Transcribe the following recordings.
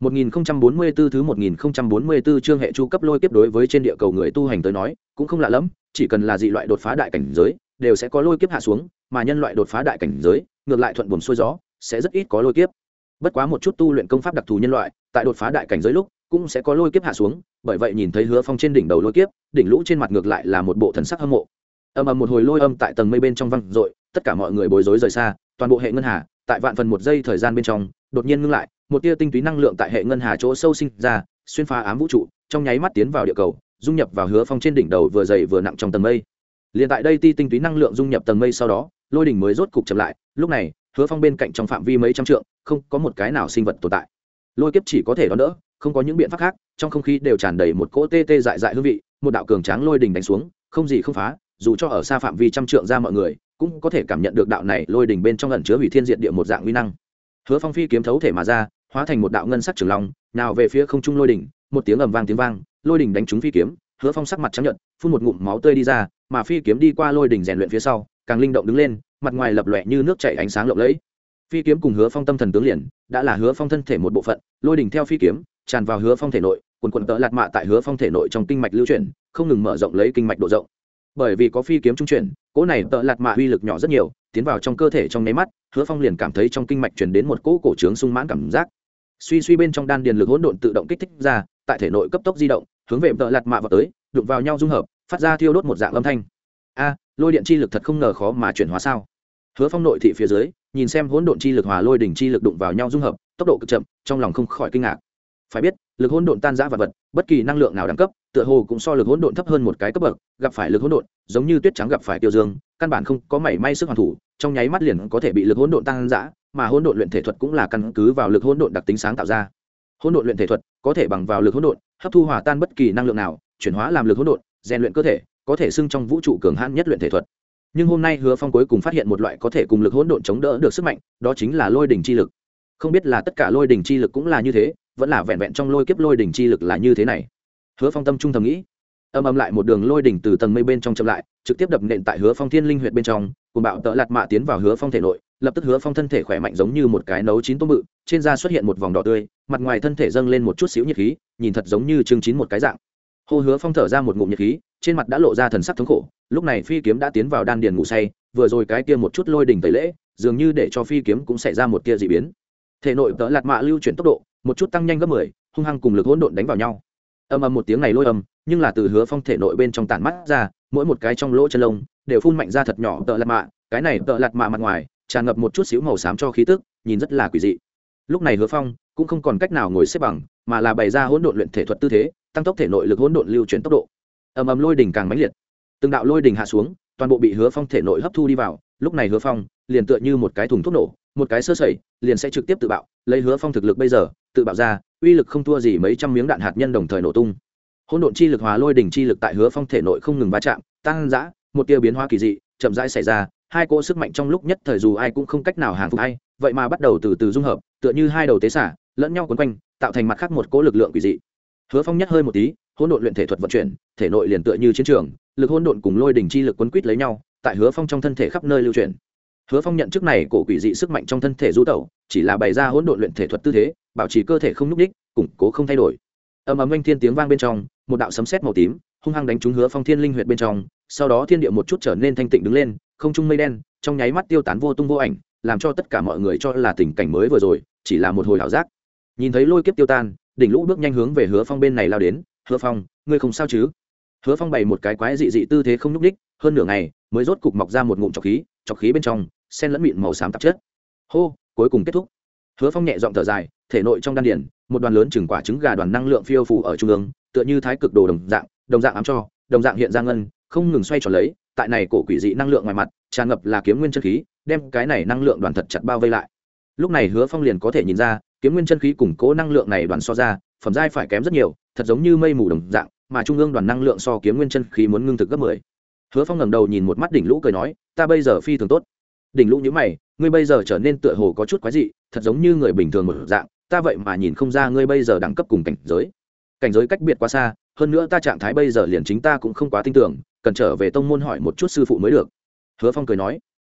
1044 thứ 1044 chương hệ chu cấp lôi kiếp đối với trên địa cầu người tu hành tới nói, cũng không lạ lắm, chỉ cần là dị loại đột phá đại cảnh giới, đều sẽ có lôi kiếp hạ xuống, mà nhân loại đột phá đại cảnh giới, ngược lại thuận buồm xuôi gió, sẽ rất ít có lôi kiếp. Bất quá một chút tu luyện công pháp đặc thù nhân loại, tại đột phá đại cảnh giới lúc, cũng sẽ có lôi kiếp hạ xuống, bởi vậy nhìn thấy Hứa Phong trên đỉnh đầu lôi kiếp, đỉnh lũ trên mặt ngược lại là một bộ thần sắc hâm mộ. âm ầm một hồi lôi âm tại tầng mây bên trong vang dội, tất cả mọi người bối rối rời xa, toàn bộ hệ ngân hà, tại vạn phần một giây thời gian bên trong, đột nhiên ngưng lại, một tia tinh túy năng lượng tại hệ ngân hà chỗ sâu sinh ra, xuyên phá ám vũ trụ, trong nháy mắt tiến vào địa cầu, dung nhập vào hứa phong trên đỉnh đầu vừa dày vừa nặng trong tầng mây. Liền tại đây ti tinh túy năng lượng dung nhập tầng mây sau đó, lôi đỉnh mới rốt cục chậm lại, lúc này, hứa phong bên cạnh trong phạm vi mấy trăm trượng, không có một cái nào sinh vật tồn tại. Lôi kiếp chỉ có thể đón đỡ, không có những biện pháp khác, trong không khí đều tràn đầy một cỗ tê tê dại dại hương vị, một đạo cường tráng lôi đỉnh đánh xuống, không gì không phá, dù cho ở xa phạm vi trăm trượng ra mọi người, cũng có thể cảm nhận được đạo này lôi đỉnh bên trong ẩn chứa hủy thiên diện địa một dạng uy năng. Hứa phong phi kiếm thấu thể mà ra hóa thành một đạo ngân sắc trường long, nào về phía không trung lôi đỉnh, một tiếng ầm vang tiếng vang, lôi đỉnh đánh trúng phi kiếm, hứa phong sắc mặt trắng nhận phun một ngụm máu tươi đi ra, mà phi kiếm đi qua lôi đỉnh rèn luyện phía sau, càng linh động đứng lên, mặt ngoài lập lòe như nước chảy ánh sáng lộng lẫy. Phi kiếm cùng hứa phong tâm thần tướng liền, đã là hứa phong thân thể một bộ phận, lôi đỉnh theo phi kiếm, tràn vào hứa phong thể nội quần quần tợ lạt mạ tại hứa phong thể nội trong kinh mạch lưu chuyển, không ngừng mở rộng lấy kinh mạch độ rộng. Bởi vì có phi kiếm trung chuyển, cỗ này tợ lạt mạ uy lực nhỏ rất nhiều, tiến vào trong cơ thể trong nháy mắt, hứa phong liền cảm thấy trong kinh mạch chuyển đến một cỗ cổ trướng sung mãn cảm giác suy suy bên trong đan điền lực hỗn độn tự động kích thích ra, tại thể nội cấp tốc di động, hướng về vợ lạt mạ vào tới, đụng vào nhau dung hợp, phát ra thiêu đốt một dạng âm thanh. A, lôi điện chi lực thật không ngờ khó mà chuyển hóa sao? Hứa phong nội thị phía dưới, nhìn xem hỗn độn chi lực hòa lôi đỉnh chi lực đụng vào nhau dung hợp, tốc độ cực chậm, trong lòng không khỏi kinh ngạc. Phải biết, lực hỗn độn tan giã vật vật, bất kỳ năng lượng nào đẳng cấp tựa hồ cũng so lực hỗn độn thấp hơn một cái cấp bậc, gặp phải lực hỗn độn, giống như tuyết trắng gặp phải tiêu dương, căn bản không có mảy may sức hoàn thủ, trong nháy mắt liền có thể bị lực hỗn độn tăng giã mà hỗn độn luyện thể thuật cũng là căn cứ vào lực hỗn độn đặc tính sáng tạo ra. Hỗn độn luyện thể thuật có thể bằng vào lực hỗn độn, hấp thu hòa tan bất kỳ năng lượng nào, chuyển hóa làm lực hỗn độn, rèn luyện cơ thể, có thể xưng trong vũ trụ cường hãn nhất luyện thể thuật. Nhưng hôm nay hứa phong cuối cùng phát hiện một loại có thể cùng lực hỗn độn chống đỡ được sức mạnh, đó chính là lôi đỉnh chi lực. Không biết là tất cả lôi đỉnh chi lực cũng là như thế, vẫn là vẹn vẹn trong lôi kiếp lôi đỉnh chi lực là như thế này hứa phong tâm trung thầm nghĩ. Âm âm lại một đường lôi đỉnh từ tầng mây bên trong chậm lại, trực tiếp đập nện tại hứa phong thiên linh huyệt bên trong, cùng bạo tợ lạt mạ tiến vào hứa phong thể nội, lập tức hứa phong thân thể khỏe mạnh giống như một cái nấu chín tôm bự, trên da xuất hiện một vòng đỏ tươi, mặt ngoài thân thể dâng lên một chút xíu nhiệt khí, nhìn thật giống như chương chín một cái dạng. Hô hứa phong thở ra một ngụm nhiệt khí, trên mặt đã lộ ra thần sắc thống khổ, lúc này phi kiếm đã tiến vào đan điền ngủ say, vừa rồi cái kia một chút lôi đỉnh tẩy lễ, dường như để cho phi kiếm cũng xảy ra một tia dị biến. Thể nội tợ lạt mạ lưu chuyển tốc độ, một chút tăng nhanh gấp mười, hung hăng cùng lực hỗn độn đánh vào nhau âm âm một tiếng này lôi âm, nhưng là từ hứa phong thể nội bên trong tản mắt ra, mỗi một cái trong lỗ chân lông đều phun mạnh ra thật nhỏ tợ lạt mạ, cái này tợ lạt mạ mặt ngoài, tràn ngập một chút xíu màu xám cho khí tức, nhìn rất là quỷ dị. Lúc này hứa phong cũng không còn cách nào ngồi xếp bằng, mà là bày ra hỗn độn luyện thể thuật tư thế, tăng tốc thể nội lực hỗn độn lưu chuyển tốc độ. Ầm ầm lôi đỉnh càng mãnh liệt. Từng đạo lôi đỉnh hạ xuống, toàn bộ bị hứa phong thể nội hấp thu đi vào, lúc này hứa phong liền tựa như một cái thùng thuốc nổ, một cái sơ sẩy, liền sẽ trực tiếp tự bạo, lấy hứa phong thực lực bây giờ, tự bạo ra uy lực không thua gì mấy trăm miếng đạn hạt nhân đồng thời nổ tung. Hỗn độn chi lực hòa lôi đỉnh chi lực tại hứa phong thể nội không ngừng va chạm tăng dã một tia biến hóa kỳ dị, chậm rãi xảy ra, hai cỗ sức mạnh trong lúc nhất thời dù ai cũng không cách nào hàng phục ai, vậy mà bắt đầu từ từ dung hợp, tựa như hai đầu tế xả, lẫn nhau quấn quanh, tạo thành mặt khác một cỗ lực lượng kỳ dị. Hứa phong nhắc hơi một tí, hỗn độn luyện thể thuật vận chuyển, thể nội liền tựa như chiến trường, lực hỗn độn cùng lôi đỉnh chi lực quấn quýt lấy nhau, tại hứa phong trong thân thể khắp nơi lưu chuyển hứa phong nhận chức này cổ quỷ dị sức mạnh trong thân thể du tẩu, chỉ là bày ra hỗn độn luyện thể thuật tư thế, bảo trì cơ thể không n ú c đích củng cố không thay đổi. Ầm ầm anh thiên tiếng vang bên trong, một đạo sấm sét màu tím, hung hăng đánh trúng hứa phong thiên linh huyệt bên trong, sau đó thiên địa một chút trở nên thanh tịnh đứng lên, không trung mây đen, trong nháy mắt tiêu tán vô tung vô ảnh, làm cho tất cả mọi người cho là tình cảnh mới vừa rồi, chỉ là một hồi ảo giác. Nhìn thấy lôi kiếp tiêu tan, đỉnh lũ bước nhanh hướng về hứa phong bên này lao đến, hứa phong, ngươi không sao chứ? Hứa phong bày một cái quái dị dị tư thế không nhúc ních hơn nửa ngày, mới rốt cục mọc ra một ngụm trọc khí trọc khí bên trong sen lẫn mịn màu xám tạp chất. Hô, cuối cùng kết thúc. Hứa phong nhẹ giọng thở dài, thể nội trong đan điển một đoàn lớn trứng quả trứng gà đoàn năng lượng phiêu phủ ở trung ương, tựa như thái cực đồ đồng dạng đồng dạng ám cho, đồng dạng hiện ra ngân, không ngừng xoay tròn lấy, tại này cổ quỷ dị năng lượng ngoài mặt, tràn ngập là kiếm nguyên chân khí, đem cái này năng lượng đoàn thật chặt bao vây lại. Lúc này hứa phong liền có thể nhìn ra, kiếm nguyên chân khí củng cố năng lượng này đoàn so ra, phẩm giai phải kém rất nhiều, thật giống như mây mù đồng dạng, mà trung ương đoàn năng lượng so kiếm nguyên chân khí muốn ngưng thực gấp mười. Hứa phong ngẩng đầu nhìn một mắt đỉnh lũ cười nói, ta bây giờ phi thường tốt đỉnh lũ nhữ mày, ngươi bây giờ trở nên tựa hồ có chút quái dị, thật giống như người bình thường một dạng, ta vậy mà nhìn không ra ngươi bây giờ đẳng cấp cùng cảnh giới. Cảnh giới cách biệt quá xa, hơn nữa ta trạng thái bây giờ liền chính ta cũng không quá tin tưởng, cần trở về tông môn hỏi một chút sư phụ mới được. Hứa phong cười nói.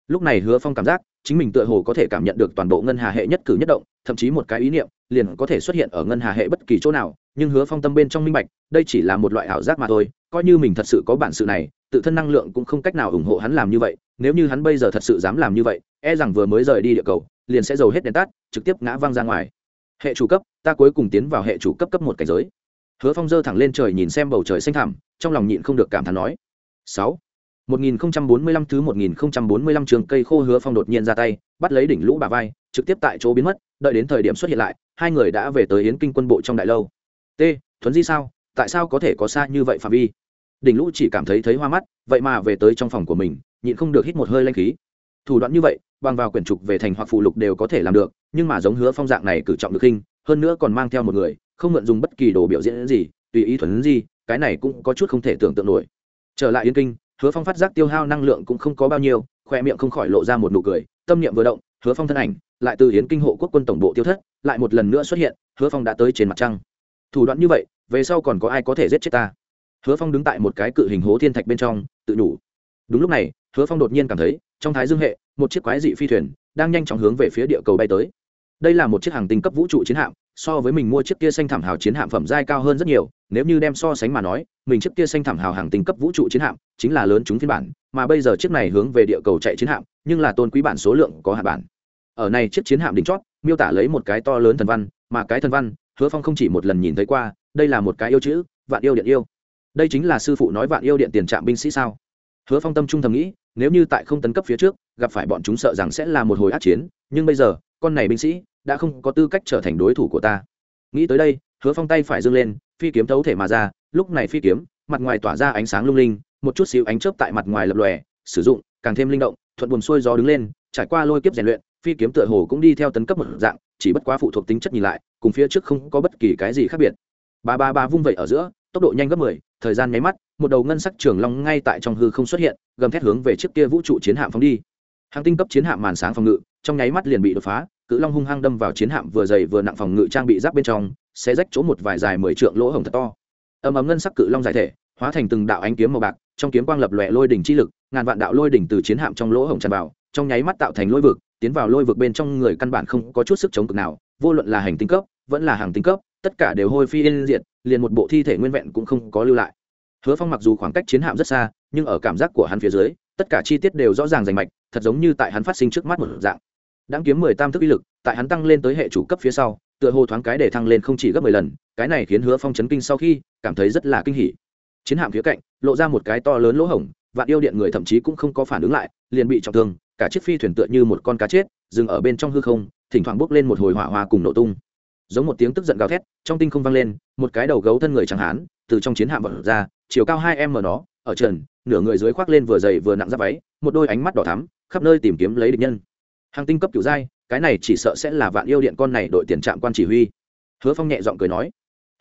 Lúc này hứa phong cảm giác, chính mình tựa hồ có thể cảm nhận được toàn bộ ngân hà hệ nhất cử nhất động, thậm chí một cái ý niệm liền có thể xuất hiện ở ngân hà hệ bất kỳ chỗ nào, nhưng hứa phong tâm bên trong minh bạch đây chỉ là một loại ảo giác mà thôi coi như mình thật sự có bản sự này tự thân năng lượng cũng không cách nào ủng hộ hắn làm như vậy nếu như hắn bây giờ thật sự dám làm như vậy e rằng vừa mới rời đi địa cầu liền sẽ dầu hết đèn tắt trực tiếp ngã văng ra ngoài hệ chủ cấp ta cuối cùng tiến vào hệ chủ cấp cấp một cảnh giới hứa phong dơ thẳng lên trời nhìn xem bầu trời xanh thẳm trong lòng nhịn không được cảm thán nói sáu 1045 thứ 1045 trường cây khô hứa phong đột nhiên ra tay, bắt lấy đỉnh lũ bà vai, trực tiếp tại chỗ biến mất, đợi đến thời điểm xuất hiện lại, hai người đã về tới Yến Kinh quân bộ trong đại lâu. T, thuấn di sao? Tại sao có thể có xa như vậy phạm vi? Đỉnh lũ chỉ cảm thấy thấy hoa mắt, vậy mà về tới trong phòng của mình, nhịn không được hít một hơi lanh khí. Thủ đoạn như vậy, bằng vào quyển trục về thành hoặc phụ lục đều có thể làm được, nhưng mà giống hứa phong dạng này cử trọng được khinh hơn nữa còn mang theo một người, không mượn dùng bất kỳ đồ biểu diễn gì, tùy ý thuấn gì, cái này cũng có chút không thể tưởng tượng nổi. Trở lại Yến Kinh, hứa phong phát giác tiêu hao năng lượng cũng không có bao nhiêu khoe miệng không khỏi lộ ra một nụ cười tâm niệm vừa động hứa phong thân ảnh lại từ hiến kinh hộ quốc quân tổng bộ tiêu thất lại một lần nữa xuất hiện hứa phong đã tới trên mặt trăng thủ đoạn như vậy, về sau còn có ai có thể giết chết ta? Hứa phong đứng tại một cái cự hình hố thiên thạch bên trong, tự đủ đúng lúc này, hứa phong đột nhiên cảm thấy, trong thái dương hệ, một chiếc quái dị phi thuyền đang nhanh chóng hướng về phía địa cầu bay tới. Đây là một chiếc hàng tinh cấp vũ trụ chiến hạm, so với mình mua chiếc kia xanh thảm hào chiến hạm phẩm giai cao hơn rất nhiều, nếu như đem so sánh mà nói, mình chiếc kia xanh thảm hào hàng tinh cấp vũ trụ chiến hạm chính là lớn chúng phiên bản, mà bây giờ chiếc này hướng về địa cầu chạy chiến hạm, nhưng là tôn quý bản số lượng có hạ bản. Ở này chiếc chiến hạm đỉnh chót, miêu tả lấy một cái to lớn thần văn, mà cái thần văn hứa phong không chỉ một lần nhìn thấy qua, đây là một cái yêu chữ, vạn yêu điện yêu. Đây chính là sư phụ nói vạn yêu điện tiền trạm binh sĩ sao? Hứa phong tâm trung thầm nghĩ, nếu như tại không tấn cấp phía trước, gặp phải bọn chúng sợ rằng sẽ là một hồi át chiến, nhưng bây giờ, con này binh sĩ đã không có tư cách trở thành đối thủ của ta. Nghĩ tới đây, hứa phong tay phải dâng lên, phi kiếm thấu thể mà ra, lúc này phi kiếm, mặt ngoài tỏa ra ánh sáng lung linh, một chút xíu ánh chớp tại mặt ngoài lập lòe, sử dụng, càng thêm linh động, thuận buồm xuôi gió đứng lên, trải qua lôi kiếp rèn luyện, phi kiếm tựa hồ cũng đi theo tấn cấp một dạng, chỉ bất quá phụ thuộc tính chất nhìn lại cùng phía trước không có bất kỳ cái gì khác biệt. Ba ba ba vung vẩy ở giữa, tốc độ nhanh gấp mười, thời gian nháy mắt, một đầu ngân sắc trường long ngay tại trong hư không xuất hiện, gầm thét hướng về chiếc kia vũ trụ chiến hạm phóng đi. Hàng tinh cấp chiến hạm màn sáng phòng ngự, trong nháy mắt liền bị đột phá, cự long hung hăng đâm vào chiến hạm vừa dày vừa nặng phòng ngự trang bị giáp bên trong sẽ rách chỗ một vài dài mười trượng lỗ hổng thật to. Ầm ầm ngân sắc cự long giải thể, hóa thành từng đạo ánh kiếm màu bạc, trong kiếm quang lập lòe lôi đỉnh chi lực, ngàn vạn đạo lôi đỉnh từ chiến hạm trong lỗ hổng tràn vào, trong nháy mắt tạo thành lôi vực, tiến vào lôi vực bên trong người căn bản không có chút sức chống cực nào vô luận là hành tinh cấp, vẫn là hàng tinh cấp, tất cả đều hôi phi yên diệt, liền một bộ thi thể nguyên vẹn cũng không có lưu lại. Hứa phong mặc dù khoảng cách chiến hạm rất xa, nhưng ở cảm giác của hắn phía dưới, tất cả chi tiết đều rõ ràng rành mạch, thật giống như tại hắn phát sinh trước mắt một dạng. Đáng kiếm mười tam thức uy lực, tại hắn tăng lên tới hệ chủ cấp phía sau, tựa hồ thoáng cái để thăng lên không chỉ gấp mười lần, cái này khiến hứa phong chấn kinh sau khi, cảm thấy rất là kinh hỉ. Chiến hạm phía cạnh, lộ ra một cái to lớn lỗ hổng, vạn yêu điện người thậm chí cũng không có phản ứng lại, liền bị trọng thương, cả chiếc phi thuyền tựa như một con cá chết, dừng ở bên trong hư không thỉnh thoảng bốc lên một hồi hỏa hoa cùng nổ tung. Giống một tiếng tức giận gào thét, trong tinh không vang lên, một cái đầu gấu thân người chẳng hán, từ trong chiến hạm vật ra, chiều cao hai em mở nó, ở trần, nửa người dưới khoác lên vừa dày vừa nặng ra váy, một đôi ánh mắt đỏ thắm, khắp nơi tìm kiếm lấy địch nhân. Hàng tinh cấp kiểu giai, cái này chỉ sợ sẽ là vạn yêu điện con này đội tiền trạm quan chỉ huy. Hứa phong nhẹ giọng cười nói,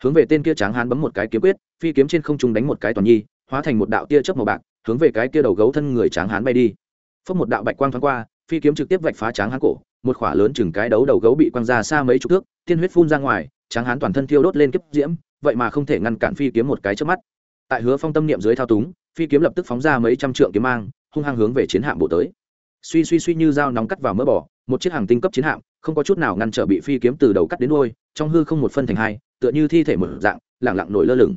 hướng về tên kia tráng hán bấm một cái kiếm quyết, phi kiếm trên không trung đánh một cái toàn nhi, hóa thành một đạo tia chớp màu bạc, hướng về cái kia đầu gấu thân người tráng hán bay đi. Phất một đạo bạch quang thoáng qua, phi kiếm trực tiếp vạch phá tráng hán cổ một khỏa lớn chừng cái đấu đầu gấu bị quăng ra xa mấy chục thước thiên huyết phun ra ngoài, tráng hán toàn thân thiêu đốt lên kiếp diễm, vậy mà không thể ngăn cản phi kiếm một cái trước mắt. Tại hứa phong tâm niệm dưới thao túng, phi kiếm lập tức phóng ra mấy trăm trượng kiếm mang, hung hăng hướng về chiến hạm bộ tới. Suy suy suy như dao nóng cắt vào mỡ bỏ một chiếc hàng tinh cấp chiến hạm, không có chút nào ngăn trở bị phi kiếm từ đầu cắt đến đôi trong hư không một phân thành hai, tựa như thi thể một dạng lẳng lặng nổi lơ lửng.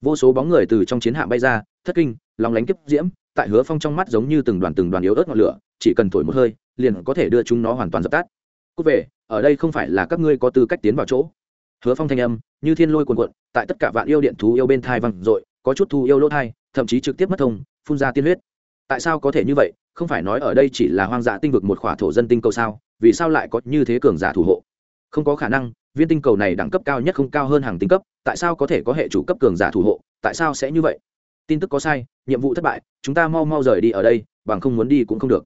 Vô số bóng người từ trong chiến hạm bay ra, thất kinh lòng lánh kiếp diễm, tại hứa phong trong mắt giống như từng đoàn từng đoàn yếu ớt ngọn lửa, chỉ cần thổi một hơi liền có thể đưa chúng nó hoàn toàn dập tắt. Cúc về ở đây không phải là các ngươi có tư cách tiến vào chỗ. Hứa phong thanh âm như thiên lôi cuồn cuộn tại tất cả vạn yêu điện thú yêu bên thai văng rội, có chút thu yêu lỗ thai thậm chí trực tiếp mất thông phun ra tiên huyết. Tại sao có thể như vậy? Không phải nói ở đây chỉ là hoang dã tinh vực một khỏa thổ dân tinh cầu sao? Vì sao lại có như thế cường giả thủ hộ? Không có khả năng viên tinh cầu này đẳng cấp cao nhất không cao hơn hàng tinh cấp tại sao có thể có hệ chủ cấp cường giả thủ hộ? Tại sao sẽ như vậy? Tin tức có sai nhiệm vụ thất bại chúng ta mau mau rời đi ở đây bằng không muốn đi cũng không được.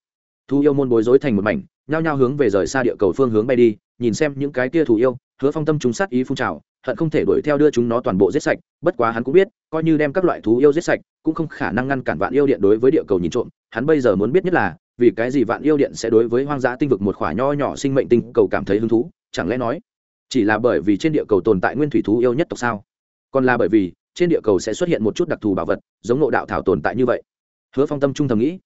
Thú yêu môn bối rối thành một mảnh, nhao nhao hướng về rời xa địa cầu phương hướng bay đi, nhìn xem những cái kia thú yêu, hứa phong tâm chúng sát ý phun trào, hận không thể đuổi theo đưa chúng nó toàn bộ giết sạch, bất quá hắn cũng biết, coi như đem các loại thú yêu giết sạch, cũng không khả năng ngăn cản vạn yêu điện đối với địa cầu nhìn trộm. Hắn bây giờ muốn biết nhất là, vì cái gì vạn yêu điện sẽ đối với hoang dã tinh vực một khỏa nho nhỏ sinh mệnh tinh cầu cảm thấy hứng thú, chẳng lẽ nói, chỉ là bởi vì trên địa cầu tồn tại nguyên thủy thú yêu nhất tộc sao? Còn là bởi vì, trên địa cầu sẽ xuất hiện một chút đặc thù bảo vật, giống nộ đạo thảo tồn tại như vậy. Hứa phong tâm trung thầm nghĩ.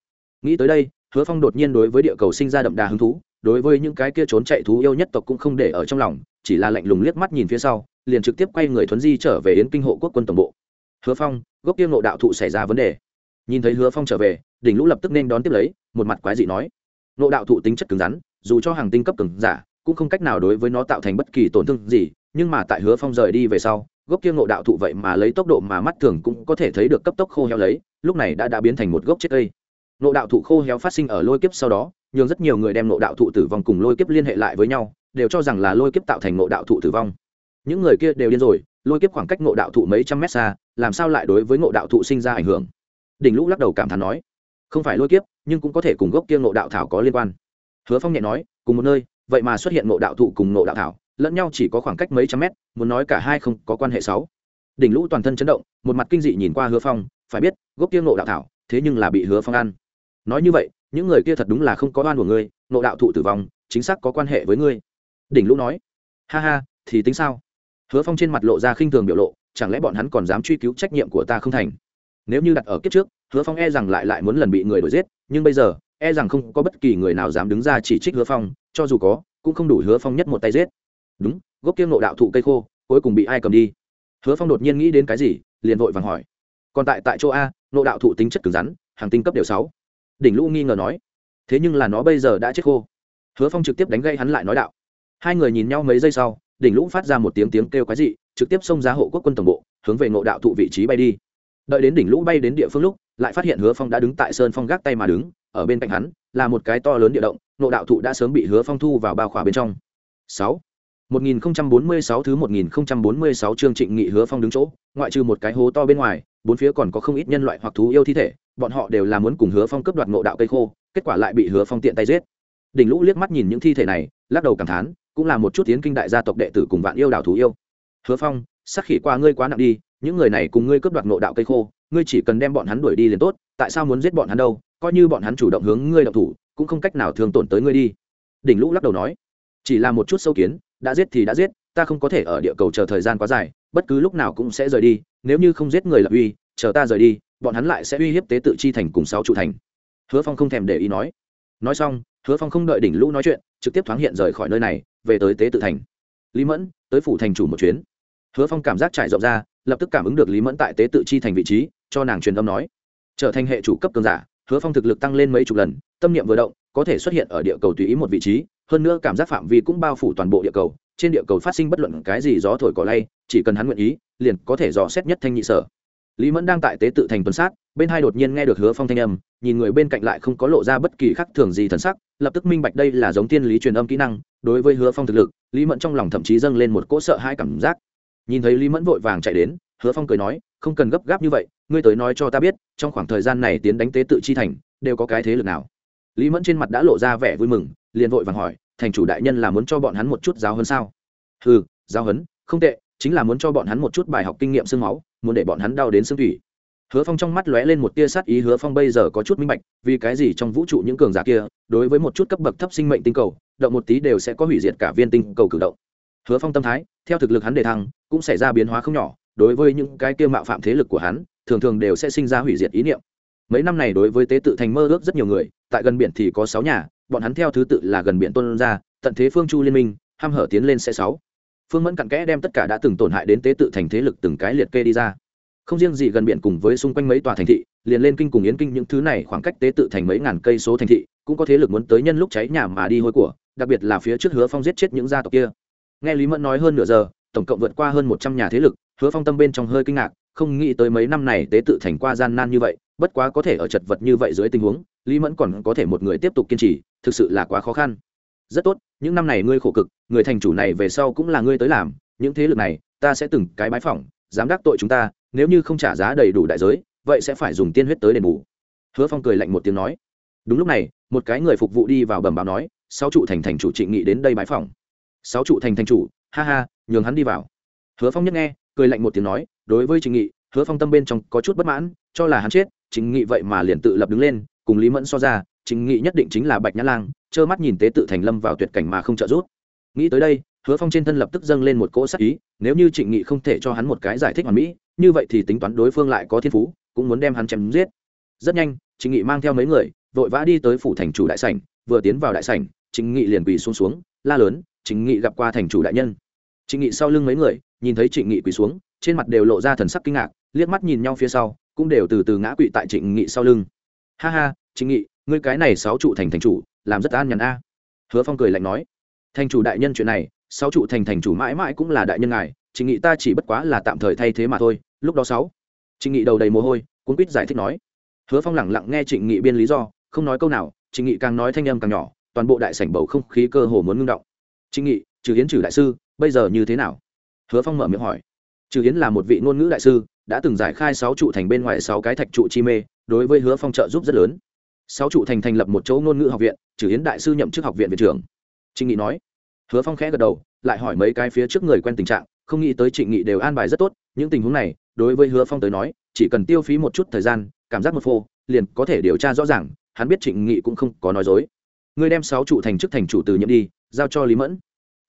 Nghĩ tới đây hứa phong đột nhiên đối với địa cầu sinh ra đậm đà hứng thú, đối với những cái kia trốn chạy thú yêu nhất tộc cũng không để ở trong lòng, chỉ là lạnh lùng liếc mắt nhìn phía sau, liền trực tiếp quay người thuấn di trở về yến kinh hộ quốc quân tổng bộ. Hứa phong, gốc kia ngộ đạo thụ xảy ra vấn đề. Nhìn thấy hứa phong trở về, đỉnh lũ lập tức nên đón tiếp lấy, một mặt quái dị nói, ngộ đạo thụ tính chất cứng rắn, dù cho hàng tinh cấp cứng giả, cũng không cách nào đối với nó tạo thành bất kỳ tổn thương gì, nhưng mà tại hứa phong rời đi về sau, gốc kia ngộ đạo thụ vậy mà lấy tốc độ mà mắt thường cũng có thể thấy được cấp tốc khô héo lấy, lúc này đã đã biến thành một gốc chết cây nộ đạo thụ khô héo phát sinh ở lôi kiếp sau đó, nhường rất nhiều người đem nộ đạo thụ tử vong cùng lôi kiếp liên hệ lại với nhau, đều cho rằng là lôi kiếp tạo thành nộ đạo thụ tử vong. Những người kia đều điên rồi, lôi kiếp khoảng cách nộ đạo thụ mấy trăm mét xa, làm sao lại đối với nộ đạo thụ sinh ra ảnh hưởng? Đỉnh lũ lắc đầu cảm thán nói, không phải lôi kiếp, nhưng cũng có thể cùng gốc kia nộ đạo thảo có liên quan. Hứa phong nhẹ nói, cùng một nơi, vậy mà xuất hiện nộ đạo thụ cùng nộ đạo thảo, lẫn nhau chỉ có khoảng cách mấy trăm mét, muốn nói cả hai không có quan hệ sáu. Đỉnh lũ toàn thân chấn động, một mặt kinh dị nhìn qua hứa phong, phải biết, gốc kia nộ đạo thảo, thế nhưng là bị hứa phong ăn nói như vậy, những người kia thật đúng là không có oan của ngươi nộ đạo thụ tử vong, chính xác có quan hệ với ngươi. Đỉnh lũ nói. Ha ha, thì tính sao? Hứa phong trên mặt lộ ra khinh thường biểu lộ, chẳng lẽ bọn hắn còn dám truy cứu trách nhiệm của ta không thành? Nếu như đặt ở kiếp trước, hứa phong e rằng lại lại muốn lần bị người đuổi giết, nhưng bây giờ e rằng không có bất kỳ người nào dám đứng ra chỉ trích hứa phong, cho dù có, cũng không đủ hứa phong nhất một tay giết. Đúng, gốc kia nộ đạo thụ cây khô, cuối cùng bị ai cầm đi? Hứa phong đột nhiên nghĩ đến cái gì, liền vội vàng hỏi. Còn tại tại chỗ a nộ đạo thụ tính chất cứng rắn, hàng tinh cấp đều sáu đỉnh lũ nghi ngờ nói thế nhưng là nó bây giờ đã chết khô. Hứa phong trực tiếp đánh gây hắn lại nói đạo. Hai người nhìn nhau mấy giây sau đỉnh lũ phát ra một tiếng tiếng kêu quái dị trực tiếp xông ra hộ quốc quân tổng bộ hướng về ngộ đạo thụ vị trí bay đi. Đợi đến đỉnh lũ bay đến địa phương lúc lại phát hiện hứa phong đã đứng tại sơn phong gác tay mà đứng ở bên cạnh hắn là một cái to lớn địa động ngộ đạo thụ đã sớm bị hứa phong thu vào bao khỏa bên trong. Sáu. 1046 thứ 1046 chương Trịnh Nghị Hứa Phong đứng chỗ, ngoại trừ một cái hố to bên ngoài, bốn phía còn có không ít nhân loại hoặc thú yêu thi thể, bọn họ đều là muốn cùng Hứa Phong cướp đoạt ngộ đạo cây khô, kết quả lại bị Hứa Phong tiện tay giết. Đỉnh Lũ liếc mắt nhìn những thi thể này, lắc đầu cảm thán, cũng là một chút tiến kinh đại gia tộc đệ tử cùng vạn yêu đảo thú yêu. Hứa Phong, sắc khí qua ngươi quá nặng đi, những người này cùng ngươi cướp đoạt ngộ đạo cây khô, ngươi chỉ cần đem bọn hắn đuổi đi liền tốt, tại sao muốn giết bọn hắn đâu? Coi như bọn hắn chủ động hướng ngươi động thủ, cũng không cách nào thường tổn tới ngươi đi. Đỉnh Lũ lắc đầu nói, chỉ là một chút sâu kiến, đã giết thì đã giết ta không có thể ở địa cầu chờ thời gian quá dài bất cứ lúc nào cũng sẽ rời đi nếu như không giết người lập uy chờ ta rời đi bọn hắn lại sẽ uy hiếp tế tự chi thành cùng sáu trụ thành. Hứa phong không thèm để ý nói. Nói xong, hứa phong không đợi đỉnh lũ nói chuyện, trực tiếp thoáng hiện rời khỏi nơi này, về tới tế tự thành. Lý mẫn, tới phủ thành chủ một chuyến. Hứa phong cảm giác trải rộng ra, lập tức cảm ứng được lý mẫn tại tế tự chi thành vị trí, cho nàng truyền âm nói. Trở thành hệ chủ cấp cường giả, hứa phong thực lực tăng lên mấy chục lần, tâm niệm vừa động, có thể xuất hiện ở địa cầu tùy ý một vị trí, hơn nữa cảm giác phạm vi cũng bao phủ toàn bộ địa cầu, trên địa cầu phát sinh bất luận cái gì gió thổi cỏ lay, chỉ cần hắn nguyện ý, liền có thể dò xét nhất thanh nhị sở lý mẫn đang tại tế tự thành tuần sát, bên hai đột nhiên nghe được hứa phong thanh âm, nhìn người bên cạnh lại không có lộ ra bất kỳ khác thường gì thần sắc, lập tức minh bạch đây là giống tiên lý truyền âm kỹ năng, đối với hứa phong thực lực, lý mẫn trong lòng thậm chí dâng lên một cỗ sợ hai cảm giác. Nhìn thấy lý mẫn vội vàng chạy đến, hứa phong cười nói, không cần gấp gáp như vậy, ngươi tới nói cho ta biết, trong khoảng thời gian này tiến đánh tế tự chi thành, đều có cái thế lực nào? Lý mẫn trên mặt đã lộ ra vẻ vui mừng, liền vội vàng hỏi, thành chủ đại nhân là muốn cho bọn hắn một chút giáo hơn sao? Ừ giáo hấn không tệ chính là muốn cho bọn hắn một chút bài học kinh nghiệm xương máu muốn để bọn hắn đau đến xương thủy. Hứa phong trong mắt lóe lên một tia sát ý hứa phong bây giờ có chút minh bạch vì cái gì trong vũ trụ những cường giả kia đối với một chút cấp bậc thấp sinh mệnh tinh cầu động một tí đều sẽ có hủy diệt cả viên tinh cầu cử động. Hứa phong tâm thái theo thực lực hắn đề thăng cũng xảy ra biến hóa không nhỏ đối với những cái kia mạo phạm thế lực của hắn thường thường đều sẽ sinh ra hủy diệt ý niệm. Mấy năm này đối với tế tự thành mơ ước rất nhiều người tại gần biển thì có sáu nhà bọn hắn theo thứ tự là gần biển tôn gia, tận thế phương chu liên minh ham hở tiến lên xe sáu phương mẫn cặn kẽ đem tất cả đã từng tổn hại đến tế tự thành thế lực từng cái liệt kê đi ra. Không riêng gì gần biển cùng với xung quanh mấy tòa thành thị, liền lên kinh cùng yến kinh những thứ này khoảng cách tế tự thành mấy ngàn cây số thành thị, cũng có thế lực muốn tới nhân lúc cháy nhà mà đi hôi của, đặc biệt là phía trước hứa phong giết chết những gia tộc kia. Nghe lý mẫn nói hơn nửa giờ, tổng cộng vượt qua hơn một trăm nhà thế lực, hứa phong tâm bên trong hơi kinh ngạc, không nghĩ tới mấy năm này tế tự thành qua gian nan như vậy, bất quá có thể ở chật vật như vậy dưới tình huống, lý mẫn còn có thể một người tiếp tục kiên trì, thực sự là quá khó khăn rất tốt, những năm này ngươi khổ cực, người thành chủ này về sau cũng là ngươi tới làm, những thế lực này, ta sẽ từng cái bái phỏng, dám đắc tội chúng ta, nếu như không trả giá đầy đủ đại giới, vậy sẽ phải dùng tiên huyết tới đền bù. Hứa phong cười lạnh một tiếng nói. Đúng lúc này, một cái người phục vụ đi vào bẩm báo nói, sáu trụ thành thành chủ trịnh nghị đến đây bái phỏng. Sáu trụ thành thành chủ, ha ha, nhường hắn đi vào. Hứa phong nhất nghe, cười lạnh một tiếng nói, đối với trịnh nghị, hứa phong tâm bên trong có chút bất mãn, cho là hắn chết, trịnh nghị vậy mà liền tự lập đứng lên, cùng lý mẫn so ra, trịnh nghị nhất định chính là bạch nhã lang trơ mắt nhìn tế tự thành lâm vào tuyệt cảnh mà không trợ giúp. Nghĩ tới đây, hứa phong trên thân lập tức dâng lên một cỗ sắc ý, nếu như trịnh nghị không thể cho hắn một cái giải thích hoàn mỹ, như vậy thì tính toán đối phương lại có thiên phú, cũng muốn đem hắn chém giết. Rất nhanh, trịnh nghị mang theo mấy người, vội vã đi tới phủ thành chủ đại sảnh, vừa tiến vào đại sảnh, trịnh nghị liền quỳ xuống xuống, la lớn, trịnh nghị gặp qua thành chủ đại nhân. Trịnh nghị sau lưng mấy người, nhìn thấy trịnh nghị quỳ xuống, trên mặt đều lộ ra thần sắc kinh ngạc, liếc mắt nhìn nhau phía sau, cũng đều từ từ ngã quỵ tại trịnh nghị sau lưng. Ha ha, trịnh nghị ngươi cái này sáu trụ thành thành chủ, làm rất an nhàn a. Hứa phong cười lạnh nói, thành chủ đại nhân chuyện này, sáu trụ thành thành chủ mãi mãi cũng là đại nhân ngài chị nghị ta chỉ bất quá là tạm thời thay thế mà thôi, lúc đó sáu. Chị nghị đầu đầy mồ hôi, cuốn quýt giải thích nói. Hứa phong lẳng lặng nghe trịnh nghị biên lý do, không nói câu nào, trịnh nghị càng nói thanh âm càng nhỏ, toàn bộ đại sảnh bầu không khí cơ hồ muốn ngưng động. Trịnh nghị, trừ hiến trừ đại sư, bây giờ như thế nào? Hứa phong mở miệng hỏi. Trừ hiến là một vị ngôn ngữ đại sư, đã từng giải khai sáu trụ thành bên ngoài sáu cái thạch trụ chi mê, đối với hứa phong trợ giúp rất lớn sáu trụ thành thành lập một chỗ ngôn ngữ học viện trừ hiến đại sư nhậm chức học viện viện trưởng. Trịnh nghị nói. Hứa phong khẽ gật đầu, lại hỏi mấy cái phía trước người quen tình trạng, không nghĩ tới trịnh nghị đều an bài rất tốt, những tình huống này, đối với hứa phong tới nói, chỉ cần tiêu phí một chút thời gian, cảm giác một phô, liền có thể điều tra rõ ràng, hắn biết trịnh nghị cũng không có nói dối. Ngươi đem sáu trụ thành chức thành chủ từ nhiệm đi, giao cho lý mẫn.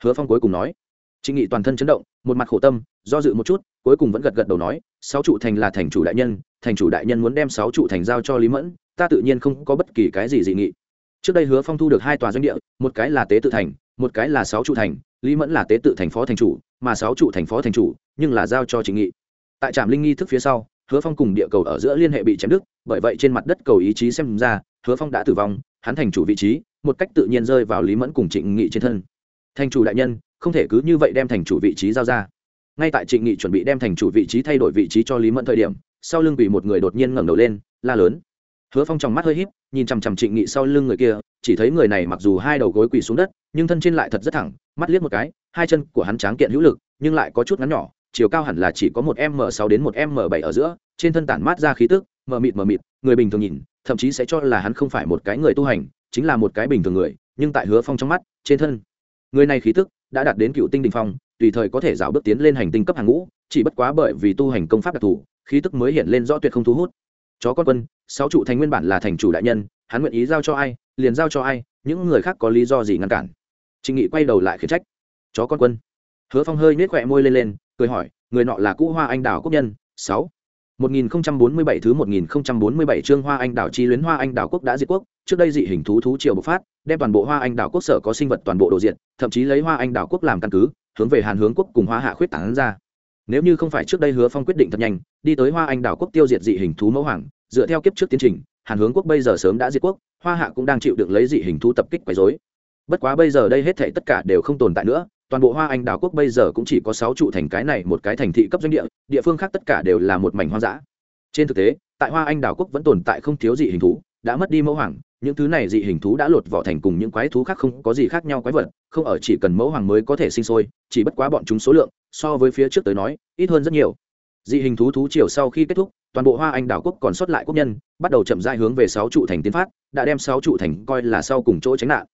Hứa phong cuối cùng nói trịnh nghị toàn thân chấn động, một mặt khổ tâm, do dự một chút, cuối cùng vẫn gật gật đầu nói, sáu trụ thành là thành chủ đại nhân, thành chủ đại nhân muốn đem sáu trụ thành giao cho lý mẫn, ta tự nhiên không có bất kỳ cái gì dị nghị. Trước đây hứa phong thu được hai tòa doanh địa, một cái là tế tự thành, một cái là sáu trụ thành, lý mẫn là tế tự thành phó thành chủ, mà sáu trụ thành phó thành chủ, nhưng là giao cho chính nghị. Tại trạm linh nghi thức phía sau, hứa phong cùng địa cầu ở giữa liên hệ bị chém đứt, bởi vậy trên mặt đất cầu ý chí xem ra, hứa phong đã tử vong, hắn thành chủ vị trí, một cách tự nhiên rơi vào lý mẫn cùng trịnh nghị trên thân. Thành chủ đại nhân không thể cứ như vậy đem thành chủ vị trí giao ra. Ngay tại trịnh nghị chuẩn bị đem thành chủ vị trí thay đổi vị trí cho lý mẫn thời điểm, sau lưng bị một người đột nhiên ngẩng đầu lên, la lớn. Hứa phong trong mắt hơi híp, nhìn chằm chằm trịnh nghị sau lưng người kia, chỉ thấy người này mặc dù hai đầu gối quỳ xuống đất, nhưng thân trên lại thật rất thẳng, mắt liếc một cái, hai chân của hắn tráng kiện hữu lực, nhưng lại có chút ngắn nhỏ, chiều cao hẳn là chỉ có một m sáu đến một m bảy ở giữa, trên thân tản mát ra khí tức, mờ mịt mờ mịt, người bình thường nhìn, thậm chí sẽ cho là hắn không phải một cái người tu hành, chính là một cái bình thường người, nhưng tại hứa phong trong mắt, trên thân, người này khí tức đã đạt đến cựu tinh đình phong, tùy thời có thể rào bước tiến lên hành tinh cấp hàng ngũ, chỉ bất quá bởi vì tu hành công pháp đặc thù, khí tức mới hiện lên rõ tuyệt không thu hút. Chó con quân, sáu trụ thành nguyên bản là thành chủ đại nhân, hắn nguyện ý giao cho ai, liền giao cho ai, những người khác có lý do gì ngăn cản. Trịnh nghị quay đầu lại khiển trách. Chó con quân. Hứa phong hơi nết khỏe môi lên lên, cười hỏi, người nọ là cũ hoa anh đào quốc nhân, sáu. 1047 thứ 1047 chương Hoa Anh đảo chi luyến Hoa Anh đảo quốc đã diệt quốc, trước đây dị hình thú thú triều bộc phát, đem toàn bộ Hoa Anh đảo quốc sở có sinh vật toàn bộ đồ diệt, thậm chí lấy Hoa Anh đảo quốc làm căn cứ, hướng về Hàn Hướng quốc cùng Hoa Hạ khuyết tán ra. Nếu như không phải trước đây Hứa Phong quyết định thật nhanh, đi tới Hoa Anh đảo quốc tiêu diệt dị hình thú mẫu hoàng, dựa theo kiếp trước tiến trình, Hàn Hướng quốc bây giờ sớm đã diệt quốc, Hoa Hạ cũng đang chịu đựng lấy dị hình thú tập kích quấy rối. Bất quá bây giờ đây hết thảy tất cả đều không tồn tại nữa, toàn bộ Hoa Anh đảo quốc bây giờ cũng chỉ có 6 trụ thành cái này một cái thành thị cấp doanh địa, địa phương khác tất cả đều là một mảnh hoang dã. Trên thực tế tại hoa anh đảo quốc vẫn tồn tại không thiếu dị hình thú đã mất đi mẫu hoàng những thứ này dị hình thú đã lột vỏ thành cùng những quái thú khác không có gì khác nhau quái vật không ở chỉ cần mẫu hoàng mới có thể sinh sôi chỉ bất quá bọn chúng số lượng so với phía trước tới nói ít hơn rất nhiều. Dị hình thú thú chiều sau khi kết thúc toàn bộ hoa anh đảo quốc còn sót lại quốc nhân bắt đầu chậm rãi hướng về sáu trụ thành tiến phát đã đem sáu trụ thành coi là sau cùng chỗ tránh nạn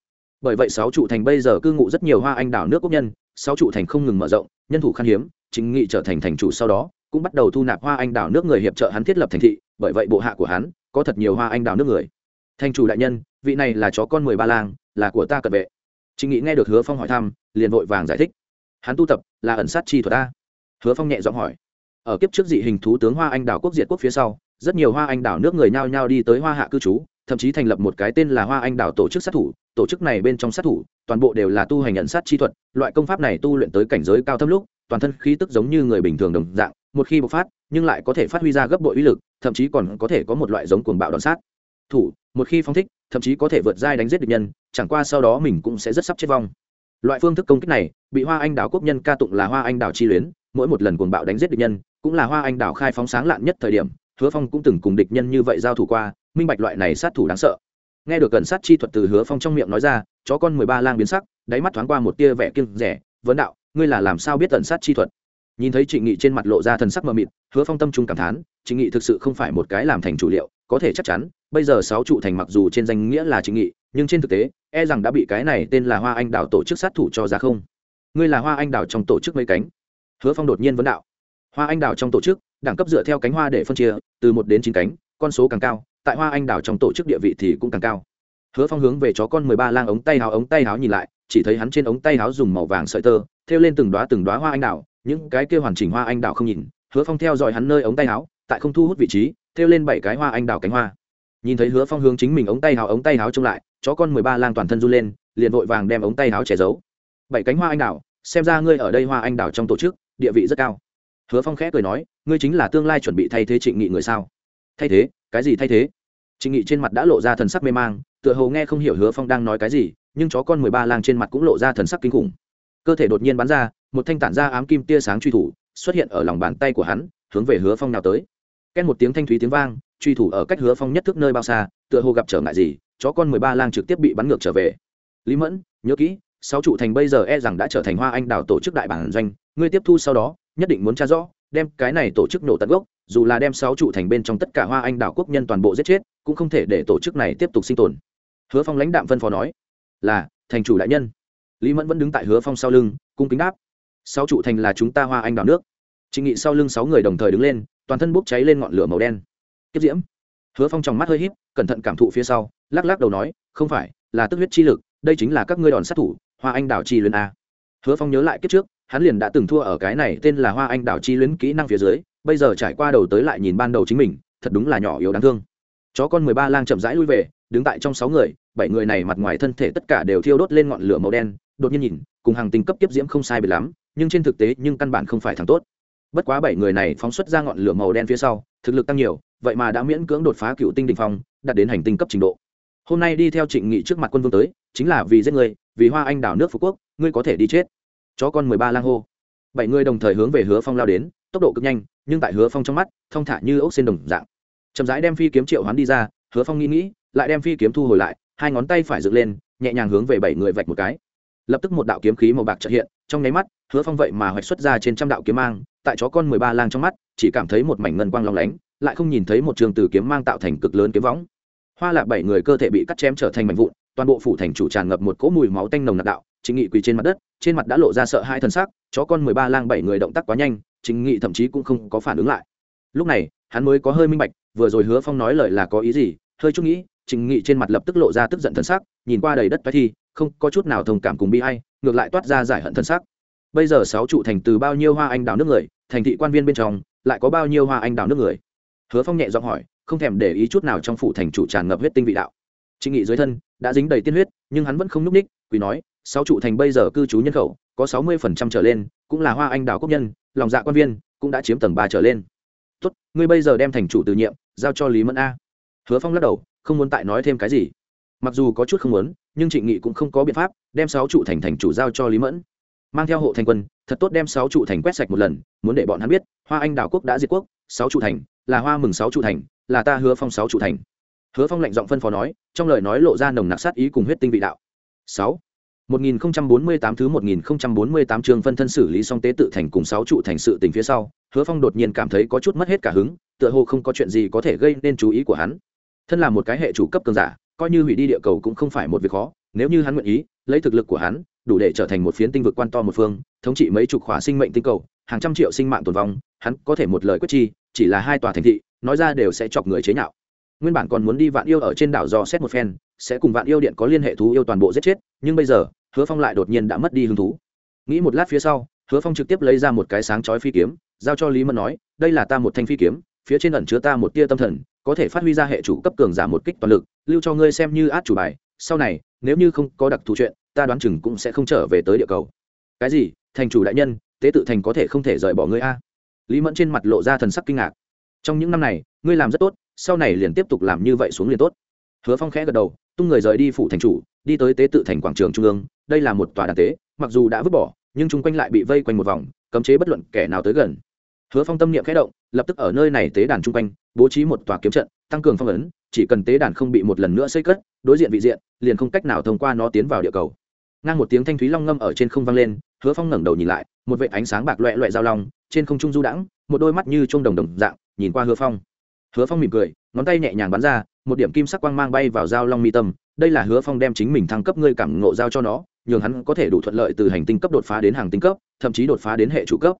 bởi vậy sáu trụ thành bây giờ cư ngụ rất nhiều hoa anh đảo nước quốc nhân, sáu trụ thành không ngừng mở rộng, nhân thủ khan hiếm, chính nghị trở thành thành chủ sau đó, cũng bắt đầu thu nạp hoa anh đào nước người hiệp trợ hắn thiết lập thành thị, bởi vậy bộ hạ của hắn có thật nhiều hoa anh đào nước người. Thành chủ đại nhân, vị này là chó con mười ba lang, là của ta cận vệ. Chính nghị nghe được hứa phong hỏi thăm, liền vội vàng giải thích. Hắn tu tập là ẩn sát chi thuật ta hứa phong nhẹ giọng hỏi. Ở kiếp trước dị hình thú tướng hoa anh đào quốc diệt quốc phía sau, rất nhiều hoa anh đào nước người nhao nhao đi tới hoa hạ cư trú thậm chí thành lập một cái tên là hoa anh đào tổ chức sát thủ, tổ chức này bên trong sát thủ, toàn bộ đều là tu hành nhận sát chi thuật, loại công pháp này tu luyện tới cảnh giới cao thâm lúc, toàn thân khí tức giống như người bình thường đồng dạng, một khi bộc phát, nhưng lại có thể phát huy ra gấp bội uy lực, thậm chí còn có thể có một loại giống cuồng bạo đòn sát. Thủ, một khi phóng thích, thậm chí có thể vượt giai đánh giết địch nhân, chẳng qua sau đó mình cũng sẽ rất sắp chết vong. Loại phương thức công kích này, bị hoa anh đảo quốc nhân ca tụng là hoa anh đảo chi luyến, mỗi một lần cuồng bạo đánh giết địch nhân, cũng là hoa anh đảo khai phóng sáng lạn nhất thời điểm hứa phong cũng từng cùng địch nhân như vậy giao thủ qua, minh bạch loại này sát thủ đáng sợ. Nghe được gần sát chi thuật từ hứa phong trong miệng nói ra, chó con mười ba lang biến sắc, đáy mắt thoáng qua một tia vẻ kiêng rẻ vấn đạo, ngươi là làm sao biết tận sát chi thuật? Nhìn thấy trịnh nghị trên mặt lộ ra thần sắc mờ mịt, hứa phong tâm trung cảm thán, trịnh nghị thực sự không phải một cái làm thành chủ liệu, có thể chắc chắn, bây giờ sáu trụ thành mặc dù trên danh nghĩa là trịnh nghị, nhưng trên thực tế e rằng đã bị cái này tên là hoa anh đào tổ chức sát thủ cho ra không. Ngươi là hoa anh đào trong tổ chức mấy cánh? Hứa phong đột nhiên vấn đạo. Hoa anh đào trong tổ chức? Đẳng cấp dựa theo cánh hoa để phân chia, từ một đến chín cánh, con số càng cao, tại hoa anh đào trong tổ chức địa vị thì cũng càng cao. Hứa phong hướng về chó con mười ba lang ống tay háo ống tay háo nhìn lại, chỉ thấy hắn trên ống tay háo dùng màu vàng sợi tơ, thêu lên từng đoá từng đoá hoa anh đào, những cái kia hoàn chỉnh hoa anh đào không nhìn, hứa phong theo dõi hắn nơi ống tay háo, tại không thu hút vị trí, thêu lên bảy cái hoa anh đào cánh hoa. Nhìn thấy hứa phong hướng chính mình ống tay háo ống tay háo trông lại, chó con mười ba lang toàn thân run lên, liền vội vàng đem ống tay háo che giấu. Bảy cánh hoa anh đào, xem ra ngươi ở đây hoa anh đào trong tổ chức, địa vị rất cao hứa phong khẽ cười nói, ngươi chính là tương lai chuẩn bị thay thế trịnh nghị người sao? Thay thế? Cái gì thay thế? Trịnh nghị trên mặt đã lộ ra thần sắc mê mang, tựa hồ nghe không hiểu hứa phong đang nói cái gì, nhưng chó con mười ba lang trên mặt cũng lộ ra thần sắc kinh khủng. Cơ thể đột nhiên bắn ra, một thanh tản ra ám kim tia sáng truy thủ xuất hiện ở lòng bàn tay của hắn, hướng về hứa phong nào tới. Ken một tiếng thanh thúy tiếng vang, truy thủ ở cách hứa phong nhất thức nơi bao xa, tựa hồ gặp trở ngại gì, chó con mười ba lang trực tiếp bị bắn ngược trở về. Lý mẫn, nhớ kỹ, sáu trụ thành bây giờ e rằng đã trở thành hoa anh đào tổ chức đại bản doanh, ngươi tiếp thu sau đó nhất định muốn tra rõ, đem cái này tổ chức nổ tận gốc, dù là đem sáu trụ thành bên trong tất cả hoa anh đảo quốc nhân toàn bộ giết chết, cũng không thể để tổ chức này tiếp tục sinh tồn. Hứa phong lãnh đạm phân phó nói, là, thành chủ đại nhân. Lý mẫn vẫn đứng tại hứa phong sau lưng, cung kính đáp, sáu trụ thành là chúng ta hoa anh đảo nước. Chị nghị sau lưng sáu người đồng thời đứng lên, toàn thân bốc cháy lên ngọn lửa màu đen. Kiếp diễm. Hứa phong trong mắt hơi h í p cẩn thận cảm thụ phía sau, lắc lắc đầu nói, không phải, là tức huyết chi lực, đây chính là các ngươi đòn sát thủ, hoa anh đảo chi luyện a. Hứa phong nhớ lại kiếp trước hắn liền đã từng thua ở cái này tên là hoa anh đào chi luyến kỹ năng phía dưới, bây giờ trải qua đầu tới lại nhìn ban đầu chính mình, thật đúng là nhỏ yếu đáng thương. Chó con mười ba lang chậm rãi lui về, đứng tại trong sáu người, bảy người này mặt ngoài thân thể tất cả đều thiêu đốt lên ngọn lửa màu đen, đột nhiên nhìn, cùng hàng tình cấp tiếp diễm không sai biệt lắm, nhưng trên thực tế nhưng căn bản không phải thằng tốt. Bất quá bảy người này phóng xuất ra ngọn lửa màu đen phía sau, thực lực tăng nhiều, vậy mà đã miễn cưỡng đột phá cựu tinh đình phong, đạt đến hành tinh cấp trình độ. Hôm nay đi theo trịnh nghị trước mặt quân vương tới, chính là vì giết người, vì hoa anh đảo nước phú quốc, ngươi có thể đi chết chó con mười ba lang hô. Bảy người đồng thời hướng về hứa phong lao đến, tốc độ cực nhanh, nhưng tại hứa phong trong mắt, thong thả như ốc xên đồng dạng. Chậm rãi đem phi kiếm triệu hoán đi ra, hứa phong nghĩ nghĩ, lại đem phi kiếm thu hồi lại, hai ngón tay phải dựng lên, nhẹ nhàng hướng về bảy người vạch một cái. Lập tức một đạo kiếm khí màu bạc trợ hiện, trong nháy mắt, hứa phong vậy mà hoạch xuất ra trên trăm đạo kiếm mang, tại chó con mười ba lang trong mắt, chỉ cảm thấy một mảnh ngân quang long lánh, lại không nhìn thấy một trường từ kiếm mang tạo thành cực lớn kiếm võng. Hoa lạc bảy người cơ thể bị cắt chém trở thành mảnh vụn toàn bộ phủ thành chủ tràn ngập một cỗ mùi máu tanh nồng nặc đạo, chính nghị quỳ trên mặt đất, trên mặt đã lộ ra sợ hai thần sắc, chó con mười ba lang bảy người động tác quá nhanh, chính nghị thậm chí cũng không có phản ứng lại. Lúc này, hắn mới có hơi minh bạch, vừa rồi hứa phong nói lời là có ý gì, hơi chút nghĩ, chính nghị trên mặt lập tức lộ ra tức giận thần sắc, nhìn qua đầy đất toái thi, không có chút nào thông cảm cùng bi hay ngược lại toát ra giải hận thần sắc. Bây giờ sáu trụ thành từ bao nhiêu hoa anh đào nước người, thành thị quan viên bên trong, lại có bao nhiêu hoa anh đào nước người? Hứa phong nhẹ giọng hỏi, không thèm để ý chút nào trong phủ thành chủ tràn ngập huyết tinh vị đạo trịnh nghị dưới thân đã dính đầy tiên huyết, nhưng hắn vẫn không n ú c ních quý nói, sáu trụ thành bây giờ cư trú nhân khẩu, có sáu mươi phần trăm trở lên, cũng là hoa anh đào quốc nhân, lòng dạ quan viên cũng đã chiếm tầng ba trở lên. Tốt, ngươi bây giờ đem thành chủ từ nhiệm, giao cho lý mẫn a. Hứa phong lắc đầu, không muốn tại nói thêm cái gì. Mặc dù có chút không muốn, nhưng trịnh nghị cũng không có biện pháp đem sáu trụ thành thành chủ giao cho lý mẫn. Mang theo hộ thành quân, thật tốt đem sáu trụ thành quét sạch một lần, muốn để bọn hắn biết, hoa anh đào quốc đã diệt quốc, sáu trụ thành là hoa mừng sáu trụ thành, là ta hứa phong sáu trụ thành hứa phong lệnh giọng phân phó nói trong lời nói lộ ra nồng nặc sát ý cùng huyết tinh vị đạo. Sáu. 1048 thứ 1048 trường phân thân xử lý xong tế tự thành cùng sáu trụ thành sự tình phía sau, Hứa Phong đột nhiên cảm thấy có chút mất hết cả hứng, tựa hồ không có chuyện gì có thể gây nên chú ý của hắn. Thân là một cái hệ chủ cấp cường giả, coi như hủy đi địa cầu cũng không phải một việc khó, nếu như hắn nguyện ý, lấy thực lực của hắn, đủ để trở thành một phiến tinh vực quan to một phương, thống trị mấy chục khỏa sinh mệnh tinh cầu, hàng trăm triệu sinh mạng tồn vong, hắn có thể một lời quyết chi, chỉ là hai tòa thành thị, nói ra đều sẽ chọc người chế nhạo nguyên bản còn muốn đi vạn yêu ở trên đảo dò xét một phen, sẽ cùng vạn yêu điện có liên hệ thú yêu toàn bộ giết chết, nhưng bây giờ, hứa phong lại đột nhiên đã mất đi hứng thú. Nghĩ một lát phía sau, hứa phong trực tiếp lấy ra một cái sáng chói phi kiếm, giao cho lý mẫn nói, đây là ta một thanh phi kiếm, phía trên ẩn chứa ta một tia tâm thần, có thể phát huy ra hệ chủ cấp cường giả một kích toàn lực, lưu cho ngươi xem như át chủ bài, sau này, nếu như không có đặc thù chuyện, ta đoán chừng cũng sẽ không trở về tới địa cầu. Cái gì? Thành chủ đại nhân, tế tự thành có thể không thể rời bỏ ngươi a? Lý mẫn trên mặt lộ ra thần sắc kinh ngạc trong những năm này, ngươi làm rất tốt, sau này liền tiếp tục làm như vậy xuống liền tốt. Hứa phong khẽ gật đầu, tung người rời đi phủ thành chủ, đi tới tế tự thành quảng trường trung ương, đây là một tòa đàn tế, mặc dù đã vứt bỏ, nhưng chung quanh lại bị vây quanh một vòng, cấm chế bất luận kẻ nào tới gần. Hứa phong tâm niệm khẽ động, lập tức ở nơi này tế đàn chung quanh, bố trí một tòa kiếm trận, tăng cường phong ấn, chỉ cần tế đàn không bị một lần nữa xây cất, đối diện vị diện, liền không cách nào thông qua nó tiến vào địa cầu. Ngang một tiếng thanh thúy long ngâm ở trên không vang lên, hứa phong ngẩng đầu nhìn lại, một vệ ánh sáng bạc loẹ loẹ giao long, trên không trung du đãng một đôi mắt như chuông đồng đồng dạng, nhìn qua hứa phong. Hứa phong mỉm cười, ngón tay nhẹ nhàng bắn ra, một điểm kim sắc quang mang bay vào dao long mi tâm. Đây là hứa phong đem chính mình thăng cấp ngươi cảm ngộ giao cho nó, nhường hắn có thể đủ thuận lợi từ hành tinh cấp đột phá đến hàng tinh cấp, thậm chí đột phá đến hệ chủ cấp.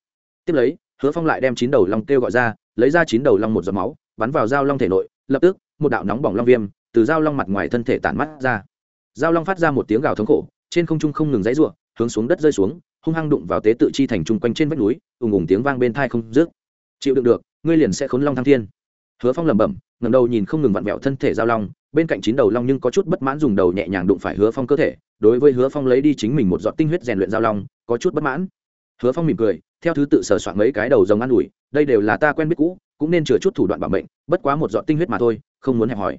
Tiếp lấy, hứa phong lại đem chín đầu long kêu gọi ra, lấy ra chín đầu long một giọt máu, bắn vào dao long thể nội, lập tức, một đạo nóng bỏng long viêm từ dao long mặt ngoài thân thể tản mắt ra. Dao long phát ra một tiếng gào thống khổ, trên không trung không ngừng dãy r hướng xuống đất rơi xuống, hung hăng đụng vào tế tự chi thành chung quanh trên vách núi, ùng ùng tiếng vang bên thai không rước chịu đựng được, ngươi liền sẽ khốn long thăng thiên. Hứa phong lẩm bẩm ngầm đầu nhìn không ngừng vặn vẹo thân thể giao long, bên cạnh chín đầu long nhưng có chút bất mãn dùng đầu nhẹ nhàng đụng phải hứa phong cơ thể, đối với hứa phong lấy đi chính mình một giọt tinh huyết rèn luyện giao long, có chút bất mãn. Hứa phong mỉm cười, theo thứ tự sờ soạn mấy cái đầu rồng an ủi, đây đều là ta quen biết cũ, cũng nên chừa chút thủ đoạn bảo mệnh, bất quá một giọt tinh huyết mà thôi, không muốn hẹp hỏi.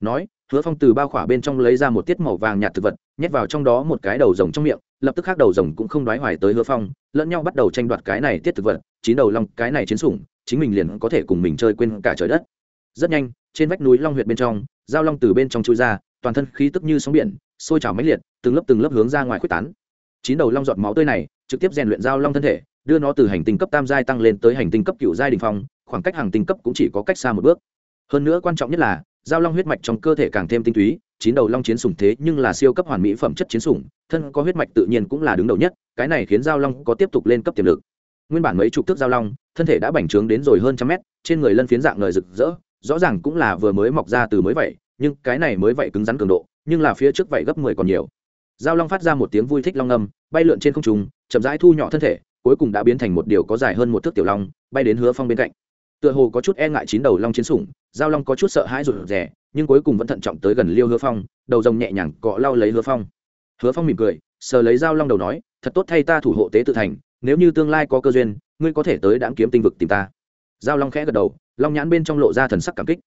Nói hứa phong từ bao khỏa bên trong lấy ra một tiết màu vàng nhạt thực vật, nhét vào trong đó một cái đầu rồng trong miệng, lập tức khác đầu rồng cũng không đoái hoài tới hứa phong, lẫn nhau bắt đầu tranh đoạt cái này tiết thực vật, chín đầu long, cái này chiến sủng, chính mình liền có thể cùng mình chơi quên cả trời đất. Rất nhanh, trên vách núi long huyệt bên trong, giao long từ bên trong chui ra, toàn thân khí tức như sóng biển, sôi trào mãnh liệt, từng lớp từng lớp hướng ra ngoài quyết tán. Chín đầu long giọt máu tươi này, trực tiếp rèn luyện giao long thân thể, đưa nó từ hành tinh cấp tam giai tăng lên tới hành tinh cấp cựu giai đình phong, khoảng cách hàng tinh cấp cũng chỉ có cách xa một bước. Hơn nữa quan trọng nhất là giao long huyết mạch trong cơ thể càng thêm tinh túy, chín đầu long chiến sủng thế nhưng là siêu cấp hoàn mỹ phẩm chất chiến sủng, thân có huyết mạch tự nhiên cũng là đứng đầu nhất, cái này khiến giao long có tiếp tục lên cấp tiềm lực. Nguyên bản mấy chục thước giao long, thân thể đã bành trướng đến rồi hơn trăm mét, trên người lân phiến dạng ngời rực rỡ, rõ ràng cũng là vừa mới mọc ra từ mới vậy, nhưng cái này mới vậy cứng rắn cường độ, nhưng là phía trước vậy gấp mười còn nhiều. Giao long phát ra một tiếng vui thích long âm, bay lượn trên không trung, chậm rãi thu nhỏ thân thể, cuối cùng đã biến thành một điều có dài hơn một thước tiểu long, bay đến hứa phong bên cạnh tựa hồ có chút e ngại chín đầu long chiến sủng, giao long có chút sợ hãi rụt rè, nhưng cuối cùng vẫn thận trọng tới gần liêu hứa phong, đầu rồng nhẹ nhàng cọ lau lấy hứa phong. Hứa phong mỉm cười, sờ lấy dao long đầu nói, thật tốt thay ta thủ hộ tế tự thành, nếu như tương lai có cơ duyên, ngươi có thể tới đáng kiếm tinh vực tìm ta. Giao long khẽ gật đầu, long nhãn bên trong lộ ra thần sắc cảm kích.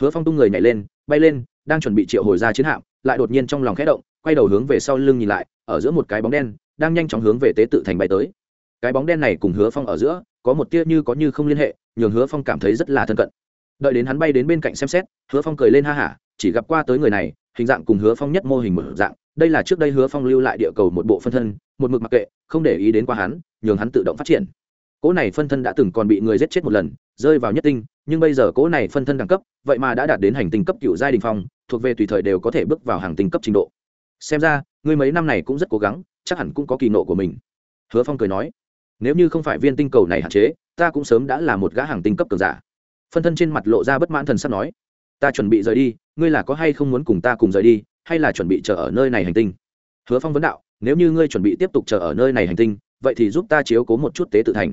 Hứa phong tung người nhảy lên, bay lên, đang chuẩn bị triệu hồi ra chiến hạm, lại đột nhiên trong lòng khẽ động, quay đầu hướng về sau lưng nhìn lại, ở giữa một cái bóng đen, đang nhanh chóng hướng về tế tự thành bay tới. Cái bóng đen này cùng hứa phong ở giữa, có một tia như có như không liên hệ nhường hứa phong cảm thấy rất là thân cận. Đợi đến hắn bay đến bên cạnh xem xét, hứa phong cười lên ha hả, chỉ gặp qua tới người này, hình dạng cùng hứa phong nhất mô hình mở dạng, đây là trước đây hứa phong lưu lại địa cầu một bộ phân thân, một mực mặc kệ, không để ý đến qua hắn, nhường hắn tự động phát triển. Cỗ này phân thân đã từng còn bị người giết chết một lần, rơi vào nhất tinh, nhưng bây giờ cỗ này phân thân đẳng cấp, vậy mà đã đạt đến hành tinh cấp cựu giai đình phong, thuộc về tùy thời đều có thể bước vào hàng tinh cấp trình độ. Xem ra, ngươi mấy năm này cũng rất cố gắng, chắc hẳn cũng có kỳ nộ của mình. Hứa phong cười nói nếu như không phải viên tinh cầu này hạn chế, ta cũng sớm đã là một gã hàng tinh cấp cường giả. Phân thân trên mặt lộ ra bất mãn thần sắp nói, ta chuẩn bị rời đi, ngươi là có hay không muốn cùng ta cùng rời đi, hay là chuẩn bị chờ ở nơi này hành tinh? Hứa phong vấn đạo, nếu như ngươi chuẩn bị tiếp tục chờ ở nơi này hành tinh, vậy thì giúp ta chiếu cố một chút tế tự thành.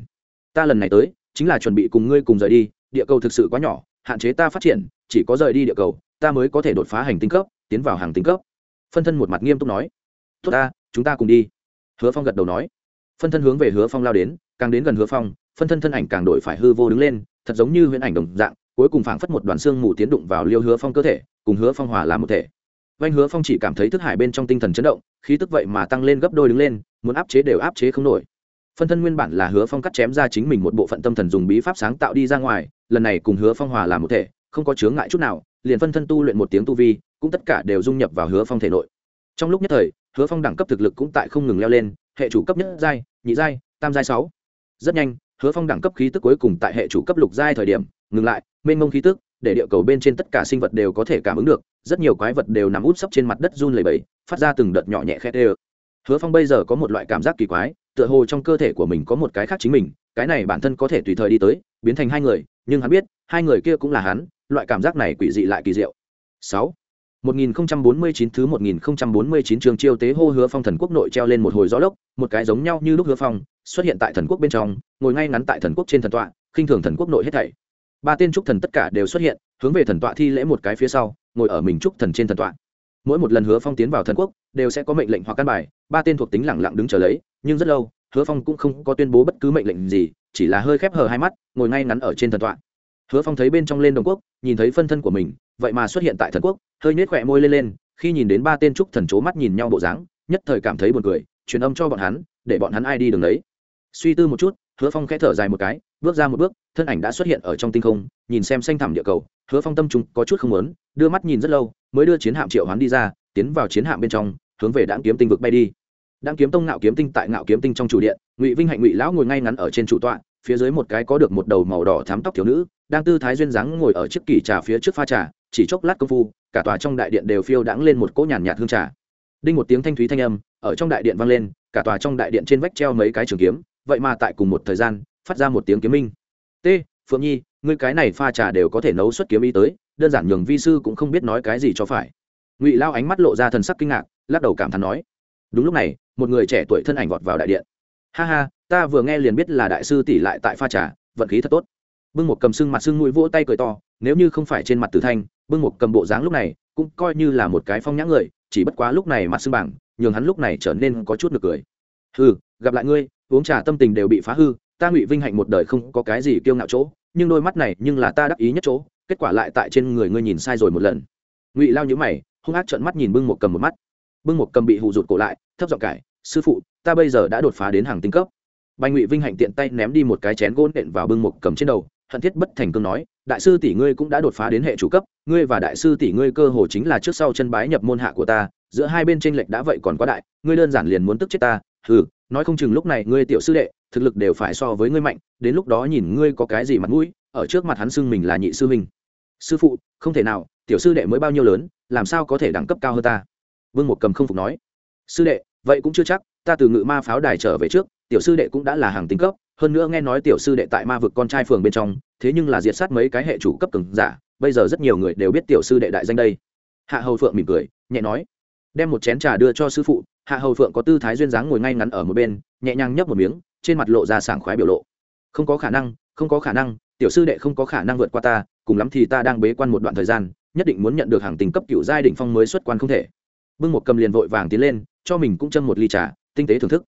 Ta lần này tới, chính là chuẩn bị cùng ngươi cùng rời đi, địa cầu thực sự quá nhỏ, hạn chế ta phát triển, chỉ có rời đi địa cầu, ta mới có thể đột phá hành tinh cấp, tiến vào hàng tinh cấp. Phân thân một mặt nghiêm túc nói, tốt ta, chúng ta cùng đi. Hứa phong gật đầu nói phân thân hướng về hứa phong lao đến, càng đến gần hứa phong, phân thân thân ảnh càng đổi phải hư vô đứng lên, thật giống như huyễn ảnh đồng dạng, cuối cùng phảng phất một đoàn xương mù tiến đụng vào liêu hứa phong cơ thể, cùng hứa phong hòa làm một thể. Vanh hứa phong chỉ cảm thấy thức hải bên trong tinh thần chấn động, khí tức vậy mà tăng lên gấp đôi đứng lên, muốn áp chế đều áp chế không nổi. Phân thân nguyên bản là hứa phong cắt chém ra chính mình một bộ phận tâm thần dùng bí pháp sáng tạo đi ra ngoài, lần này cùng hứa phong hòa làm một thể, không có chướng ngại chút nào, liền phân thân tu luyện một tiếng tu vi, cũng tất cả đều dung nhập vào hứa phong thể nội. Trong lúc nhất thời, hứa phong đẳng cấp thực lực cũng tại không ngừng leo lên, hệ chủ cấp nhất giai nhị giai, tam giai sáu. Rất nhanh, hứa phong đẳng cấp khí tức cuối cùng tại hệ chủ cấp lục giai thời điểm, ngừng lại, mênh mông khí tức, để địa cầu bên trên tất cả sinh vật đều có thể cảm ứng được, rất nhiều quái vật đều nằm út sấp trên mặt đất run lẩy bẩy, phát ra từng đợt nhỏ nhẹ khét ê hứa phong bây giờ có một loại cảm giác kỳ quái, tựa hồ trong cơ thể của mình có một cái khác chính mình, cái này bản thân có thể tùy thời đi tới, biến thành hai người, nhưng hắn biết, hai người kia cũng là hắn, loại cảm giác này quỷ dị lại kỳ diệu. Sáu. 1049 thứ 1049 trường chiêu tế hô hứa phong thần quốc nội treo lên một hồi gió lốc, một cái giống nhau như lúc hứa phong xuất hiện tại thần quốc bên trong, ngồi ngay ngắn tại thần quốc trên thần tọa, khinh thường thần quốc nội hết thảy. Ba tên trúc thần tất cả đều xuất hiện, hướng về thần tọa thi lễ một cái phía sau, ngồi ở mình trúc thần trên thần tọa. Mỗi một lần hứa phong tiến vào thần quốc, đều sẽ có mệnh lệnh hoặc căn bài, ba tên thuộc tính lặng lặng đứng chờ lấy, nhưng rất lâu, hứa phong cũng không có tuyên bố bất cứ mệnh lệnh gì, chỉ là hơi khép hờ hai mắt, ngồi ngay ngắn ở trên thần tọa. Hứa Phong thấy bên trong lên đồng quốc, nhìn thấy phân thân của mình, vậy mà xuất hiện tại thần quốc, hơi nhếch khóe môi lên lên, khi nhìn đến ba tên trúc thần chố mắt nhìn nhau bộ dáng, nhất thời cảm thấy buồn cười, truyền âm cho bọn hắn, để bọn hắn ai đi đường đấy. Suy tư một chút, Hứa Phong khẽ thở dài một cái, bước ra một bước, thân ảnh đã xuất hiện ở trong tinh không, nhìn xem xanh thẳm địa cầu, Hứa Phong tâm trung có chút không muốn, đưa mắt nhìn rất lâu, mới đưa chiến hạm triệu hoán đi ra, tiến vào chiến hạm bên trong, hướng về Đãng Kiếm Tinh vực bay đi. Đãng Kiếm Tông Ngạo Kiếm Tinh tại Ngạo Kiếm Tinh trong chủ điện, Ngụy Vinh Hạnh Ngụy lão ngồi ngay ngắn ở trên chủ tọa, phía dưới một cái có được một đầu màu đỏ thắm tóc thiếu nữ, đang tư thái duyên dáng ngồi ở chiếc kỳ trà phía trước pha trà, chỉ chốc lát công phu, cả tòa trong đại điện đều phiêu đãng lên một cỗ nhàn nhạt hương trà. Đinh một tiếng thanh thúy thanh âm, ở trong đại điện vang lên, cả tòa trong đại điện trên vách treo mấy cái trường kiếm, vậy mà tại cùng một thời gian, phát ra một tiếng kiếm minh. T, phượng nhi, ngươi cái này pha trà đều có thể nấu xuất kiếm ý tới, đơn giản nhường vi sư cũng không biết nói cái gì cho phải. Ngụy lao ánh mắt lộ ra thần sắc kinh ngạc, lắc đầu cảm thán nói. Đúng lúc này, một người trẻ tuổi thân ảnh vọt vào đại điện. Ha ha, ta vừa nghe liền biết là đại sư tỷ lại tại pha trà, vận khí thật tốt bưng một cầm sưng mặt sưng mũi vỗ tay cười to, nếu như không phải trên mặt tử thanh, bưng một cầm bộ dáng lúc này cũng coi như là một cái phong nhã người, chỉ bất quá lúc này mặt sưng bảng, nhường hắn lúc này trở nên có chút nực cười. Hừ, gặp lại ngươi, uống trà tâm tình đều bị phá hư, ta ngụy vinh hạnh một đời không có cái gì kiêu ngạo chỗ, nhưng đôi mắt này nhưng là ta đắc ý nhất chỗ, kết quả lại tại trên người ngươi nhìn sai rồi một lần. Ngụy lao nhữ mày, hung ác trợn mắt nhìn bưng một cầm một mắt. Bưng một cầm bị hụ rụt cổ lại, thấp giọng cải sư phụ, ta bây giờ đã đột phá đến hàng tinh cấp. Bạch ngụy vinh hạnh tiện tay ném đi một cái chén gôn đện vào bưng một cầm trên đầu hận thiết bất thành cương nói, đại sư tỷ ngươi cũng đã đột phá đến hệ chủ cấp, ngươi và đại sư tỷ ngươi cơ hồ chính là trước sau chân bái nhập môn hạ của ta, giữa hai bên tranh lệch đã vậy còn quá đại, ngươi đơn giản liền muốn tức chết ta, hừ, nói không chừng lúc này ngươi tiểu sư đệ, thực lực đều phải so với ngươi mạnh, đến lúc đó nhìn ngươi có cái gì mặt mũi, ở trước mặt hắn xưng mình là nhị sư huynh. Sư phụ, không thể nào, tiểu sư đệ mới bao nhiêu lớn, làm sao có thể đẳng cấp cao hơn ta? Vương một cầm không phục nói. Sư đệ, vậy cũng chưa chắc, ta từ ngự ma pháo đài trở về trước, tiểu sư đệ cũng đã là hàng tính cấp hơn nữa nghe nói tiểu sư đệ tại ma vực con trai phường bên trong, thế nhưng là diệt sát mấy cái hệ chủ cấp cường giả, bây giờ rất nhiều người đều biết tiểu sư đệ đại danh đây. Hạ hầu phượng mỉm cười, nhẹ nói, đem một chén trà đưa cho sư phụ. Hạ hầu phượng có tư thái duyên dáng ngồi ngay ngắn ở một bên, nhẹ nhàng nhấp một miếng, trên mặt lộ ra sảng khoái biểu lộ. Không có khả năng, không có khả năng, tiểu sư đệ không có khả năng vượt qua ta, cùng lắm thì ta đang bế quan một đoạn thời gian, nhất định muốn nhận được hàng tình cấp cựu giai đỉnh phong mới xuất quan không thể. Bưng một cầm liền vội vàng tiến lên, cho mình cũng châm một ly trà, tinh tế thưởng thức.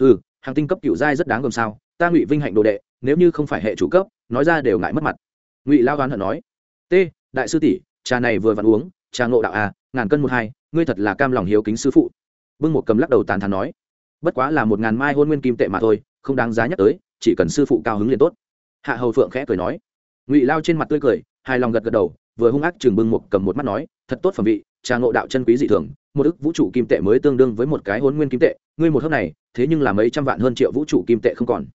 Ừ hàng tinh cấp cựu giai rất đáng gồm sao ta ngụy vinh hạnh đồ đệ, nếu như không phải hệ chủ cấp, nói ra đều ngại mất mặt. Ngụy lao đoán hận nói t đại sư tỷ, trà này vừa vặn uống, trà ngộ đạo à ngàn cân một hai, ngươi thật là cam lòng hiếu kính sư phụ. Bưng một cầm lắc đầu tàn thắn nói, bất quá là một ngàn mai hôn nguyên kim tệ mà thôi, không đáng giá nhắc tới, chỉ cần sư phụ cao hứng liền tốt. Hạ hầu phượng khẽ cười nói. Ngụy lao trên mặt tươi cười, hài lòng gật gật đầu, vừa hung ác chừng bưng một cầm một mắt nói, thật tốt phẩm vị, trà ngộ đạo chân quý dị thường, một ức vũ trụ kim tệ mới tương đương với một cái hôn nguyên kim tệ, ngươi một hớp này, thế nhưng là mấy trăm vạn hơn triệu vũ trụ kim tệ không còn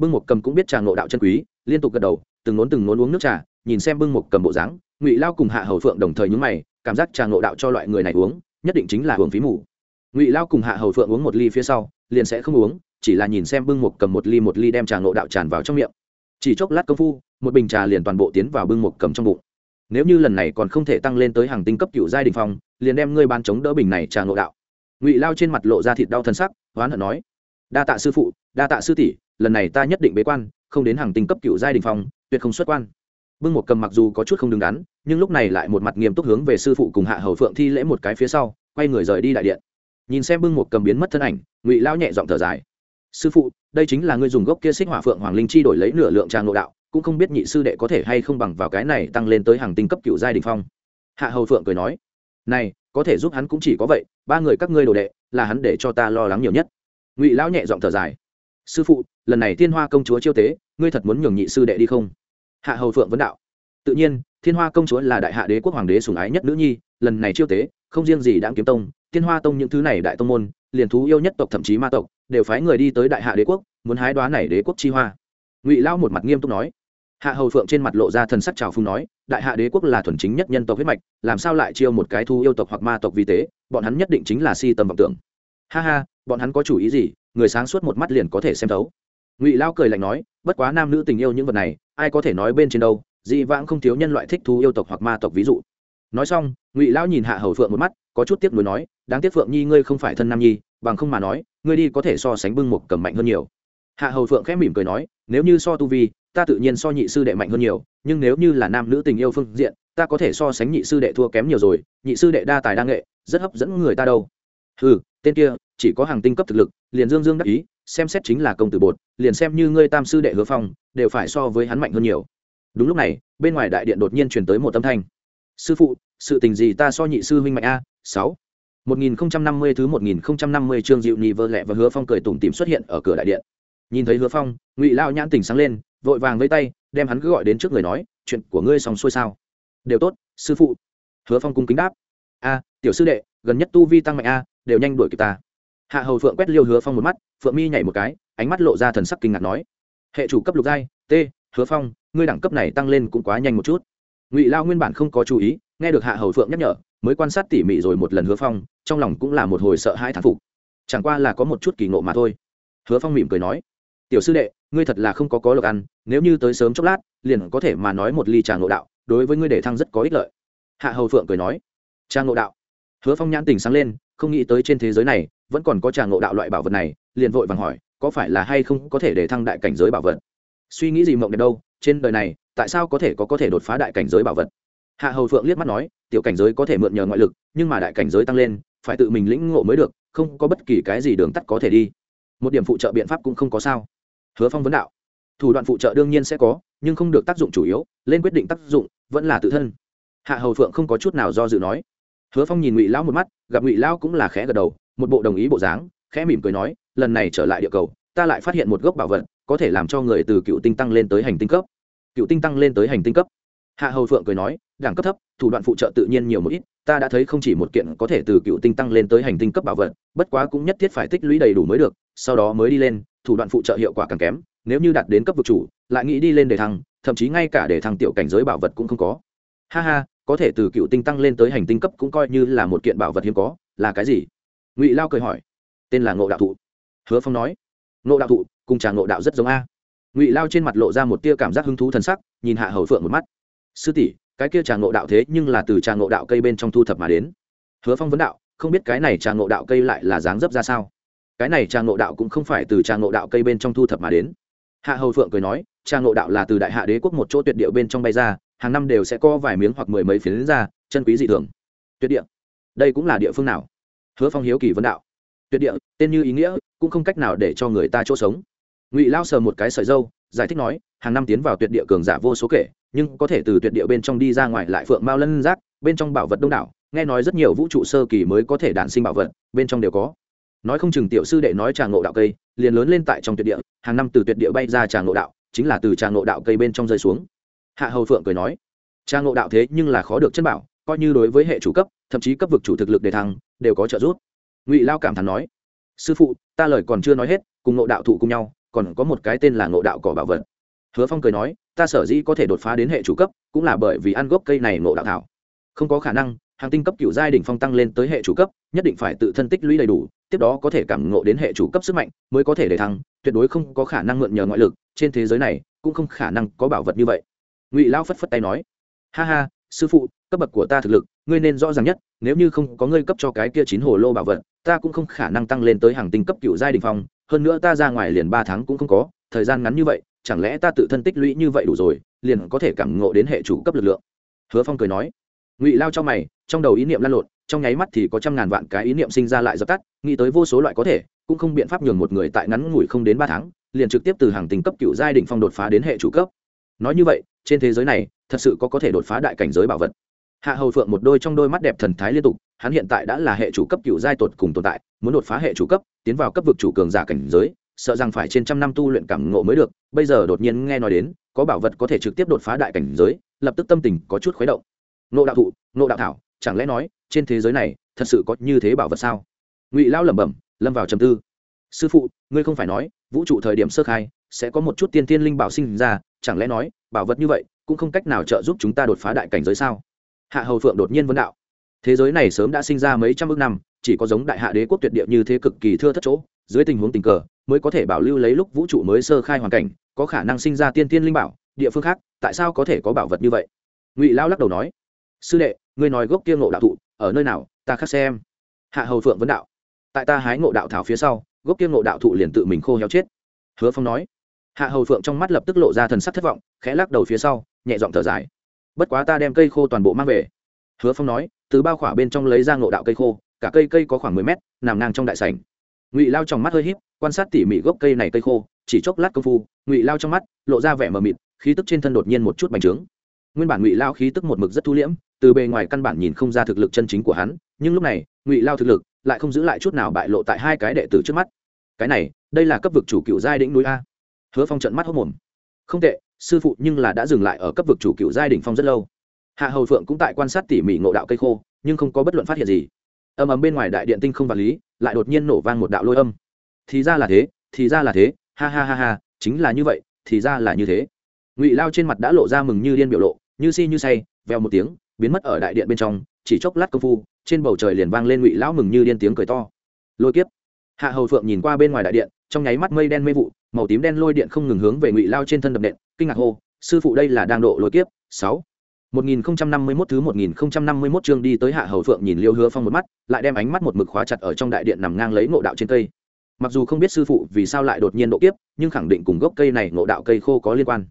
bưng một cầm cũng biết trà ngộ đạo chân quý, liên tục gật đầu, từng nốn từng nốn uống nước trà, nhìn xem bưng một cầm bộ dáng, ngụy lao cùng hạ hầu phượng đồng thời nhúng mày, cảm giác trà ngộ đạo cho loại người này uống, nhất định chính là hưởng phí mù. Ngụy lao cùng hạ hầu phượng uống một ly phía sau, liền sẽ không uống, chỉ là nhìn xem bưng một cầm một ly một ly đem trà ngộ đạo tràn vào trong miệng. Chỉ chốc lát công phu, một bình trà liền toàn bộ tiến vào bưng một cầm trong bụng. Nếu như lần này còn không thể tăng lên tới hàng tinh cấp cựu giai đình phong, liền đem ngươi ban chống đỡ bình này trà ngộ đạo. Ngụy lao trên mặt lộ ra thịt đau thân sắc, hoán hận nói, đa tạ sư phụ, đa tạ sư tỷ lần này ta nhất định bế quan, không đến hàng tinh cấp cựu giai đình phong, tuyệt không xuất quan. Bưng một cầm mặc dù có chút không đứng đắn, nhưng lúc này lại một mặt nghiêm túc hướng về sư phụ cùng hạ hầu phượng thi lễ một cái phía sau, quay người rời đi đại điện. Nhìn xem bưng một cầm biến mất thân ảnh, ngụy lao nhẹ giọng thở dài. Sư phụ, đây chính là ngươi dùng gốc kia xích hỏa phượng hoàng linh chi đổi lấy nửa lượng trang nội đạo, cũng không biết nhị sư đệ có thể hay không bằng vào cái này tăng lên tới hàng tinh cấp cựu giai đình phong. Hạ hầu phượng cười nói, này, có thể giúp hắn cũng chỉ có vậy, ba người các ngươi đồ đệ, là hắn để cho ta lo lắng nhiều nhất. Ngụy lão nhẹ giọng thở dài sư phụ lần này thiên hoa công chúa chiêu tế ngươi thật muốn nhường nhị sư đệ đi không hạ hầu phượng vấn đạo tự nhiên thiên hoa công chúa là đại hạ đế quốc hoàng đế sùng ái nhất nữ nhi lần này chiêu tế không riêng gì đáng kiếm tông thiên hoa tông những thứ này đại tông môn liền thú yêu nhất tộc thậm chí ma tộc đều phái người đi tới đại hạ đế quốc muốn hái đoá này đế quốc chi hoa ngụy lao một mặt nghiêm túc nói hạ hầu phượng trên mặt lộ ra thần sắc trào phung nói đại hạ đế quốc là thuần chính nhất nhân tộc huyết mạch làm sao lại chiêu một cái thu yêu tộc hoặc ma tộc vì tế bọn hắn nhất định chính là si tầm vọng tưởng ha ha, bọn hắn có chủ ý gì, người sáng suốt một mắt liền có thể xem thấu. Ngụy lao cười lạnh nói, bất quá nam nữ tình yêu những vật này, ai có thể nói bên trên đâu, dị vãng không thiếu nhân loại thích thú yêu tộc hoặc ma tộc ví dụ. Nói xong, ngụy lão nhìn hạ hầu phượng một mắt, có chút tiếc nuối nói, đáng tiếc phượng nhi ngươi không phải thân nam nhi, bằng không mà nói, ngươi đi có thể so sánh bưng Mục cầm mạnh hơn nhiều. Hạ hầu phượng khẽ mỉm cười nói, nếu như so tu vi, ta tự nhiên so nhị sư đệ mạnh hơn nhiều, nhưng nếu như là nam nữ tình yêu phương diện, ta có thể so sánh nhị sư đệ thua kém nhiều rồi, nhị sư đệ đa tài đa nghệ, rất hấp dẫn người ta đâu. Ừ tên kia, chỉ có hàng tinh cấp thực lực, liền dương dương đắc ý, xem xét chính là công tử bột, liền xem như ngươi tam sư đệ hứa phong, đều phải so với hắn mạnh hơn nhiều. Đúng lúc này, bên ngoài đại điện đột nhiên truyền tới một âm thanh. Sư phụ, sự tình gì ta so nhị sư huynh mạnh a? Sáu. Một nghìn năm mươi thứ một nghìn năm mươi chương dịu nhị vơ lẹ và hứa phong cười tủm tìm xuất hiện ở cửa đại điện. Nhìn thấy hứa phong, ngụy lao nhãn tỉnh sáng lên, vội vàng vây tay, đem hắn cứ gọi đến trước người nói, chuyện của ngươi xong xuôi sao? Đều tốt, sư phụ. Hứa phong cung kính đáp, a, tiểu sư đệ, gần nhất tu vi tăng mạnh a đều nhanh đuổi kịp ta. Hạ hầu phượng quét liêu hứa phong một mắt, phượng mi nhảy một cái, ánh mắt lộ ra thần sắc kinh ngạc nói, hệ chủ cấp lục giai, t, hứa phong, ngươi đẳng cấp này tăng lên cũng quá nhanh một chút. Ngụy lao nguyên bản không có chú ý, nghe được hạ hầu phượng nhắc nhở, mới quan sát tỉ mỉ rồi một lần hứa phong, trong lòng cũng là một hồi sợ hãi thán phục. Chẳng qua là có một chút kỳ ngộ mà thôi. Hứa phong mỉm cười nói, tiểu sư đệ, ngươi thật là không có có lộc ăn, nếu như tới sớm chốc lát, liền có thể mà nói một ly trà ngộ đạo, đối với ngươi để thăng rất có ích lợi. Hạ hầu phượng cười nói, trà ngộ đạo. Hứa phong nhãn tình sáng lên không nghĩ tới trên thế giới này, vẫn còn có trà ngộ đạo loại bảo vật này, liền vội vàng hỏi, có phải là hay không có thể để thăng đại cảnh giới bảo vật? Suy nghĩ gì mộng đẹp đâu, trên đời này, tại sao có thể có có thể đột phá đại cảnh giới bảo vật? Hạ hầu phượng liếc mắt nói, tiểu cảnh giới có thể mượn nhờ ngoại lực, nhưng mà đại cảnh giới tăng lên, phải tự mình lĩnh ngộ mới được, không có bất kỳ cái gì đường tắt có thể đi. Một điểm phụ trợ biện pháp cũng không có sao. Hứa phong vấn đạo, thủ đoạn phụ trợ đương nhiên sẽ có, nhưng không được tác dụng chủ yếu, lên quyết định tác dụng, vẫn là tự thân. Hạ hầu phượng không có chút nào do dự nói hứa phong nhìn ngụy lão một mắt, gặp ngụy lão cũng là khẽ gật đầu, một bộ đồng ý bộ dáng, khẽ mỉm cười nói, lần này trở lại địa cầu, ta lại phát hiện một gốc bảo vật, có thể làm cho người từ cựu tinh tăng lên tới hành tinh cấp. Cựu tinh tăng lên tới hành tinh cấp. Hạ hầu phượng cười nói, đẳng cấp thấp, thủ đoạn phụ trợ tự nhiên nhiều một ít, ta đã thấy không chỉ một kiện có thể từ cựu tinh tăng lên tới hành tinh cấp bảo vật, bất quá cũng nhất thiết phải tích lũy đầy đủ mới được, sau đó mới đi lên, thủ đoạn phụ trợ hiệu quả càng kém, nếu như đạt đến cấp vực chủ, lại nghĩ đi lên để thăng, thậm chí ngay cả để thăng tiểu cảnh giới bảo vật cũng không có. Ha ha có thể từ cựu tinh tăng lên tới hành tinh cấp cũng coi như là một kiện bảo vật hiếm có, là cái gì? Ngụy lao cười hỏi. Tên là ngộ đạo thụ. Hứa phong nói. Ngộ đạo thụ, cùng trà ngộ đạo rất giống a. Ngụy lao trên mặt lộ ra một tia cảm giác hứng thú t sắc, nhìn hạ hầu phượng một mắt. Sư tỷ, cái kia trà ngộ đạo thế nhưng là từ trà ngộ đạo cây bên trong thu thập mà đến. Hứa phong vấn đạo, không biết cái này trà ngộ đạo cây lại là dáng dấp ra sao? Cái này trà ngộ đạo cũng không phải từ trà ngộ đạo cây bên trong thu thập mà đến. Hạ hầu phượng cười nói trà ngộ đạo là từ đại hạ đế quốc một chỗ tuyệt địa bên trong bay ra hàng năm đều sẽ có vài miếng hoặc mười mấy phiến ra, chân quý dị thường. Tuyệt địa. Đây cũng là địa phương nào? Hứa phong hiếu kỳ vấn đạo. Tuyệt địa, tên như ý nghĩa, cũng không cách nào để cho người ta chỗ sống. Ngụy lao sờ một cái sợi dâu, giải thích nói, hàng năm tiến vào tuyệt địa cường giả vô số kể, nhưng có thể từ tuyệt địa bên trong đi ra ngoài lại phượng mao lân giác, bên trong bảo vật đông đảo, nghe nói rất nhiều vũ trụ sơ kỳ mới có thể đản sinh bảo vật, bên trong đều có. Nói không chừng tiểu sư đệ nói trà ngộ đạo cây, liền lớn lên tại trong tuyệt địa, hàng năm từ tuyệt địa bay ra trà ngộ đạo, chính là từ trà ngộ đạo cây bên trong rơi xuống hạ hầu phượng cười nói, trang ngộ đạo thế nhưng là khó được chân bảo, coi như đối với hệ chủ cấp, thậm chí cấp vực chủ thực lực đề thăng, đều có trợ giúp. Ngụy lao cảm thán nói, sư phụ, ta lời còn chưa nói hết, cùng ngộ đạo thụ cùng nhau, còn có một cái tên là ngộ đạo cỏ bảo vật. Hứa phong cười nói, ta sở dĩ có thể đột phá đến hệ chủ cấp, cũng là bởi vì ăn gốc cây này ngộ đạo thảo. Không có khả năng, hàng tinh cấp cựu giai đỉnh phong tăng lên tới hệ chủ cấp, nhất định phải tự thân tích lũy đầy đủ, tiếp đó có thể cảm ngộ đến hệ chủ cấp sức mạnh, mới có thể để thăng, tuyệt đối không có khả năng mượn nhờ ngoại lực, trên thế giới này, cũng không khả năng có bảo vật như vậy ngụy lao phất phất tay nói ha ha sư phụ cấp bậc của ta thực lực ngươi nên rõ ràng nhất nếu như không có ngươi cấp cho cái kia chín hồ lô bảo vật ta cũng không khả năng tăng lên tới hàng tinh cấp cựu giai đình phong hơn nữa ta ra ngoài liền ba tháng cũng không có thời gian ngắn như vậy chẳng lẽ ta tự thân tích lũy như vậy đủ rồi liền có thể cảm ngộ đến hệ chủ cấp lực lượng hứa phong cười nói ngụy lao cho mày trong đầu ý niệm lan lộn trong nháy mắt thì có trăm ngàn vạn cái ý niệm sinh ra lại dập tắt nghĩ tới vô số loại có thể cũng không biện pháp nhường một người tại ngắn ngủi không đến ba tháng liền trực tiếp từ hàng tinh cấp cựu giai đ phong đột phá đến hệ chủ cấp nói như vậy trên thế giới này, thật sự có có thể đột phá đại cảnh giới bảo vật. Hạ hầu phượng một đôi trong đôi mắt đẹp thần thái liên tục, hắn hiện tại đã là hệ chủ cấp cựu giai tột cùng tồn tại, muốn đột phá hệ chủ cấp, tiến vào cấp vực chủ cường giả cảnh giới, sợ rằng phải trên trăm năm tu luyện cảm ngộ mới được, bây giờ đột nhiên nghe nói đến, có bảo vật có thể trực tiếp đột phá đại cảnh giới, lập tức tâm tình có chút khuấy động. Nộ đạo thụ nộ đạo thảo, chẳng lẽ nói, trên thế giới này, thật sự có như thế bảo vật sao? Ngụy lão lẩm bẩm, lâm vào trầm tư. Sư phụ, ngươi không phải nói, vũ trụ thời điểm sơ khai, sẽ có một chút tiên tiên linh bảo sinh ra, chẳng lẽ nói bảo vật như vậy, cũng không cách nào trợ giúp chúng ta đột phá đại cảnh giới sao? Hạ hầu phượng đột nhiên vấn đạo. Thế giới này sớm đã sinh ra mấy trăm ước năm, chỉ có giống đại hạ đế quốc tuyệt địa như thế cực kỳ thưa thất chỗ, dưới tình huống tình cờ, mới có thể bảo lưu lấy lúc vũ trụ mới sơ khai hoàn cảnh, có khả năng sinh ra tiên tiên linh bảo, địa phương khác, tại sao có thể có bảo vật như vậy? Ngụy lao lắc đầu nói. Sư đệ, ngươi nói gốc kia ngộ đạo thụ, ở nơi nào, ta khắc xem. Hạ hầu phượng vấn đạo. Tại ta hái ngộ đạo thảo phía sau, gốc kia ngộ đạo thụ liền tự mình khô héo chết. Hứa phong nói hạ hầu phượng trong mắt lập tức lộ ra thần sắc thất vọng, khẽ lắc đầu phía sau, nhẹ giọng thở dài. Bất quá ta đem cây khô toàn bộ mang về. Hứa phong nói, từ bao khỏa bên trong lấy ra ngộ đạo cây khô, cả cây cây có khoảng mười mét, nằm ngang trong đại sảnh. Ngụy lao trong mắt hơi híp, quan sát tỉ mỉ gốc cây này cây khô, chỉ chốc lát công phu, ngụy lao trong mắt lộ ra vẻ mờ mịt, khí tức trên thân đột nhiên một chút bành trướng. Nguyên bản ngụy lao khí tức một mực rất thu liễm, từ bề ngoài căn bản nhìn không ra thực lực chân chính của hắn, nhưng lúc này, ngụy lao thực lực lại không giữ lại chút nào bại lộ tại hai cái đệ tử trước mắt. Cái này, đây là cấp vực chủ cựu giai đỉnh núi a hứa phong trận mắt hốc mồm. Không tệ, sư phụ nhưng là đã dừng lại ở cấp vực chủ cựu giai đỉnh phong rất lâu. Hạ hầu phượng cũng tại quan sát tỉ mỉ ngộ đạo cây khô, nhưng không có bất luận phát hiện gì. Âm ầm bên ngoài đại điện tinh không vật lý, lại đột nhiên nổ vang một đạo lôi âm. Thì ra là thế, thì ra là thế, ha ha ha ha, chính là như vậy, thì ra là như thế. Ngụy lao trên mặt đã lộ ra mừng như điên biểu lộ, như si như say, vèo một tiếng, biến mất ở đại điện bên trong, chỉ chốc lát công phu, trên bầu trời liền vang lên ngụy lão mừng như điên tiếng cười to. Lôi kiếp. Hạ hầu phượng nhìn qua bên ngoài đại điện, trong nháy mắt mây đen mây vụ màu tím đen lôi điện không ngừng hướng về ngụy lao trên thân đập điện kinh ngạc hô sư phụ đây là đang độ lôi kiếp sáu 1051 thứ 1051 chương đi tới Hạ Hầu Phượng nhìn Liêu Hứa Phong một mắt, lại đem ánh mắt một mực khóa chặt ở trong đại điện nằm ngang lấy ngộ đạo trên cây. Mặc dù không biết sư phụ vì sao lại đột nhiên độ kiếp, nhưng khẳng định cùng gốc cây này ngộ đạo cây khô có liên quan.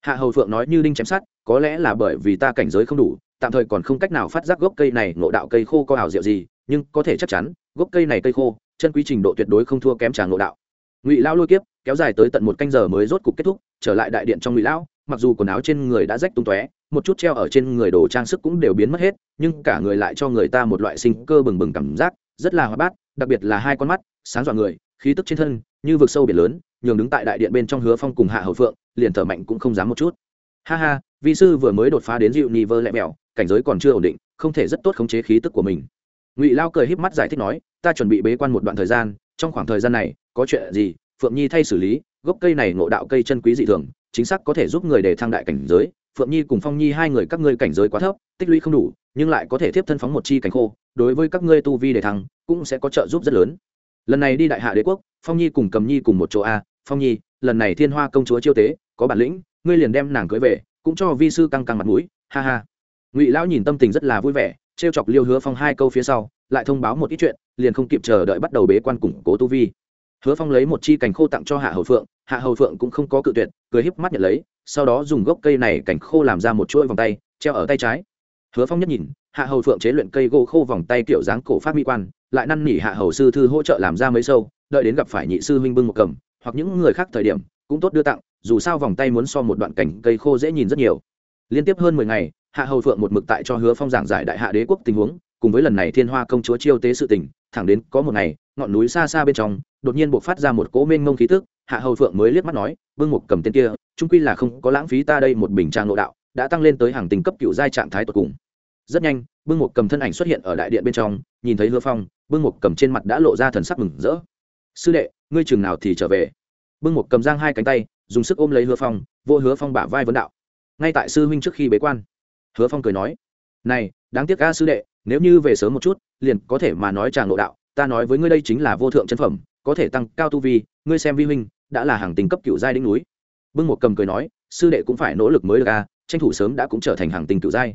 hạ hầu phượng nói như đinh chém sát có lẽ là bởi vì ta cảnh giới không đủ tạm thời còn không cách nào phát giác gốc cây này ngộ đạo cây khô có ảo diệu gì nhưng có thể chắc chắn gốc cây này cây khô chân quý trình độ tuyệt đối không thua kém trà ngộ đạo ngụy lao lôi kiếp kéo dài tới tận một canh giờ mới rốt cục kết thúc, trở lại đại điện trong ngụy lão, mặc dù quần áo trên người đã rách tung tóe, một chút treo ở trên người đồ trang sức cũng đều biến mất hết, nhưng cả người lại cho người ta một loại sinh cơ bừng bừng cảm giác, rất là hoa bát, đặc biệt là hai con mắt, sáng dọa người, khí tức trên thân, như vực sâu biển lớn, nhường đứng tại đại điện bên trong hứa phong cùng hạ hầu phượng, liền thở mạnh cũng không dám một chút. Ha ha, vi sư vừa mới đột phá đến dịu ni vơ lẹ mẹo, cảnh giới còn chưa ổn định, không thể rất tốt khống chế khí tức của mình. Ngụy lao cười híp mắt giải thích nói, ta chuẩn bị bế quan một đoạn thời gian, trong khoảng thời gian này, có chuyện gì phượng nhi thay xử lý, gốc cây này ngộ đạo cây chân quý dị thường, chính xác có thể giúp người để thăng đại cảnh giới. Phượng nhi cùng phong nhi hai người các ngươi cảnh giới quá thấp, tích lũy không đủ, nhưng lại có thể tiếp thân phóng một chi cảnh khô, đối với các ngươi tu vi để thăng, cũng sẽ có trợ giúp rất lớn. Lần này đi đại hạ đế quốc, phong nhi cùng cầm nhi cùng một chỗ a. Phong nhi, lần này thiên hoa công chúa chiêu tế, có bản lĩnh, ngươi liền đem nàng cưới về, cũng cho vi sư căng căng mặt mũi, ha ha. Ngụy lão nhìn tâm tình rất là vui vẻ, trêu chọc liêu hứa phong hai câu phía sau, lại thông báo một ít chuyện, liền không kịp chờ đợi bắt đầu bế quan củng cố tu vi hứa phong lấy một chi cành khô tặng cho hạ hầu phượng, hạ hầu phượng cũng không có cự tuyệt, cười híp mắt nhận lấy, sau đó dùng gốc cây này cành khô làm ra một chuỗi vòng tay, treo ở tay trái. Hứa phong nhất nhìn, hạ hầu phượng chế luyện cây gỗ khô vòng tay kiểu dáng cổ phát mỹ quan, lại năn nỉ hạ hầu sư thư hỗ trợ làm ra mấy sâu, đợi đến gặp phải nhị sư huynh bưng một cầm, hoặc những người khác thời điểm, cũng tốt đưa tặng, dù sao vòng tay muốn so một đoạn cảnh cây khô dễ nhìn rất nhiều. Liên tiếp hơn mười ngày, hạ hầu phượng một mực tại cho hứa phong giảng giải đại hạ đế quốc tình huống, cùng với lần này thiên hoa công chúa chiêu tế sự tình, thẳng đến có một ngày, ngọn núi xa xa bên trong đột nhiên buộc phát ra một cỗ mênh mông khí tức, hạ hầu phượng mới liếc mắt nói bưng một cầm tên kia trung quy là không có lãng phí ta đây một bình trang nội đạo, đã tăng lên tới hàng tình cấp cựu giai trạng thái tột cùng. Rất nhanh bưng một cầm thân ảnh xuất hiện ở đại điện bên trong, nhìn thấy hứa phong bưng một cầm trên mặt đã lộ ra thần sắc mừng rỡ. Sư đệ, ngươi chừng nào thì trở về? Bưng một cầm giang hai cánh tay, dùng sức ôm lấy hứa phong, vô hứa phong bả vai vấn đạo. Ngay tại sư huynh trước khi bế quan, hứa phong cười nói, này, đáng tiếc ca sư đệ, nếu như về sớm một chút, liền có thể mà nói chàng nội đạo, ta nói với ngươi đây chính là vô thượng chân phẩm có thể tăng cao tu vi, ngươi xem vi huynh, đã là hàng tình cấp cựu giai đỉnh núi. Bưng một cầm cười nói, sư đệ cũng phải nỗ lực mới được a tranh thủ sớm đã cũng trở thành hàng tình cựu giai.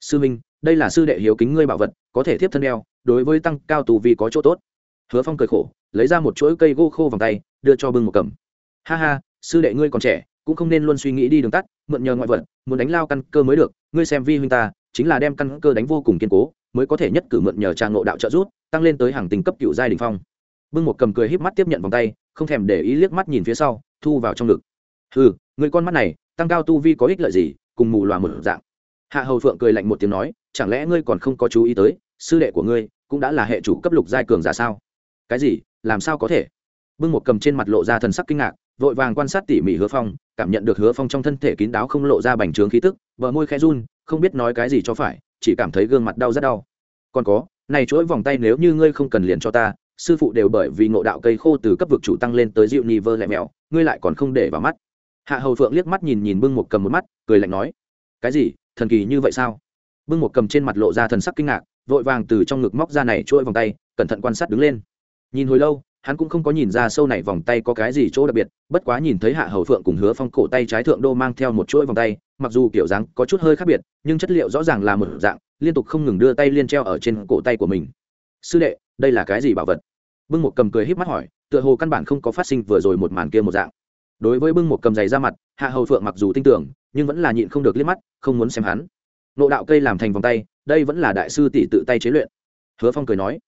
Sư huynh, đây là sư đệ hiếu kính ngươi bảo vật, có thể tiếp thân đeo, đối với tăng cao tu vi có chỗ tốt. Hứa phong cười khổ, lấy ra một chuỗi cây gỗ khô vòng tay, đưa cho bưng một cầm. Ha ha, sư đệ ngươi còn trẻ, cũng không nên luôn suy nghĩ đi đường tắt, mượn nhờ ngoại vật, muốn đánh lao căn cơ mới được, ngươi xem vi huynh ta, chính là đem căn cơ đánh vô cùng kiên cố, mới có thể nhất cử mượn nhờ trang ngộ đạo trợ giúp, tăng lên tới hàng tình cấp cựu giai đình phong bưng một cầm cười híp mắt tiếp nhận vòng tay, không thèm để ý liếc mắt nhìn phía sau, thu vào trong ngực. Ừ người con mắt này, tăng cao tu vi có ích lợi gì, cùng mù loà một dạng. Hạ hầu phượng cười lạnh một tiếng nói, chẳng lẽ ngươi còn không có chú ý tới, sư đệ của ngươi cũng đã là hệ chủ cấp lục giai cường giả sao? Cái gì? Làm sao có thể? Bưng một cầm trên mặt lộ ra thần sắc kinh ngạc, vội vàng quan sát tỉ mỉ hứa phong, cảm nhận được hứa phong trong thân thể kín đáo không lộ ra bành trướng khí tức vợ môi khẽ run, không biết nói cái gì cho phải, chỉ cảm thấy gương mặt đau rất đau. Còn có, này chuỗi vòng tay nếu như ngươi không cần liền cho ta sư phụ đều bởi vì ngộ đạo cây khô từ cấp vực chủ tăng lên tới dịu ni vơ lẹ mẹo, ngươi lại còn không để vào mắt. Hạ hầu phượng liếc mắt nhìn nhìn bưng một cầm một mắt, cười lạnh nói, cái gì? Thần kỳ như vậy sao? Bưng một cầm trên mặt lộ ra thần sắc kinh ngạc, vội vàng từ trong ngực móc ra này chuỗi vòng tay, cẩn thận quan sát đứng lên. Nhìn hồi lâu, hắn cũng không có nhìn ra sâu này vòng tay có cái gì chỗ đặc biệt, bất quá nhìn thấy hạ hầu phượng cùng hứa phong cổ tay trái thượng đô mang theo một chuỗi vòng tay, mặc dù kiểu dáng có chút hơi khác biệt, nhưng chất liệu rõ ràng là một dạng, liên tục không ngừng đưa tay liên treo ở trên cổ tay của mình. Sư đệ, đây là cái gì bảo vật? Bưng một cầm cười híp mắt hỏi, tựa hồ căn bản không có phát sinh vừa rồi một màn kia một dạng. Đối với bưng một cầm giày ra mặt, hạ hầu phượng mặc dù tin tưởng, nhưng vẫn là nhịn không được liếc mắt, không muốn xem hắn. Nộ đạo cây làm thành vòng tay, đây vẫn là đại sư tỷ tự tay chế luyện. Hứa phong cười nói,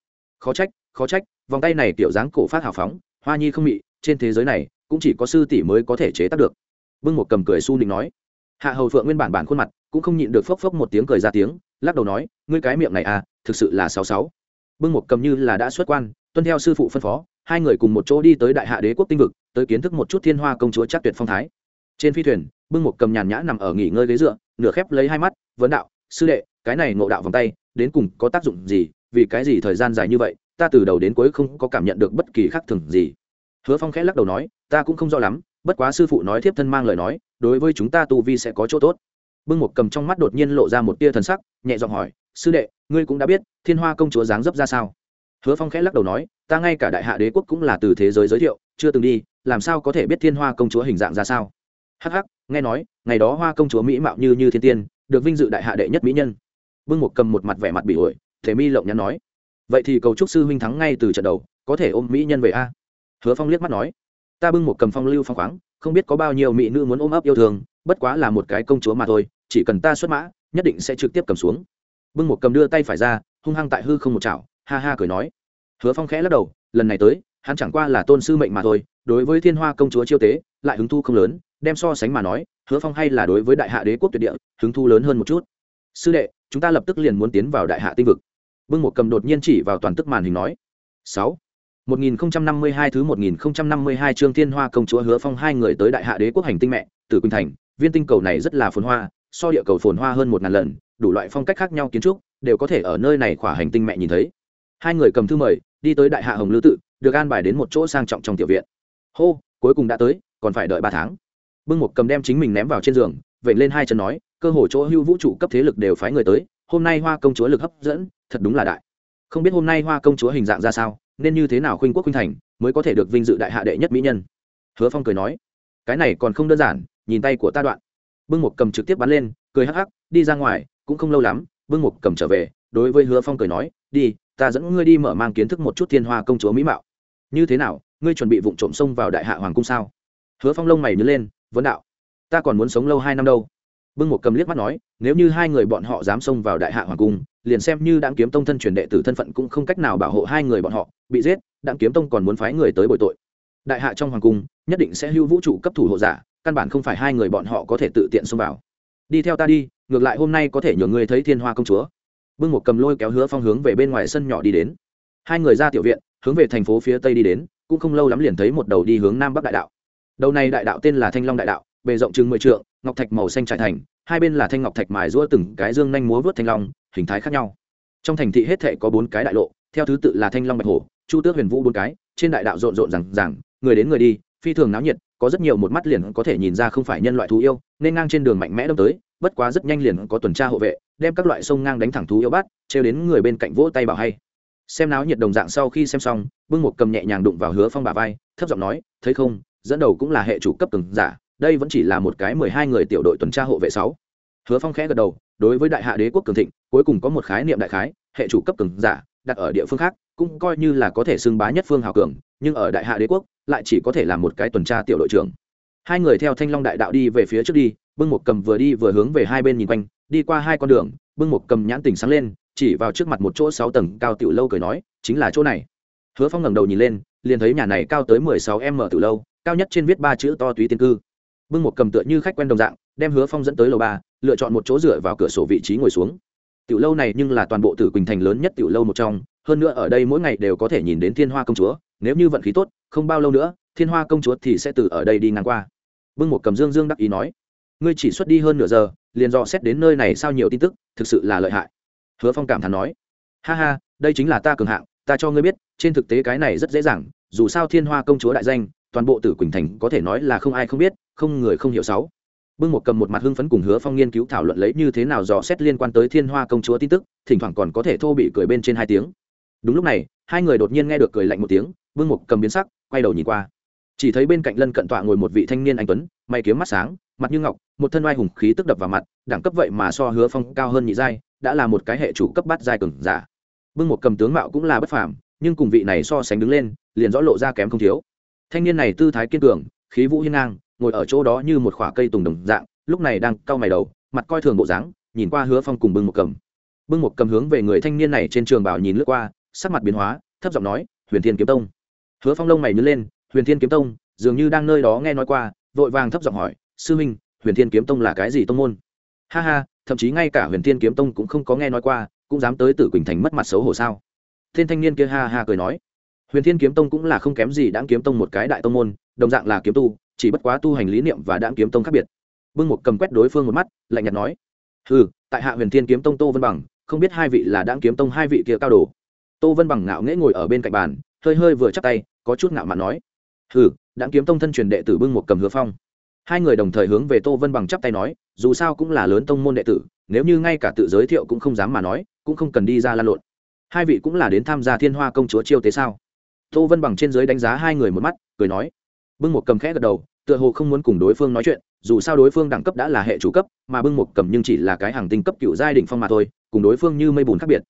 khó trách khó trách, vòng tay này kiểu dáng cổ phát hào phóng, hoa nhi không mị, trên thế giới này, cũng chỉ có sư tỷ mới có thể chế tác được. Bưng một cầm cười su nịnh nói. Hạ hầu phượng nguyên bản bản khuôn mặt, cũng không nhịn được phốc phốc một tiếng cười ra tiếng, lắc đầu nói, ngươi cái miệng này à thực sự là sáu sáu. Bưng một cầm như là đã xuất quan tuân theo sư phụ phân phó, hai người cùng một chỗ đi tới đại hạ đế quốc tinh vực, tới kiến thức một chút thiên hoa công chúa chắc tuyệt phong thái. Trên phi thuyền, bưng một cầm nhàn nhã nằm ở nghỉ ngơi ghế dựa, nửa khép lấy hai mắt, vấn đạo, sư đệ, cái này ngộ đạo vòng tay, đến cùng có tác dụng gì? Vì cái gì thời gian dài như vậy, ta từ đầu đến cuối không có cảm nhận được bất kỳ khác thường gì. Hứa phong khẽ lắc đầu nói, ta cũng không rõ lắm, bất quá sư phụ nói thiếp thân mang lời nói, đối với chúng ta tu vi sẽ có chỗ tốt. Bưng một cầm trong mắt đột nhiên lộ ra một tia thần sắc, nhẹ giọng hỏi, sư đệ, ngươi cũng đã biết, thiên hoa công chúa dáng dấp ra sao? Hứa phong khẽ lắc đầu nói, ta ngay cả đại hạ đế quốc cũng là từ thế giới giới thiệu, chưa từng đi, làm sao có thể biết thiên hoa công chúa hình dạng ra sao? Hh nghe nói, ngày đó hoa công chúa mỹ mạo như như thiên tiên, được vinh dự đại hạ đệ nhất mỹ nhân. Bưng một cầm một mặt vẻ mặt bị ổi thể mi lộng nhắn nói, vậy thì cầu chúc sư huynh thắng ngay từ trận đầu, có thể ôm mỹ nhân về a? Hứa phong liếc mắt nói, ta bưng một cầm phong lưu phong khoáng, không biết có bao nhiêu mỹ nữ muốn ôm ấp yêu thương, bất quá là một cái công chúa mà thôi, chỉ cần ta xuất mã, nhất định sẽ trực tiếp cầm xuống. Bưng một cầm đưa tay phải ra, hung hăng tại hư không một chảo ha ha cười nói. Hứa phong khẽ lắc đầu lần này tới hắn chẳng qua là tôn sư mệnh mà thôi đối với thiên hoa công chúa chiêu tế lại hứng thu không lớn đem so sánh mà nói hứa phong hay là đối với đại hạ đế quốc tuyệt địa hứng thu lớn hơn một chút. Sư đệ chúng ta lập tức liền muốn tiến vào đại hạ tinh vực. Bưng một cầm đột nhiên chỉ vào toàn tức màn hình nói. Sáu. 1052 thứ 1052 chương Thiên Hoa công chúa Hứa Phong hai người tới Đại Hạ Đế quốc hành tinh mẹ, Tử Quỳnh Thành, viên tinh cầu này rất là phồn hoa, so địa cầu phồn hoa hơn một ngàn lần, đủ loại phong cách khác nhau kiến trúc, đều có thể ở nơi này khỏa hành tinh mẹ nhìn thấy. Hai người cầm thư mời, đi tới Đại Hạ Hồng Lư tự, được an bài đến một chỗ sang trọng trong tiểu viện. Hô, cuối cùng đã tới, còn phải đợi ba tháng. Bưng một cầm đem chính mình ném vào trên giường, vểnh lên hai chân nói, cơ hồ chỗ hưu vũ trụ cấp thế lực đều phái người tới, hôm nay Hoa công chúa lực hấp dẫn, thật đúng là đại. Không biết hôm nay Hoa công chúa hình dạng ra sao, nên như thế nào khuynh quốc khuynh thành mới có thể được vinh dự đại hạ đệ nhất mỹ nhân hứa phong cười nói cái này còn không đơn giản nhìn tay của ta đoạn bưng một cầm trực tiếp bắn lên cười hắc hắc đi ra ngoài cũng không lâu lắm bưng một cầm trở về đối với hứa phong cười nói đi ta dẫn ngươi đi mở mang kiến thức một chút thiên hoa công chúa mỹ mạo. Như thế nào, ngươi chuẩn bị vụng trộm xông vào đại hạ hoàng cung sao? Hứa phong lông mày nhớ lên, vấn đạo. Ta còn muốn sống lâu hai năm đâu. Bưng một cầm liếc mắt nói, nếu như hai người bọn họ dám xông vào đại hạ hoàng cung, liền xem như đặng kiếm tông thân truyền đệ tử thân phận cũng không cách nào bảo hộ hai người bọn họ, bị giết đặng kiếm tông còn muốn phái người tới bồi tội. Đại hạ trong hoàng cung, nhất định sẽ hưu vũ trụ cấp thủ hộ giả, căn bản không phải hai người bọn họ có thể tự tiện xông vào. Đi theo ta đi, ngược lại hôm nay có thể nhờ ngươi thấy thiên hoa công chúa bưng một cầm lôi kéo hứa phong hướng về bên ngoài sân nhỏ đi đến. Hai người ra tiểu viện, hướng về thành phố phía tây đi đến, cũng không lâu lắm liền thấy một đầu đi hướng nam bắc đại đạo. Đầu này đại đạo tên là thanh long đại đạo, bề rộng chừng mười trượng, ngọc thạch màu xanh trải thành, hai bên là thanh ngọc thạch mài rũa từng cái dương nhanh múa vớt thanh long, hình thái khác nhau. Trong thành thị hết thệ có bốn cái đại lộ, theo thứ tự là thanh long bạch hổ, chu tước huyền vũ bốn cái, trên đại đạo rộn rộn rằng rằng người đến người đi, phi thường náo nhiệt, có rất nhiều một mắt liền có thể nhìn ra không phải nhân loại thú yêu, nên ngang trên đường mạnh mẽ đâm tới, bất quá rất nhanh liền có tuần tra hộ vệ đem các loại sông ngang đánh thẳng thú yêu bắt, trêu đến người bên cạnh vỗ tay bảo hay. Xem náo nhiệt đồng dạng sau khi xem xong bưng một cầm nhẹ nhàng đụng vào hứa phong bà vai, thấp giọng nói, thấy không, dẫn đầu cũng là hệ chủ cấp từng giả, đây vẫn chỉ là một cái mười hai người tiểu đội tuần tra hộ vệ sáu. Hứa phong khẽ gật đầu, đối với đại hạ đế quốc cường thịnh, cuối cùng có một khái niệm đại khái, hệ chủ cấp cường giả, đặt ở địa phương khác, cũng coi như là có thể xưng bá nhất phương hào cường, nhưng ở đại hạ đế quốc, lại chỉ có thể là một cái tuần tra tiểu đội trưởng. Hai người theo thanh long đại đạo đi về phía trước đi bưng một cầm vừa đi vừa hướng về hai bên nhìn quanh, đi qua hai con đường, bưng một cầm nhãn tình sáng lên, chỉ vào trước mặt một chỗ sáu tầng cao tiểu lâu cười nói, chính là chỗ này. Hứa phong ngẩng đầu nhìn lên, liền thấy nhà này cao tới mười sáu m tiểu lâu, cao nhất trên viết ba chữ to túy tiên cư. Bưng một cầm tựa như khách quen đồng dạng, đem hứa phong dẫn tới lầu ba, lựa chọn một chỗ dựa vào cửa sổ vị trí ngồi xuống. Tiểu lâu này nhưng là toàn bộ tử quỳnh thành lớn nhất tiểu lâu một trong, hơn nữa ở đây mỗi ngày đều có thể nhìn đến thiên hoa công chúa, nếu như vận khí tốt, không bao lâu nữa, thiên hoa công chúa thì sẽ từ ở đây đi ngang qua. Bưng một cầm dương dương đắc ý nói ngươi chỉ xuất đi hơn nửa giờ, liền dò xét đến nơi này sao nhiều tin tức, thực sự là lợi hại. Hứa phong cảm thán nói. Ha ha, đây chính là ta cường hạng, ta cho ngươi biết, trên thực tế cái này rất dễ dàng, dù sao thiên hoa công chúa đại danh, toàn bộ tử quỳnh thành có thể nói là không ai không biết, không người không hiểu sáu. Bưng một cầm một mặt hưng phấn cùng hứa phong nghiên cứu thảo luận lấy như thế nào dò xét liên quan tới thiên hoa công chúa tin tức, thỉnh thoảng còn có thể thô bị cười bên trên hai tiếng. Đúng lúc này, hai người đột nhiên nghe được cười lạnh một tiếng, bưng một cầm biến sắc, quay đầu nhìn qua chỉ thấy bên cạnh lân cận tọa ngồi một vị thanh niên anh tuấn, may kiếm mắt sáng, mặt như ngọc, một thân oai hùng khí tức đập vào mặt, đẳng cấp vậy mà so hứa phong cao hơn nhị giai, đã là một cái hệ chủ cấp bát giai cường giả. Bưng một cầm tướng mạo cũng là bất phàm, nhưng cùng vị này so sánh đứng lên, liền rõ lộ ra kém không thiếu. Thanh niên này tư thái kiên cường, khí vũ hiên ngang, ngồi ở chỗ đó như một khoả cây tùng đồng dạng, lúc này đang cau mày đầu, mặt coi thường bộ dáng, nhìn qua hứa phong cùng bưng một cầm. Bưng một cầm hướng về người thanh niên này trên trường bảo nhìn lướt qua, sắc mặt biến hóa, thấp giọng nói, huyền thiên kiếm tông. Hứa phong lông mày nhớ lên huyền thiên kiếm tông dường như đang nơi đó nghe nói qua vội vàng thấp giọng hỏi sư Minh, huyền thiên kiếm tông là cái gì tông môn? Ha ha thậm chí ngay cả huyền thiên kiếm tông cũng không có nghe nói qua cũng dám tới tử quỳnh thành mất mặt xấu hổ sao? Thiên thanh niên kia ha ha cười nói. Huyền thiên kiếm tông cũng là không kém gì đáng kiếm tông một cái đại tông môn đồng dạng là kiếm tu chỉ bất quá tu hành lý niệm và đáng kiếm tông khác biệt. Bưng một cầm quét đối phương một mắt lạnh nhạt nói. Ừ tại hạ huyền thiên kiếm tông tô vân bằng không biết hai vị là đáng kiếm tông hai vị kia cao đồ. Tô vân bằng ngạo nghễ ngồi ở bên cạnh bàn hơi hơi vừa chắc tay có chút ngạo mạn nói ừ đã kiếm tông thân truyền đệ tử bưng một cầm hứa phong. Hai người đồng thời hướng về tô vân bằng chắp tay nói, dù sao cũng là lớn tông môn đệ tử, nếu như ngay cả tự giới thiệu cũng không dám mà nói, cũng không cần đi ra lan lộn. Hai vị cũng là đến tham gia thiên hoa công chúa chiêu tế sao? Tô vân bằng trên giới đánh giá hai người một mắt, cười nói. Bưng một cầm khẽ gật đầu, tựa hồ không muốn cùng đối phương nói chuyện, dù sao đối phương đẳng cấp đã là hệ chủ cấp, mà bưng một cầm nhưng chỉ là cái hàng tinh cấp cựu giai đ phong mà thôi, cùng đối phương như mây bùn khác biệt.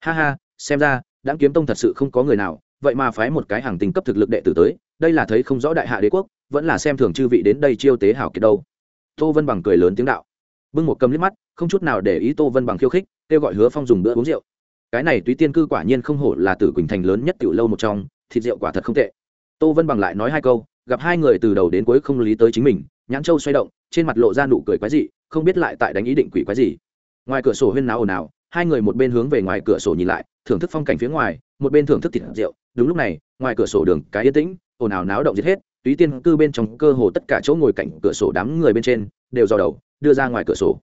Ha ha, xem ra, đã kiếm tông thật sự không có người nào, vậy mà phái một cái hàng tinh cấp thực lực đệ tử tới đây là thấy không rõ đại hạ đế quốc, vẫn là xem thường chư vị đến đây chiêu tế hảo kiệt đâu. Tô vân bằng cười lớn tiếng đạo. Bưng một cầm liếc mắt, không chút nào để ý tô vân bằng khiêu khích, kêu gọi hứa phong dùng bữa uống rượu. Cái này túy tiên cư quả nhiên không hổ là tử quỳnh thành lớn nhất tiểu lâu một trong, thịt rượu quả thật không tệ. Tô vân bằng lại nói hai câu, gặp hai người từ đầu đến cuối không lý tới chính mình, nhãn châu xoay động, trên mặt lộ ra nụ cười quái dị, không biết lại tại đánh ý định quỷ quái gì. Ngoài cửa sổ huyên náo ồn ào, hai người một bên hướng về ngoài cửa sổ nhìn lại, thưởng thức phong cảnh phía ngoài, một bên thưởng thức thịt rượu. Đúng lúc này, ngoài cửa sổ đường cái yên tĩnh ồn ào náo động giết hết, túy tiên cư bên trong cơ hồ tất cả chỗ ngồi cạnh cửa sổ đám người bên trên, đều dò đầu, đưa ra ngoài cửa sổ.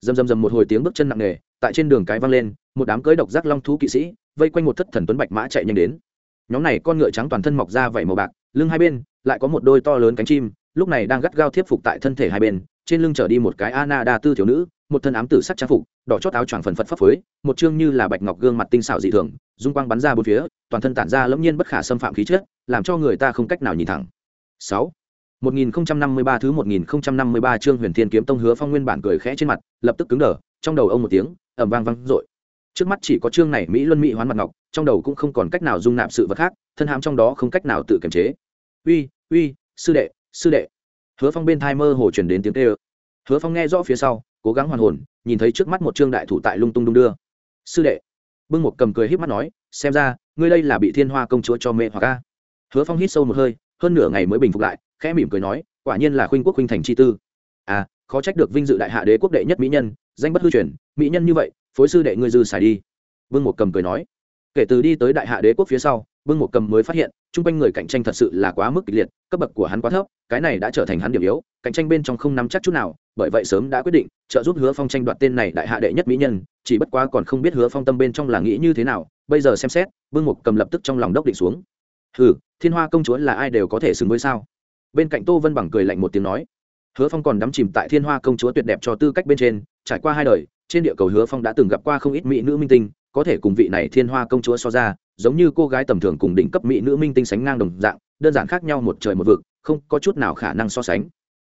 Dầm dầm dầm một hồi tiếng bước chân nặng nề, tại trên đường cái văng lên, một đám cưới độc giác long thú kỵ sĩ, vây quanh một thất thần tuấn bạch mã chạy nhanh đến. Nhóm này con ngựa trắng toàn thân mọc ra vảy màu bạc, lưng hai bên lại có một đôi to lớn cánh chim, lúc này đang gắt gao thiếp phục tại thân thể hai bên, trên lưng trở đi một cái ana đa tư thiếu nữ một thân ám tử sắc trang phục đỏ chót áo choàng phần phật phấp phới một chương như là bạch ngọc gương mặt tinh xảo dị thường dung quang bắn ra bốn phía toàn thân tản ra lẫm nhiên bất khả xâm phạm khí chất làm cho người ta không cách nào nhìn thẳng sáu 1053 thứ 1053 chương Huyền Thiên Kiếm Tông Hứa Phong nguyên bản cười khẽ trên mặt, lập tức cứng đờ, trong đầu ông một tiếng, ầm vang vang rội. Trước mắt chỉ có chương này Mỹ Luân Mỹ hoán mặt ngọc, trong đầu cũng không còn cách nào dung nạp sự vật khác, thân hãm trong đó không cách nào tự kiềm chế. "Uy, uy, sư đệ, sư đệ." Hứa Phong bên thai mơ hồ truyền đến tiếng kêu. Hứa Phong nghe rõ phía sau, cố gắng hoàn hồn, nhìn thấy trước mắt một trương đại thủ tại lung tung đung đưa. "Sư đệ." Bưng một cầm cười híp mắt nói, "Xem ra, ngươi đây là bị Thiên Hoa công chúa cho mẹ hoặc ca Hứa Phong hít sâu một hơi, hơn nửa ngày mới bình phục lại, khẽ mỉm cười nói quả nhiên là khuynh quốc khuynh thành chi tư à khó trách được vinh dự đại hạ đế quốc đệ nhất mỹ nhân danh bất hư truyền mỹ nhân như vậy phối sư đệ ngươi dư xài đi vương một cầm cười nói kể từ đi tới đại hạ đế quốc phía sau vương một cầm mới phát hiện chung quanh người cạnh tranh thật sự là quá mức kịch liệt cấp bậc của hắn quá thấp cái này đã trở thành hắn điểm yếu cạnh tranh bên trong không nắm chắc chút nào bởi vậy sớm đã quyết định trợ giúp hứa phong tranh đoạt tên này đại hạ đệ nhất mỹ nhân, chỉ bất quá còn không biết hứa phong tâm bên trong là nghĩ như thế nào, bây giờ xem xét, vương mục cầm lập tức trong lòng đốc định xuống. Ừ thiên hoa công chúa là ai đều có thể xứng với sao? Bên cạnh tô vân bằng cười lạnh một tiếng nói. Hứa phong còn đắm chìm tại thiên hoa công chúa tuyệt đẹp cho tư cách bên trên, trải qua hai đời, trên địa cầu hứa phong đã từng gặp qua không ít mỹ nữ minh tinh, có thể cùng vị này thiên hoa công chúa so ra, giống như cô gái tầm thường cùng đỉnh cấp mỹ nữ minh tinh sánh ngang đồng dạng, đơn giản khác nhau một trời một vực, không có chút nào khả năng so sánh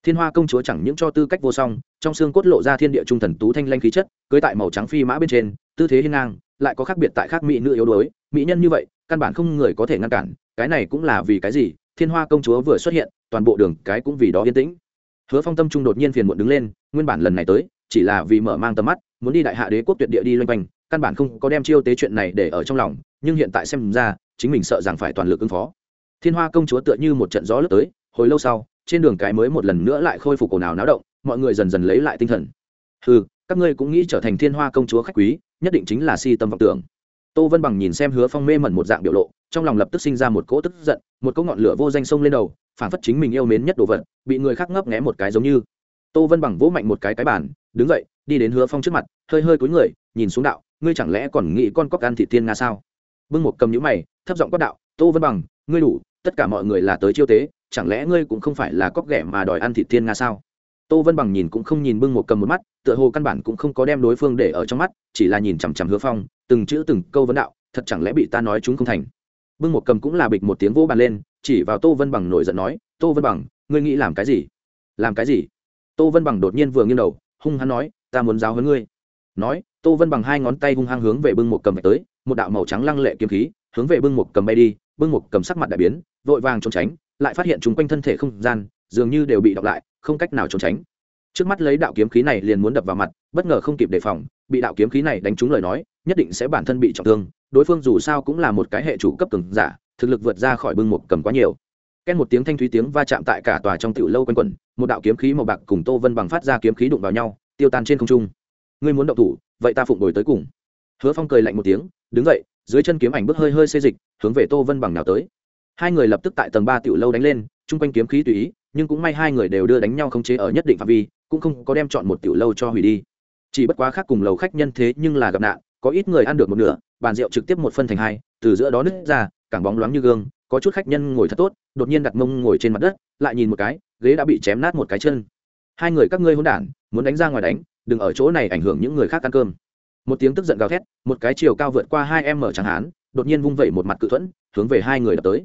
thiên hoa công chúa chẳng những cho tư cách vô song, trong xương cốt lộ ra thiên địa trung thần tú thanh lanh khí chất, cưới tại màu trắng phi mã bên trên, tư thế hiên ngang, lại có khác biệt tại khác mỹ nữ yếu đuối. Mỹ nhân như vậy, căn bản không người có thể ngăn cản, cái này cũng là vì cái gì? Thiên hoa công chúa vừa xuất hiện, toàn bộ đường cái cũng vì đó yên tĩnh. Hứa phong tâm trung đột nhiên phiền muộn đứng lên, nguyên bản lần này tới, chỉ là vì mở mang tầm mắt, muốn đi đại hạ đế quốc tuyệt địa đi loanh quanh, căn bản không có đem chiêu tế chuyện này để ở trong lòng, nhưng hiện tại xem ra, chính mình sợ rằng phải toàn lực ứng phó. Thiên hoa công chúa tựa như một trận gió lướt tới hồi lâu sau, trên đường cái mới một lần nữa lại khôi phục ồn nào náo động, mọi người dần dần lấy lại tinh thần. Ừ các ngươi cũng nghĩ trở thành thiên hoa công chúa khách quý, nhất định chính là si tâm vọng tưởng. Tô vân bằng nhìn xem hứa phong mê mẩn một dạng biểu lộ, trong lòng lập tức sinh ra một cỗ tức giận, một cỗ ngọn lửa vô danh sông lên đầu, phản phất chính mình yêu mến nhất đồ vật, bị người khác ngấp nghé một cái giống như. Tô vân bằng vỗ mạnh một cái cái bàn, đứng dậy, đi đến hứa phong trước mặt, hơi hơi cúi người, nhìn xuống đạo, ngươi chẳng lẽ còn nghĩ con cóc ăn thị tiên nga sao? Bưng một cầm nhũ mày, thấp giọng quát đạo, tô vân bằng, ngươi đủ, tất cả mọi người là tới chiêu tế chẳng lẽ ngươi cũng không phải là cóc ghẻ mà đòi ăn thịt tiên nga sao? Tô vân bằng nhìn cũng không nhìn bưng một cầm một mắt, tựa hồ căn bản cũng không có đem đối phương để ở trong mắt, chỉ là nhìn chằm chằm hứa phong, từng chữ từng câu vấn đạo, thật chẳng lẽ bị ta nói chúng không thành? Bưng một cầm cũng là bịch một tiếng vỗ bàn lên, chỉ vào tô vân bằng nổi giận nói, tô vân bằng, ngươi nghĩ làm cái gì? Làm cái gì? Tô vân bằng đột nhiên vừa nghiêng đầu, hung hăng nói, ta muốn giáo hơn ngươi. Nói, tô vân bằng hai ngón tay hung hăng hướng về bưng một cầm tới, một đạo màu trắng lăng lệ kiếm khí hướng về bưng một cầm bay đi, bưng một cầm sắc mặt đại biến, vội vàng trốn tránh lại phát hiện chúng quanh thân thể không gian, dường như đều bị đọc lại, không cách nào trốn tránh. Trước mắt lấy đạo kiếm khí này liền muốn đập vào mặt, bất ngờ không kịp đề phòng, bị đạo kiếm khí này đánh trúng lời nói, nhất định sẽ bản thân bị trọng thương. Đối phương dù sao cũng là một cái hệ chủ cấp cường giả, thực lực vượt ra khỏi bưng một cầm quá nhiều. Ken một tiếng thanh thúy tiếng va chạm tại cả tòa trong tiểu lâu quanh quẩn, một đạo kiếm khí màu bạc cùng tô vân bằng phát ra kiếm khí đụng vào nhau, tiêu tan trên không trung. Ngươi muốn động thủ, vậy ta phụng đổi tới cùng. Hứa phong cười lạnh một tiếng, đứng dậy, dưới chân kiếm ảnh bước hơi hơi xê dịch, hướng về tô vân bằng nào tới hai người lập tức tại tầng ba tiểu lâu đánh lên, chung quanh kiếm khí tùy ý, nhưng cũng may hai người đều đưa đánh nhau không chế ở nhất định phạm vi, cũng không có đem chọn một tiểu lâu cho hủy đi. Chỉ bất quá khác cùng lầu khách nhân thế nhưng là gặp nạn, có ít người ăn được một nửa, bàn rượu trực tiếp một phân thành hai, từ giữa đó nứt ra cảng bóng loáng như gương, có chút khách nhân ngồi thật tốt, đột nhiên đặt mông ngồi trên mặt đất, lại nhìn một cái, ghế đã bị chém nát một cái chân. Hai người các ngươi hôn đản, muốn đánh ra ngoài đánh, đừng ở chỗ này ảnh hưởng những người khác ăn cơm. Một tiếng tức giận gào thét, một cái chiều cao vượt qua hai em mở tràng hán, đột nhiên vung vẩy một mặt cự thuẫn, hướng về hai người đập tới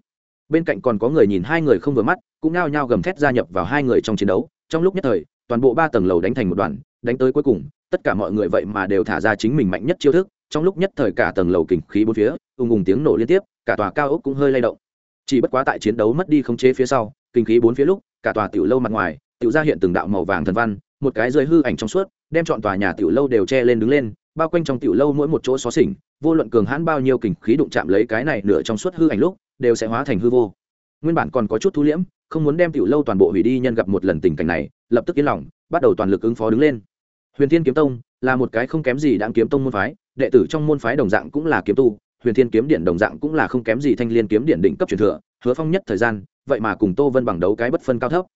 bên cạnh còn có người nhìn hai người không vừa mắt, cũng nao nhao gầm thét gia nhập vào hai người trong chiến đấu. Trong lúc nhất thời, toàn bộ ba tầng lầu đánh thành một đoàn, đánh tới cuối cùng, tất cả mọi người vậy mà đều thả ra chính mình mạnh nhất chiêu thức. Trong lúc nhất thời cả tầng lầu kình khí bốn phía, ùng ùng tiếng nổ liên tiếp, cả tòa cao ốc cũng hơi lay động. Chỉ bất quá tại chiến đấu mất đi khống chế phía sau, kinh khí bốn phía lúc, cả tòa tiểu lâu mặt ngoài, tiểu ra hiện từng đạo màu vàng thần văn, một cái rơi hư ảnh trong suốt, đem chọn tòa nhà tiểu lâu đều che lên đứng lên, bao quanh trong tiểu lâu mỗi một chỗ xó xỉnh, vô luận cường hãn bao nhiêu kình khí đụng chạm lấy cái này nửa trong suốt hư ảnh lúc đều sẽ hóa thành hư vô. Nguyên bản còn có chút thu liễm, không muốn đem tiểu lâu toàn bộ hủy đi, nhân gặp một lần tình cảnh này, lập tức yên lòng, bắt đầu toàn lực ứng phó đứng lên. Huyền thiên kiếm tông là một cái không kém gì đáng kiếm tông môn phái, đệ tử trong môn phái đồng dạng cũng là kiếm tu, huyền thiên kiếm điện đồng dạng cũng là không kém gì thanh liên kiếm điện đỉnh cấp truyền thừa, hứa phong nhất thời gian, vậy mà cùng tô vân bằng đấu cái bất phân cao thấp.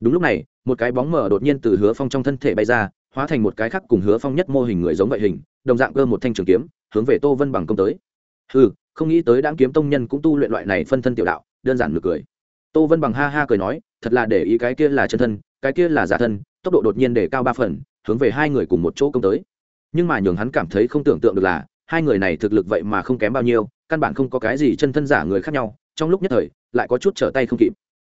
Đúng lúc này, một cái bóng mờ đột nhiên từ hứa phong trong thân thể bay ra, hóa thành một cái khác cùng hứa phong nhất mô hình người giống vậy hình, đồng dạng cơ một thanh trường kiếm, hướng về tô vân bằng công tới ừ không nghĩ tới đáng kiếm tông nhân cũng tu luyện loại này phân thân tiểu đạo, đơn giản ngược cười. Tô vân bằng ha ha cười nói, thật là để ý cái kia là chân thân, cái kia là giả thân, tốc độ đột nhiên để cao ba phần, hướng về hai người cùng một chỗ công tới. Nhưng mà nhường hắn cảm thấy không tưởng tượng được là, hai người này thực lực vậy mà không kém bao nhiêu, căn bản không có cái gì chân thân giả người khác nhau, trong lúc nhất thời, lại có chút trở tay không kịp.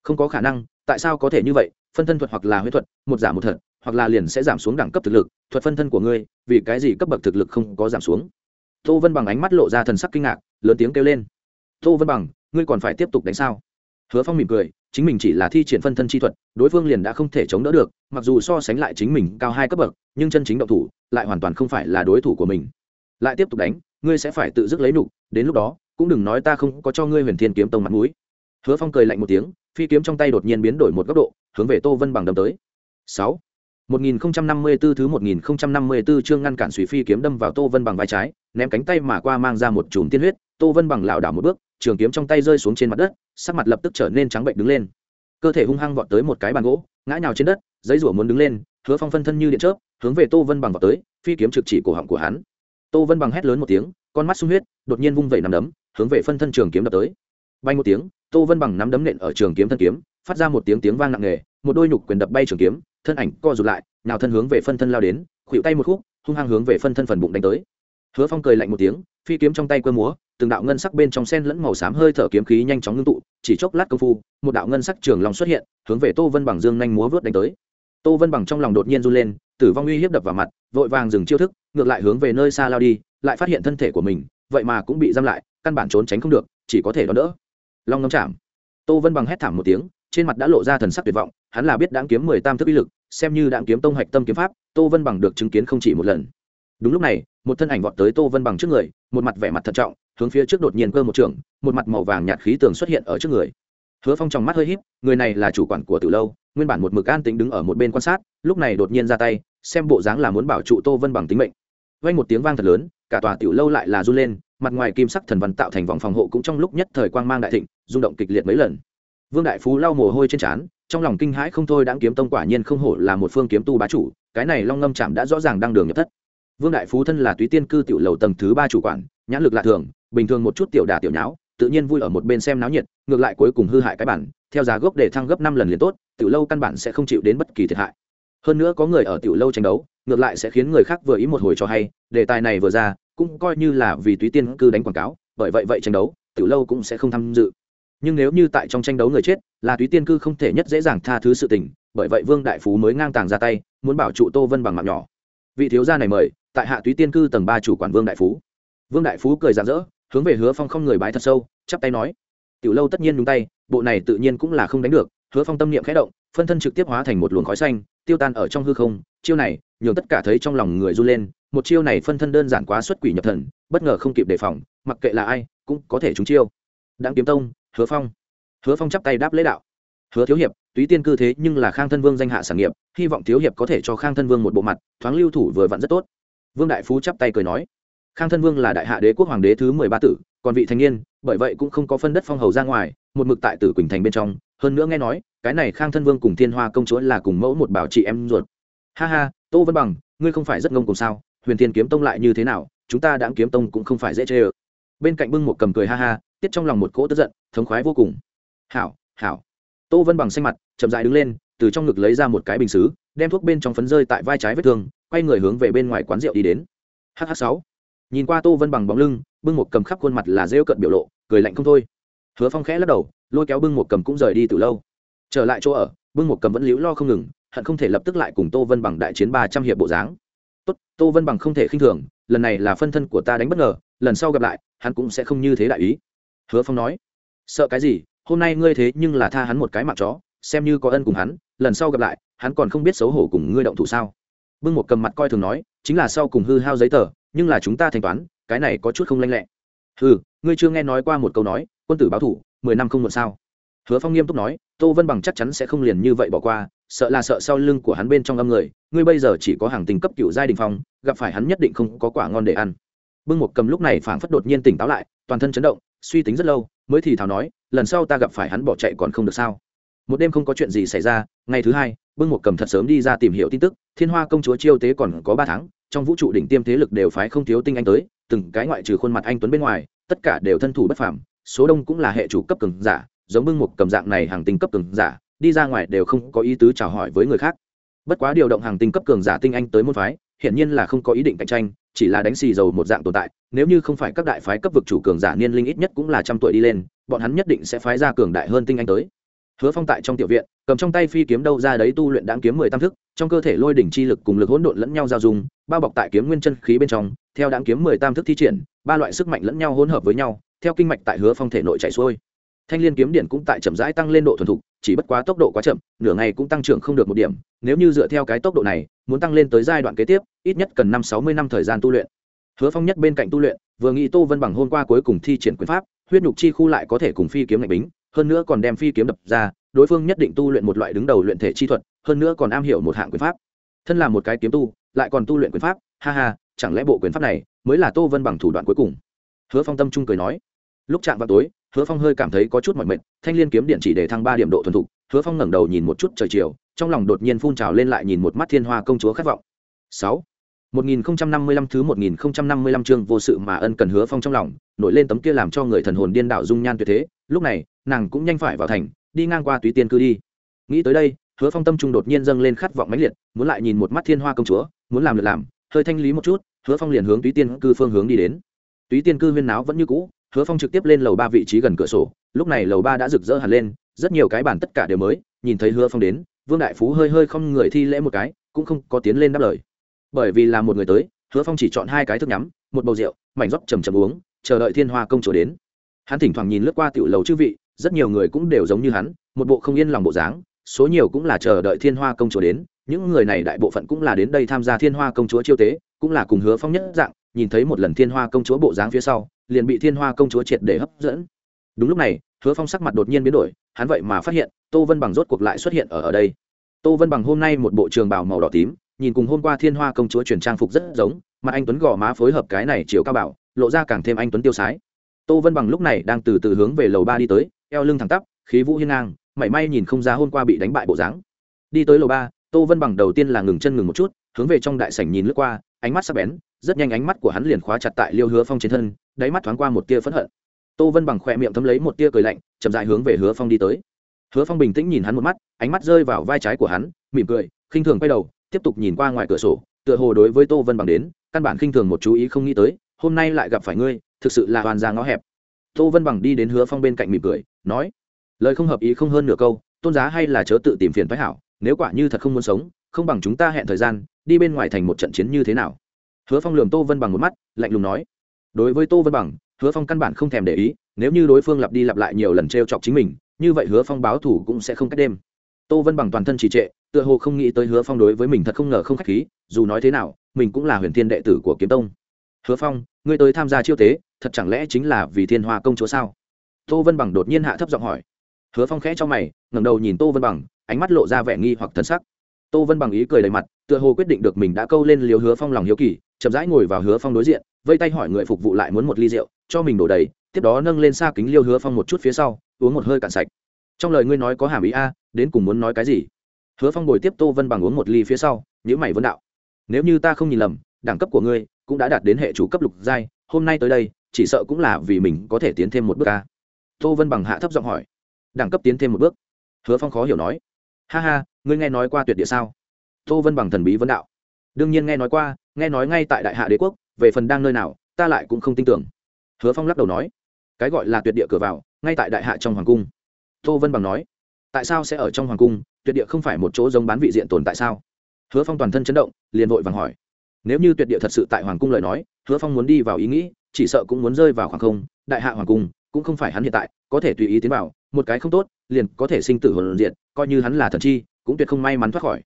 Không có khả năng, tại sao có thể như vậy, phân thân thuật hoặc là huyết thuật, một giả một thật, hoặc là liền sẽ giảm xuống đẳng cấp thực lực, thuật phân thân của ngươi, vì cái gì cấp bậc thực lực không có giảm xuống? Tô vân bằng ánh mắt lộ ra thần sắc kinh ngạc lớn tiếng kêu lên. Tô vân bằng ngươi còn phải tiếp tục đánh sao? Hứa phong mỉm cười chính mình chỉ là thi triển phân thân chi thuật đối phương liền đã không thể chống đỡ được mặc dù so sánh lại chính mình cao hai cấp bậc nhưng chân chính động thủ lại hoàn toàn không phải là đối thủ của mình. Lại tiếp tục đánh ngươi sẽ phải tự dứt lấy nục đến lúc đó cũng đừng nói ta không có cho ngươi huyền thiên kiếm tông mặt mũi. Hứa phong cười lạnh một tiếng phi kiếm trong tay đột nhiên biến đổi một góc độ hướng về tô vân bằng đâm tới. Sáu. 1054 thứ 1054 chương ngăn cản Suy Phi kiếm đâm vào Tô Vân bằng vai trái, ném cánh tay mà qua mang ra một chùm tiên huyết, Tô Vân bằng lảo đảo một bước, trường kiếm trong tay rơi xuống trên mặt đất, sắc mặt lập tức trở nên trắng bệnh đứng lên. Cơ thể hung hăng vọt tới một cái bàn gỗ, ngã nhào trên đất, giấy rủa muốn đứng lên, Hứa Phong phân thân như điện chớp, hướng về Tô Vân bằng vọt tới, phi kiếm trực chỉ cổ họng của hắn. Tô Vân bằng hét lớn một tiếng, con mắt sung huyết, đột nhiên vung vẩy nắm đấm, hướng về phân thân trường kiếm đập tới. Bay một tiếng, Tô Vân bằng nắm đấm nện ở trường kiếm thân kiếm, phát ra một tiếng tiếng vang nặng nề, một đôi nhục quyền đập bay trường kiếm, thân ảnh co rụt lại nào thân hướng về phân thân lao đến khuỵu tay một khúc hung hăng hướng về phân thân phần bụng đánh tới hứa phong cười lạnh một tiếng, phi kiếm trong tay quơ múa, từng đạo ngân sắc bên trong sen lẫn màu xám hơi thở kiếm khí nhanh chóng ngưng tụ, chỉ chốc lát công phu, một đạo ngân sắc trường lòng xuất hiện, hướng về tô vân bằng dương nhanh múa vớt đánh tới. Tô vân bằng trong lòng đột nhiên run lên, tử vong uy hiếp đập vào mặt, vội vàng dừng chiêu thức, ngược lại hướng về nơi xa lao đi, lại phát hiện thân thể của mình, vậy mà cũng bị giam lại, căn bản trốn tránh không được, chỉ có thể đón đỡ. Long ngâm chạm. Tô vân bằng hét thảm một tiếng, trên mặt đã lộ ra thần sắc tuyệt vọng, hắn là biết đáng kiếm mười tam thức uy lực, xem như đạn kiếm tông hạch tâm kiếm pháp, tô vân bằng được chứng kiến không chỉ một lần. Đúng lúc này một thân ảnh vọt tới tô vân bằng trước người, một mặt vẻ mặt thận trọng, hướng phía trước đột nhiên cơ một trường một mặt màu vàng nhạt khí tường xuất hiện ở trước người. Hứa phong trong mắt hơi h í p người này là chủ quản của từ lâu, nguyên bản một mực an tính đứng ở một bên quan sát, lúc này đột nhiên ra tay, xem bộ dáng là muốn bảo trụ tô vân bằng tính mệnh. Vay một tiếng vang thật lớn, cả tòa tiểu lâu lại là run lên, mặt ngoài kim sắc thần văn tạo thành vòng phòng hộ cũng trong lúc nhất thời quang mang đại thịnh, rung động kịch liệt mấy lần. Vương đại phú lau mồ hôi trên trán, trong lòng kinh hãi không thôi đáng kiếm tông quả nhiên không hổ là một phương kiếm tu bá chủ, cái này long ngâm chạm đã rõ ràng đang đường nhập thất vương đại phú thân là túy tiên cư tiểu lầu tầng thứ ba chủ quản, nhãn lực lạ thường, bình thường một chút tiểu đà tiểu nháo, tự nhiên vui ở một bên xem náo nhiệt, ngược lại cuối cùng hư hại cái bản, theo giá gốc để thăng gấp năm lần liền tốt, tiểu lâu căn bản sẽ không chịu đến bất kỳ thiệt hại. Hơn nữa có người ở tiểu lâu tranh đấu, ngược lại sẽ khiến người khác vừa ý một hồi cho hay, đề tài này vừa ra, cũng coi như là vì túy tiên cư đánh quảng cáo, bởi vậy vậy tranh đấu, tiểu lâu cũng sẽ không tham dự. Nhưng nếu như tại trong tranh đấu người chết, là túy tiên cư không thể nhất dễ dàng tha thứ sự tình, bởi vậy vương đại phú mới ngang tàng ra tay, muốn bảo trụ tô vân bằng mạng nhỏ vị thiếu gia này mời, tại hạ túy tiên cư tầng ba chủ quản vương đại phú. Vương đại phú cười rạng rỡ, hướng về hứa phong không người bái thật sâu, chắp tay nói, tiểu lâu tất nhiên đúng tay, bộ này tự nhiên cũng là không đánh được. Hứa phong tâm niệm khẽ động, phân thân trực tiếp hóa thành một luồng khói xanh, tiêu tan ở trong hư không. Chiêu này, nhường tất cả thấy trong lòng người run lên, một chiêu này phân thân đơn giản quá xuất quỷ nhập thần, bất ngờ không kịp đề phòng, mặc kệ là ai, cũng có thể trúng chiêu. Đáng kiếm tông, hứa phong. Hứa phong chắp tay đáp lễ đạo, hứa thiếu hiệp, túy tiên cư thế nhưng là khang thân vương danh hạ sản nghiệp hy vọng thiếu hiệp có thể cho khang thân vương một bộ mặt, thoáng lưu thủ vừa vặn rất tốt. Vương đại phú chắp tay cười nói, khang thân vương là đại hạ đế quốc hoàng đế thứ mười ba tử, còn vị thành niên, bởi vậy cũng không có phân đất phong hầu ra ngoài, một mực tại tử quỳnh thành bên trong, hơn nữa nghe nói, cái này khang thân vương cùng thiên hoa công chúa là cùng mẫu một bảo chị em ruột. Ha ha, tô vân bằng, ngươi không phải rất ngông cùng sao, huyền thiên kiếm tông lại như thế nào, chúng ta đã kiếm tông cũng không phải dễ chê ơ. Bên cạnh bưng một cầm cười ha ha, tiết trong lòng một cỗ tức giận, thống khoái vô cùng. Hảo hảo. Tô vân bằng xanh mặt, chậm dại đứng lên từ trong ngực lấy ra một cái bình xứ, đem thuốc bên trong phấn rơi tại vai trái vết thương, quay người hướng về bên ngoài quán rượu đi đến. Hh sáu. Nhìn qua tô vân bằng bóng lưng, bưng một cầm khắp khuôn mặt là rêu cận biểu lộ, cười lạnh không thôi. Hứa phong khẽ lắc đầu, lôi kéo bưng một cầm cũng rời đi từ lâu. Trở lại chỗ ở, bưng một cầm vẫn liễu lo không ngừng, hận không thể lập tức lại cùng tô vân bằng đại chiến ba trăm hiệp bộ dáng. Tốt, tô vân bằng không thể khinh thường, lần này là phân thân của ta đánh bất ngờ, lần sau gặp lại, hắn cũng sẽ không như thế đại ý. Hứa phong nói, sợ cái gì, hôm nay ngươi thế nhưng là tha hắn một cái mặt chó xem như có ân cùng hắn, lần sau gặp lại, hắn còn không biết xấu hổ cùng ngươi động thủ sao? Bưng một cầm mặt coi thường nói, chính là sau cùng hư hao giấy tờ, nhưng là chúng ta thanh toán, cái này có chút không lanh lẹ. Ừ ngươi chưa nghe nói qua một câu nói, quân tử báo thủ, mười năm không muộn sao? Hứa phong nghiêm túc nói, tô vân bằng chắc chắn sẽ không liền như vậy bỏ qua, sợ là sợ sau lưng của hắn bên trong âm người, ngươi bây giờ chỉ có hàng tình cấp cựu giai đình phong, gặp phải hắn nhất định không có quả ngon để ăn. Bưng một cầm lúc này phảng phất đột nhiên tỉnh táo lại, toàn thân chấn động, suy tính rất lâu, mới thì thào nói, lần sau ta gặp phải hắn bỏ chạy còn không được sao? Một đêm không có chuyện gì xảy ra, ngày thứ hai bưng một cầm thật sớm đi ra tìm hiểu tin tức, thiên hoa công chúa chiêu tế còn có ba tháng, trong vũ trụ đỉnh tiêm thế lực đều phái không thiếu tinh anh tới, từng cái ngoại trừ khuôn mặt anh tuấn bên ngoài, tất cả đều thân thủ bất phàm, số đông cũng là hệ chủ cấp cường giả, giống bưng một cầm dạng này hàng tinh cấp cường giả, đi ra ngoài đều không có ý tứ chào hỏi với người khác. Bất quá điều động hàng tinh cấp cường giả tinh anh tới môn phái, hiển nhiên là không có ý định cạnh tranh, chỉ là đánh xì dầu một dạng tồn tại, nếu như không phải các đại phái cấp vực chủ cường giả niên linh ít nhất cũng là trăm tuổi đi lên, bọn hắn nhất định sẽ phái ra cường đại hơn tinh anh tới hứa phong tại trong tiểu viện, cầm trong tay phi kiếm đâu ra đấy tu luyện đáng kiếm mười tam thức, trong cơ thể lôi đỉnh chi lực cùng lực hỗn độn lẫn nhau giao dung, bao bọc tại kiếm nguyên chân khí bên trong, theo đáng kiếm mười tam thức thi triển, ba loại sức mạnh lẫn nhau hỗn hợp với nhau, theo kinh mạch tại hứa phong thể nội chảy xuôi. Thanh l i ê n kiếm điện cũng tại chậm rãi tăng lên độ thuần thục, chỉ bất quá tốc độ quá chậm, nửa ngày cũng tăng trưởng không được một điểm, nếu như dựa theo cái tốc độ này, muốn tăng lên tới giai đoạn kế tiếp, ít nhất cần năm sáu mươi năm thời gian tu luyện. Hứa phong nhất bên cạnh tu luyện, vừa nghĩ tô vân bằng hôm qua cuối cùng thi triển quyền pháp, huyết nhục chi khu lại có thể cùng phi kiếm ngạch bính hơn nữa còn đem phi kiếm đập ra, đối phương nhất định tu luyện một loại đứng đầu luyện thể chi thuật, hơn nữa còn am hiểu một hạng quyền pháp. Thân là một cái kiếm tu, lại còn tu luyện quyền pháp, ha ha, chẳng lẽ bộ quyền pháp này mới là tô vân bằng thủ đoạn cuối cùng? Hứa phong tâm trung cười nói. Lúc chạm vào tối, hứa phong hơi cảm thấy có chút mỏi mệt, thanh l i ê n kiếm điện chỉ để thăng ba điểm độ thuần thục, hứa phong ngẩng đầu nhìn một chút trời chiều, trong lòng đột nhiên phun trào lên lại nhìn một mắt thiên hoa công chúa khát vọng. Sáu. Một nghìn năm mươi lăm thứ một nghìn năm mươi lăm chương vô sự mà ân cần hứa phong trong lòng, nổi lên tấm kia làm cho người thần hồn điên đảo dung nhan tuyệt thế lúc này, nàng cũng nhanh phải vào thành, đi ngang qua túy tiên cư đi. Nghĩ tới đây, hứa phong tâm trung đột nhiên dâng lên khát vọng mãnh liệt, muốn lại nhìn một mắt thiên hoa công chúa, muốn làm được làm, hơi thanh lý một chút, hứa phong liền hướng túy tiên cư phương hướng đi đến. Túy tiên cư huyên náo vẫn như cũ, hứa phong trực tiếp lên lầu ba vị trí gần cửa sổ, lúc này lầu ba đã rực rỡ hẳn lên, rất nhiều cái bản tất cả đều mới, nhìn thấy hứa phong đến, vương đại phú hơi hơi không người thi lễ một cái, cũng không có tiến lên đáp lời. Bởi vì là một người tới, hứa phong chỉ chọn hai cái thức nhắm, một bầu rượu, mảnh rót chầm chầm uống, chờ đợi thiên hoa công chúa đến hắn thỉnh thoảng nhìn lướt qua tiểu lầu chư vị, rất nhiều người cũng đều giống như hắn, một bộ không yên lòng bộ dáng, số nhiều cũng là chờ đợi thiên hoa công chúa đến, những người này đại bộ phận cũng là đến đây tham gia thiên hoa công chúa chiêu tế, cũng là cùng hứa phong nhất dạng, nhìn thấy một lần thiên hoa công chúa bộ dáng phía sau, liền bị thiên hoa công chúa triệt để hấp dẫn. Đúng lúc này, hứa phong sắc mặt đột nhiên biến đổi, hắn vậy mà phát hiện, tô vân bằng rốt cuộc lại xuất hiện ở ở đây. Tô vân bằng hôm nay một bộ trường bào màu đỏ tím, nhìn cùng hôm qua thiên hoa công chúa chuyển trang phục rất giống, mà anh tuấn gò má phối hợp cái này chiều cao bảo, lộ ra càng thêm anh tuấn tiêu sái tô vân bằng lúc này đang từ từ hướng về lầu ba đi tới, eo lưng thẳng tắp, khí vũ hiên ngang, mảy may nhìn không ra hôm qua bị đánh bại bộ dáng. Đi tới lầu ba, tô vân bằng đầu tiên là ngừng chân ngừng một chút, hướng về trong đại sảnh nhìn lướt qua, ánh mắt sắc bén, rất nhanh ánh mắt của hắn liền khóa chặt tại liêu hứa phong trên thân, đáy mắt thoáng qua một tia phẫn hận. Tô vân bằng khỏe miệng thấm lấy một tia cười lạnh, chậm dại hướng về hứa phong đi tới. Hứa phong bình tĩnh nhìn hắn một mắt, ánh mắt rơi vào vai trái của hắn, mỉm cười, khinh thường quay đầu, tiếp tục nhìn qua ngoài cửa sổ, tựa hồ đối với tô vân bằng đến, căn bản khinh thường một chú ý không nghĩ tới, hôm nay lại gặp phải ngươi thực sự là hoàn ra ngõ hẹp. Tô vân bằng đi đến hứa phong bên cạnh mỉm cười, nói, lời không hợp ý không hơn nửa câu, tôn giá hay là chớ tự tìm phiền phái hảo, nếu quả như thật không muốn sống, không bằng chúng ta hẹn thời gian, đi bên ngoài thành một trận chiến như thế nào? Hứa phong lườm tô vân bằng một mắt, lạnh lùng nói, đối với tô vân bằng, hứa phong căn bản không thèm để ý, nếu như đối phương lặp đi lặp lại nhiều lần t r e o chọc chính mình, như vậy hứa phong báo thủ cũng sẽ không cách đêm. Tô vân bằng toàn thân trì trệ, tựa hồ không nghĩ tới hứa phong đối với mình thật không ngờ không k h á c h khí, dù nói thế nào, mình cũng là huyền thiên đệ tử của kiếm tông hứa phong, ngươi tới tham gia chiêu tế, thật chẳng lẽ chính là vì thiên hoa công chúa sao? Tô vân bằng đột nhiên hạ thấp giọng hỏi. Hứa phong khẽ cho mày, ngẩng đầu nhìn tô vân bằng, ánh mắt lộ ra vẻ nghi hoặc thân sắc. Tô vân bằng ý cười đầy mặt, tựa hồ quyết định được mình đã câu lên liều hứa phong lòng hiếu kỳ, chậm rãi ngồi vào hứa phong đối diện, vây tay hỏi người phục vụ lại muốn một ly rượu, cho mình đổ đầy, tiếp đó nâng lên xa kính liêu hứa phong một chút phía sau, uống một hơi cạn sạch. Trong lời ngươi nói có hàm ý a, đến cùng muốn nói cái gì? Hứa phong bồi tiếp tô vân bằng uống một ly phía sau nhữ mày vân đạo. Nếu như ta không nhìn lầm, đẳng cấp của ngươi cũng đã đạt đến hệ chủ cấp lục giai, hôm nay tới đây, chỉ sợ cũng là vì mình có thể tiến thêm một bước a tô vân bằng hạ thấp giọng hỏi. Đẳng cấp tiến thêm một bước. Hứa phong khó hiểu nói. Ha ha, ngươi nghe nói qua tuyệt địa sao? Tô vân bằng thần bí vấn đạo. Đương nhiên nghe nói qua, nghe nói ngay tại đại hạ đế quốc, về phần đang nơi nào, ta lại cũng không tin tưởng. Hứa phong lắc đầu nói. Cái gọi là tuyệt địa cửa vào, ngay tại đại hạ trong hoàng cung. Tô vân bằng nói. Tại sao sẽ ở trong hoàng cung, tuyệt địa không phải một chỗ giống bán vị diện tồn tại sao? Hứa phong toàn thân chấn động, liền vội vàng hỏi nếu như tuyệt địa thật sự tại hoàng cung lời nói, hứa phong muốn đi vào ý nghĩ, chỉ sợ cũng muốn rơi vào khoảng không, đại hạ hoàng cung, cũng không phải hắn hiện tại, có thể tùy ý tiến vào, một cái không tốt, liền có thể sinh tử hồn diện coi như hắn là thần chi, cũng tuyệt không may mắn thoát khỏi.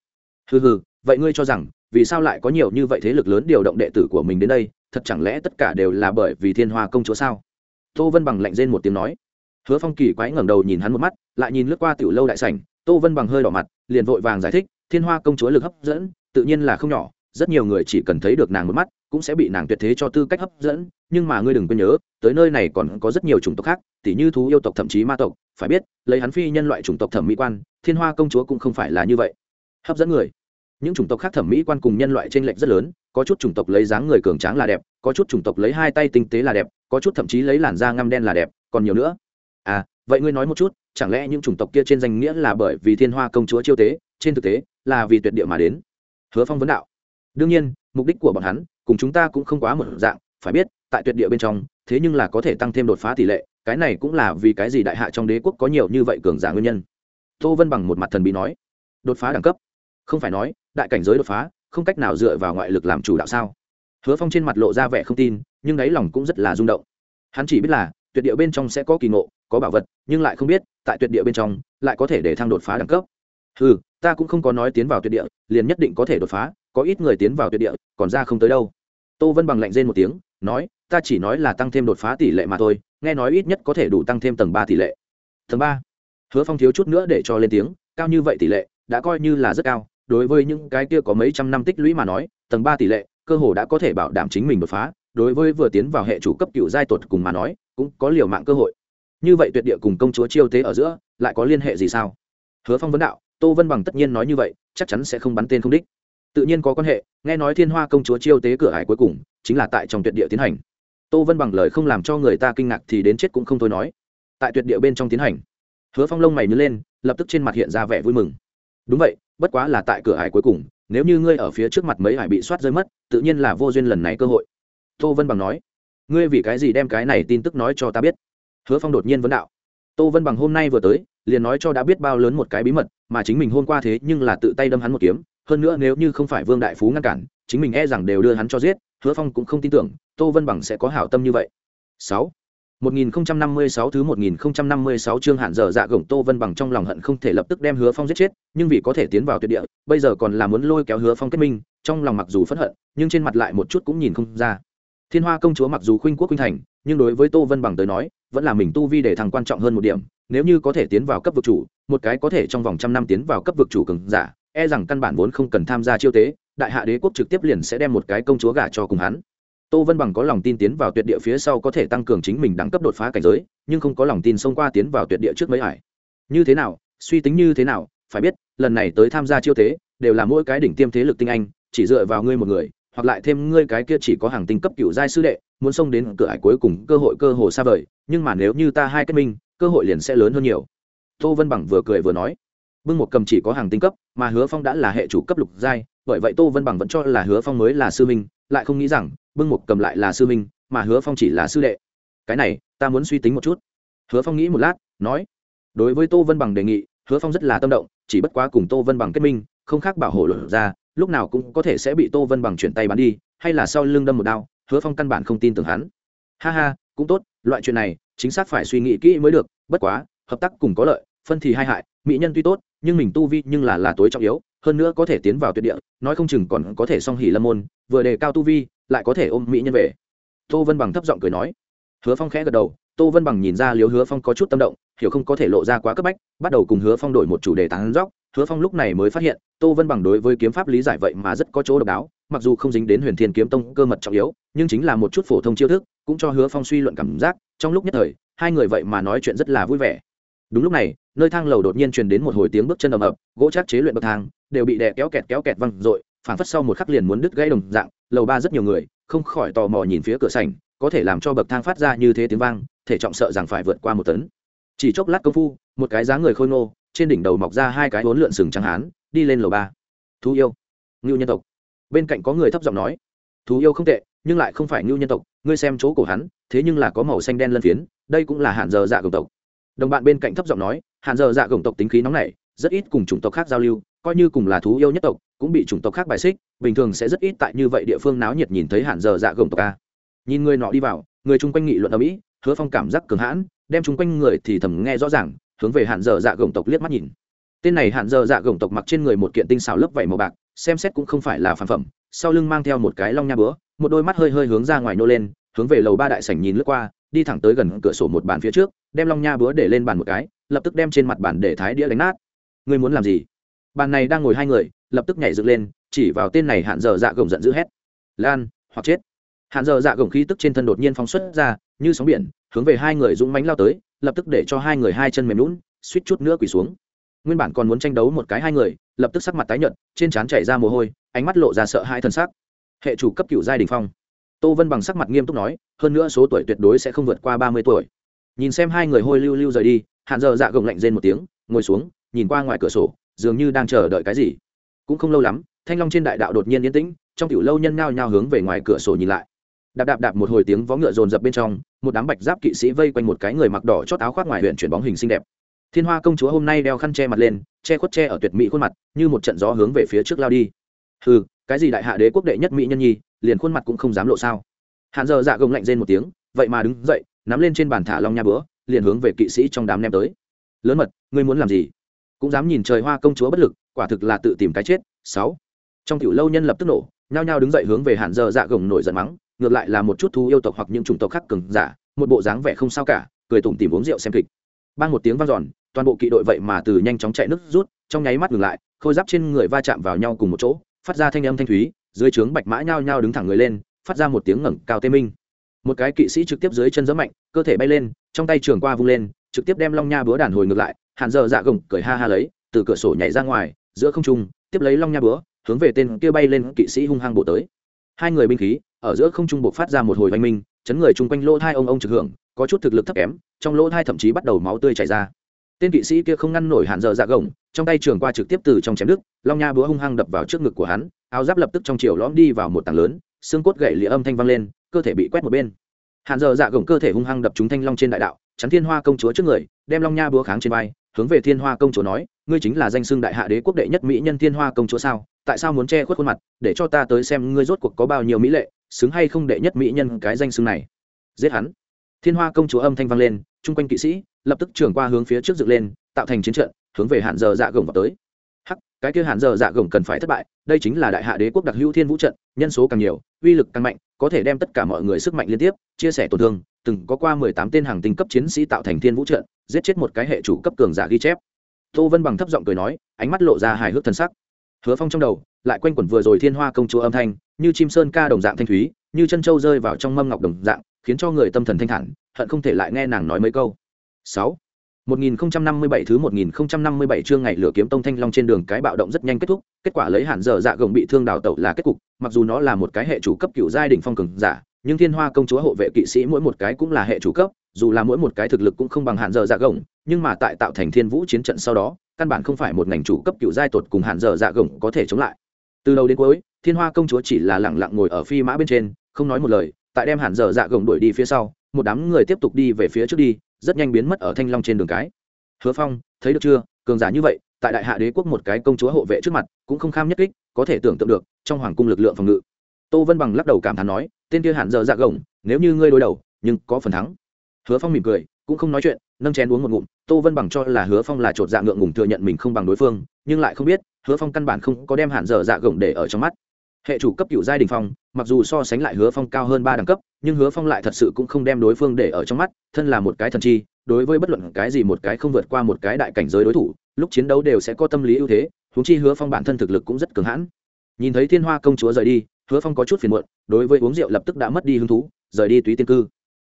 Hừ hừ, vậy ngươi cho rằng, vì sao lại có nhiều như vậy thế lực lớn điều động đệ tử của mình đến đây, thật chẳng lẽ tất cả đều là bởi vì thiên hoa công chúa sao? Tô vân bằng lạnh rên một tiếng nói. Hứa phong kỳ quái ngẩng đầu nhìn hắn một mắt, lại nhìn lướt qua tiểu lâu đại sảnh, tô vân bằng hơi đỏ mặt, liền vội vàng giải thích, thiên hoa công chúa lực hấp dẫn, tự nhiên là không nhỏ rất nhiều người chỉ cần thấy được nàng một mắt, cũng sẽ bị nàng tuyệt thế cho tư cách hấp dẫn. Nhưng mà ngươi đừng quên nhớ, tới nơi này còn có rất nhiều chủng tộc khác, tỉ như thú yêu tộc thậm chí ma tộc, phải biết, lấy hắn phi nhân loại chủng tộc thẩm mỹ quan, thiên hoa công chúa cũng không phải là như vậy. Hấp dẫn người. Những chủng tộc khác thẩm mỹ quan cùng nhân loại trên lệch rất lớn, có chút chủng tộc lấy dáng người cường tráng là đẹp, có chút chủng tộc lấy hai tay tinh tế là đẹp, có chút thậm chí lấy làn da ngăm đen là đẹp, còn nhiều nữa. À vậy ngươi nói một chút, chẳng lẽ những chủng tộc kia trên danh nghĩa là bởi vì thiên hoa công chúa chiêu tế, trên thực tế, là vì tuyệt địa mà đến? Hứa phong vấn đạo đương nhiên, mục đích của bọn hắn cùng chúng ta cũng không quá một dạng, phải biết, tại tuyệt địa bên trong, thế nhưng là có thể tăng thêm đột phá tỷ lệ, cái này cũng là vì cái gì đại hạ trong đế quốc có nhiều như vậy cường giả nguyên nhân. Tô vân bằng một mặt thần bí nói, đột phá đẳng cấp? Không phải nói, đại cảnh giới đột phá, không cách nào dựa vào ngoại lực làm chủ đạo sao? Hứa phong trên mặt lộ ra vẻ không tin, nhưng đáy lòng cũng rất là rung động. Hắn chỉ biết là, tuyệt địa bên trong sẽ có kỳ ngộ, có bảo vật, nhưng lại không biết, tại tuyệt địa bên trong, lại có thể để thăng đột phá đẳng cấp ừ ta cũng không có nói tiến vào tuyệt địa, liền nhất định có thể đột phá, có ít người tiến vào tuyệt địa, còn ra không tới đâu. Tô vân bằng lạnh rên một tiếng, nói, ta chỉ nói là tăng thêm đột phá tỷ lệ mà thôi, nghe nói ít nhất có thể đủ tăng thêm tầng ba tỷ lệ. Tầng ba? Hứa phong thiếu chút nữa để cho lên tiếng, cao như vậy tỷ lệ, đã coi như là rất cao, đối với những cái kia có mấy trăm năm tích lũy mà nói, tầng ba tỷ lệ, cơ hồ đã có thể bảo đảm chính mình đột phá, đối với vừa tiến vào hệ chủ cấp cựu giai tuột cùng mà nói, cũng có liều mạng cơ hội. Như vậy tuyệt địa cùng công chúa chiêu tế ở giữa, lại có liên hệ gì sao? Hứa phong vấn đạo tô vân bằng tất nhiên nói như vậy, chắc chắn sẽ không bắn tên không đích. Tự nhiên có quan hệ, nghe nói thiên hoa công chúa chiêu tế cửa hải cuối cùng, chính là tại trong tuyệt địa tiến hành. Tô vân bằng lời không làm cho người ta kinh ngạc thì đến chết cũng không thôi nói. Tại tuyệt địa bên trong tiến hành. Hứa phong lông mày nhớ lên, lập tức trên mặt hiện ra vẻ vui mừng. Đúng vậy, bất quá là tại cửa hải cuối cùng, nếu như ngươi ở phía trước mặt mấy hải bị soát rơi mất, tự nhiên là vô duyên lần này cơ hội. Tô vân bằng nói. Ngươi vì cái gì đem cái này tin tức nói cho ta biết? Hứa phong đột nhiên vấn đạo. Tô vân bằng hôm nay vừa tới liền nói cho đã biết bao lớn một cái bí mật mà chính mình hôm qua thế nhưng là tự tay đâm hắn một kiếm hơn nữa nếu như không phải vương đại phú ngăn cản chính mình e rằng đều đưa hắn cho giết hứa phong cũng không tin tưởng tô vân bằng sẽ có hảo tâm như vậy sáu 1056 thứ 1056 chương hạn giờ dạ gồng Tô Vân bằng trong lòng hận không thể lập tức đem Hứa Phong giết chết, nhưng vì có thể tiến vào tuyệt địa, bây giờ còn là muốn lôi kéo Hứa Phong kết minh, trong lòng mặc dù phẫn hận, nhưng trên mặt lại một chút cũng nhìn không ra. Thiên Hoa công chúa mặc dù khuynh quốc khuynh thành, nhưng đối với Tô Vân bằng tới nói, vẫn là mình tu vi để thằng quan trọng hơn một điểm, nếu như có thể tiến vào cấp vực chủ, một cái có thể trong vòng trăm năm tiến vào cấp vực chủ cường giả, e rằng căn bản vốn không cần tham gia chiêu tế, đại hạ đế quốc trực tiếp liền sẽ đem một cái công chúa gả cho cùng hắn. Tô vân bằng có lòng tin tiến vào tuyệt địa phía sau có thể tăng cường chính mình đẳng cấp đột phá cảnh giới nhưng không có lòng tin xông qua tiến vào tuyệt địa trước mấy hải. Như thế nào suy tính như thế nào phải biết lần này tới tham gia chiêu tế đều là mỗi cái đỉnh tiêm thế lực tinh anh chỉ dựa vào ngươi một người hoặc lại thêm ngươi cái kia chỉ có hàng tinh cấp cựu giai sư đệ muốn xông đến cửa hải cuối cùng cơ hội cơ hồ xa vời nhưng mà nếu như ta hai kết minh cơ hội liền sẽ lớn hơn nhiều. Tô vân bằng vừa cười vừa nói, bưng một cầm chỉ có hàng tinh cấp, mà hứa phong đã là hệ chủ cấp lục giai, bởi vậy tô vân bằng vẫn cho là hứa phong mới là sư minh lại không nghĩ rằng bưng một cầm lại là sư minh mà hứa phong chỉ là sư đệ. Cái này, ta muốn suy tính một chút. Hứa phong nghĩ một lát, nói, đối với tô vân bằng đề nghị, hứa phong rất là tâm động, chỉ bất quá cùng tô vân bằng kết minh, không khác bảo hộ luận ra, lúc nào cũng có thể sẽ bị tô vân bằng chuyển tay bắn đi, hay là sau lưng đâm một đao, hứa phong căn bản không tin tưởng hắn. Ha ha, cũng tốt, loại chuyện này chính xác phải suy nghĩ kỹ mới được, bất quá, hợp tác cùng có lợi, phân thì hai hại, mỹ nhân tuy tốt, nhưng mình tu vi nhưng là là tối trọng yếu, hơn nữa có thể tiến vào tuyệt địa, nói không chừng còn có thể song hỉ lâm môn, vừa đề cao tu vi, lại có thể ôm mỹ nhân về. Tô vân bằng thấp giọng cười nói. Hứa phong khẽ gật đầu, tô vân bằng nhìn ra liếu hứa phong có chút tâm động, hiểu không có thể lộ ra quá cấp bách, bắt đầu cùng hứa phong đổi một chủ đề tán dóc, hứa phong lúc này mới phát hiện, tô vân bằng đối với kiếm pháp lý giải vậy mà rất có chỗ độc đáo, mặc dù không dính đến huyền thiên kiếm tông cơ mật trọng yếu, nhưng chính là một chút phổ thông chiêu thức cũng cho hứa phong suy luận cảm giác, trong lúc nhất thời, hai người vậy mà nói chuyện rất là vui vẻ. Đúng lúc này, nơi thang lầu đột nhiên truyền đến một hồi tiếng bước chân ầm ập, gỗ chắc chế luyện bậc thang, đều bị đè kéo kẹt kéo kẹt văng r ộ i phảng phất sau một khắc liền muốn đứt gãy đồng dạng, lầu ba rất nhiều người, không khỏi tò mò nhìn phía cửa sảnh, có thể làm cho bậc thang phát ra như thế tiếng vang, thể trọng sợ rằng phải vượt qua một tấn. Chỉ chốc lát công phu, một cái dáng người khôi ngô, trên đỉnh đầu mọc ra hai cái hốn lượn sừng trắng hán, đi lên lầu ba. Thú yêu. Ngưu nhân tộc. Bên cạnh có người thấp giọng nói. Thú yêu không tệ, nhưng lại không phải ngưu nhân tộc ngươi xem chỗ cổ hắn, thế nhưng là có màu xanh đen lân phiến, đây cũng là hạn giờ dạ gồng tộc. Đồng bạn bên cạnh thấp giọng nói hạn giờ dạ gồng tộc tính khí nóng nảy, rất ít cùng chủng tộc khác giao lưu, coi như cùng là thú yêu nhất tộc, cũng bị chủng tộc khác bài xích, bình thường sẽ rất ít tại như vậy địa phương náo nhiệt nhìn thấy hạn giờ dạ gồng tộc a. Nhìn người nọ đi vào, người chung quanh nghị luận ở mỹ, hứa phong cảm giác cường hãn, đem chung quanh người thì thầm nghe rõ ràng, hướng về hạn giờ dạ gồng tộc liếc mắt nhìn. Tên này hạn giờ dạ gồng tộc mặc trên người một kiện tinh xào lớp vảy màu bạc, xem xét cũng không phải là phản phẩm, sau lưng mang theo một cái long nha búa, một đôi mắt hơi hơi hướng ra ngoài nô lên hướng về lầu ba đại sảnh nhìn lướt qua, đi thẳng tới gần cửa sổ một bàn phía trước, đem long nha búa để lên bàn một cái, lập tức đem trên mặt bàn để thái đĩa đánh nát. Ngươi muốn làm gì? Bàn này đang ngồi hai người, lập tức nhảy dựng lên, chỉ vào tên này hạn dở dạ gồng giận dữ hét. Lan, hoặc chết. Hạn dở dạ gồng khí tức trên thân đột nhiên phóng xuất ra, như sóng biển, hướng về hai người dũng mánh lao tới, lập tức để cho hai người hai chân mềm lún suýt chút nữa quỳ xuống. Nguyên bản còn muốn tranh đấu một cái hai người, lập tức sắc mặt tái nhợt, trên trán chảy ra mồ hôi, ánh mắt lộ ra sợ hai thân xác hệ chủ cấp cựu giai đình phong tô vân bằng sắc mặt nghiêm túc nói, hơn nữa số tuổi tuyệt đối sẽ không vượt qua ba mươi tuổi. Nhìn xem hai người hôi lưu lưu rời đi, hạn giờ dạ gồng lạnh rên một tiếng, ngồi xuống, nhìn qua ngoài cửa sổ, dường như đang chờ đợi cái gì. Cũng không lâu lắm, thanh long trên đại đạo đột nhiên yên tĩnh, trong tiểu lâu nhân ngao nhao hướng về ngoài cửa sổ nhìn lại. Đạp đạp đạp một hồi tiếng vó ngựa rồn rập bên trong, một đám bạch giáp kỵ sĩ vây quanh một cái người mặc đỏ chót áo khoác ngoài huyện chuyển bóng hình xinh đẹp. Thiên hoa công chúa hôm nay đeo khăn che mặt lên, che khuất che ở tuyệt mỹ khuôn mặt, như một trận gió hướng về phía trước lao đi. Ừ cái gì đại hạ đế quốc đệ nhất mỹ nhân nhi liền khuôn mặt cũng không dám lộ sao. Hạn giờ dạ gồng lạnh rên một tiếng, vậy mà đứng dậy, nắm lên trên bàn thả long nha bữa, liền hướng về kỵ sĩ trong đám nem tới. Lớn mật, ngươi muốn làm gì? Cũng dám nhìn trời hoa công chúa bất lực, quả thực là tự tìm cái chết. Sáu. Trong tiểu lâu nhân lập tức nổ, nhao nhao đứng dậy hướng về hạn giờ dạ gồng nổi giận mắng, ngược lại là một chút thú yêu tộc hoặc những chủng tộc khác cường giả, một bộ dáng vẻ không sao cả, cười tủm tìm uống rượu xem kịch. Ban một tiếng vang giòn toàn bộ kỵ đội vậy mà từ nhanh chóng chạy nước rút, trong nháy mắt ngừng lại, khôi giáp trên người va chạm vào nhau cùng một chỗ, phát ra thanh âm thanh thúy dưới trướng bạch mã nhao nhao đứng thẳng người lên, phát ra một tiếng ngẩng cao tê minh. Một cái kỵ sĩ trực tiếp dưới chân giẫm mạnh, cơ thể bay lên, trong tay trường qua vung lên, trực tiếp đem long nha búa đàn hồi ngược lại, hàn giờ dạ gồng cười ha ha lấy, từ cửa sổ nhảy ra ngoài, giữa không trung, tiếp lấy long nha búa, hướng về tên kia bay lên kỵ sĩ hung hăng bộ tới. Hai người binh khí, ở giữa không trung buộc phát ra một hồi oanh minh, chấn người chung quanh lỗ thai ông ông trực hưởng, có chút thực lực thấp kém, trong lỗ thai thậm chí bắt đầu máu tươi chảy ra tên kỵ sĩ kia không ngăn nổi hạn giờ dạ gồng, trong tay trường qua trực tiếp từ trong chém đức long nha búa hung hăng đập vào trước ngực của hắn, áo giáp lập tức trong chiều lõm đi vào một tảng lớn, xương cốt gậy lịa âm thanh vang lên, cơ thể bị quét một bên. Hạn giờ dạ gồng cơ thể hung hăng đập trúng thanh long trên đại đạo, chắn thiên hoa công chúa trước người, đem long nha búa kháng trên vai, hướng về thiên hoa công chúa nói, ngươi chính là danh xưng đại hạ đế quốc đệ nhất mỹ nhân thiên hoa công chúa sao? Tại sao muốn che khuất khuôn mặt, để cho ta tới xem ngươi rốt cuộc có bao nhiêu mỹ lệ, xứng hay không đệ nhất mỹ nhân cái danh xưng này? Giết hắn. Thiên hoa công chúa âm thanh vang lên, chung quanh kỵ sĩ lập tức trưởng qua hướng phía trước dựng lên, tạo thành chiến trận, hướng về hạn giờ dạ gồng vào tới. Hắc, cái kia hạn giờ dạ gồng cần phải thất bại, đây chính là đại hạ đế quốc đặc hữu thiên vũ trận, nhân số càng nhiều, uy lực càng mạnh, có thể đem tất cả mọi người sức mạnh liên tiếp, chia sẻ tổn thương, từng có qua mười tám tên hàng tinh cấp chiến sĩ tạo thành thiên vũ trận, giết chết một cái hệ chủ cấp cường giả ghi chép. Tô vân bằng thấp giọng cười nói, ánh mắt lộ ra hài hước thân sắc. Hứa phong trong đầu, lại quanh quẩn vừa rồi thiên hoa công chúa âm thanh, như chim sơn ca đồng dạng thanh thúy, như chân trâu rơi vào trong mâm ngọc đồng dạng, khiến cho người tâm thần thanh thản, hận không thể lại nghe nàng nói mấy câu sáu 1057 thứ 1057 chương ngày lửa kiếm tông thanh long trên đường cái bạo động rất nhanh kết thúc, kết quả lấy hạn giờ dạ gồng bị thương đào tẩu là kết cục, mặc dù nó là một cái hệ chủ cấp cựu giai đỉnh phong cường giả, nhưng Thiên Hoa công chúa hộ vệ kỵ sĩ mỗi một cái cũng là hệ chủ cấp, dù là mỗi một cái thực lực cũng không bằng hạn giờ dạ gồng, nhưng mà tại tạo thành Thiên Vũ chiến trận sau đó, căn bản không phải một ngành chủ cấp cựu giai tột cùng hạn giờ dạ gồng có thể chống lại. Từ đầu đến cuối, Thiên Hoa công chúa chỉ là lặng lặng ngồi ở phi mã bên trên, không nói một lời, tại đem hạn giờ dạ gồng đuổi đi phía sau, một đám người tiếp tục đi về phía trước đi, rất nhanh biến mất ở thanh long trên đường cái. Hứa phong, thấy được chưa? Cường giả như vậy, tại đại hạ đế quốc một cái công chúa hộ vệ trước mặt, cũng không kham nhất kích, có thể tưởng tượng được, trong hoàng cung lực lượng phòng ngự. Tô vân bằng lắc đầu cảm thán nói, tên kia hạn giờ dạ gồng, nếu như ngươi đối đầu, nhưng có phần thắng. Hứa phong mỉm cười, cũng không nói chuyện, nâng chén uống một ngụm, tô vân bằng cho là hứa phong là chột dạ ngượng ngùng thừa nhận mình không bằng đối phương, nhưng lại không biết, hứa phong căn bản không có đem hạn giờ dạ gồng để ở trong mắt hệ chủ cấp cựu giai đình phong, mặc dù so sánh lại hứa phong cao hơn ba đẳng cấp, nhưng hứa phong lại thật sự cũng không đem đối phương để ở trong mắt, thân là một cái thần chi, đối với bất luận cái gì một cái không vượt qua một cái đại cảnh giới đối thủ, lúc chiến đấu đều sẽ có tâm lý ưu thế húng chi hứa phong bản thân thực lực cũng rất cường hãn. Nhìn thấy thiên hoa công chúa rời đi, hứa phong có chút phiền muộn, đối với uống rượu lập tức đã mất đi hứng thú, rời đi túy tiên cư.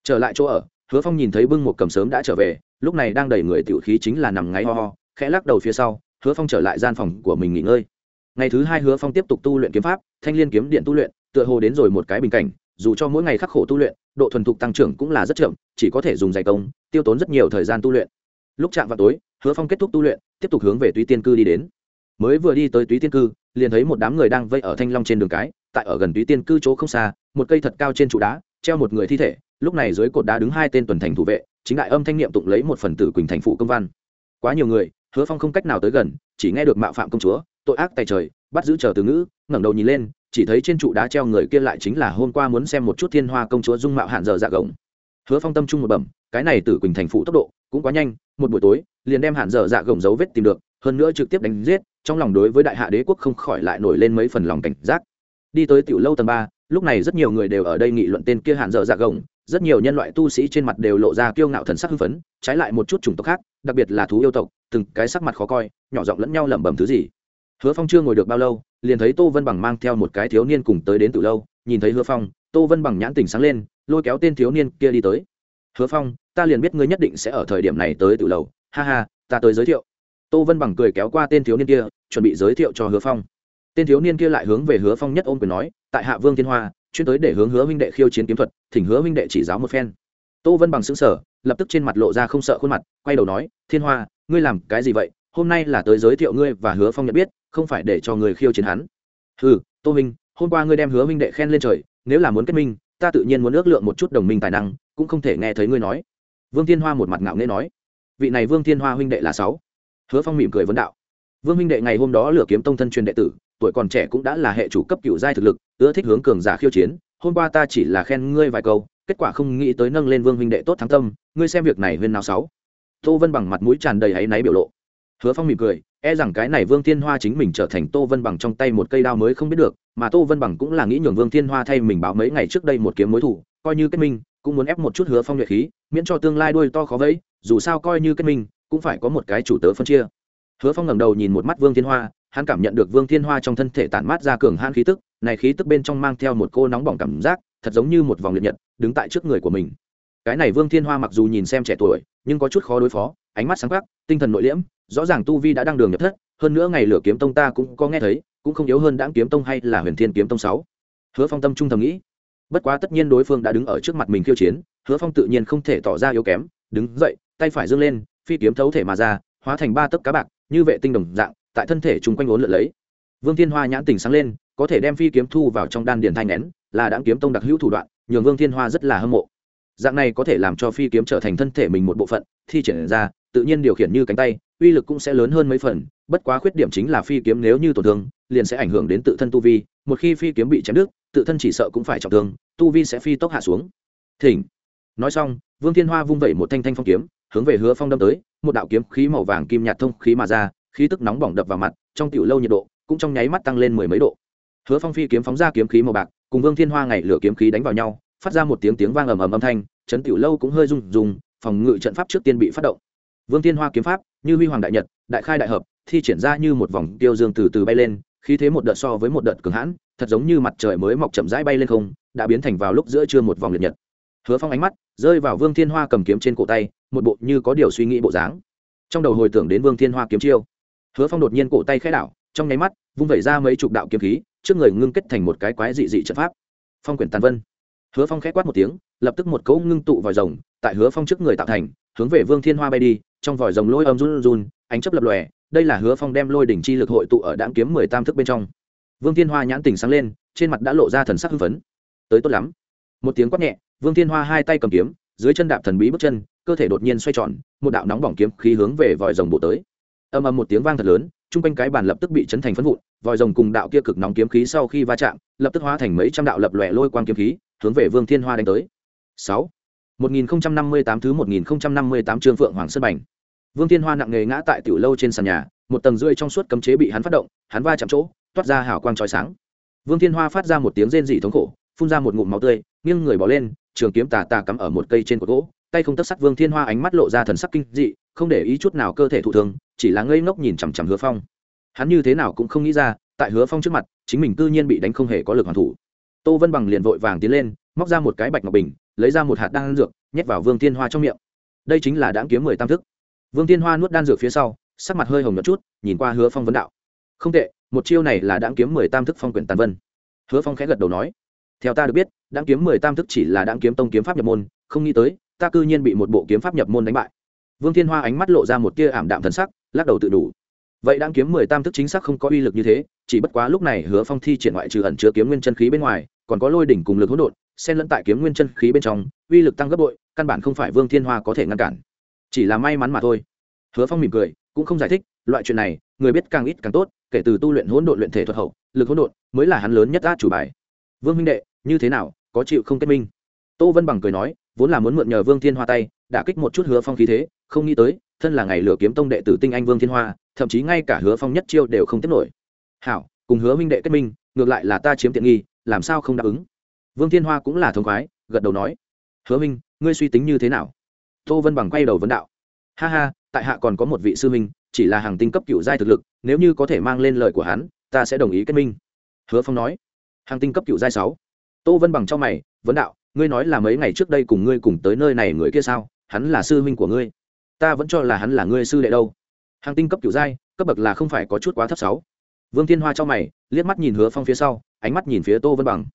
Trở lại chỗ ở, hứa phong nhìn thấy bưng một cầm sớm đã trở về, lúc này đang đầy người tiểu khí chính là nằm ngáy ho ho, khẽ lắc đầu phía sau, hứa phong trở lại gian phòng của mình nghỉ ngơi ngày thứ hai hứa phong tiếp tục tu luyện kiếm pháp, thanh l i ê n kiếm điện tu luyện, tựa hồ đến rồi một cái bình cảnh, dù cho mỗi ngày khắc khổ tu luyện, độ thuần thục tăng trưởng cũng là rất chậm, chỉ có thể dùng giày công, tiêu tốn rất nhiều thời gian tu luyện. Lúc chạm vào tối, hứa phong kết thúc tu luyện, tiếp tục hướng về túy tiên cư đi đến. Mới vừa đi tới túy tiên cư, liền thấy một đám người đang vây ở thanh long trên đường cái, tại ở gần túy tiên cư chỗ không xa, một cây thật cao trên trụ đá, treo một người thi thể, lúc này dưới cột đá đứng hai tên tuần thành thủ vệ, chính đại âm thanh niệm tụng lấy một phần tử quỳnh thành phụ công văn. Quá nhiều người, hứa phong không cách nào tới gần, chỉ nghe được mạo phạm công chúa tội ác tài trời, bắt giữ chờ từ ngữ, ngẩng đầu nhìn lên, chỉ thấy trên trụ đá treo người kia lại chính là hôm qua muốn xem một chút thiên hoa công chúa dung mạo hạn giờ dạ gồng. Hứa phong tâm trung một bẩm, cái này tử quỳnh thành phụ tốc độ cũng quá nhanh, một buổi tối, liền đem hạn giờ dạ gồng dấu vết tìm được, hơn nữa trực tiếp đánh giết, trong lòng đối với đại hạ đế quốc không khỏi lại nổi lên mấy phần lòng cảnh giác. Đi tới tiểu lâu tầng ba, lúc này rất nhiều người đều ở đây nghị luận tên kia hạn dở dạ gồng, rất nhiều nhân loại tu sĩ trên mặt đều lộ ra kiêu ngạo thần sắc hưng phấn, trái lại một chút chủng tộc khác, đặc biệt là thú yêu tộc, từng cái sắc mặt khó coi, nhỏ giọng lẫn nhau lẩm bẩm thứ gì hứa phong chưa ngồi được bao lâu, liền thấy tô vân bằng mang theo một cái thiếu niên cùng tới đến từ lâu, nhìn thấy hứa phong, tô vân bằng nhãn tình sáng lên, lôi kéo tên thiếu niên kia đi tới. Hứa phong, ta liền biết ngươi nhất định sẽ ở thời điểm này tới từ lâu. Ha ha, ta tới giới thiệu. Tô vân bằng cười kéo qua tên thiếu niên kia, chuẩn bị giới thiệu cho hứa phong. Tên thiếu niên kia lại hướng về hứa phong nhất ôm quyền nói, tại hạ vương thiên hoa, chuyên tới để hướng hứa huynh đệ khiêu chiến kiếm thuật, thỉnh hứa huynh đệ chỉ giáo một phen. Tô vân bằng xứng sở lập tức trên mặt lộ ra không sợ khuôn mặt, quay đầu nói, thiên hoa, ngươi làm cái gì vậy? Hôm nay là tới giới thiệu ngươi và hứa phong nhận biết không phải để cho người khiêu chiến hắn. Ừ tô huynh hôm qua ngươi đem hứa huynh đệ khen lên trời, nếu là muốn kết minh, ta tự nhiên muốn ước lượng một chút đồng minh tài năng, cũng không thể nghe thấy ngươi nói. Vương thiên hoa một mặt ngạo nghễ nói. Vị này vương thiên hoa huynh đệ là sáu. Hứa phong mỉm cười vấn đạo. Vương huynh đệ ngày hôm đó lửa kiếm tông thân truyền đệ tử, tuổi còn trẻ cũng đã là hệ chủ cấp cựu giai thực lực, ưa thích hướng cường giả khiêu chiến, hôm qua ta chỉ là khen ngươi vài câu, kết quả không nghĩ tới nâng lên vương huynh đệ tốt thắng tâm, ngươi xem việc này huyên nào sáu. Tô vân bằng mặt mũi tràn đầy áy náy biểu lộ hứa phong mỉm cười e rằng cái này vương thiên hoa chính mình trở thành tô vân bằng trong tay một cây đao mới không biết được, mà tô vân bằng cũng là nghĩ nhường vương thiên hoa thay mình báo mấy ngày trước đây một kiếm mối thủ, coi như kết minh, cũng muốn ép một chút hứa phong nhuệ khí, miễn cho tương lai đuôi to khó vẫy, dù sao coi như kết minh, cũng phải có một cái chủ tớ phân chia. Hứa phong ngẩng đầu nhìn một mắt vương thiên hoa, hắn cảm nhận được vương thiên hoa trong thân thể tản mát ra cường hãn khí tức, này khí tức bên trong mang theo một cô nóng bỏng cảm giác, thật giống như một vòng liệt nhật, đứng tại trước người của mình. Cái này vương thiên hoa mặc dù nhìn xem trẻ tuổi, nhưng có chút khó đối phó ánh mắt sáng khắc, tinh thần nội liễm, rõ ràng tu vi đã đăng đường nhập thất, hơn nữa ngày lửa kiếm tông ta cũng có nghe thấy, cũng không yếu hơn đãng kiếm tông hay là huyền thiên kiếm tông sáu. Hứa phong tâm trung thầm nghĩ. Bất quá tất nhiên đối phương đã đứng ở trước mặt mình khiêu chiến, hứa phong tự nhiên không thể tỏ ra yếu kém, đứng dậy, tay phải dâng lên, phi kiếm thấu thể mà ra, hóa thành ba tấc cá bạc, như vệ tinh đồng dạng, tại thân thể chung quanh ốn lượn lấy. Vương thiên hoa nhãn tình sáng lên, có thể đem phi kiếm thu vào trong đan điền thanh nén, là đáng kiếm tông đặc hữu thủ đoạn, nhường vương thiên hoa rất là hâm mộ. Dạng này có thể làm cho phi kiếm trở thành thân thể mình một bộ phận, thi triển ra tự nhiên điều khiển như cánh tay, uy lực cũng sẽ lớn hơn mấy phần, bất quá khuyết điểm chính là phi kiếm nếu như tổn thương, liền sẽ ảnh hưởng đến tự thân tu vi, một khi phi kiếm bị chém đứt, tự thân chỉ sợ cũng phải trọng thương, tu vi sẽ phi tốc hạ xuống. Thỉnh. Nói xong, vương thiên hoa vung vẩy một thanh thanh phong kiếm, hướng về hứa phong đâm tới, một đạo kiếm khí màu vàng kim nhạt thông khí mà ra, khí tức nóng bỏng đập vào mặt, trong tiểu lâu nhiệt độ cũng trong nháy mắt tăng lên mười mấy độ. Hứa phong phi kiếm phóng ra kiếm khí màu bạc, cùng vương thiên hoa ngày lửa kiếm khí đánh vào nhau, phát ra một tiếng tiếng vang ầm ầm âm thanh, chấn tiểu lâu cũng hơi rung rung, phòng ngự trận pháp trước tiên bị phát động vương thiên hoa kiếm pháp, như huy hoàng đại nhật, đại khai đại hợp, thi triển ra như một vòng tiêu dương từ từ bay lên, khí thế một đợt so với một đợt cường hãn, thật giống như mặt trời mới mọc chậm rãi bay lên không, đã biến thành vào lúc giữa trưa một vòng liệt nhật. Hứa phong ánh mắt rơi vào vương thiên hoa cầm kiếm trên cổ tay, một bộ như có điều suy nghĩ bộ dáng. Trong đầu hồi tưởng đến vương thiên hoa kiếm chiêu, hứa phong đột nhiên cổ tay khẽ đảo, trong nháy mắt, vung vẩy ra mấy chục đạo kiếm khí, trước người ngưng kết thành một cái quái dị dị trận pháp. Phong quyển tàn vân. Hứa phong khẽ quát một tiếng, lập tức một cấu ngưng tụ vòi rồng, tại hứa phong trước người tạo thành, hướng về vương thiên hoa bay đi trong vòi rồng lôi âm run run, ánh chấp lập lòe, đây là hứa phong đem lôi đỉnh chi lực hội tụ ở đãng kiếm mười tam thức bên trong. Vương thiên hoa nhãn tình sáng lên, trên mặt đã lộ ra thần sắc hưng phấn. Tới tốt lắm. Một tiếng quát nhẹ, vương thiên hoa hai tay cầm kiếm, dưới chân đạp thần bí bước chân, cơ thể đột nhiên xoay tròn, một đạo nóng bỏng kiếm khí hướng về vòi rồng bộ tới. Âm âm một tiếng vang thật lớn, chung quanh cái bàn lập tức bị chấn thành phấn vụn, vòi rồng cùng đạo kia cực nóng kiếm khí sau khi va chạm, lập tức hóa thành mấy trăm đạo lập lòe lôi quang kiếm khí, hướng về vương thiên hoa đánh tới. Sáu. Một nghìn năm mươi tám thứ một nghìn năm mươi tám trương phượng hoàng sơn bành vương thiên hoa nặng nề ngã tại tiểu lâu trên sàn nhà, một tầng rưỡi trong suốt cấm chế bị hắn phát động, hắn va chạm chỗ, toát ra hào quang trói sáng. Vương thiên hoa phát ra một tiếng rên rỉ thống khổ, phun ra một ngụm máu tươi, nghiêng người bỏ lên, trường kiếm tà tà cắm ở một cây trên cột gỗ, tay không tất sắt vương thiên hoa ánh mắt lộ ra thần sắc kinh dị, không để ý chút nào cơ thể thụ thương, chỉ là ngây ngốc nhìn chằm chằm hứa phong. Hắn như thế nào cũng không nghĩ ra, tại hứa phong trước mặt, chính mình cư nhiên bị đánh không hề có lực hoàn thủ. Tô vân bằng liền vội vàng tiến lên, móc ra một cái bạch ngọc bình, lấy ra một hạt đan dược, nhét vào vương thiên hoa trong miệng. Đây chính là đáng kiếm mười tam thức vương thiên hoa nuốt đan dược phía sau, sắc mặt hơi hồng một chút, nhìn qua hứa phong vấn đạo. Không tệ, một chiêu này là đáng kiếm mười tam thức phong quyển tàn vân. Hứa phong khẽ gật đầu nói. Theo ta được biết, đáng kiếm mười tam thức chỉ là đáng kiếm tông kiếm pháp nhập môn, không nghĩ tới, ta cư nhiên bị một bộ kiếm pháp nhập môn đánh bại. Vương thiên hoa ánh mắt lộ ra một tia ảm đạm thần sắc, lắc đầu tự đủ. Vậy đáng kiếm mười tam thức chính xác không có uy lực như thế, chỉ bất quá lúc này hứa phong thi triển ngoại trừ ẩn chứa kiếm nguyên chân khí bên ngoài, còn có lôi đỉnh cùng lực hỗn độn, xen lẫn tại kiếm nguyên chân khí bên trong, uy lực tăng gấp bội, căn bản không phải vương thiên hoa có thể ngăn cản chỉ là may mắn mà thôi. Hứa phong mỉm cười, cũng không giải thích, loại chuyện này, người biết càng ít càng tốt, kể từ tu luyện hỗn độn luyện thể thuật hậu, lực hỗn độn mới là hắn lớn nhất át chủ bài. Vương minh đệ, như thế nào, có chịu không kết minh? Tô vân bằng cười nói, vốn là muốn mượn nhờ vương thiên hoa tay, đã kích một chút hứa phong khí thế, không nghĩ tới, thân là ngày lửa kiếm tông đệ tử tinh anh vương thiên hoa, thậm chí ngay cả hứa phong nhất chiêu đều không tiếp nổi. Hảo, cùng hứa minh đệ kết minh, ngược lại là ta chiếm tiện nghi, làm sao không đáp ứng? Vương thiên hoa cũng là thống khoái, gật đầu nói, hứa minh ngươi suy tính như thế nào? Tô vân bằng quay đầu vấn đạo. Ha ha, tại hạ còn có một vị sư minh chỉ là hàng tinh cấp cựu giai thực lực, nếu như có thể mang lên lời của hắn, ta sẽ đồng ý kết minh. Hứa phong nói. Hàng tinh cấp cựu giai sáu. Tô vân bằng cho mày, vấn đạo, ngươi nói là mấy ngày trước đây cùng ngươi cùng tới nơi này người kia sao? Hắn là sư Minh của ngươi. Ta vẫn cho là hắn là ngươi sư đệ đâu. Hàng tinh cấp cựu giai, cấp bậc là không phải có chút quá thấp sáu. Vương thiên hoa cho mày, liếc mắt nhìn hứa phong phía sau, ánh mắt nhìn phía tô vân bằng.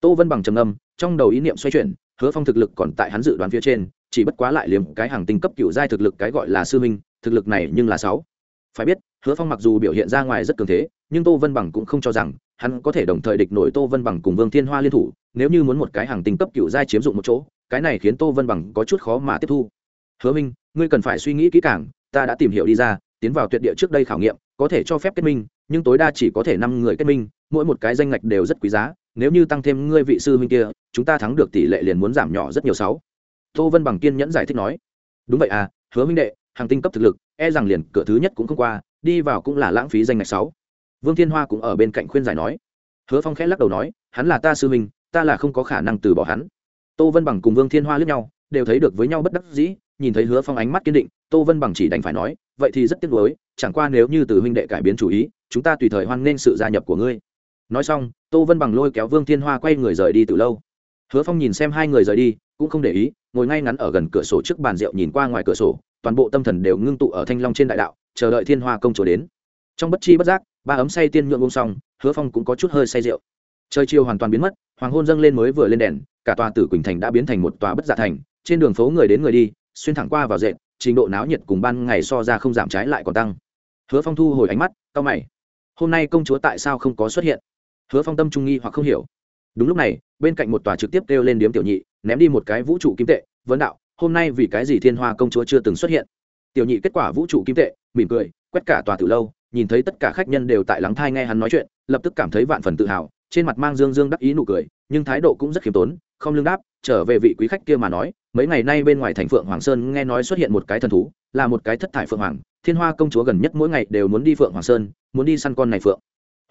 Tô vân bằng trầm âm trong đầu ý niệm xoay chuyển, hứa phong thực lực còn tại hắn dự đoán phía trên chỉ bất quá lại liếm cái hàng tinh cấp cựu giai thực lực cái gọi là sư minh thực lực này nhưng là sáu. Phải biết, hứa phong mặc dù biểu hiện ra ngoài rất cường thế, nhưng tô vân bằng cũng không cho rằng hắn có thể đồng thời địch nổi tô vân bằng cùng vương thiên hoa liên thủ, nếu như muốn một cái hàng tinh cấp cựu giai chiếm dụng một chỗ, cái này khiến tô vân bằng có chút khó mà tiếp thu. Hứa minh, ngươi cần phải suy nghĩ kỹ càng, ta đã tìm hiểu đi ra, tiến vào tuyệt địa trước đây khảo nghiệm, có thể cho phép kết minh, nhưng tối đa chỉ có thể năm người kết minh, mỗi một cái danh ngạch đều rất quý giá, nếu như tăng thêm ngươi vị sư huynh kia, chúng ta thắng được tỷ lệ liền muốn giảm nhỏ rất nhiều sáu tô vân bằng kiên nhẫn giải thích nói. Đúng vậy à hứa minh đệ, hàng tinh cấp thực lực e rằng liền cửa thứ nhất cũng không qua, đi vào cũng là lãng phí danh ngạch sáu. Vương thiên hoa cũng ở bên cạnh khuyên giải nói. Hứa phong khẽ lắc đầu nói, hắn là ta sư huynh, ta là không có khả năng từ bỏ hắn. Tô vân bằng cùng vương thiên hoa lướt nhau, đều thấy được với nhau bất đắc dĩ, nhìn thấy hứa phong ánh mắt kiên định, tô vân bằng chỉ đành phải nói, vậy thì rất tiếc nuối, chẳng qua nếu như từ huynh đệ cải biến chủ ý, chúng ta tùy thời hoan nghênh sự gia nhập của ngươi. Nói xong, tô vân bằng lôi kéo vương thiên hoa quay người rời đi từ lâu hứa phong nhìn xem hai người rời đi, cũng không để ý, ngồi ngay ngắn ở gần cửa sổ trước bàn rượu nhìn qua ngoài cửa sổ, toàn bộ tâm thần đều ngưng tụ ở thanh long trên đại đạo, chờ đợi thiên hoa công chúa đến. Trong bất chi bất giác, ba ấm say tiên nhượng uống xong, hứa phong cũng có chút hơi say rượu. Trời chiều hoàn toàn biến mất, hoàng hôn dâng lên mới vừa lên đèn, cả tòa tử quỳnh thành đã biến thành một tòa bất dạ thành, trên đường phố người đến người đi, xuyên thẳng qua vào dệt, trình độ náo nhiệt cùng ban ngày so ra không giảm trái lại còn tăng. Hứa phong thu hồi ánh mắt, cau mày. Hôm nay công chúa tại sao không có xuất hiện? Hứa phong tâm trung nghi hoặc không hiểu đúng lúc này, bên cạnh một tòa trực tiếp kêu lên điếm tiểu nhị, ném đi một cái vũ trụ kim tệ vấn đạo, hôm nay vì cái gì thiên hoa công chúa chưa từng xuất hiện? Tiểu nhị kết quả vũ trụ kim tệ, mỉm cười, quét cả tòa từ lâu, nhìn thấy tất cả khách nhân đều tại lắng thai nghe hắn nói chuyện, lập tức cảm thấy vạn phần tự hào, trên mặt mang dương dương đắc ý nụ cười, nhưng thái độ cũng rất khiêm tốn, không lương đáp, trở về vị quý khách kia mà nói, mấy ngày nay bên ngoài thành phượng hoàng sơn nghe nói xuất hiện một cái thần thú, là một cái thất thải phượng hoàng, thiên hoa công chúa gần nhất mỗi ngày đều muốn đi phượng hoàng sơn, muốn đi săn con này phượng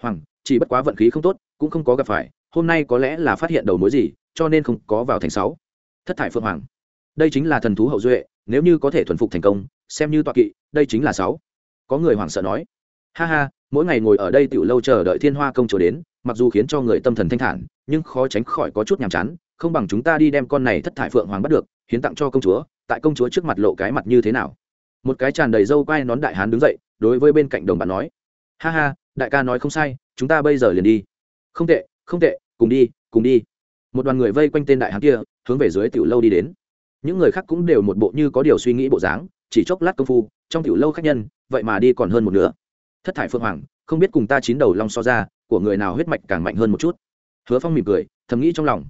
hoàng, chỉ bất quá vận khí không tốt, cũng không có gặp phải hôm nay có lẽ là phát hiện đầu mối gì, cho nên không có vào thành sáu. Thất thải phượng hoàng. Đây chính là thần thú hậu duệ, nếu như có thể thuần phục thành công, xem như tọa kỵ, đây chính là sáu. Có người hoảng sợ nói. Ha ha, mỗi ngày ngồi ở đây tiểu lâu chờ đợi thiên hoa công chúa đến, mặc dù khiến cho người tâm thần thanh thản, nhưng khó tránh khỏi có chút nhàm chán, không bằng chúng ta đi đem con này thất thải phượng hoàng bắt được, hiến tặng cho công chúa, tại công chúa trước mặt lộ cái mặt như thế nào? Một cái tràn đầy râu quai nón đại hán đứng dậy, đối với bên cạnh đồng bạn nói. Ha ha, đại ca nói không sai, chúng ta bây giờ liền đi. Không tệ không tệ cùng đi cùng đi. Một đoàn người vây quanh tên đại hán kia, hướng về dưới tiểu lâu đi đến. Những người khác cũng đều một bộ như có điều suy nghĩ bộ dáng, chỉ chốc lát công phu, trong tiểu lâu khách nhân, vậy mà đi còn hơn một nửa. Thất thải phượng hoàng, không biết cùng ta chín đầu long so ra, của người nào huyết mạch càng mạnh hơn một chút. Hứa phong mỉm cười, thầm nghĩ trong lòng.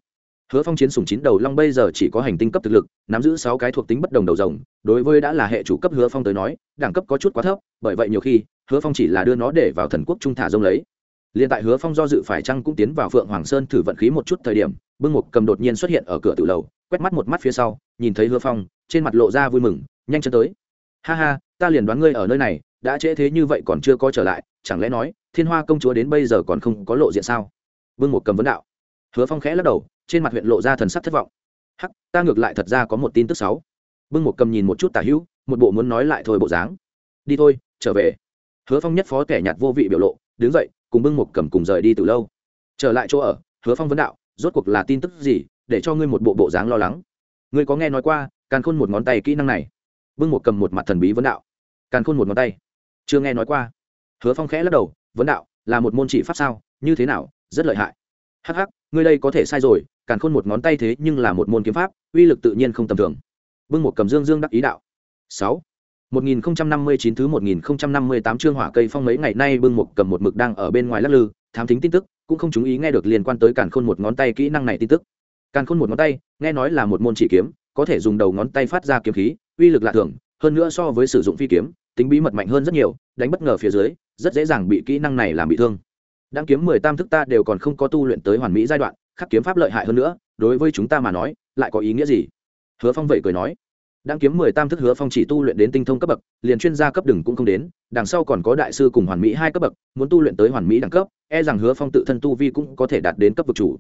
Hứa phong chiến sùng chín đầu long bây giờ chỉ có hành tinh cấp thực lực, nắm giữ sáu cái thuộc tính bất đồng đầu rồng, đối với đã là hệ chủ cấp hứa phong tới nói, đẳng cấp có chút quá thấp, bởi vậy nhiều khi, hứa phong chỉ là đưa nó để vào thần quốc trung thả rông lấy liền tại hứa phong do dự phải chăng cũng tiến vào phượng hoàng sơn thử vận khí một chút thời điểm, bưng Mục cầm đột nhiên xuất hiện ở cửa tự lầu, quét mắt một mắt phía sau, nhìn thấy hứa phong, trên mặt lộ ra vui mừng, nhanh chân tới. Ha ha, ta liền đoán ngươi ở nơi này, đã trễ thế như vậy còn chưa có trở lại, chẳng lẽ nói, thiên hoa công chúa đến bây giờ còn không có lộ diện sao? Bưng Mục cầm vấn đạo. Hứa phong khẽ lắc đầu, trên mặt huyện lộ ra thần sắc thất vọng. Hắc, ta ngược lại thật ra có một tin tức xấu. Bưng Mục cầm nhìn một chút tả hữu, một bộ muốn nói lại thôi bộ dáng. Đi thôi, trở về. Hứa phong nhất phó kẻ nhạt vô vị biểu lộ, đứng dậy cùng bưng một cầm cùng rời đi từ lâu. Trở lại chỗ ở, hứa phong vấn đạo, rốt cuộc là tin tức gì, để cho ngươi một bộ bộ dáng lo lắng? Ngươi có nghe nói qua, càn khôn một ngón tay kỹ năng này? Bưng một cầm một mặt thần bí vấn đạo. Càn khôn một ngón tay. Chưa nghe nói qua. Hứa phong khẽ lắc đầu, vấn đạo, là một môn chỉ pháp sao? Như thế nào? Rất lợi hại. Hh ngươi đây có thể sai rồi, càn khôn một ngón tay thế nhưng là một môn kiếm pháp, uy lực tự nhiên không tầm thường. Bưng một cầm dương dương đắc ý đạo. Sáu. 1059 thứ 1058 chương hỏa cây phong mấy ngày nay bưng một cầm một mực đang ở bên ngoài lắc lư, thám thính tin tức, cũng không chú ý nghe được liên quan tới càn khôn một ngón tay kỹ năng này tin tức. Càn khôn một ngón tay, nghe nói là một môn chỉ kiếm, có thể dùng đầu ngón tay phát ra kiếm khí, uy lực lạ thường, hơn nữa so với sử dụng phi kiếm, tính bí mật mạnh hơn rất nhiều, đánh bất ngờ phía dưới, rất dễ dàng bị kỹ năng này làm bị thương. Đang kiếm 10 tam thức ta đều còn không có tu luyện tới hoàn mỹ giai đoạn, khắc kiếm pháp lợi hại hơn nữa, đối với chúng ta mà nói, lại có ý nghĩa gì? Hứa Phong vậy cười nói, đang kiếm mười tam thức hứa phong chỉ tu luyện đến tinh thông cấp bậc, liền chuyên gia cấp đừng cũng không đến, đằng sau còn có đại sư cùng hoàn mỹ hai cấp bậc, muốn tu luyện tới hoàn mỹ đẳng cấp e rằng hứa phong tự thân tu vi cũng có thể đạt đến cấp vực chủ.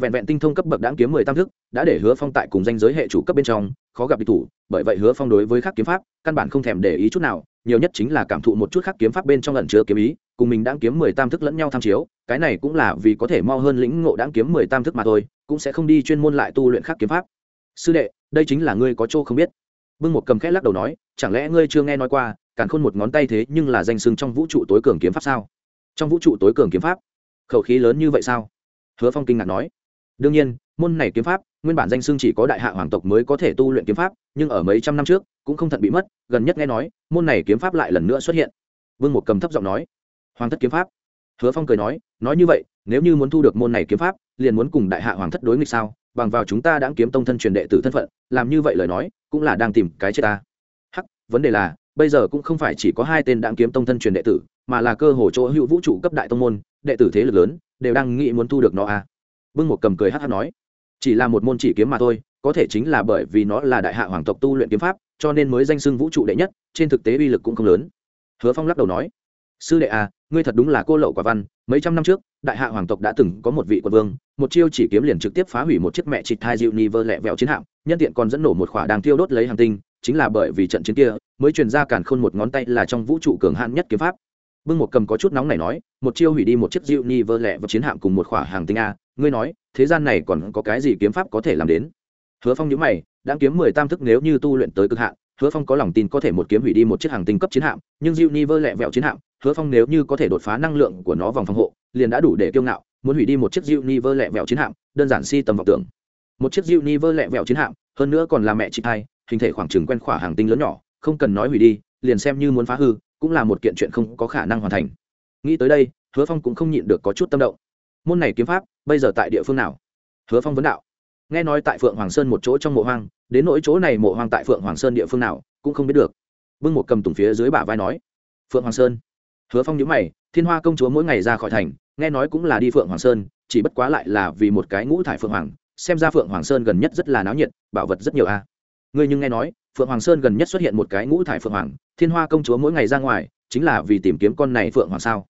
Vẹn vẹn tinh thông cấp bậc đáng kiếm mười tam thức, đã để hứa phong tại cùng danh giới hệ chủ cấp bên trong, khó gặp địch thủ, bởi vậy hứa phong đối với khắc kiếm pháp, căn bản không thèm để ý chút nào, nhiều nhất chính là cảm thụ một chút khắc kiếm pháp bên trong lẩn chứa kiếm ý, cùng mình đang kiếm mười tam thức lẫn nhau tham chiếu, cái này cũng là vì có thể mo hơn lĩnh ngộ đáng kiếm mười tam thức mà thôi, cũng sẽ không đi chuyên môn lại tu luyện khắc kiếm pháp. Sư đệ, đây chính là ngươi có chỗ không biết bưng một cầm khẽ lắc đầu nói, chẳng lẽ ngươi chưa nghe nói qua, càn khôn một ngón tay thế nhưng là danh sưng trong vũ trụ tối cường kiếm pháp sao? Trong vũ trụ tối cường kiếm pháp? Khẩu khí lớn như vậy sao? Hứa phong kinh ngạc nói. Đương nhiên, môn này kiếm pháp, nguyên bản danh xưng chỉ có đại hạ hoàng tộc mới có thể tu luyện kiếm pháp, nhưng ở mấy trăm năm trước, cũng không thận bị mất, gần nhất nghe nói, môn này kiếm pháp lại lần nữa xuất hiện. Vương một cầm thấp giọng nói. Hoàng thất kiếm pháp? Hứa phong cười nói nói như vậy, nếu như muốn thu được môn này kiếm pháp, liền muốn cùng đại hạ hoàng thất đối nghịch sao? Bằng vào chúng ta đã kiếm tông thân truyền đệ tử thân phận, làm như vậy lời nói, cũng là đang tìm cái chết ta. Hắc, vấn đề là, bây giờ cũng không phải chỉ có hai tên đạn kiếm tông thân truyền đệ tử, mà là cơ hồ chỗ hữu vũ trụ cấp đại tông môn, đệ tử thế lực lớn, đều đang nghĩ muốn thu được nó à? Bưng một cầm cười hát hát nói, chỉ là một môn chỉ kiếm mà thôi, có thể chính là bởi vì nó là đại hạ hoàng tộc tu luyện kiếm pháp, cho nên mới danh xưng vũ trụ đệ nhất, trên thực tế uy lực cũng không lớn. Hứa phong lắc đầu nói sư đệ à ngươi thật đúng là cô lậu quả văn, mấy trăm năm trước, đại hạ hoàng tộc đã từng có một vị quân vương, một chiêu chỉ kiếm liền trực tiếp phá hủy một chiếc mẹ chịt thai dịu ni vơ lẹ vẹo chiến hạm, nhân tiện còn dẫn nổ một khỏa đang tiêu đốt lấy hàng tinh, chính là bởi vì trận chiến kia, mới truyền ra cản khôn một ngón tay là trong vũ trụ cường hạn nhất kiếm pháp. Bưng một cầm có chút nóng này nói, một chiêu hủy đi một chiếc dịu ni vơ lẹ và chiến hạm cùng một khỏa hàng tinh a, ngươi nói, thế gian này còn có cái gì kiếm pháp có thể làm đến? Hứa phong nhữ mày đang kiếm mười tam thức nếu như tu luyện tới cực hạn, hứa phong có lòng tin có thể một kiếm hủy đi một chiếc hàng tinh cấp chiến hạm, nhưng dịu ni vơ lẹ vẹo chiến hạm hứa phong nếu như có thể đột phá năng lượng của nó vòng phòng hộ, liền đã đủ để kiêu ngạo, muốn hủy đi một chiếc dịu ni vơ lẹ vẹo chiến hạm, đơn giản si tầm vọng tưởng. Một chiếc dịu ni vơ lẹ vẹo chiến hạm, hơn nữa còn là mẹ chị hai hình thể khoảng chừng quen khỏa hàng tinh lớn nhỏ, không cần nói hủy đi, liền xem như muốn phá hư, cũng là một kiện chuyện không có khả năng hoàn thành. Nghĩ tới đây, hứa phong cũng không nhịn được có chút tâm động. Môn này kiếm pháp, bây giờ tại địa phương nào? Hứa phong vấn đạo. Nghe nói tại phượng hoàng sơn một chỗ trong mộ hoang, đến nỗi chỗ này mộ hoang tại phượng hoàng sơn địa phương nào, cũng không biết được. Bưng một cầm tùng phía dưới bả vai nói. Phượng hoàng sơn hứa phong nhớ mày, thiên hoa công chúa mỗi ngày ra khỏi thành, nghe nói cũng là đi phượng hoàng sơn, chỉ bất quá lại là vì một cái ngũ thải phượng hoàng, xem ra phượng hoàng sơn gần nhất rất là náo nhiệt, bảo vật rất nhiều a. Ngươi nhưng nghe nói, phượng hoàng sơn gần nhất xuất hiện một cái ngũ thải phượng hoàng, thiên hoa công chúa mỗi ngày ra ngoài, chính là vì tìm kiếm con này phượng hoàng sao?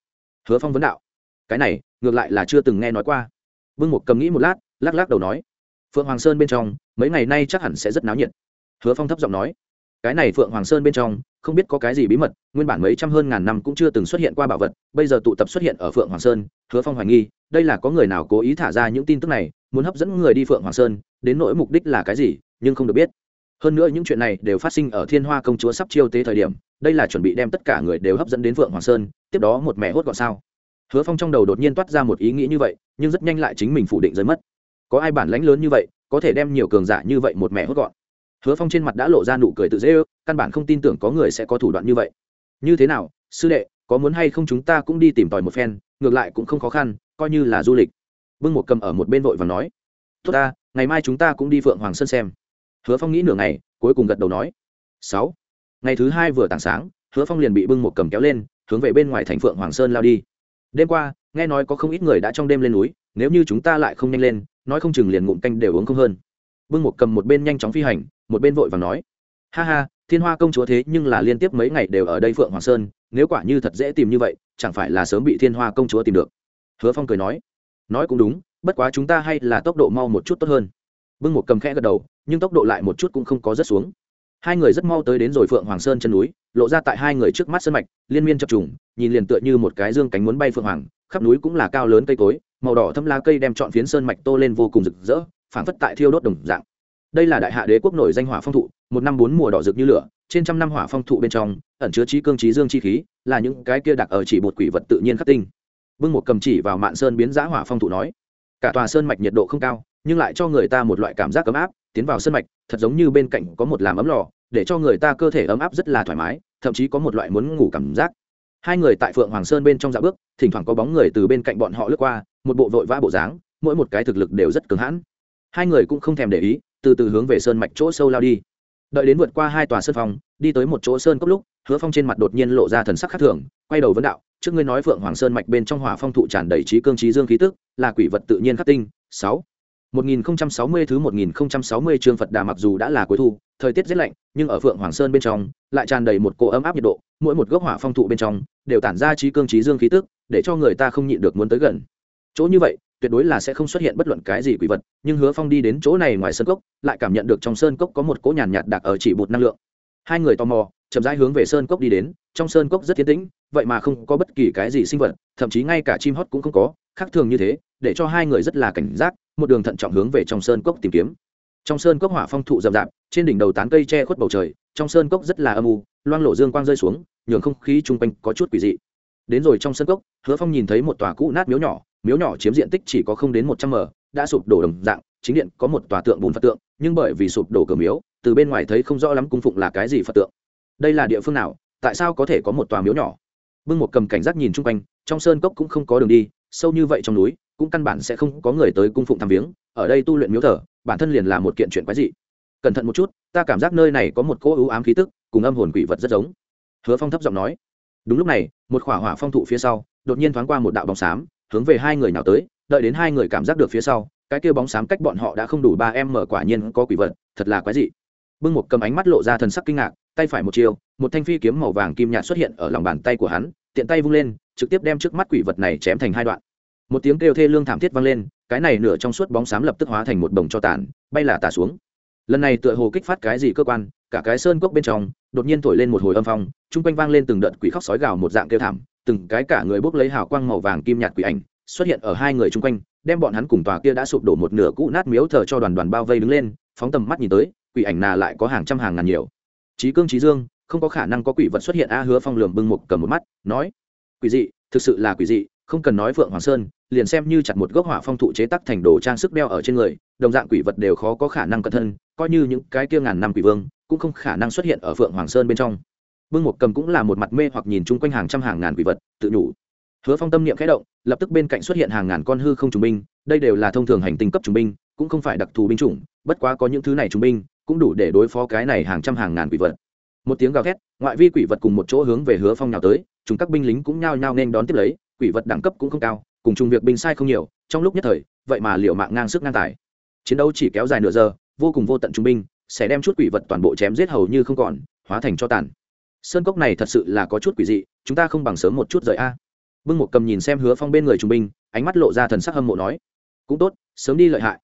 Hứa phong vấn đạo. Cái này, ngược lại là chưa từng nghe nói qua. Vương một cầm nghĩ một lát, lắc lắc đầu nói, phượng hoàng sơn bên trong, mấy ngày nay chắc hẳn sẽ rất náo nhiệt. Hứa phong thấp giọng nói, cái này phượng hoàng sơn bên trong không biết có cái gì bí mật, nguyên bản mấy trăm hơn ngàn năm cũng chưa từng xuất hiện qua bảo vật, bây giờ tụ tập xuất hiện ở phượng hoàng sơn, hứa phong hoài nghi, đây là có người nào cố ý thả ra những tin tức này, muốn hấp dẫn người đi phượng hoàng sơn, đến nỗi mục đích là cái gì, nhưng không được biết. Hơn nữa những chuyện này đều phát sinh ở thiên hoa công chúa sắp chiêu tế thời điểm, đây là chuẩn bị đem tất cả người đều hấp dẫn đến phượng hoàng sơn, tiếp đó một mẹ hốt gọn sao? Hứa phong trong đầu đột nhiên toát ra một ý nghĩ như vậy, nhưng rất nhanh lại chính mình phủ định rơi mất. Có ai bản lãnh lớn như vậy, có thể đem nhiều cường giả như vậy một mẹ hốt gọn? Hứa phong trên mặt đã lộ ra nụ cười tự dễ căn bản không tin tưởng có người sẽ có thủ đoạn như vậy. Như thế nào, sư đệ, có muốn hay không chúng ta cũng đi tìm tòi một phen, ngược lại cũng không khó khăn, coi như là du lịch. Bưng một cầm ở một bên vội và nói. Tốt ta, ngày mai chúng ta cũng đi phượng hoàng sơn xem. Hứa phong nghĩ nửa ngày, cuối cùng gật đầu nói. Sáu. Ngày thứ hai vừa tảng sáng, hứa phong liền bị bưng một cầm kéo lên, hướng về bên ngoài thành phượng hoàng sơn lao đi. Đêm qua, nghe nói có không ít người đã trong đêm lên núi, nếu như chúng ta lại không nhanh lên, nói không chừng liền ngụm canh đều uống không hơn. Bưng một cầm một bên nhanh chóng phi hành một bên vội và nói, ha ha, thiên hoa công chúa thế nhưng là liên tiếp mấy ngày đều ở đây phượng hoàng sơn, nếu quả như thật dễ tìm như vậy, chẳng phải là sớm bị thiên hoa công chúa tìm được? Hứa phong cười nói nói cũng đúng, bất quá chúng ta hay là tốc độ mau một chút tốt hơn. Bưng một cầm khẽ gật đầu, nhưng tốc độ lại một chút cũng không có rất xuống. Hai người rất mau tới đến rồi phượng hoàng sơn chân núi, lộ ra tại hai người trước mắt sân mạch, liên miên chập trùng, nhìn liền tựa như một cái dương cánh muốn bay phượng hoàng, khắp núi cũng là cao lớn cây cối, màu đỏ thâm la cây đem trọn phiến sơn mạch tô lên vô cùng rực rỡ, phảng phất tại thiêu đốt đồng dạng đây là đại hạ đế quốc nổi danh hỏa phong thụ, một năm bốn mùa đỏ rực như lửa, trên trăm năm hỏa phong thụ bên trong, ẩn chứa trí cương trí dương chi khí, là những cái kia đặc ở chỉ bột quỷ vật tự nhiên khắc tinh. Vương một cầm chỉ vào mạn sơn biến giã hỏa phong thụ nói, cả tòa sơn mạch nhiệt độ không cao, nhưng lại cho người ta một loại cảm giác ấm áp, tiến vào sơn mạch, thật giống như bên cạnh có một làm ấm lò, để cho người ta cơ thể ấm áp rất là thoải mái, thậm chí có một loại muốn ngủ cảm giác. Hai người tại phượng hoàng sơn bên trong dạ bước, thỉnh thoảng có bóng người từ bên cạnh bọn họ lướt qua, một bộ vội vã bộ dáng, mỗi một cái thực lực đều rất cứng hãn. Hai người cũng không thèm để ý từ từ hướng về sơn mạch chỗ sâu lao đi. Đợi đến vượt qua hai tòa sơn phong đi tới một chỗ sơn cốc lúc hứa phong trên mặt đột nhiên lộ ra thần sắc khác thường quay đầu vấn đạo trước ngươi nói phượng hoàng sơn mạch bên trong hỏa phong thụ tràn đầy trí cương trí dương khí tức là quỷ vật tự nhiên khắc tinh. Sáu. 1060 thứ 1060 chương Phật Đà mặc dù đã là cuối thu, thời tiết rất lạnh, nhưng ở Phượng Hoàng Sơn bên trong lại tràn đầy một cỗ ấm áp nhiệt độ, mỗi một gốc hỏa phong thụ bên trong đều tản ra trí cương trí dương khí tức, để cho người ta không nhịn được muốn tới gần. Chỗ như vậy, tuyệt đối là sẽ không xuất hiện bất luận cái gì quỷ vật, nhưng Hứa Phong đi đến chỗ này ngoài sơn cốc, lại cảm nhận được trong sơn cốc có một cỗ nhàn nhạt đặc ở chỉ bụt năng lượng. Hai người tò mò, chậm rãi hướng về sơn cốc đi đến, trong sơn cốc rất yên tĩnh, vậy mà không có bất kỳ cái gì sinh vật, thậm chí ngay cả chim hót cũng không có, khác thường như thế, để cho hai người rất là cảnh giác, một đường thận trọng hướng về trong sơn cốc tìm kiếm trong sơn cốc hỏa phong thụ rậm rạp trên đỉnh đầu tán cây che khuất bầu trời trong sơn cốc rất là âm u loang lộ dương quang rơi xuống nhường không khí chung quanh có chút quỷ dị đến rồi trong sơn cốc hứa phong nhìn thấy một tòa cũ nát miếu nhỏ miếu nhỏ chiếm diện tích chỉ có không đến một trăm m, đã sụp đổ đồng dạng, chính điện có một tòa tượng bùn phật tượng, nhưng bởi vì sụp đổ cửa miếu, từ bên ngoài thấy không rõ lắm cung phụng là cái gì phật tượng. Đây là địa phương nào, tại sao có thể có một tòa miếu nhỏ? Bưng một cầm cảnh giác nhìn chung quanh, trong sơn cốc cũng không có đường đi, sâu như vậy trong núi, cũng căn bản sẽ không có người tới cung phụng thăm viếng, ở đây tu luyện miếu thờ, bản thân liền là một kiện chuyện quái dị. Cẩn thận một chút, ta cảm giác nơi này có một cỗ ưu ám khí tức, cùng âm hồn quỷ vật rất giống. Hứa phong thấp giọng nói. Đúng lúc này, một khỏa hỏa phong thụ phía sau, đột nhiên thoáng qua một đạo bóng xám hướng về hai người nào tới, đợi đến hai người cảm giác được phía sau, cái kia bóng xám cách bọn họ đã không đủ ba em mở quả nhiên có quỷ vật, thật là quái dị. Bưng một cầm ánh mắt lộ ra thần sắc kinh ngạc, tay phải một chiều một thanh phi kiếm màu vàng kim nhạt xuất hiện ở lòng bàn tay của hắn, tiện tay vung lên, trực tiếp đem trước mắt quỷ vật này chém thành hai đoạn. Một tiếng kêu thê lương thảm thiết vang lên, cái này nửa trong suốt bóng xám lập tức hóa thành một bồng cho tàn, bay là tả xuống. Lần này tựa hồ kích phát cái gì cơ quan, cả cái sơn cốc bên trong, đột nhiên thổi lên một hồi âm phong, chung quanh vang lên từng đợt quỷ khóc sói gào một dạng kêu thảm từng cái cả người bốc lấy hào quang màu vàng kim nhạt quỷ ảnh, xuất hiện ở hai người chung quanh, đem bọn hắn cùng tòa kia đã sụp đổ một nửa cũ nát miếu thờ cho đoàn đoàn bao vây đứng lên, phóng tầm mắt nhìn tới, quỷ ảnh nà lại có hàng trăm hàng ngàn nhiều. Trí cương trí dương, không có khả năng có quỷ vật xuất hiện, a hứa phong lườm bưng một cầm một mắt, nói, quỷ dị, thực sự là quỷ dị, không cần nói phượng hoàng sơn, liền xem như chặt một gốc hỏa phong thụ chế tắc thành đồ trang sức đeo ở trên người, đồng dạng quỷ vật đều khó có khả năng cẩn thân, coi như những cái kia ngàn năm quỷ vương, cũng không khả năng xuất hiện ở phượng hoàng sơn bên trong bưng một cầm cũng là một mặt mê hoặc nhìn chung quanh hàng trăm hàng ngàn quỷ vật, tự nhủ. Hứa phong tâm niệm khẽ động, lập tức bên cạnh xuất hiện hàng ngàn con hư không trùng binh, đây đều là thông thường hành tinh cấp trùng binh, cũng không phải đặc thù binh chủng, bất quá có những thứ này trùng binh, cũng đủ để đối phó cái này hàng trăm hàng ngàn quỷ vật. Một tiếng gào thét, ngoại vi quỷ vật cùng một chỗ hướng về hứa phong nào tới, chúng các binh lính cũng nhao nhao nên đón tiếp lấy, quỷ vật đẳng cấp cũng không cao, cùng chung việc binh sai không nhiều, trong lúc nhất thời, vậy mà liệu mạng ngang sức ngang tài. Chiến đấu chỉ kéo dài nửa giờ, vô cùng vô tận trung binh, sẽ đem chút quỷ vật toàn bộ chém giết hầu như không còn, hóa thành cho tàn sơn cốc này thật sự là có chút quỷ dị, chúng ta không bằng sớm một chút rời a. Bưng một cầm nhìn xem hứa phong bên người trung binh, ánh mắt lộ ra thần sắc hâm mộ nói, cũng tốt, sớm đi lợi hại.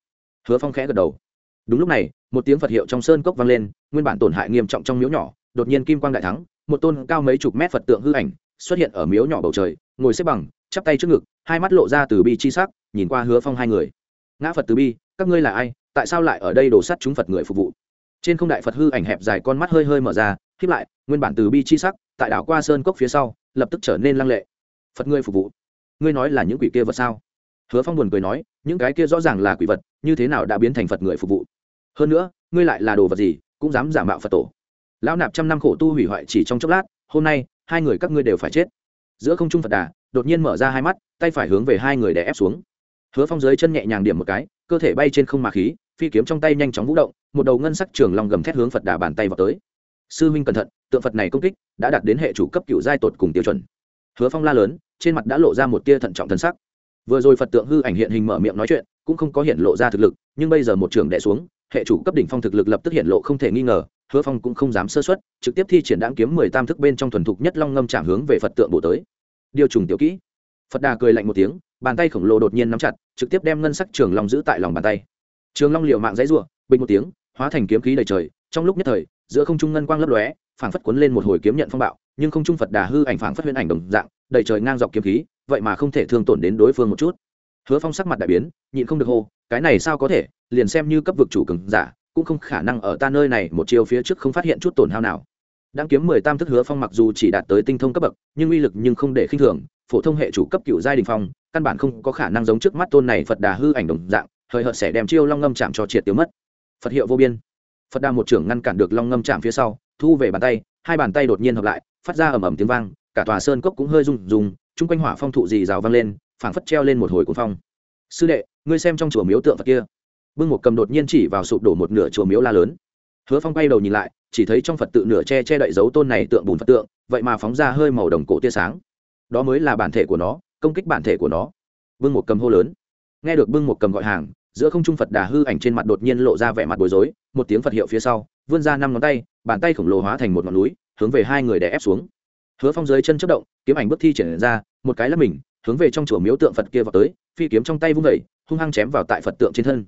Hứa phong khẽ gật đầu. Đúng lúc này, một tiếng phật hiệu trong sơn cốc vang lên, nguyên bản tổn hại nghiêm trọng trong miếu nhỏ, đột nhiên kim quang đại thắng, một tôn cao mấy chục mét phật tượng hư ảnh xuất hiện ở miếu nhỏ bầu trời, ngồi xếp bằng, chắp tay trước ngực, hai mắt lộ ra từ bi chi sắc, nhìn qua hứa phong hai người. Ngã phật từ bi, các ngươi là ai? Tại sao lại ở đây đổ sắt chúng phật người phục vụ? Trên không đại phật hư ảnh hẹp dài con mắt hơi hơi mở ra khiếp lại, nguyên bản từ bi chi sắc, tại đảo qua sơn cốc phía sau, lập tức trở nên lăng lệ. Phật ngươi phục vụ. Ngươi nói là những quỷ kia vật sao? Hứa phong buồn cười nói, những cái kia rõ ràng là quỷ vật, như thế nào đã biến thành phật người phục vụ? Hơn nữa, ngươi lại là đồ vật gì, cũng dám giả mạo phật tổ? Lão nạp trăm năm khổ tu hủy hoại chỉ trong chốc lát, hôm nay, hai người các ngươi đều phải chết. Giữa không trung phật đà, đột nhiên mở ra hai mắt, tay phải hướng về hai người đè ép xuống. Hứa phong dưới chân nhẹ nhàng điểm một cái, cơ thể bay trên không mà khí phi kiếm trong tay nhanh chóng vũ động, một đầu ngân sắc trường long gầm thét hướng phật đà bàn tay vào tới. Sư minh cẩn thận, tượng phật này công kích đã đạt đến hệ chủ cấp cựu giai tột cùng tiêu chuẩn. Hứa phong la lớn, trên mặt đã lộ ra một tia thận trọng thân sắc. Vừa rồi phật tượng hư ảnh hiện hình mở miệng nói chuyện, cũng không có hiện lộ ra thực lực, nhưng bây giờ một trường đẻ xuống, hệ chủ cấp đỉnh phong thực lực lập tức hiện lộ không thể nghi ngờ, hứa phong cũng không dám sơ xuất trực tiếp thi triển đáng kiếm mười tam thức bên trong thuần thục nhất long ngâm chạm hướng về phật tượng bổ tới. Điều trùng tiểu kỹ. Phật đà cười lạnh một tiếng, bàn tay khổng lồ đột nhiên nắm chặt, trực tiếp đem ngân sắc trường long giữ tại lòng bàn tay trường long liệu mạng dãy rủa, bình một tiếng hóa thành kiếm khí đầy trời trong lúc nhất thời giữa không trung ngân quang lấp lóe phảng phất cuốn lên một hồi kiếm nhận phong bạo nhưng không trung phật đà hư ảnh phảng phất huyễn ảnh đồng dạng đầy trời ngang dọc kiếm khí vậy mà không thể thương tổn đến đối phương một chút. Hứa phong sắc mặt đại biến nhịn không được hô cái này sao có thể? Liền xem như cấp vực chủ cường giả cũng không khả năng ở ta nơi này một chiều phía trước không phát hiện chút tổn hao nào. Đang kiếm mười tam thức hứa phong mặc dù chỉ đạt tới tinh thông cấp bậc nhưng uy lực nhưng không để khinh thường phổ thông hệ chủ cấp cựu giai đình phong căn bản không có khả năng giống trước mắt tôn này phật đà hư ảnh đồng dạng hời hợt sẽ đem chiêu long ngâm chạm cho triệt tiêu mất. Phật hiệu vô biên. Phật đà một trưởng ngăn cản được long ngâm chạm phía sau, thu về bàn tay, hai bàn tay đột nhiên hợp lại, phát ra ầm ầm tiếng vang, cả tòa sơn cốc cũng hơi rung rung, chung quanh hỏa phong thụ dì rào vang lên, phảng phất treo lên một hồi cuốn phong. Sư đệ, ngươi xem trong chùa miếu tượng phật kia. Bưng một cầm đột nhiên chỉ vào sụp đổ một nửa chùa miếu la lớn. Hứa phong bay đầu nhìn lại, chỉ thấy trong phật tự nửa che che đậy dấu tôn này tượng bùn phật tượng, vậy mà phóng ra hơi màu đồng cổ tia sáng. Đó mới là bản thể của nó, công kích bản thể của nó. Bưng một cầm hô lớn. Nghe được bưng một cầm gọi hàng giữa không trung phật đà hư ảnh trên mặt đột nhiên lộ ra vẻ mặt bối rối, một tiếng phật hiệu phía sau, vươn ra năm ngón tay, bàn tay khổng lồ hóa thành một ngọn núi, hướng về hai người đè ép xuống. Hứa phong dưới chân chất động, kiếm ảnh bước thi triển ra, một cái là mình, hướng về trong chùa miếu tượng phật kia vào tới, phi kiếm trong tay vung vẩy hung hăng chém vào tại phật tượng trên thân.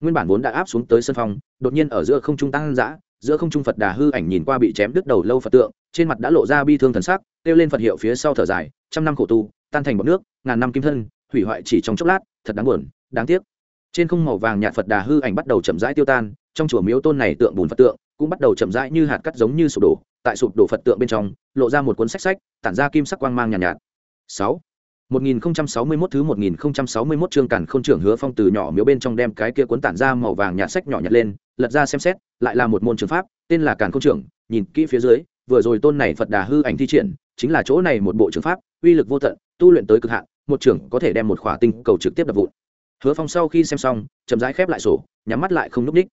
Nguyên bản vốn đã áp xuống tới sân phong, đột nhiên ở giữa không trung tăng dã, giữa không trung phật đà hư ảnh nhìn qua bị chém đứt đầu lâu phật tượng, trên mặt đã lộ ra bi thương thần sắc, kêu lên phật hiệu phía sau thở dài, trăm năm khổ tu, tan thành bọc nước, ngàn năm kim thân, hủy hoại chỉ trong chốc lát, thật đáng buồn, đáng tiếc trên không màu vàng nhạt phật đà hư ảnh bắt đầu chậm rãi tiêu tan trong chùa miếu tôn này tượng bùn phật tượng cũng bắt đầu chậm rãi như hạt cắt giống như sụp đổ tại sụp đổ phật tượng bên trong lộ ra một cuốn sách sách tản ra kim sắc quang mang nhàn nhạt, nhạt. sáu 1061 thứ 1061 chương cản khôn trưởng hứa phong từ nhỏ miếu bên trong đem cái kia cuốn tản ra màu vàng nhạt sách nhỏ nhặt lên, lật ra xem xét, lại là một môn trường pháp, tên là cản khôn trưởng, nhìn kỹ phía dưới, vừa rồi tôn này Phật Đà hư ảnh thi triển, chính là chỗ này một bộ trường pháp, uy lực vô tận, tu luyện tới cực hạn, một trưởng có thể đem một khỏa tinh cầu trực tiếp đập vụn. Hứa Phong sau khi xem xong, chậm rãi khép lại sổ, nhắm mắt lại không lúc ních.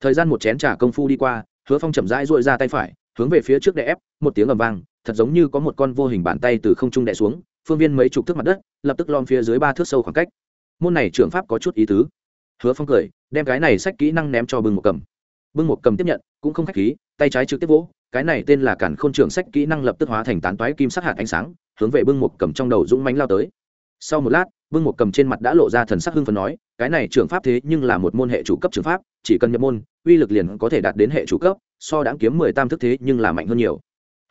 Thời gian một chén trà công phu đi qua, Hứa Phong chậm rãi duỗi ra tay phải, hướng về phía trước đè ép, một tiếng ầm vang, thật giống như có một con vô hình bàn tay từ không trung đè xuống, phương viên mấy chục thước mặt đất lập tức lom phía dưới ba thước sâu khoảng cách. Môn này trưởng pháp có chút ý tứ. Hứa phong cười đem cái này sách kỹ năng ném cho bưng một cầm. Bưng một cầm tiếp nhận cũng không k h á c h khí tay trái trực tiếp vỗ cái này tên là cản k h ô n trưởng sách kỹ năng lập tức hóa thành tán toái kim sắc hạt ánh sáng hướng về bưng một cầm trong đầu dũng mánh lao tới. Sau một lát Vương một cầm trên mặt đã lộ ra thần sắc hưng phần nói, cái này trưởng pháp thế nhưng là một môn hệ chủ cấp trường pháp, chỉ cần nhập môn, uy lực liền có thể đạt đến hệ chủ cấp, so đáng kiếm mười tam thức thế nhưng là mạnh hơn nhiều.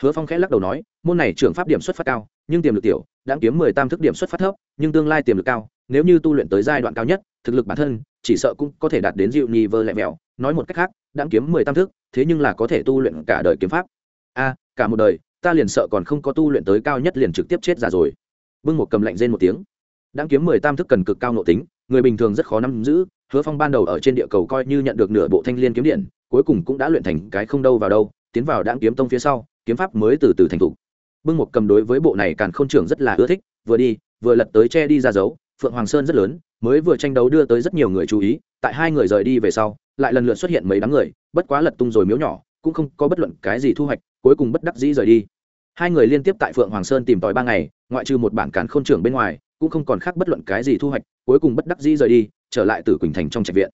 Hứa phong khẽ lắc đầu nói, môn này trưởng pháp điểm xuất phát cao, nhưng tiềm lực tiểu, đáng kiếm mười tam thức điểm xuất phát thấp, nhưng tương lai tiềm lực cao, nếu như tu luyện tới giai đoạn cao nhất, thực lực bản thân, chỉ sợ cũng có thể đạt đến dịu nhì vơ lẹ mèo nói một cách khác, đáng kiếm mười tam thức, thế nhưng là có thể tu luyện cả đời kiếm pháp. A, cả một đời, ta liền sợ còn không có tu luyện tới cao nhất liền trực tiếp chết già rồi. Bưng một cầm lạnh rên một tiếng đáng kiếm mười tam thức cần cực cao nội tính, người bình thường rất khó nắm giữ, hứa phong ban đầu ở trên địa cầu coi như nhận được nửa bộ thanh liên kiếm điện, cuối cùng cũng đã luyện thành cái không đâu vào đâu, tiến vào đáng kiếm tông phía sau, kiếm pháp mới từ từ thành thục. Bưng một cầm đối với bộ này càn k h ô n trưởng rất là ưa thích, vừa đi, vừa lật tới che đi ra dấu, phượng hoàng sơn rất lớn, mới vừa tranh đấu đưa tới rất nhiều người chú ý, tại hai người rời đi về sau, lại lần lượt xuất hiện mấy đám người, bất quá lật tung rồi miếu nhỏ, cũng không có bất luận cái gì thu hoạch, cuối cùng bất đắc dĩ rời đi. Hai người liên tiếp tại phượng hoàng sơn tìm tòi ba ngày, ngoại trừ một bản càn k h ô n trưởng bên ngoài cũng không còn khác bất luận cái gì thu hoạch cuối cùng bất đắc dĩ rời đi trở lại từ quỳnh thành trong trạch viện.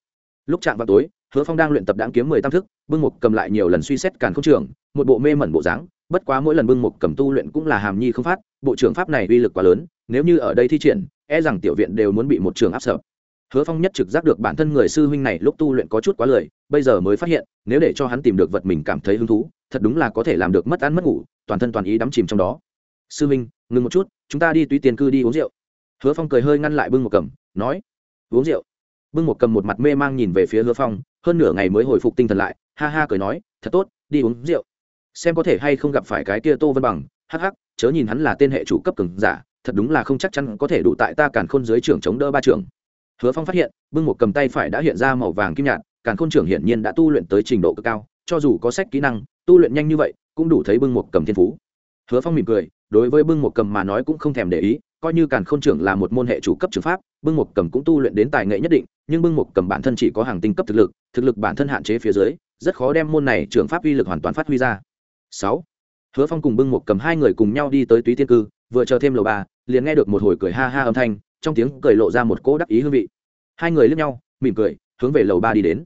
Lúc chạm vào tối hứa phong đang luyện tập đáng kiếm mười tam thức bưng một cầm lại nhiều lần suy xét càn không trường, một bộ mê mẩn bộ dáng bất quá mỗi lần bưng một cầm tu luyện cũng là hàm nhi không phát bộ trưởng pháp này uy lực quá lớn nếu như ở đây thi triển e rằng tiểu viện đều muốn bị một trường áp sở. hứa phong nhất trực giác được bản thân người sư huynh này lúc tu luyện có chút quá lười bây giờ mới phát hiện nếu để cho hắn tìm được vật mình cảm thấy hứng thú thật đúng là có thể làm được mất ăn mất ngủ toàn thân toàn ý đắm chìm trong đó. Sư huynh ngừng một chút chúng ta đi tùy tiền cư đi uống rượu hứa phong cười hơi ngăn lại bưng một cầm, nói, uống rượu. Bưng một cầm một mặt mê mang nhìn về phía hứa phong, hơn nửa ngày mới hồi phục tinh thần lại, ha ha cười nói, thật tốt, đi uống rượu. Xem có thể hay không gặp phải cái kia tô vân bằng, hắc hắc, chớ nhìn hắn là tên hệ chủ cấp cường giả, thật đúng là không chắc chắn có thể đủ tại ta càn khôn dưới trưởng chống đỡ ba trưởng. Hứa phong phát hiện, bưng một cầm tay phải đã hiện ra màu vàng kim nhạt, càn khôn trưởng hiển nhiên đã tu luyện tới trình độ cực cao, cho dù có sách kỹ năng, tu luyện nhanh như vậy, cũng đủ thấy bưng một cầm thiên phú hứa phong mỉm cười, đối với bưng một cầm mà nói cũng không thèm để ý, coi như càn khôn trưởng là một môn hệ chủ cấp trường pháp, bưng một cầm cũng tu luyện đến tài nghệ nhất định, nhưng bưng một cầm bản thân chỉ có hàng tinh cấp thực lực thực lực bản thân hạn chế phía dưới, rất khó đem môn này trường pháp uy lực hoàn toàn phát huy ra. Sáu. Hứa phong cùng bưng một cầm hai người cùng nhau đi tới túy tiên cư, vừa chờ thêm lầu ba, liền nghe được một hồi cười ha ha âm thanh, trong tiếng cười lộ ra một cỗ đắc ý hương vị. Hai người lướt nhau, mỉm cười, hướng về lầu ba đi đến.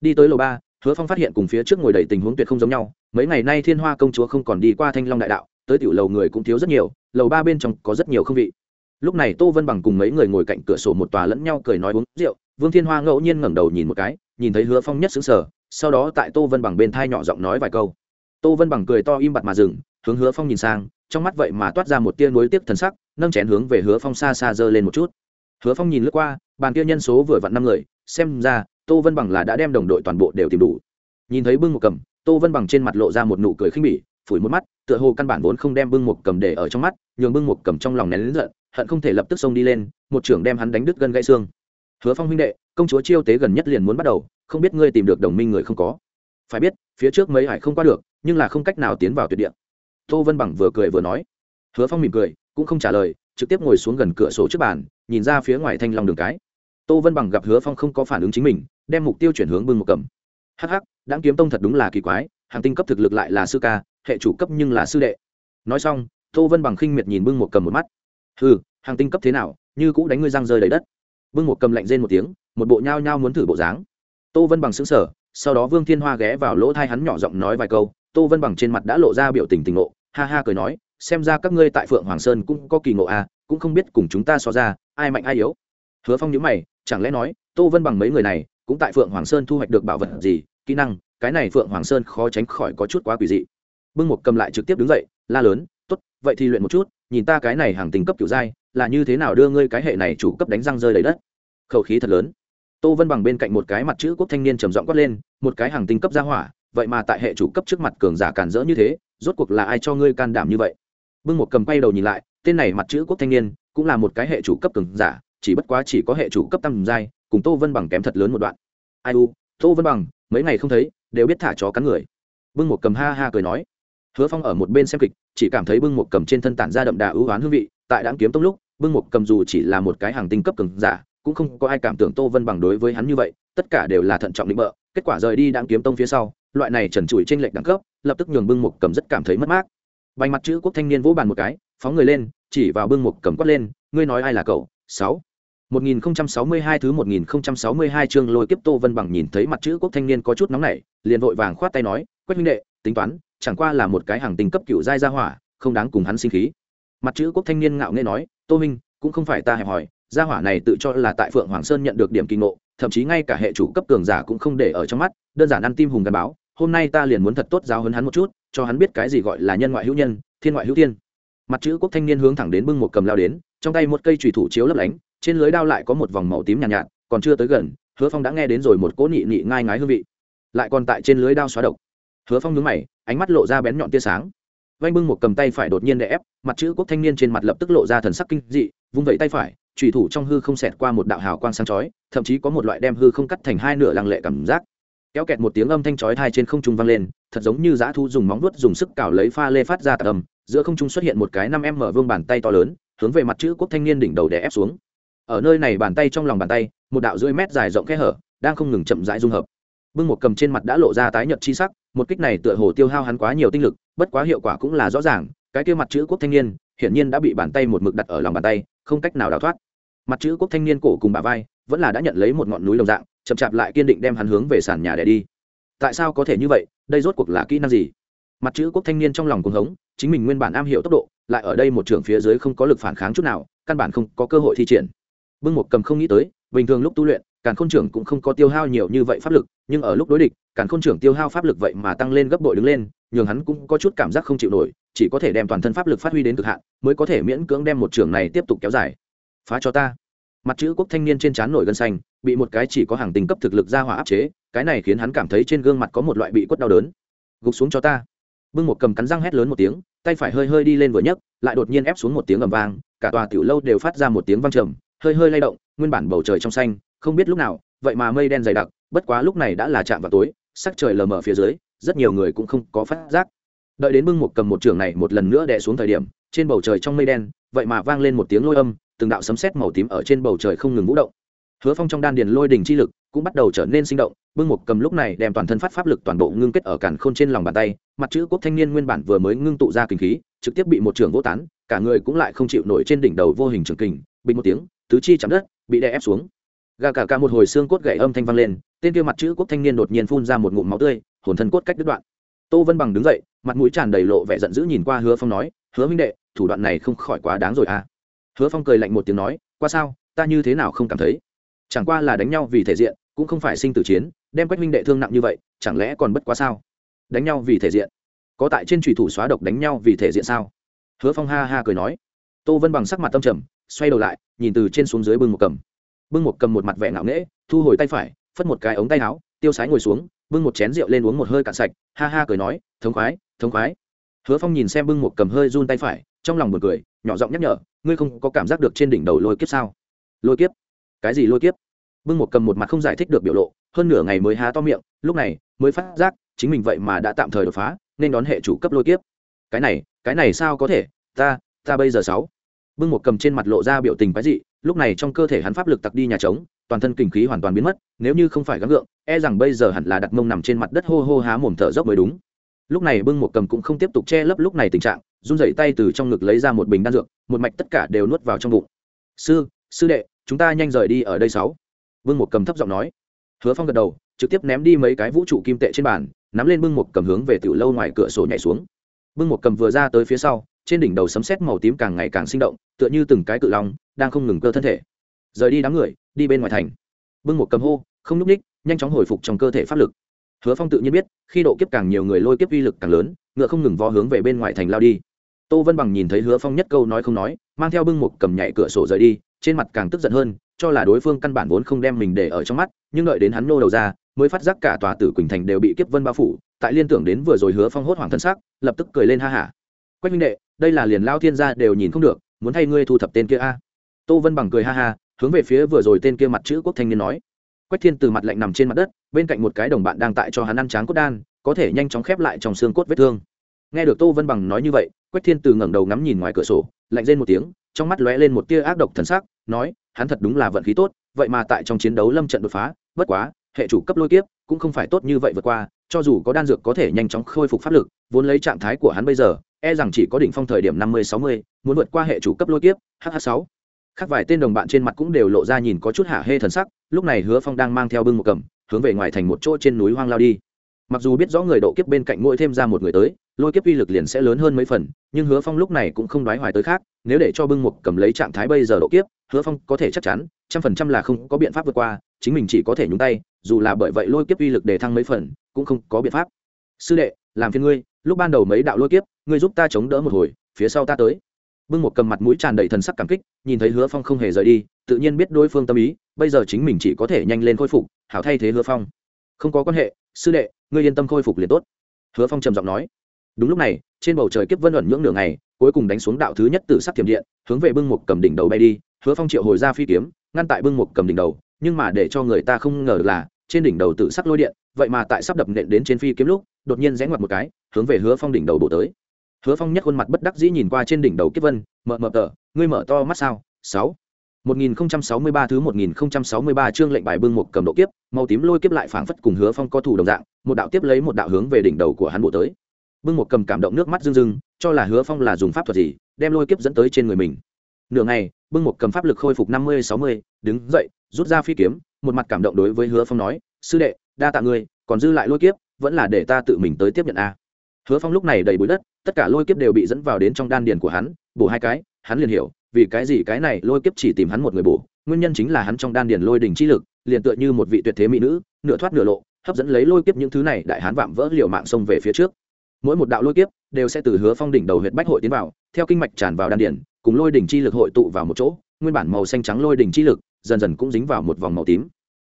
Đi tới lầu ba, hứa phong phát hiện cùng phía trước ngồi đầy tình huống tuyệt không giống nhau, mấy ngày nay thiên hoa công chúa không còn đi qua thanh long đại đạo tới tiểu lầu người cũng thiếu rất nhiều, lầu ba bên trong có rất nhiều không vị. Lúc này tô vân bằng cùng mấy người ngồi cạnh cửa sổ một tòa lẫn nhau cười nói uống rượu, vương thiên hoa ngẫu nhiên ngẩng đầu nhìn một cái, nhìn thấy hứa phong nhất xứng sở sau đó tại tô vân bằng bên thai nhỏ giọng nói vài câu. Tô vân bằng cười to im bặt mà dừng, hướng hứa phong nhìn sang, trong mắt vậy mà toát ra một tia nối tiếc thần sắc, nâng chén hướng về hứa phong xa xa giơ lên một chút. Hứa phong nhìn lướt qua, bàn kia nhân số vừa vặn năm người, xem ra tô vân bằng là đã đem đồng đội toàn bộ đều tìm đủ. Nhìn thấy bưng một cầm, tô vân bằng trên mặt lộ ra một nụ cười khinh bỉ, phủi một mắt tựa hồ căn bản vốn không đem bưng một cầm để ở trong mắt, nhường bưng một cầm trong lòng nén lớn giận, hận không thể lập tức xông đi lên, một trưởng đem hắn đánh đứt gân gãy xương. Hứa phong huynh đệ, công chúa chiêu tế gần nhất liền muốn bắt đầu, không biết ngươi tìm được đồng minh người không có? Phải biết, phía trước mấy hải không qua được, nhưng là không cách nào tiến vào tuyệt địa. Tô vân bằng vừa cười vừa nói. Hứa phong mỉm cười, cũng không trả lời, trực tiếp ngồi xuống gần cửa sổ trước bàn, nhìn ra phía ngoài thanh long đường cái. Tô vân bằng gặp hứa phong không có phản ứng chính mình, đem mục tiêu chuyển hướng bưng một cầm. Hh đáng kiếm tông thật đúng là kỳ quái, hàng tinh cấp thực lực lại là sư ca hệ chủ cấp nhưng là sư đệ. Nói xong, tô vân bằng khinh miệt nhìn bưng một cầm một mắt. Hừ, hàng tinh cấp thế nào, như cũ đánh ngươi răng rơi đầy đất. Bưng một cầm lạnh rên một tiếng, một bộ nhao nhao muốn thử bộ dáng. Tô vân bằng xứng sở sau đó vương thiên hoa ghé vào lỗ thai hắn nhỏ giọng nói vài câu. Tô vân bằng trên mặt đã lộ ra biểu tình tình ngộ, ha ha cười nói, xem ra các ngươi tại phượng hoàng sơn cũng có kỳ ngộ à cũng không biết cùng chúng ta so ra, ai mạnh ai yếu. Hứa phong nhữ mày, chẳng lẽ nói, tô vân bằng mấy người này cũng tại phượng hoàng sơn thu hoạch được bảo vật gì, kỹ năng, cái này phượng hoàng sơn khó tránh khỏi có chút quá quỷ dị bưng một cầm lại trực tiếp đứng dậy, la lớn t ố t vậy thì luyện một chút, nhìn ta cái này hàng tình cấp kiểu giai là như thế nào đưa ngươi cái hệ này chủ cấp đánh răng rơi đầy đất? Khẩu khí thật lớn. Tô vân bằng bên cạnh một cái mặt chữ quốc thanh niên trầm giọng quát lên, một cái hàng tinh cấp ra hỏa, vậy mà tại hệ chủ cấp trước mặt cường giả cản rỡ như thế, rốt cuộc là ai cho ngươi can đảm như vậy? Bưng một cầm quay đầu nhìn lại, tên này mặt chữ quốc thanh niên cũng là một cái hệ chủ cấp cường giả, chỉ bất quá chỉ có hệ chủ cấp tăng giai, cùng tô vân bằng kém thật lớn một đoạn. Ai u, tô vân bằng, mấy ngày không thấy, đều biết thả chó cắn người. Bưng một cầm ha ha cười nói hứa phong ở một bên xem kịch chỉ cảm thấy bưng một cầm trên thân tản ra đậm đà ưu oán hương vị tại đáng kiếm tông lúc bưng một cầm dù chỉ là một cái hàng tinh cấp cường giả cũng không có ai cảm tưởng tô vân bằng đối với hắn như vậy tất cả đều là thận trọng định bợ. Kết quả rời đi đáng kiếm tông phía sau loại này trần trụi trên lệnh đẳng cấp lập tức nhường bưng một cầm rất cảm thấy mất mát. Bành mặt chữ quốc thanh niên vỗ bàn một cái phóng người lên chỉ vào bưng một cầm quát lên ngươi nói ai là cậu? Sáu. 1062 thứ 1062 chương lôi kiếp Tô Vân Bằng nhìn thấy mặt chữ quốc thanh niên có chút nóng nảy, liền vội vàng khoát tay nói, "Quách minh đệ, tính toán, chẳng qua là một cái hàng tinh cấp cựu giai gia hỏa, không đáng cùng hắn sinh khí." Mặt chữ quốc thanh niên ngạo nghễ nói, "Tô Minh, cũng không phải ta hẹp hỏi, gia hỏa này tự cho là tại Phượng Hoàng Sơn nhận được điểm kỳ ngộ, thậm chí ngay cả hệ chủ cấp cường giả cũng không để ở trong mắt, đơn giản ăn tim hùng gắn báo, hôm nay ta liền muốn thật tốt giáo huấn hắn một chút, cho hắn biết cái gì gọi là nhân ngoại hữu nhân, thiên ngoại hữu thiên." Mặt chữ quốc thanh niên hướng thẳng đến bưng một cầm lao đến, trong tay một cây trùy thủ chiếu lấp lánh, trên lưới đao lại có một vòng màu tím nhàn nhạt, nhạt còn chưa tới gần hứa phong đã nghe đến rồi một cỗ nị nị ngai ngái hương vị lại còn tại trên lưới đao xóa độc hứa phong nhướng mày ánh mắt lộ ra bén nhọn tia sáng. Vanh bưng một cầm tay phải đột nhiên đè ép, mặt chữ quốc thanh niên trên mặt lập tức lộ ra thần sắc kinh dị, vung vẩy tay phải trùy thủ trong hư không xẹt qua một đạo hào quang sáng chói, thậm chí có một loại đem hư không cắt thành hai nửa lăng lệ cảm giác. Kéo kẹt một tiếng âm thanh chói thai trên không trung vang lên, thật giống như dã thu dùng móng vuốt dùng sức cào lấy pha lê phát ra tạc âm, giữa không trung xuất hiện một cái năm em mở vương bàn tay to lớn, hướng về mặt chữ quốc thanh niên đỉnh đầu đè ép xuống. Ở nơi này bàn tay trong lòng bàn tay, một đạo rưỡi mét dài rộng khe hở, đang không ngừng chậm rãi dung hợp. Bưng một cầm trên mặt đã lộ ra tái nhợt chi sắc một kích này tựa hồ tiêu hao hắn quá nhiều tinh lực, bất quá hiệu quả cũng là rõ ràng, cái kia mặt chữ quốc thanh niên, hiển nhiên đã bị bàn tay một mực đặt ở lòng bàn tay, không cách nào đào thoát. Mặt chữ quốc thanh niên cổ cùng bà vai, vẫn là đã nhận lấy một ngọn núi đồng dạng, chậm chạp lại kiên định đem hắn hướng về sàn nhà để đi. Tại sao có thể như vậy? Đây rốt cuộc là kỹ năng gì? Mặt chữ quốc thanh niên trong lòng cuồng hống, chính mình nguyên bản am hiểu tốc độ, lại ở đây một trường phía dưới không có lực phản kháng chút nào, căn bản không có cơ hội thi triển. Bưng một cầm không nghĩ tới, bình thường lúc tu luyện càn khôn trưởng cũng không có tiêu hao nhiều như vậy pháp lực, nhưng ở lúc đối địch, càn khôn trưởng tiêu hao pháp lực vậy mà tăng lên gấp bội đứng lên, nhường hắn cũng có chút cảm giác không chịu nổi, chỉ có thể đem toàn thân pháp lực phát huy đến cực hạn, mới có thể miễn cưỡng đem một trường này tiếp tục kéo dài. Phá cho ta. Mặt chữ quốc thanh niên trên trán nổi gân xanh, bị một cái chỉ có hàng tình cấp thực lực ra hỏa áp chế, cái này khiến hắn cảm thấy trên gương mặt có một loại bị quất đau đớn. Gục xuống cho ta. Bưng một cầm cắn răng hét lớn một tiếng, tay phải hơi hơi đi lên vừa nhấc, lại đột nhiên ép xuống một tiếng ầm vang, cả tòa tiểu lâu đều phát ra một tiếng vang trầm, hơi hơi lay động, nguyên bản bầu trời trong xanh không biết lúc nào, vậy mà mây đen dày đặc, bất quá lúc này đã là chạm vào tối, sắc trời lờ mờ phía dưới, rất nhiều người cũng không có phát giác. Đợi đến bưng một cầm một trường này một lần nữa đè xuống thời điểm, trên bầu trời trong mây đen, vậy mà vang lên một tiếng lôi âm, từng đạo sấm sét màu tím ở trên bầu trời không ngừng vũ động. Hứa phong trong đan điền lôi đỉnh chi lực cũng bắt đầu trở nên sinh động, bưng một cầm lúc này đem toàn thân phát pháp lực toàn bộ ngưng kết ở cản khôn trên lòng bàn tay, mặt chữ quốc thanh niên nguyên bản vừa mới ngưng tụ ra kinh khí, trực tiếp bị một trường vô tán, cả người cũng lại không chịu nổi trên đỉnh đầu vô hình trường kình, bình một tiếng, tứ chi chạm đất, bị đè ép xuống gà cả cả một hồi xương cốt gãy âm thanh vang lên, tên kia mặt chữ quốc thanh niên đột nhiên phun ra một ngụm máu tươi, hồn thân cốt cách đứt đoạn. Tô vân bằng đứng dậy, mặt mũi tràn đầy lộ vẻ giận dữ nhìn qua hứa phong nói, hứa minh đệ, thủ đoạn này không khỏi quá đáng rồi à? Hứa phong cười lạnh một tiếng nói, qua sao? Ta như thế nào không cảm thấy? Chẳng qua là đánh nhau vì thể diện, cũng không phải sinh tử chiến, đem quách minh đệ thương nặng như vậy, chẳng lẽ còn bất quá sao? Đánh nhau vì thể diện? Có tại trên trùy thủ xóa độc đánh nhau vì thể diện sao? Hứa phong ha ha cười nói. Tô vân bằng sắc mặt tâm trầm, xoay đầu lại, nhìn từ trên xuống dưới bưng một cầm bưng một cầm một mặt vẻ ngạo nghễ, thu hồi tay phải, phất một cái ống tay áo, tiêu sái ngồi xuống, bưng một chén rượu lên uống một hơi cạn sạch, ha ha cười nói, thống khoái thống khoái. Hứa phong nhìn xem bưng một cầm hơi run tay phải, trong lòng buồn cười, nhỏ giọng nhắc nhở, ngươi không có cảm giác được trên đỉnh đầu lôi kiếp sao? Lôi kiếp? Cái gì lôi kiếp? Bưng một cầm một mặt không giải thích được biểu lộ, hơn nửa ngày mới há to miệng, lúc này mới phát giác, chính mình vậy mà đã tạm thời đột phá, nên đón hệ chủ cấp lôi kiếp. Cái này cái này sao có thể? Ta ta bây giờ sáu. Bưng một cầm trên mặt lộ ra biểu tình quái dị lúc này trong cơ thể hắn pháp lực tặc đi nhà trống, toàn thân kinh khí hoàn toàn biến mất, nếu như không phải gắng gượng e rằng bây giờ hẳn là đặt mông nằm trên mặt đất hô hô há mồm thở dốc mới đúng. Lúc này bưng một cầm cũng không tiếp tục che lấp lúc này tình trạng, run rẩy tay từ trong ngực lấy ra một bình đan dược, một mạch tất cả đều nuốt vào trong bụng. Sư sư đệ, chúng ta nhanh rời đi ở đây sáu. Vương một cầm thấp giọng nói. Hứa phong gật đầu, trực tiếp ném đi mấy cái vũ trụ kim tệ trên bàn, nắm lên bưng một cầm hướng về tiểu lâu ngoài cửa sổ nhảy xuống. Bưng một cầm vừa ra tới phía sau, trên đỉnh đầu sấm sét màu tím càng ngày càng sinh động, tựa như từng cái cự long đang không ngừng cơ thân thể. Rời đi đám người, đi bên ngoài thành. Bưng một cầm hô, không núp ních, nhanh chóng hồi phục trong cơ thể pháp lực. Hứa phong tự nhiên biết, khi độ kiếp càng nhiều người lôi kiếp uy lực càng lớn, ngựa không ngừng vó hướng về bên ngoài thành lao đi. Tô vân bằng nhìn thấy hứa phong nhất câu nói không nói, mang theo bưng một cầm nhảy cửa sổ rời đi, trên mặt càng tức giận hơn, cho là đối phương căn bản vốn không đem mình để ở trong mắt, nhưng đợi đến hắn nô đầu ra, mới phát giác cả tòa tử quỳnh thành đều bị kiếp vân bao phủ, tại liên tưởng đến vừa rồi hứa phong hốt hoảng thân xác, lập tức cười lên ha hả. Quách minh đệ, đây là liền lao thiên gia đều nhìn không được, muốn thay ngươi thu thập tên kia a tô vân bằng cười ha ha, hướng về phía vừa rồi tên kia mặt chữ quốc thanh niên nói. Quách thiên từ mặt lạnh nằm trên mặt đất, bên cạnh một cái đồng bạn đang tại cho hắn ăn tráng cốt đan, có thể nhanh chóng khép lại trong xương cốt vết thương. Nghe được tô vân bằng nói như vậy, quách thiên từ ngẩng đầu ngắm nhìn ngoài cửa sổ, lạnh rên một tiếng, trong mắt lóe lên một tia ác độc thần sắc, nói, hắn thật đúng là vận khí tốt, vậy mà tại trong chiến đấu lâm trận đột phá, bất quá, hệ chủ cấp lôi kiếp cũng không phải tốt như vậy vượt qua, cho dù có đan dược có thể nhanh chóng khôi phục pháp lực, vốn lấy trạng thái của hắn bây giờ e rằng chỉ có đỉnh phong thời điểm năm mươi, sáu mươi, muốn vượt qua hệ chủ cấp lôi kiếp hh sáu khác vài tên đồng bạn trên mặt cũng đều lộ ra nhìn có chút hạ hê thần sắc, lúc này hứa phong đang mang theo bưng một cầm, hướng về ngoài thành một chỗ trên núi hoang lao đi. Mặc dù biết rõ người độ kiếp bên cạnh mỗi thêm ra một người tới, lôi kiếp uy lực liền sẽ lớn hơn mấy phần, nhưng hứa phong lúc này cũng không đoái hoài tới khác, nếu để cho bưng một cầm lấy trạng thái bây giờ độ kiếp, hứa phong có thể chắc chắn, trăm phần trăm là không có biện pháp vượt qua, chính mình chỉ có thể nhúng tay, dù là bởi vậy lôi kiếp uy lực để thăng mấy phần, cũng không có biện pháp. Sư đệ, làm phiên ngươi, lúc ban đầu mấy đạo lôi kiếp, ngươi giúp ta chống đỡ một hồi, phía sau ta tới bưng một cầm mặt mũi tràn đầy thần sắc cảm kích, nhìn thấy hứa phong không hề rời đi, tự nhiên biết đối phương tâm ý, bây giờ chính mình chỉ có thể nhanh lên khôi phục, hảo thay thế hứa phong. Không có quan hệ, sư đệ, ngươi yên tâm khôi phục liền tốt. Hứa phong trầm giọng nói. Đúng lúc này, trên bầu trời kiếp vân ẩn nhưỡng nửa ngày, cuối cùng đánh xuống đạo thứ nhất từ sắc thiểm điện, hướng về bưng một cầm đỉnh đầu bay đi. Hứa phong triệu hồi ra phi kiếm, ngăn tại bưng một cầm đỉnh đầu, nhưng mà để cho người ta không ngờ là, trên đỉnh đầu tự sắc lôi điện, vậy mà tại sắp đập nện đến trên phi kiếm lúc, đột nhiên rẽ ngoặt một cái, hướng về hứa phong đỉnh đầu bổ tới hứa phong nhất khuôn mặt bất đắc dĩ nhìn qua trên đỉnh đầu kiếp vân mờ mờ tờ ngươi mở to mắt sao sáu 1063 thứ 1063 chương lệnh bài bưng một cầm độ kiếp, màu tím lôi kiếp lại phảng phất cùng Hứa Phong có thủ đồng dạng, một đạo tiếp lấy một đạo hướng về đỉnh đầu của hắn bộ tới. Bưng một cầm cảm động nước mắt rưng rưng, cho là Hứa Phong là dùng pháp thuật gì, đem lôi kiếp dẫn tới trên người mình. Nửa ngày, bưng một cầm pháp lực khôi phục 50 60, đứng dậy, rút ra phi kiếm, một mặt cảm động đối với Hứa Phong nói, "Sư đệ, đa tạ ngươi, còn dư lại lôi kiếp, vẫn là để ta tự mình tới tiếp nhận a." Hứa Phong lúc này đầy bụi đất, tất cả lôi kiếp đều bị dẫn vào đến trong đan điền của hắn, bổ hai cái, hắn liền hiểu, vì cái gì cái này lôi kiếp chỉ tìm hắn một người bổ nguyên nhân chính là hắn trong đan điền lôi đỉnh chi lực liền tựa như một vị tuyệt thế mỹ nữ nửa thoát nửa lộ hấp dẫn lấy lôi kiếp những thứ này đại hán vạm vỡ liệu mạng xông về phía trước. Mỗi một đạo lôi kiếp đều sẽ từ hứa phong đỉnh đầu huyện bách hội tiến vào theo kinh mạch tràn vào đan điền cùng lôi đỉnh chi lực hội tụ vào một chỗ nguyên bản màu xanh trắng lôi đỉnh chi lực dần dần cũng dính vào một vòng màu tím.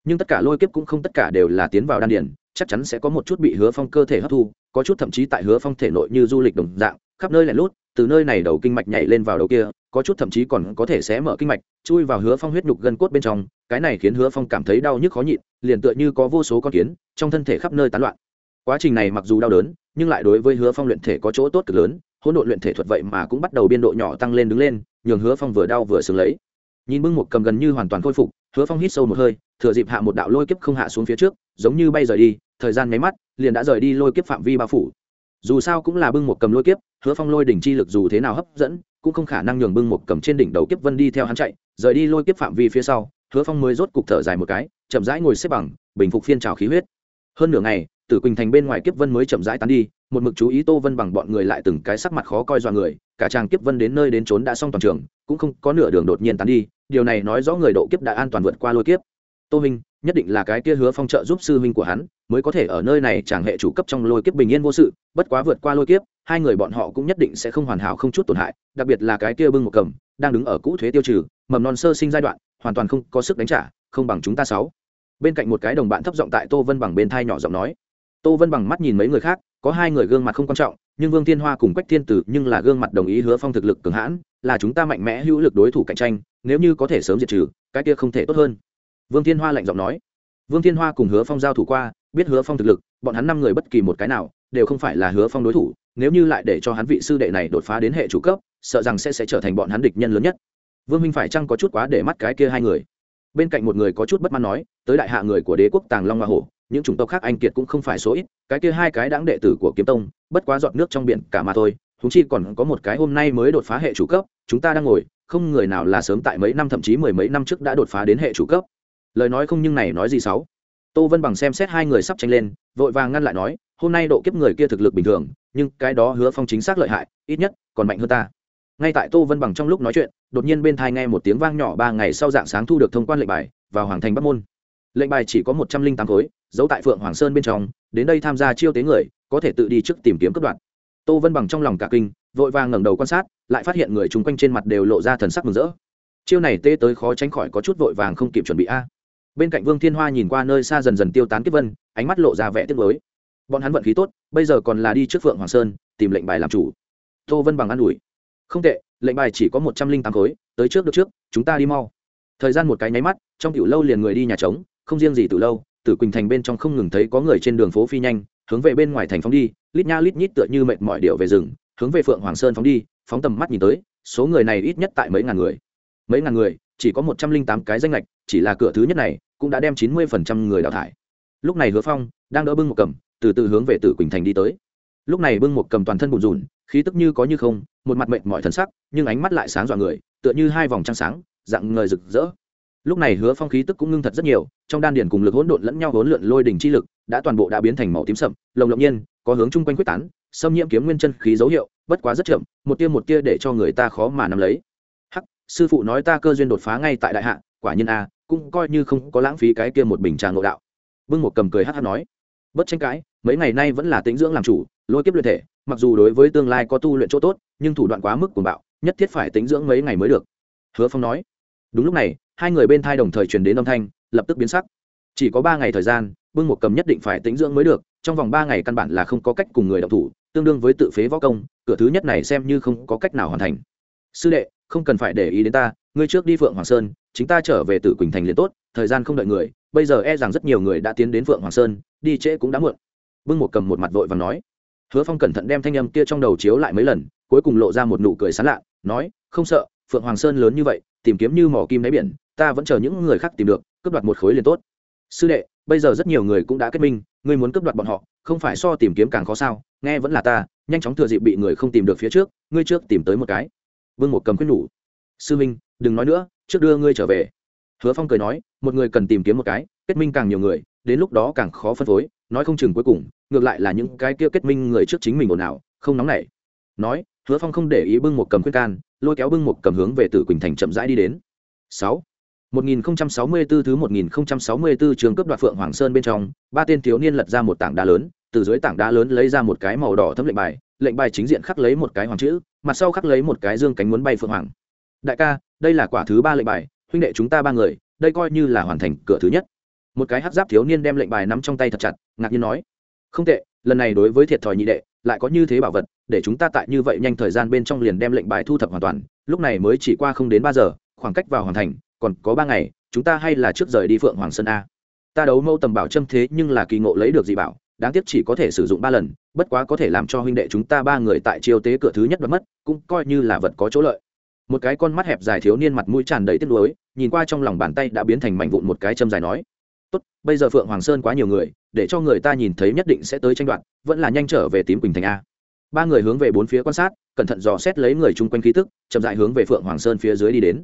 Nhưng tất cả lôi kiếp cũng không tất cả đều là tiến vào đan điền chắc chắn sẽ có một chút bị hứa phong cơ thể hấp thu có chút thậm chí tại hứa phong thể nội như du lịch đồng dạng, khắp nơi lẻ lút, từ nơi này đầu kinh mạch nhảy lên vào đầu kia, có chút thậm chí còn có thể xé mở kinh mạch, chui vào hứa phong huyết nhục gân cốt bên trong, cái này khiến hứa phong cảm thấy đau nhức khó nhịn, liền tựa như có vô số con kiến, trong thân thể khắp nơi tán loạn. Quá trình này mặc dù đau đớn, nhưng lại đối với hứa phong luyện thể có chỗ tốt cực lớn, hỗn độn luyện thể thuật vậy mà cũng bắt đầu biên độ nhỏ tăng lên đứng lên, nhường hứa phong vừa đau vừa sướng lấy. Nhìn bưng một cầm gần như hoàn toàn khôi phục, hứa phong hít sâu một hơi, thừa dịp hạ một đạo lôi kiếp không hạ xuống phía trước, giống như bay rời đi, thời gian nháy mắt liền đã rời đi lôi kiếp phạm vi bao phủ. Dù sao cũng là bưng một cầm lôi kiếp, hứa phong lôi đỉnh chi lực dù thế nào hấp dẫn, cũng không khả năng nhường bưng một cầm trên đỉnh đầu kiếp vân đi theo hắn chạy. Rời đi lôi kiếp phạm vi phía sau, hứa phong mới rốt cục thở dài một cái, chậm rãi ngồi xếp bằng, bình phục phiên trào khí huyết. Hơn nửa ngày, tử quỳnh thành bên ngoài kiếp vân mới chậm rãi tán đi, một mực chú ý tô vân bằng bọn người lại từng cái sắc mặt khó coi dọa người, cả chàng kiếp vân đến nơi đến trốn đã xong toàn trường, cũng không có nửa đường đột nhiên tán đi, điều này nói rõ người độ kiếp đã an toàn vượt qua lôi kiếp. Tô minh nhất định là cái kia hứa phong trợ giúp sư huynh của hắn, mới có thể ở nơi này chẳng hệ chủ cấp trong lôi kiếp bình yên vô sự, bất quá vượt qua lôi kiếp, hai người bọn họ cũng nhất định sẽ không hoàn hảo không chút tổn hại, đặc biệt là cái kia bưng một cầm, đang đứng ở cũ thuế tiêu trừ, mầm non sơ sinh giai đoạn, hoàn toàn không có sức đánh trả, không bằng chúng ta sáu. Bên cạnh một cái đồng bạn thấp giọng tại tô vân bằng bên thai nhỏ giọng nói. Tô vân bằng mắt nhìn mấy người khác, có hai người gương mặt không quan trọng, nhưng vương thiên hoa cùng quách thiên tử nhưng là gương mặt đồng ý hứa phong thực lực cường hãn, là chúng ta mạnh mẽ hữu lực đối thủ cạnh tranh, nếu như có thể sớm diệt trừ, cái kia không thể tốt hơn vương thiên hoa lạnh giọng nói. Vương thiên hoa cùng hứa phong giao thủ qua, biết hứa phong thực lực, bọn hắn năm người bất kỳ một cái nào, đều không phải là hứa phong đối thủ, nếu như lại để cho hắn vị sư đệ này đột phá đến hệ chủ cấp, sợ rằng sẽ sẽ trở thành bọn hắn địch nhân lớn nhất. Vương minh phải chăng có chút quá để mắt cái kia hai người? Bên cạnh một người có chút bất mãn nói, tới đại hạ người của đế quốc tàng long hoa hổ, những chủng tộc khác anh kiệt cũng không phải số ít, cái kia hai cái đáng đệ tử của kiếm tông, bất quá giọt nước trong biển cả mà thôi thúng chi còn có một cái hôm nay mới đột phá hệ chủ cấp, chúng ta đang ngồi, không người nào là sớm tại mấy năm, thậm chí mười mấy năm trước đã đột phá đến hệ chủ cấp lời nói không nhưng này nói gì sáu? Tô vân bằng xem xét hai người sắp tranh lên, vội vàng ngăn lại nói, hôm nay độ kiếp người kia thực lực bình thường, nhưng cái đó hứa phong chính xác lợi hại, ít nhất còn mạnh hơn ta. Ngay tại tô vân bằng trong lúc nói chuyện, đột nhiên bên thai nghe một tiếng vang nhỏ ba ngày sau dạng sáng thu được thông quan lệnh bài, vào hoàng thành bắc môn. Lệnh bài chỉ có một trăm linh tám khối, giấu tại phượng hoàng sơn bên trong, đến đây tham gia chiêu tế người, có thể tự đi trước tìm kiếm cấp đoạn. Tô vân bằng trong lòng cả kinh, vội vàng ngẩng đầu quan sát, lại phát hiện người chung quanh trên mặt đều lộ ra thần sắc mừng rỡ. Chiêu này tê tới khó tránh khỏi có chút vội vàng không kịp chuẩn bị a bên cạnh vương thiên hoa nhìn qua nơi xa dần dần tiêu tán kiếp vân, ánh mắt lộ ra vẻ tiếc mới bọn hắn vận khí tốt, bây giờ còn là đi trước phượng hoàng sơn, tìm lệnh bài làm chủ. Tô vân bằng an ủi. Không tệ, lệnh bài chỉ có một trăm linh tám khối, tới trước được trước, chúng ta đi mau. Thời gian một cái nháy mắt, trong tiểu lâu liền người đi nhà trống, không riêng gì từ lâu, tử quỳnh thành bên trong không ngừng thấy có người trên đường phố phi nhanh, hướng về bên ngoài thành phóng đi, lít nha lít nhít tựa như mệt mỏi điệu về rừng, hướng về phượng hoàng sơn phóng đi, phóng tầm mắt nhìn tới, số người này ít nhất tại mấy ngàn người. Mấy ngàn người chỉ có một trăm linh tám cái danh lệch chỉ là cửa thứ nhất này cũng đã đem chín mươi phần trăm người đào thải. Lúc này hứa phong đang đỡ bưng một cầm, từ từ hướng về tử quỳnh thành đi tới. Lúc này bưng một cầm toàn thân bùn rùn, khí tức như có như không, một mặt mệt mỏi thân sắc, nhưng ánh mắt lại sáng dọa người, tựa như hai vòng trăng sáng, dạng ngời rực rỡ. Lúc này hứa phong khí tức cũng ngưng thật rất nhiều, trong đan điền cùng lực hỗn độn lẫn nhau hỗn lượn lôi đỉnh chi lực đã toàn bộ đã biến thành màu tím sậm, lồng lộng nhiên, có hướng chung quanh quyết tán, xâm nhiễm kiếm nguyên chân khí dấu hiệu, bất quá rất chậm, một tia một tia để cho người ta khó mà nắm lấy sư phụ nói ta cơ duyên đột phá ngay tại đại hạ, quả nhiên a, cũng coi như không có lãng phí cái kia một bình trà ngộ đạo. Bưng một cầm cười hát hát nói, bất tranh cãi, mấy ngày nay vẫn là tính dưỡng làm chủ, lôi kiếp luyện thể, mặc dù đối với tương lai có tu luyện chỗ tốt, nhưng thủ đoạn quá mức cuồng bạo, nhất thiết phải tính dưỡng mấy ngày mới được. Hứa phong nói, đúng lúc này, hai người bên thai đồng thời truyền đến âm thanh, lập tức biến sắc. Chỉ có ba ngày thời gian bưng một cầm nhất định phải tính dưỡng mới được, trong vòng ba ngày căn bản là không có cách cùng người đọc thủ, tương đương với tự phế võ công, cửa thứ nhất này xem như không có cách nào hoàn thành. Sư đệ không cần phải để ý đến ta, ngươi trước đi phượng hoàng sơn, chính ta trở về tử quỳnh thành liền tốt, thời gian không đợi người, bây giờ e rằng rất nhiều người đã tiến đến phượng hoàng sơn, đi trễ cũng đã muộn. Bưng một cầm một mặt vội và nói. Hứa phong cẩn thận đem thanh âm kia trong đầu chiếu lại mấy lần, cuối cùng lộ ra một nụ cười sán lạ, nói, không sợ, phượng hoàng sơn lớn như vậy, tìm kiếm như mỏ kim đáy biển, ta vẫn chờ những người khác tìm được, cướp đoạt một khối liền tốt. Sư đệ, bây giờ rất nhiều người cũng đã kết minh, ngươi muốn cướp đoạt bọn họ, không phải so tìm kiếm càng khó sao, nghe vẫn là ta, nhanh chóng thừa dịp bị người không tìm được phía trước, ngươi trước tìm tới một cái vương một cầm quyết nhủ sư minh đừng nói nữa trước đưa ngươi trở về. Hứa phong cười nói một người cần tìm kiếm một cái kết minh càng nhiều người đến lúc đó càng khó phân phối nói không chừng cuối cùng ngược lại là những cái kia kết minh người trước chính mình ồn ào không nóng nảy. Nói hứa phong không để ý bưng một cầm khuyên can lôi kéo bưng một cầm hướng về tử quỳnh thành chậm rãi đi đến. Sáu. 1064 thứ 1064 trường cấp đoạt Phượng Hoàng Sơn bên trong, ba tên thiếu niên lật ra một tảng đá lớn, từ dưới tảng đá lớn lấy ra một cái màu đỏ thấm lệnh bài, lệnh bài chính diện khắc lấy một cái hoàng chữ, mặt sau khắc lấy một cái dương cánh muốn bay phượng hoàng. Đại ca, đây là quả thứ ba lệnh bài, huynh đệ chúng ta ba người, đây coi như là hoàn thành cửa thứ nhất. Một cái hắc giáp thiếu niên đem lệnh bài nắm trong tay thật chặt, ngạc nhiên nói: "Không tệ, lần này đối với thiệt thòi nhị đệ, lại có như thế bảo vật, để chúng ta tại như vậy nhanh thời gian bên trong liền đem lệnh bài thu thập hoàn toàn, lúc này mới chỉ qua không đến ba giờ, khoảng cách vào hoàn thành, còn có ba ngày chúng ta hay là trước rời đi phượng hoàng sơn a ta đấu mâu tầm bảo châm thế nhưng là kỳ ngộ lấy được dị bảo đáng tiếc chỉ có thể sử dụng ba lần, bất quá có thể làm cho huynh đệ chúng ta ba người tại chiêu tế cửa thứ nhất mất mất, cũng coi như là vật có chỗ lợi. Một cái con mắt hẹp dài thiếu niên mặt mũi tràn đầy tiếc nuối, nhìn qua trong lòng bàn tay đã biến thành mảnh vụn một cái châm dài nói, tốt, bây giờ phượng hoàng sơn quá nhiều người, để cho người ta nhìn thấy nhất định sẽ tới tranh đoạt, vẫn là nhanh trở về tím quỳnh thành a. Ba người hướng về bốn phía quan sát, cẩn thận dò xét lấy người chung quanh khí tức, chậm dại hướng về phượng hoàng sơn phía dưới đi đến.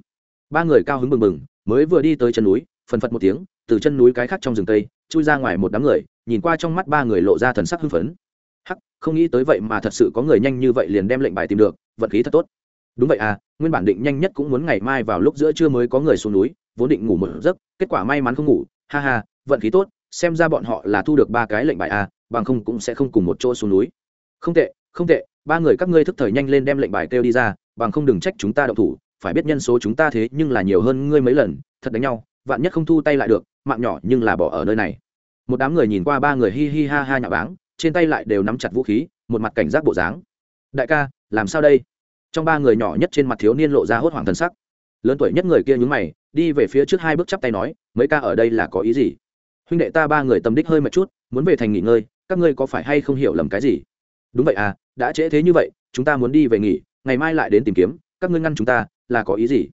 Ba người cao hứng bừng bừng, mới vừa đi tới chân núi, phần phật một tiếng, từ chân núi cái khác trong rừng tây, chui ra ngoài một đám người nhìn qua trong mắt ba người lộ ra thần sắc hưng phấn. Hắc, không nghĩ tới vậy mà thật sự có người nhanh như vậy liền đem lệnh bài tìm được, vận khí thật tốt. Đúng vậy à nguyên bản định nhanh nhất cũng muốn ngày mai vào lúc giữa trưa mới có người xuống núi, vốn định ngủ một giấc, kết quả may mắn không ngủ. Ha ha, vận khí tốt, xem ra bọn họ là thu được ba cái lệnh bài à bằng không cũng sẽ không cùng một chỗ xuống núi. Không tệ không tệ, ba người các ngươi thức thời nhanh lên đem lệnh bài kêu đi ra, bằng không đừng trách chúng ta động thủ, phải biết nhân số chúng ta thế nhưng là nhiều hơn ngươi mấy lần, thật đánh nhau, vạn nhất không thu tay lại được, mạng nhỏ nhưng là bỏ ở nơi này một đám người nhìn qua ba người hi hi ha ha nhạo báng, trên tay lại đều nắm chặt vũ khí, một mặt cảnh giác bộ dáng. Đại ca, làm sao đây? Trong ba người nhỏ nhất trên mặt thiếu niên lộ ra hốt hoảng thần sắc. Lớn tuổi nhất người kia nhúng mày, đi về phía trước hai bước chắp tay nói, mấy ca ở đây là có ý gì? Huynh đệ ta ba người tâm đích hơi một chút, muốn về thành nghỉ ngơi, các ngươi có phải hay không hiểu lầm cái gì? Đúng vậy à đã trễ thế như vậy, chúng ta muốn đi về nghỉ, ngày mai lại đến tìm kiếm, các ngươi ngăn chúng ta, là có ý gì?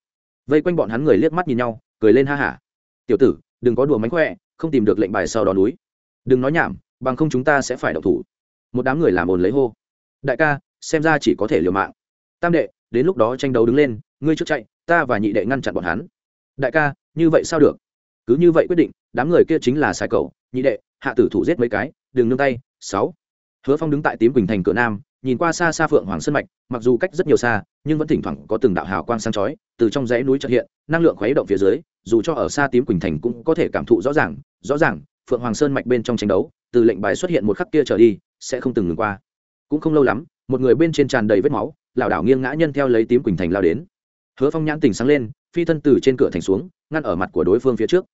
Vây quanh bọn hắn người liếc mắt nhìn nhau, cười lên ha hả tiểu tử, đừng có đùa mánh khỏe không tìm được lệnh bài sau đó núi. Đừng nói nhảm, bằng không chúng ta sẽ phải đậu thủ. Một đám người làm ồn lấy hô. Đại ca, xem ra chỉ có thể liều mạng. Tam đệ, đến lúc đó tranh đấu đứng lên, ngươi trước chạy, ta và nhị đệ ngăn chặn bọn hắn. Đại ca, như vậy sao được? Cứ như vậy quyết định, đám người kia chính là sai cậu nhị đệ, hạ tử thủ giết mấy cái, đừng nương tay, sáu. Hứa phong đứng tại tím quỳnh thành cửa nam nhìn qua xa xa phượng hoàng sơn mạch, mặc dù cách rất nhiều xa, nhưng vẫn thỉnh thoảng có từng đạo hào quang sáng chói, từ trong dãy núi trật hiện, năng lượng khuấy động phía dưới, dù cho ở xa tím quỳnh thành cũng có thể cảm thụ rõ ràng rõ ràng, phượng hoàng sơn mạch bên trong tranh đấu, từ lệnh bài xuất hiện một khắc kia trở đi, sẽ không từng ngừng qua. Cũng không lâu lắm, một người bên trên tràn đầy vết máu, lảo đảo nghiêng ngã nhân theo lấy tím quỳnh thành lao đến. Hứa phong nhãn tỉnh sáng lên, phi thân từ trên cửa thành xuống, ngăn ở mặt của đối phương phía trước.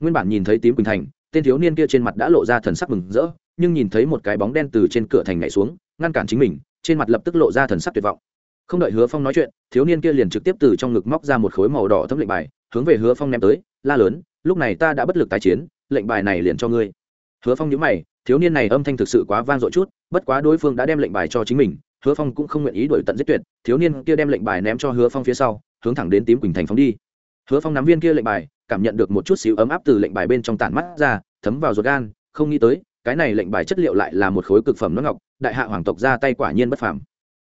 Nguyên bản nhìn thấy tím quỳnh thành, tên thiếu niên kia trên mặt đã lộ ra thần sắc mừng rỡ nhưng nhìn thấy một cái bóng đen từ trên cửa thành nhảy xuống, ngăn cản chính mình, trên mặt lập tức lộ ra thần sắc tuyệt vọng. Không đợi hứa phong nói chuyện, thiếu niên kia liền trực tiếp từ trong ngực móc ra một khối màu đỏ thấm lệnh bài, hướng về hứa phong ném tới, la lớn, lúc này ta đã bất lực tái chiến, lệnh bài này liền cho ngươi. Hứa phong nhớ mày, thiếu niên này âm thanh thực sự quá vang dội chút, bất quá đối phương đã đem lệnh bài cho chính mình, hứa phong cũng không nguyện ý đổi tận giết tuyệt, thiếu niên kia đem lệnh bài ném cho hứa phong phía sau, hướng thẳng đến tím quỳnh thành phóng đi. Hứa phong nắm viên kia lệnh bài, cảm nhận được một chút xíu ấm áp từ lệnh bài bên trong tản mắt ra, thấm vào ruột gan, không nghĩ tới cái này lệnh bài chất liệu lại là một khối cực phẩm nước ngọc, đại hạ hoàng tộc ra tay quả nhiên bất phàm.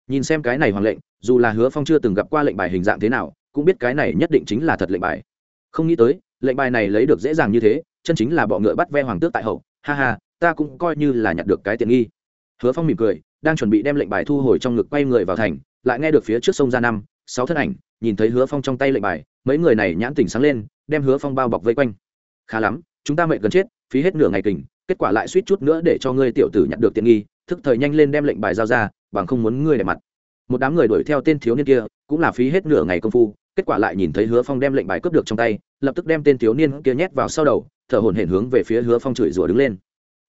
Nhìn xem cái này hoàng lệnh, dù là hứa phong chưa từng gặp qua lệnh bài hình dạng thế nào, cũng biết cái này nhất định chính là thật lệnh bài. Không nghĩ tới, lệnh bài này lấy được dễ dàng như thế, chân chính là bọ ngựa bắt ve hoàng tước tại hậu. Ha ha, ta cũng coi như là nhặt được cái tiện nghi. Hứa phong mỉm cười, đang chuẩn bị đem lệnh bài thu hồi trong ngực quay người vào thành, lại nghe được phía trước sông ra năm sáu thân ảnh, nhìn thấy hứa phong trong tay lệnh bài, mấy người này nhãn tỉnh sáng lên, đem hứa phong bao bọc vây quanh. Khá lắm, chúng ta mệnh gần chết, phí hết nửa ngày kình kết quả lại suýt chút nữa để cho ngươi tiểu tử nhận được tiện nghi, thức thời nhanh lên đem lệnh bài giao ra, bằng không muốn ngươi để mặt. Một đám người đuổi theo tên thiếu niên kia, cũng là phí hết nửa ngày công phu, kết quả lại nhìn thấy hứa phong đem lệnh bài cướp được trong tay, lập tức đem tên thiếu niên kia nhét vào sau đầu, thở hổn hển hướng về phía hứa phong chửi rủa đứng lên.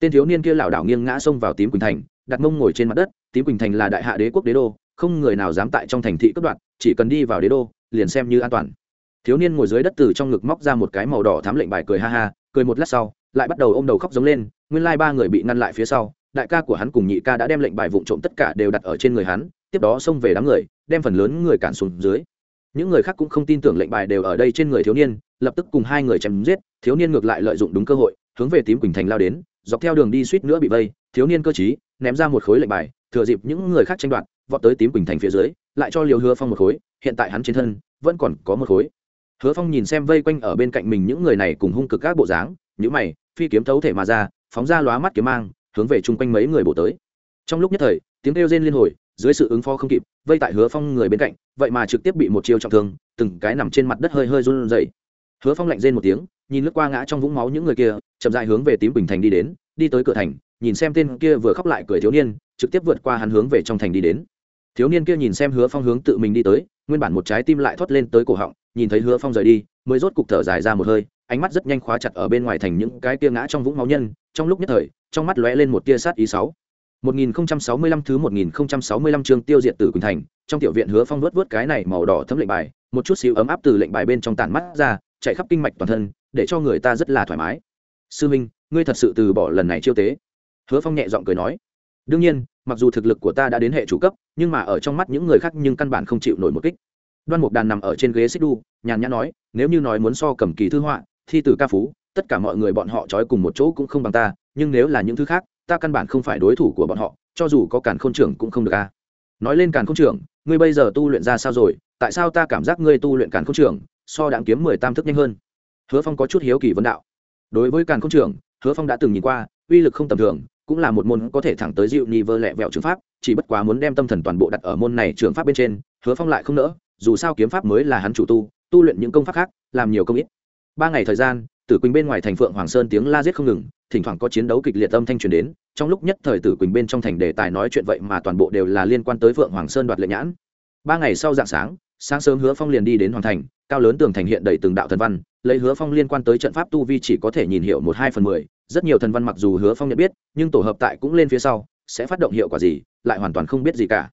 Tên thiếu niên kia lảo đảo nghiêng ngã xông vào tím quỳnh thành, đặt mông ngồi trên mặt đất, tím quỳnh thành là đại hạ đế quốc đế đô, không người nào dám tại trong thành thị cướp đoạt, chỉ cần đi vào đế đô, liền xem như an toàn. Thiếu niên ngồi dưới đất từ trong ngực móc ra một cái màu đỏ thám lệnh bài cười ha ha, cười một lát sau lại bắt đầu ôm đầu khóc giống lên, nguyên lai ba người bị ngăn lại phía sau, đại ca của hắn cùng nhị ca đã đem lệnh bài vụ trộm tất cả đều đặt ở trên người hắn, tiếp đó xông về đám người, đem phần lớn người cản xuống dưới. Những người khác cũng không tin tưởng lệnh bài đều ở đây trên người thiếu niên, lập tức cùng hai người chém giết, thiếu niên ngược lại lợi dụng đúng cơ hội, hướng về tím quỳnh thành lao đến, dọc theo đường đi suýt nữa bị vây, thiếu niên cơ chí ném ra một khối lệnh bài, thừa dịp những người khác tranh đoạt, vọt tới tím quỳnh thành phía dưới, lại cho liều hứa phong một khối, hiện tại hắn trên thân, vẫn còn có một khối. Hứa phong nhìn xem vây quanh ở bên cạnh mình những người này cùng hung cực các bộ dáng nhữ mày, phi kiếm thấu thể mà ra, phóng ra lóa mắt kiếm mang, hướng về chung quanh mấy người bổ tới. Trong lúc nhất thời, tiếng kêu rên liên hồi, dưới sự ứng phó không kịp, vây tại hứa phong người bên cạnh, vậy mà trực tiếp bị một chiêu trọng thương, từng cái nằm trên mặt đất hơi hơi run rẩy. Hứa phong lạnh rên một tiếng, nhìn lướt qua ngã trong vũng máu những người kia, chậm dại hướng về tím bình thành đi đến, đi tới cửa thành, nhìn xem tên kia vừa khóc lại cười thiếu niên, trực tiếp vượt qua hắn hướng về trong thành đi đến. Thiếu niên kia nhìn xem hứa phong hướng tự mình đi tới, nguyên bản một trái tim lại thoát lên tới cổ họng nhìn thấy hứa phong rời đi mới rốt cục thở dài ra một hơi ánh mắt rất nhanh khóa chặt ở bên ngoài thành những cái tia ngã trong vũng máu nhân trong lúc nhất thời trong mắt lóe lên một tia sát ý sáu 1065 thứ 1065 chương tiêu diệt tử Quỳnh Thành, trong tiểu viện Hứa Phong vớt vớt cái này màu đỏ thấm lệnh bài, một chút xíu ấm áp từ lệnh bài bên trong tản mắt ra, chạy khắp kinh mạch toàn thân, để cho người ta rất là thoải mái. Sư Minh, ngươi thật sự từ bỏ lần này chiêu tế? Hứa Phong nhẹ giọng cười nói. Đương nhiên, mặc dù thực lực của ta đã đến hệ chủ cấp, nhưng mà ở trong mắt những người khác nhưng căn bản không chịu nổi một kích. Đoan Mục Đàn nằm ở trên ghế xích đu, nhàn nhã nói, nếu như nói muốn so cầm kỳ thư họa, thi từ ca phú, tất cả mọi người bọn họ trói cùng một chỗ cũng không bằng ta, nhưng nếu là những thứ khác, ta căn bản không phải đối thủ của bọn họ, cho dù có càn khôn trưởng cũng không được a. Nói lên càn khôn trưởng ngươi bây giờ tu luyện ra sao rồi? Tại sao ta cảm giác ngươi tu luyện càn khôn trưởng so đạn kiếm mười tam thức nhanh hơn? Hứa phong có chút hiếu kỳ vấn đạo. Đối với càn khôn trưởng hứa phong đã từng nhìn qua uy lực không tầm thường cũng là một môn có thể thẳng tới dịu ni vơ lẹ vẹo trường pháp chỉ bất quá muốn đem tâm thần toàn bộ đặt ở môn này trường pháp bên trên hứa phong lại không nỡ dù sao kiếm pháp mới là hắn chủ tu tu luyện những công pháp khác, làm nhiều công ít. Ba ngày thời gian, tử quỳnh bên ngoài thành phượng hoàng sơn tiếng la giết không ngừng, thỉnh thoảng có chiến đấu kịch liệt âm thanh truyền đến, trong lúc nhất thời tử quỳnh bên trong thành đề tài nói chuyện vậy mà toàn bộ đều là liên quan tới phượng hoàng sơn đoạt lệnh nhãn. Ba ngày sau dạng sáng sáng sớm hứa phong liền đi đến hoàng thành, cao lớn tường thành hiện đầy từng đạo thần văn, lấy hứa phong liên quan tới trận pháp tu vi chỉ có thể nhìn hiệu một hai phần mười, rất nhiều thần văn mặc dù hứa phong nhận biết, nhưng tổ hợp tại cũng lên phía sau, sẽ phát động hiệu quả gì, lại hoàn toàn không biết gì cả.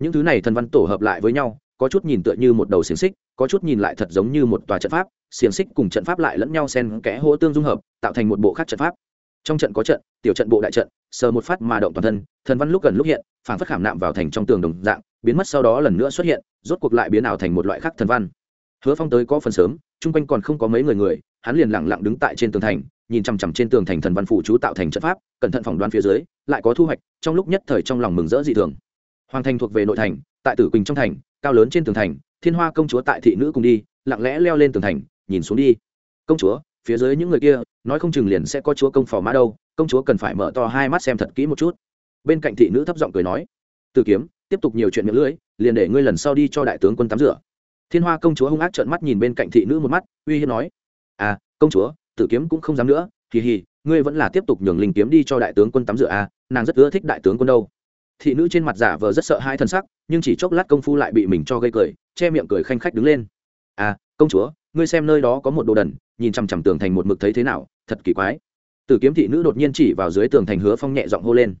Những thứ này thần văn tổ hợp lại với nhau có chút nhìn tựa như một đầu xiềng xích, có chút nhìn lại thật giống như một tòa trận pháp, xiềng xích cùng trận pháp lại lẫn nhau xen kẽ hỗ tương dung hợp, tạo thành một bộ khác trận pháp. Trong trận có trận, tiểu trận bộ đại trận, sờ một phát mà động toàn thân, thần văn lúc gần lúc hiện phản phất khảm nạm vào thành trong tường đồng dạng, biến mất sau đó lần nữa xuất hiện, rốt cuộc lại biến ảo thành một loại khác thần văn. Hứa phong tới có phần sớm, chung quanh còn không có mấy người người, hắn liền lẳng lặng đứng tại trên tường thành, nhìn chằm chằm trên tường thành thần văn phủ chú tạo thành trận pháp, cẩn thận phỏng đoán phía dưới, lại có thu hoạch, trong lúc nhất thời trong lòng mừng rỡ dị thường. Hoàng thành thuộc về nội thành, tại tử quỳnh trong thành cao lớn trên tường thành, thiên hoa công chúa tại thị nữ cùng đi, lặng lẽ leo lên tường thành, nhìn xuống đi. Công chúa, phía dưới những người kia, nói không chừng liền sẽ có chúa công phò mã đâu, công chúa cần phải mở to hai mắt xem thật kỹ một chút. Bên cạnh thị nữ thấp giọng cười nói, từ kiếm, tiếp tục nhiều chuyện miệng lưỡi, liền để ngươi lần sau đi cho đại tướng quân tắm rửa. Thiên hoa công chúa hung ác trợn mắt nhìn bên cạnh thị nữ một mắt, uy hiếp nói à công chúa, tử kiếm cũng không dám nữa, kỳ hì, ngươi vẫn là tiếp tục nhường linh kiếm đi cho đại tướng quân tắm rửa à nàng rất ưa thích đại tướng quân đâu thị nữ trên mặt giả vờ rất sợ hai thân sắc, nhưng chỉ chốc lát công phu lại bị mình cho gây cười, che miệng cười khanh khách đứng lên. À công chúa, ngươi xem nơi đó có một đồ đần, nhìn chằm chằm tường thành một mực thấy thế nào, thật kỳ quái. Tử kiếm thị nữ đột nhiên chỉ vào dưới tường thành hứa phong nhẹ giọng hô lên.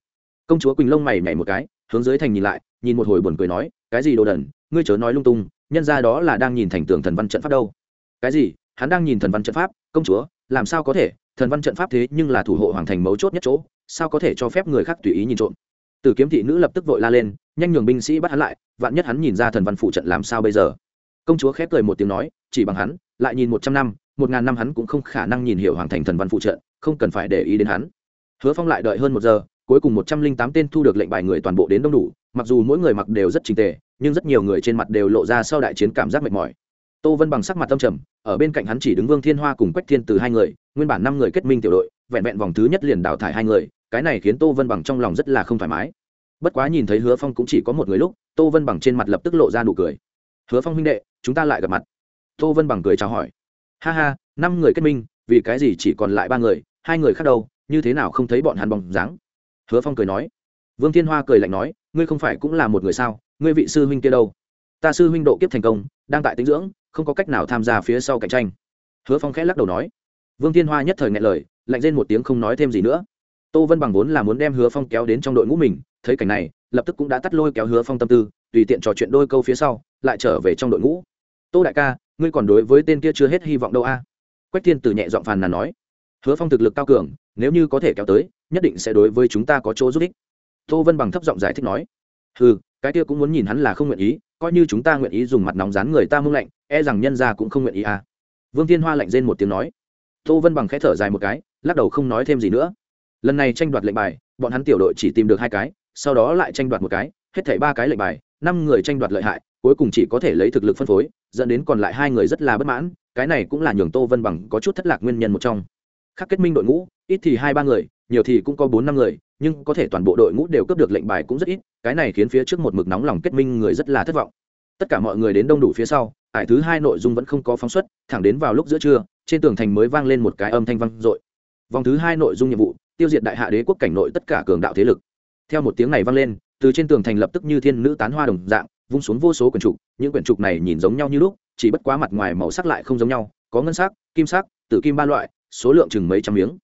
Công chúa quỳnh lông mày nhảy một cái, hướng dưới thành nhìn lại, nhìn một hồi buồn cười nói, cái gì đồ đần, ngươi chớ nói lung tung, nhân ra đó là đang nhìn thành tường thần văn trận pháp đâu. Cái gì, hắn đang nhìn thần văn trận pháp, công chúa, làm sao có thể, thần văn trận pháp thế nhưng là thủ hộ hoàng thành mấu chốt nhất chỗ, sao có thể cho phép người khác tùy ý nhìn trộm? Tử kiếm thị nữ lập tức vội la lên, nhanh nhường binh sĩ bắt hắn lại, vạn nhất hắn nhìn ra thần văn phụ trận làm sao bây giờ. Công chúa khép cười một tiếng nói, chỉ bằng hắn, lại nhìn một trăm năm, một ngàn năm hắn cũng không khả năng nhìn hiểu hoàng thành thần văn phụ trận, không cần phải để ý đến hắn. Hứa phong lại đợi hơn một giờ, cuối cùng một trăm linh tám tên thu được lệnh bài người toàn bộ đến đông đủ, mặc dù mỗi người mặc đều rất chỉnh tề, nhưng rất nhiều người trên mặt đều lộ ra sau đại chiến cảm giác mệt mỏi. Tô vân bằng sắc mặt tâm trầm, ở bên cạnh hắn chỉ đứng vương thiên hoa cùng quách thiên từ hai người, nguyên bản năm người kết minh tiểu đội, vẹn vẹn vòng thứ nhất liền đào thải hai người cái này khiến tô vân bằng trong lòng rất là không thoải mái. Bất quá nhìn thấy hứa phong cũng chỉ có một người lúc, tô vân bằng trên mặt lập tức lộ ra nụ cười. Hứa phong huynh đệ, chúng ta lại gặp mặt. Tô vân bằng cười chào hỏi. Ha ha, năm người kết minh, vì cái gì chỉ còn lại ba người, hai người khác đâu, như thế nào không thấy bọn hắn bóng dáng? Hứa phong cười nói. Vương thiên hoa cười lạnh nói, ngươi không phải cũng là một người sao, ngươi vị sư huynh kia đâu? Ta sư huynh độ kiếp thành công, đang tại tinh dưỡng, không có cách nào tham gia phía sau cạnh tranh. Hứa phong khẽ lắc đầu nói. Vương thiên hoa nhất thời ngại lời, lạnh lên một tiếng không nói thêm gì nữa tô vân bằng vốn là muốn đem hứa phong kéo đến trong đội ngũ mình, thấy cảnh này, lập tức cũng đã tắt lôi kéo hứa phong tâm tư, tùy tiện trò chuyện đôi câu phía sau, lại trở về trong đội ngũ. Tô đại ca, ngươi còn đối với tên kia chưa hết hy vọng đâu a? Quách thiên từ nhẹ giọng phàn nàn nói. Hứa phong thực lực cao cường, nếu như có thể kéo tới, nhất định sẽ đối với chúng ta có chỗ giúp ích. Tô vân bằng thấp giọng giải thích nói. Ừ cái kia cũng muốn nhìn hắn là không nguyện ý, coi như chúng ta nguyện ý dùng mặt nóng rán người ta mưng lạnh e rằng nhân ra cũng không nguyện ý à vương thiên hoa lạnh rên một tiếng nói. Tô vân bằng k h ẽ thở dài một cái, lắc đầu không nói thêm gì nữa lần này tranh đoạt lệnh bài, bọn hắn tiểu đội chỉ tìm được hai cái, sau đó lại tranh đoạt một cái, hết thảy ba cái lệnh bài, năm người tranh đoạt lợi hại, cuối cùng chỉ có thể lấy thực lực phân phối, dẫn đến còn lại hai người rất là bất mãn, cái này cũng là nhường tô vân bằng có chút thất lạc nguyên nhân một trong. Khác kết minh đội ngũ, ít thì hai ba người, nhiều thì cũng có bốn năm người, nhưng có thể toàn bộ đội ngũ đều cướp được lệnh bài cũng rất ít, cái này khiến phía trước một mực nóng lòng kết minh người rất là thất vọng. Tất cả mọi người đến đông đủ phía sau, ải thứ hai nội dung vẫn không có phóng xuất, thẳng đến vào lúc giữa trưa, trên tường thành mới vang lên một cái âm thanh vang dội. Vòng thứ hai nội dung nhiệm vụ tiêu diệt đại hạ đế quốc cảnh nội tất cả cường đạo thế lực. Theo một tiếng này vang lên, từ trên tường thành lập tức như thiên nữ tán hoa đồng dạng, vung xuống vô số quyển trục, những quyển trục này nhìn giống nhau như lúc, chỉ bất quá mặt ngoài màu sắc lại không giống nhau, có ngân sắc, kim sắc, tử kim ba loại, số lượng chừng mấy trăm miếng.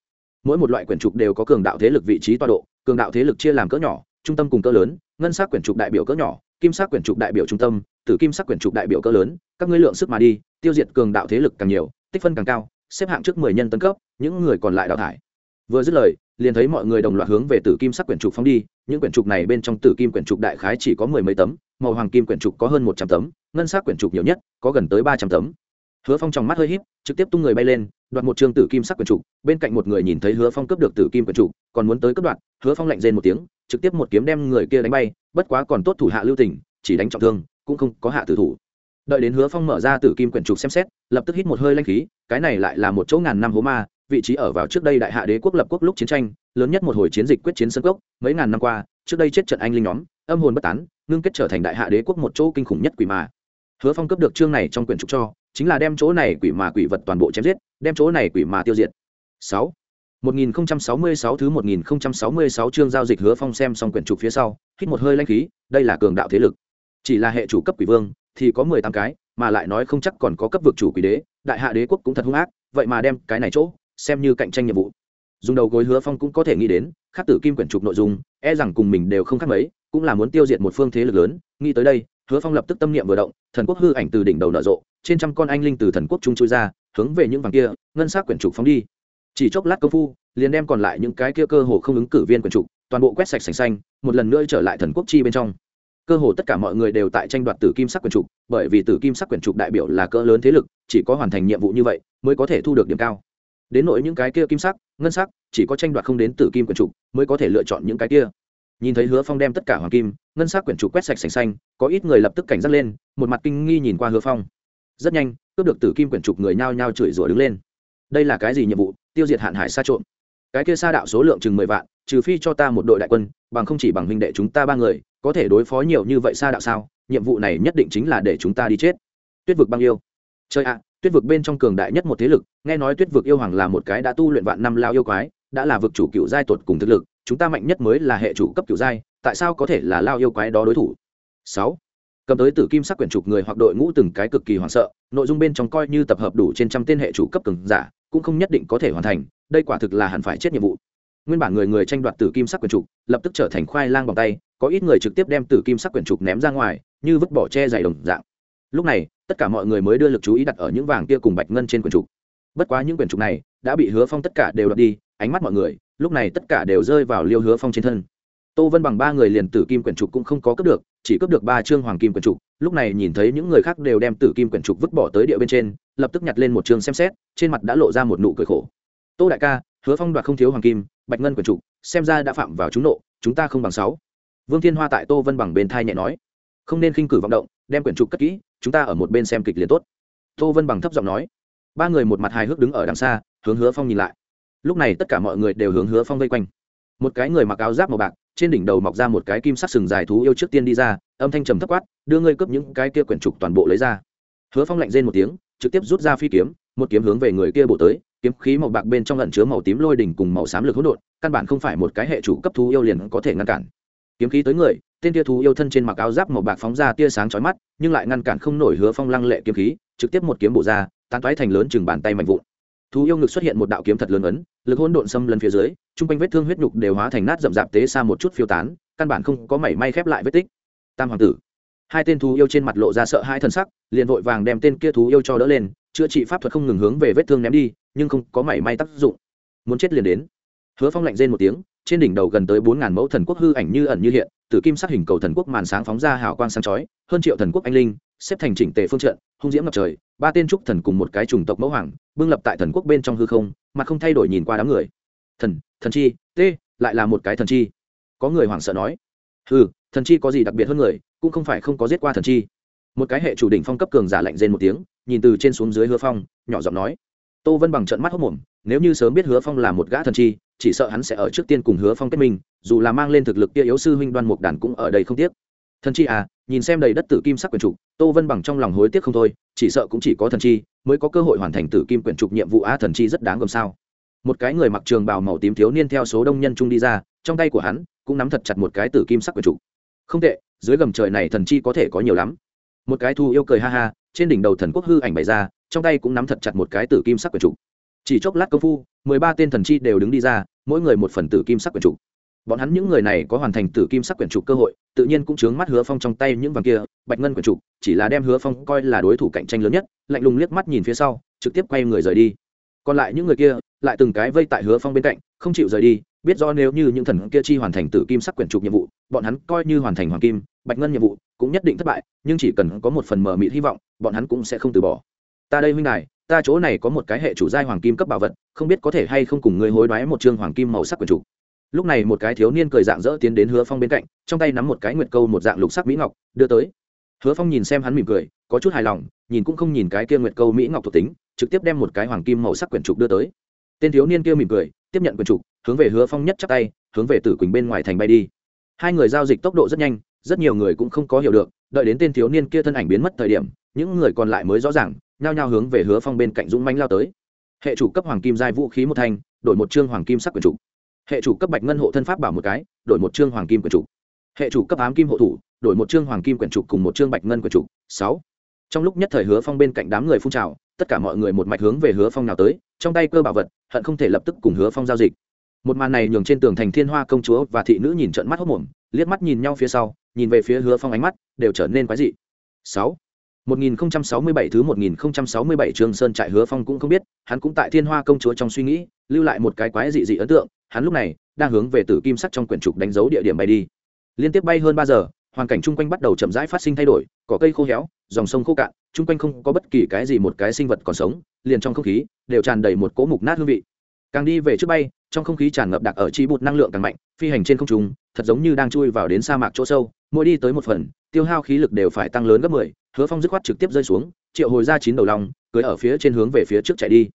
Mỗi một loại quyển trục đều có cường đạo thế lực vị trí toa độ, cường đạo thế lực chia làm cỡ nhỏ, trung tâm cùng cỡ lớn, ngân sắc quyển trục đại biểu cỡ nhỏ, kim sắc quyển trục đại biểu trung tâm, tử kim sắc quyển trục đại biểu cỡ lớn, các ngươi lượng sức mà đi, tiêu diệt cường đạo thế lực càng nhiều, tích phân càng cao, xếp hạng trước mười nhân tấn cấp, những người còn lại đào thải. Vừa dứt lời liền thấy mọi người đồng loạt hướng về tử kim sắc quyển trục phóng đi, những quyển trục này bên trong tử kim quyển trục đại khái chỉ có mười mấy tấm, màu hoàng kim quyển trục có hơn một trăm tấm, ngân sắc quyển trục nhiều nhất, có gần tới ba trăm tấm. Hứa phong trong mắt hơi híp, trực tiếp tung người bay lên, đoạt một trường tử kim sắc quyển trục, bên cạnh một người nhìn thấy hứa phong cướp được tử kim quyển trục, còn muốn tới cướp đoạt, hứa phong lạnh rên một tiếng, trực tiếp một kiếm đem người kia đánh bay, bất quá còn tốt thủ hạ lưu tình, chỉ đánh trọng thương, cũng không có hạ tử thủ. Đợi đến hứa phong mở ra tử kim quyển trục xem xét, lập tức hít một hơi lanh khí, cái này lại là một chỗ ngàn năm hố ma vị trí ở vào trước đây đại hạ đế quốc lập quốc lúc chiến tranh lớn nhất một hồi chiến dịch quyết chiến sân cốc mấy ngàn năm qua trước đây chết trận anh linh nhóm âm hồn bất tán ngưng kết trở thành đại hạ đế quốc một chỗ kinh khủng nhất quỷ mà. Hứa phong cấp được chương này trong quyển trục cho chính là đem chỗ này quỷ mà quỷ vật toàn bộ chém giết đem chỗ này quỷ mà tiêu diệt. Sáu. 1066 thứ 1066 chương giao dịch hứa phong xem xong quyển trục phía sau, hít một hơi lãnh khí, đây là cường đạo thế lực. Chỉ là hệ chủ cấp quỷ vương thì có 18 cái, mà lại nói không chắc còn có cấp vực chủ quỷ đế, đại hạ đế quốc cũng thật hung ác, vậy mà đem cái này chỗ xem như cạnh tranh nhiệm vụ. Dùng đầu gối hứa phong cũng có thể nghĩ đến, khắc tử kim quyển trục nội dung, e rằng cùng mình đều không khác mấy, cũng là muốn tiêu diệt một phương thế lực lớn, nghĩ tới đây, hứa phong lập tức tâm niệm vừa động, thần quốc hư ảnh từ đỉnh đầu nở rộ, trên trăm con anh linh từ thần quốc trung trôi ra, hướng về những vàng kia, ngân sắc quyển trục phóng đi. Chỉ chốc lát công phu liền đem còn lại những cái kia cơ hồ không ứng cử viên quyển trục toàn bộ quét sạch sành xanh một lần nữa trở lại thần quốc chi bên trong. Cơ hồ tất cả mọi người đều tại tranh đoạt tử kim sắc quyển trục bởi vì tử kim sắc quyển trục đại biểu là cỡ lớn thế lực chỉ có hoàn thành nhiệm vụ như vậy mới có thể thu được điểm cao đến nỗi những cái kia kim sắc, ngân sắc, chỉ có tranh đoạt không đến từ kim quyền trục mới có thể lựa chọn những cái kia. Nhìn thấy hứa phong đem tất cả hoàng kim, ngân sắc quyển trục quét sạch sành xanh, có ít người lập tức cảnh giác lên, một mặt kinh nghi nhìn qua hứa phong. Rất nhanh, cướp được tử kim quyển trục người nhao nhao chửi rủa đứng lên. Đây là cái gì nhiệm vụ? Tiêu diệt hạn hải xa trộm. Cái kia xa đạo số lượng chừng mười vạn, trừ phi cho ta một đội đại quân, bằng không chỉ bằng huynh đệ chúng ta ba người, có thể đối phó nhiều như vậy xa đạo sao? Nhiệm vụ này nhất định chính là để chúng ta đi chết. Tuyết vực băng yêu. Chơi ạ tuyết vực bên trong cường đại nhất một thế lực, nghe nói tuyết vực yêu hoàng là một cái đã tu luyện vạn năm lao yêu quái, đã là vực chủ cựu giai tuột cùng thực lực, chúng ta mạnh nhất mới là hệ chủ cấp cựu giai, tại sao có thể là lao yêu quái đó đối thủ? Sáu. Cầm tới tử kim sắc quyển trục người hoặc đội ngũ từng cái cực kỳ hoảng sợ, nội dung bên trong coi như tập hợp đủ trên trăm tên hệ chủ cấp cường giả, cũng không nhất định có thể hoàn thành, đây quả thực là hẳn phải chết nhiệm vụ. Nguyên bản người người tranh đoạt tử kim sắc quyển trục, lập tức trở thành khoai lang bằng tay, có ít người trực tiếp đem tử kim sắc quyển trục ném ra ngoài, như vứt bỏ che dày đồng dạng lúc này, tất cả mọi người mới đưa lực chú ý đặt ở những vàng kia cùng bạch ngân trên quyển trục. Bất quá những quyển trục này đã bị hứa phong tất cả đều đập đi, ánh mắt mọi người, lúc này tất cả đều rơi vào liêu hứa phong trên thân. Tô vân bằng ba người liền tử kim quyển trục cũng không có cướp được, chỉ cướp được ba chương hoàng kim quyển trục, lúc này nhìn thấy những người khác đều đem tử kim quyển trục vứt bỏ tới địa bên trên, lập tức nhặt lên một chương xem xét, trên mặt đã lộ ra một nụ cười khổ. Tô đại ca, hứa phong đoạt không thiếu hoàng kim, bạch ngân quyển trục, xem ra đã phạm vào chúng nộ, chúng ta không bằng sáu. Vương thiên hoa tại tô vân bằng bên thai nhẹ nói không nên khinh cử vọng động, đem quyển trục cất kỹ, chúng ta ở một bên xem kịch liền tốt. Tô vân bằng thấp giọng nói. Ba người một mặt hài hước đứng ở đằng xa, hướng hứa phong nhìn lại. Lúc này tất cả mọi người đều hướng hứa phong vây quanh. Một cái người mặc áo giáp màu bạc, trên đỉnh đầu mọc ra một cái kim sắc sừng dài thú yêu trước tiên đi ra, âm thanh trầm thấp quát, đưa ngươi cướp những cái kia quyển trục toàn bộ lấy ra. Hứa phong lạnh rên một tiếng, trực tiếp rút ra phi kiếm, một kiếm hướng về người kia bổ tới, kiếm khí màu bạc bên trong lẩn chứa màu tím lôi đỉnh cùng màu xám lực hỗn độn, căn bản không phải một cái hệ chủ cấp thú yêu liền có thể ngăn cản. Kiếm khí tới người tên tia thú yêu thân trên mặc áo giáp màu bạc phóng ra tia sáng chói mắt, nhưng lại ngăn cản không nổi hứa phong lăng lệ kiếm khí, trực tiếp một kiếm bổ ra, tán toái thành lớn chừng bàn tay mạnh vụn. Thú yêu ngực xuất hiện một đạo kiếm thật lớn ấn, lực hỗn độn xâm lấn phía dưới chung quanh vết thương huyết nhục đều hóa thành nát rậm rạp tế xa một chút phiêu tán, căn bản không có mảy may khép lại vết tích. Tam hoàng tử. Hai tên thú yêu trên mặt lộ ra sợ hai thần sắc, liền vội vàng đem tên kia thú yêu cho đỡ lên, chữa trị pháp thuật không ngừng hướng về vết thương ném đi, nhưng không có mảy may tác dụng. Muốn chết liền đến. Hứa phong lạnh rên một tiếng trên đỉnh đầu gần tới bốn ngàn mẫu thần quốc hư ảnh như ẩn như hiện, tử kim sắc hình cầu thần quốc màn sáng phóng ra hào quang sáng chói, hơn triệu thần quốc anh linh, xếp thành chỉnh tề phương trận, hung diễm ngập trời, ba tên trúc thần cùng một cái chủng tộc mẫu hoàng, bưng lập tại thần quốc bên trong hư không, mà không thay đổi nhìn qua đám người. Thần thần chi, t, lại là một cái thần chi. Có người hoảng sợ nói, hừ, thần chi có gì đặc biệt hơn người, cũng không phải không có giết qua thần chi. Một cái hệ chủ đỉnh phong cấp cường giả lạnh rên một tiếng, nhìn từ trên xuống dưới hứa phong, nhỏ giọng nói, tô vân bằng trận mắt hốc mồm, nếu như sớm biết hứa phong là một gã thần chi chỉ sợ hắn sẽ ở trước tiên cùng hứa phong kết minh, dù là mang lên thực lực kia yếu sư huynh đoan mục đàn cũng ở đây không tiếc. Thần chi à nhìn xem đầy đất tử kim sắc quyển trục, tô vân bằng trong lòng hối tiếc không thôi, chỉ sợ cũng chỉ có thần chi mới có cơ hội hoàn thành tử kim quyển trục nhiệm vụ a thần chi rất đáng gồm sao. Một cái người mặc trường bào màu tím thiếu niên theo số đông nhân trung đi ra, trong tay của hắn cũng nắm thật chặt một cái tử kim sắc quyển trục. Không tệ, dưới gầm trời này thần chi có thể có nhiều lắm. Một cái thu yêu cười ha ha, trên đỉnh đầu thần quốc hư ảnh bày ra, trong tay cũng nắm thật chặt một cái tử kim sắc quyển trục. Chỉ chốc lát công phu mười ba tên thần chi đều đứng đi ra, mỗi người một phần tử kim sắc quyển trục. Bọn hắn những người này có hoàn thành tử kim sắc quyển trục cơ hội, tự nhiên cũng chướng mắt hứa phong trong tay những vàng kia, bạch ngân quyển trục, chỉ là đem hứa phong coi là đối thủ cạnh tranh lớn nhất, lạnh lùng liếc mắt nhìn phía sau, trực tiếp quay người rời đi. Còn lại những người kia, lại từng cái vây tại hứa phong bên cạnh, không chịu rời đi, biết rõ nếu như những thần kia chi hoàn thành tử kim sắc quyển trục nhiệm vụ, bọn hắn coi như hoàn thành hoàng kim, bạch ngân nhiệm vụ, cũng nhất định thất bại, nhưng chỉ cần có một phần mờ mịt hy vọng, bọn hắn cũng sẽ không từ bỏ. Ta đây huynh này ta chỗ này có một cái hệ chủ giai hoàng kim cấp bảo vật, không biết có thể hay không cùng ngươi hối đoái một chương hoàng kim màu sắc quyển chủ. lúc này một cái thiếu niên cười dạng dỡ tiến đến hứa phong bên cạnh, trong tay nắm một cái nguyệt câu một dạng lục sắc mỹ ngọc, đưa tới. Hứa phong nhìn xem hắn mỉm cười, có chút hài lòng, nhìn cũng không nhìn cái kia nguyệt câu mỹ ngọc thuộc tính, trực tiếp đem một cái hoàng kim màu sắc quyển trục đưa tới. Tên thiếu niên kia mỉm cười, tiếp nhận quyển trục, hướng về hứa phong nhất chắc tay, hướng về tử quỳnh bên ngoài thành bay đi. Hai người giao dịch tốc độ rất nhanh, rất nhiều người cũng không có hiểu được, đợi đến tên thiếu niên kia thân ảnh biến mất thời điểm, những người còn lại mới rõ ràng nhao nhao hướng về hứa phong bên cạnh dũng manh lao tới. Hệ chủ cấp hoàng kim giai vũ khí một thanh đổi một chương hoàng kim sắc quyền trục hệ chủ cấp bạch ngân hộ thân pháp bảo một cái, đổi một chương hoàng kim quyền trục hệ chủ cấp ám kim hộ thủ, đổi một chương hoàng kim quyển trục cùng một chương bạch ngân quyển trục sáu. Trong lúc nhất thời hứa phong bên cạnh đám người phun trào, tất cả mọi người một mạch hướng về hứa phong nào tới, trong tay cơ bảo vật, hận không thể lập tức cùng hứa phong giao dịch. Một màn này nhường trên tường thành thiên hoa công chúa và thị nữ nhìn trận mắt hốc mồm liếc mắt nhìn nhau phía sau, nhìn về phía hứa phong ánh mắt, đều trở nên quái dị. Sáu. 1067 thứ 1067 Trương Sơn trại Hứa Phong cũng không biết, hắn cũng tại Thiên Hoa công chúa trong suy nghĩ, lưu lại một cái quái dị dị ấn tượng, hắn lúc này đang hướng về Tử Kim sắc trong quyển trục đánh dấu địa điểm bay đi. Liên tiếp bay hơn 3 giờ, hoàn cảnh chung quanh bắt đầu chậm rãi phát sinh thay đổi, cỏ cây khô héo, dòng sông khô cạn, chung quanh không có bất kỳ cái gì một cái sinh vật còn sống, liền trong không khí đều tràn đầy một cỗ mục nát hương vị. Càng đi về trước bay, trong không khí tràn ngập đặc ở chi bột năng lượng càng mạnh, phi hành trên không trung, thật giống như đang chui vào đến sa mạc chỗ sâu mỗi đi tới một phần tiêu hao khí lực đều phải tăng lớn gấp mười hứa phong dứt khoát trực tiếp rơi xuống triệu hồi ra chín đầu lòng cưới ở phía trên hướng về phía trước chạy đi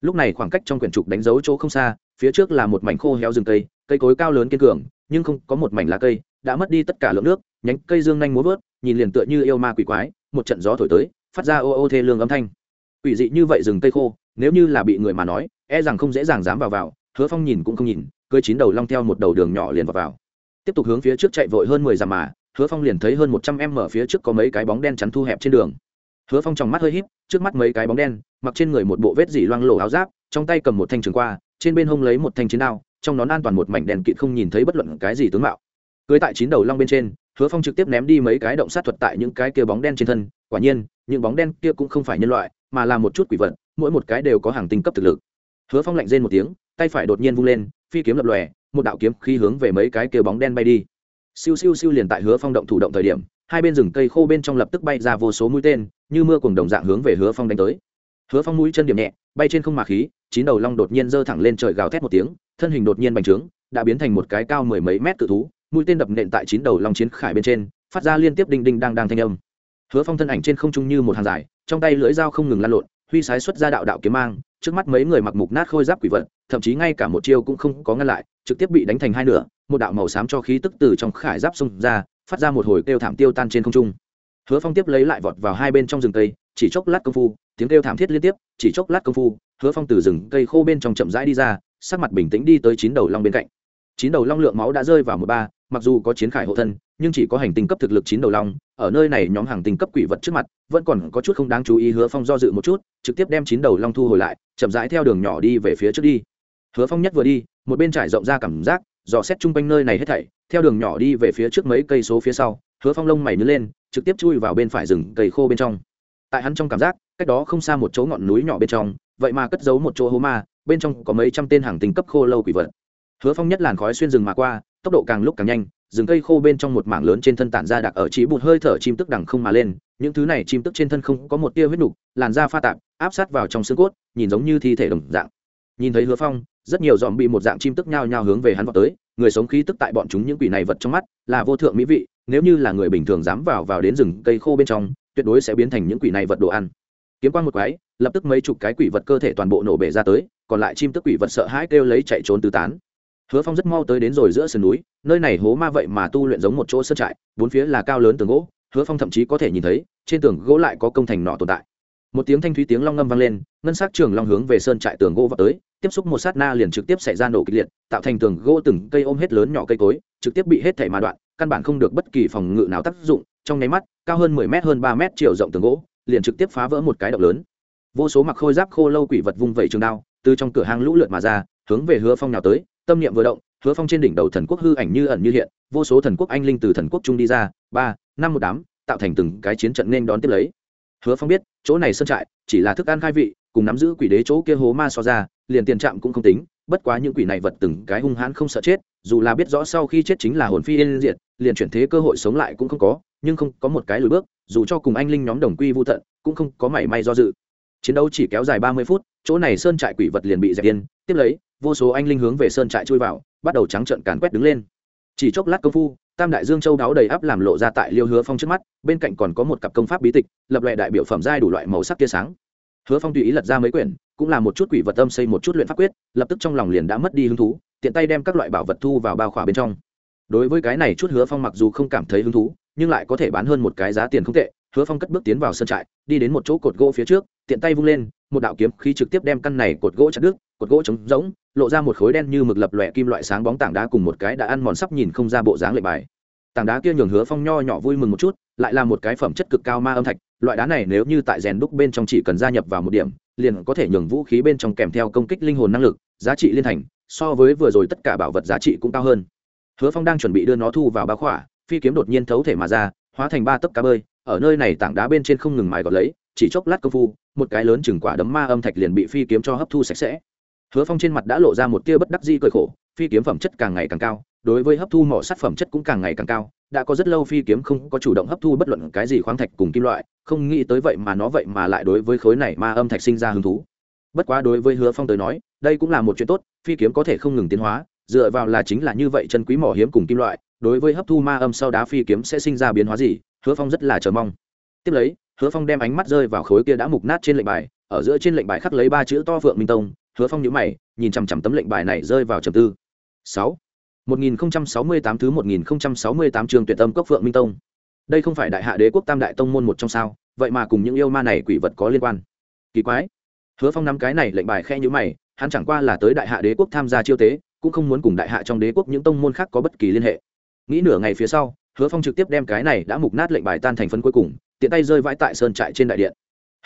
lúc này khoảng cách trong quyển trục đánh dấu chỗ không xa phía trước là một mảnh khô héo rừng cây cây cối cao lớn kiên cường nhưng không có một mảnh lá cây đã mất đi tất cả lượng nước nhánh cây dương nhanh múa vớt nhìn liền tựa như yêu ma quỷ quái một trận gió thổi tới phát ra ô ô thê lương âm thanh quỷ dị như vậy rừng cây khô nếu như là bị người mà nói e rằng không dễ dàng dám vào vào hứa phong nhìn cũng không nhìn cưới chín đầu long theo một đầu đường nhỏ liền vào, vào. tiếp tục hướng phía trước chạy vội hơn mười dặm mà hứa phong liền thấy hơn một trăm em mở phía trước có mấy cái bóng đen chắn thu hẹp trên đường. Hứa phong trong mắt hơi híp, trước mắt mấy cái bóng đen, mặc trên người một bộ vết dỉ loang lổ áo giáp, trong tay cầm một thanh trường qua, trên bên hông lấy một thanh chiến đao, trong nón an toàn một mảnh đèn kịt không nhìn thấy bất luận cái gì tướng mạo. Cưới tại chín đầu long bên trên, hứa phong trực tiếp ném đi mấy cái động sát thuật tại những cái kia bóng đen trên thân, quả nhiên, những bóng đen kia cũng không phải nhân loại, mà là một chút quỷ vật, mỗi một cái đều có hàng tinh cấp thực lực. Hứa phong lạnh rên một tiếng, tay phải đột nhiên vung lên, phi kiếm lập lòe, một đạo kiếm khi hướng về mấy cái kia bóng đen bay đi siêu siêu siêu liền tại hứa phong động thủ động thời điểm, hai bên rừng cây khô bên trong lập tức bay ra vô số mũi tên, như mưa cùng đồng dạng hướng về hứa phong đánh tới. Hứa phong mũi chân điểm nhẹ, bay trên không mà khí, chín đầu long đột nhiên giơ thẳng lên trời gào thét một tiếng, thân hình đột nhiên bành trướng, đã biến thành một cái cao mười mấy mét tự thú, mũi tên đập nện tại chín đầu long chiến khải bên trên, phát ra liên tiếp đinh đinh đang đang thanh âm. Hứa phong thân ảnh trên không trung như một hàng dài, trong tay lưỡi dao không ngừng lan lộn, huy sái xuất ra đạo đạo kiếm mang trước mắt mấy người mặc mục nát khôi giáp quỷ vật, thậm chí ngay cả một chiêu cũng không có ngăn lại, trực tiếp bị đánh thành hai nửa, một đạo màu xám cho khí tức từ trong khải giáp xông ra, phát ra một hồi kêu thảm tiêu tan trên không trung. Hứa phong tiếp lấy lại vọt vào hai bên trong rừng cây, chỉ chốc lát công phu, tiếng kêu thảm thiết liên tiếp, chỉ chốc lát công phu, hứa phong từ rừng cây khô bên trong chậm rãi đi ra, sắc mặt bình tĩnh đi tới chín đầu long bên cạnh. Chín đầu long lượng máu đã rơi vào một ba, mặc dù có chiến khải hộ thân nhưng chỉ có hành tinh cấp thực lực chín đầu long, ở nơi này nhóm hàng tinh cấp quỷ vật trước mặt, vẫn còn có chút không đáng chú ý hứa phong do dự một chút, trực tiếp đem chín đầu long thu hồi lại, chậm rãi theo đường nhỏ đi về phía trước đi. Hứa phong nhất vừa đi, một bên trải rộng ra cảm giác, dò xét chung quanh nơi này hết thảy, theo đường nhỏ đi về phía trước mấy cây số phía sau, hứa phong lông mày nứt lên, trực tiếp chui vào bên phải rừng cây khô bên trong. Tại hắn trong cảm giác, cách đó không xa một chỗ ngọn núi nhỏ bên trong, vậy mà cất giấu một chỗ hố ma, bên trong có mấy trăm tên hàng tinh cấp khô lâu quỷ vật. Hứa phong nhất làn khói xuyên rừng mà qua, tốc độ càng lúc càng nhanh rừng cây khô bên trong một mảng lớn trên thân tản ra đặc ở chỉ bụt hơi thở chim tức đằng không mà lên, những thứ này chim tức trên thân không có một tia huyết nục, làn da pha tạp, áp sát vào trong xương cốt, nhìn giống như thi thể đồng dạng. Nhìn thấy hứa phong, rất nhiều dòm bị một dạng chim tức nhao nhao hướng về hắn vào tới, người sống khí tức tại bọn chúng những quỷ này vật trong mắt là vô thượng mỹ vị, nếu như là người bình thường dám vào vào đến rừng cây khô bên trong, tuyệt đối sẽ biến thành những quỷ này vật đồ ăn. Kiếm quan một quái, lập tức mấy chục cái quỷ vật cơ thể toàn bộ nổ bể ra tới, còn lại chim tức quỷ vật sợ hãi kêu lấy chạy trốn tứ tán hứa phong rất mau tới đến rồi giữa sườn núi, nơi này hố ma vậy mà tu luyện giống một chỗ sơn trại, bốn phía là cao lớn tường gỗ, hứa phong thậm chí có thể nhìn thấy, trên tường gỗ lại có công thành nọ tồn tại. Một tiếng thanh thúy tiếng long ngâm vang lên, ngân s c trường long hướng về sơn trại tường gỗ vào tới, tiếp xúc một sát na liền trực tiếp xảy ra nổ kịch liệt, tạo thành tường gỗ từng cây ôm hết lớn nhỏ cây cối, trực tiếp bị hết thảy mà đoạn, căn bản không được bất kỳ phòng ngự nào tác dụng, trong nháy mắt, cao hơn mười m hơn ba m chiều rộng tường gỗ, liền trực tiếp phá vỡ một cái động lớn. Vô số mặc khôi giáp khô lâu quỷ vật vung vẩy trường đao, từ trong cửa hang lũ lượt mà ra, hướng về hứa phong nào tới tâm niệm vừa động, hứa phong trên đỉnh đầu thần quốc hư ảnh như ẩn như hiện, vô số thần quốc anh linh từ thần quốc trung đi ra, ba, năm một đám, tạo thành từng cái chiến trận nên đón tiếp lấy. Hứa phong biết, chỗ này sơn trại, chỉ là thức ăn khai vị, cùng nắm giữ quỷ đế chỗ kia hố ma so ra, liền tiền trạm cũng không tính, bất quá những quỷ này vật từng cái hung hãn không sợ chết, dù là biết rõ sau khi chết chính là hồn phi yên diệt, liền chuyển thế cơ hội sống lại cũng không có, nhưng không có một cái lùi bước, dù cho cùng anh linh nhóm đồng quy vô tận, cũng không có mảy may do dự. Chiến đấu chỉ kéo dài ba mươi phút, chỗ này sơn trại quỷ vật liền bị dẹp yên, tiếp lấy vô số anh linh hướng về sơn trại chui vào, bắt đầu trắng trợn càn quét đứng lên. Chỉ chốc lát công phu, tam đại dương châu đáo đầy áp làm lộ ra tại liêu hứa phong trước mắt, bên cạnh còn có một cặp công pháp bí tịch, lập loại đại biểu phẩm giai đủ loại màu sắc tia sáng. Hứa phong tùy ý lật ra mấy quyển, cũng là một chút quỷ vật âm xây một chút luyện pháp quyết, lập tức trong lòng liền đã mất đi hứng thú, tiện tay đem các loại bảo vật thu vào bao khỏa bên trong. Đối với cái này chút hứa phong mặc dù không cảm thấy hứng thú, nhưng lại có thể bán hơn một cái giá tiền không tệ, hứa phong cất bước tiến vào sân trại, đi đến một chỗ cột gỗ phía trước, tiện tay vung lên, một đạo kiếm khí trực tiếp đem căn này cột gỗ chặt đứt, cột gỗ trống rỗng lộ ra một khối đen như mực lập lòe kim loại sáng bóng tảng đá cùng một cái đã ăn mòn sắp nhìn không ra bộ dáng lệ bài. Tảng đá kia nhường hứa phong nho nhỏ vui mừng một chút, lại là một cái phẩm chất cực cao ma âm thạch, loại đá này nếu như tại rèn đúc bên trong chỉ cần gia nhập vào một điểm, liền có thể nhường vũ khí bên trong kèm theo công kích linh hồn năng lực, giá trị liên thành, so với vừa rồi tất cả bảo vật giá trị cũng cao hơn. Hứa phong đang chuẩn bị đưa nó thu vào bá khỏa, phi kiếm đột nhiên thấu thể mà ra, hóa thành ba tấc cá bơi, ở nơi này tảng đá bên trên không ngừng mài gọt lấy, chỉ chốc lát công phu, một cái lớn chừng quả đấm ma âm thạch liền bị phi kiếm cho hấp thu sạch sẽ hứa phong trên mặt đã lộ ra một tia bất đắc di cởi khổ, phi kiếm phẩm chất càng ngày càng cao, đối với hấp thu mỏ sắt phẩm chất cũng càng ngày càng cao, đã có rất lâu phi kiếm không có chủ động hấp thu bất luận cái gì khoáng thạch cùng kim loại, không nghĩ tới vậy mà nó vậy mà lại đối với khối này ma âm thạch sinh ra hứng thú. Bất quá đối với hứa phong tới nói, đây cũng là một chuyện tốt, phi kiếm có thể không ngừng tiến hóa, dựa vào là chính là như vậy chân quý mỏ hiếm cùng kim loại, đối với hấp thu ma âm sau đá phi kiếm sẽ sinh ra biến hóa gì, hứa phong rất là chờ mong. Tiếp lấy, hứa phong đem ánh mắt rơi vào khối kia đã mục nát trên lệnh bài, ở giữa trên lệnh bài khắc lấy ba chữ to phượng minh tông hứa phong nhữ mày nhìn chằm chằm tấm lệnh bài này rơi vào trầm tư sáu 1068 thứ 1068 trường tuyệt âm cốc Phượng Minh Tông. Đây không phải đại hạ đế quốc tam đại tông môn một trong sao, vậy mà cùng những yêu ma này quỷ vật có liên quan. Kỳ quái. Hứa Phong nắm cái này lệnh bài khe như mày, hắn chẳng qua là tới đại hạ đế quốc tham gia chiêu tế, cũng không muốn cùng đại hạ trong đế quốc những tông môn khác có bất kỳ liên hệ. Nghĩ nửa ngày phía sau, Hứa Phong trực tiếp đem cái này đã mục nát lệnh bài tan thành phân cuối cùng, tiện tay rơi vãi tại sơn trại trên đại điện.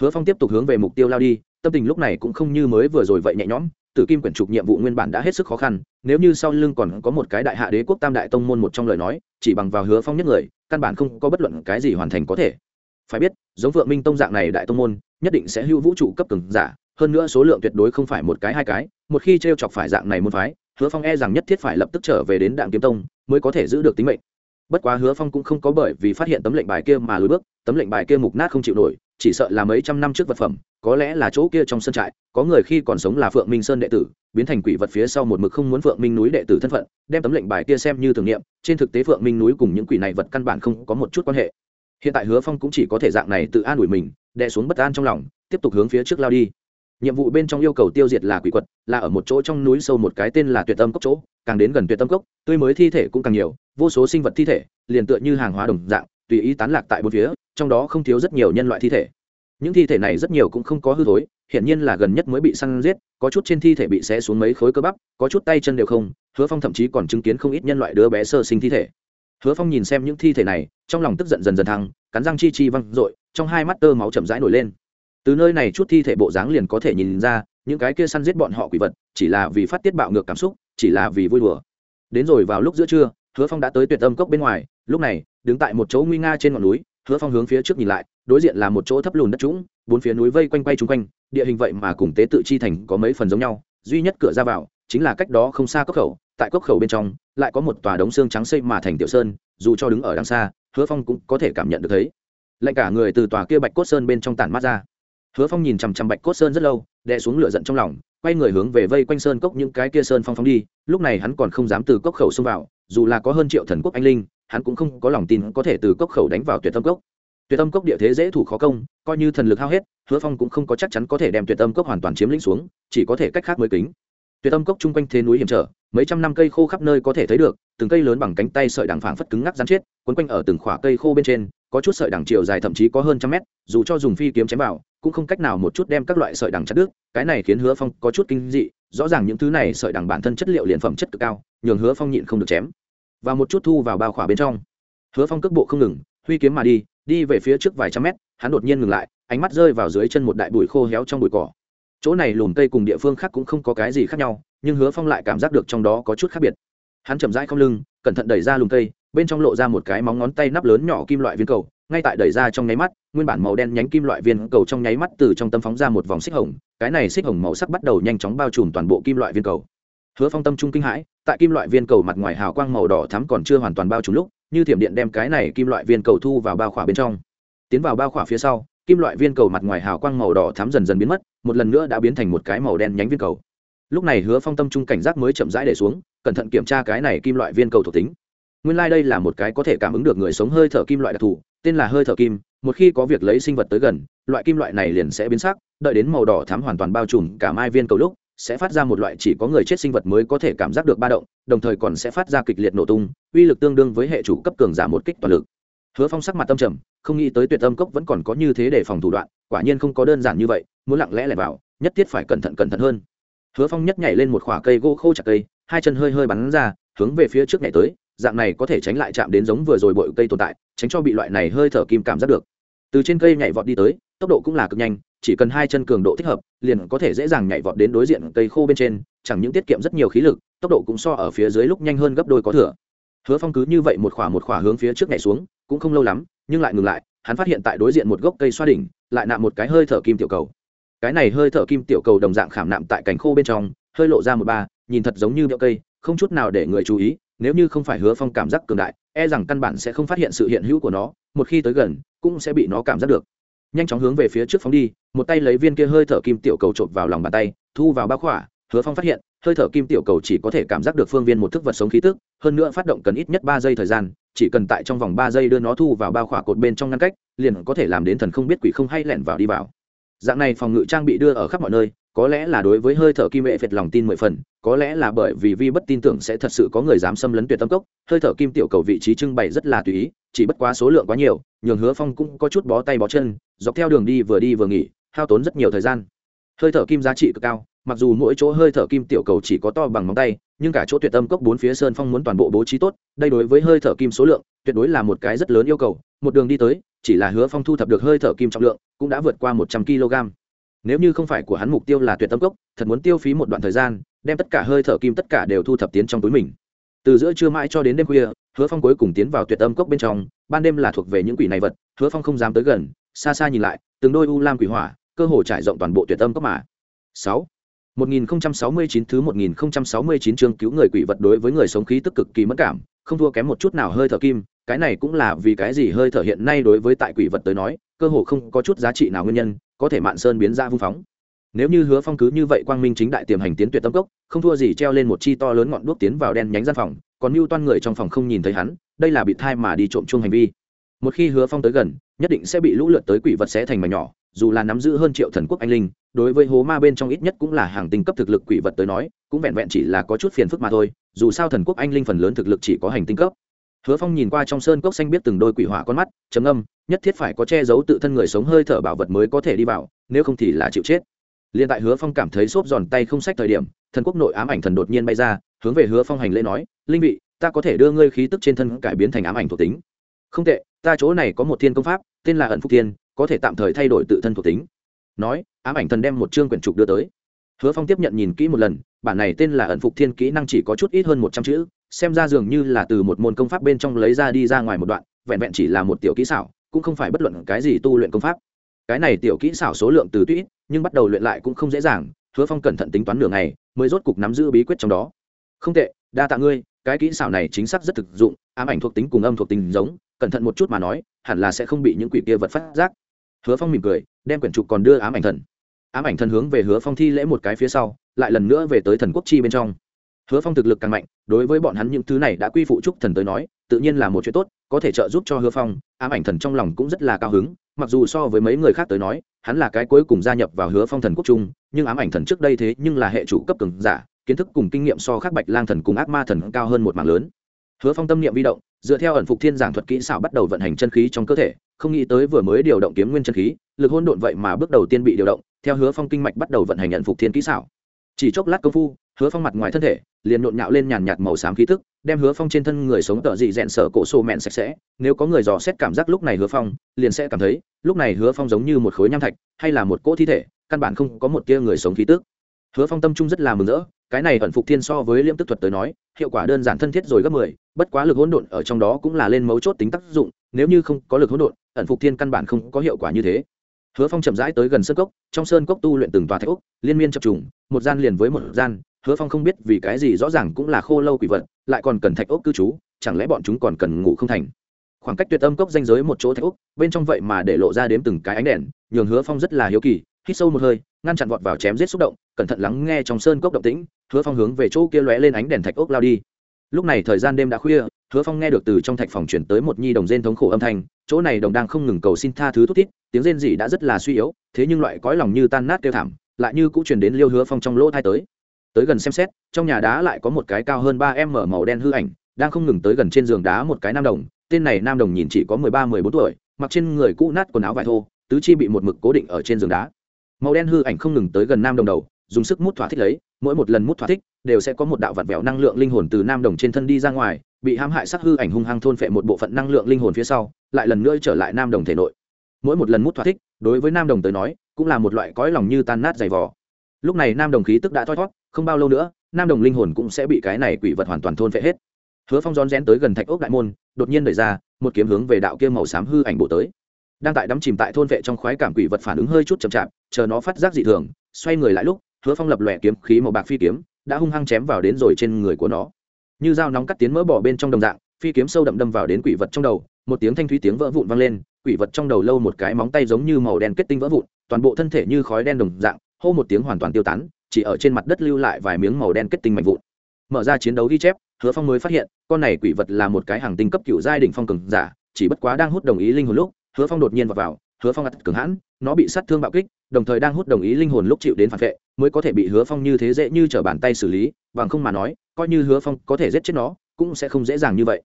Hứa Phong tiếp tục hướng về mục tiêu lao đi, tâm tình lúc này cũng không như mới vừa rồi vậy nhẹ nhõm, tử kim quyển trục nhiệm vụ nguyên bản đã hết sức khó khăn nếu như sau lưng còn có một cái đại hạ đế quốc tam đại tông môn một trong lời nói chỉ bằng vào hứa phong nhất người căn bản không có bất luận cái gì hoàn thành có thể. Phải biết giống vượng minh tông dạng này đại tông môn nhất định sẽ hưu vũ trụ cấp cường giả hơn nữa số lượng tuyệt đối không phải một cái hai cái một khi t r e o chọc phải dạng này môn phái hứa phong e rằng nhất thiết phải lập tức trở về đến đạm kiếm tông mới có thể giữ được tính mệnh. Bất quá hứa phong cũng không có bởi vì phát hiện tấm lệnh bài kia mà lùi bước tấm lệnh bài kia mục nát không chịu nổi chỉ sợ là mấy trăm năm trước vật phẩm, có lẽ là chỗ kia trong sân trại, có người khi còn sống là phượng minh sơn đệ tử, biến thành quỷ vật phía sau một mực không muốn phượng minh núi đệ tử thân phận, đem tấm lệnh bài kia xem như tưởng niệm, trên thực tế phượng minh núi cùng những quỷ này vật căn bản không có một chút quan hệ. Hiện tại hứa phong cũng chỉ có thể dạng này tự an ủi mình, đè xuống bất an trong lòng, tiếp tục hướng phía trước lao đi. Nhiệm vụ bên trong yêu cầu tiêu diệt là quỷ quật, là ở một chỗ trong núi sâu một cái tên là tuyệt tâm cốc chỗ, càng đến gần tuyệt tâm cốc, tươi mới thi thể cũng càng nhiều, vô số sinh vật thi thể liền tựa như hàng hóa đồng dạng tùy ý tán lạc tại bốn phía, trong đó không thiếu rất nhiều nhân loại thi thể. Những thi thể này rất nhiều cũng không có hư thối hiện nhiên là gần nhất mới bị săn giết, có chút trên thi thể bị xé xuống mấy khối cơ bắp, có chút tay chân đều không, hứa phong thậm chí còn chứng kiến không ít nhân loại đứa bé sơ sinh thi thể. Hứa phong nhìn xem những thi thể này, trong lòng tức giận dần dần thăng, cắn răng chi chi văng r ộ i trong hai mắt tơ máu chậm rãi nổi lên. Từ nơi này chút thi thể bộ dáng liền có thể nhìn ra, những cái kia săn giết bọn họ quỷ vật, chỉ là vì phát tiết bạo ngược cảm xúc, chỉ là vì vui đùa. Đến rồi vào lúc giữa trưa hứa phong đã tới tuyệt âm cốc bên ngoài, lúc này, đứng tại một chỗ nguy nga trên ngọn núi, hứa phong hướng phía trước nhìn lại, đối diện là một chỗ thấp lùn đất trũng, bốn phía núi vây quanh quay chung quanh, địa hình vậy mà cùng tế tự chi thành có mấy phần giống nhau, duy nhất cửa ra vào, chính là cách đó không xa cốc khẩu, tại cốc khẩu bên trong, lại có một tòa đống xương trắng xây mà thành tiểu sơn, dù cho đứng ở đằng xa, hứa phong cũng có thể cảm nhận được thấy. Lạnh cả người từ tòa kia bạch cốt sơn bên trong tản mát ra. Hứa phong nhìn chằm chằm bạch cốt sơn rất lâu, đè xuống lửa giận trong lòng, quay người hướng về vây quanh sơn cốc những cái kia sơn phong phong đi, lúc này hắn còn không dám từ cốc khẩu xông vào dù là có hơn triệu thần quốc anh linh, hắn cũng không có lòng tin có thể từ cốc khẩu đánh vào tuyệt tâm cốc. Tuyệt tâm cốc địa thế dễ thủ khó công, coi như thần lực hao hết, hứa phong cũng không có chắc chắn có thể đem tuyệt tâm cốc hoàn toàn chiếm lĩnh xuống, chỉ có thể cách khác mới kính. Tuyệt tâm cốc chung quanh thế núi hiểm trở, mấy trăm năm cây khô khắp nơi có thể thấy được, từng cây lớn bằng cánh tay sợi đằng phảng phất cứng ngắc rắn chết quấn quanh ở từng khỏa cây khô bên trên, có chút sợi đằng chiều dài thậm chí có hơn trăm mét, dù cho dùng phi kiếm chém vào, cũng không cách nào một chút đem các loại sợi đằng chặt đứt, cái này khiến hứa phong có chút kinh dị, rõ ràng những thứ này sợi đằng bản thân chất liệu liền phẩm chất cực cao, nhường hứa phong nhịn không được chém và một chút thu vào bao khỏa bên trong. Hứa phong cước bộ không ngừng, huy kiếm mà đi đi về phía trước vài trăm mét, hắn đột nhiên ngừng lại, ánh mắt rơi vào dưới chân một đại bụi khô héo trong bụi cỏ. Chỗ này lùm cây cùng địa phương khác cũng không có cái gì khác nhau, nhưng hứa phong lại cảm giác được trong đó có chút khác biệt. Hắn chậm rãi không lưng, cẩn thận đẩy ra lùm cây, bên trong lộ ra một cái móng ngón tay nắp lớn nhỏ kim loại viên cầu, ngay tại đẩy ra trong nháy mắt, nguyên bản màu đen nhánh kim loại viên cầu trong nháy mắt từ trong tâm phóng ra một vòng xích hồng, cái này xích hồng màu sắc bắt đầu nhanh chóng bao trùm toàn bộ kim loại viên cầu hứa phong tâm trung kinh hãi, tại kim loại viên cầu mặt ngoài hào quang màu đỏ thắm còn chưa hoàn toàn bao trùm lúc, như thiểm điện đem cái này kim loại viên cầu thu vào bao khỏa bên trong. Tiến vào bao khỏa phía sau, kim loại viên cầu mặt ngoài hào quang màu đỏ thắm dần dần biến mất, một lần nữa đã biến thành một cái màu đen nhánh viên cầu. Lúc này hứa phong tâm trung cảnh giác mới chậm rãi để xuống, cẩn thận kiểm tra cái này kim loại viên cầu thuộc tính. Nguyên lai、like、đây là một cái có thể cảm ứng được người sống hơi thở kim loại đặc thù, tên là hơi thở kim, một khi có việc lấy sinh vật tới gần, loại kim loại này liền sẽ biến sắc, đợi đến màu đỏ thắm hoàn toàn bao trùm cả mai viên cầu lúc sẽ phát ra một loại chỉ có người chết sinh vật mới có thể cảm giác được ba động, đồng thời còn sẽ phát ra kịch liệt nổ tung, uy lực tương đương với hệ chủ cấp cường giả một kích toàn lực. Hứa phong sắc mặt tâm trầm, không nghĩ tới tuyệt âm cốc vẫn còn có như thế để phòng thủ đoạn, quả nhiên không có đơn giản như vậy, muốn lặng lẽ lẻ vào, nhất thiết phải cẩn thận cẩn thận hơn. Hứa phong nhất nhảy lên một khoả cây gỗ khô chặt cây, hai chân hơi hơi bắn ra, hướng về phía trước nhảy tới, dạng này có thể tránh lại chạm đến giống vừa rồi bội cây tồn tại, tránh cho bị loại này hơi thở kim cảm giác được. Từ trên cây nhảy vọt đi tới, tốc độ cũng là cực nhanh chỉ cần hai chân cường độ thích hợp, liền có thể dễ dàng nhảy vọt đến đối diện cây khô bên trên, chẳng những tiết kiệm rất nhiều khí lực, tốc độ cũng so ở phía dưới lúc nhanh hơn gấp đôi có thừa. Hứa phong cứ như vậy một khỏa một khỏa hướng phía trước nhảy xuống, cũng không lâu lắm, nhưng lại ngừng lại, hắn phát hiện tại đối diện một gốc cây xoa đỉnh, lại nạm một cái hơi thở kim tiểu cầu. Cái này hơi thở kim tiểu cầu đồng dạng khảm nạm tại cành khô bên trong, hơi lộ ra một ba, nhìn thật giống như bẹo cây, không chút nào để người chú ý, nếu như không phải hứa phong cảm giác cường đại e rằng căn bản sẽ không phát hiện sự hiện hữu của nó, một khi tới gần, cũng sẽ bị nó cảm giác được nhanh chóng hướng về phía trước phóng đi, một tay lấy viên kia hơi thở kim tiểu cầu trộm vào lòng bàn tay, thu vào bao khỏa, hứa phong phát hiện, hơi thở kim tiểu cầu chỉ có thể cảm giác được phương viên một thức vật sống khí tức, hơn nữa phát động cần ít nhất ba giây thời gian, chỉ cần tại trong vòng ba giây đưa nó thu vào bao khỏa cột bên trong ngăn cách, liền có thể làm đến thần không biết quỷ không hay lẻn vào đi vào. Dạng này phòng ngự trang bị đưa ở khắp mọi nơi có lẽ là đối với hơi thở kim hệ phệt lòng tin mười phần, có lẽ là bởi vì vi bất tin tưởng sẽ thật sự có người dám xâm lấn tuyệt tâm cốc, hơi thở kim tiểu cầu vị trí trưng bày rất là tùy ý, chỉ bất quá số lượng quá nhiều, nhường hứa phong cũng có chút bó tay bó chân, dọc theo đường đi vừa đi vừa nghỉ, hao tốn rất nhiều thời gian. Hơi thở kim giá trị cực cao, mặc dù mỗi chỗ hơi thở kim tiểu cầu chỉ có to bằng móng tay, nhưng cả chỗ tuyệt tâm cốc bốn phía sơn phong muốn toàn bộ bố trí tốt, đây đối với hơi thở kim số lượng, tuyệt đối là một cái rất lớn yêu cầu. Một đường đi tới, chỉ là hứa phong thu thập được hơi thở kim trọng lượng, cũng đã vượt qua một trăm kg nếu như không phải của hắn mục tiêu là tuyệt tâm cốc thật muốn tiêu phí một đoạn thời gian đem tất cả hơi thở kim tất cả đều thu thập tiến trong túi mình. Từ giữa trưa mãi cho đến đêm khuya hứa phong cuối cùng tiến vào tuyệt âm cốc bên trong ban đêm là thuộc về những quỷ này vật hứa phong không dám tới gần xa xa nhìn lại từng đôi u lam quỷ hỏa cơ hồ trải rộng toàn bộ tuyệt âm cốc mà. Sáu. 1069 thứ 1069 chương cứu người quỷ vật đối với người sống khí tức cực kỳ mất cảm, không thua kém một chút nào hơi thở kim, cái này cũng là vì cái gì hơi thở hiện nay đối với tại quỷ vật tới nói, cơ hồ không có chút giá trị nào nguyên nhân, có thể mạn sơn biến ra vung phóng. Nếu như Hứa Phong cứ như vậy quang minh chính đại tiềm hành tiến tuyệt tâm cốc, không thua gì treo lên một chi to lớn ngọn đuốc tiến vào đen nhánh gian phòng, còn mưu Toan người trong phòng không nhìn thấy hắn, đây là bị thai mà đi trộm chuông hành vi. Một khi Hứa Phong tới gần, nhất định sẽ bị lũ lượt tới quỷ vật sẽ thành mảnh nhỏ, dù là nắm giữ hơn triệu thần quốc anh linh đối với hố ma bên trong ít nhất cũng là hàng tinh cấp thực lực quỷ vật tới nói cũng vẹn vẹn chỉ là có chút phiền phức mà thôi dù sao thần quốc anh linh phần lớn thực lực chỉ có hành tinh cấp hứa phong nhìn qua trong sơn cốc xanh biết từng đôi quỷ hỏa con mắt chấm âm nhất thiết phải có che giấu tự thân người sống hơi thở bảo vật mới có thể đi vào, nếu không thì là chịu chết. Liền tại hứa phong cảm thấy xốp giòn tay không sách thời điểm, thần quốc nội ám ảnh thần đột nhiên bay ra, hướng về hứa phong hành lễ nói, linh vị, ta có thể đưa ngươi khí tức trên thân cải biến thành ám ảnh thuộc tính. Không tệ, ta chỗ này có một thiên công pháp, tên là ẩn phúc thiên, có thể tạm thời thay đổi tự thân thuộc tính. Nói, ám ảnh thần đem một chương quyển trục đưa tới. Hứa phong tiếp nhận nhìn kỹ một lần, bản này tên là ẩn phục thiên kỹ năng chỉ có chút ít hơn một trăm chữ xem ra dường như là từ một môn công pháp bên trong lấy ra đi ra ngoài một đoạn, vẹn vẹn chỉ là một tiểu kỹ xảo, cũng không phải bất luận cái gì tu luyện công pháp. Cái này tiểu kỹ xảo số lượng từ tuy nhưng bắt đầu luyện lại cũng không dễ dàng, hứa phong cẩn thận tính toán nửa ngày, mới rốt cục nắm giữ bí quyết trong đó. Không tệ, đa tạ ngươi, cái kỹ xảo này chính xác rất thực dụng, ám ảnh thuộc tính cùng âm thuộc tính giống, cẩn thận một chút mà nói, hẳn là sẽ không bị những quỷ kia vật phát giác. Hứa phong mỉm cười, đem quyển trục còn đưa ám ảnh thần. Ám ảnh thần hướng về hứa phong thi lễ một cái phía sau, lại lần nữa về tới thần quốc chi bên trong hứa phong thực lực càng mạnh, đối với bọn hắn những thứ này đã quy phụ trúc thần tới nói, tự nhiên là một chuyện tốt, có thể trợ giúp cho hứa phong, ám ảnh thần trong lòng cũng rất là cao hứng, mặc dù so với mấy người khác tới nói, hắn là cái cuối cùng gia nhập vào hứa phong thần quốc trung nhưng ám ảnh thần trước đây thế nhưng là hệ chủ cấp cường giả, kiến thức cùng kinh nghiệm so khác bạch lang thần cùng ác ma thần cao hơn một mạng lớn. Hứa phong tâm niệm vi động, dựa theo ẩn phục thiên giảng thuật kỹ xảo bắt đầu vận hành chân khí trong cơ thể, không nghĩ tới vừa mới điều động kiếm nguyên chân khí, lực hôn độn vậy mà bước đầu tiên bị điều động, theo hứa phong kinh mạch bắt đầu vận hành ẩn phục thiên kỹ xảo chỉ chốc lát công phu, hứa phong mặt ngoài thân thể liền nhộn nhạo lên nhàn nhạt màu xám khí tức, đem hứa phong trên thân người sống tợ dị rẽn sở cổ sô mẹn sạch sẽ. Nếu có người dò xét cảm giác lúc này hứa phong, liền sẽ cảm thấy lúc này hứa phong giống như một khối nham thạch hay là một cỗ thi thể, căn bản không có một tia người sống khí tức. Hứa phong tâm trung rất là mừng rỡ, cái này ẩn phục thiên so với liêm tức thuật tới nói, hiệu quả đơn giản thân thiết rồi gấp mười, bất quá lực hỗn độn ở trong đó cũng là lên mấu chốt tính tác dụng, nếu như không có lực hỗn độn, ẩn phục thiên căn bản không có hiệu quả như thế hứa phong chậm rãi tới gần sơn cốc, trong sơn cốc tu luyện từng tòa thạch úc liên miên chập trùng, một gian liền với một gian. Hứa phong không biết vì cái gì rõ ràng cũng là khô lâu quỷ vật, lại còn cần thạch úc cư trú, chẳng lẽ bọn chúng còn cần ngủ không thành? Khoảng cách tuyệt âm cốc danh giới một chỗ thạch úc bên trong vậy mà để lộ ra đếm từng cái ánh đèn, nhường hứa phong rất là hiếu kỳ, hít sâu một hơi, ngăn chặn vọt vào chém giết xúc động, cẩn thận lắng nghe trong sơn cốc động tĩnh. Hứa phong hướng về chỗ kia lóe lên ánh đèn thạch ốc lao đi. Lúc này thời gian đêm đã khuya hứa phong nghe được từ trong thạch phòng chuyển tới một nhi đồng rên thống khổ âm thanh, chỗ này đồng đang không ngừng cầu xin tha thứ thút thít, tiếng rên gì đã rất là suy yếu, thế nhưng loại cõi lòng như tan nát kêu thảm, lại như cũng truyền đến liêu hứa phong trong lỗ thai tới. Tới gần xem xét, trong nhà đá lại có một cái cao hơn ba m màu đen hư ảnh, đang không ngừng tới gần trên giường đá một cái nam đồng, tên này nam đồng nhìn chỉ có mười ba, mười bốn tuổi, mặc trên người cũ nát quần áo vải thô, tứ chi bị một mực cố định ở trên giường đá. Màu đen hư ảnh không ngừng tới gần nam đồng đầu, dùng sức mút thỏa thích lấy, mỗi một lần mút thỏa thích, đều sẽ có một đạo vật vẹo năng lượng linh hồn từ nam đồng trên thân đi ra ngoài bị hãm hại sắc hư ảnh hung hăng thôn phệ một bộ phận năng lượng linh hồn phía sau, lại lần nữa trở lại nam đồng thể nội. Mỗi một lần mút thỏa thích, đối với nam đồng tới nói, cũng là một loại cõi lòng như tan nát dày vỏ lúc này nam đồng khí tức đã thoi thót, không bao lâu nữa, nam đồng linh hồn cũng sẽ bị cái này quỷ vật hoàn toàn thôn phệ hết. Hứa phong rón rén tới gần thạch ốc đại môn, đột nhiên đẩy ra, một kiếm hướng về đạo kia màu xám hư ảnh bộ tới. Đang tại đắm chìm tại thôn vệ trong khoái cảm quỷ vật phản ứng hơi chút chậm chạp, chờ nó phát giác dị thường, xoay người lại lúc, hứa phong lập lòe kiếm khí màu bạc phi kiếm, đã hung hăng chém vào đến rồi trên người của nó như dao nóng cắt tiến mỡ bỏ bên trong đồng dạng phi kiếm sâu đậm đâm vào đến quỷ vật trong đầu một tiếng thanh thúy tiếng vỡ vụn vang lên quỷ vật trong đầu lâu một cái móng tay giống như màu đen kết tinh vỡ vụn toàn bộ thân thể như khói đen đồng dạng hô một tiếng hoàn toàn tiêu tán chỉ ở trên mặt đất lưu lại vài miếng màu đen kết tinh mạnh vụn. Mở ra chiến đấu ghi chép hứa phong mới phát hiện con này quỷ vật là một cái hàng tinh cấp cựu giai đỉnh phong cường giả chỉ bất quá đang hút đồng ý linh hồn lúc hứa phong đột nhiên vào, vào hứa phong ắt cường hãn nó bị sát thương bạo kích đồng thời đang hút đồng ý linh hồn lúc chịu đến phản vệ mới có thể bị hứa phong như thế dễ như t r ở bàn tay xử lý bằng không mà nói coi như hứa phong có thể giết chết nó, cũng sẽ không dễ dàng như vậy.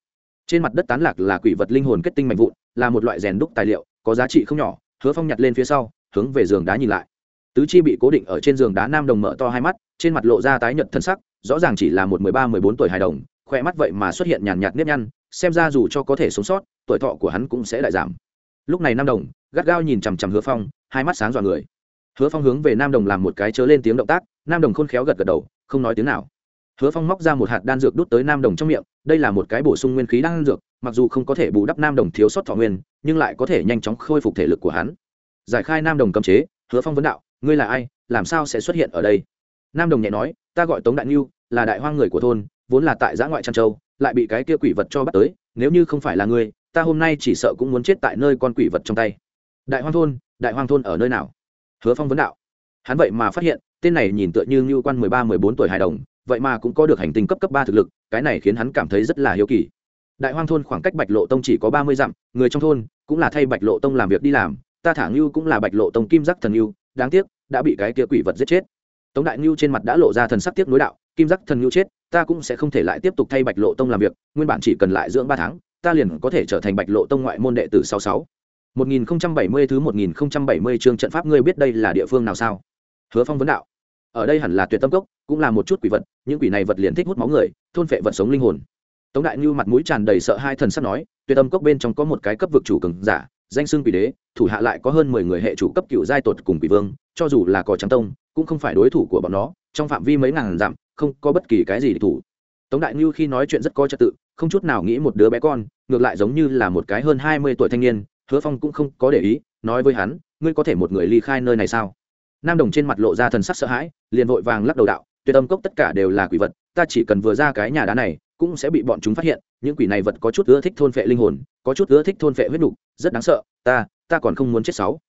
Trên mặt đất tán lạc là quỷ vật linh hồn kết tinh mạnh vụn, là một loại rèn đúc tài liệu, có giá trị không nhỏ, hứa phong nhặt lên phía sau, hướng về giường đá nhìn lại. Tứ chi bị cố định ở trên giường đá nam đồng mở to hai mắt, trên mặt lộ ra tái nhợt thân sắc, rõ ràng chỉ là một mười ba, mười bốn tuổi hài đồng, khỏe mắt vậy mà xuất hiện nhàn nhạt nếp nhăn, xem ra dù cho có thể sống sót, tuổi thọ của hắn cũng sẽ đại giảm. Lúc này nam đồng, gắt gao nhìn chằm chằm hứa phong, hai mắt sáng dọa người. Hứa phong hướng về nam đồng làm một cái chớ lên tiếng động tác, nam đồng khôn khéo gật gật đầu, không nói tiếng nào hứa phong móc ra một hạt đan dược đút tới nam đồng trong miệng, đây là một cái bổ sung nguyên khí đan dược, mặc dù không có thể bù đắp nam đồng thiếu sót thọ nguyên, nhưng lại có thể nhanh chóng khôi phục thể lực của hắn. Giải khai nam đồng cấm chế, hứa phong vấn đạo, ngươi là ai? Làm sao sẽ xuất hiện ở đây? Nam đồng nhẹ nói, ta gọi tống đại ngưu, là đại hoang người của thôn, vốn là tại giã ngoại trăn châu, lại bị cái kia quỷ vật cho bắt tới, nếu như không phải là ngươi, ta hôm nay chỉ sợ cũng muốn chết tại nơi con quỷ vật trong tay. Đại hoang thôn, đại hoang thôn ở nơi nào? Hứa phong vấn đạo. Hắn vậy mà phát hiện, tên này nhìn tựa như ngưu quan mười ba, mười bốn tuổi hài đồng vậy mà cũng có được hành tinh cấp cấp ba thực lực, cái này khiến hắn cảm thấy rất là hiếu kỳ đại hoang thôn khoảng cách bạch lộ tông chỉ có ba mươi dặm, người trong thôn cũng là thay bạch lộ tông làm việc đi làm, ta thả ngưu cũng là bạch lộ tông kim giác thần ngưu, đáng tiếc, đã bị cái kia quỷ vật giết chết tống đại ngưu trên mặt đã lộ ra thần sắc tiếc nối đạo, kim giác thần ngưu chết, ta cũng sẽ không thể lại tiếp tục thay bạch lộ tông làm việc, nguyên bản chỉ cần lại dưỡng ba tháng, ta liền có thể trở thành bạch lộ tông ngoại môn đệ tử sáu sáu 1070 thứ 1070 chương trận pháp ngươi biết đây là địa phương nào sao? Hứa Phong vấn đạo. Ở đây hẳn là Tuyệt Tâm Cốc, cũng là một chút quỷ vật, những quỷ này vật liền thích hút máu người, thôn phệ vật sống linh hồn. Tống Đại như mặt mũi tràn đầy sợ hai thần sắc nói, Tuyệt Tâm Cốc bên trong có một cái cấp vực chủ cường giả, danh xưng quỷ đế, thủ hạ lại có hơn 10 người hệ chủ cấp cựu giai tột cùng quỷ vương, cho dù là cò trắng tông, cũng không phải đối thủ của bọn nó, trong phạm vi mấy ngàn dặm, không có bất kỳ cái gì để thủ. Tống Đại như khi nói chuyện rất có trật tự, không chút nào nghĩ một đứa bé con, ngược lại giống như là một cái hơn 20 tuổi thanh niên, hứa phong cũng không có để ý nói với hắn ngươi có thể một người ly khai nơi này sao nam đồng trên mặt lộ ra thần sắc sợ hãi, liền vội vàng lắc đầu đạo, tuyệt âm cốc tất cả đều là quỷ vật, ta chỉ cần vừa ra cái nhà đá này, cũng sẽ bị bọn chúng phát hiện, những quỷ này vật có chút ưa thích thôn phệ linh hồn, có chút ưa thích thôn phệ huyết nục, rất đáng sợ, ta ta còn không muốn chết sáu.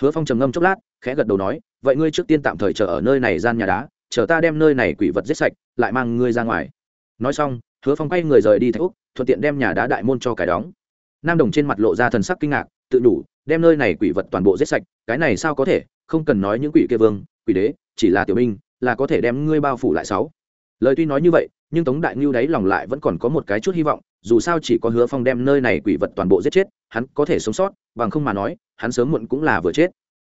Hứa phong trầm ngâm chốc lát, khẽ gật đầu nói, vậy ngươi trước tiên tạm thời chờ ở nơi này gian nhà đá, chờ ta đem nơi này quỷ vật giết sạch, lại mang ngươi ra ngoài. Nói xong, hứa phong quay người rời đi thạch úc, thuận tiện đem nhà đá đại môn cho cải đóng. Nam đồng trên mặt lộ ra thần sắc kinh ngạc, tự đủ, đem nơi này quỷ vật toàn bộ giết sạch, cái này sao có thể? Không cần nói những quỷ kia vương, quỷ đế, chỉ là tiểu binh, là có thể đem ngươi bao phủ lại sáu. Lời tuy nói như vậy, nhưng tống đại ngưu đáy lòng lại vẫn còn có một cái chút hy vọng, dù sao chỉ có hứa phong đem nơi này quỷ vật toàn bộ giết chết, hắn có thể sống sót, bằng không mà nói, hắn sớm muộn cũng là vừa chết.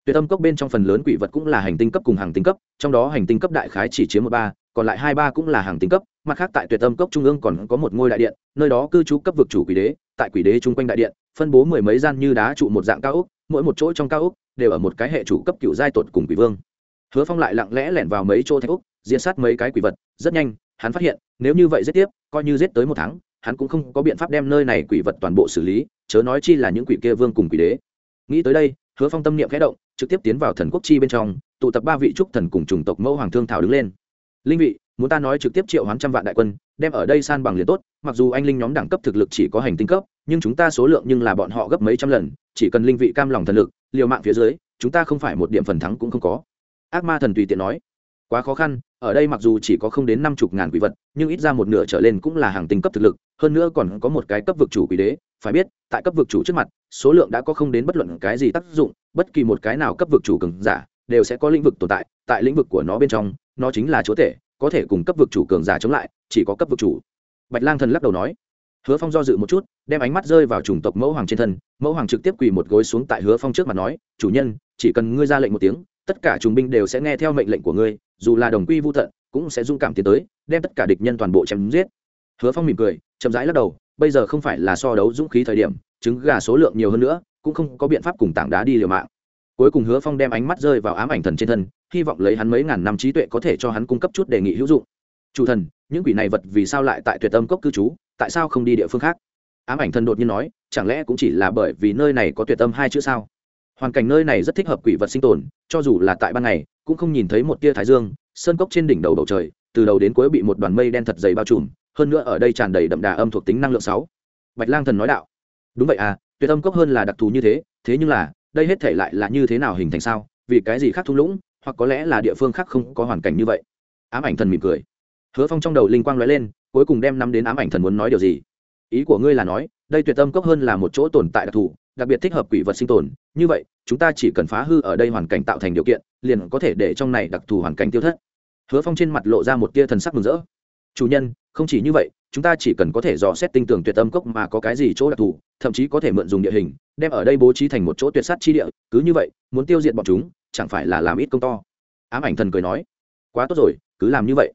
Tuyệt tâm cốc bên trong phần lớn quỷ vật cũng là hành tinh cấp cùng hàng tinh cấp, trong đó hành tinh cấp đại khái chỉ chiếm một ba, còn lại hai ba cũng là hàng tinh cấp, mặt khác tại tuyệt tâm cốc trung ương còn có một ngôi đại điện, nơi đó cư trú cấp vực chủ quỷ đế, tại quỷ đế chung quanh đại điện, phân bố mười mấy gian như đá trụ một dạng cao ốc, mỗi một chỗ trong cao ốc đều ở một cái hệ chủ cấp cựu giai tột cùng quỷ vương. Hứa phong lại lặng lẽ lẻn vào mấy chỗ thạch úc, diễn sát mấy cái quỷ vật, rất nhanh, hắn phát hiện, nếu như vậy giết tiếp, coi như giết tới một tháng, hắn cũng không có biện pháp đem nơi này quỷ vật toàn bộ xử lý, chớ nói chi là những quỷ kia vương cùng quỷ đế. Nghĩ tới đây, hứa phong tâm niệm khẽ động, trực tiếp tiến vào thần quốc chi bên trong, tụ tập ba vị trúc thần cùng chủng tộc mẫu hoàng thương thảo đứng lên. Linh vị, muốn ta nói trực tiếp triệu hoán trăm vạn đại quân, đem ở đây san bằng liền tốt mặc dù anh linh nhóm đẳng cấp thực lực chỉ có hành tinh cấp, nhưng chúng ta số lượng nhưng là bọn họ gấp mấy trăm lần, chỉ cần linh vị cam lòng thần lực, liều mạng phía dưới, chúng ta không phải một điểm phần thắng cũng không có. Ác ma thần tùy tiện nói. Quá khó khăn, ở đây mặc dù chỉ có không đến năm chục ngàn quỷ vật, nhưng ít ra một nửa trở lên cũng là hàng tinh cấp thực lực, hơn nữa còn có một cái cấp vực chủ quỷ đế, phải biết, tại cấp vực chủ trước mặt, số lượng đã có không đến bất luận cái gì tác dụng, bất kỳ một cái nào cấp vực chủ cường giả đều sẽ có lĩnh vực tồn tại tại lĩnh vực của nó bên trong, nó chính là chúa tể, có thể cùng cấp vực chủ cường giả chống lại, chỉ có cấp vực chủ bạch lang thần lắc đầu nói, hứa phong do dự một chút, đem ánh mắt rơi vào chủng tộc mẫu hoàng trên thân, mẫu hoàng trực tiếp quỳ một gối xuống tại hứa phong trước mặt nói, chủ nhân, chỉ cần ngươi ra lệnh một tiếng, tất cả trùng binh đều sẽ nghe theo mệnh lệnh của ngươi, dù là đồng quy vô thận cũng sẽ dung cảm tiến tới, đem tất cả địch nhân toàn bộ chém giết. Hứa phong mỉm cười, chậm rãi lắc đầu, bây giờ không phải là so đấu dũng khí thời điểm, trứng gà số lượng nhiều hơn nữa, cũng không có biện pháp cùng tảng đá đi liều mạng. Cuối cùng hứa phong đem ánh mắt rơi vào ám ảnh thần trên thân, hy vọng lấy hắn mấy ngàn năm trí tuệ có thể cho hắn cung cấp chút đề nghị hữu dụng chủ thần, những quỷ này vật vì sao lại tại tuyệt tâm cốc cư trú, tại sao không đi địa phương khác? Ám ảnh thần đột nhiên nói, chẳng lẽ cũng chỉ là bởi vì nơi này có tuyệt tâm hai chữ sao? Hoàn cảnh nơi này rất thích hợp quỷ vật sinh tồn, cho dù là tại ban ngày, cũng không nhìn thấy một tia thái dương, sơn cốc trên đỉnh đầu bầu trời, từ đầu đến cuối bị một đoàn mây đen thật dày bao trùm, hơn nữa ở đây tràn đầy đậm đà âm thuộc tính năng lượng sáu. Bạch lang thần nói đạo, đúng vậy à tuyệt âm cốc hơn là đặc thù như thế thế nhưng là, đây hết thể lại là như thế nào hình thành sao? Vì cái gì khác thung lũng, hoặc có lẽ là địa phương khác không có hoàn cảnh như vậy? Ám ảnh thần mỉm cười hứa phong trong đầu linh quang lóe lên, cuối cùng đem nắm đến ám ảnh thần muốn nói điều gì? Ý của ngươi là nói, đây tuyệt tâm cốc hơn là một chỗ tồn tại đặc thù, đặc biệt thích hợp quỷ vật sinh tồn. Như vậy, chúng ta chỉ cần phá hư ở đây hoàn cảnh tạo thành điều kiện, liền có thể để trong này đặc thù hoàn cảnh tiêu thất. Hứa phong trên mặt lộ ra một tia thần sắc mừng rỡ. Chủ nhân, không chỉ như vậy, chúng ta chỉ cần có thể dò xét tinh tường tuyệt tâm cốc mà có cái gì chỗ đặc thù, thậm chí có thể mượn dùng địa hình, đem ở đây bố trí thành một chỗ tuyệt sát chi địa, cứ như vậy, muốn tiêu diệt bọn chúng, chẳng phải là làm ít công to? Ám ảnh thần cười nói. Quá tốt rồi, cứ làm như vậy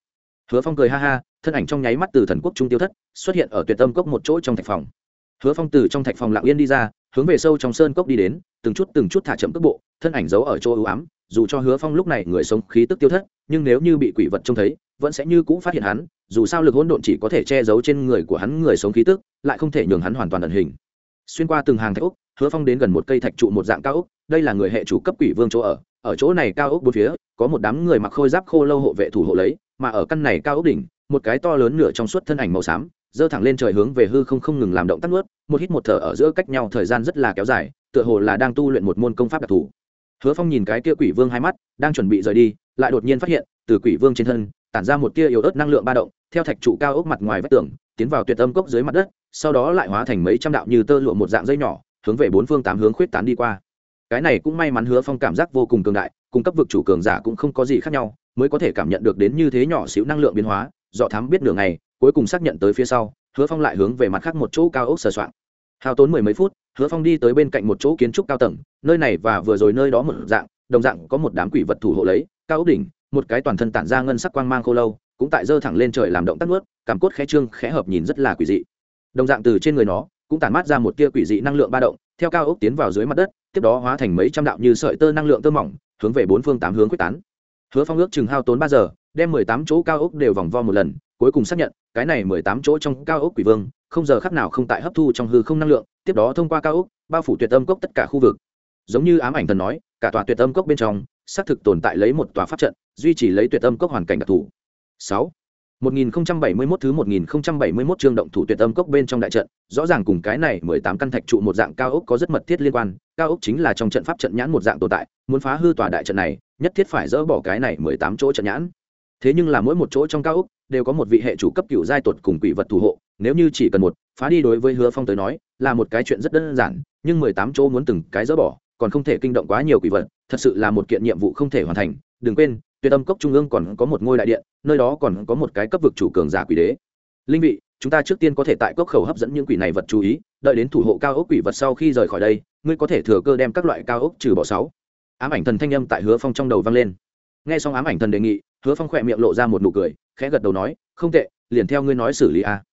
hứa phong cười ha ha, thân ảnh trong nháy mắt từ thần quốc trung tiêu thất, xuất hiện ở tuyệt tâm cốc một chỗ trong thạch phòng. Hứa phong từ trong thạch phòng lặng yên đi ra, hướng về sâu trong sơn cốc đi đến, từng chút từng chút thả chậm tốc bộ, thân ảnh giấu ở chỗ ưu ám, dù cho hứa phong lúc này người sống khí tức tiêu thất, nhưng nếu như bị quỷ vật trông thấy, vẫn sẽ như cũ phát hiện hắn, dù sao lực hỗn độn chỉ có thể che giấu trên người của hắn người sống khí tức, lại không thể nhường hắn hoàn toàn ẩn hình. Xuyên qua từng hàng thạch úc hứa phong đến gần một cây thạch trụ một dạng cao úc đây là người hệ chủ cấp quỷ vương chỗ ở ở chỗ này cao úc bốn phía, có một đám người mặc khôi giáp khô lâu hộ vệ thủ hộ lấy mà ở căn này cao úc đỉnh, một cái to lớn nửa trong suốt thân ảnh màu xám dơ thẳng lên trời hướng về hư không không ngừng làm động tắt nuốt, một hít một thở ở giữa cách nhau thời gian rất là kéo dài, tựa hồ là đang tu luyện một môn công pháp đặc thù. Hứa phong nhìn cái kia quỷ vương hai mắt, đang chuẩn bị rời đi, lại đột nhiên phát hiện, từ quỷ vương trên thân, tản ra một tia yếu ớt năng lượng ba động, theo thạch trụ cao ốc mặt ngoài vách tường, tiến vào tuyệt âm cốc dưới mặt đất, sau đó lại hóa thành mấy trăm đạo như tơ lụa một dạng dây nhỏ, hướng về bốn phương tám hướng khuyết tán đi qua. Cái này cũng may mắn hứa phong cảm giác vô cùng cường đại, cung cấp vực chủ cường giả cũng không có gì khác nhau mới có thể cảm nhận được đến như thế nhỏ xíu năng lượng biến hóa, dọ thám biết nửa ngày, cuối cùng xác nhận tới phía sau, hứa phong lại hướng về mặt khác một chỗ cao ốc sờ soạn hao tốn mười mấy phút, hứa phong đi tới bên cạnh một chỗ kiến trúc cao tầng, nơi này và vừa rồi nơi đó một dạng, đồng dạng có một đám quỷ vật thủ hộ lấy, cao ốc đỉnh, một cái toàn thân tản ra ngân sắc quang mang khô lâu, cũng tại dơ thẳng lên trời làm động tắt nuốt, cảm cốt khẽ trương, khẽ hợp nhìn rất là quỷ dị. Đồng dạng từ trên người nó, cũng tản mát ra một tia quỷ dị năng lượng ba động, theo cao ốc tiến vào dưới mặt đất, tiếp đó hóa thành mấy trăm đạo như sợi tơ năng lượng tơ mỏng, hướng về bốn phương tám hướng quyết tán hứa phong ước chừng hao tốn ba giờ, đem mười tám chỗ cao ốc đều vòng vo một lần, cuối cùng xác nhận, cái này mười tám chỗ trong cao ốc quỷ vương, không giờ khắc nào không tại hấp thu trong hư không năng lượng, tiếp đó thông qua cao ốc, bao phủ tuyệt âm cốc tất cả khu vực. Giống như ám ảnh thần nói, cả tòa tuyệt âm cốc bên trong, xác thực tồn tại lấy một tòa pháp trận, duy trì lấy tuyệt âm cốc hoàn cảnh đặc thù. Sáu 1071 thứ 1071 chương động thủ tuyệt âm cốc bên trong đại trận, rõ ràng cùng cái này 18 căn thạch trụ một dạng cao ốc có rất mật thiết liên quan, cao ốc chính là trong trận pháp trận nhãn một dạng tồn tại, muốn phá hư tòa đại trận này, nhất thiết phải dỡ bỏ cái này 18 chỗ trận nhãn. Thế nhưng là mỗi một chỗ trong cao ốc đều có một vị hệ chủ cấp cửu giai tuột cùng quỷ vật thủ hộ, nếu như chỉ cần một, phá đi đối với Hứa Phong tới nói, là một cái chuyện rất đơn giản, nhưng 18 chỗ muốn từng cái dỡ bỏ, còn không thể kinh động quá nhiều quỷ vật, thật sự là một kiện nhiệm vụ không thể hoàn thành, đừng quên, tuyệt âm cốc trung ương còn có một ngôi đại điện, nơi đó còn có một cái cấp vực chủ cường giả quỷ đế. Linh vị, chúng ta trước tiên có thể tại cốc khẩu hấp dẫn những quỷ này vật chú ý, đợi đến thủ hộ cao ốc quỷ vật sau khi rời khỏi đây, ngươi có thể thừa cơ đem các loại cao ốc trừ bỏ sáu. Ám ảnh thần thanh âm tại hứa phong trong đầu vang lên. Nghe xong ám ảnh thần đề nghị, hứa phong khỏe miệng lộ ra một nụ cười, khẽ gật đầu nói, không tệ, liền theo ngươi nói xử lý a.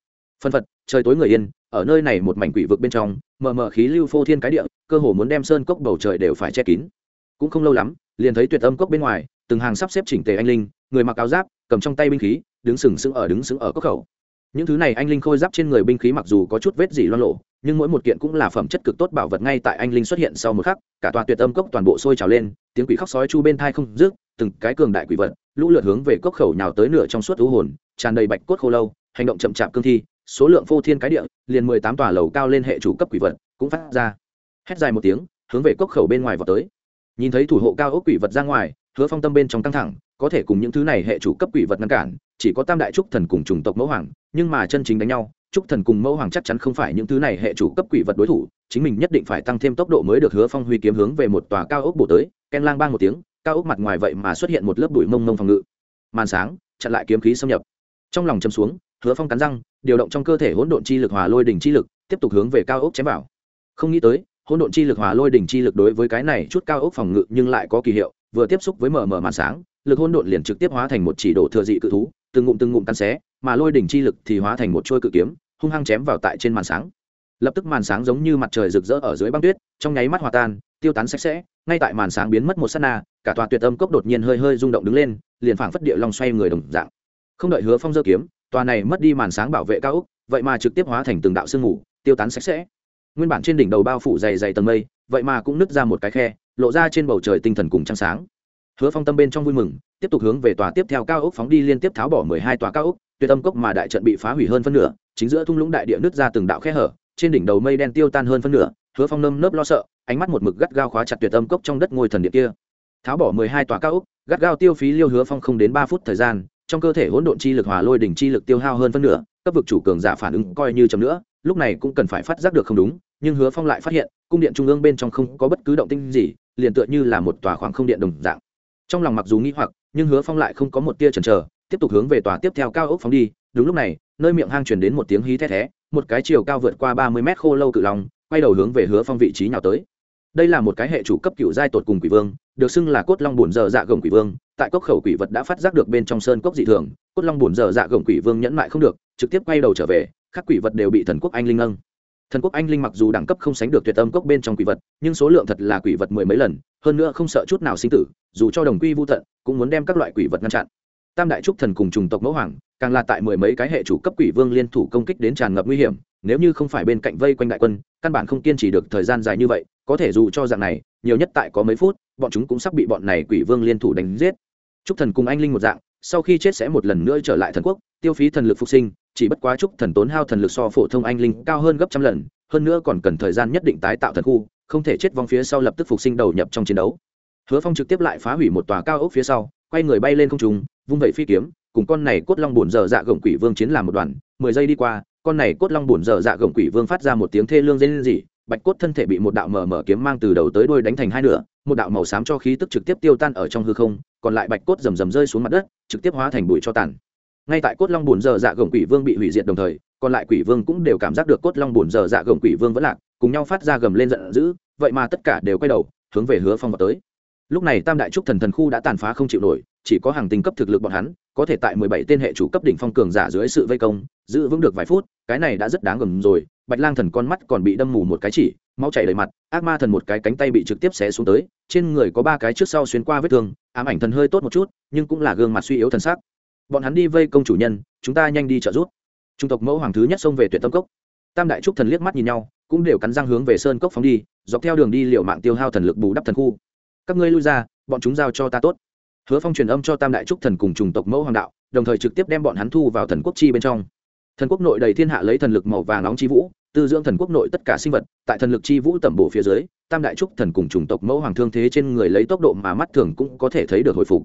Phân phật, trời tối người yên, ở nơi này một mảnh quỷ vực bên trong, mờ mờ khí lưu phô thiên cái địa, cơ hồ muốn đem sơn cốc bầu trời đều phải che kín. Cũng không lâu lắm, liền thấy tuyệt âm cốc bên ngoài từng hàng sắp xếp chỉnh tề anh linh, người mặc áo giáp, cầm trong tay binh khí, đứng sừng sững ở đứng sững ở cốc khẩu. Những thứ này anh linh khôi giáp trên người binh khí mặc dù có chút vết dỉ loan lộ nhưng mỗi một kiện cũng là phẩm chất cực tốt bảo vật ngay tại anh linh xuất hiện sau một khắc, cả tòa tuyệt âm cốc toàn bộ sôi trào lên, tiếng quỷ khóc sói chu bên thai không rước từng cái cường đại quỷ vật, lũ lượt hướng về cốc khẩu nhào tới nửa trong suốt thú hồn, tràn đầy bạch cốt khô lâu, hành động chậm chạp cương thi, số lượng phô thiên cái địa, liền mười tám tòa lầu cao lên hệ chủ cấp quỷ vật cũng phát ra. Hét dài một tiếng, hướng về cốc khẩu bên ngoài vào tới. Nhìn thấy thủ hộ cao ốc quỷ vật ra ngoài hứa phong tâm bên trong căng thẳng, có thể cùng những thứ này hệ chủ cấp quỷ vật ngăn cản, chỉ có tam đại trúc thần cùng chủng tộc mẫu hoàng, nhưng mà chân chính đánh nhau, trúc thần cùng mẫu hoàng chắc chắn không phải những thứ này hệ chủ cấp quỷ vật đối thủ, chính mình nhất định phải tăng thêm tốc độ mới được hứa phong huy kiếm hướng về một tòa cao ốc bổ tới, ken lang bang một tiếng, cao ốc mặt ngoài vậy mà xuất hiện một lớp bụi mông mông phòng ngự. Màn sáng, chặn lại kiếm khí xâm nhập. Trong lòng châm xuống, hứa phong cắn răng, điều động trong cơ thể hỗn độn chi lực hòa lôi đỉnh chi lực, tiếp tục hướng về cao ốc chém vào. Không nghĩ tới, hỗn độn chi lực hòa lôi đỉnh chi lực đối với cái này chút cao ốc phòng ngự nhưng lại có kỳ hiệu vừa tiếp xúc với mờ mờ màn sáng, lực hôn độn liền trực tiếp hóa thành một chỉ đổ thừa dị cự thú, từng ngụm từng ngụm tan xé, mà lôi đỉnh chi lực thì hóa thành một trôi cự kiếm, hung hăng chém vào tại trên màn sáng. Lập tức màn sáng giống như mặt trời rực rỡ ở dưới băng tuyết, trong nháy mắt hòa tan, tiêu tán sạch sẽ, ngay tại màn sáng biến mất một sát na, cả tòa tuyệt âm cốc đột nhiên hơi hơi rung động đứng lên, liền phảng phất địa long xoay người đồng dạng. Không đợi hứa phong dơ kiếm, tòa này mất đi màn sáng bảo vệ cao úc vậy mà trực tiếp hóa thành từng đạo sương mù, tiêu tán sạch sẽ. Nguyên bản trên đỉnh đầu bao phủ dày dày tầng mây, vậy mà cũng nứt ra một cái khe lộ ra trên bầu trời tinh thần cùng trăng sáng. Hứa phong tâm bên trong vui mừng, tiếp tục hướng về tòa tiếp theo cao ốc phóng đi liên tiếp tháo bỏ mười hai tòa cao ốc, tuyệt âm cốc mà đại trận bị phá hủy hơn phân nửa, chính giữa thung lũng đại địa nứt ra từng đạo khe hở, trên đỉnh đầu mây đen tiêu tan hơn phân nửa, hứa phong nơm nớp lo sợ, ánh mắt một mực gắt gao khóa chặt tuyệt âm cốc trong đất ngôi thần điện kia. Tháo bỏ mười hai tòa cao ốc, gắt gao tiêu phí liêu hứa phong không đến ba phút thời gian, trong cơ thể hỗn độn chi lực hòa lôi đỉnh chi lực tiêu hao hơn phân nửa, cấp vực chủ cường giả phản ứng coi như chậm nữa, lúc này cũng cần phải phát giác được không đúng, nhưng hứa phong lại phát hiện, cung điện trung ương bên trong không có bất cứ động tinh gì liền tựa như là một tòa khoảng không điện đồng dạng. Trong lòng mặc dù nghĩ hoặc, nhưng hứa phong lại không có một tia chần chờ, tiếp tục hướng về tòa tiếp theo cao ốc phóng đi. Đúng lúc này, nơi miệng hang truyền đến một tiếng hí thét thé một cái chiều cao vượt qua ba mươi mét khô lâu cự long, quay đầu hướng về hứa phong vị trí nhào tới. Đây là một cái hệ chủ cấp cựu giai tột cùng quỷ vương, được xưng là cốt long buồn dở dạ gồng quỷ vương. Tại cốc khẩu quỷ vật đã phát giác được bên trong sơn cốc dị thường, cốt long buồn dở dạ gồng quỷ vương nhẫn mại không được, trực tiếp quay đầu trở về các quỷ vật đều bị thần quốc anh linh nâng thần quốc anh linh mặc dù đẳng cấp không sánh được tuyệt tâm cốc bên trong quỷ vật, nhưng số lượng thật là quỷ vật mười mấy lần, hơn nữa không sợ chút nào sinh tử, dù cho đồng quy vô tận, cũng muốn đem các loại quỷ vật ngăn chặn. Tam đại trúc thần cùng trùng tộc mẫu hoàng, càng là tại mười mấy cái hệ chủ cấp quỷ vương liên thủ công kích đến tràn ngập nguy hiểm, nếu như không phải bên cạnh vây quanh đại quân, căn bản không kiên trì được thời gian dài như vậy, có thể dù cho dạng này, nhiều nhất tại có mấy phút, bọn chúng cũng sắp bị bọn này quỷ vương liên thủ đánh giết. Trúc thần cùng anh linh một dạng sau khi chết sẽ một lần nữa trở lại thần quốc, tiêu phí thần lực phục sinh, chỉ bất quá chúc thần tốn hao thần lực so phổ thông anh linh cao hơn gấp trăm lần, hơn nữa còn cần thời gian nhất định tái tạo thần khu, không thể chết vong phía sau lập tức phục sinh đầu nhập trong chiến đấu. Hứa phong trực tiếp lại phá hủy một tòa cao ốc phía sau, quay người bay lên không trung, vung vẩy phi kiếm, cùng con này cốt long bổn dở dạ gồng quỷ vương chiến làm một đoàn, mười giây đi qua, con này cốt long bổn dở dạ gồng quỷ vương phát ra một tiếng thê lương dây lên gì bạch cốt thân thể bị một đạo mở mở kiếm mang từ đầu tới đuôi đánh thành hai nửa, một đạo màu xám cho khí tức trực tiếp tiêu tan ở trong hư không, còn lại bạch cốt rầm rầm rơi xuống mặt đất, trực tiếp hóa thành bụi cho tàn. Ngay tại cốt long bùn dở dạ gồng quỷ vương bị hủy diệt đồng thời, còn lại quỷ vương cũng đều cảm giác được cốt long bùn dở dạ gồng quỷ vương vẫn lạc, cùng nhau phát ra gầm lên giận dữ, vậy mà tất cả đều quay đầu, hướng về hứa phong vào tới. Lúc này tam đại trúc thần thần khu đã tàn phá không chịu nổi, chỉ có hàng tinh cấp thực lực bọn hắn, có thể tại mười bảy tên hệ chủ cấp đỉnh phong cường giả dưới sự vây công, giữ vững được vài phút, cái này đã rất đáng gầm rồi bạch lang thần con mắt còn bị đâm mù một cái chỉ, máu chảy đầy mặt, ác ma thần một cái cánh tay bị trực tiếp xé xuống tới, trên người có ba cái trước sau xuyên qua vết thương, ám ảnh thần hơi tốt một chút, nhưng cũng là gương mặt suy yếu thần sắc. Bọn hắn đi vây công chủ nhân, chúng ta nhanh đi trợ giúp. Trung tộc mẫu hoàng thứ nhất xông về tuyệt tâm cốc. Tam đại trúc thần liếc mắt nhìn nhau, cũng đều cắn răng hướng về sơn cốc phóng đi, dọc theo đường đi liệu mạng tiêu hao thần lực bù đắp thần khu. Các ngươi lui ra, bọn chúng giao cho ta tốt. Hứa phong truyền âm cho tam đại trúc thần cùng trùng tộc mẫu hoàng đạo, đồng thời trực tiếp đem bọn hắn thu vào thần quốc chi bên trong. Thần quốc nội đầy thiên hạ lấy thần lực màu vàng nóng chi vũ tư dưỡng thần quốc nội tất cả sinh vật, tại thần lực chi vũ tẩm bổ phía dưới, tam đại trúc thần cùng chủng tộc mẫu hoàng thương thế trên người lấy tốc độ mà mắt thường cũng có thể thấy được hồi phục.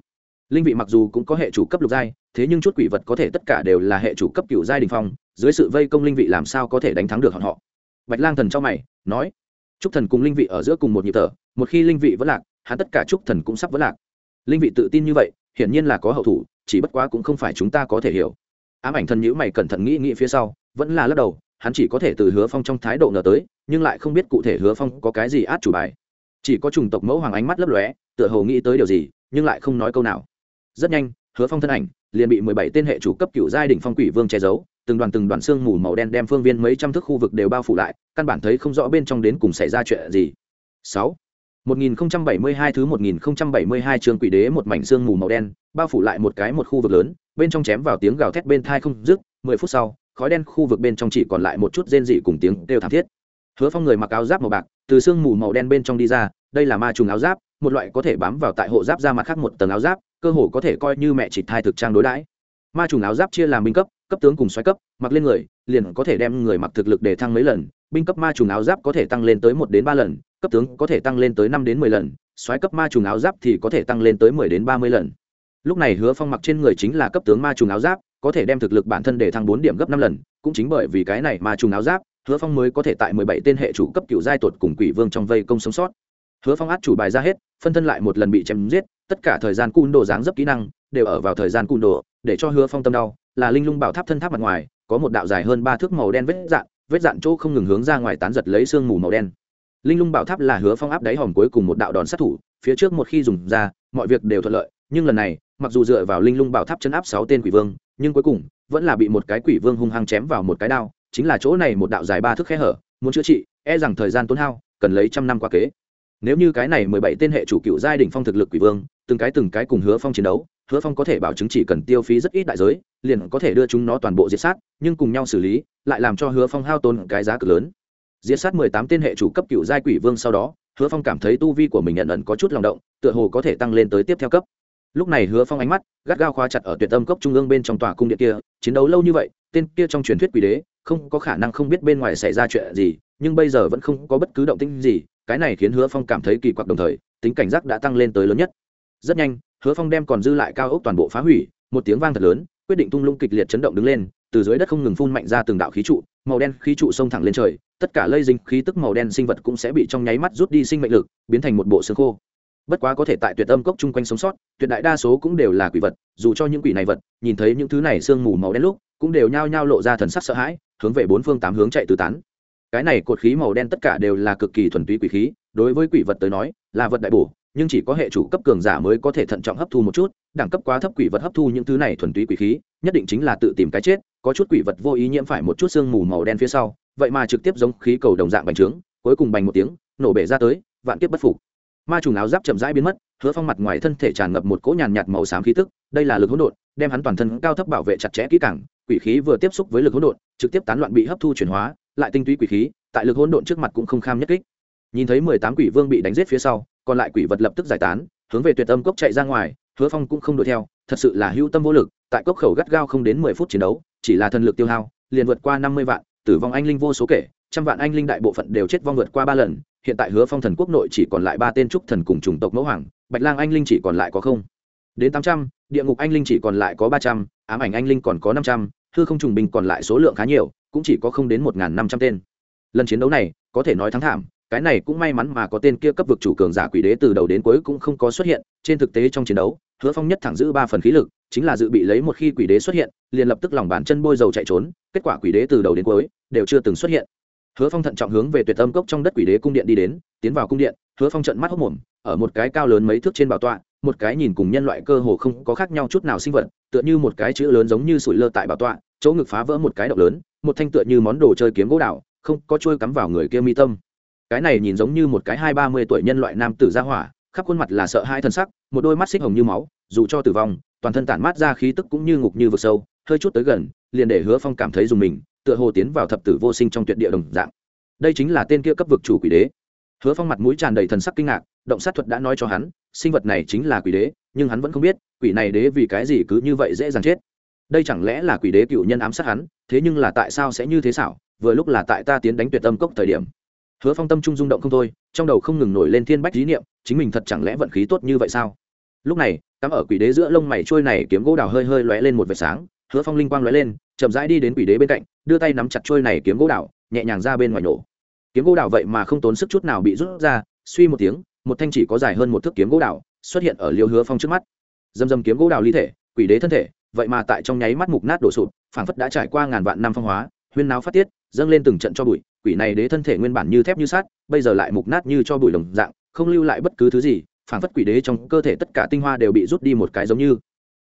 Linh vị mặc dù cũng có hệ chủ cấp lục giai, thế nhưng chút quỷ vật có thể tất cả đều là hệ chủ cấp cựu giai đình phong, dưới sự vây công linh vị làm sao có thể đánh thắng được họ họ? Bạch lang thần cho mày, nói, trúc thần cùng linh vị ở giữa cùng một nhịp thở, một khi linh vị vẫn lạc, hắn tất cả trúc thần cũng sắp vẫn lạc. Linh vị tự tin như vậy, hiển nhiên là có hậu thủ, chỉ bất quá cũng không phải chúng ta có thể hiểu. Ám ảnh thần nhữ mày cẩn thận nghĩ nghĩ phía sau, vẫn là lắc đầu hắn chỉ có thể từ hứa phong trong thái độ ngờ tới nhưng lại không biết cụ thể hứa phong có cái gì át chủ bài. Chỉ có chủng tộc mẫu hoàng ánh mắt lấp lóe tựa hồ nghĩ tới điều gì nhưng lại không nói câu nào. Rất nhanh hứa phong thân ảnh liền bị mười bảy tên hệ chủ cấp cựu giai đình phong quỷ vương che giấu từng đoàn từng đoàn xương mù màu đen đem phương viên mấy trăm thước khu vực đều bao phủ lại căn bản thấy không rõ bên trong đến cùng xảy ra chuyện gì. Sáu. 1072 thứ 1072 trường quỷ đế một mảnh xương mù màu đen, bao phủ lại một cái một khu vực lớn, bên trong chém vào tiếng gào thét bên thai không dứt, 10 phút sau, khói đen khu vực bên trong chỉ còn lại một chút rên dị cùng tiếng kêu thảm thiết. Hứa Phong người mặc áo giáp màu bạc, từ xương mù màu đen bên trong đi ra, đây là ma trùng áo giáp, một loại có thể bám vào tại hộ giáp ra mặt khác một tầng áo giáp, cơ hồ có thể coi như mẹ chỉ thai thực trang đối đãi. Ma trùng áo giáp chia làm binh cấp, cấp tướng cùng xoáy cấp, mặc lên người, liền có thể đem người mặc thực lực để thăng mấy lần, binh cấp ma trùng áo giáp có thể tăng lên tới một đến ba lần, cấp tướng có thể tăng lên tới năm đến mười lần xoáy cấp ma trùng áo giáp thì có thể tăng lên tới mười đến ba mươi lần lúc này hứa phong mặc trên người chính là cấp tướng ma trùng áo giáp có thể đem thực lực bản thân để thăng bốn điểm gấp năm lần, cũng chính bởi vì cái này mà trùng áo giáp, hứa phong mới có thể tại mười bảy tên hệ chủ cấp cựu giai tột cùng quỷ vương trong vây công sống sót. Hứa phong át chủ bài ra hết, phân thân lại một lần bị chém giết, tất cả thời gian cun đồ dáng dấp kỹ năng, đều ở vào thời gian cun đồ, để cho hứa phong tâm đau, là linh lung bảo tháp thân tháp mặt ngoài, có một đạo dài hơn ba thước màu đen vết dạn vết dạn chỗ không ngừng hướng ra ngoài tán giật lấy sương mù màu đen. Linh lung bảo tháp là hứa phong áp đáy hòm cuối cùng một đạo đòn sát thủ, phía trước một khi dùng ra, mọi việc đều thuận lợi, nhưng lần này, mặc dù dựa vào linh lung bảo tháp chấn áp sáu tên quỷ vương nhưng cuối cùng vẫn là bị một cái quỷ vương hung hăng chém vào một cái đao, chính là chỗ này một đạo dài ba thước khe hở, muốn chữa trị e rằng thời gian tốn hao, cần lấy trăm năm qua kế. Nếu như cái này mười bảy tên hệ chủ cựu giai đình phong thực lực quỷ vương, từng cái từng cái cùng hứa phong chiến đấu, hứa phong có thể bảo chứng chỉ cần tiêu phí rất ít đại giới, liền có thể đưa chúng nó toàn bộ diệt sát, nhưng cùng nhau xử lý, lại làm cho hứa phong hao tốn cái giá cực lớn. Diệt sát mười tám tên hệ chủ cấp cựu giai quỷ vương sau đó, hứa phong cảm thấy tu vi của mình nhận ẩn có chút lòng động, tựa hồ có thể tăng lên tới tiếp theo cấp lúc này hứa phong ánh mắt gắt gao khóa chặt ở tuyệt tâm cốc trung ương bên trong tòa cung điện kia, chiến đấu lâu như vậy, tên kia trong truyền thuyết quỷ đế không có khả năng không biết bên ngoài xảy ra chuyện gì, nhưng bây giờ vẫn không có bất cứ động tĩnh gì, cái này khiến hứa phong cảm thấy kỳ quặc đồng thời, tính cảnh giác đã tăng lên tới lớn nhất. Rất nhanh, hứa phong đem còn dư lại cao ốc toàn bộ phá hủy, một tiếng vang thật lớn, quyết định tung lũng kịch liệt chấn động đứng lên, từ dưới đất không ngừng phun mạnh ra từng đạo khí trụ, màu đen khí trụ xông thẳng lên trời, tất cả lây dính khí tức màu đen sinh vật cũng sẽ bị trong nháy mắt rút đi sinh mệnh lực, biến thành một bộ xương khô bất quá có thể tại tuyệt âm cốc chung quanh sống sót, tuyệt đại đa số cũng đều là quỷ vật, dù cho những quỷ này vật, nhìn thấy những thứ này sương mù màu đen lúc, cũng đều nhao nhao lộ ra thần sắc sợ hãi, hướng về bốn phương tám hướng chạy tứ tán. Cái này cột khí màu đen tất cả đều là cực kỳ thuần túy quỷ khí, đối với quỷ vật tới nói, là vật đại bổ, nhưng chỉ có hệ chủ cấp cường giả mới có thể thận trọng hấp thu một chút, đẳng cấp quá thấp quỷ vật hấp thu những thứ này thuần túy quỷ khí, nhất định chính là tự tìm cái chết, có chút quỷ vật vô ý nhiễm phải một chút sương mù màu đen phía sau, vậy mà trực tiếp giống khí cầu đồng dạng bành trướng, cuối cùng bành một tiếng, nổ bể ra tới, vạn kiếp bất phục ma trùng áo giáp chậm rãi biến mất, hứa phong mặt ngoài thân thể tràn ngập một cỗ nhàn nhạt màu xám khí tức, đây là lực hỗn độn, đem hắn toàn thân cao thấp bảo vệ chặt chẽ kỹ càng, quỷ khí vừa tiếp xúc với lực hỗn độn, trực tiếp tán loạn bị hấp thu chuyển hóa, lại tinh túy quỷ khí, tại lực hỗn độn trước mặt cũng không kham nhất kích. Nhìn thấy mười tám quỷ vương bị đánh giết phía sau, còn lại quỷ vật lập tức giải tán, hướng về tuyệt âm cốc chạy ra ngoài, hứa phong cũng không đuổi theo, thật sự là hưu tâm vô lực, tại cốc khẩu gắt gao không đến mười phút chiến đấu, chỉ là thần lực tiêu hao, liền vượt qua năm mươi vạn, tử vong anh linh vô số kể trăm vạn anh linh đại bộ phận đều chết vong vượt qua ba lần, hiện tại hứa phong thần quốc nội chỉ còn lại ba tên trúc thần cùng chủng tộc mẫu hoàng, bạch lang anh linh chỉ còn lại có không. Đến tám trăm, địa ngục anh linh chỉ còn lại có ba trăm, ám ảnh anh linh còn có năm trăm, hư không trùng bình còn lại số lượng khá nhiều, cũng chỉ có không đến một năm trăm tên. Lần chiến đấu này, có thể nói thắng thảm, cái này cũng may mắn mà có tên kia cấp vực chủ cường giả quỷ đế từ đầu đến cuối cũng không có xuất hiện, trên thực tế trong chiến đấu, hứa phong nhất thẳng giữ ba phần khí lực, chính là dự bị lấy một khi quỷ đế xuất hiện, liền lập tức lòng bàn chân bôi dầu chạy trốn, kết quả quỷ đế từ đầu đến cuối đều chưa từng xuất hiện hứa phong thận trọng hướng về tuyệt âm cốc trong đất quỷ đế cung điện đi đến, tiến vào cung điện, hứa phong trận mắt hốc mồm, ở một cái cao lớn mấy thước trên bảo tọa, một cái nhìn cùng nhân loại cơ hồ không có khác nhau chút nào sinh vật, tựa như một cái chữ lớn giống như sủi lơ tại bảo tọa, chỗ ngực phá vỡ một cái động lớn, một thanh tựa như món đồ chơi kiếm gỗ đảo không có trôi cắm vào người kia mi tâm. Cái này nhìn giống như một cái hai ba mươi tuổi nhân loại nam tử gia hỏa, khắp khuôn mặt là sợ hai thần sắc, một đôi mắt xích hồng như máu, dù cho tử vong, toàn thân tản mát ra khí tức cũng như ngục như vực sâu, hơi chút tới gần, liền để hứa phong cảm thấy dùng mình tựa hồ tiến vào thập tử vô sinh trong tuyệt địa đồng dạng. Đây chính là tên kia cấp vực chủ quỷ đế. Hứa phong mặt mũi tràn đầy thần sắc kinh ngạc, động sát thuật đã nói cho hắn, sinh vật này chính là quỷ đế, nhưng hắn vẫn không biết, quỷ này đế vì cái gì cứ như vậy dễ dàng chết. Đây chẳng lẽ là quỷ đế cựu nhân ám sát hắn, thế nhưng là tại sao sẽ như thế xảo, vừa lúc là tại ta tiến đánh tuyệt tâm cốc thời điểm. Hứa phong tâm trung rung động không thôi, trong đầu không ngừng nổi lên thiên bách lý niệm, chính mình thật chẳng lẽ vận khí tốt như vậy sao? Lúc này, cắm ở quỷ đế giữa lông mày trôi này kiếm gỗ đào hơi hơi lóe lên một vệt sáng, hứa phong linh quang lóe lên chậm rãi đi đến quỷ đế bên cạnh, đưa tay nắm chặt trôi này kiếm gỗ đào, nhẹ nhàng ra bên ngoài nổ. Kiếm gỗ đào vậy mà không tốn sức chút nào bị rút ra, suy một tiếng, một thanh chỉ có dài hơn một thước kiếm gỗ đào xuất hiện ở liêu hứa phong trước mắt. Dầm dầm kiếm gỗ đào ly thể, quỷ đế thân thể, vậy mà tại trong nháy mắt mục nát đổ sụp, phảng phất đã trải qua ngàn vạn năm phong hóa, huyên náo phát tiết, dâng lên từng trận cho bụi, quỷ này đế thân thể nguyên bản như thép như sát bây giờ lại mục nát như cho bụi đồng dạng, không lưu lại bất cứ thứ gì, phảng phất quỷ đế trong cơ thể tất cả tinh hoa đều bị rút đi một cái giống như.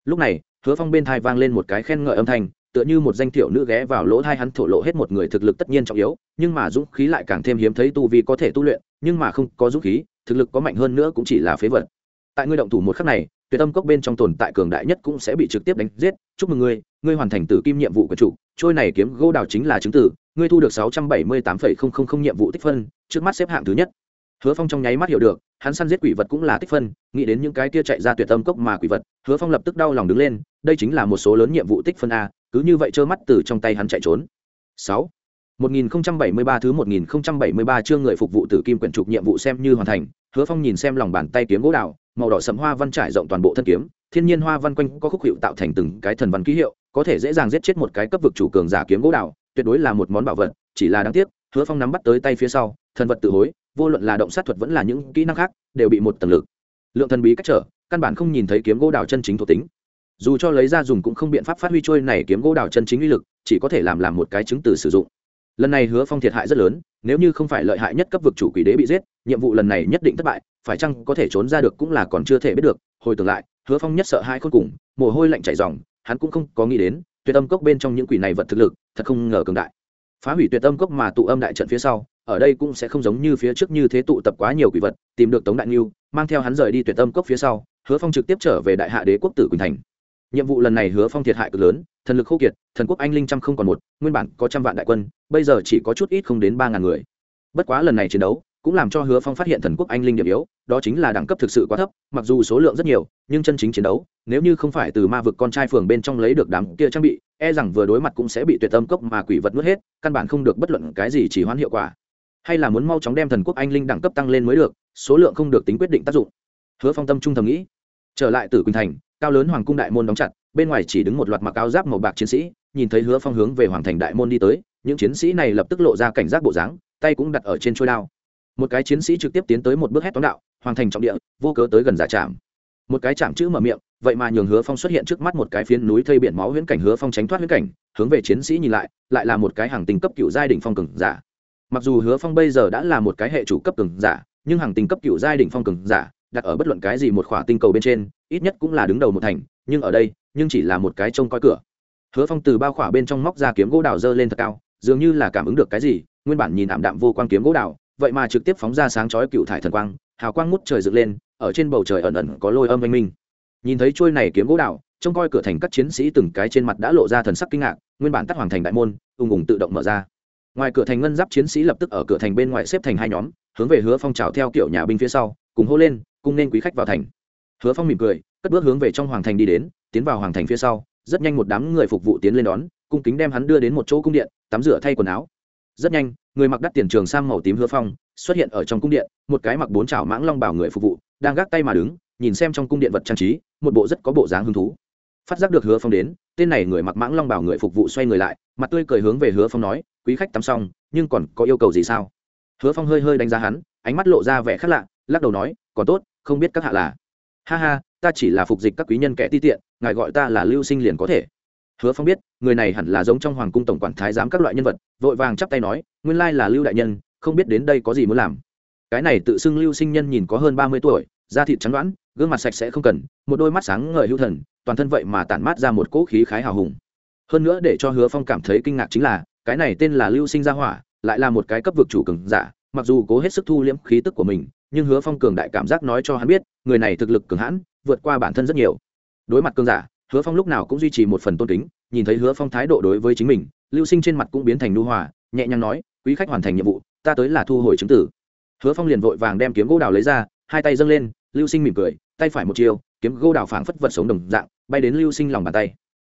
Lúc này, hứa phong bên thai vang lên một cái khen ngợi âm thanh tựa như một danh thiểu nữ ghé vào lỗ thai hắn thổ lộ hết một người thực lực tất nhiên trọng yếu, nhưng mà dũng khí lại càng thêm hiếm thấy tu vi có thể tu luyện, nhưng mà không có dũng khí, thực lực có mạnh hơn nữa cũng chỉ là phế vật. Tại ngươi động thủ một khắc này, tuyệt tâm cốc bên trong tồn tại cường đại nhất cũng sẽ bị trực tiếp đánh giết. Chúc mừng ngươi ngươi hoàn thành tử kim nhiệm vụ của chủ, trôi này kiếm gỗ đào chính là chứng tử, ngươi thu được sáu trăm bảy mươi tám phẩy không không không nhiệm vụ tích phân, trước mắt xếp hạng thứ nhất. Hứa phong trong nháy mắt hiểu được, hắn săn giết quỷ vật cũng là tích phân, nghĩ đến những cái kia chạy ra tuyệt tâm cốc mà quỷ vật, hứa phong lập tức đau lòng đứng lên, đây chính là một số lớn nhiệm vụ tích phân a cứ như vậy trơ mắt từ trong tay hắn chạy trốn. Sáu. 1073 thứ 1073 chương người phục vụ tử kim quyển trục nhiệm vụ xem như hoàn thành, Hứa Phong nhìn xem lòng bàn tay kiếm gỗ đào, màu đỏ sẫm hoa văn trải rộng toàn bộ thân kiếm, thiên nhiên hoa văn quanh có khúc hiệu tạo thành từng cái thần văn ký hiệu, có thể dễ dàng giết chết một cái cấp vực chủ cường giả kiếm gỗ đào, tuyệt đối là một món bảo vật, chỉ là đáng tiếc, Hứa Phong nắm bắt tới tay phía sau, thần vật tự hối, vô luận là động sát thuật vẫn là những kỹ năng khác, đều bị một tầng lực. Lượng thần bí cách trở, căn bản không nhìn thấy kiếm gỗ đào chân chính thuộc tính. Dù cho lấy ra dùng cũng không biện pháp phát huy trôi này kiếm gỗ đào chân chính uy lực, chỉ có thể làm làm một cái chứng từ sử dụng. Lần này hứa phong thiệt hại rất lớn nếu như không phải lợi hại nhất cấp vực chủ quỷ đế bị giết nhiệm vụ lần này nhất định thất bại phải chăng có thể trốn ra được cũng là còn chưa thể biết được. Hồi tưởng lại hứa phong nhất sợ hai khôn cùng mồ hôi lạnh chảy dòng hắn cũng không có nghĩ đến tuyệt âm cốc bên trong những quỷ này vật thực lực thật không ngờ cường đại. Phá hủy tuyệt âm cốc mà tụ âm đại trận phía sau ở đây cũng sẽ không giống như phía trước như thế tụ tập quá nhiều quỷ vật tìm được tống đại n mang theo hắn rời đi tuyệt âm cốc phía sau hứa phong trực tiếp trở về đại hạ đế quốc tử quỳnh thành nhiệm vụ lần này hứa phong thiệt hại cực lớn, thần lực khô kiệt, thần quốc anh linh trăm không còn một, nguyên bản có trăm vạn đại quân, bây giờ chỉ có chút ít không đến ba ngàn người. Bất quá lần này chiến đấu cũng làm cho hứa phong phát hiện thần quốc anh linh điểm yếu, đó chính là đẳng cấp thực sự quá thấp, mặc dù số lượng rất nhiều, nhưng chân chính chiến đấu, nếu như không phải từ ma vực con trai phường bên trong lấy được đám kia trang bị e rằng vừa đối mặt cũng sẽ bị tuyệt tâm cốc mà quỷ vật nuốt hết, căn bản không được bất luận cái gì chỉ hoãn hiệu quả. Hay là muốn mau chóng đem thần quốc anh linh đẳng cấp tăng lên mới được, số lượng không được tính quyết định tác dụng. Hứa phong tâm trung thầm nghĩ. Trở lại tử quỳnh thành cao lớn hoàng cung đại môn đóng chặt, bên ngoài chỉ đứng một loạt mặc áo giáp màu bạc chiến sĩ, nhìn thấy hứa phong hướng về hoàng thành đại môn đi tới, những chiến sĩ này lập tức lộ ra cảnh giác bộ dáng, tay cũng đặt ở trên trôi đao. Một cái chiến sĩ trực tiếp tiến tới một bước hét toán đạo, hoàng thành trọng địa, vô cớ tới gần giả trạm một cái chạm chữ mở miệng, vậy mà nhường hứa phong xuất hiện trước mắt một cái phiến núi thây biển máu huyễn cảnh, hứa phong tránh thoát huyễn cảnh, hướng về chiến sĩ nhìn lại lại là một cái hàng tình cấp cựu giai đ phong cường giả. Mặc dù hứa phong bây giờ đã là một cái hệ chủ cấp cường giả, nhưng hàng tình cấp cựu giai đ phong cường giả đặt ở bất luận cái gì một khỏa tinh cầu bên trên, ít nhất cũng là đứng đầu một thành, nhưng ở đây, nhưng chỉ là một cái trông coi cửa. Hứa phong từ bao khỏa bên trong móc ra kiếm gỗ đào dơ lên thật cao, dường như là cảm ứng được cái gì, nguyên bản nhìn ảm đạm vô quang kiếm gỗ đào, vậy mà trực tiếp phóng ra sáng chói cựu thải thần quang, hào quang ngút trời dựng lên, ở trên bầu trời ẩn ẩn có lôi âm anh minh. Nhìn thấy trôi này kiếm gỗ đào, trông coi cửa thành các chiến sĩ từng cái trên mặt đã lộ ra thần sắc kinh ngạc, nguyên bản tắt hoàng thành đại môn, ùng ùng tự động mở ra. Ngoài cửa thành ngân giáp chiến sĩ lập tức ở cửa thành bên ngoài xếp thành hai nhóm, hướng về hứa phong trào theo kiểu nhà binh phía sau, cùng hô lên cung nên quý khách vào thành. Hứa phong mỉm cười, cất bước hướng về trong hoàng thành đi đến, tiến vào hoàng thành phía sau, rất nhanh một đám người phục vụ tiến lên đón, cung kính đem hắn đưa đến một chỗ cung điện, tắm rửa thay quần áo. Rất nhanh, người mặc đắt tiền trường sang màu tím hứa phong xuất hiện ở trong cung điện, một cái mặc bốn chảo mãng long bảo người phục vụ, đang gác tay mà đứng, nhìn xem trong cung điện vật trang trí, một bộ rất có bộ dáng hứng thú. Phát giác được hứa phong đến, tên này người mặc mãng long bảo người phục vụ xoay người lại, mặt tươi cười hướng về hứa phong nói, quý khách tắm xong, nhưng còn có yêu cầu gì sao? Hứa phong hơi hơi đánh giá hắn, ánh mắt lộ ra vẻ khác lạ lắc đầu nói, còn tốt, không biết các hạ là. Ha ha, ta chỉ là phục dịch các quý nhân kẻ ti tiện, ngài gọi ta là lưu sinh liền có thể. Hứa phong biết, người này hẳn là giống trong hoàng cung tổng quản thái giám các loại nhân vật, vội vàng chắp tay nói, nguyên lai là lưu đại nhân, không biết đến đây có gì muốn làm. Cái này tự xưng lưu sinh nhân nhìn có hơn ba mươi tuổi, da thịt trắng đoãn gương mặt sạch sẽ không cần, một đôi mắt sáng ngời hữu thần, toàn thân vậy mà tản mát ra một cỗ khí khái hào hùng. Hơn nữa để cho hứa phong cảm thấy kinh ngạc chính là, cái này tên là lưu sinh gia hỏa, lại là một cái cấp vực chủ cường giả, mặc dù cố hết sức thu liễm khí tức của mình nhưng hứa phong cường đại cảm giác nói cho hắn biết, người này thực lực cường hãn, vượt qua bản thân rất nhiều. Đối mặt cường giả, hứa phong lúc nào cũng duy trì một phần tôn kính, nhìn thấy hứa phong thái độ đối với chính mình, lưu sinh trên mặt cũng biến thành nu hòa, nhẹ nhàng nói, quý khách hoàn thành nhiệm vụ, ta tới là thu hồi chứng tử. Hứa phong liền vội vàng đem kiếm gỗ đào lấy ra, hai tay dâng lên, lưu sinh mỉm cười, tay phải một chiều kiếm gỗ đào phảng phất vật sống đồng dạng, bay đến lưu sinh lòng bàn tay.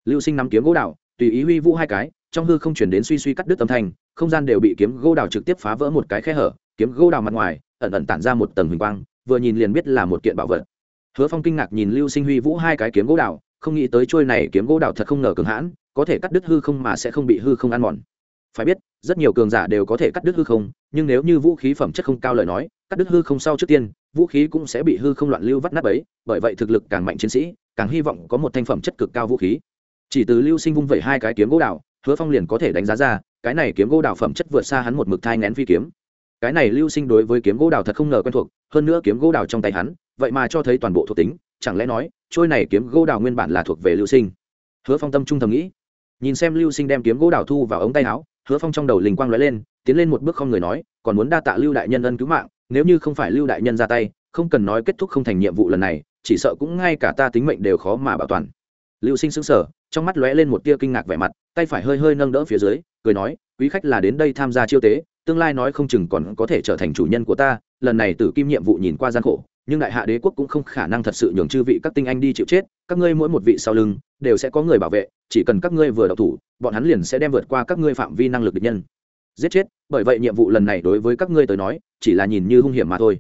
Lưu sinh nắm kiếm gỗ đào, tùy ý huy vũ hai cái, trong hư không chuyển đến suy suy cắt đứt âm thanh, không gian đều bị kiếm gỗ đào trực tiếp phá vỡ một cái khe hở, kiếm gỗ đào mặt ngoài ẩn ẩn tản ra một tầng huỳnh quang, vừa nhìn liền biết là một kiện bảo vật. Hứa phong kinh ngạc nhìn lưu sinh huy vũ hai cái kiếm gỗ đào, không nghĩ tới trôi này kiếm gỗ đào thật không ngờ cường hãn, có thể cắt đứt hư không mà sẽ không bị hư không ăn mòn. Phải biết, rất nhiều cường giả đều có thể cắt đứt hư không, nhưng nếu như vũ khí phẩm chất không cao lời nói, cắt đứt hư không sau trước tiên, vũ khí cũng sẽ bị hư không loạn lưu vắt nát ấy bởi vậy thực lực càng mạnh chiến sĩ, càng hy vọng có một thanh phẩm chất cực cao vũ khí. Chỉ từ lưu sinh vung vẩy hai cái kiếm gỗ đào, hứa phong liền có thể đánh giá ra, cái này kiếm gỗ đào phẩm chất vượt xa hắn một mực thai ngén phi kiếm cái này lưu sinh đối với kiếm gỗ đào thật không ngờ quen thuộc, hơn nữa kiếm gỗ đào trong tay hắn, vậy mà cho thấy toàn bộ thuộc tính, chẳng lẽ nói, trôi này kiếm gỗ đào nguyên bản là thuộc về lưu sinh? Hứa phong tâm trung thầm nghĩ. Nhìn xem lưu sinh đem kiếm gỗ đào thu vào ống tay áo, hứa phong trong đầu linh quang lóe lên, tiến lên một bước không người nói, còn muốn đa tạ lưu đại nhân ân cứu mạng, nếu như không phải lưu đại nhân ra tay, không cần nói kết thúc không thành nhiệm vụ lần này, chỉ sợ cũng ngay cả ta tính mệnh đều khó mà bảo toàn. Lưu sinh sững sờ, trong mắt lóe lên một tia kinh ngạc vẻ mặt, tay phải hơi hơi nâng đỡ phía dưới cười nói, quý khách là đến đây tham gia chiêu tế, tương lai nói không chừng còn có thể trở thành chủ nhân của ta, lần này tử kim nhiệm vụ nhìn qua gian khổ, nhưng đại hạ đế quốc cũng không khả năng thật sự nhường chư vị các tinh anh đi chịu chết, các ngươi mỗi một vị sau lưng, đều sẽ có người bảo vệ, chỉ cần các ngươi vừa đọc thủ, bọn hắn liền sẽ đem vượt qua các ngươi phạm vi năng lực địch nhân. Giết chết, bởi vậy nhiệm vụ lần này đối với các ngươi tới nói, chỉ là nhìn như hung hiểm mà thôi.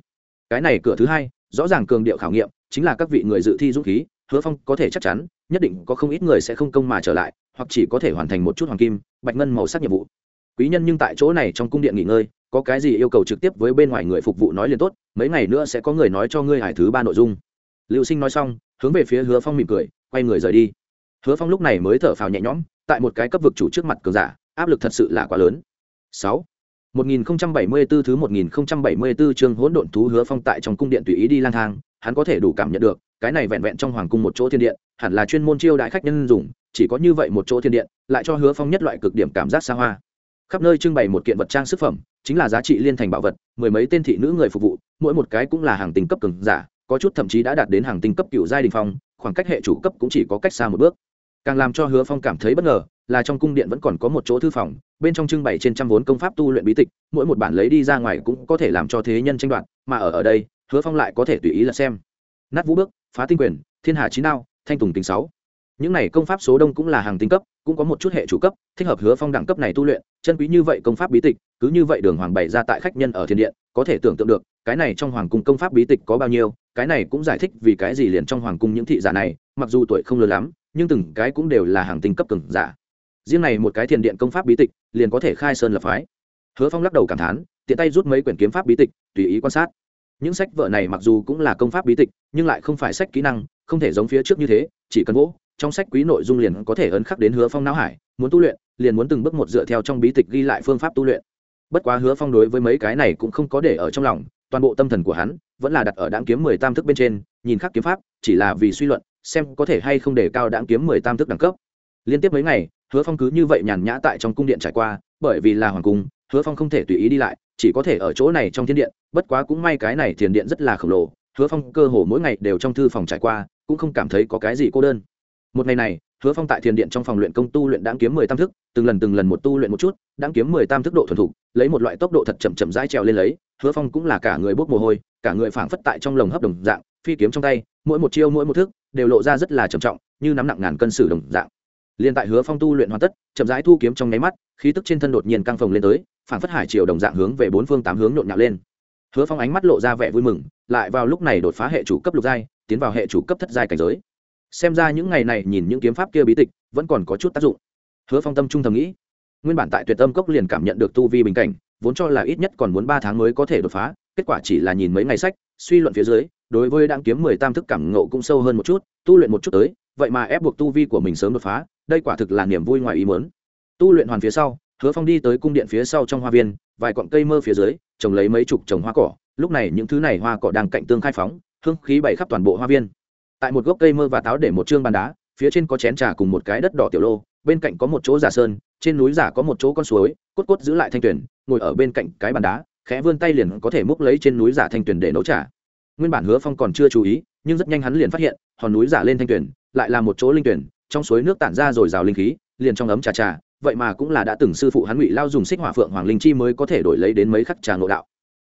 Cái này cửa thứ hai, rõ ràng cường điệu khảo nghiệm, chính là các vị người dự thi dũng khí hứa phong có thể chắc chắn nhất định có không ít người sẽ không công mà trở lại hoặc chỉ có thể hoàn thành một chút hoàng kim bạch ngân màu sắc nhiệm vụ. Quý nhân nhưng tại chỗ này trong cung điện nghỉ ngơi có cái gì yêu cầu trực tiếp với bên ngoài người phục vụ nói liền tốt mấy ngày nữa sẽ có người nói cho ngươi hải thứ ba nội dung. Lưu sinh nói xong hướng về phía hứa phong mỉm cười quay người rời đi. Hứa phong lúc này mới thở phào nhẹ nhõm tại một cái cấp vực chủ trước mặt cường giả áp lực thật sự là quá lớn. Sáu. 1074 thứ 1074 chương hỗn độn thú hứa phong tại trong cung điện tùy ý đi lang thang, hắn có thể đủ cảm nhận được, cái này vẹn vẹn trong hoàng cung một chỗ thiên điện, hẳn là chuyên môn chiêu đại khách nhân dùng, chỉ có như vậy một chỗ thiên điện, lại cho hứa phong nhất loại cực điểm cảm giác xa hoa. Khắp nơi trưng bày một kiện vật trang sức phẩm, chính là giá trị liên thành bảo vật, mười mấy tên thị nữ người phục vụ, mỗi một cái cũng là hàng tinh cấp cường giả, có chút thậm chí đã đạt đến hàng tinh cấp cựu giai đình phong, khoảng cách hệ chủ cấp cũng chỉ có cách xa một bước. Càng làm cho Hứa Phong cảm thấy bất ngờ, là trong cung điện vẫn còn có một chỗ thư phòng bên trong trưng bày trên trăm vốn công pháp tu luyện bí tịch mỗi một bản lấy đi ra ngoài cũng có thể làm cho thế nhân tranh đoạt mà ở ở đây hứa phong lại có thể tùy ý là xem nát vũ bước phá tinh quyền, thiên hà trí nao thanh tùng tính sáu. Những này công pháp số đông cũng là hàng tinh cấp, cũng có một chút hệ chủ cấp, thích hợp hứa phong đẳng cấp này tu luyện, chân quý như vậy công pháp bí tịch, cứ như vậy đường hoàng bày ra tại khách nhân ở thiên điện, có thể tưởng tượng được, cái này trong hoàng cung công pháp bí tịch có bao nhiêu, cái này cũng giải thích vì cái gì liền trong hoàng cung những thị giả này, mặc dù tuổi không lớn lắm, nhưng từng cái cũng đều là hàng tinh cấp cường giả. Riêng này một cái thiền điện công pháp bí tịch, liền có thể khai sơn lập phái. Hứa phong lắc đầu cảm thán, tiện tay rút mấy quyển kiếm pháp bí tịch, tùy ý quan sát những sách vở này mặc dù cũng là công pháp bí tịch, nhưng lại không phải sách kỹ năng, không thể giống phía trước như thế, chỉ cần vỗ, trong sách quý nội dung liền có thể ấn khắc đến hứa phong não hải, muốn tu luyện, liền muốn từng bước một dựa theo trong bí tịch ghi lại phương pháp tu luyện. Bất quá hứa phong đối với mấy cái này cũng không có để ở trong lòng, toàn bộ tâm thần của hắn vẫn là đặt ở đáng kiếm mười tam thức bên trên, nhìn khắc kiếm pháp, chỉ là vì suy luận, xem có thể hay không để cao đáng kiếm mười tam thức đẳng cấp. Liên tiếp mấy ngày, hứa phong cứ như vậy nhàn nhã tại trong cung điện trải qua, bởi vì là hoàng cung, hứa phong không thể tùy ý đi lại chỉ có thể ở chỗ này trong thiên điện, bất quá cũng may cái này thiền điện rất là khổng lồ, hứa phong cơ hồ mỗi ngày đều trong thư phòng trải qua, cũng không cảm thấy có cái gì cô đơn. Một ngày này, hứa phong tại thiền điện trong phòng luyện công tu luyện đáng kiếm mười tam thức, từng lần từng lần một tu luyện một chút đáng kiếm mười tam thức độ thuần thục, lấy một loại tốc độ thật chậm chậm rãi trèo lên lấy, hứa phong cũng là cả người bốc mồ hôi, cả người phảng phất tại trong lồng hấp đồng dạng, phi kiếm trong tay, mỗi một chiêu mỗi một thức, đều lộ ra rất là trầm trọng, như nắm nặng ngàn cân sử đồng dạng liên tại hứa phong tu luyện hoàn tất, chậm rãi thu kiếm trong nháy mắt, khí tức trên thân đột nhiên căng phồng lên tới, phản phất hải triều đồng dạng hướng về bốn phương tám hướng nhộn nhạo lên. Hứa phong ánh mắt lộ ra vẻ vui mừng, lại vào lúc này đột phá hệ chủ cấp lục giai, tiến vào hệ chủ cấp thất giai cảnh giới. Xem ra những ngày này nhìn những kiếm pháp kia bí tịch, vẫn còn có chút tác dụng. Hứa phong tâm trung thầm nghĩ. Nguyên bản tại tuyệt tâm cốc liền cảm nhận được tu vi bình cảnh, vốn cho là ít nhất còn muốn ba tháng mới có thể đột phá, kết quả chỉ là nhìn mấy ngày sách, suy luận phía dưới, đối với đang kiếm mười tam thức cảm ngộ cũng sâu hơn một chút, tu luyện một chút tới, vậy mà ép buộc tu vi của mình sớm đột phá đây quả thực là niềm vui ngoài ý muốn. Tu luyện hoàn phía sau, hứa phong đi tới cung điện phía sau trong hoa viên, vài cọn cây mơ phía dưới, trồng lấy mấy chục trồng hoa cỏ. Lúc này những thứ này hoa cỏ đang cạnh tương khai phóng, hương khí bày khắp toàn bộ hoa viên. Tại một gốc cây mơ và táo để một chương bàn đá, phía trên có chén trà cùng một cái đất đỏ tiểu lô, bên cạnh có một chỗ giả sơn, trên núi giả có một chỗ con suối, cốt cốt giữ lại thanh tuyển, ngồi ở bên cạnh cái bàn đá, khẽ vươn tay liền có thể múc lấy trên núi giả thanh tuyển để nấu trà. Nguyên bản hứa phong còn chưa chú ý, nhưng rất nhanh hắn liền phát hiện, hòn núi giả lên thanh tuyển, lại là một chỗ linh tuyển trong suối nước tản ra rồi rào linh khí, liền trong ấm trà trà, vậy mà cũng là đã từng sư phụ hắn ngụy lao dùng xích hỏa phượng hoàng linh chi mới có thể đổi lấy đến mấy khắc trà ngộ đạo.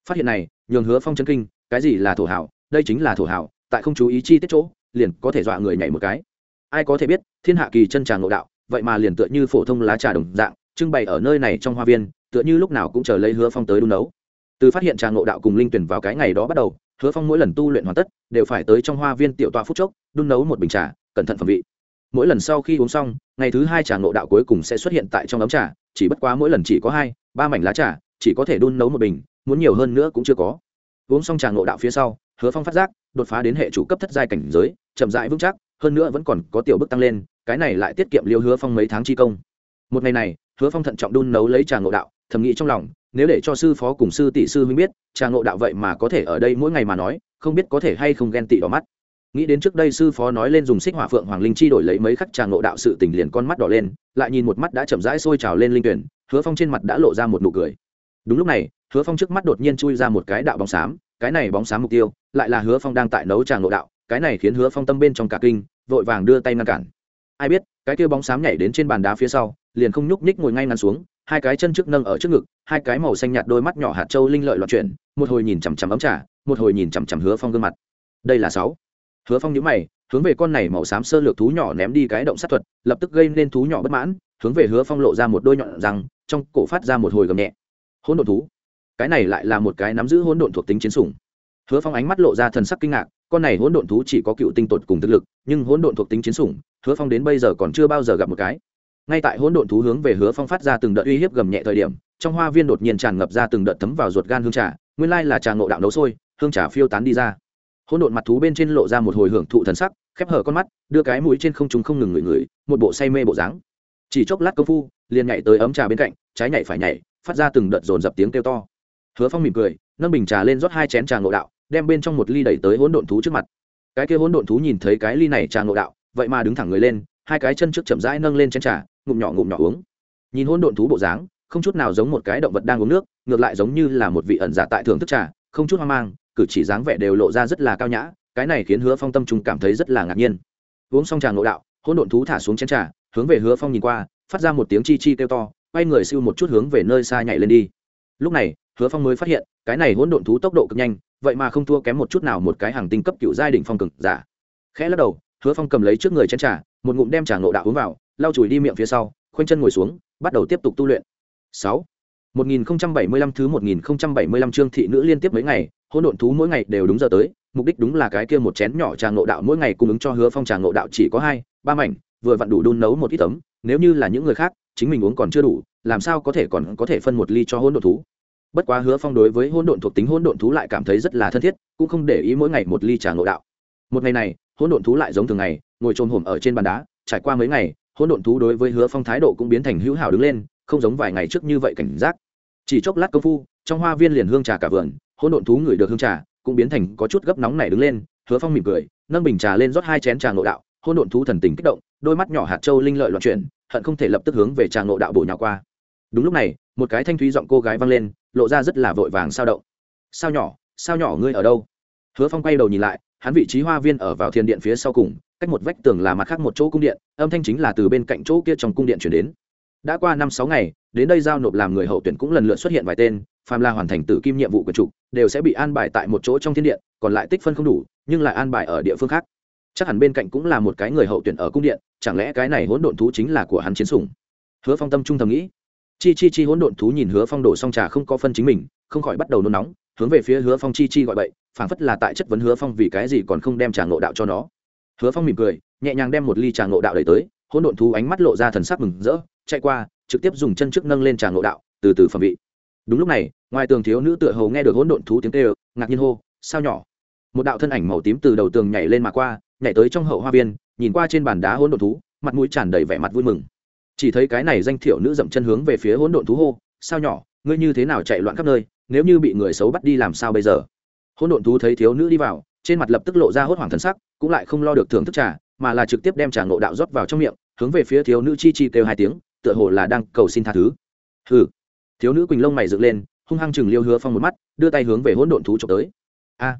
Phát hiện này, nhường hứa phong chân kinh, cái gì là thổ hảo, đây chính là thổ hảo, tại không chú ý chi tiết chỗ, liền có thể dọa người nhảy một cái. Ai có thể biết, thiên hạ kỳ chân trà ngộ đạo, vậy mà liền tựa như phổ thông lá trà đồng dạng, trưng bày ở nơi này trong hoa viên, tựa như lúc nào cũng chờ lấy hứa phong tới đun nấu. Từ phát hiện trà ngộ đạo cùng linh tuyển vào cái ngày đó bắt đầu, hứa phong mỗi lần tu luyện hoàn tất, đều phải tới trong hoa viên tiểu tọa phút chốc, đun nấu một bình trà, cẩn thận phẩm vị mỗi lần sau khi uống xong, ngày thứ hai trà ngộ đạo cuối cùng sẽ xuất hiện tại trong ấm trà, chỉ bất quá mỗi lần chỉ có hai, ba mảnh lá trà, chỉ có thể đun nấu một bình, muốn nhiều hơn nữa cũng chưa có. Uống xong trà ngộ đạo phía sau, hứa phong phát giác, đột phá đến hệ chủ cấp thất giai cảnh giới, chậm rãi vững chắc, hơn nữa vẫn còn có tiểu bước tăng lên, cái này lại tiết kiệm liêu hứa phong mấy tháng chi công. Một ngày này, hứa phong thận trọng đun nấu lấy trà ngộ đạo, thầm nghĩ trong lòng, nếu để cho sư phó cùng sư tỷ sư huynh biết, trà ngộ đạo vậy mà có thể ở đây mỗi ngày mà nói, không biết có thể hay không ghen tị đỏ mắt nghĩ đến trước đây sư phó nói lên dùng xích hỏa phượng hoàng linh chi đổi lấy mấy khắc trà ngộ đạo sự tình liền con mắt đỏ lên, lại nhìn một mắt đã chậm rãi sôi trào lên linh tuyển, hứa phong trên mặt đã lộ ra một nụ cười. Đúng lúc này, hứa phong trước mắt đột nhiên chui ra một cái đạo bóng xám, cái này bóng xám mục tiêu, lại là hứa phong đang tại nấu trà ngộ đạo, cái này khiến hứa phong tâm bên trong cả kinh, vội vàng đưa tay ngăn cản. Ai biết, cái kia bóng xám nhảy đến trên bàn đá phía sau, liền không nhúc nhích ngồi ngay ngăn xuống, hai cái chân trước nâng ở trước ngực, hai cái màu xanh nhạt đôi mắt nhỏ hạt trâu linh lợi loạn chuyển, một hồi nhìn chằm chằm ấm trà, một hồi nhìn chằm chằm hứa phong gương mặt. Đây là sáu hứa phong nhíu mày, hướng về con này màu xám sơ lược thú nhỏ ném đi cái động sát thuật, lập tức gây nên thú nhỏ bất mãn, hướng về hứa phong lộ ra một đôi nhọn răng, trong cổ phát ra một hồi gầm nhẹ. Hỗn độn thú. Cái này lại là một cái nắm giữ hỗn độn thuộc tính chiến sủng. Hứa phong ánh mắt lộ ra thần sắc kinh ngạc, con này hỗn độn thú chỉ có cựu tinh tột cùng thực lực, nhưng hỗn độn thuộc tính chiến sủng, hứa phong đến bây giờ còn chưa bao giờ gặp một cái. Ngay tại hỗn độn thú hướng về hứa phong phát ra từng đợt uy hiếp gầm nhẹ thời điểm, trong hoa viên đột nhiên tràn ngập ra từng đợt thấm vào ruột gan hương trà, nguyên lai là trà ngộ đạo nấu sôi, hương trà phiêu tán đi ra hỗn độn mặt thú bên trên lộ ra một hồi hưởng thụ thần sắc, khép hở con mắt, đưa cái mũi trên không chúng không ngừng ngửi ngửi, một bộ say mê bộ dáng. Chỉ chốc lát công phu, liền nhảy tới ấm trà bên cạnh, trái nhảy phải nhảy, phát ra từng đợt dồn dập tiếng kêu to. Hứa phong mỉm cười, nâng bình trà lên rót hai chén trà ngộ đạo, đem bên trong một ly đẩy tới hỗn độn thú trước mặt. Cái kia hỗn độn thú nhìn thấy cái ly này trà ngộ đạo, vậy mà đứng thẳng người lên, hai cái chân trước chậm rãi nâng lên chén trà, ngụm nhỏ ngụm nhỏ uống. Nhìn hỗn độn thú bộ dáng, không chút nào giống một cái động vật đang uống nước, ngược lại giống như là một vị ẩn giả tại thưởng thức trà, không chút hoang mang cử chỉ dáng vẻ đều lộ ra rất là cao nhã, cái này khiến hứa phong tâm trung cảm thấy rất là ngạc nhiên. Uống xong trà ngộ đạo, hỗn độn thú thả xuống chén trà, hướng về hứa phong nhìn qua, phát ra một tiếng chi chi kêu to, quay người siêu một chút hướng về nơi xa nhảy lên đi. Lúc này, hứa phong mới phát hiện, cái này hỗn độn thú tốc độ cực nhanh, vậy mà không thua kém một chút nào một cái hàng tinh cấp cựu giai đỉnh phong cực giả. Khẽ lắc đầu, hứa phong cầm lấy trước người chén trà, một ngụm đem trà ngộ đạo uống vào, lau chùi đi miệng phía sau, khoanh chân ngồi xuống, bắt đầu tiếp tục tu luyện. Sáu. 1075 thứ 1075 chương thị nữ liên tiếp mấy ngày, hỗn độn thú mỗi ngày đều đúng giờ tới, mục đích đúng là cái kia một chén nhỏ trà ngộ đạo mỗi ngày cung ứng cho hứa phong trà ngộ đạo chỉ có hai ba mảnh vừa vặn đủ đun nấu một ít tấm nếu như là những người khác chính mình uống còn chưa đủ làm sao có thể còn có thể phân một ly cho hỗn độn thú. Bất quá hứa phong đối với hỗn độn thuộc tính hỗn độn thú lại cảm thấy rất là thân thiết cũng không để ý mỗi ngày một ly trà ngộ đạo. Một ngày này hỗn độn thú lại giống thường ngày ngồi chồm hổm ở trên bàn đá trải qua mấy ngày hỗn độn thú đối với hứa phong thái độ cũng biến thành hữu hảo đứng lên không giống vài ngày trước như vậy cảnh giác chỉ chốc lát công phu, trong hoa viên liền hương trà cả vườn, hỗn độn thú ngửi được hương trà, cũng biến thành có chút gấp nóng này đứng lên, hứa phong mỉm cười, nâng bình trà lên rót hai chén trà ngộ đạo, hỗn độn thú thần tình kích động, đôi mắt nhỏ hạt châu linh lợi loạn chuyển, hận không thể lập tức hướng về trà ngộ đạo bổ nhào qua. Đúng lúc này, một cái thanh thúy giọng cô gái vang lên, lộ ra rất là vội vàng sao động. Sao nhỏ sao nhỏ ngươi ở đâu? Hứa phong quay đầu nhìn lại, hắn vị trí hoa viên ở vào thiên điện phía sau cùng, cách một vách tường là mặt khác một chỗ cung điện, âm thanh chính là từ bên cạnh chỗ kia trong cung điện chuyển đến đã qua năm sáu ngày, đến đây giao nộp làm người hậu tuyển cũng lần lượt xuất hiện vài tên, phàm là hoàn thành tử kim nhiệm vụ của trục đều sẽ bị an bài tại một chỗ trong thiên điện, còn lại tích phân không đủ, nhưng lại an bài ở địa phương khác. Chắc hẳn bên cạnh cũng là một cái người hậu tuyển ở cung điện, chẳng lẽ cái này hỗn độn thú chính là của hắn chiến sủng? Hứa phong tâm trung thầm nghĩ. Chi chi chi hỗn độn thú nhìn hứa phong đổ xong trà không có phân chính mình, không khỏi bắt đầu nôn nóng, hướng về phía hứa phong chi chi gọi bậy, phảng phất là tại chất vấn hứa phong vì cái gì còn không đem trà ngộ đạo cho nó. Hứa phong mỉm cười, nhẹ nhàng đem một ly trà ngộ đạo đẩy tới, hỗn độn thú ánh mắt lộ ra thần sắc mừng rỡ chạy qua, trực tiếp dùng chân trước nâng lên trà ngộ đạo, từ từ phẩm vị. Đúng lúc này, ngoài tường thiếu nữ tựa hầu nghe được hỗn độn thú tiếng kêu, ngạc nhiên hô, sao nhỏ? Một đạo thân ảnh màu tím từ đầu tường nhảy lên mà qua, nhảy tới trong hậu hoa viên, nhìn qua trên bàn đá hỗn độn thú, mặt mũi tràn đầy vẻ mặt vui mừng. Chỉ thấy cái này danh thiểu nữ dậm chân hướng về phía hỗn độn thú hô, sao nhỏ, ngươi như thế nào chạy loạn khắp nơi, nếu như bị người xấu bắt đi làm sao bây giờ? Hỗn độn thú thấy thiếu nữ đi vào, trên mặt lập tức lộ ra hốt hoảng thần sắc, cũng lại không lo được thưởng thức trà, mà là trực tiếp đem trà ngộ đạo rót vào trong miệng, hướng về phía thiếu nữ chi chi kêu hai tiếng tựa hồ là đang cầu xin tha thứ. Hừ. Thiếu nữ quỳnh lông mày dựng lên, hung hăng chừng liêu hứa phong một mắt, đưa tay hướng về hỗn độn thú trộm tới. A.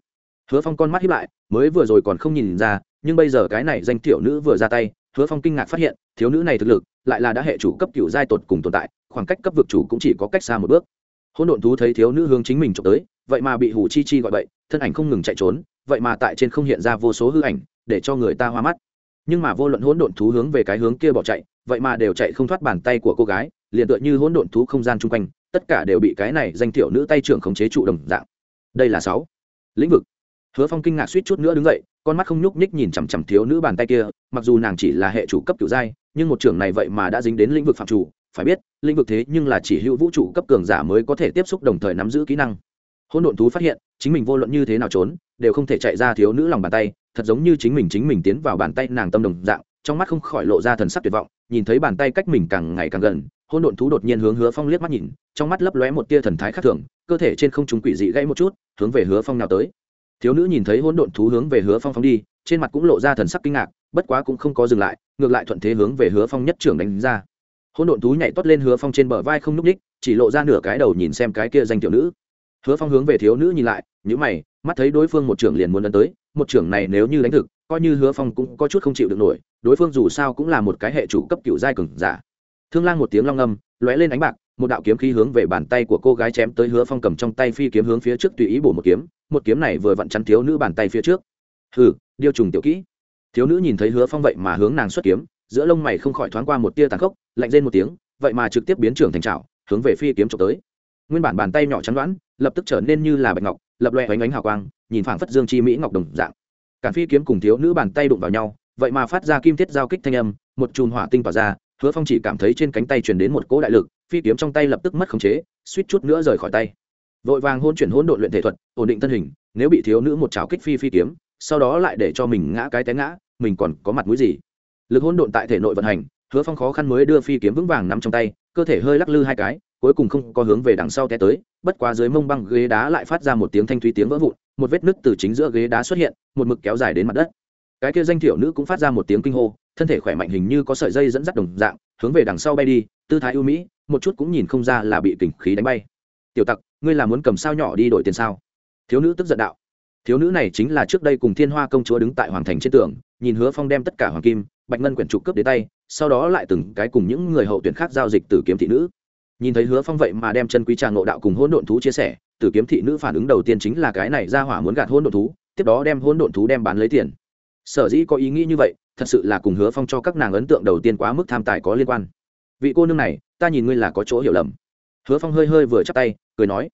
Hứa phong con mắt hiếp lại, mới vừa rồi còn không nhìn ra, nhưng bây giờ cái này danh tiểu nữ vừa ra tay, hứa phong kinh ngạc phát hiện, thiếu nữ này thực lực, lại là đã hệ chủ cấp cựu giai tột cùng tồn tại, khoảng cách cấp vực chủ cũng chỉ có cách xa một bước. Hỗn độn thú thấy thiếu nữ hướng chính mình trộm tới, vậy mà bị hủ chi chi gọi vậy thân ảnh không ngừng chạy trốn, vậy mà tại trên không hiện ra vô số hư ảnh, để cho người ta hoa mắt. Nhưng mà vô luận hỗn độn thú hướng về cái hướng kia bỏ chạy vậy mà đều chạy không thoát bàn tay của cô gái, liền tựa như hỗn độn thú không gian chung quanh, tất cả đều bị cái này danh thiệu nữ tay trưởng khống chế trụ đồng dạng. Đây là sáu lĩnh vực. Hứa phong kinh ngạc suýt chút nữa đứng dậy, con mắt không nhúc nhích nhìn chằm chằm thiếu nữ bàn tay kia, mặc dù nàng chỉ là hệ chủ cấp kiểu giai, nhưng một trưởng này vậy mà đã dính đến lĩnh vực phạm chủ, phải biết, lĩnh vực thế nhưng là chỉ hữu vũ trụ cấp cường giả mới có thể tiếp xúc đồng thời nắm giữ kỹ năng. Hỗn độn thú phát hiện, chính mình vô luận như thế nào trốn, đều không thể chạy ra thiếu nữ lòng bàn tay, thật giống như chính mình chính mình tiến vào bàn tay nàng tâm đồng dạng, trong mắt không khỏi lộ ra thần sắc tuyệt vọng nhìn thấy bàn tay cách mình càng ngày càng gần, hỗn độn thú đột nhiên hướng hứa phong liếc mắt nhìn, trong mắt lấp lóe một tia thần thái khác thường, cơ thể trên không trung quỷ dị gãy một chút, hướng về hứa phong nào tới. Thiếu nữ nhìn thấy hỗn độn thú hướng về hứa phong phóng đi, trên mặt cũng lộ ra thần sắc kinh ngạc, bất quá cũng không có dừng lại, ngược lại thuận thế hướng về hứa phong nhất trưởng đánh ra. Hôn độn thú nhảy toát lên hứa phong trên bờ vai không n ú c ních chỉ lộ ra nửa cái đầu nhìn xem cái kia danh tiểu nữ. Hứa phong hướng về thiếu nữ nhìn lại nhữ mày, mắt thấy đối phương một trưởng liền muốn ấn tới, một trưởng này nếu như đánh thực coi như hứa phong cũng có chút không chịu được nổi, đối phương dù sao cũng là một cái hệ chủ cấp cựu giai cừng giả. Thương lang một tiếng long âm, lóe lên ánh bạc, một đạo kiếm khí hướng về bàn tay của cô gái chém tới hứa phong cầm trong tay phi kiếm hướng phía trước tùy ý bổ một kiếm một kiếm này vừa vặn chắn thiếu nữ bàn tay phía trước. Hừ, điêu trùng tiểu kỹ. Thiếu nữ nhìn thấy hứa phong vậy mà hướng nàng xuất kiếm, giữa lông mày không khỏi thoáng qua một tia tàn khốc, lạnh lên một tiếng, vậy mà trực tiếp biến trưởng thành trào hướng về phi kiếm trộm tới. Nguyên bản bàn tay nhỏ chắn đoán lập tức trở nên như là bạch ngọc, lập loe oánh ánh hào quang, nhìn phảng phất dương chi mỹ ngọc đồng dạng cản phi kiếm cùng thiếu nữ bàn tay đụng vào nhau, vậy mà phát ra kim thiết giao kích thanh âm, một chùm hỏa tinh tỏa ra, hứa phong chỉ cảm thấy trên cánh tay truyền đến một cỗ đại lực, phi kiếm trong tay lập tức mất khống chế, suýt chút nữa rời khỏi tay. Vội vàng hôn chuyển hôn đội luyện thể thuật, ổn định thân hình, nếu bị thiếu nữ một chảo kích phi phi kiếm, sau đó lại để cho mình ngã cái té ngã, mình còn có mặt mũi gì? Lực hôn độn tại thể nội vận hành, hứa phong khó khăn mới đưa phi kiếm vững vàng nằm trong tay, cơ thể hơi lắc lư hai cái cuối cùng không có hướng về đằng sau té tới, bất quá dưới mông băng ghế đá lại phát ra một tiếng thanh thúy tiếng vỡ vụn, một vết nứt từ chính giữa ghế đá xuất hiện, một mực kéo dài đến mặt đất. Cái kia danh thiểu nữ cũng phát ra một tiếng kinh hô, thân thể khỏe mạnh hình như có sợi dây dẫn dắt đồng dạng, hướng về đằng sau bay đi, tư thái ưu mỹ, một chút cũng nhìn không ra là bị kình khí đánh bay. Tiểu tặc, ngươi là muốn cầm sao nhỏ đi đổi tiền sao? Thiếu nữ tức giận đạo. Thiếu nữ này chính là trước đây cùng thiên hoa công chúa đứng tại hoàng thành trên tường, nhìn hứa phong đem tất cả hoàng kim, bạch ngân quyển trục cướp đến tay, sau đó lại từng cái cùng những người hậu tuyển khác giao dịch từ kiếm thị nữ nhìn thấy hứa phong vậy mà đem chân quý trà ngộ đạo cùng hỗn độn thú chia sẻ, tử kiếm thị nữ phản ứng đầu tiên chính là cái này ra hỏa muốn gạt hỗn độn thú, tiếp đó đem hỗn độn thú đem bán lấy tiền. Sở dĩ có ý nghĩ như vậy, thật sự là cùng hứa phong cho các nàng ấn tượng đầu tiên quá mức tham tài có liên quan. Vị cô nương này, ta nhìn ngươi là có chỗ hiểu lầm. Hứa phong hơi hơi vừa chắc tay, cười nói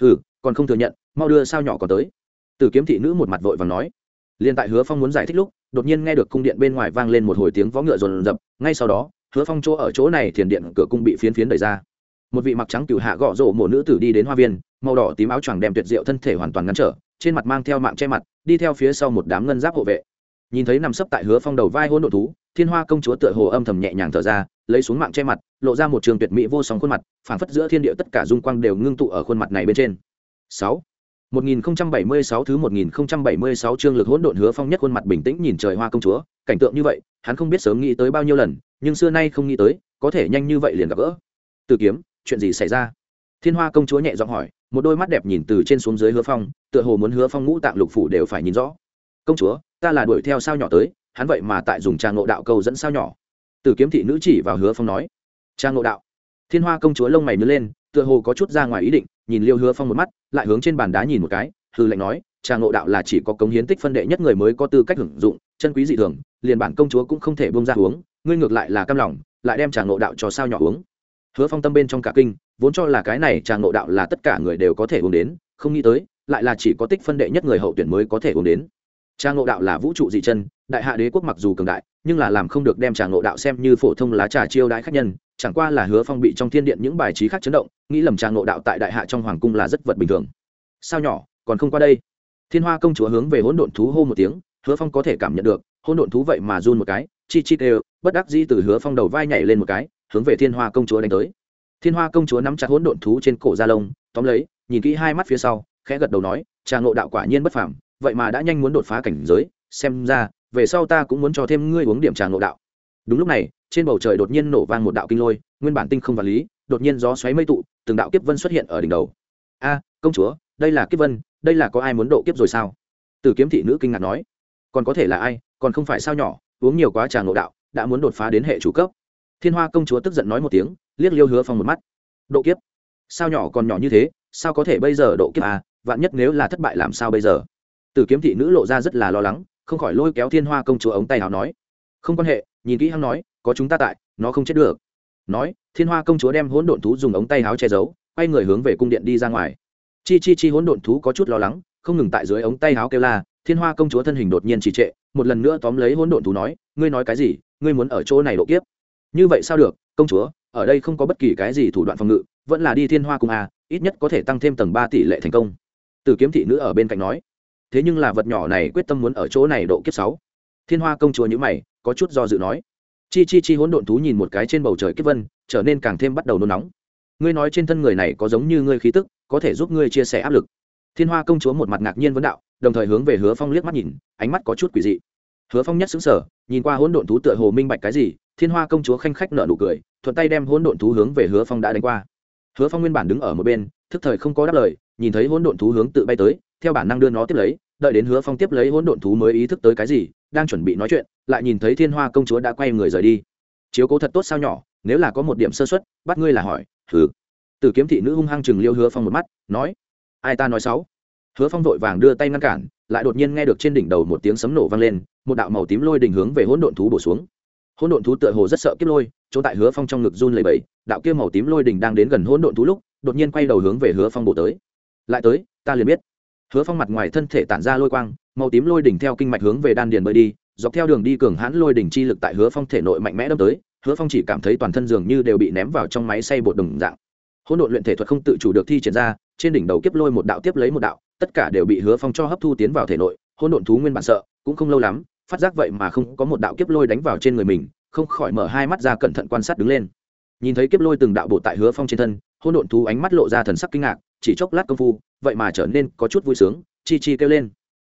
ừ còn không thừa nhận, mau đưa sao nhỏ còn tới. Tử kiếm thị nữ một mặt vội và nói. Liền tại hứa phong muốn giải thích lúc, đột nhiên nghe được cung điện bên ngoài vang lên một hồi tiếng vó ngựa rồn rập, ngay sau đó, hứa phong chỗ ở chỗ này thiền điện cửa cung bị phiến phiến đẩy ra một vị mặc trắng cựu hạ gõ rổ một nữ tử đi đến hoa viên màu đỏ tím áo choàng đem tuyệt diệu thân thể hoàn toàn ngăn trở trên mặt mang theo mạng che mặt đi theo phía sau một đám ngân giáp hộ vệ. Nhìn thấy nằm sấp tại hứa phong đầu vai hôn độ thú thiên hoa công chúa tựa hồ âm thầm nhẹ nhàng thở ra lấy xuống mạng che mặt lộ ra một trường tuyệt mỹ vô song khuôn mặt phảng phất giữa thiên địa tất cả dung quang đều ngưng tụ ở khuôn mặt này bên trên. Sáu. 1076 thứ 1076 chương lực hỗn độn hứa phong nhất khuôn mặt bình tĩnh nhìn trời hoa công chúa, cảnh tượng như vậy, hắn không biết sớm nghĩ tới bao nhiêu lần, nhưng xưa nay không nghĩ tới, có thể nhanh như vậy liền gặp gỡ. Từ kiếm, chuyện gì xảy ra? Thiên Hoa công chúa nhẹ giọng hỏi, một đôi mắt đẹp nhìn từ trên xuống dưới Hứa Phong, tựa hồ muốn Hứa Phong ngũ tạng lục phủ đều phải nhìn rõ. Công chúa, ta là đuổi theo sao nhỏ tới, hắn vậy mà tại dùng trang ngộ đạo câu dẫn sao nhỏ. Từ kiếm thị nữ chỉ vào Hứa Phong nói, trang ngộ đạo. Thiên Hoa công chúa lông mày nhướng lên, tựa hồ có chút ra ngoài ý định, nhìn Liêu Hứa Phong một mắt, lại hướng trên bàn đá nhìn một cái hư lệnh nói Trang ngộ đạo là chỉ có cống hiến tích phân đệ nhất người mới có tư cách hưởng dụng chân quý dị thường liền bản công chúa cũng không thể bông ra uống ngươi ngược lại là cam lòng lại đem trà ngộ đạo cho sao nhỏ uống hứa phong tâm bên trong cả kinh, vốn cho là cái này trà ngộ đạo là tất cả người đều có thể uống đến, không nghĩ tới, lại là chỉ có tích phân đệ nhất người hậu tuyển mới có thể uống đến. Trà ngộ đạo là vũ trụ dị chân, đại hạ đế quốc mặc dù cường đại, nhưng là làm không được đem trà ngộ đạo xem như phổ thông lá trà chiêu đãi khách nhân, chẳng qua là hứa phong bị trong thiên điện những bài trí khác chấn động, nghĩ lầm trà ngộ đạo tại đại hạ trong hoàng cung là rất vật bình thường. Sao nhỏ, còn không qua đây? Thiên hoa công chúa hướng về hỗn độn thú hô một tiếng, hứa phong có thể cảm nhận được, hỗn độn thú vậy mà run một cái, chi chi đều, bất đắc dĩ từ hứa phong đầu vai nhảy lên một cái hướng về thiên hoa công chúa đánh tới. Thiên hoa công chúa nắm chặt hỗn độn thú trên cổ da lông, tóm lấy, nhìn kỹ hai mắt phía sau, khẽ gật đầu nói, trà ngộ đạo quả nhiên bất phàm, vậy mà đã nhanh muốn đột phá cảnh giới, xem ra, về sau ta cũng muốn cho thêm ngươi uống điểm trà ngộ đạo. Đúng lúc này, trên bầu trời đột nhiên nổ vang một đạo kinh lôi, nguyên bản tinh không vật lý, đột nhiên gió xoáy mây tụ, từng đạo kiếp vân xuất hiện ở đỉnh đầu. A, công chúa, đây là kiếp vân, đây là có ai muốn độ kiếp rồi sao? Từ kiếm thị nữ kinh ngạc nói. Còn có thể là ai, còn không phải sao nhỏ, uống nhiều quá trà ngộ đạo, đã muốn đột phá đến hệ chủ cấp thiên hoa công chúa tức giận nói một tiếng, liếc liêu hứa phong một mắt. Độ kiếp? Sao nhỏ còn nhỏ như thế, sao có thể bây giờ độ kiếp à? Vạn nhất nếu là thất bại làm sao bây giờ? Tử kiếm thị nữ lộ ra rất là lo lắng, không khỏi lôi kéo thiên hoa công chúa ống tay nào nói. Không quan hệ, nhìn kỹ hắn nói, có chúng ta tại, nó không chết được. Nói, thiên hoa công chúa đem hỗn độn thú dùng ống tay áo che giấu, quay người hướng về cung điện đi ra ngoài. Chi chi chi hỗn độn thú có chút lo lắng, không ngừng tại dưới ống tay áo kêu la, thiên hoa công chúa thân hình đột nhiên trì trệ, một lần nữa tóm lấy hỗn độn thú nói, ngươi nói cái gì? Ngươi muốn ở chỗ này độ kiếp? Như vậy sao được, công chúa, ở đây không có bất kỳ cái gì thủ đoạn phòng ngự, vẫn là đi thiên hoa cung a ít nhất có thể tăng thêm tầng ba tỷ lệ thành công. Từ kiếm thị nữ ở bên cạnh nói. Thế nhưng là vật nhỏ này quyết tâm muốn ở chỗ này độ kiếp sáu. Thiên hoa công chúa nhữ mày, có chút do dự nói. Chi chi chi hỗn độn thú nhìn một cái trên bầu trời kiếp vân, trở nên càng thêm bắt đầu nôn nóng. Ngươi nói trên thân người này có giống như ngươi khí tức, có thể giúp ngươi chia sẻ áp lực. Thiên hoa công chúa một mặt ngạc nhiên vấn đạo, đồng thời hướng về hứa phong liếc mắt nhìn, ánh mắt có chút quỷ dị. Hứa phong nhất xứng sở nhìn qua hỗn độn thú tựa hồ minh bạch cái gì thiên hoa công chúa khanh khách nợ nụ cười, thuận tay đem hỗn độn thú hướng về hứa phong đã đánh qua. Hứa phong nguyên bản đứng ở một bên, thức thời không có đáp lời, nhìn thấy hỗn độn thú hướng tự bay tới, theo bản năng đưa nó tiếp lấy, đợi đến hứa phong tiếp lấy hỗn độn thú mới ý thức tới cái gì, đang chuẩn bị nói chuyện, lại nhìn thấy thiên hoa công chúa đã quay người rời đi. Chiếu cố thật tốt sao nhỏ, nếu là có một điểm sơ xuất bắt ngươi là hỏi, thử. Từ kiếm thị nữ hung hăng chừng liêu hứa phong một mắt, nói, ai ta nói sáu hứa phong vội vàng đưa tay ngăn cản, lại đột nhiên nghe được trên đỉnh đầu một tiếng sấm nổ vang lên, một đạo màu tím lôi đình hướng về hỗn độn thú bổ xuống hỗn độn thú tựa hồ rất sợ kiếp lôi, chỗ tại hứa phong trong ngực run lầy bẫy đạo kia màu tím lôi đình đang đến gần hỗn độn thú lúc, đột nhiên quay đầu hướng về hứa phong bổ tới. Lại tới, ta liền biết. Hứa phong mặt ngoài thân thể tản ra lôi quang, màu tím lôi đỉnh theo kinh mạch hướng về đan điền bơi đi, dọc theo đường đi cường hãn lôi đỉnh chi lực tại hứa phong thể nội mạnh mẽ đâm tới, hứa phong chỉ cảm thấy toàn thân dường như đều bị ném vào trong máy xay bột đồng dạng. Hỗn độn luyện thể thuật không tự chủ được thi triển ra, trên đỉnh đầu kiếp lôi một đạo tiếp lấy một đạo, tất cả đều bị hứa phong cho hấp thu tiến vào thể nội, hỗn độn thú nguyên bản sợ, cũng không lâu lắm phát giác vậy mà không có một đạo kiếp lôi đánh vào trên người mình, không khỏi mở hai mắt ra cẩn thận quan sát đứng lên. Nhìn thấy kiếp lôi từng đạo bộ tại hứa phong trên thân hôn độn thú ánh mắt lộ ra thần sắc kinh ngạc, chỉ chốc lát công phu, vậy mà trở nên có chút vui sướng, chi chi kêu lên.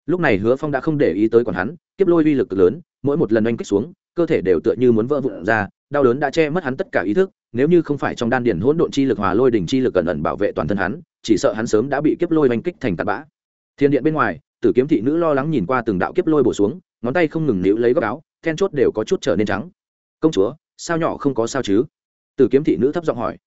Lúc này hứa phong đã không để ý tới còn hắn, kiếp lôi uy lực cực lớn, mỗi một lần oanh kích xuống, cơ thể đều tựa như muốn vỡ vụn ra, đau đớn đã che mất hắn tất cả ý thức, nếu như không phải trong đan điển hỗn độn chi lực hòa lôi đỉnh chi lực ẩn ẩn bảo vệ toàn thân hắn, chỉ sợ hắn sớm đã bị kiếp lôi oanh kích thành tạt bã. Thiên điện bên ngoài tử kiếm thị nữ lo lắng nhìn qua từng đạo kiếp lôi bổ xuống, ngón tay không ngừng níu lấy góc áo, then chốt đều có chút trở nên trắng. Công chúa, sao nhỏ không có sao chứ? Tử kiếm thị nữ thấp giọng hỏi.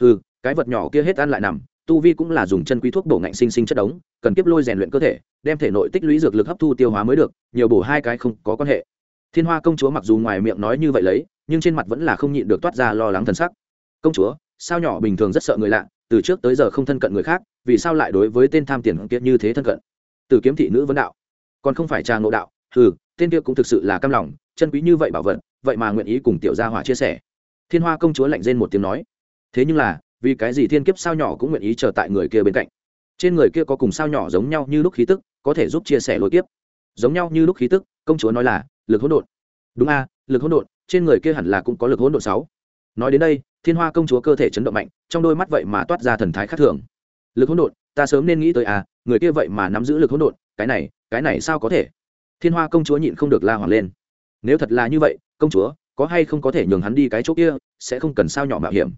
Ừ cái vật nhỏ kia hết ăn lại nằm, tu vi cũng là dùng chân quý thuốc bổ ngạnh sinh sinh chất đống, cần kiếp lôi rèn luyện cơ thể, đem thể nội tích lũy dược lực hấp thu tiêu hóa mới được, nhiều bổ hai cái không có quan hệ. Thiên hoa công chúa mặc dù ngoài miệng nói như vậy lấy, nhưng trên mặt vẫn là không nhịn được toát ra lo lắng thần sắc. Công chúa, sao nhỏ bình thường rất sợ người lạ, từ trước tới giờ không thân cận người khác, vì sao lại đối với tên tham tiền kiệt như thế thân cận? Từ kiếm thị nữ vấn đạo. Còn không phải trà ngộ đạo ừ tên kia cũng thực sự là căm lòng, chân quý như vậy bảo vật, vậy mà nguyện ý cùng tiểu gia hỏa chia sẻ. Thiên hoa công chúa lạnh rên một tiếng nói. Thế nhưng là, vì cái gì thiên kiếp sao nhỏ cũng nguyện ý chờ tại người kia bên cạnh? Trên người kia có cùng sao nhỏ giống nhau như lúc khí tức, có thể giúp chia sẻ lối kiếp. Giống nhau như lúc khí tức, công chúa nói là, lực hỗn độn. Đúng a, lực hỗn độn, trên người kia hẳn là cũng có lực hỗn độn sáu. Nói đến đây, thiên hoa công chúa cơ thể chấn động mạnh, trong đôi mắt vậy mà toát ra thần thái khác thường. Lực hỗn độn ta sớm nên nghĩ tới à người kia vậy mà nắm giữ lực hỗn độn, cái này cái này sao có thể? Thiên hoa công chúa nhịn không được la hoàng lên. Nếu thật là như vậy, công chúa, có hay không có thể nhường hắn đi cái chỗ kia, sẽ không cần sao nhỏ mạo hiểm.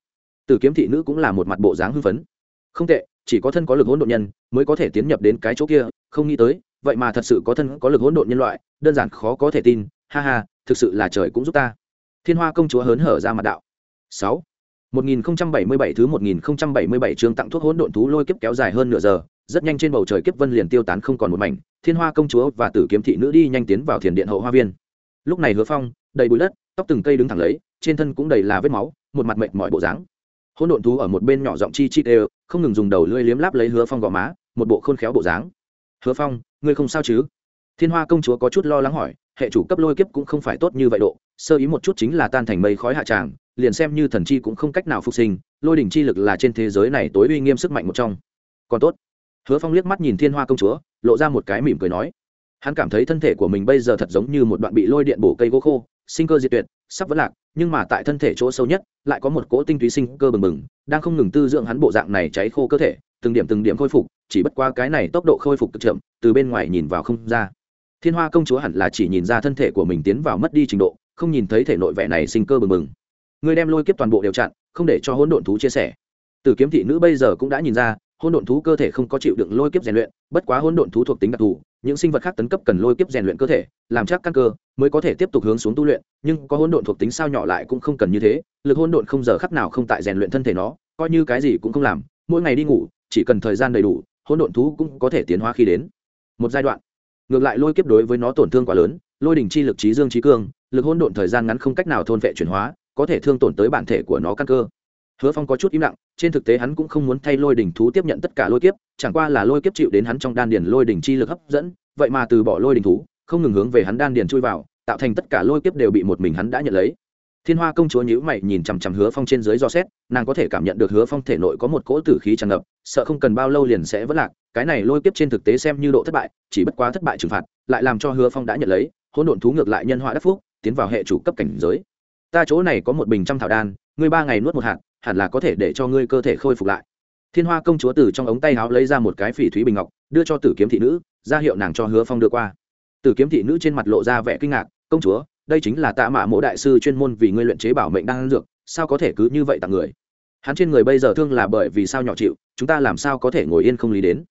Từ kiếm thị nữ cũng là một mặt bộ dáng hưng phấn. Không tệ, chỉ có thân có lực hỗn độn nhân, mới có thể tiến nhập đến cái chỗ kia, không nghĩ tới, vậy mà thật sự có thân có lực hỗn độn nhân loại, đơn giản khó có thể tin, ha ha, thực sự là trời cũng giúp ta. Thiên hoa công chúa hớn hở ra mặt đạo. Sáu. 1077 thứ 1077 chương tặng thuốc hỗn độn thú lôi kiếp kéo dài hơn nửa giờ, rất nhanh trên bầu trời kiếp vân liền tiêu tán không còn một mảnh, Thiên Hoa công chúa và Tử Kiếm thị nữ đi nhanh tiến vào thiền điện hậu hoa viên. Lúc này Hứa Phong, đầy bụi đất, tóc từng cây đứng thẳng lấy, trên thân cũng đầy là vết máu, một mặt mệt mỏi bộ dáng. Hỗn độn thú ở một bên nhỏ giọng chi chi đều, không ngừng dùng đầu lưỡi liếm láp lấy Hứa Phong gò má, một bộ khôn khéo bộ dáng. "Hứa Phong, ngươi không sao chứ?" Thiên Hoa công chúa có chút lo lắng hỏi, hệ chủ cấp lôi kiếp cũng không phải tốt như vậy độ, sơ ý một chút chính là tan thành mây khói hạ tràng, liền xem như thần chi cũng không cách nào phục sinh, lôi đỉnh chi lực là trên thế giới này tối uy nghiêm sức mạnh một trong. Còn tốt. Hứa phong liếc mắt nhìn thiên hoa công chúa, lộ ra một cái mỉm cười nói, hắn cảm thấy thân thể của mình bây giờ thật giống như một đoạn bị lôi điện bổ cây gỗ khô, sinh cơ diệt tuyệt, sắp vẫn lạc, nhưng mà tại thân thể chỗ sâu nhất, lại có một cỗ tinh túy sinh cơ bừng bừng, đang không ngừng tư dưỡng hắn bộ dạng này cháy khô cơ thể, từng điểm từng điểm khôi phục, chỉ bất qua cái này tốc độ khôi phục cực chậm, từ bên ngoài nhìn vào không ra. Thiên hoa công chúa hẳn là chỉ nhìn ra thân thể của mình tiến vào mất đi trình độ, không nhìn thấy thể nội vẻ này sinh cơ bừng bừng ngươi đem lôi kiếp toàn bộ đều chặn, không để cho hỗn độn thú chia sẻ. Từ kiếm thị nữ bây giờ cũng đã nhìn ra, hỗn độn thú cơ thể không có chịu đựng lôi kiếp rèn luyện, bất quá hỗn độn thú thuộc tính đặc thù, những sinh vật khác tấn cấp cần lôi kiếp rèn luyện cơ thể, làm chắc căn cơ, mới có thể tiếp tục hướng xuống tu luyện, nhưng có hỗn độn thuộc tính sao nhỏ lại cũng không cần như thế, lực hỗn độn không giờ khắc nào không tại rèn luyện thân thể nó, coi như cái gì cũng không làm, mỗi ngày đi ngủ, chỉ cần thời gian đầy đủ, hỗn độn thú cũng có thể tiến hóa khi đến. Một giai đoạn. Ngược lại lôi kiếp đối với nó tổn thương quá lớn, lôi đỉnh chi lực trí dương trí cương, lực hỗn độn thời gian ngắn không cách nào thôn vệ chuyển hóa có thể thương tổn tới bản thể của nó căn cơ. Hứa phong có chút im lặng, trên thực tế hắn cũng không muốn thay lôi đỉnh thú tiếp nhận tất cả lôi kiếp, chẳng qua là lôi kiếp chịu đến hắn trong đan điền lôi đỉnh chi lực hấp dẫn, vậy mà từ bỏ lôi đỉnh thú, không ngừng hướng về hắn đan điền chui vào, tạo thành tất cả lôi kiếp đều bị một mình hắn đã nhận lấy. Thiên hoa công chúa nhíu mày nhìn chằm chằm hứa phong trên dưới do xét, nàng có thể cảm nhận được hứa phong thể nội có một cỗ tử khí tràn ngập, sợ không cần bao lâu liền sẽ vất lạc, cái này lôi kiếp trên thực tế xem như độ thất bại, chỉ bất quá thất bại trừng phạt, lại làm cho hứa phong đã nhận lấy, hỗn độn thú ngược lại nhân họa đắc phúc, tiến vào hệ chủ cấp cảnh giới ta chỗ này có một bình trăm thảo đan, ngươi ba ngày nuốt một hạt, hẳn là có thể để cho ngươi cơ thể khôi phục lại. Thiên hoa công chúa từ trong ống tay áo lấy ra một cái phỉ thúy bình ngọc, đưa cho tử kiếm thị nữ, ra hiệu nàng cho hứa phong đưa qua. Tử kiếm thị nữ trên mặt lộ ra vẻ kinh ngạc, công chúa, đây chính là tạ mạ mộ đại sư chuyên môn vì ngươi luyện chế bảo mệnh đang dược, sao có thể cứ như vậy tặng người? Hắn trên người bây giờ thương là bởi vì sao nhỏ chịu, chúng ta làm sao có thể ngồi yên không lý đến?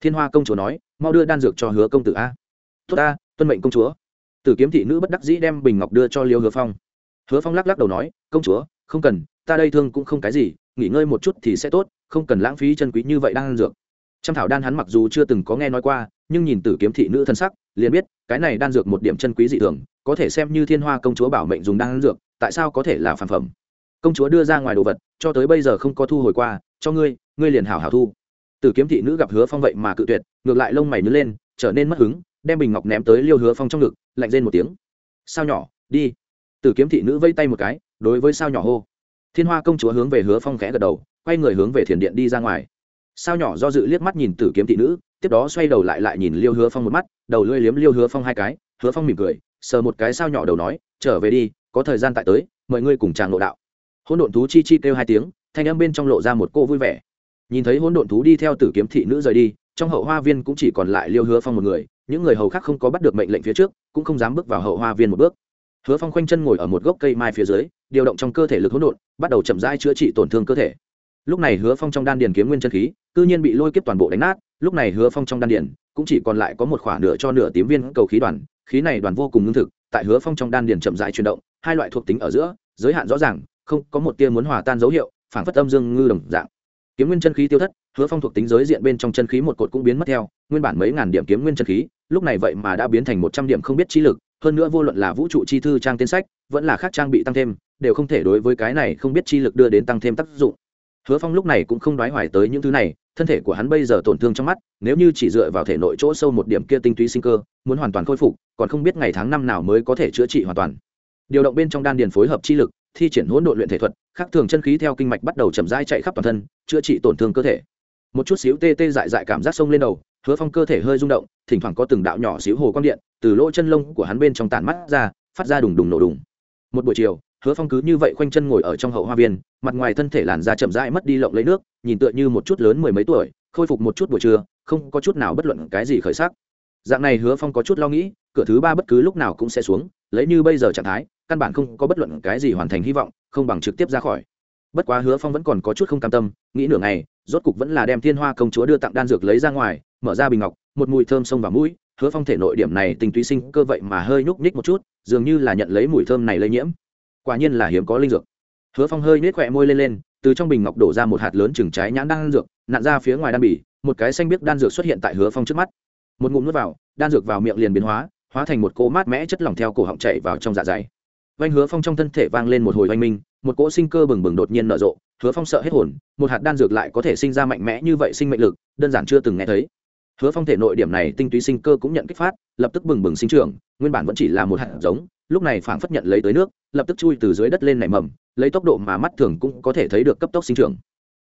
Thiên hoa công chúa nói, mau đưa đan dược cho hứa công tử a. Tốt ta, tuân mệnh công chúa. Tử kiếm thị nữ bất đắc dĩ đem bình ngọc đưa cho liêu hứa phong hứa phong lắc lắc đầu nói, công chúa, không cần, ta đây thương cũng không cái gì, nghỉ ngơi một chút thì sẽ tốt, không cần lãng phí chân quý như vậy đang ăn dược. Trăm thảo đan hắn mặc dù chưa từng có nghe nói qua, nhưng nhìn tử kiếm thị nữ thân sắc, liền biết, cái này đan dược một điểm chân quý dị thường, có thể xem như thiên hoa công chúa bảo mệnh dùng đan ăn dược, tại sao có thể là phản phẩm? Công chúa đưa ra ngoài đồ vật, cho tới bây giờ không có thu hồi qua, cho ngươi ngươi liền hảo hảo thu. Tử kiếm thị nữ gặp hứa phong vậy mà cự tuyệt, ngược lại lông mày nhớ lên, trở nên mất hứng, đem bình ngọc ném tới liêu hứa phong trong ngực, lạnh rên một tiếng. Sao nhỏ, đi tử kiếm thị nữ vây tay một cái, đối với sao nhỏ hô. Thiên hoa công chúa hướng về hứa phong khẽ gật đầu, quay người hướng về thiền điện đi ra ngoài. Sao nhỏ do dự liếc mắt nhìn tử kiếm thị nữ, tiếp đó xoay đầu lại lại nhìn liêu hứa phong một mắt, đầu lưỡi liếm liêu hứa phong hai cái, hứa phong mỉm cười, sờ một cái sao nhỏ đầu nói, trở về đi, có thời gian tại tới, mời ngươi cùng chàng lộ đạo. Hỗn độn thú chi chi kêu hai tiếng, thanh âm bên trong lộ ra một cô vui vẻ. Nhìn thấy hỗn độn thú đi theo tử kiếm thị nữ rời đi, trong hậu hoa viên cũng chỉ còn lại liêu hứa phong một người, những người hầu khác không có bắt được mệnh lệnh phía trước, cũng không dám bước vào hậu hoa viên một bước hứa phong khoanh chân ngồi ở một gốc cây mai phía dưới, điều động trong cơ thể lực hỗn độn, bắt đầu chậm rãi chữa trị tổn thương cơ thể. Lúc này hứa phong trong đan điền kiếm nguyên chân khí, cư nhiên bị lôi kiếp toàn bộ đánh nát, lúc này hứa phong trong đan điền, cũng chỉ còn lại có một khoảng nửa cho nửa tím viên cầu khí đoàn, khí này đoàn vô cùng ngưng thực, tại hứa phong trong đan điền chậm rãi chuyển động, hai loại thuộc tính ở giữa, giới hạn rõ ràng, không có một tia muốn hòa tan dấu hiệu phản phất âm dương ngư đồng dạng. Kiếm nguyên chân khí tiêu thất, hứa phong thuộc tính giới diện bên trong chân khí một cột cũng biến mất theo, nguyên bản mấy ngàn điểm kiếm nguyên chân khí, lúc này vậy mà đã biến thành một trăm điểm không biết trí lực hơn nữa vô luận là vũ trụ chi thư trang tên sách, vẫn là khác trang bị tăng thêm, đều không thể đối với cái này không biết chi lực đưa đến tăng thêm tác dụng. Hứa phong lúc này cũng không đoái hoài tới những thứ này, thân thể của hắn bây giờ tổn thương trong mắt, nếu như chỉ dựa vào thể nội chỗ sâu một điểm kia tinh túy sinh cơ, muốn hoàn toàn khôi phục, còn không biết ngày tháng năm nào mới có thể chữa trị hoàn toàn. Điều động bên trong đan điền phối hợp chi lực, thi triển hỗn độn luyện thể thuật khác thường chân khí theo kinh mạch bắt đầu chậm rãi chạy khắp toàn thân, chữa trị tổn thương cơ thể. Một chút xíu tê tê dại dại cảm giác sông lên đầu hứa phong cơ thể hơi rung động, thỉnh thoảng có từng đạo nhỏ xíu hồ quang điện từ lỗ chân lông của hắn bên trong tản mắt ra, phát ra đùng đùng nổ đùng. Một buổi chiều, hứa phong cứ như vậy khoanh chân ngồi ở trong hậu hoa viên, mặt ngoài thân thể làn da chậm rãi mất đi lộng lấy nước, nhìn tựa như một chút lớn mười mấy tuổi, khôi phục một chút buổi trưa, không có chút nào bất luận cái gì khởi sắc. Dạng này hứa phong có chút lo nghĩ, cửa thứ ba bất cứ lúc nào cũng sẽ xuống, lấy như bây giờ trạng thái, căn bản không có bất luận cái gì hoàn thành hy vọng, không bằng trực tiếp ra khỏi. Bất quá hứa phong vẫn còn có chút không cam tâm, nghĩ nửa ngày, rốt cục vẫn là đem thiên hoa công chúa đưa tặng đan dược lấy ra ngoài mở ra bình ngọc, một mùi thơm sông vào mũi, hứa phong thể nội điểm này tình túy sinh cơ vậy mà hơi nhúc nhích một chút, dường như là nhận lấy mùi thơm này lây nhiễm. Quả nhiên là hiếm có linh dược. Hứa phong hơi nhếch khỏe môi lên lên, từ trong bình ngọc đổ ra một hạt lớn chừng trái nhãn đan dược, nặn ra phía ngoài đan bỉ một cái xanh biếc đan dược xuất hiện tại hứa phong trước mắt. Một ngụm nước vào, đan dược vào miệng liền biến hóa hóa thành một cỗ mát mẽ chất lỏng theo cổ họng chạy vào trong dạ dày. Vanh hứa phong trong thân thể vang lên một hồi oanh minh, một cỗ sinh cơ bừng bừng đột nhiên nở rộ, hứa phong sợ hết hồn, một hạt đan dược lại có thể sinh ra mạnh mẽ như vậy sinh mệnh lực, đơn giản chưa từng nghe thấy hứa phong thể nội điểm này tinh túy sinh cơ cũng nhận kích phát lập tức bừng bừng sinh trưởng nguyên bản vẫn chỉ là một hạt giống lúc này phảng phất nhận lấy tới nước lập tức chui từ dưới đất lên nảy mầm lấy tốc độ mà mắt thường cũng có thể thấy được cấp tốc sinh trưởng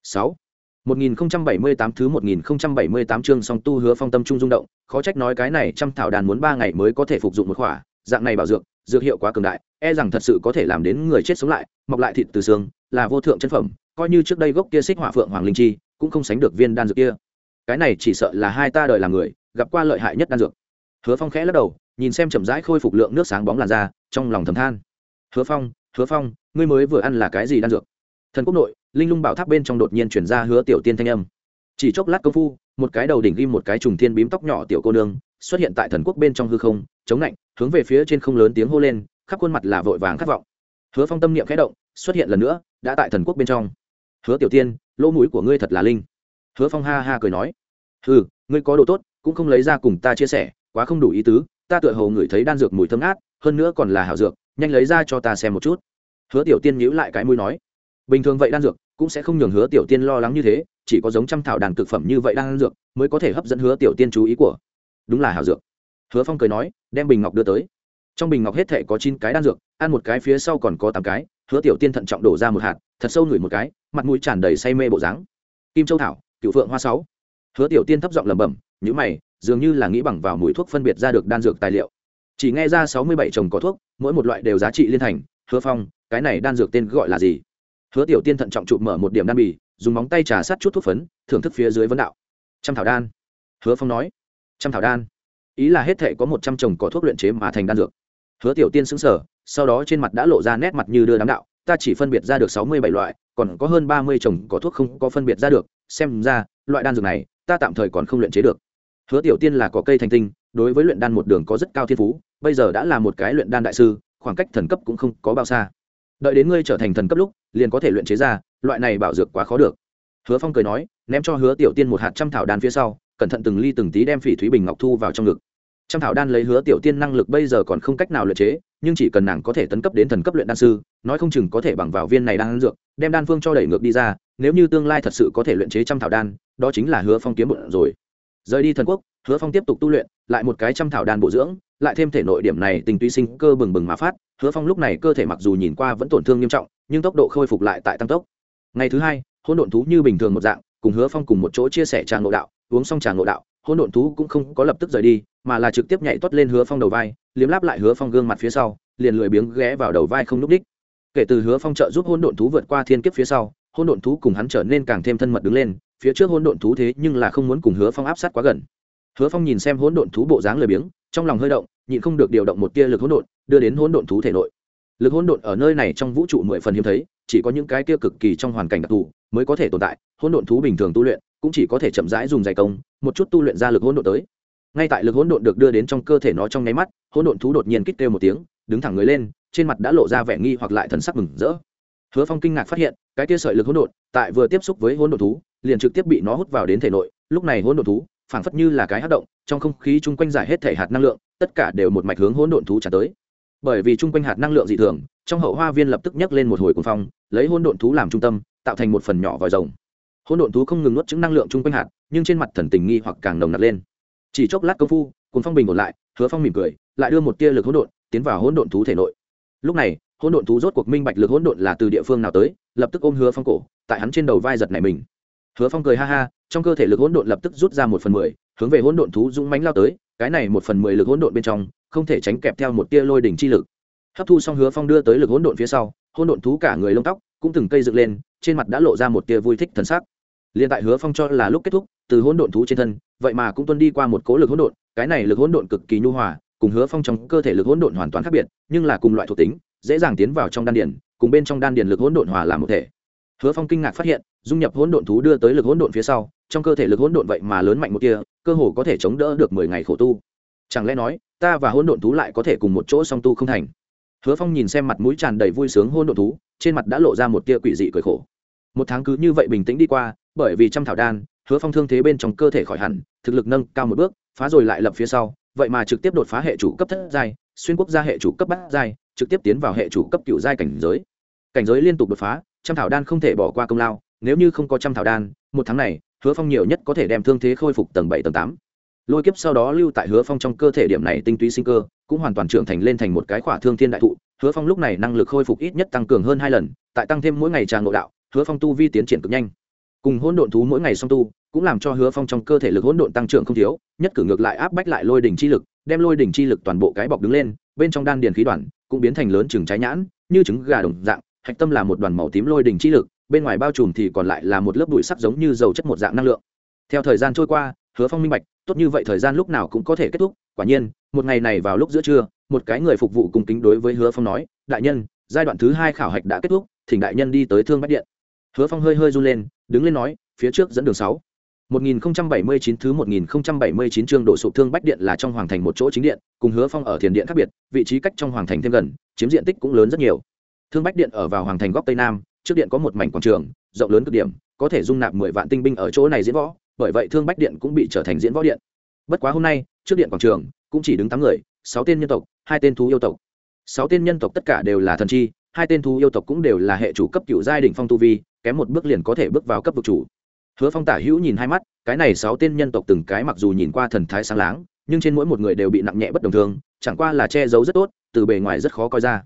sáu 1078 thứ 1078 chương song tu hứa phong tâm trung rung động, khó trách nói cái này trăm thảo đàn muốn 3 ngày mới có thể phục dụng một khỏa, dạng này bảo dược, dược hiệu quá cường đại, e rằng thật sự có thể làm đến người chết sống lại, mọc lại thịt từ xương, là vô thượng chân phẩm, coi như trước đây gốc kia xích hỏa phượng hoàng linh chi, cũng không sánh được viên đan dược kia. Cái này chỉ sợ là hai ta đời làm người, gặp qua lợi hại nhất đan dược. Hứa Phong khẽ lắc đầu, nhìn xem chậm rãi khôi phục lượng nước sáng bóng làn da, trong lòng thầm than. Hứa Phong, Hứa Phong, ngươi mới vừa ăn là cái gì đan dược? Thần quốc nội, linh lung bảo tháp bên trong đột nhiên chuyển ra hứa tiểu tiên thanh âm chỉ chốc lát công phu một cái đầu đỉnh ghim một cái trùng thiên bím tóc nhỏ tiểu cô nương xuất hiện tại thần quốc bên trong hư không chống lạnh hướng về phía trên không lớn tiếng hô lên khắp khuôn mặt là vội vàng khát vọng hứa phong tâm niệm khẽ động xuất hiện lần nữa đã tại thần quốc bên trong hứa tiểu tiên lỗ mũi của ngươi thật là linh hứa phong ha ha cười nói ừ ngươi có đồ tốt, cũng không lấy ra cùng ta chia sẻ, quá không đủ ý tứ, ta tựa hồ ngửi thấy đan dược mùi thơm ngát, hơn nữa còn là hảo dược, nhanh lấy ra cho ta xem một chút. Hứa tiểu tiên nhíu lại cái mũi nói, bình thường vậy đan dược cũng sẽ không nhường hứa tiểu tiên lo lắng như thế, chỉ có giống trăm thảo đàn cực phẩm như vậy đan dược mới có thể hấp dẫn hứa tiểu tiên chú ý của. Đúng là hảo dược. Hứa phong cười nói, đem bình ngọc đưa tới. Trong bình ngọc hết thể có chín cái đan dược, ăn một cái phía sau còn có tám cái, hứa tiểu tiên thận trọng đổ ra một hạt, thật sâu ngửi một cái, mặt mũi tràn đầy say mê bộ dáng. Kim châu thảo cựu phượng hoa sáu. Hứa tiểu tiên thấp giọng lẩm bẩm nhữ mày, dường như là nghĩ bằng vào mùi thuốc phân biệt ra được đan dược tài liệu. Chỉ nghe ra sáu mươi bảy trồng có thuốc, mỗi một loại đều giá trị liên thành, hứa phong, cái này đan dược tên gọi là gì? Hứa tiểu tiên thận trọng chụp mở một điểm đan bì, dùng móng tay trà sát chút thuốc phấn, thưởng thức phía dưới vấn đạo. Trăm thảo đan. Hứa phong nói. Trăm thảo đan. Ý là hết thể có một trăm trồng cỏ thuốc luyện chế mà thành đan dược. Hứa tiểu tiên xứng sở sau đó trên mặt đã lộ ra nét mặt như đưa đám đạo ta chỉ phân biệt ra được sáu mươi bảy loại, còn có hơn ba mươi trồng có thuốc không có phân biệt ra được. Xem ra, loại đan dược này, ta tạm thời còn không luyện chế được. Hứa tiểu tiên là có cây thành tinh, đối với luyện đan một đường có rất cao thiên phú, bây giờ đã là một cái luyện đan đại sư, khoảng cách thần cấp cũng không có bao xa. Đợi đến ngươi trở thành thần cấp lúc, liền có thể luyện chế ra, loại này bảo dược quá khó được. Hứa phong cười nói, ném cho hứa tiểu tiên một hạt trăm thảo đan phía sau, cẩn thận từng ly từng tí đem phỉ thúy bình ngọc thu vào trong ngực. Trăm thảo đan lấy hứa tiểu tiên năng lực bây giờ còn không cách nào luyện chế, nhưng chỉ cần nàng có thể tấn cấp đến thần cấp luyện đan sư nói không chừng có thể bằng vào viên này đan dược, đem đan phương cho đẩy ngược đi ra, nếu như tương lai thật sự có thể luyện chế trăm thảo đan, đó chính là hứa phong kiếm bụng rồi. Rời đi thần quốc, hứa phong tiếp tục tu luyện, lại một cái trăm thảo đan bổ dưỡng, lại thêm thể nội điểm này tình tuy sinh cơ bừng bừng mà phát, hứa phong lúc này cơ thể mặc dù nhìn qua vẫn tổn thương nghiêm trọng, nhưng tốc độ khôi phục lại tại tăng tốc. Ngày thứ hai hôn độn thú như bình thường một dạng, cùng hứa phong cùng một chỗ chia sẻ trà ngộ đạo, uống xong trà ngộ đạo hôn độn thú cũng không có lập tức rời đi, mà là trực tiếp nhảy tuất lên hứa phong đầu vai, liếm láp lại hứa phong gương mặt phía sau, liền lười biếng ghé vào đầu vai không n ú c đích kể từ hứa phong trợ giúp hôn độn thú vượt qua thiên kiếp phía sau, hôn độn thú cùng hắn trở nên càng thêm thân mật đứng lên, phía trước hôn độn thú thế nhưng là không muốn cùng hứa phong áp sát quá gần. Hứa phong nhìn xem hôn độn thú bộ dáng lười biếng, trong lòng hơi động, nhịn không được điều động một tia lực hỗn độn, đưa đến hỗn độn thú thể nội. Lực hỗn độn ở nơi này trong vũ trụ mười phần hiếm thấy, chỉ có những cái kia cực kỳ trong hoàn cảnh đặc thù mới có thể tồn tại, hôn độn thú bình thường tu luyện cũng chỉ có thể chậm rãi dùng dày công, một chút tu luyện ra lực hôn độn tới. Ngay tại lực hỗn độn được đưa đến trong cơ thể nó trong nháy mắt, hỗn độn thú đột nhiên kích kêu một tiếng, đứng thẳng người lên trên mặt đã lộ ra vẻ nghi hoặc lại thần sắc mừng rỡ. Hứa phong kinh ngạc phát hiện, cái kia sợi lực hỗn độn, tại vừa tiếp xúc với hỗn độn thú, liền trực tiếp bị nó hút vào đến thể nội, lúc này hỗn độn thú, phảng phất như là cái hát động, trong không khí chung quanh giải hết thể hạt năng lượng, tất cả đều một mạch hướng hỗn độn thú trả tới. Bởi vì chung quanh hạt năng lượng dị thường, trong hậu hoa viên lập tức nhấc lên một hồi cuồng phong, lấy hỗn độn thú làm trung tâm, tạo thành một phần nhỏ vòi rồng. Hỗn độn thú không ngừng nuốt chứng năng lượng chung quanh hạt, nhưng trên mặt thần tình nghi hoặc càng nồng nặc lên. Chỉ chốc lát công phu cuốn phong bình ổn lại, hứa phong mỉm cười, lại đưa một tia lực hỗn độn tiến vào hỗn độn thú thể nội lúc này, hỗn độn thú rốt cuộc minh bạch lực hỗn độn là từ địa phương nào tới, lập tức ôm hứa phong cổ, tại hắn trên đầu vai giật này mình. Hứa phong cười ha ha, trong cơ thể lực hỗn độn lập tức rút ra một phần mười, hướng về hỗn độn thú dũng mánh lao tới, cái này một phần mười lực hỗn độn bên trong, không thể tránh kẹp theo một tia lôi đỉnh chi lực. Hấp thu xong hứa phong đưa tới lực hỗn độn phía sau, hỗn độn thú cả người lông tóc cũng từng cây dựng lên, trên mặt đã lộ ra một tia vui thích thần sắc. Liền tại hứa phong cho là lúc kết thúc, từ hỗn độn thú trên thân, vậy mà cũng tuân đi qua một cố lực hỗn độn, cái này lực hỗn độn cực kỳ nhu hòa cùng hứa phong trong cơ thể lực hỗn độn hoàn toàn khác biệt, nhưng là cùng loại thuộc tính, dễ dàng tiến vào trong đan điền, cùng bên trong đan điền lực hỗn độn hòa làm một thể. Hứa phong kinh ngạc phát hiện, dung nhập hỗn độn thú đưa tới lực hỗn độn phía sau, trong cơ thể lực hỗn độn vậy mà lớn mạnh một kia cơ hồ có thể chống đỡ được mười ngày khổ tu. Chẳng lẽ nói, ta và hỗn độn thú lại có thể cùng một chỗ song tu không thành? Hứa phong nhìn xem mặt mũi tràn đầy vui sướng hỗn độn thú, trên mặt đã lộ ra một tia quỷ dị cười khổ. Một tháng cứ như vậy bình tĩnh đi qua, bởi vì trăm thảo đan, hứa phong thương thế bên trong cơ thể khỏi hẳn, thực lực nâng cao một bước, phá rồi lại lập phía sau vậy mà trực tiếp đột phá hệ chủ cấp thất giai, xuyên quốc gia hệ chủ cấp bát giai, trực tiếp tiến vào hệ chủ cấp cựu giai cảnh giới. Cảnh giới liên tục đột phá, trăm thảo đan không thể bỏ qua công lao, nếu như không có trăm thảo đan, một tháng này, hứa phong nhiều nhất có thể đem thương thế khôi phục tầng bảy, tầng tám. Lôi kiếp sau đó lưu tại hứa phong trong cơ thể điểm này tinh túy sinh cơ, cũng hoàn toàn trưởng thành lên thành một cái khỏa thương thiên đại thụ. Hứa phong lúc này năng lực khôi phục ít nhất tăng cường hơn hai lần, tại tăng thêm mỗi ngày trà ngộ đạo, hứa phong tu vi tiến triển cực nhanh. Cùng hôn độn thú mỗi ngày song tu cũng làm cho hứa phong trong cơ thể lực hỗn độn tăng trưởng không thiếu, nhất cử ngược lại áp bách lại lôi đỉnh chi lực, đem lôi đỉnh chi lực toàn bộ cái bọc đứng lên, bên trong đan điền khí đoàn cũng biến thành lớn chừng trái nhãn, như trứng gà đồng dạng, hạch tâm là một đoàn màu tím lôi đỉnh chi lực, bên ngoài bao trùm thì còn lại là một lớp bụi sắc giống như dầu chất một dạng năng lượng. Theo thời gian trôi qua, hứa phong minh bạch, tốt như vậy thời gian lúc nào cũng có thể kết thúc, quả nhiên, một ngày này vào lúc giữa trưa, một cái người phục vụ cùng kính đối với hứa phong nói, đại nhân, giai đoạn thứ hai khảo hạch đã kết thúc, thỉnh đại nhân đi tới thương bách điện. Hứa phong hơi hơi run lên, đứng lên nói, phía trước dẫn đường sáu. 1079 thứ 1079 chương độ sụp thương bách điện là trong hoàng thành một chỗ chính điện, cùng Hứa Phong ở thiền điện khác biệt, vị trí cách trong hoàng thành thêm gần, chiếm diện tích cũng lớn rất nhiều. Thương bách điện ở vào hoàng thành góc tây nam, trước điện có một mảnh quảng trường, rộng lớn cực điểm, có thể dung nạp 10 vạn tinh binh ở chỗ này diễn võ, bởi vậy Thương bách điện cũng bị trở thành diễn võ điện. Bất quá hôm nay, trước điện quảng trường cũng chỉ đứng 8 người, 6 tên nhân tộc, hai tên thú yêu tộc. 6 tên nhân tộc tất cả đều là thần chi, hai tên thú yêu tộc cũng đều là hệ chủ cấp cựu giai đỉnh phong tu vi, kém một bước liền có thể bước vào cấp vực chủ hứa phong tả hữu nhìn hai mắt, cái này sáu tên nhân tộc từng cái mặc dù nhìn qua thần thái sáng láng, nhưng trên mỗi một người đều bị nặng nhẹ bất đồng thường, chẳng qua là che giấu rất tốt, từ bề ngoài rất khó coi ra.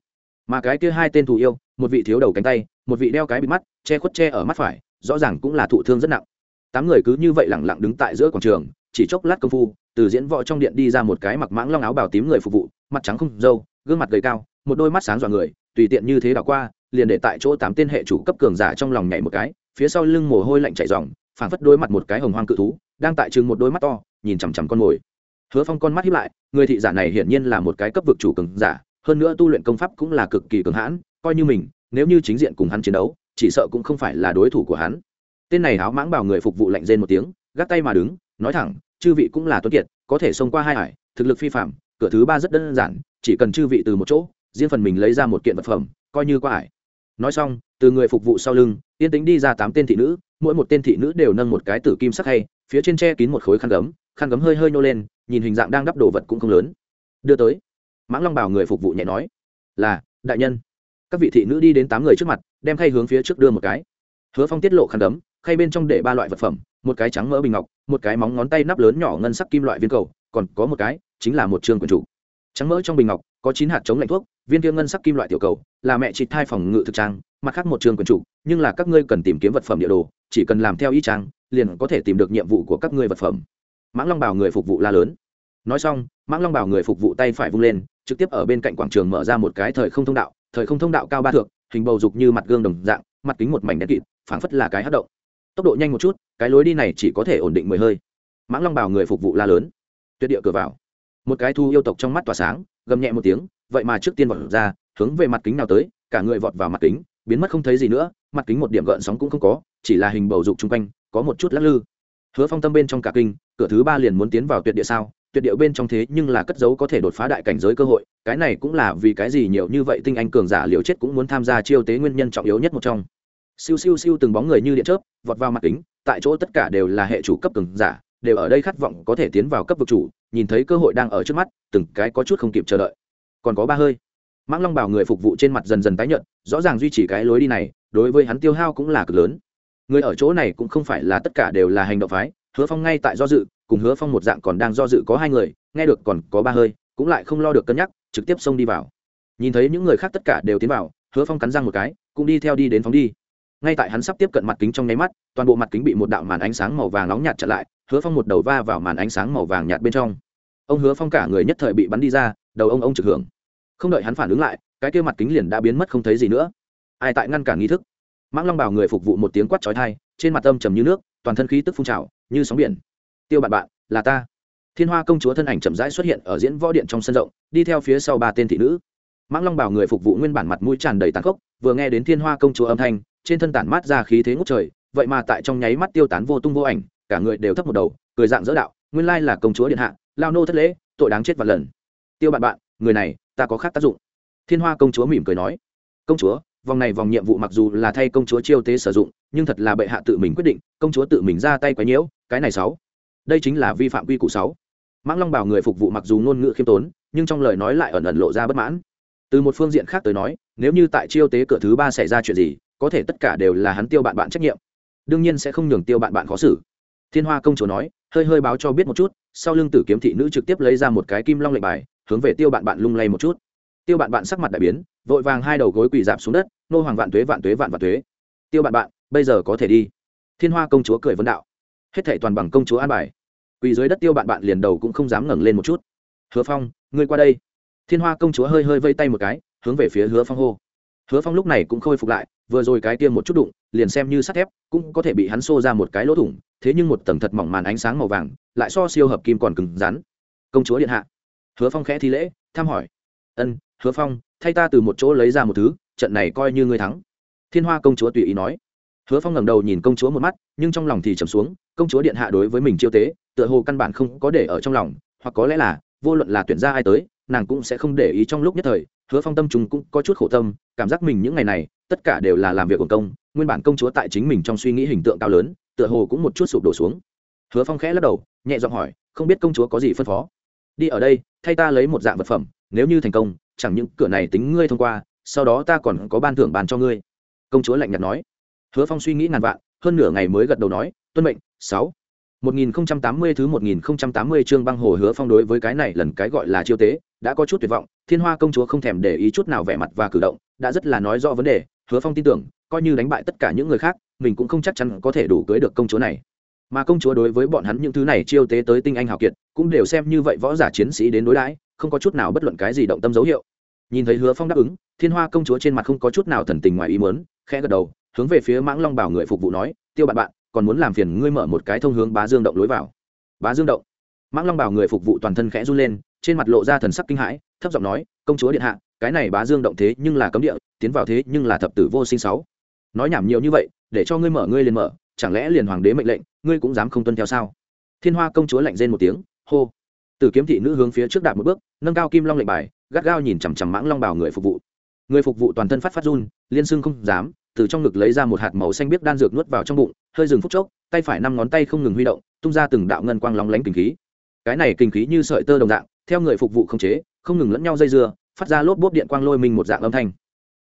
Mà cái kia hai tên thù yêu, một vị thiếu đầu cánh tay, một vị đeo cái bị mắt, che khuất che ở mắt phải, rõ ràng cũng là thụ thương rất nặng. Tám người cứ như vậy lẳng lặng đứng tại giữa quảng trường, chỉ chốc lát công phu, từ diễn võ trong điện đi ra một cái mặc mãng long áo bào tím người phục vụ, mặt trắng không dâu gương mặt gầy cao, một đôi mắt sáng dọa người, tùy tiện như thế đảo qua, liền để tại chỗ tám tên hệ chủ cấp cường giả trong lòng nhảy một cái phía sau lưng mồ hôi lạnh chảy ròng, phảng phất đôi mặt một cái hồng hoang cự thú, đang tại chừng một đôi mắt to, nhìn chằm chằm con mồi. Hứa phong con mắt hiếp lại, người thị giả này hiển nhiên là một cái cấp vực chủ cường giả, hơn nữa tu luyện công pháp cũng là cực kỳ cường hãn, coi như mình, nếu như chính diện cùng hắn chiến đấu, chỉ sợ cũng không phải là đối thủ của hắn. Tên này áo mãng bảo người phục vụ lạnh rên một tiếng, gác tay mà đứng, nói thẳng, chư vị cũng là tuấn kiệt, có thể xông qua hai hải, thực lực phi phạm cửa thứ ba rất đơn giản, chỉ cần chư vị từ một chỗ, riêng phần mình lấy ra một kiện vật phẩm, coi như qua hải nói xong, từ người phục vụ sau lưng, yên tính đi ra tám tên thị nữ, mỗi một tên thị nữ đều nâng một cái tử kim sắc hay, phía trên tre kín một khối khăn gấm khăn gấm hơi hơi nô lên, nhìn hình dạng đang đắp đồ vật cũng không lớn. Đưa tới, mãng long bảo người phục vụ nhẹ nói, là, đại nhân. Các vị thị nữ đi đến tám người trước mặt, đem khay hướng phía trước đưa một cái. Hứa phong tiết lộ khăn gấm, khay bên trong để ba loại vật phẩm, một cái trắng mỡ bình ngọc, một cái móng ngón tay nắp lớn nhỏ ngân sắc kim loại viên cầu, còn có một cái, chính là một trường quần chủ trắng mỡ trong bình ngọc, có chín hạt chống lạnh thuốc viên kia ngân sắc kim loại tiểu cầu, là mẹ chị thai phòng ngự thực trang, mặt khác một trường quyền chủ, nhưng là các ngươi cần tìm kiếm vật phẩm địa đồ, chỉ cần làm theo ý trang liền có thể tìm được nhiệm vụ của các ngươi vật phẩm. Mãng long bảo người phục vụ la lớn. Nói xong, mãng long bảo người phục vụ tay phải vung lên, trực tiếp ở bên cạnh quảng trường mở ra một cái thời không thông đạo, thời không thông đạo cao ba thước, hình bầu dục như mặt gương đồng dạng, mặt kính một mảnh đen kịt, phảng phất là cái hát động. Tốc độ nhanh một chút, cái lối đi này chỉ có thể ổn định mười hơi. Mãng long bảo người phục vụ la lớn. Tuyệt địa cửa vào. Một cái thu yêu tộc trong mắt tỏa sáng, gầm nhẹ một tiếng vậy mà trước tiên vọt ra, hướng về mặt kính nào tới, cả người vọt vào mặt kính, biến mất không thấy gì nữa, mặt kính một điểm gợn sóng cũng không có, chỉ là hình bầu dục chung quanh, có một chút lắc lư. Hứa phong tâm bên trong cả kinh, cửa thứ ba liền muốn tiến vào tuyệt địa sao, tuyệt địa bên trong thế nhưng là cất dấu có thể đột phá đại cảnh giới cơ hội, cái này cũng là vì cái gì nhiều như vậy tinh anh cường giả liều chết cũng muốn tham gia chiêu tế nguyên nhân trọng yếu nhất một trong. Siêu siêu siêu từng bóng người như điện chớp, vọt vào mặt kính, tại chỗ tất cả đều là hệ chủ cấp cường giả, đều ở đây khát vọng có thể tiến vào cấp vực chủ, nhìn thấy cơ hội đang ở trước mắt, từng cái có chút không kịp chờ đợi còn có ba hơi. Mãng long bảo người phục vụ trên mặt dần dần tái nhợt, rõ ràng duy trì cái lối đi này, đối với hắn tiêu hao cũng là cực lớn. Người ở chỗ này cũng không phải là tất cả đều là hành động phái, hứa phong ngay tại do dự, cùng hứa phong một dạng còn đang do dự có hai người, nghe được còn có ba hơi, cũng lại không lo được cân nhắc, trực tiếp xông đi vào. Nhìn thấy những người khác tất cả đều tiến vào, hứa phong cắn răng một cái, cũng đi theo đi đến phóng đi. Ngay tại hắn sắp tiếp cận mặt kính trong nháy mắt, toàn bộ mặt kính bị một đạo màn ánh sáng màu vàng nóng nhạt chặn lại, hứa phong một đầu va vào màn ánh sáng màu vàng nhạt bên trong. Ông hứa phong cả người nhất thời bị bắn đi ra đầu ông ông trực hưởng. Không đợi hắn phản ứng lại, cái kia mặt kính liền đã biến mất không thấy gì nữa. Ai tại ngăn cản nghi thức? Mãng long bảo người phục vụ một tiếng quát trói thai trên mặt âm trầm như nước, toàn thân khí tức phun trào, như sóng biển. Tiêu bạn bạn, là ta. Thiên hoa công chúa thân ảnh chậm rãi xuất hiện ở diễn võ điện trong sân rộng, đi theo phía sau ba tên thị nữ. Mãng long bảo người phục vụ nguyên bản mặt mũi tràn đầy tàn khốc, vừa nghe đến thiên hoa công chúa âm thanh, trên thân tản mát ra khí thế ngút trời, vậy mà tại trong nháy mắt tiêu tán vô tung vô ảnh, cả người đều thấp một đầu, cười dạng dỡ đạo, nguyên lai là công chúa điện hạ, lao nô thất lễ, tội đáng chết vạn lần tiêu bạn bạn, người này, ta có khác tác dụng. Thiên hoa công chúa mỉm cười nói. Công chúa, vòng này vòng nhiệm vụ mặc dù là thay công chúa chiêu tế sử dụng, nhưng thật là bệ hạ tự mình quyết định, công chúa tự mình ra tay quấy nhiễu, cái này sáu. Đây chính là vi phạm quy củ sáu. Mãng long bảo người phục vụ mặc dù ngôn ngữ khiêm tốn, nhưng trong lời nói lại ẩn ẩn lộ ra bất mãn. Từ một phương diện khác tới nói, nếu như tại chiêu tế cửa thứ ba xảy ra chuyện gì, có thể tất cả đều là hắn tiêu bạn bạn trách nhiệm. Đương nhiên sẽ không nhường tiêu bạn bạn khó xử. Thiên hoa công chúa nói, hơi hơi báo cho biết một chút, sau lưng tử kiếm thị nữ trực tiếp lấy ra một cái kim long lệnh bài hướng về tiêu bạn bạn lung lay một chút. Tiêu bạn bạn sắc mặt đại biến, vội vàng hai đầu gối quỳ dạp xuống đất, nô hoàng vạn tuế vạn tuế vạn vạn tuế. Tiêu bạn bạn, bây giờ có thể đi. Thiên hoa công chúa cười vấn đạo. Hết thệ toàn bằng công chúa an bài. Quỳ dưới đất tiêu bạn bạn liền đầu cũng không dám ngẩng lên một chút. Hứa phong, ngươi qua đây. Thiên hoa công chúa hơi hơi vây tay một cái, hướng về phía hứa phong hô. Hứa phong lúc này cũng khôi phục lại, vừa rồi cái tiêm một chút đụng, liền xem như sắt thép, cũng có thể bị hắn xô ra một cái lỗ thủng, thế nhưng một tầng thật mỏng màn ánh sáng màu vàng, lại so siêu hợp kim còn cứng rắn. Công chúa điện hạ hứa phong khẽ thi lễ, thăm hỏi. Ân, hứa phong, thay ta từ một chỗ lấy ra một thứ, trận này coi như ngươi thắng. Thiên hoa công chúa tùy ý nói. Hứa phong ngẩng đầu nhìn công chúa một mắt, nhưng trong lòng thì trầm xuống, công chúa điện hạ đối với mình chiêu tế, tựa hồ căn bản không có để ở trong lòng, hoặc có lẽ là, vô luận là tuyển ra ai tới, nàng cũng sẽ không để ý trong lúc nhất thời, hứa phong tâm chúng cũng có chút khổ tâm, cảm giác mình những ngày này, tất cả đều là làm việc của công, nguyên bản công chúa tại chính mình trong suy nghĩ hình tượng cao lớn, tựa hồ cũng một chút sụp đổ xuống. Hứa phong khẽ lắc đầu, nhẹ giọng hỏi, không biết công chúa có gì phân phó? Đi ở đây, thay ta lấy một dạng vật phẩm, nếu như thành công, chẳng những cửa này tính ngươi thông qua, sau đó ta còn có ban thưởng bàn cho ngươi. Công chúa lạnh nhạt nói. Hứa phong suy nghĩ ngàn vạn, hơn nửa ngày mới gật đầu nói, tuân mệnh, sáu. 1080 thứ 1080 chương băng hồ hứa phong đối với cái này lần cái gọi là chiêu tế, đã có chút tuyệt vọng, thiên hoa công chúa không thèm để ý chút nào vẻ mặt và cử động, đã rất là nói rõ vấn đề, hứa phong tin tưởng, coi như đánh bại tất cả những người khác, mình cũng không chắc chắn có thể đủ cưới được công chúa này mà công chúa đối với bọn hắn những thứ này chiêu tế tới tinh anh hào kiệt, cũng đều xem như vậy võ giả chiến sĩ đến đối đãi, không có chút nào bất luận cái gì động tâm dấu hiệu. Nhìn thấy hứa phong đáp ứng, thiên hoa công chúa trên mặt không có chút nào thần tình ngoài ý muốn, khẽ gật đầu, hướng về phía mãng long bảo người phục vụ nói, tiêu bạn bạn, còn muốn làm phiền ngươi mở một cái thông hướng bá dương động lối vào. Bá dương động? Mãng long bảo người phục vụ toàn thân khẽ run lên, trên mặt lộ ra thần sắc kinh hãi, thấp giọng nói, công chúa điện hạ, cái này bá dương động thế nhưng là cấm địa, tiến vào thế nhưng là thập tử vô sinh sáu. Nói nhảm nhiều như vậy, để cho ngươi mở ngươi liền mở chẳng lẽ liền hoàng đế mệnh lệnh, ngươi cũng dám không tuân theo sao? Thiên hoa công chúa lạnh rên một tiếng, hô. Tử kiếm thị nữ hướng phía trước đạp một bước, nâng cao kim long lệnh bài, gắt gao nhìn chằm chằm mãng long bảo người phục vụ. Người phục vụ toàn thân phát phát run, liên xưng không dám, từ trong ngực lấy ra một hạt màu xanh biếc đan dược nuốt vào trong bụng, hơi dừng phút chốc, tay phải năm ngón tay không ngừng huy động, tung ra từng đạo ngân quang lóng lánh kinh khí. Cái này kinh khí như sợi tơ đồng dạng, theo người phục vụ không chế, không ngừng lẫn nhau dây dưa, phát ra lốp bốp điện quang lôi mình một dạng âm thanh.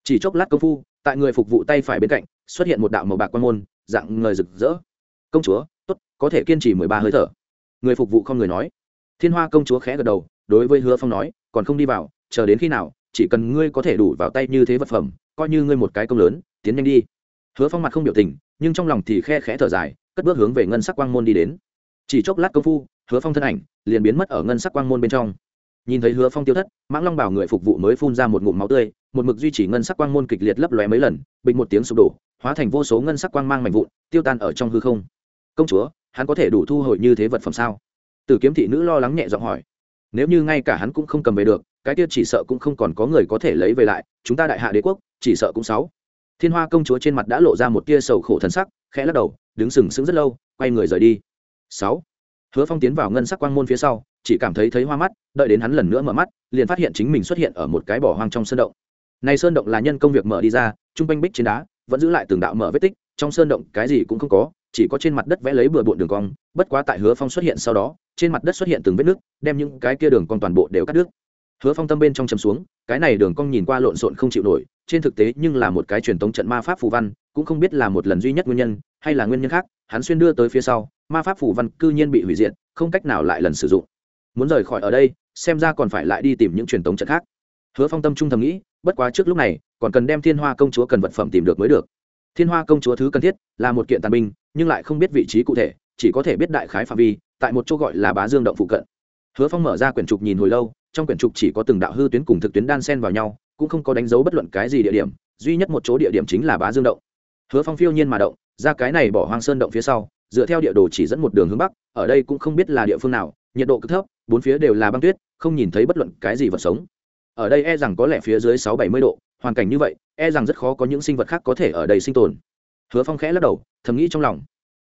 Chỉ chốc lát công phu, tại người phục vụ tay phải bên cạnh, xuất hiện một đạo màu bạc quan môn dạng người rực rỡ. Công chúa, tốt, có thể kiên trì mười ba hơi thở. Người phục vụ không người nói. Thiên hoa công chúa khẽ gật đầu, đối với hứa phong nói, còn không đi vào, chờ đến khi nào, chỉ cần ngươi có thể đủ vào tay như thế vật phẩm, coi như ngươi một cái công lớn, tiến nhanh đi. Hứa phong mặt không biểu tình, nhưng trong lòng thì khe khẽ thở dài, cất bước hướng về ngân sắc quang môn đi đến. Chỉ chốc lát công phu, hứa phong thân ảnh liền biến mất ở ngân sắc quang môn bên trong. Nhìn thấy hứa phong tiêu thất, mãng long bảo người phục vụ mới phun ra một ngụm máu tươi, một mực duy trì ngân sắc quang môn kịch liệt lấp lóe mấy lần, bình một tiếng sụp đổ hóa thành vô số ngân sắc quang mang mạnh vụn, tiêu tan ở trong hư không. Công chúa, hắn có thể đủ thu hồi như thế vật phẩm sao? Từ kiếm thị nữ lo lắng nhẹ giọng hỏi. Nếu như ngay cả hắn cũng không cầm về được, cái tiết chỉ sợ cũng không còn có người có thể lấy về lại, chúng ta đại hạ đế quốc, chỉ sợ cũng sáu. Thiên hoa công chúa trên mặt đã lộ ra một tia sầu khổ thần sắc, khẽ lắc đầu, đứng sừng sững rất lâu, quay người rời đi. Sáu. Hứa phong tiến vào ngân sắc quang môn phía sau, chỉ cảm thấy thấy hoa mắt, đợi đến hắn lần nữa mở mắt, liền phát hiện chính mình xuất hiện ở một cái bỏ hoang trong sơn động. Này sơn động là nhân công việc mở đi ra, trung quanh bích trên đá vẫn giữ lại từng đạo mở vết tích, trong sơn động cái gì cũng không có, chỉ có trên mặt đất vẽ lấy bừa bộn đường cong, bất quá tại hứa phong xuất hiện sau đó, trên mặt đất xuất hiện từng vết nước đem những cái kia đường cong toàn bộ đều cắt đứt. Hứa phong tâm bên trong chầm xuống, cái này đường cong nhìn qua lộn xộn không chịu nổi, trên thực tế nhưng là một cái truyền thống trận ma pháp phù văn, cũng không biết là một lần duy nhất nguyên nhân, hay là nguyên nhân khác, hắn xuyên đưa tới phía sau, ma pháp phủ văn cư nhiên bị hủy diệt, không cách nào lại lần sử dụng. Muốn rời khỏi ở đây, xem ra còn phải lại đi tìm những truyền thống trận khác. Hứa phong tâm trung thầm nghĩ, bất quá trước lúc này còn cần đem thiên hoa công chúa cần vật phẩm tìm được mới được. Thiên hoa công chúa thứ cần thiết là một kiện tàn binh, nhưng lại không biết vị trí cụ thể, chỉ có thể biết đại khái phạm vi, tại một chỗ gọi là bá dương động phụ cận. Hứa phong mở ra quyển trục nhìn hồi lâu, trong quyển trục chỉ có từng đạo hư tuyến cùng thực tuyến đan sen vào nhau, cũng không có đánh dấu bất luận cái gì địa điểm, duy nhất một chỗ địa điểm chính là bá dương động. Hứa phong phiêu nhiên mà động, ra cái này bỏ hoang sơn động phía sau, dựa theo địa đồ chỉ dẫn một đường hướng bắc, ở đây cũng không biết là địa phương nào, nhiệt độ cực thấp, bốn phía đều là băng tuyết, không nhìn thấy bất luận cái gì vật sống. Ở đây e rằng có lẽ phía dưới sáu bảy mươi độ hoàn cảnh như vậy e rằng rất khó có những sinh vật khác có thể ở đây sinh tồn. Hứa phong khẽ lắc đầu, thầm nghĩ trong lòng.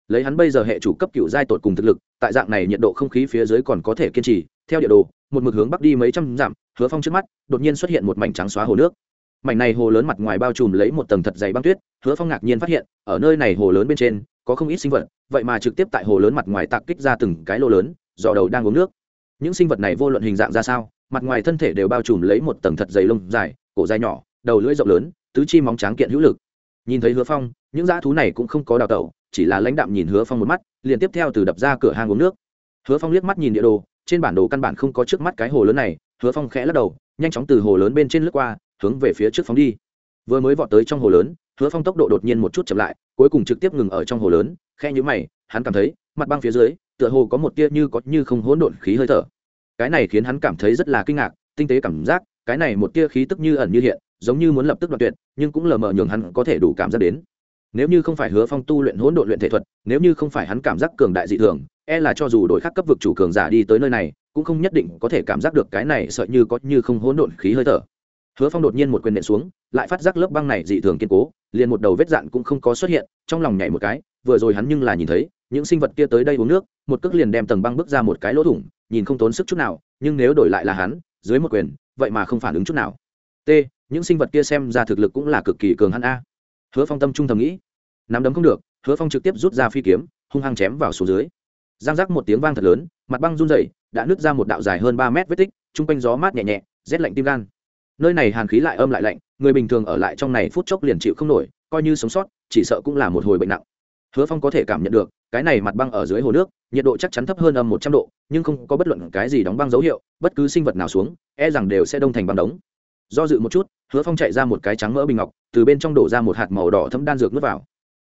Lấy hắn bây giờ hệ chủ cấp cựu giai tột cùng thực lực, tại dạng này nhiệt độ không khí phía dưới còn có thể kiên trì, theo địa đồ, một mực hướng bắc đi mấy trăm dặm, hứa phong trước mắt, đột nhiên xuất hiện một mảnh trắng xóa hồ nước. Mảnh này hồ lớn mặt ngoài bao trùm lấy một tầng thật dày băng tuyết, hứa phong ngạc nhiên phát hiện, ở nơi này hồ lớn bên trên, có không ít sinh vật, vậy mà trực tiếp tại hồ lớn mặt ngoài tạc kích ra từng cái lô lớn, dò đầu đang uống nước. Những sinh vật này vô luận hình dạng ra sao, mặt ngoài thân thể đều bao trùm lấy một tầng thật dày lông dài, cổ dài nhỏ đầu lưỡi rộng lớn, tứ chi móng tráng kiện hữu lực. Nhìn thấy hứa phong, những dã thú này cũng không có đào tẩu, chỉ là lãnh đạm nhìn hứa phong một mắt, liền tiếp theo từ đập ra cửa hang uống nước. Hứa phong liếc mắt nhìn địa đồ, trên bản đồ căn bản không có trước mắt cái hồ lớn này, hứa phong khẽ lắc đầu, nhanh chóng từ hồ lớn bên trên lướt qua, hướng về phía trước phóng đi. Vừa mới vọt tới trong hồ lớn, hứa phong tốc độ đột nhiên một chút chậm lại, cuối cùng trực tiếp ngừng ở trong hồ lớn khe nhũ mày, hắn cảm thấy, mặt băng phía dưới, tựa hồ có một tia như có như không hỗn độn khí hơi thở. Cái này khiến hắn cảm thấy rất là kinh ngạc, tinh tế cảm giác, cái này một tia khí tức như ẩn như hiện giống như muốn lập tức đoạn tuyệt, nhưng cũng lờ mờ nhường hắn có thể đủ cảm giác đến. Nếu như không phải hứa phong tu luyện hỗn độn luyện thể thuật, nếu như không phải hắn cảm giác cường đại dị thường e là cho dù đổi khác cấp vực chủ cường giả đi tới nơi này, cũng không nhất định có thể cảm giác được cái này sợ như có như không hỗn độn khí hơi thở. Hứa phong đột nhiên một quyền nện xuống, lại phát giác lớp băng này dị thường kiên cố, liền một đầu vết dạn cũng không có xuất hiện, trong lòng nhảy một cái, vừa rồi hắn nhưng là nhìn thấy, những sinh vật kia tới đây uống nước, một cước liền đem tầng băng bước ra một cái lỗ thủng, nhìn không tốn sức chút nào, nhưng nếu đổi lại là hắn, dưới một quyền, vậy mà không phản ứng chút nào. T những sinh vật kia xem ra thực lực cũng là cực kỳ cường hắn a. Hứa phong tâm trung thầm nghĩ. Nắm đấm không được, hứa phong trực tiếp rút ra phi kiếm, hung hăng chém vào số dưới. Giang giác một tiếng vang thật lớn, mặt băng run rẩy, đã nứt ra một đạo dài hơn ba mét vết tích, chung quanh gió mát nhẹ nhẹ, rét lạnh tim gan. Nơi này hàn khí lại âm lại lạnh, người bình thường ở lại trong này phút chốc liền chịu không nổi, coi như sống sót, chỉ sợ cũng là một hồi bệnh nặng. Hứa phong có thể cảm nhận được, cái này mặt băng ở dưới hồ nước, nhiệt độ chắc chắn thấp hơn âm một trăm độ, nhưng không có bất luận cái gì đóng băng dấu hiệu, bất cứ sinh vật nào xuống e rằng đều sẽ đông thành băng đống. Do dự một chút hứa phong chạy ra một cái trắng mỡ bình ngọc, từ bên trong đổ ra một hạt màu đỏ thấm đan dược nước vào.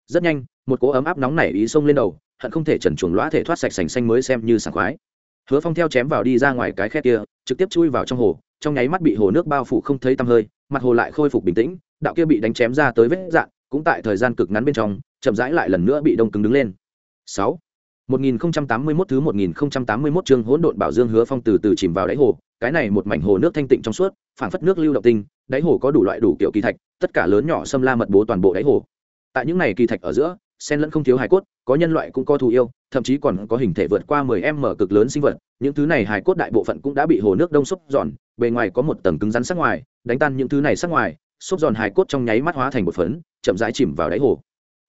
Rất nhanh, một cỗ ấm áp nóng nảy ý xông lên đầu, hận không thể trần chuồng lõa thể thoát sạch sành xanh mới xem như sảng khoái. Hứa phong theo chém vào đi ra ngoài cái khe kia, trực tiếp chui vào trong hồ, trong nháy mắt bị hồ nước bao phủ không thấy tăm hơi, mặt hồ lại khôi phục bình tĩnh, đạo kia bị đánh chém ra tới vết dạn cũng tại thời gian cực ngắn bên trong, chậm rãi lại lần nữa bị đông cứng đứng lên. Sáu. 1081 thứ 1081 chương hỗn độn bảo dương hứa phong từ từ chìm vào đáy hồ, cái này một mảnh hồ nước thanh tịnh trong suốt, phảng phất nước lưu động tinh, đáy hồ có đủ loại đủ kiểu kỳ thạch, tất cả lớn nhỏ xâm la mật bố toàn bộ đáy hồ. Tại những này kỳ thạch ở giữa, xen lẫn không thiếu hài cốt, có nhân loại cũng có thú yêu, thậm chí còn có hình thể vượt qua 10m cực lớn sinh vật, những thứ này hài cốt đại bộ phận cũng đã bị hồ nước đông xúc giòn, bề ngoài có một tầng cứng rắn sắc ngoài, đánh tan những thứ này sắc ngoài, xúc giòn hài cốt trong nháy mắt hóa thành một phấn, chậm rãi chìm vào đáy hồ.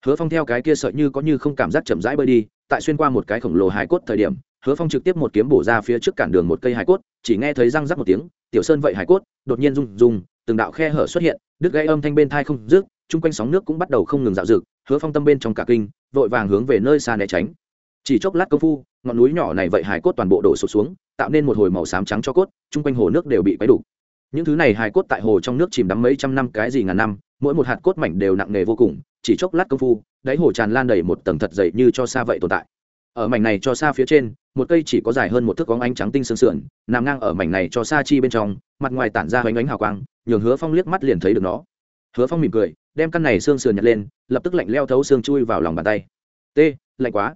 Hứa Phong theo cái kia sợi như có như không cảm giác chậm rãi bơi đi, tại xuyên qua một cái khổng lồ hải cốt thời điểm, Hứa Phong trực tiếp một kiếm bổ ra phía trước cản đường một cây hải cốt, chỉ nghe thấy răng rắc một tiếng, tiểu sơn vậy hải cốt, đột nhiên rung rung, từng đạo khe hở xuất hiện, đứt gãy âm thanh bên tai không dứt, chung quanh sóng nước cũng bắt đầu không ngừng dạo dực, Hứa Phong tâm bên trong cả kinh, vội vàng hướng về nơi xa né tránh. Chỉ chốc lát công phu, ngọn núi nhỏ này vậy hải cốt toàn bộ đổ sụp xuống, tạo nên một hồi màu xám trắng cho cốt, chung quanh hồ nước đều bị quấy đủ. Những thứ này hài cốt tại hồ trong nước chìm đắm mấy trăm năm cái gì ngàn năm, mỗi một hạt cốt mảnh đều nặng nề vô cùng, chỉ chốc lát công phu, đáy hồ tràn lan đầy một tầng thật dày như cho xa vậy tồn tại. Ở mảnh này cho xa phía trên một cây chỉ có dài hơn một thước có ánh trắng tinh sương sườn nằm ngang ở mảnh này cho xa chi bên trong mặt ngoài tản ra hoành ánh hào quang nhường hứa phong liếc mắt liền thấy được nó. Hứa phong mỉm cười đem căn này xương sườn nhặt lên lập tức lạnh leo thấu xương chui vào lòng bàn tay. T lạnh quá.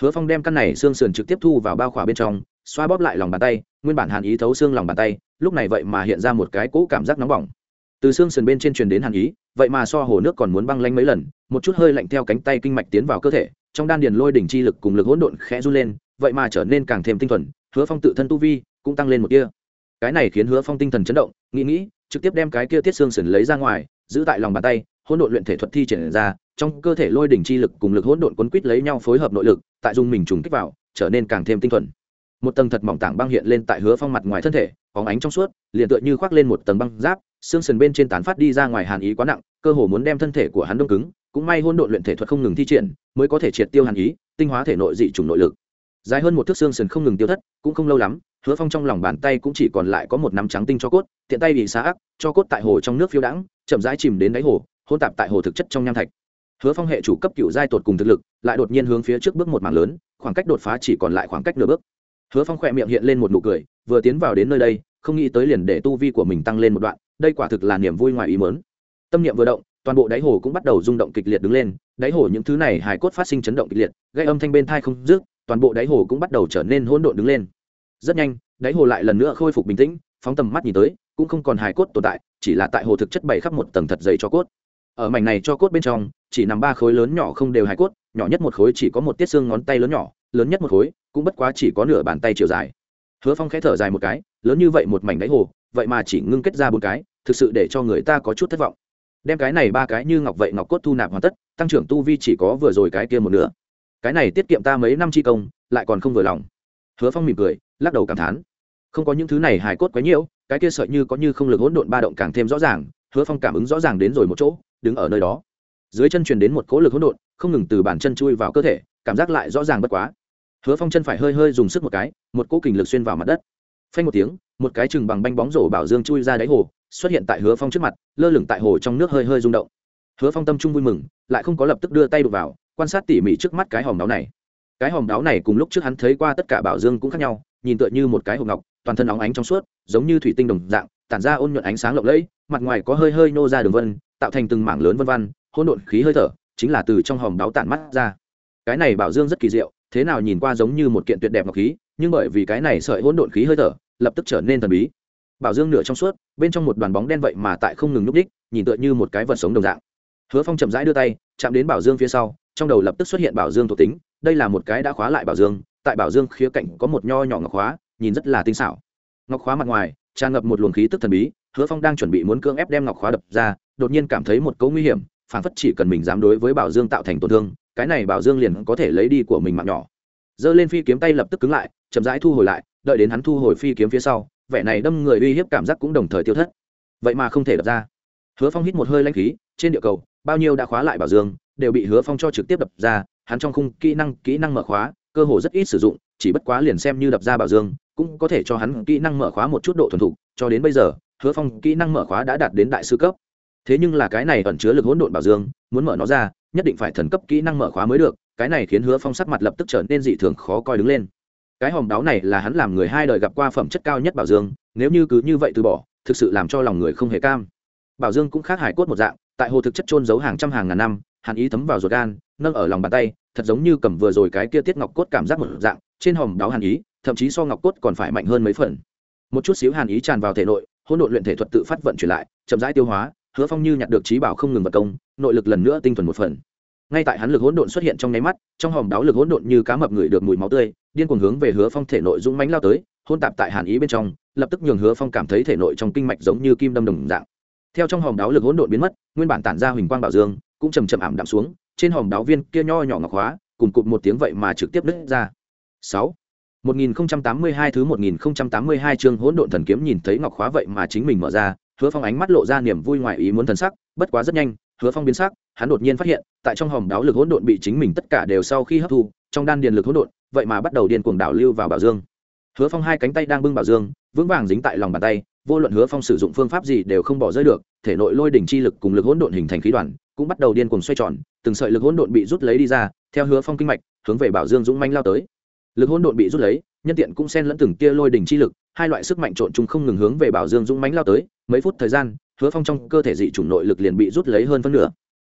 Hứa phong đem căn này xương sườn trực tiếp thu vào bao khỏa bên trong xoa bóp lại lòng bàn tay nguyên bản hàn ý thấu xương lòng bàn tay lúc này vậy mà hiện ra một cái cỗ cảm giác nóng bỏng từ xương sườn bên trên truyền đến hàn ý, vậy mà so hồ nước còn muốn băng lanh mấy lần, một chút hơi lạnh theo cánh tay kinh mạch tiến vào cơ thể, trong đan điền lôi đỉnh chi lực cùng lực hỗn độn khẽ run lên, vậy mà trở nên càng thêm tinh thuần, hứa phong tự thân tu vi cũng tăng lên một kia cái này khiến hứa phong tinh thần chấn động, nghĩ nghĩ, trực tiếp đem cái kia tiết xương sườn lấy ra ngoài, giữ tại lòng bàn tay, hỗn độn luyện thể thuật thi triển ra, trong cơ thể lôi đỉnh chi lực cùng lực hỗn độn quấn quýt lấy nhau phối hợp nội lực, tại dung mình trùng kích vào, trở nên càng thêm tinh thuần. Một tầng thật mỏng tảng băng hiện lên tại hứa phong mặt ngoài thân thể óng ánh trong suốt, liền tựa như khoác lên một tầng băng giáp xương sườn bên trên tán phát đi ra ngoài hàn ý quá nặng, cơ hồ muốn đem thân thể của hắn đông cứng, cũng may hôn độn luyện thể thuật không ngừng thi triển, mới có thể triệt tiêu hàn ý, tinh hóa thể nội dị chủng nội lực. Dài hơn một thước xương sườn không ngừng tiêu thất, cũng không lâu lắm, hứa phong trong lòng bàn tay cũng chỉ còn lại có một nắm trắng tinh cho cốt, tiện tay bị xá ác, cho cốt tại hồ trong nước phiêu đãng, chậm rãi chìm đến đáy hồ hôn tạp tại hồ thực chất trong nham thạch. Hứa phong hệ chủ cấp cựu giai tột cùng thực lực, lại đột nhiên hướng phía trước bước một mảng lớn, khoảng cách đột phá chỉ còn lại khoảng cách nửa bước. Hứa phong khỏe miệng hiện lên một nụ cười, vừa tiến vào đến nơi đây, không nghĩ tới liền để tu vi của mình tăng lên một đoạn đây quả thực là niềm vui ngoài ý mớn tâm niệm vừa động, toàn bộ đáy hồ cũng bắt đầu rung động kịch liệt đứng lên, đáy hồ những thứ này hài cốt phát sinh chấn động kịch liệt, gây âm thanh bên thai không dứt, toàn bộ đáy hồ cũng bắt đầu trở nên hỗn độn đứng lên. Rất nhanh, đáy hồ lại lần nữa khôi phục bình tĩnh, phóng tầm mắt nhìn tới, cũng không còn hài cốt tồn tại, chỉ là tại hồ thực chất bày khắp một tầng thật dày cho cốt. Ở mảnh này cho cốt bên trong, chỉ nằm ba khối lớn nhỏ không đều hài cốt, nhỏ nhất một khối chỉ có một tiết xương ngón tay lớn nhỏ, lớn nhất một khối cũng bất quá chỉ có nửa bàn tay chiều dài. Hứa phong khẽ thở dài một cái, lớn như vậy một mảnh đáy hồ vậy mà chỉ ngưng kết ra bốn cái, thực sự để cho người ta có chút thất vọng. Đem cái này ba cái như ngọc vậy ngọc cốt thu nạp hoàn tất, tăng trưởng tu vi chỉ có vừa rồi cái kia một nửa. Cái này tiết kiệm ta mấy năm chi công, lại còn không vừa lòng. Hứa phong mỉm cười, lắc đầu cảm thán. Không có những thứ này hài cốt quá nhiễu cái kia sợi như có như không lực hỗn độn ba động càng thêm rõ ràng, hứa phong cảm ứng rõ ràng đến rồi một chỗ, đứng ở nơi đó. Dưới chân truyền đến một cỗ lực hỗn độn, không ngừng từ bàn chân chui vào cơ thể, cảm giác lại rõ ràng bất quá. Hứa phong chân phải hơi hơi dùng sức một cái, một cỗ kình lực xuyên vào mặt đất phanh một tiếng, một cái chừng bằng banh bóng rổ bảo dương chui ra đáy hồ, xuất hiện tại hứa phong trước mặt, lơ lửng tại hồ trong nước hơi hơi rung động. Hứa phong tâm trung vui mừng, lại không có lập tức đưa tay đục vào, quan sát tỉ mỉ trước mắt cái hòm đáo này. Cái hòm đáo này cùng lúc trước hắn thấy qua tất cả bảo dương cũng khác nhau, nhìn tựa như một cái hộp ngọc, toàn thân óng ánh trong suốt, giống như thủy tinh đồng dạng, tản ra ôn nhuận ánh sáng lộng lẫy, mặt ngoài có hơi hơi nô ra đường vân, tạo thành từng mảng lớn vân văn, hỗn độn khí hơi thở, chính là từ trong hòm đáo tản mắt ra. Cái này bảo dương rất kỳ diệu, thế nào nhìn qua giống như một kiện tuyệt đẹp ngọc khí, nhưng bởi vì cái này sợi hỗn độn khí hơi thở lập tức trở nên thần bí. Bảo dương nửa trong suốt, bên trong một đoàn bóng đen vậy mà tại không ngừng núp đích, nhìn tựa như một cái vật sống đồng dạng. Hứa phong chậm rãi đưa tay, chạm đến bảo dương phía sau, trong đầu lập tức xuất hiện bảo dương thuộc tính, đây là một cái đã khóa lại bảo dương, tại bảo dương khía cạnh có một nho nhỏ ngọc khóa, nhìn rất là tinh xảo. Ngọc khóa mặt ngoài, tràn ngập một luồng khí tức thần bí, hứa phong đang chuẩn bị muốn cưỡng ép đem ngọc khóa đập ra, đột nhiên cảm thấy một cấu nguy hiểm, phản phất chỉ cần mình dám đối với bảo dương tạo thành tổn thương, cái này bảo dương liền có thể lấy đi của mình mạng nhỏ. Giơ lên phi kiếm tay lập tức cứng lại, chậm rãi thu hồi lại đợi đến hắn thu hồi phi kiếm phía sau, vẻ này đâm người uy hiếp cảm giác cũng đồng thời tiêu thất. Vậy mà không thể đập ra. Hứa phong hít một hơi lanh khí, trên địa cầu, bao nhiêu đã khóa lại bảo dương, đều bị hứa phong cho trực tiếp đập ra, hắn trong khung kỹ năng kỹ năng mở khóa, cơ hồ rất ít sử dụng, chỉ bất quá liền xem như đập ra bảo dương, cũng có thể cho hắn kỹ năng mở khóa một chút độ thuần thục, cho đến bây giờ, hứa phong kỹ năng mở khóa đã đạt đến đại sư cấp. Thế nhưng là cái này ẩn chứa lực hỗn độn bảo dương, muốn mở nó ra, nhất định phải thần cấp kỹ năng mở khóa mới được, cái này khiến hứa phong sắc mặt lập tức trở nên dị thường khó coi đứng lên cái hòm đáo này là hắn làm người hai đời gặp qua phẩm chất cao nhất bảo dương, nếu như cứ như vậy từ bỏ, thực sự làm cho lòng người không hề cam. Bảo dương cũng khác hải cốt một dạng, tại hồ thực chất trôn giấu hàng trăm hàng ngàn năm hàn ý thấm vào ruột gan, nâng ở lòng bàn tay, thật giống như cầm vừa rồi cái kia tiết ngọc cốt cảm giác một dạng, trên hòm đáo hàn ý, thậm chí so ngọc cốt còn phải mạnh hơn mấy phần. Một chút xíu hàn ý tràn vào thể nội, hỗn độn luyện thể thuật tự phát vận chuyển lại, chậm rãi tiêu hóa, hứa phong như nhặt được trí bảo không ngừng vật công, nội lực lần nữa tinh thuần một phần. Ngay tại hắn lực hỗn độn xuất hiện trong nháy mắt, trong hòm đáo lực hỗn độn như cá mập người được mùi máu tươi điên cuồng hướng về hứa phong thể nội dũng mánh lao tới hôn tạp tại hàn ý bên trong lập tức nhường hứa phong cảm thấy thể nội trong kinh mạch giống như kim đâm đồng dạng. Theo trong hòm đáo lực hỗn độn biến mất nguyên bản tản ra huỳnh quang bảo dương cũng chầm chậm ảm đạm xuống trên hòm đáo viên kia nho nhỏ ngọc hóa cùng cụt một tiếng vậy mà trực tiếp nứt ra. Sáu. 1082 thứ 1082 chương hỗn độn thần kiếm nhìn thấy ngọc khóa vậy mà chính mình mở ra, Hứa Phong ánh mắt lộ ra niềm vui ngoài ý muốn thần sắc, bất quá rất nhanh, Hứa Phong biến sắc, hắn đột nhiên phát hiện, tại trong hòm đáo lực hỗn độn bị chính mình tất cả đều sau khi hấp thu, trong đan điền lực hỗn độn, vậy mà bắt đầu điên cuồng đảo lưu vào bảo dương. Hứa Phong hai cánh tay đang bưng bảo dương, vững vàng dính tại lòng bàn tay, vô luận Hứa Phong sử dụng phương pháp gì đều không bỏ rơi được, thể nội lôi đỉnh chi lực cùng lực hỗn độn hình thành khí đoàn, cũng bắt đầu điên cuồng xoay tròn, từng sợi lực hỗn độn bị rút lấy đi ra, theo Hứa Phong kinh mạch, hướng về bảo dương dũng mãnh lao tới. Lực hỗn độn bị rút lấy, nhân tiện cũng xen lẫn từng tia lôi đỉnh chi lực, hai loại sức mạnh trộn chung không ngừng hướng về bảo dương dũng mãnh lao tới, mấy phút thời gian, Hứa Phong trong cơ thể dị chủng nội lực liền bị rút lấy hơn phân nửa.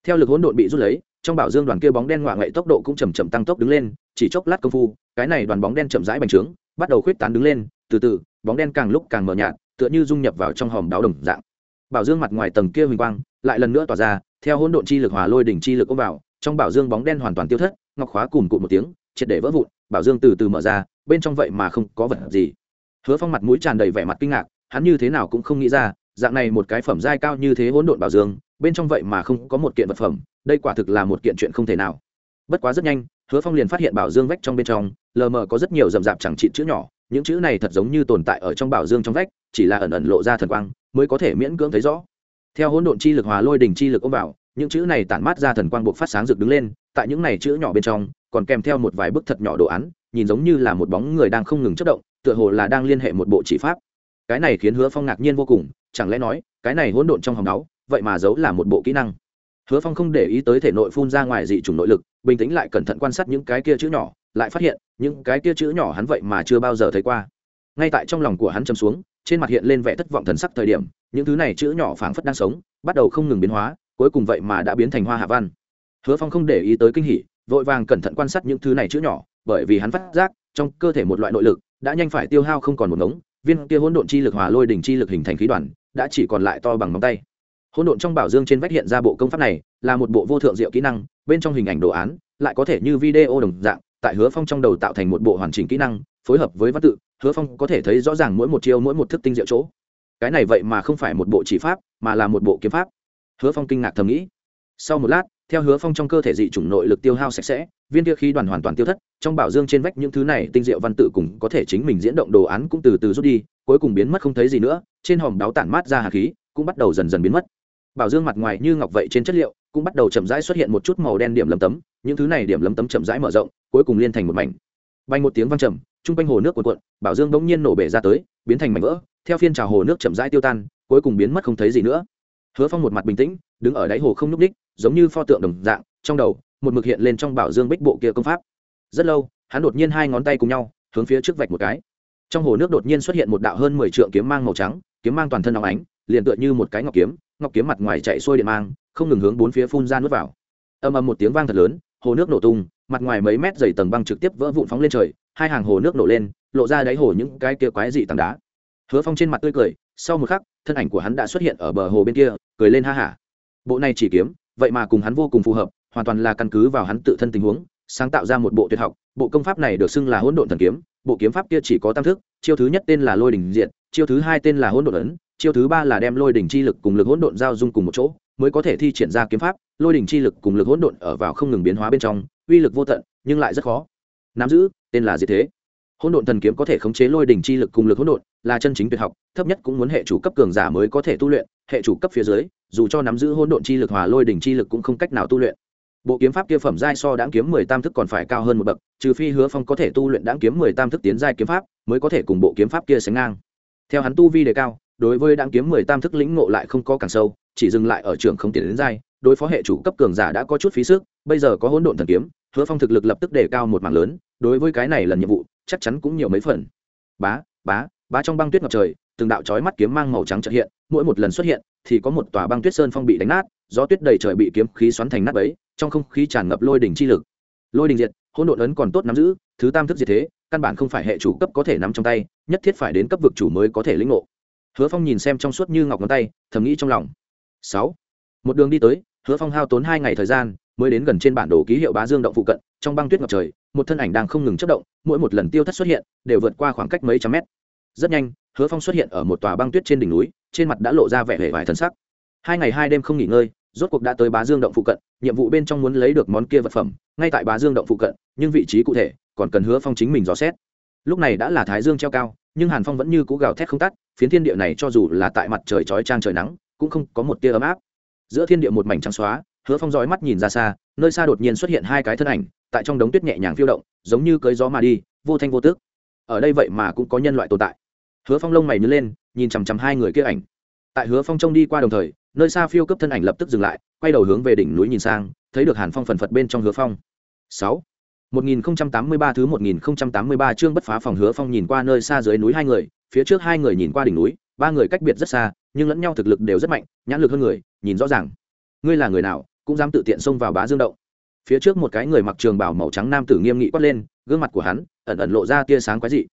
Theo lực hỗn độn bị rút lấy, trong bảo dương đoàn kia bóng đen ngoại ngậy tốc độ cũng chậm chậm tăng tốc đứng lên, chỉ chốc lát công phu, cái này đoàn bóng đen chậm rãi bành trướng, bắt đầu khuyết tán đứng lên, từ từ, bóng đen càng lúc càng mờ nhạt, tựa như dung nhập vào trong hòm đáo đồng dạng. Bảo dương mặt ngoài tầng kia huỳnh quang, lại lần nữa tỏa ra, theo hỗn độn chi lực hòa lôi đỉnh chi lực ôm vào, trong bảo dương bóng đen hoàn toàn tiêu thất, ngọc khóa cùng cụt một tiếng, triệt để vỡ vụn, bảo dương từ từ mở ra, bên trong vậy mà không có vật gì. Hứa Phong mặt mũi tràn đầy vẻ mặt kinh ngạc, hắn như thế nào cũng không nghĩ ra, dạng này một cái phẩm giai cao như thế hỗn độn bảo dương, bên trong vậy mà không có một kiện vật phẩm, đây quả thực là một kiện chuyện không thể nào. Bất quá rất nhanh, Hứa Phong liền phát hiện bảo dương vách trong bên trong, lờ mờ có rất nhiều rậm rạp chẳng trị chữ nhỏ, những chữ này thật giống như tồn tại ở trong bảo dương trong vách, chỉ là ẩn ẩn lộ ra thần quang, mới có thể miễn cưỡng thấy rõ. Theo hỗn độn chi lực hòa lôi đỉnh chi lực ôm vào, những chữ này tản mát ra thần quang buộc phát sáng rực đứng lên tại những này chữ nhỏ bên trong còn kèm theo một vài bức thật nhỏ đồ án nhìn giống như là một bóng người đang không ngừng chất động tựa hồ là đang liên hệ một bộ chỉ pháp cái này khiến hứa phong ngạc nhiên vô cùng chẳng lẽ nói cái này hỗn độn trong hòng máu, vậy mà giấu là một bộ kỹ năng? Hứa phong không để ý tới thể nội phun ra ngoài dị chủng nội lực bình tĩnh lại cẩn thận quan sát những cái kia chữ nhỏ lại phát hiện những cái kia chữ nhỏ hắn vậy mà chưa bao giờ thấy qua. Ngay tại trong lòng của hắn chầm xuống trên mặt hiện lên vẻ thất vọng thần sắc thời điểm những thứ này chữ nhỏ phảng phất đang sống bắt đầu không ngừng biến hóa cuối cùng vậy mà đã biến thành hoa hạ văn. Hứa phong không để ý tới kinh hỉ vội vàng cẩn thận quan sát những thứ này chữ nhỏ bởi vì hắn phát giác trong cơ thể một loại nội lực đã nhanh phải tiêu hao không còn một ngống viên kia hỗn độn chi lực hòa lôi đỉnh chi lực hình thành khí đoàn, đã chỉ còn lại to bằng ngón tay. Hỗn độn trong bảo dương trên vách hiện ra bộ công pháp này, là một bộ vô thượng diệu kỹ năng, bên trong hình ảnh đồ án, lại có thể như video đồng dạng, tại hứa phong trong đầu tạo thành một bộ hoàn chỉnh kỹ năng, phối hợp với văn tự, hứa phong có thể thấy rõ ràng mỗi một chiêu, mỗi một thức tinh diệu chỗ. Cái này vậy mà không phải một bộ chỉ pháp, mà là một bộ kiếm pháp. Hứa phong kinh ngạc thầm nghĩ. Sau một lát, theo hứa phong trong cơ thể dị chủng nội lực tiêu hao sạch sẽ viên kia khí đoàn hoàn toàn tiêu thất, trong bảo dương trên vách những thứ này tinh diệu văn tự cùng có thể chính mình diễn động đồ án cũng từ từ rút đi, cuối cùng biến mất không thấy gì nữa, trên hòm đáo tản mát ra hạt khí, cũng bắt đầu dần dần biến mất. Bảo dương mặt ngoài như ngọc vậy trên chất liệu, cũng bắt đầu chậm rãi xuất hiện một chút màu đen điểm lấm tấm, những thứ này điểm lấm tấm chậm rãi mở rộng, cuối cùng liên thành một mảnh. Bay một tiếng văng trầm chung quanh hồ nước cuộn cuộn, bảo dương bỗng nhiên nổ bể ra tới, biến thành mảnh vỡ, theo phiên trào hồ nước chậm rãi tiêu tan, cuối cùng biến mất không thấy gì nữa. Hứa phong một mặt bình tĩnh, đứng ở đáy hồ không nhúc ních giống như pho tượng đồng dạng, trong đầu một mực hiện lên trong bảo dương bích bộ kia công pháp. Rất lâu, hắn đột nhiên hai ngón tay cùng nhau, hướng phía trước vạch một cái. Trong hồ nước đột nhiên xuất hiện một đạo hơn mười trượng kiếm mang màu trắng, kiếm mang toàn thân óng ánh, liền tựa như một cái ngọc kiếm ngọc kiếm mặt ngoài chạy xuôi điện mang, không ngừng hướng bốn phía phun ra nước vào. Âm âm một tiếng vang thật lớn, hồ nước nổ tung, mặt ngoài mấy mét dày tầng băng trực tiếp vỡ vụn phóng lên trời, hai hàng hồ nước nổ lên, lộ ra đáy hồ những cái kia quái dị tảng đá. Hứa phong trên mặt tươi cười, sau một khắc, thân ảnh của hắn đã xuất hiện ở bờ hồ bên kia, cười lên ha hả. Bộ này chỉ kiếm, vậy mà cùng hắn vô cùng phù hợp hoàn toàn là căn cứ vào hắn tự thân tình huống, sáng tạo ra một bộ tuyệt học. Bộ công pháp này được xưng là hỗn độn thần kiếm. Bộ kiếm pháp kia chỉ có tam thức, chiêu thứ nhất tên là lôi đỉnh diện chiêu thứ hai tên là hỗn độn ấn, chiêu thứ ba là đem lôi đỉnh chi lực cùng lực hỗn độn giao dung cùng một chỗ, mới có thể thi triển ra kiếm pháp. Lôi đỉnh chi lực cùng lực hỗn độn ở vào không ngừng biến hóa bên trong, uy lực vô tận, nhưng lại rất khó. Nắm giữ, tên là diệt thế. Hỗn độn thần kiếm có thể khống chế lôi đỉnh chi lực cùng lực hỗn độn, là chân chính tuyệt học, thấp nhất cũng muốn hệ chủ cấp cường giả mới có thể tu luyện. Hệ chủ cấp phía dưới, dù cho nắm giữ hỗn độn chi lực hòa lôi đỉnh chi lực cũng không cách nào tu luyện bộ kiếm pháp kia phẩm giai so đáng kiếm mười tam thức còn phải cao hơn một bậc, trừ phi hứa phong có thể tu luyện đáng kiếm mười tam thức tiến giai kiếm pháp, mới có thể cùng bộ kiếm pháp kia sánh ngang. Theo hắn tu vi đề cao, đối với đáng kiếm mười tam thức lĩnh ngộ lại không có càng sâu, chỉ dừng lại ở trường không tiến đến giai, đối phó hệ chủ cấp cường giả đã có chút phí sức, bây giờ có hỗn độn thần kiếm, hứa phong thực lực lập tức đề cao một mảng lớn, đối với cái này lần nhiệm vụ, chắc chắn cũng nhiều mấy phần. Bá bá bá trong băng tuyết ngập trời, từng đạo chói mắt kiếm mang màu trắng trợ hiện, mỗi một lần xuất hiện, thì có một tòa băng tuyết sơn phong bị đánh nát, gió tuyết đầy trời bị kiếm khí xoắn thành nát bấy trong không khí tràn ngập lôi đỉnh chi lực. Lôi đình diệt, hỗn độn ấn còn tốt nắm giữ, thứ tam thức diệt thế, căn bản không phải hệ chủ cấp có thể nắm trong tay, nhất thiết phải đến cấp vực chủ mới có thể lĩnh ngộ. Hứa phong nhìn xem trong suốt như ngọc ngón tay, thầm nghĩ trong lòng. Sáu. Một đường đi tới, hứa phong hao tốn hai ngày thời gian, mới đến gần trên bản đồ ký hiệu bá dương động phụ cận, trong băng tuyết ngập trời, một thân ảnh đang không ngừng chất động, mỗi một lần tiêu thất xuất hiện, đều vượt qua khoảng cách mấy trăm mét. Rất nhanh, hứa phong xuất hiện ở một tòa băng tuyết trên đỉnh núi, trên mặt đã lộ ra vẻ vẻ vài thân sắc. Hai ngày hai đêm không nghỉ ngơi rốt cuộc đã tới bá dương động phụ cận, nhiệm vụ bên trong muốn lấy được món kia vật phẩm, ngay tại bá dương động phụ cận, nhưng vị trí cụ thể còn cần hứa phong chính mình dò xét. Lúc này đã là thái dương treo cao, nhưng hàn phong vẫn như cú gào thét không tắt, phiến thiên địa này cho dù là tại mặt trời chói trang trời nắng, cũng không có một tia ấm áp. Giữa thiên địa một mảnh trắng xóa, hứa phong dõi mắt nhìn ra xa, nơi xa đột nhiên xuất hiện hai cái thân ảnh, tại trong đống tuyết nhẹ nhàng phiêu động, giống như cưới gió mà đi, vô thanh vô tước ở đây vậy mà cũng có nhân loại tồn tại. Hứa phong lông mày nhớ lên, nhìn chằm chằm hai người kia ảnh. Tại hứa phong trông đi qua đồng thời nơi xa phiêu cấp thân ảnh lập tức dừng lại quay đầu hướng về đỉnh núi nhìn sang thấy được hàn phong phần phật bên trong hứa phong sáu 1083 thứ 1083 chương bất phá phòng hứa phong nhìn qua nơi xa dưới núi hai người, phía trước hai người nhìn qua đỉnh núi, ba người cách biệt rất xa, nhưng lẫn nhau thực lực đều rất mạnh, nhãn lực hơn người, nhìn rõ ràng. Ngươi là người nào, cũng dám tự tiện xông vào bá dương động. Phía trước một cái người mặc trường bào màu trắng nam tử nghiêm nghị quát lên, gương mặt của hắn ẩn ẩn lộ ra tia sáng quái dị.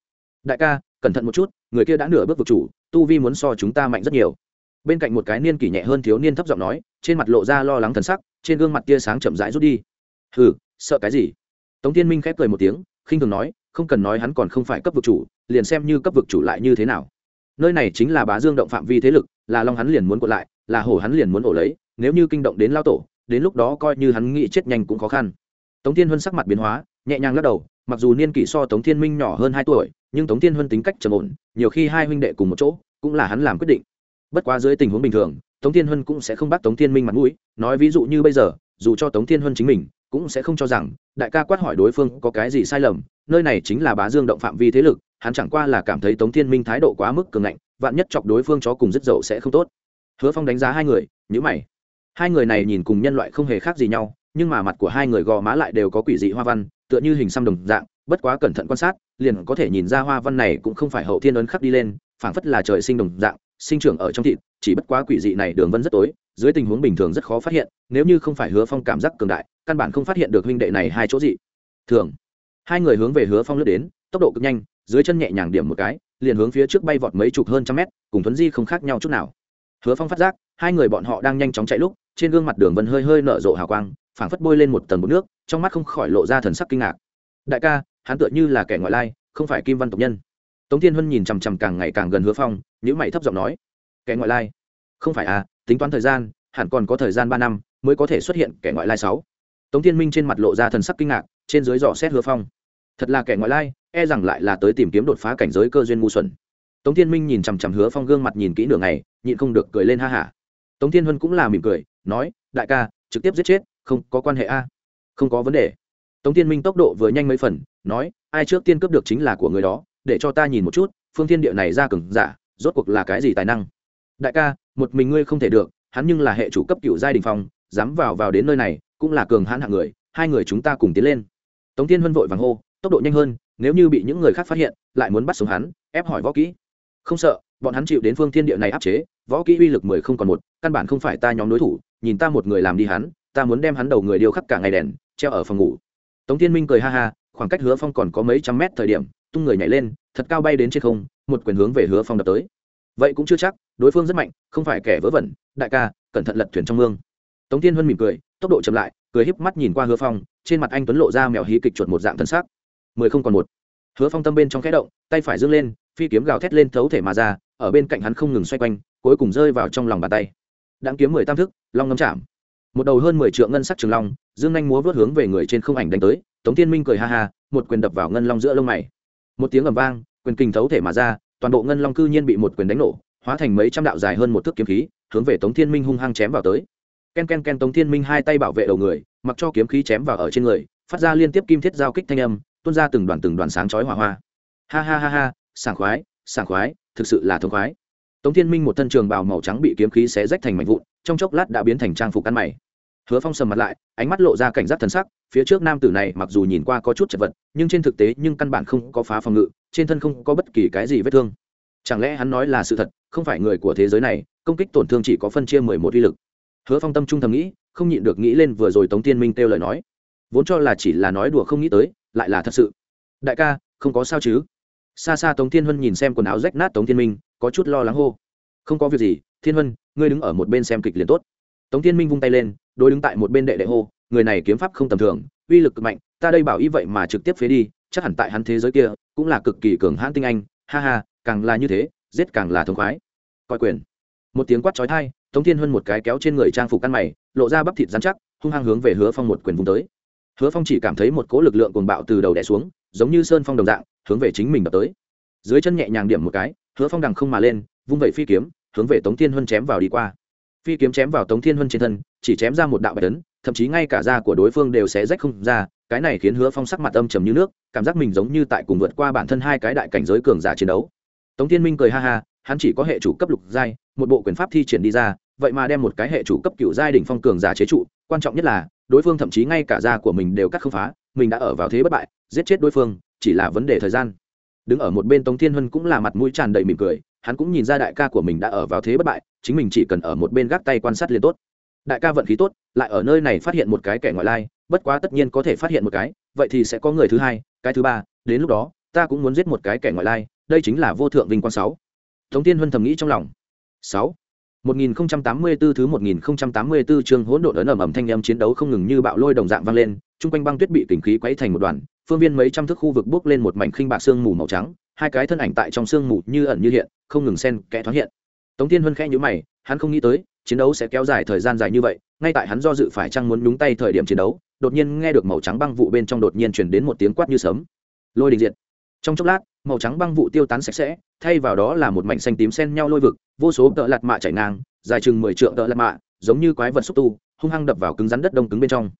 Đại ca, cẩn thận một chút, người kia đã nửa bước vực chủ, tu vi muốn so chúng ta mạnh rất nhiều. Bên cạnh một cái niên kỷ nhẹ hơn thiếu niên thấp giọng nói, trên mặt lộ ra lo lắng thần sắc, trên gương mặt tia sáng chậm rãi rút đi. Hừ, sợ cái gì? tống thiên minh khép cười một tiếng khinh thường nói không cần nói hắn còn không phải cấp vực chủ liền xem như cấp vực chủ lại như thế nào nơi này chính là bá dương động phạm vi thế lực là long hắn liền muốn cuộn lại là hổ hắn liền muốn ổ lấy nếu như kinh động đến lao tổ đến lúc đó coi như hắn nghĩ chết nhanh cũng khó khăn tống thiên huân sắc mặt biến hóa nhẹ nhàng lắc đầu mặc dù niên kỷ so tống thiên minh nhỏ hơn hai tuổi nhưng tống thiên huân tính cách trầm ổn nhiều khi hai huynh đệ cùng một chỗ cũng là hắn làm quyết định bất quá dưới tình huống bình thường, tống thiên huân cũng sẽ không bắt tống thiên minh mặt mũi. Nói ví dụ như bây giờ, dù cho tống thiên huân chính mình, cũng sẽ không cho rằng đại ca quát hỏi đối phương có cái gì sai lầm. Nơi này chính là bá dương động phạm vi thế lực, hắn chẳng qua là cảm thấy tống thiên minh thái độ quá mức cường ngạnh, vạn nhất chọc đối phương chó cùng rất dậu sẽ không tốt. Hứa phong đánh giá hai người nhữ mày. Hai người này nhìn cùng nhân loại không hề khác gì nhau, nhưng mà mặt của hai người gò má lại đều có quỷ dị hoa văn, tựa như hình xăm đồng dạng, bất quá cẩn thận quan sát, liền có thể nhìn ra hoa văn này cũng không phải hậu thiên ấn khắc đi lên, phảng phất là trời sinh đồng dạng sinh trưởng ở trong thịt, chỉ bất quá quỷ dị này đường vân rất tối, dưới tình huống bình thường rất khó phát hiện, nếu như không phải hứa phong cảm giác cường đại, căn bản không phát hiện được huynh đệ này hai chỗ dị. Thường, hai người hướng về hứa phong lướt đến, tốc độ cực nhanh, dưới chân nhẹ nhàng điểm một cái, liền hướng phía trước bay vọt mấy chục hơn trăm mét, cùng thuấn di không khác nhau chút nào. Hứa phong phát giác, hai người bọn họ đang nhanh chóng chạy lúc, trên gương mặt đường vân hơi hơi nở rộ hào quang, phảng phất bôi lên một tầng bột nước, trong mắt không khỏi lộ ra thần sắc kinh ngạc. Đại ca, hắn tựa như là kẻ ngoại lai, không phải kim văn tộc nhân tống thiên huân nhìn chằm chằm càng ngày càng gần hứa phong nhữ mày thấp giọng nói, kẻ ngoại lai? Không phải à tính toán thời gian, hẳn còn có thời gian ba năm mới có thể xuất hiện kẻ ngoại lai sáu. Tống thiên minh trên mặt lộ ra thần sắc kinh ngạc, trên dưới dò xét hứa phong. Thật là kẻ ngoại lai e rằng lại là tới tìm kiếm đột phá cảnh giới cơ duyên ngu xuẩn. Tống thiên minh nhìn chằm chằm hứa phong gương mặt nhìn kỹ nửa ngày, nhịn không được cười lên ha hả. Tống thiên huân cũng là mỉm cười, nói, đại ca, trực tiếp giết chết, không có quan hệ a. Không có vấn đề. Tống thiên minh tốc độ vừa nhanh mấy phần, nói, ai trước tiên cướp được chính là của người đó để cho ta nhìn một chút, phương thiên địa này ra cừng giả, rốt cuộc là cái gì tài năng? Đại ca, một mình ngươi không thể được, hắn nhưng là hệ chủ cấp cựu giai đình phong, dám vào vào đến nơi này, cũng là cường hãn hạng người, hai người chúng ta cùng tiến lên. Tống thiên huân vội vàng hô, tốc độ nhanh hơn, nếu như bị những người khác phát hiện, lại muốn bắt sống hắn, ép hỏi võ kỹ. Không sợ, bọn hắn chịu đến phương thiên địa này áp chế, võ kỹ uy lực mười không còn một, căn bản không phải ta nhóm đối thủ, nhìn ta một người làm đi hắn, ta muốn đem hắn đầu người điêu khắc cả ngày đèn, treo ở phòng ngủ. Tống thiên minh cười ha ha khoảng cách hứa phong còn có mấy trăm mét thời điểm, tung người nhảy lên, thật cao bay đến trên không, một quyền hướng về hứa phong đập tới. Vậy cũng chưa chắc, đối phương rất mạnh, không phải kẻ vớ vẩn, đại ca, cẩn thận lật thuyền trong mương. Tống tiên huân mỉm cười, tốc độ chậm lại, cười híp mắt nhìn qua hứa phong, trên mặt anh tuấn lộ ra mèo hí kịch chuột một dạng thân xác mười không còn một. Hứa phong tâm bên trong khẽ động, tay phải dâng lên, phi kiếm gào thét lên thấu thể mà ra, ở bên cạnh hắn không ngừng xoay quanh, cuối cùng rơi vào trong lòng bàn tay. Đáng kiếm mười tam thức, long ngâm chạm một đầu hơn mười triệu ngân sắc trường long, dương anh múa vớt hướng về người trên không ảnh đánh tới, tống thiên minh cười ha ha, một quyền đập vào ngân long giữa lông mày. Một tiếng ầm vang, quyền kinh thấu thể mà ra, toàn bộ ngân long cư nhiên bị một quyền đánh nổ, hóa thành mấy trăm đạo dài hơn một thước kiếm khí, hướng về tống thiên minh hung hăng chém vào tới. Ken ken ken, tống thiên minh hai tay bảo vệ đầu người, mặc cho kiếm khí chém vào ở trên người, phát ra liên tiếp kim thiết giao kích thanh âm, tuôn ra từng đoàn từng đoàn sáng chói hỏa hoa. Ha ha ha ha, sảng khoái sảng khoái, thực sự là thống khoái. Tống thiên minh một thân trường bào màu trắng bị kiếm khí xé rách thành mảnh vụn, trong chốc lát đã biến thành trang phục ăn mày hứa phong sầm mặt lại, ánh mắt lộ ra cảnh giác thần sắc, phía trước nam tử này mặc dù nhìn qua có chút chật vật, nhưng trên thực tế nhưng căn bản không có phá phòng ngự, trên thân không có bất kỳ cái gì vết thương. Chẳng lẽ hắn nói là sự thật, không phải người của thế giới này, công kích tổn thương chỉ có phân chia mười một uy lực? Hứa phong tâm trung thầm nghĩ, không nhịn được nghĩ lên vừa rồi tống tiên minh kêu lời nói. Vốn cho là chỉ là nói đùa không nghĩ tới, lại là thật sự. Đại ca, không có sao chứ? Xa xa tống thiên huân nhìn xem quần áo rách nát tống thiên minh, có chút lo lắng hô. Không có việc gì, thiên huân, ngươi đứng ở một bên xem kịch liền tốt. Tống thiên minh vung tay lên đối đứng tại một bên đệ đệ hô, người này kiếm pháp không tầm thường, uy lực cực mạnh, ta đây bảo ý vậy mà trực tiếp phế đi, chắc hẳn tại hắn thế giới kia, cũng là cực kỳ cường hãn tinh anh, ha ha, càng là như thế, giết càng là thống khoái. Coi quyền. Một tiếng quát trói thai tống thiên huân một cái kéo trên người trang phục căn mày, lộ ra bắp thịt dán chắc, hung hăng hướng về hứa phong một quyền vung tới. Hứa phong chỉ cảm thấy một cỗ lực lượng cuồng bạo từ đầu đẻ xuống, giống như sơn phong đồng dạng, hướng về chính mình đập tới. Dưới chân nhẹ nhàng điểm một cái, hứa phong đằng không mà lên, vung vẩy phi kiếm, hướng về tống thiên huân chém vào đi qua phi kiếm chém vào tống thiên huân trên thân, chỉ chém ra một đạo bạch tấn thậm chí ngay cả da của đối phương đều sẽ rách không ra, cái này khiến hứa phong sắc mặt âm trầm như nước, cảm giác mình giống như tại cùng vượt qua bản thân hai cái đại cảnh giới cường giả chiến đấu. Tống thiên minh cười ha ha, hắn chỉ có hệ chủ cấp lục giai, một bộ quyền pháp thi triển đi ra, vậy mà đem một cái hệ chủ cấp cựu giai đỉnh phong cường giả chế trụ, quan trọng nhất là, đối phương thậm chí ngay cả da của mình đều cắt không phá, mình đã ở vào thế bất bại, giết chết đối phương, chỉ là vấn đề thời gian. Đứng ở một bên tống thiên huân cũng là mặt mũi tràn đầy mỉm cười, hắn cũng nhìn ra đại ca của mình đã ở vào thế bất bại chính mình chỉ cần ở một bên gác tay quan sát liền tốt. Đại ca vận khí tốt lại ở nơi này phát hiện một cái kẻ ngoại lai bất quá tất nhiên có thể phát hiện một cái vậy thì sẽ có người thứ hai cái thứ ba đến lúc đó ta cũng muốn giết một cái kẻ ngoại lai đây chính là vô thượng vinh quang sáu. Tống tiên huân thầm nghĩ trong lòng. Sáu. 1084 thứ 1084 chương hỗn độn ấn ầm ầm thanh âm chiến đấu không ngừng như bạo lôi đồng dạng vang lên, trung quanh băng tuyết bị kình khí quấy thành một đoàn, phương viên mấy trăm thước khu vực bốc lên một mảnh khinh bạc sương mù màu trắng, hai cái thân ảnh tại trong sương mù như ẩn như hiện, không ngừng xen kẽ thoáng hiện. Tống Thiên huân khẽ nhíu mày, hắn không nghĩ tới, chiến đấu sẽ kéo dài thời gian dài như vậy, ngay tại hắn do dự phải chăng muốn nhúng tay thời điểm chiến đấu, đột nhiên nghe được màu trắng băng vụ bên trong đột nhiên truyền đến một tiếng quát như sấm. Lôi đình diệt. Trong chốc lát, màu trắng băng vụ tiêu tán sạch sẽ, thay vào đó là một mảnh xanh tím xen nhau lôi vực, vô số tợ lạt mạ chảy ngang, dài chừng mười trượng tợ lạt mạ giống như quái vật xúc tu hung hăng đập vào cứng rắn đất đông cứng bên trong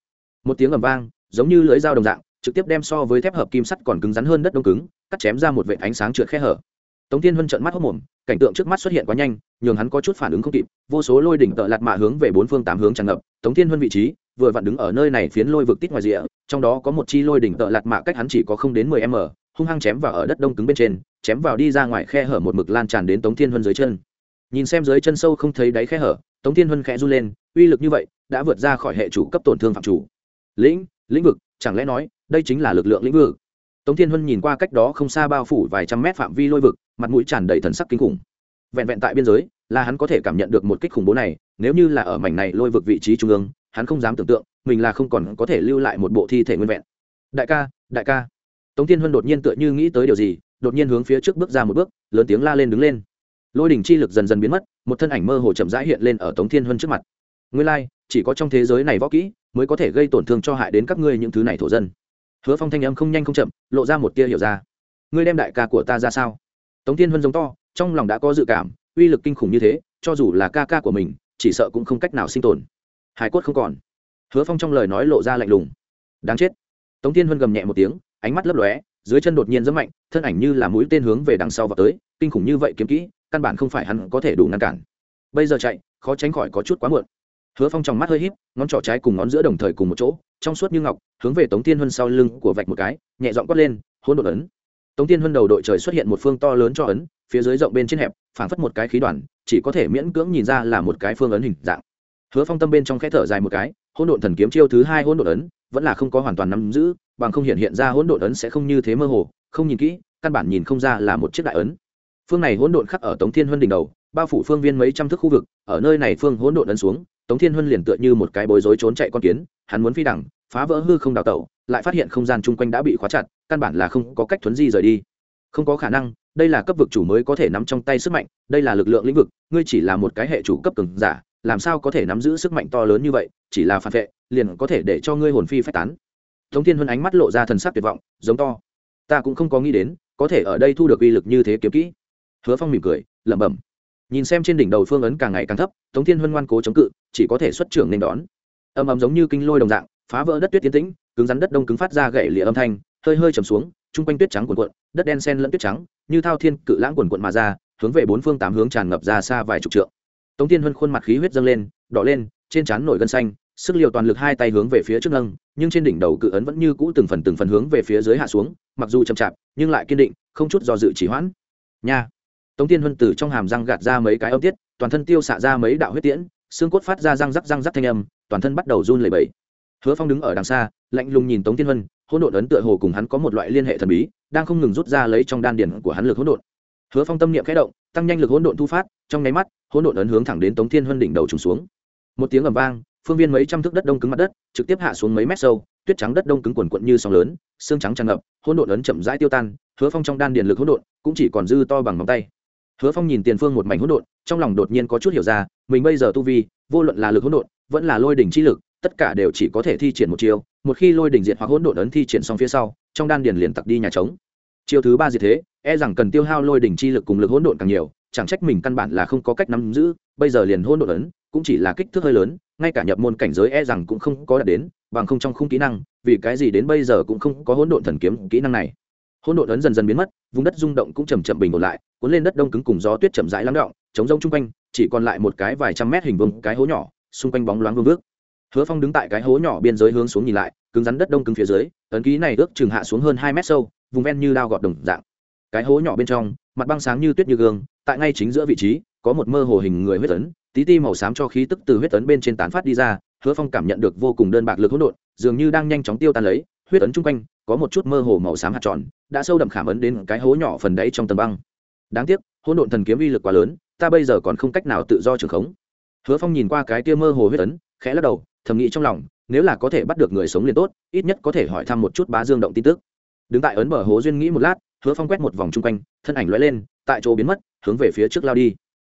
một tiếng ầm vang giống như lưới dao đồng dạng trực tiếp đem so với thép hợp kim sắt còn cứng rắn hơn đất đông cứng cắt chém ra một vệt ánh sáng trượt khe hở tống thiên huân trợn mắt hốc mồm cảnh tượng trước mắt xuất hiện quá nhanh, nhường hắn có chút phản ứng không kịp, vô số lôi đỉnh tợ lạt mạ hướng về bốn phương tám hướng tràn ngập, tống thiên huân vị trí, vừa vặn đứng ở nơi này phiến lôi vực tít ngoài rìa, trong đó có một chi lôi đỉnh tợ lạt mạ cách hắn chỉ có không đến mười m, hung hăng chém vào ở đất đông cứng bên trên, chém vào đi ra ngoài khe hở một mực lan tràn đến tống thiên huân dưới chân. Nhìn xem dưới chân sâu không thấy đáy khe hở, tống thiên huân khẽ run lên, uy lực như vậy, đã vượt ra khỏi hệ chủ cấp tổn thương phạm chủ. Lĩnh lĩnh vực, chẳng lẽ nói, đây chính là lực lượng lĩnh vực? Tống thiên huân nhìn qua cách đó không xa bao phủ vài trăm mét phạm vi lôi vực mặt mũi tràn đầy thần sắc kinh khủng. Vẹn vẹn tại biên giới là hắn có thể cảm nhận được một kích khủng bố này nếu như là ở mảnh này lôi vực vị trí trung ương hắn không dám tưởng tượng mình là không còn có thể lưu lại một bộ thi thể nguyên vẹn. Đại ca đại ca. Tống thiên huân đột nhiên tựa như nghĩ tới điều gì đột nhiên hướng phía trước bước ra một bước lớn tiếng la lên đứng lên. Lôi đỉnh chi lực dần dần biến mất một thân ảnh mơ hồ chậm rãi hiện lên ở tống thiên huân trước mặt. Nguyên lai、like, chỉ có trong thế giới này võ kỹ mới có thể gây tổn thương cho hại đến các ngươi những thứ này thổ dân. Hứa phong thanh âm không nhanh không chậm lộ ra một tia hiểu ra. Ngươi đem đại ca của ta ra sao? Tống thiên huân giống to, trong lòng đã có dự cảm, uy lực kinh khủng như thế, cho dù là ca ca của mình, chỉ sợ cũng không cách nào sinh tồn. Hải cốt không còn. Hứa phong trong lời nói lộ ra lạnh lùng. Đáng chết. Tống thiên huân gầm nhẹ một tiếng, ánh mắt lấp lóe, dưới chân đột nhiên rất mạnh, thân ảnh như là mũi tên hướng về đằng sau và tới, kinh khủng như vậy kiếm kỹ, căn bản không phải hắn có thể đủ ngăn cản. Bây giờ chạy, khó tránh khỏi có chút quá muộn. Hứa phong trong mắt hơi híp, ngón trỏ trái cùng ngón giữa đồng thời cùng một chỗ, trong suốt như ngọc, hướng về tống thiên huân sau lưng của vạch một cái, nhẹ dọn quát lên hôn đột ấn tống thiên huân đầu đội trời xuất hiện một phương to lớn cho ấn, phía dưới rộng bên trên hẹp, phảng phất một cái khí đoàn, chỉ có thể miễn cưỡng nhìn ra là một cái phương ấn hình dạng. Hứa phong tâm bên trong khẽ thở dài một cái, hỗn độn thần kiếm chiêu thứ hai hỗn độn ấn, vẫn là không có hoàn toàn nắm giữ, bằng không hiện hiện ra hỗn độn ấn sẽ không như thế mơ hồ, không nhìn kỹ, căn bản nhìn không ra là một chiếc đại ấn. Phương này hỗn độn khắc ở tống thiên huân đỉnh đầu, bao phủ phương viên mấy trăm thước khu vực, ở nơi này phương hỗn độn ấn xuống, tống thiên huân liền tựa như một cái bối rối trốn chạy con kiến, hắn muốn phi đẳng, phá vỡ hư không đào tẩu lại phát hiện không gian chung quanh đã bị khóa chặt, căn bản là không có cách thuấn di rời đi. Không có khả năng, đây là cấp vực chủ mới có thể nắm trong tay sức mạnh, đây là lực lượng lĩnh vực, ngươi chỉ là một cái hệ chủ cấp cường giả, làm sao có thể nắm giữ sức mạnh to lớn như vậy, chỉ là phản vệ, liền có thể để cho ngươi hồn phi phách tán. Tống thiên huân ánh mắt lộ ra thần sắc tuyệt vọng, giống to. Ta cũng không có nghĩ đến, có thể ở đây thu được uy lực như thế kiếm kỹ. Hứa phong mỉm cười, lẩm bẩm. Nhìn xem trên đỉnh đầu phương ấn càng ngày càng thấp, tống thiên huân ngoan cố chống cự, chỉ có thể xuất trưởng nên đón. Âm ầm giống như kinh lôi đồng dạng phá vỡ đất tuyết tiến tĩnh, cứng rắn đất đông cứng phát ra gậy lịa âm thanh, hơi hơi trầm xuống, chung quanh tuyết trắng cuộn cuộn, đất đen sen lẫn tuyết trắng, như thao thiên cự lãng cuộn cuộn mà ra, hướng về bốn phương tám hướng tràn ngập ra xa vài chục trượng. Tống tiên huân khuôn mặt khí huyết dâng lên, đỏ lên, trên trán nổi gân xanh, sức liều toàn lực hai tay hướng về phía trước nâng, nhưng trên đỉnh đầu cự ấn vẫn như cũ từng phần từng phần hướng về phía dưới hạ xuống, mặc dù chậm chạp, nhưng lại kiên định, không chút do dự chỉ hoãn. Nha! Tống tiên huân từ trong hàm răng gạt ra mấy cái âm tiết, toàn thân tiêu xạ ra mấy đạo huyết tiễn, xương cốt phát ra răng rắc răng rắc thanh âm, toàn thân bắt đầu run lẩy bẩy hứa phong đứng ở đằng xa, lạnh lùng nhìn tống tiên huân hỗn độn ấn tựa hồ cùng hắn có một loại liên hệ thần bí, đang không ngừng rút ra lấy trong đan điển của hắn lực hỗn độn. Hứa phong tâm niệm khẽ động, tăng nhanh lực hỗn độn thu phát, trong nháy mắt, hỗn độn ấn hướng thẳng đến tống thiên huân đỉnh đầu trùng xuống. Một tiếng ầm vang, phương viên mấy trăm thước đất đông cứng mặt đất, trực tiếp hạ xuống mấy mét sâu, tuyết trắng đất đông cứng quần quận như sóng lớn, xương trắng tràn ngập, hỗn độn ấn chậm rãi tiêu tan, hứa phong trong đan điền lực hỗn độn cũng chỉ còn dư to bằng ngón tay. Hứa phong nhìn tiền phương một mảnh hỗn độn, trong lòng đột nhiên có chút hiểu ra, mình bây giờ tu vi, vô luận là lực hỗn độn, vẫn là lôi đỉnh chi lực tất cả đều chỉ có thể thi triển một chiêu một khi lôi đỉnh diệt hoặc hỗn độn ấn thi triển xong phía sau trong đan điền liền tặc đi nhà trống. Chiêu thứ ba gì thế e rằng cần tiêu hao lôi đỉnh chi lực cùng lực hỗn độn càng nhiều chẳng trách mình căn bản là không có cách nắm giữ bây giờ liền hỗn độn ấn cũng chỉ là kích thước hơi lớn ngay cả nhập môn cảnh giới e rằng cũng không có đạt đến bằng không trong khung kỹ năng vì cái gì đến bây giờ cũng không có hỗn độn thần kiếm kỹ năng này. Hỗn độn ấn dần dần biến mất vùng đất rung động cũng chầm chậm bình ổn lại cuốn lên đất đông cứng cùng gió tuyết chậm rãi lắng động chống rông chung quanh chỉ còn lại một cái vài trăm mét hình vuông, cái hố nhỏ xung quanh bóng loáng vương vước hứa phong đứng tại cái hố nhỏ biên giới hướng xuống nhìn lại, cứng rắn đất đông cứng phía dưới, ấn ký này ước chừng hạ xuống hơn hai mét sâu, vùng ven như lao gọt đồng dạng. Cái hố nhỏ bên trong, mặt băng sáng như tuyết như gương, tại ngay chính giữa vị trí, có một mơ hồ hình người huyết ấn, tí ti màu xám cho khí tức từ huyết ấn bên trên tán phát đi ra, hứa phong cảm nhận được vô cùng đơn bạc lực hỗn độn, dường như đang nhanh chóng tiêu tan lấy, huyết ấn chung quanh, có một chút mơ hồ màu xám hạt tròn, đã sâu đậm khảm ấn đến cái hố nhỏ phần đáy trong tầng băng. Đáng tiếc, hỗn độn thần kiếm uy lực quá lớn, ta bây giờ còn không cách nào tự do trường khống. Hứa phong nhìn qua cái tia mơ hồ huyết ấn, khẽ lắc đầu thầm nghĩ trong lòng, nếu là có thể bắt được người sống liền tốt, ít nhất có thể hỏi thăm một chút bá dương động tin tức. Đứng tại ấn bờ hố duyên nghĩ một lát, hứa phong quét một vòng chung quanh, thân ảnh lóe lên, tại chỗ biến mất, hướng về phía trước lao đi.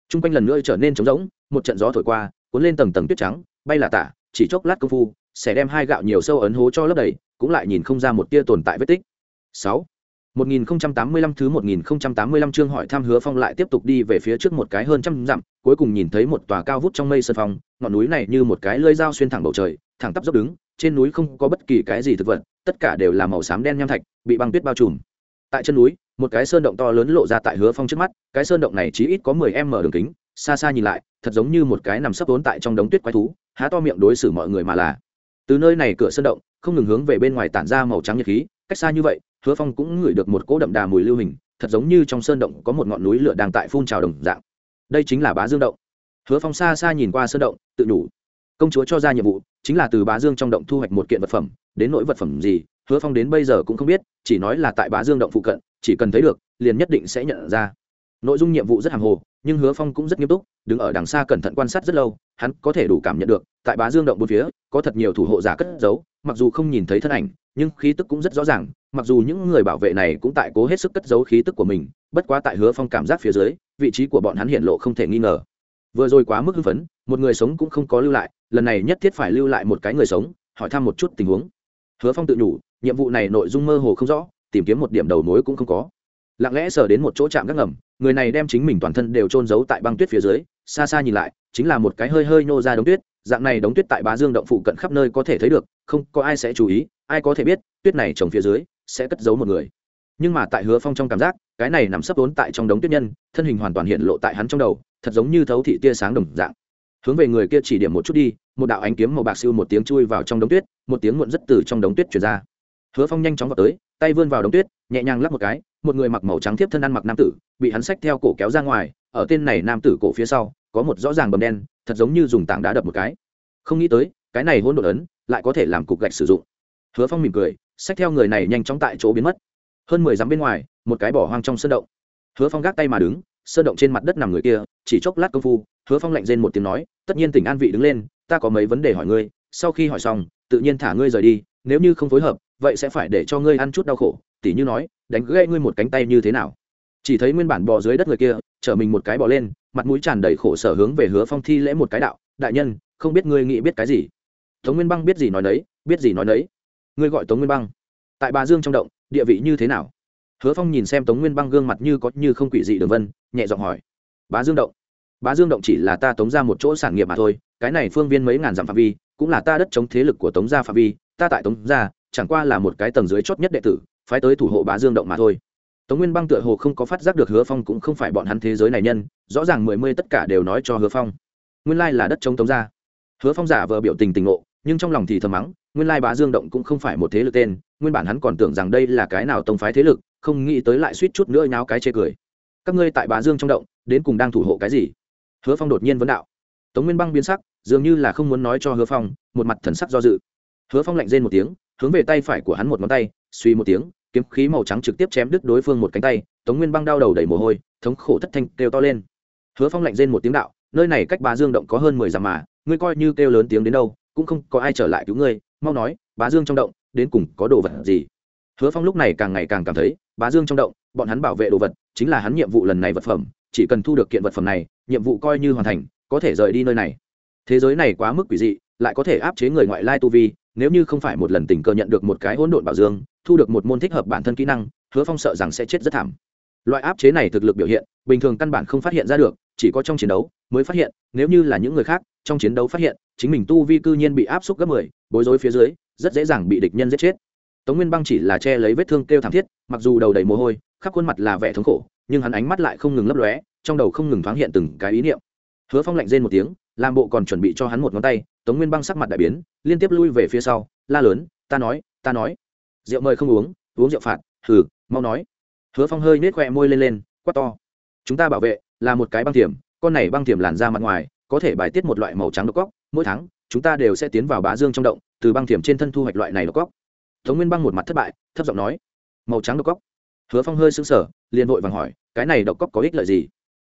Chung quanh lần nữa trở nên trống rỗng, một trận gió thổi qua, cuốn lên tầng tầng tuyết trắng, bay là tả, chỉ chốc lát công phu, sẽ đem hai gạo nhiều sâu ấn hố cho lấp đầy, cũng lại nhìn không ra một tia tồn tại vết tích. Sáu. 1085 thứ 1085 chương hỏi tham Hứa Phong lại tiếp tục đi về phía trước một cái hơn trăm dặm, cuối cùng nhìn thấy một tòa cao vút trong mây sơn phong, ngọn núi này như một cái lưỡi dao xuyên thẳng bầu trời, thẳng tắp dốc đứng, trên núi không có bất kỳ cái gì thực vật, tất cả đều là màu xám đen nham thạch, bị băng tuyết bao trùm. Tại chân núi, một cái sơn động to lớn lộ ra tại Hứa Phong trước mắt, cái sơn động này chỉ ít có 10m đường kính, xa xa nhìn lại, thật giống như một cái nằm sấp vốn tại trong đống tuyết quái thú, há to miệng đối xử mọi người mà là. Từ nơi này cửa sơn động, không ngừng hướng về bên ngoài tản ra màu trắng nhiệt khí, cách xa như vậy, hứa phong cũng ngửi được một cỗ đậm đà mùi lưu hình, thật giống như trong sơn động có một ngọn núi lửa đang tại phun trào đồng dạng. Đây chính là bá dương động. Hứa phong xa xa nhìn qua sơn động, tự đủ. Công chúa cho ra nhiệm vụ, chính là từ bá dương trong động thu hoạch một kiện vật phẩm, đến nỗi vật phẩm gì, hứa phong đến bây giờ cũng không biết, chỉ nói là tại bá dương động phụ cận, chỉ cần thấy được, liền nhất định sẽ nhận ra. Nội dung nhiệm vụ rất hàng hồ, nhưng hứa phong cũng rất nghiêm túc, đứng ở đằng xa cẩn thận quan sát rất lâu, hắn có thể đủ cảm nhận được, tại bá dương động bốn phía, có thật nhiều thủ hộ giả cất giấu, mặc dù không nhìn thấy thân ảnh nhưng khí tức cũng rất rõ ràng, mặc dù những người bảo vệ này cũng tại cố hết sức cất giấu khí tức của mình, bất quá tại hứa phong cảm giác phía dưới, vị trí của bọn hắn hiện lộ không thể nghi ngờ. Vừa rồi quá mức hưng phấn, một người sống cũng không có lưu lại, lần này nhất thiết phải lưu lại một cái người sống, hỏi thăm một chút tình huống. Hứa phong tự nhủ, nhiệm vụ này nội dung mơ hồ không rõ, tìm kiếm một điểm đầu mối cũng không có. Lặng lẽ sờ đến một chỗ chạm gác ngầm, người này đem chính mình toàn thân đều trôn giấu tại băng tuyết phía dưới, xa xa nhìn lại, chính là một cái hơi hơi nô ra đống tuyết, dạng này đống tuyết tại bá dương động phụ cận khắp nơi có thể thấy được, không có ai sẽ chú ý ai có thể biết, tuyết này trồng phía dưới sẽ cất giấu một người. Nhưng mà tại hứa phong trong cảm giác, cái này nằm sấp vốn tại trong đống tuyết nhân, thân hình hoàn toàn hiện lộ tại hắn trong đầu, thật giống như thấu thị tia sáng đồng dạng. Hướng về người kia chỉ điểm một chút đi, một đạo ánh kiếm màu bạc siêu một tiếng chui vào trong đống tuyết, một tiếng muộn rất từ trong đống tuyết chuyển ra. Hứa phong nhanh chóng vào tới, tay vươn vào đống tuyết, nhẹ nhàng lắp một cái, một người mặc màu trắng tiếp thân ăn mặc nam tử, bị hắn xách theo cổ kéo ra ngoài, ở tên này nam tử cổ phía sau, có một rõ ràng bầm đen, thật giống như dùng tảng đá đập một cái. Không nghĩ tới, cái này hôn đột ấn lại có thể làm cục gạch sử dụng hứa phong mỉm cười, xách theo người này nhanh chóng tại chỗ biến mất. Hơn mười dặm bên ngoài, một cái bỏ hoang trong sơn động. Hứa phong gác tay mà đứng, sơn động trên mặt đất nằm người kia, chỉ chốc lát công phu, hứa phong lạnh rên một tiếng nói, tất nhiên tỉnh an vị đứng lên, ta có mấy vấn đề hỏi ngươi, sau khi hỏi xong, tự nhiên thả ngươi rời đi, nếu như không phối hợp, vậy sẽ phải để cho ngươi ăn chút đau khổ. Tỉ như nói, đánh gãy ngươi một cánh tay như thế nào? Chỉ thấy nguyên bản bò dưới đất người kia, chở mình một cái bò lên, mặt mũi tràn đầy khổ sở hướng về hứa phong thi lễ một cái đạo, đại nhân, không biết ngươi nghĩ biết cái gì? Tống nguyên băng biết gì nói đấy biết gì nói đấy ngươi gọi tống nguyên băng. Tại bà dương trong động, địa vị như thế nào? Hứa phong nhìn xem tống nguyên băng gương mặt như có như không quỷ dị đường vân, nhẹ giọng hỏi. Bá dương động? Bá dương động chỉ là ta tống ra một chỗ sản nghiệp mà thôi, cái này phương viên mấy ngàn dặm phạm vi, cũng là ta đất chống thế lực của tống gia phạm vi, ta tại tống gia, chẳng qua là một cái tầng dưới chót nhất đệ tử, phái tới thủ hộ bá dương động mà thôi. Tống nguyên băng tựa hồ không có phát giác được hứa phong cũng không phải bọn hắn thế giới này nhân, rõ ràng mười mươi tất cả đều nói cho hứa phong. Nguyên lai là đất chống tống gia. Hứa phong giả vờ biểu tình tình ngộ nhưng trong lòng thì thầm mắng, nguyên lai bá dương động cũng không phải một thế lực tên, nguyên bản hắn còn tưởng rằng đây là cái nào tông phái thế lực, không nghĩ tới lại suýt chút nữa nháo cái chê cười. Các ngươi tại bá dương trong động, đến cùng đang thủ hộ cái gì? Hứa phong đột nhiên vấn đạo. Tống nguyên băng biến sắc, dường như là không muốn nói cho hứa phong, một mặt thần sắc do dự. Hứa phong lạnh rên một tiếng, hướng về tay phải của hắn một ngón tay, suy một tiếng, kiếm khí màu trắng trực tiếp chém đứt đối phương một cánh tay, tống nguyên băng đau đầu đầy mồ hôi, thống khổ thất thanh kêu to lên. Hứa phong lạnh rên một tiếng đạo, nơi này cách bá dương động có hơn mười dặm mà, ngươi coi như kêu lớn tiếng đến đâu cũng không có ai trở lại cứu ngươi, mau nói, bá dương trong động, đến cùng có đồ vật gì? Hứa phong lúc này càng ngày càng cảm thấy, bá dương trong động, bọn hắn bảo vệ đồ vật, chính là hắn nhiệm vụ lần này vật phẩm, chỉ cần thu được kiện vật phẩm này, nhiệm vụ coi như hoàn thành, có thể rời đi nơi này. Thế giới này quá mức quỷ dị, lại có thể áp chế người ngoại lai tu vi, nếu như không phải một lần tình cờ nhận được một cái hỗn độn bảo dương, thu được một môn thích hợp bản thân kỹ năng, hứa phong sợ rằng sẽ chết rất thảm. Loại áp chế này thực lực biểu hiện, bình thường căn bản không phát hiện ra được, chỉ có trong chiến đấu mới phát hiện, nếu như là những người khác trong chiến đấu phát hiện, chính mình tu vi cư nhiên bị áp suất gấp mười, bối rối phía dưới, rất dễ dàng bị địch nhân giết chết. Tống nguyên băng chỉ là che lấy vết thương kêu thảm thiết, mặc dù đầu đầy mồ hôi, khắp khuôn mặt là vẻ thống khổ, nhưng hắn ánh mắt lại không ngừng lấp lóe, trong đầu không ngừng thoáng hiện từng cái ý niệm. Hứa phong lạnh rên một tiếng, làm bộ còn chuẩn bị cho hắn một ngón tay, tống nguyên băng sắc mặt đại biến, liên tiếp lui về phía sau, la lớn, ta nói ta nói. Rượu mời không uống uống rượu phạt, hừ, mau nói. Hứa phong hơi nết khoe môi lên lên, quát to, chúng ta bảo vệ là một cái băng thiểm con này băng thiểm làn ra mặt ngoài có thể bài tiết một loại màu trắng độc cóc, mỗi tháng, chúng ta đều sẽ tiến vào bá dương trong động, từ băng thiểm trên thân thu hoạch loại này độc cóc. Tống nguyên băng một mặt thất bại, thấp giọng nói, màu trắng độc cóc? Hứa phong hơi sững sờ, liền vội vàng hỏi, cái này độc cóc có ích lợi gì?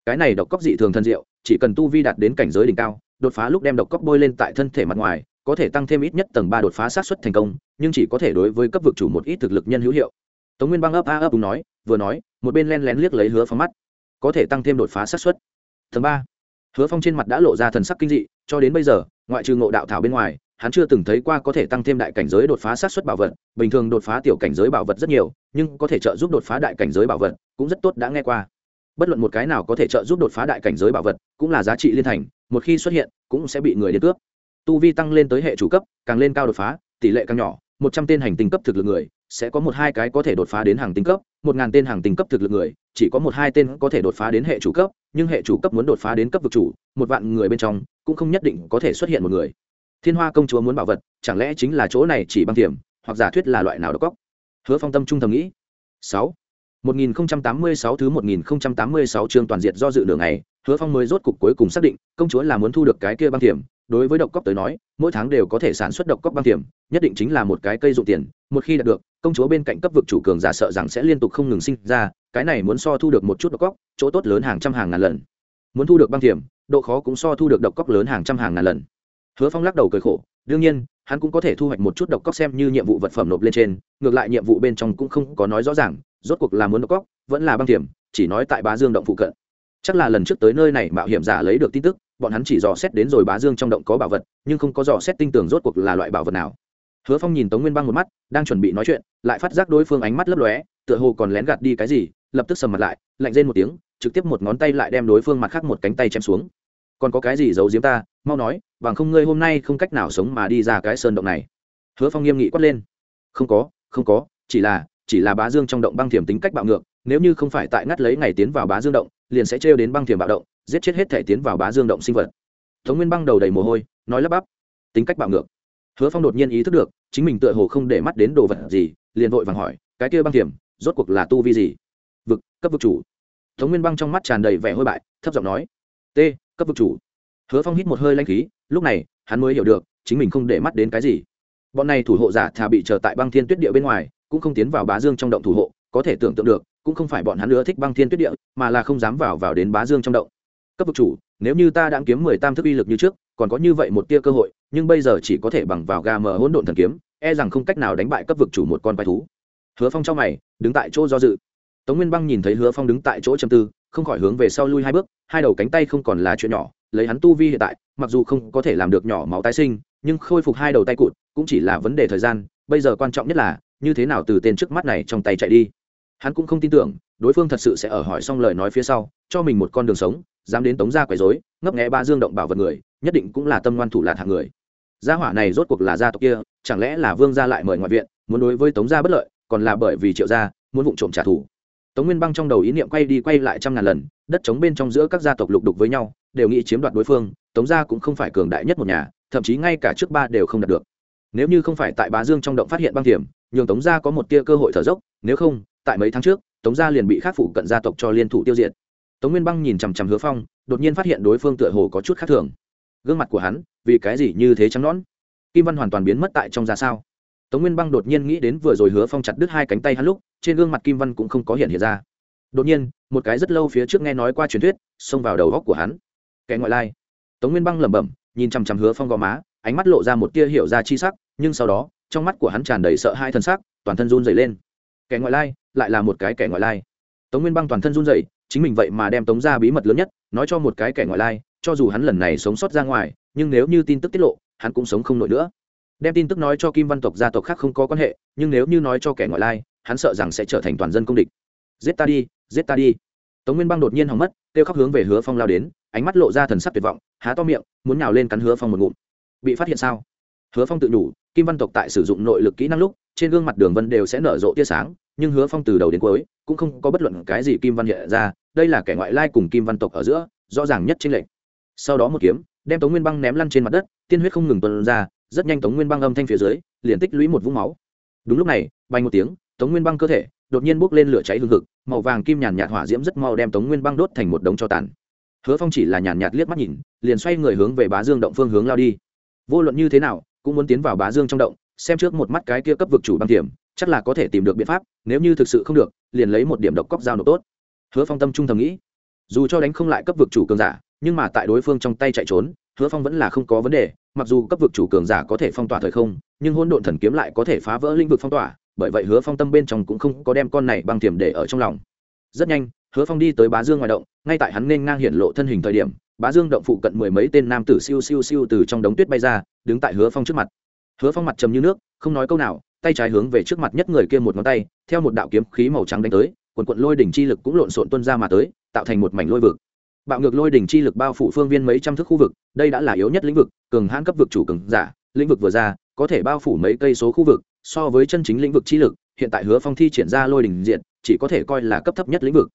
Cái này độc cóc dị thường thân diệu, chỉ cần tu vi đạt đến cảnh giới đỉnh cao, đột phá lúc đem độc cóc bôi lên tại thân thể mặt ngoài, có thể tăng thêm ít nhất tầng ba đột phá sát xuất thành công, nhưng chỉ có thể đối với cấp vực chủ một ít thực lực nhân hữu hiệu. Tống nguyên băng ấp a ấp đúng nói, vừa nói, một bên len lén liếc lấy hứa phong mắt. Có thể tăng thêm đột phá sát xuất tầng ba hứa phong trên mặt đã lộ ra thần sắc kinh dị, cho đến bây giờ, ngoại trừ ngộ đạo thảo bên ngoài, hắn chưa từng thấy qua có thể tăng thêm đại cảnh giới đột phá sát xuất bảo vật. Bình thường đột phá tiểu cảnh giới bảo vật rất nhiều, nhưng có thể trợ giúp đột phá đại cảnh giới bảo vật cũng rất tốt đã nghe qua. Bất luận một cái nào có thể trợ giúp đột phá đại cảnh giới bảo vật, cũng là giá trị liên thành, một khi xuất hiện, cũng sẽ bị người đi cướp. Tu vi tăng lên tới hệ chủ cấp, càng lên cao đột phá, tỷ lệ càng nhỏ, một trăm tên hành tinh cấp thực lực người, sẽ có một hai cái có thể đột phá đến hàng tinh cấp, một ngàn tên hàng tinh cấp thực lực người chỉ có một hai tên có thể đột phá đến hệ chủ cấp nhưng hệ chủ cấp muốn đột phá đến cấp vực chủ một vạn người bên trong cũng không nhất định có thể xuất hiện một người. Thiên hoa công chúa muốn bảo vật chẳng lẽ chính là chỗ này chỉ băng tiềm hoặc giả thuyết là loại nào đó cóc hứa phong tâm trung thầm nghĩ. Sáu. 1086 thứ 1086 chương toàn diệt do dự đường này, Hứa Phong mới rốt cục cuối cùng xác định, công chúa là muốn thu được cái kia băng tiềm, đối với độc cốc tới nói, mỗi tháng đều có thể sản xuất độc cốc băng tiềm, nhất định chính là một cái cây dụng tiền, một khi đạt được, công chúa bên cạnh cấp vực chủ cường giả sợ rằng sẽ liên tục không ngừng sinh ra, cái này muốn so thu được một chút độc cốc, chỗ tốt lớn hàng trăm hàng ngàn lần. Muốn thu được băng thiểm, độ khó cũng so thu được độc cốc lớn hàng trăm hàng ngàn lần. Hứa Phong lắc đầu cười khổ, đương nhiên, hắn cũng có thể thu hoạch một chút độc cốc xem như nhiệm vụ vật phẩm nộp lên trên, ngược lại nhiệm vụ bên trong cũng không có nói rõ ràng, rốt cuộc là muốn độc cóc vẫn là băng thiểm, chỉ nói tại bá dương động phụ cận chắc là lần trước tới nơi này mạo hiểm giả lấy được tin tức bọn hắn chỉ dò xét đến rồi bá dương trong động có bảo vật nhưng không có dò xét tinh tường rốt cuộc là loại bảo vật nào hứa phong nhìn tống nguyên băng một mắt đang chuẩn bị nói chuyện lại phát giác đối phương ánh mắt lấp lóe tựa hồ còn lén gạt đi cái gì lập tức sầm mặt lại, lạnh rên một tiếng, trực tiếp một ngón tay lại đem đối phương mặt khác một cánh tay chém xuống. Còn có cái gì giấu giếm ta, mau nói, bằng không ngươi hôm nay không cách nào sống mà đi ra cái sơn động này. Hứa phong nghiêm nghị quát lên. Không có không có, chỉ là chỉ là bá dương trong động băng thiểm tính cách bạo ngược, nếu như không phải tại ngắt lấy ngày tiến vào bá dương động, liền sẽ trêu đến băng thiểm bạo động, giết chết hết thể tiến vào bá dương động sinh vật. Tống nguyên băng đầu đầy mồ hôi, nói lắp bắp. Tính cách bạo ngược. Hứa phong đột nhiên ý thức được, chính mình tựa hồ không để mắt đến đồ vật gì, liền vội vàng hỏi, cái kia băng thiểm, rốt cuộc là tu vi gì? Cấp vực chủ. Tống nguyên băng trong mắt tràn đầy vẻ hôi bại, thấp giọng nói, t, cấp vực chủ. Hứa phong hít một hơi lanh khí, lúc này, hắn mới hiểu được, chính mình không để mắt đến cái gì. Bọn này thủ hộ giả thà bị chờ tại băng thiên tuyết địa bên ngoài, cũng không tiến vào bá dương trong động thủ hộ, có thể tưởng tượng được, cũng không phải bọn hắn nữa thích băng thiên tuyết địa, mà là không dám vào vào đến bá dương trong động. Cấp vực chủ, nếu như ta đã kiếm mười tam thức uy lực như trước, còn có như vậy một tia cơ hội, nhưng bây giờ chỉ có thể bằng vào ga mờ hỗn độn thần kiếm e rằng không cách nào đánh bại cấp vực chủ một con quái thú. Hứa phong trong mày, đứng tại chỗ do dự tống nguyên băng nhìn thấy hứa phong đứng tại chỗ châm tư, không khỏi hướng về sau lui hai bước, hai đầu cánh tay không còn là chuyện nhỏ, lấy hắn tu vi hiện tại, mặc dù không có thể làm được nhỏ máu tái sinh, nhưng khôi phục hai đầu tay cụt cũng chỉ là vấn đề thời gian, bây giờ quan trọng nhất là, như thế nào từ tên trước mắt này trong tay chạy đi. Hắn cũng không tin tưởng, đối phương thật sự sẽ ở hỏi xong lời nói phía sau, cho mình một con đường sống, dám đến tống gia quấy dối ngấp nghẽ ba dương động bảo vật người, nhất định cũng là tâm ngoan thủ lạt hạng người. Gia hỏa này rốt cuộc là gia tộc kia, chẳng lẽ là vương gia lại mời ngoại viện, muốn đối với tống gia bất lợi, còn là bởi vì triệu gia, muốn vụ trộm trả thù tống nguyên băng trong đầu ý niệm quay đi quay lại trăm ngàn lần, đất trống bên trong giữa các gia tộc lục đục với nhau, đều nghĩ chiếm đoạt đối phương, tống gia cũng không phải cường đại nhất một nhà, thậm chí ngay cả trước ba đều không đạt được. Nếu như không phải tại bá dương trong động phát hiện băng thiểm nhường tống gia có một tia cơ hội thở dốc, nếu không, tại mấy tháng trước, tống gia liền bị khắc phủ cận gia tộc cho liên thủ tiêu diệt. Tống nguyên băng nhìn chằm chằm hứa phong, đột nhiên phát hiện đối phương tựa hồ có chút khác thường. Gương mặt của hắn, vì cái gì như thế trắng nõn? kim văn hoàn toàn biến mất tại trong ra sao? Tống nguyên băng đột nhiên nghĩ đến vừa rồi hứa phong chặt đứt hai cánh tay hắn lúc trên gương mặt kim văn cũng không có hiện hiện ra. Đột nhiên một cái rất lâu phía trước nghe nói qua truyền thuyết xông vào đầu góc của hắn. Kẻ ngoại lai. Tống nguyên băng lẩm bẩm nhìn chằm chằm hứa phong gò má ánh mắt lộ ra một tia hiểu ra chi sắc nhưng sau đó trong mắt của hắn tràn đầy sợ hai thân sắc, toàn thân run dày lên. Kẻ ngoại lai lại là một cái kẻ ngoại lai. Tống nguyên băng toàn thân run dày chính mình vậy mà đem tống ra bí mật lớn nhất nói cho một cái kẻ ngoại lai cho dù hắn lần này sống sót ra ngoài nhưng nếu như tin tức tiết lộ hắn cũng sống không nổi nữa đem tin tức nói cho kim văn tộc gia tộc khác không có quan hệ, nhưng nếu như nói cho kẻ ngoại lai, hắn sợ rằng sẽ trở thành toàn dân công địch. Giết ta đi, giết ta đi. Tống nguyên băng đột nhiên hỏng mất, kêu khóc hướng về hứa phong lao đến, ánh mắt lộ ra thần sắc tuyệt vọng, há to miệng, muốn nhào lên cắn hứa phong một ngụm. Bị phát hiện sao? Hứa phong tự nhủ kim văn tộc tại sử dụng nội lực kỹ năng lúc, trên gương mặt đường vân đều sẽ nở rộ tia sáng, nhưng hứa phong từ đầu đến cuối, cũng không có bất luận cái gì kim văn hiện ra, đây là kẻ ngoại lai cùng kim văn tộc ở giữa, rõ ràng nhất trên lệnh sau đó một kiếm, đem tống nguyên băng ném lăn trên mặt đất, tiên huyết không ngừng tuân ra rất nhanh tống nguyên băng âm thanh phía dưới, liền tích lũy một vũng máu. Đúng lúc này, bay một tiếng, tống nguyên băng cơ thể đột nhiên bốc lên lửa cháy hương thực màu vàng kim nhàn nhạt hỏa diễm rất mau đem tống nguyên băng đốt thành một đống cho tàn. Hứa phong chỉ là nhàn nhạt liếc mắt nhìn, liền xoay người hướng về bá dương động phương hướng lao đi. Vô luận như thế nào, cũng muốn tiến vào bá dương trong động, xem trước một mắt cái kia cấp vực chủ băng tiềm, chắc là có thể tìm được biện pháp, nếu như thực sự không được, liền lấy một điểm độc cóc dao nộp tốt. Hứa phong tâm trung thầm nghĩ. Dù cho đánh không lại cấp vực chủ cường giả, nhưng mà tại đối phương trong tay chạy trốn, hứa phong vẫn là không có vấn đề mặc dù cấp vực chủ cường giả có thể phong tỏa thời không, nhưng hôn độn thần kiếm lại có thể phá vỡ lĩnh vực phong tỏa, bởi vậy hứa phong tâm bên trong cũng không có đem con này băng tiềm để ở trong lòng. Rất nhanh, hứa phong đi tới bá dương ngoài động, ngay tại hắn nên ngang hiển lộ thân hình thời điểm, bá dương động phụ cận mười mấy tên nam tử siêu siêu siêu từ trong đống tuyết bay ra, đứng tại hứa phong trước mặt. Hứa phong mặt trầm như nước, không nói câu nào, tay trái hướng về trước mặt nhất người kia một ngón tay, theo một đạo kiếm khí màu trắng đánh tới, quần quận lôi đỉnh chi lực cũng lộn xộn tuân ra mà tới, tạo thành một mảnh lôi vực bạo ngược lôi đỉnh chi lực bao phủ phương viên mấy trăm thước khu vực, đây đã là yếu nhất lĩnh vực, cường hãn cấp vực chủ cường giả, lĩnh vực vừa ra, có thể bao phủ mấy cây số khu vực, so với chân chính lĩnh vực chi lực, hiện tại hứa phong thi triển ra lôi đỉnh diện, chỉ có thể coi là cấp thấp nhất lĩnh vực.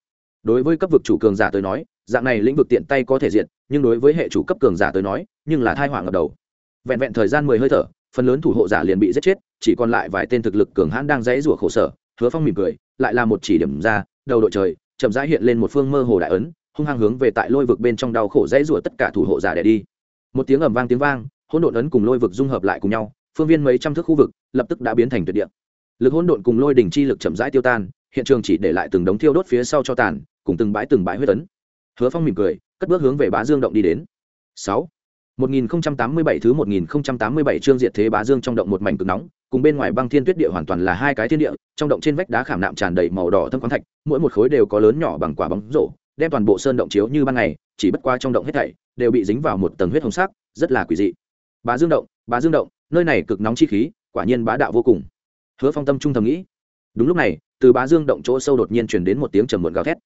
Đối với cấp vực chủ cường giả tới nói, dạng này lĩnh vực tiện tay có thể diện, nhưng đối với hệ chủ cấp cường giả tới nói, nhưng là thai họa ngập đầu. Vẹn vẹn thời gian mười hơi thở, phần lớn thủ hộ giả liền bị giết chết, chỉ còn lại vài tên thực lực cường hãn đang dãy rủa khổ sở, hứa phong mỉm cười, lại là một chỉ điểm ra, đầu đội trời, chậm rãi hiện lên một phương mơ hồ đại ấn hung hăng hướng về tại lôi vực bên trong đau khổ dãy rủa tất cả thủ hộ giả để đi. Một tiếng ầm vang tiếng vang hỗn độn ấn cùng lôi vực dung hợp lại cùng nhau phương viên mấy trăm thước khu vực lập tức đã biến thành tuyệt địa. Lực hỗn độn cùng lôi đỉnh chi lực chậm rãi tiêu tan hiện trường chỉ để lại từng đống thiêu đốt phía sau cho tàn cùng từng bãi từng bãi huyết ấn. Hứa phong mỉm cười cất bước hướng về bá dương động đi đến. Sáu. 1087 thứ 1087 chương diệt thế bá dương trong động một mảnh cực nóng, cùng bên ngoài băng thiên tuyết địa hoàn toàn là hai cái thiên địa, trong động trên vách đá khảm nạm tràn đầy màu đỏ thâm khoáng thạch, mỗi một khối đều có lớn nhỏ bằng quả bóng rổ, đem toàn bộ sơn động chiếu như ban ngày, chỉ bất qua trong động hết thảy đều bị dính vào một tầng huyết hồng sắc, rất là quỷ dị. Bá Dương động, Bá Dương động, nơi này cực nóng chi khí, quả nhiên bá đạo vô cùng. Hứa Phong tâm trung thầm nghĩ. Đúng lúc này, từ Bá Dương động chỗ sâu đột nhiên truyền đến một tiếng trầm muộn gào thét.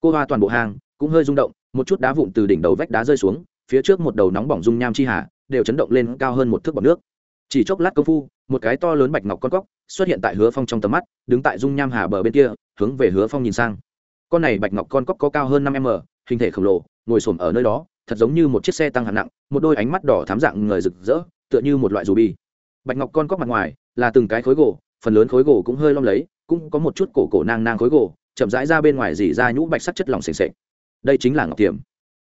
Cô hoa toàn bộ hang cũng hơi rung động, một chút đá vụn từ đỉnh đầu vách đá rơi xuống, phía trước một đầu nóng bỏng dung nham chi hà đều chấn động lên cao hơn một thước bọt nước chỉ chốc lát công phu một cái to lớn bạch ngọc con cóc xuất hiện tại hứa phong trong tầm mắt đứng tại dung nham hà bờ bên kia hướng về hứa phong nhìn sang con này bạch ngọc con cóc có cao hơn năm m hình thể khổng lồ, ngồi xổm ở nơi đó, thật giống như một chiếc xe tăng hạng nặng, một đôi ánh mắt đỏ thám dạng người rực rỡ, tựa như một loại dù bi. Bạch ngọc con cóc mặt ngoài là từng cái khối gỗ, phần lớn khối gỗ cũng hơi lom lấy, cũng có một chút cổ cổ nang nang khối gỗ, chậm rãi ra bên ngoài dỉ ra nhũ bạch sắc chất lỏng sềnh sệch đây chính là ngọc tiềm.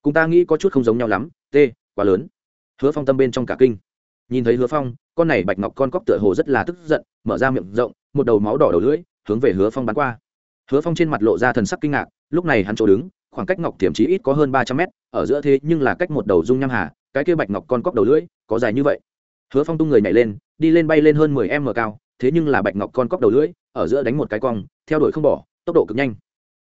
Cùng ta nghĩ có chút không giống nhau lắm t quá lớn. Hứa phong tâm bên trong cả kinh. Nhìn thấy hứa phong, con này bạch ngọc con cóc tựa hồ rất là tức giận, mở ra miệng rộng, một đầu máu đỏ đầu lưỡi, hướng về hứa phong bắn qua hứa phong trên mặt lộ ra thần sắc kinh ngạc, lúc này hắn chỗ đứng, khoảng cách ngọc Thiểm chí ít có hơn ba trăm mét, ở giữa thế nhưng là cách một đầu dung nham hà, cái kia bạch ngọc con cóc đầu lưỡi, có dài như vậy. Hứa phong tung người nhảy lên, đi lên bay lên hơn mười m cao, thế nhưng là bạch ngọc con cóc đầu lưỡi, ở giữa đánh một cái cong, theo đuổi không bỏ, tốc độ cực nhanh.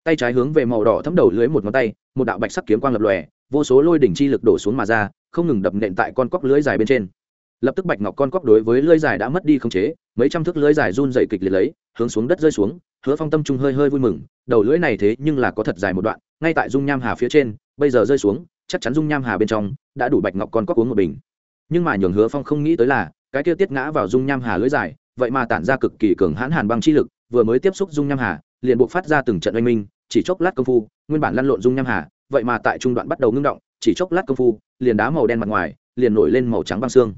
Tay trái hướng về màu đỏ thấm đầu lưới một ngón tay, một đạo bạch sắc kiếm quang lập lòe, vô số lôi đỉnh chi lực đổ xuống mà ra, không ngừng đập nện tại con cóc lưới dài bên trên. Lập tức bạch ngọc con cóc đối với lưới dài đã mất đi khống chế, mấy trăm thước lưới dài run dày kịch liệt lấy hướng xuống đất rơi xuống, hứa phong tâm trung hơi hơi vui mừng, đầu lưỡi này thế nhưng là có thật dài một đoạn, ngay tại dung nham hà phía trên, bây giờ rơi xuống, chắc chắn dung nham hà bên trong đã đủ bạch ngọc con cóc uống một bình. Nhưng mà nhường hứa phong không nghĩ tới là, cái kia tiết ngã vào dung nham hà lưỡi dài, vậy mà tản ra cực kỳ cường hãn hàn băng chi lực, vừa mới tiếp xúc dung nham hà, liền buộc phát ra từng trận oanh minh, chỉ chốc lát công phu, nguyên bản lăn lộn dung nham hà, vậy mà tại trung đoạn bắt đầu ngưng động, chỉ chốc lát công phu, liền đá màu đen mặt ngoài, liền nổi lên màu trắng băng xương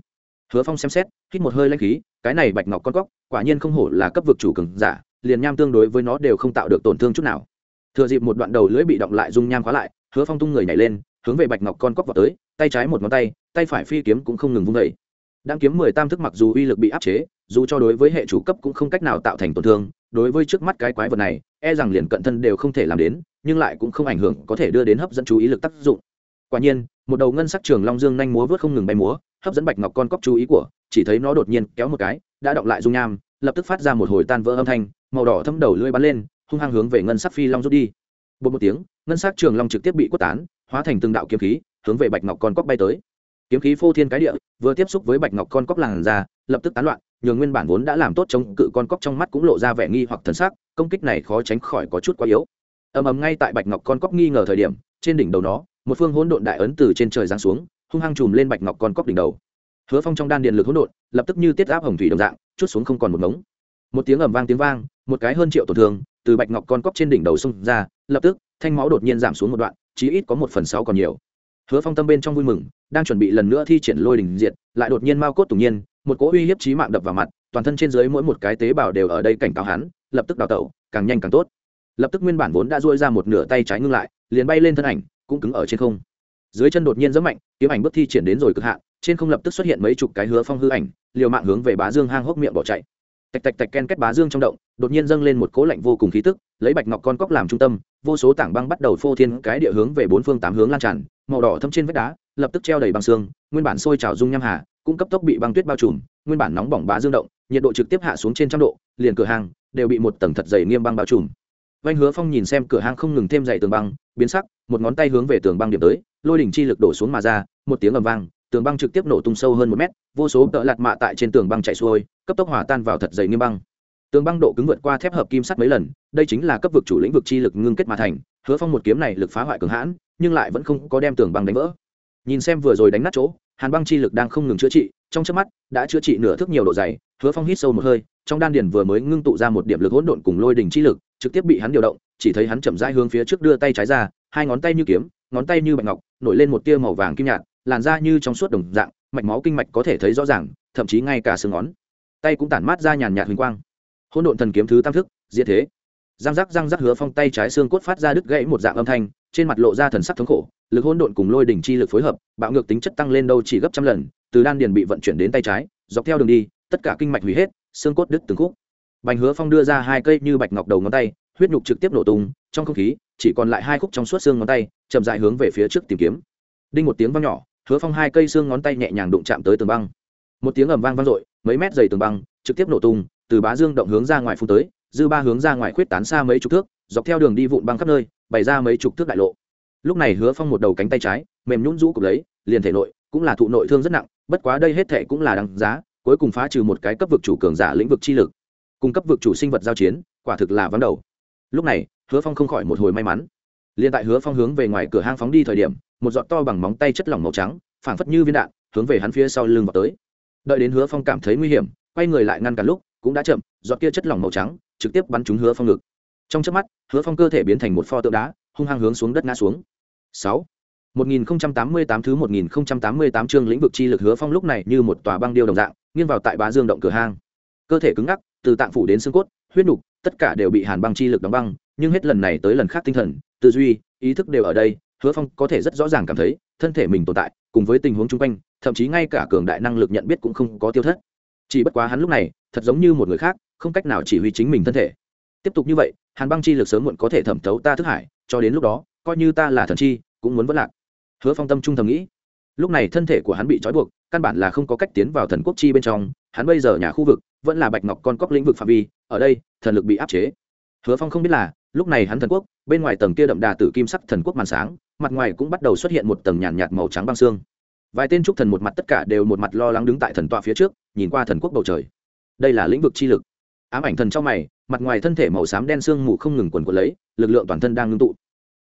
hứa phong xem xét, hít một hơi lanh khí, cái này bạch ngọc con góc, quả nhiên không hổ là cấp vực chủ cường giả, liền nham tương đối với nó đều không tạo được tổn thương chút nào. Thừa dịp một đoạn đầu lưỡi bị động lại dung nham khóa lại, hứa phong tung người nhảy lên, hướng về bạch ngọc con cóc vào tới, tay trái một ngón tay tay phải phi kiếm cũng không ngừng vung vẩy đang kiếm mười tam thức mặc dù uy lực bị áp chế, dù cho đối với hệ chủ cấp cũng không cách nào tạo thành tổn thương, đối với trước mắt cái quái vật này e rằng liền cận thân đều không thể làm đến, nhưng lại cũng không ảnh hưởng có thể đưa đến hấp dẫn chú ý lực tác dụng. Quả nhiên, một đầu ngân sắc trường long dương nhanh múa vớt không ngừng bay múa hấp dẫn bạch ngọc con cóc chú ý của, chỉ thấy nó đột nhiên kéo một cái, đã động lại dung nham, lập tức phát ra một hồi tan vỡ âm thanh, màu đỏ thâm đầu lưỡi bắn lên, hung hăng hướng về ngân sắc phi long rút đi. Bột một tiếng, ngân sắc trường long trực tiếp bị quất tán, hóa thành từng đạo kiếm khí, hướng về bạch ngọc con cóc bay tới. Kiếm khí phô thiên cái địa, vừa tiếp xúc với bạch ngọc con cóc làn ra lập tức tán loạn, nhường nguyên bản vốn đã làm tốt chống cự con cóc trong mắt cũng lộ ra vẻ nghi hoặc thần sắc, công kích này khó tránh khỏi có chút quá yếu. Ầm ầm ngay tại bạch ngọc con cóc nghi ngờ thời điểm, trên đỉnh đầu nó, một phương hỗn độn đại ấn từ trên trời giáng xuống hung hăng chùm lên bạch ngọc con cóc đỉnh đầu. Hứa phong trong đan điện lực hỗn độn, lập tức như tiết áp hồng thủy đồng dạng, chút xuống không còn một ngống. Một tiếng ầm vang tiếng vang, một cái hơn triệu tổn thương, từ bạch ngọc con cóc trên đỉnh đầu xông ra, lập tức, thanh máu đột nhiên giảm xuống một đoạn, chí ít có một phần sáu còn nhiều. Hứa phong tâm bên trong vui mừng, đang chuẩn bị lần nữa thi triển lôi đình diện lại đột nhiên mao cốt tủng nhiên, một cỗ uy hiếp trí mạng đập vào mặt, toàn thân trên dưới mỗi một cái tế bào đều ở đây cảnh cáo hắn, lập tức đào tẩu, càng nhanh càng tốt. Lập tức nguyên bản vốn đã duỗi ra một nửa tay trái ngưng lại, liền bay lên thân ảnh, cũng cứng ở trên không dưới chân đột nhiên rất mạnh, kiếm ảnh bước thi triển đến rồi cực hạn, trên không lập tức xuất hiện mấy chục cái hứa phong hư ảnh, liều mạng hướng về bá dương hang hốc miệng bỏ chạy. Tạch tạch tạch ken kết bá dương trong động, đột nhiên dâng lên một cố lạnh vô cùng khí tức, lấy bạch ngọc con cóc làm trung tâm, vô số tảng băng bắt đầu phô thiên cái địa hướng về bốn phương tám hướng lan tràn, màu đỏ thâm trên vách đá, lập tức treo đầy băng xương, nguyên bản sôi trào dung nham hà, cũng cấp tốc bị băng tuyết bao trùm, nguyên bản nóng bỏng bá dương động, nhiệt độ trực tiếp hạ xuống trên trăm độ, liền cửa hàng đều bị một tầng thật dày nghiêm băng bao trùm vanh hứa phong nhìn xem cửa hang không ngừng thêm dày tường băng, biến sắc, một ngón tay hướng về tường băng điểm tới, lôi đỉnh chi lực đổ xuống mà ra, một tiếng ầm vang, tường băng trực tiếp nổ tung sâu hơn một mét, vô số tợ lạt mạ tại trên tường băng chạy xuôi, cấp tốc hòa tan vào thật dày nghiêm băng. Tường băng độ cứng vượt qua thép hợp kim sắt mấy lần, đây chính là cấp vực chủ lĩnh vực chi lực ngưng kết mà thành, hứa phong một kiếm này lực phá hoại cường hãn, nhưng lại vẫn không có đem tường băng đánh vỡ. Nhìn xem vừa rồi đánh nát chỗ, hàn băng chi lực đang không ngừng chữa trị, trong chớp mắt, đã chữa trị nửa thước nhiều độ dày, hứa phong hít sâu một hơi, trong đan điền vừa mới ngưng tụ ra một điểm lực hỗn độn cùng lôi đỉnh chi lực trực tiếp bị hắn điều động, chỉ thấy hắn chậm rãi hướng phía trước đưa tay trái ra, hai ngón tay như kiếm, ngón tay như bạch ngọc, nổi lên một tia màu vàng kim nhạt, làn da như trong suốt đồng dạng, mạch máu kinh mạch có thể thấy rõ ràng, thậm chí ngay cả xương ngón tay cũng tản mát ra nhàn nhạt huỳnh quang. Hỗn độn thần kiếm thứ tam thức, diệt thế. Răng rắc răng rắc hứa phong tay trái xương cốt phát ra đứt gãy một dạng âm thanh, trên mặt lộ ra thần sắc thống khổ, lực hỗn độn cùng lôi đỉnh chi lực phối hợp, bạo ngược tính chất tăng lên đâu chỉ gấp trăm lần, từ đan điền bị vận chuyển đến tay trái, dọc theo đường đi, tất cả kinh mạch hủy hết, xương cốt đứt từng khúc bành hứa phong đưa ra hai cây như bạch ngọc đầu ngón tay, huyết nhục trực tiếp nổ tung, trong không khí, chỉ còn lại hai khúc trong suốt xương ngón tay, chậm dại hướng về phía trước tìm kiếm. Đinh một tiếng vang nhỏ, hứa phong hai cây xương ngón tay nhẹ nhàng đụng chạm tới tường băng. Một tiếng ầm vang vang dội, mấy mét dày tường băng trực tiếp nổ tung, từ bá dương động hướng ra ngoài phun tới, dư ba hướng ra ngoài khuyết tán xa mấy chục thước, dọc theo đường đi vụn băng khắp nơi, bày ra mấy chục thước đại lộ. Lúc này hứa phong một đầu cánh tay trái, mềm nhún rũ cục lấy, liền thể nội cũng là thụ nội thương rất nặng, bất quá đây hết thể cũng là đằng giá, cuối cùng phá trừ một cái cấp vực chủ cường giả lĩnh vực chi lực cung cấp vực chủ sinh vật giao chiến quả thực là vắng đầu. Lúc này hứa phong không khỏi một hồi may mắn. Liền tại hứa phong hướng về ngoài cửa hang phóng đi thời điểm một giọt to bằng móng tay chất lỏng màu trắng phảng phất như viên đạn hướng về hắn phía sau lưng vào tới. Đợi đến hứa phong cảm thấy nguy hiểm quay người lại ngăn cản lúc cũng đã chậm giọt kia chất lỏng màu trắng trực tiếp bắn trúng hứa phong ngực. Trong chớp mắt hứa phong cơ thể biến thành một pho tượng đá hung hăng hướng xuống đất ngã xuống. Sáu. 1088 thứ 1088 chương lĩnh vực chi lực hứa phong lúc này như một tòa băng điêu đồng dạng, nghiêng vào tại bá dương động cửa hang. Cơ thể cứng ngắc, từ tạng phủ đến xương cốt, huyết nục, tất cả đều bị hàn băng chi lực đóng băng, nhưng hết lần này tới lần khác tinh thần, tư duy, ý thức đều ở đây, hứa phong có thể rất rõ ràng cảm thấy, thân thể mình tồn tại, cùng với tình huống chung quanh, thậm chí ngay cả cường đại năng lực nhận biết cũng không có tiêu thất. Chỉ bất quá hắn lúc này, thật giống như một người khác, không cách nào chỉ huy chính mình thân thể. Tiếp tục như vậy, hàn băng chi lực sớm muộn có thể thẩm thấu ta thức hải, cho đến lúc đó, coi như ta là thần chi, cũng muốn vỡ lạc hứa phong tâm trung thầm nghĩ lúc này thân thể của hắn bị trói buộc căn bản là không có cách tiến vào thần quốc chi bên trong hắn bây giờ nhà khu vực vẫn là bạch ngọc con cóc lĩnh vực phạm vi ở đây thần lực bị áp chế. Hứa phong không biết là lúc này hắn thần quốc bên ngoài tầng kia đậm đà tử kim sắc thần quốc màn sáng mặt ngoài cũng bắt đầu xuất hiện một tầng nhàn nhạt, màu trắng băng xương. Vài tên trúc thần một mặt tất cả đều một mặt lo lắng đứng tại thần tọa phía trước nhìn qua thần quốc bầu trời. Đây là lĩnh vực chi lực. Ám ảnh thần trong mày mặt ngoài thân thể màu xám đen xương mù không ngừng quần quần lấy lực lượng toàn thân đang ngưng tụ.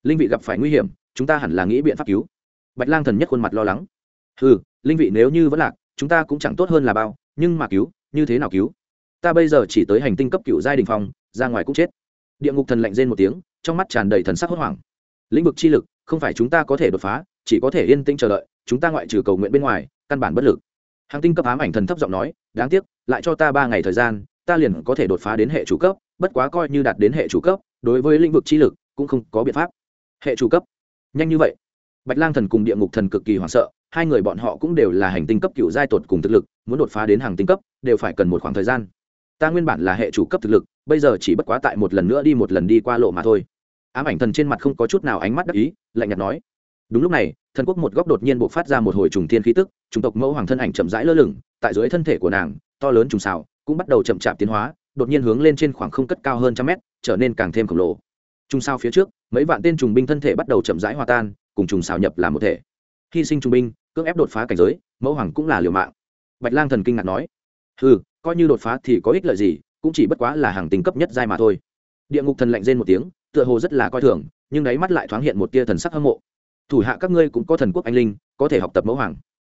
Linh vị gặp phải nguy hiểm chúng ta hẳn là nghĩ biện pháp cứu. Bạch lang thần nhất khuôn mặt lo lắng. Ừ linh vị nếu như vẫn lạc, chúng ta cũng chẳng tốt hơn là bao, nhưng mà cứu, như thế nào cứu? Ta bây giờ chỉ tới hành tinh cấp cựu giai đình phong, ra ngoài cũng chết. Địa ngục thần lạnh rên một tiếng, trong mắt tràn đầy thần sắc hốt hoảng. Lĩnh vực chi lực, không phải chúng ta có thể đột phá, chỉ có thể yên tĩnh chờ đợi, chúng ta ngoại trừ cầu nguyện bên ngoài, căn bản bất lực. Hàng tinh cấp ám ảnh thần thấp giọng nói, đáng tiếc, lại cho ta ba ngày thời gian, ta liền có thể đột phá đến hệ chủ cấp, bất quá coi như đạt đến hệ chủ cấp, đối với lĩnh vực chi lực, cũng không có biện pháp. Hệ chủ cấp? Nhanh như vậy bạch lang thần cùng địa ngục thần cực kỳ hoảng sợ, hai người bọn họ cũng đều là hành tinh cấp cựu giai tột cùng thực lực, muốn đột phá đến hàng tinh cấp, đều phải cần một khoảng thời gian. Ta nguyên bản là hệ chủ cấp thực lực, bây giờ chỉ bất quá tại một lần nữa đi một lần đi qua lộ mà thôi. Ám ảnh thần trên mặt không có chút nào ánh mắt đắc ý, lạnh nhạt nói. Đúng lúc này, thần quốc một góc đột nhiên b ộ c phát ra một hồi trùng thiên khí tức, chủng tộc mẫu hoàng thân ảnh chậm rãi lơ lửng, tại dưới thân thể của nàng, to lớn trùng xào, cũng bắt đầu chậm chạp tiến hóa, đột nhiên hướng lên trên khoảng không cất cao hơn trăm mét, trở nên càng thêm khổng lồ. Trung sao phía trước, mấy vạn tên trùng binh thân thể bắt đầu chậm rãi hòa tan cùng trùng xào nhập làm một thể. Hy sinh trung binh, cưỡng ép đột phá cảnh giới, mẫu hoàng cũng là liều mạng. Bạch lang thần kinh ngạc nói ừ coi như đột phá thì có ích lợi gì, cũng chỉ bất quá là hàng tình cấp nhất giai mà thôi. Địa ngục thần lạnh rên một tiếng, tựa hồ rất là coi thường, nhưng đáy mắt lại thoáng hiện một tia thần sắc hâm mộ. Thủ hạ các ngươi cũng có thần quốc anh linh, có thể học tập mẫu hoàng.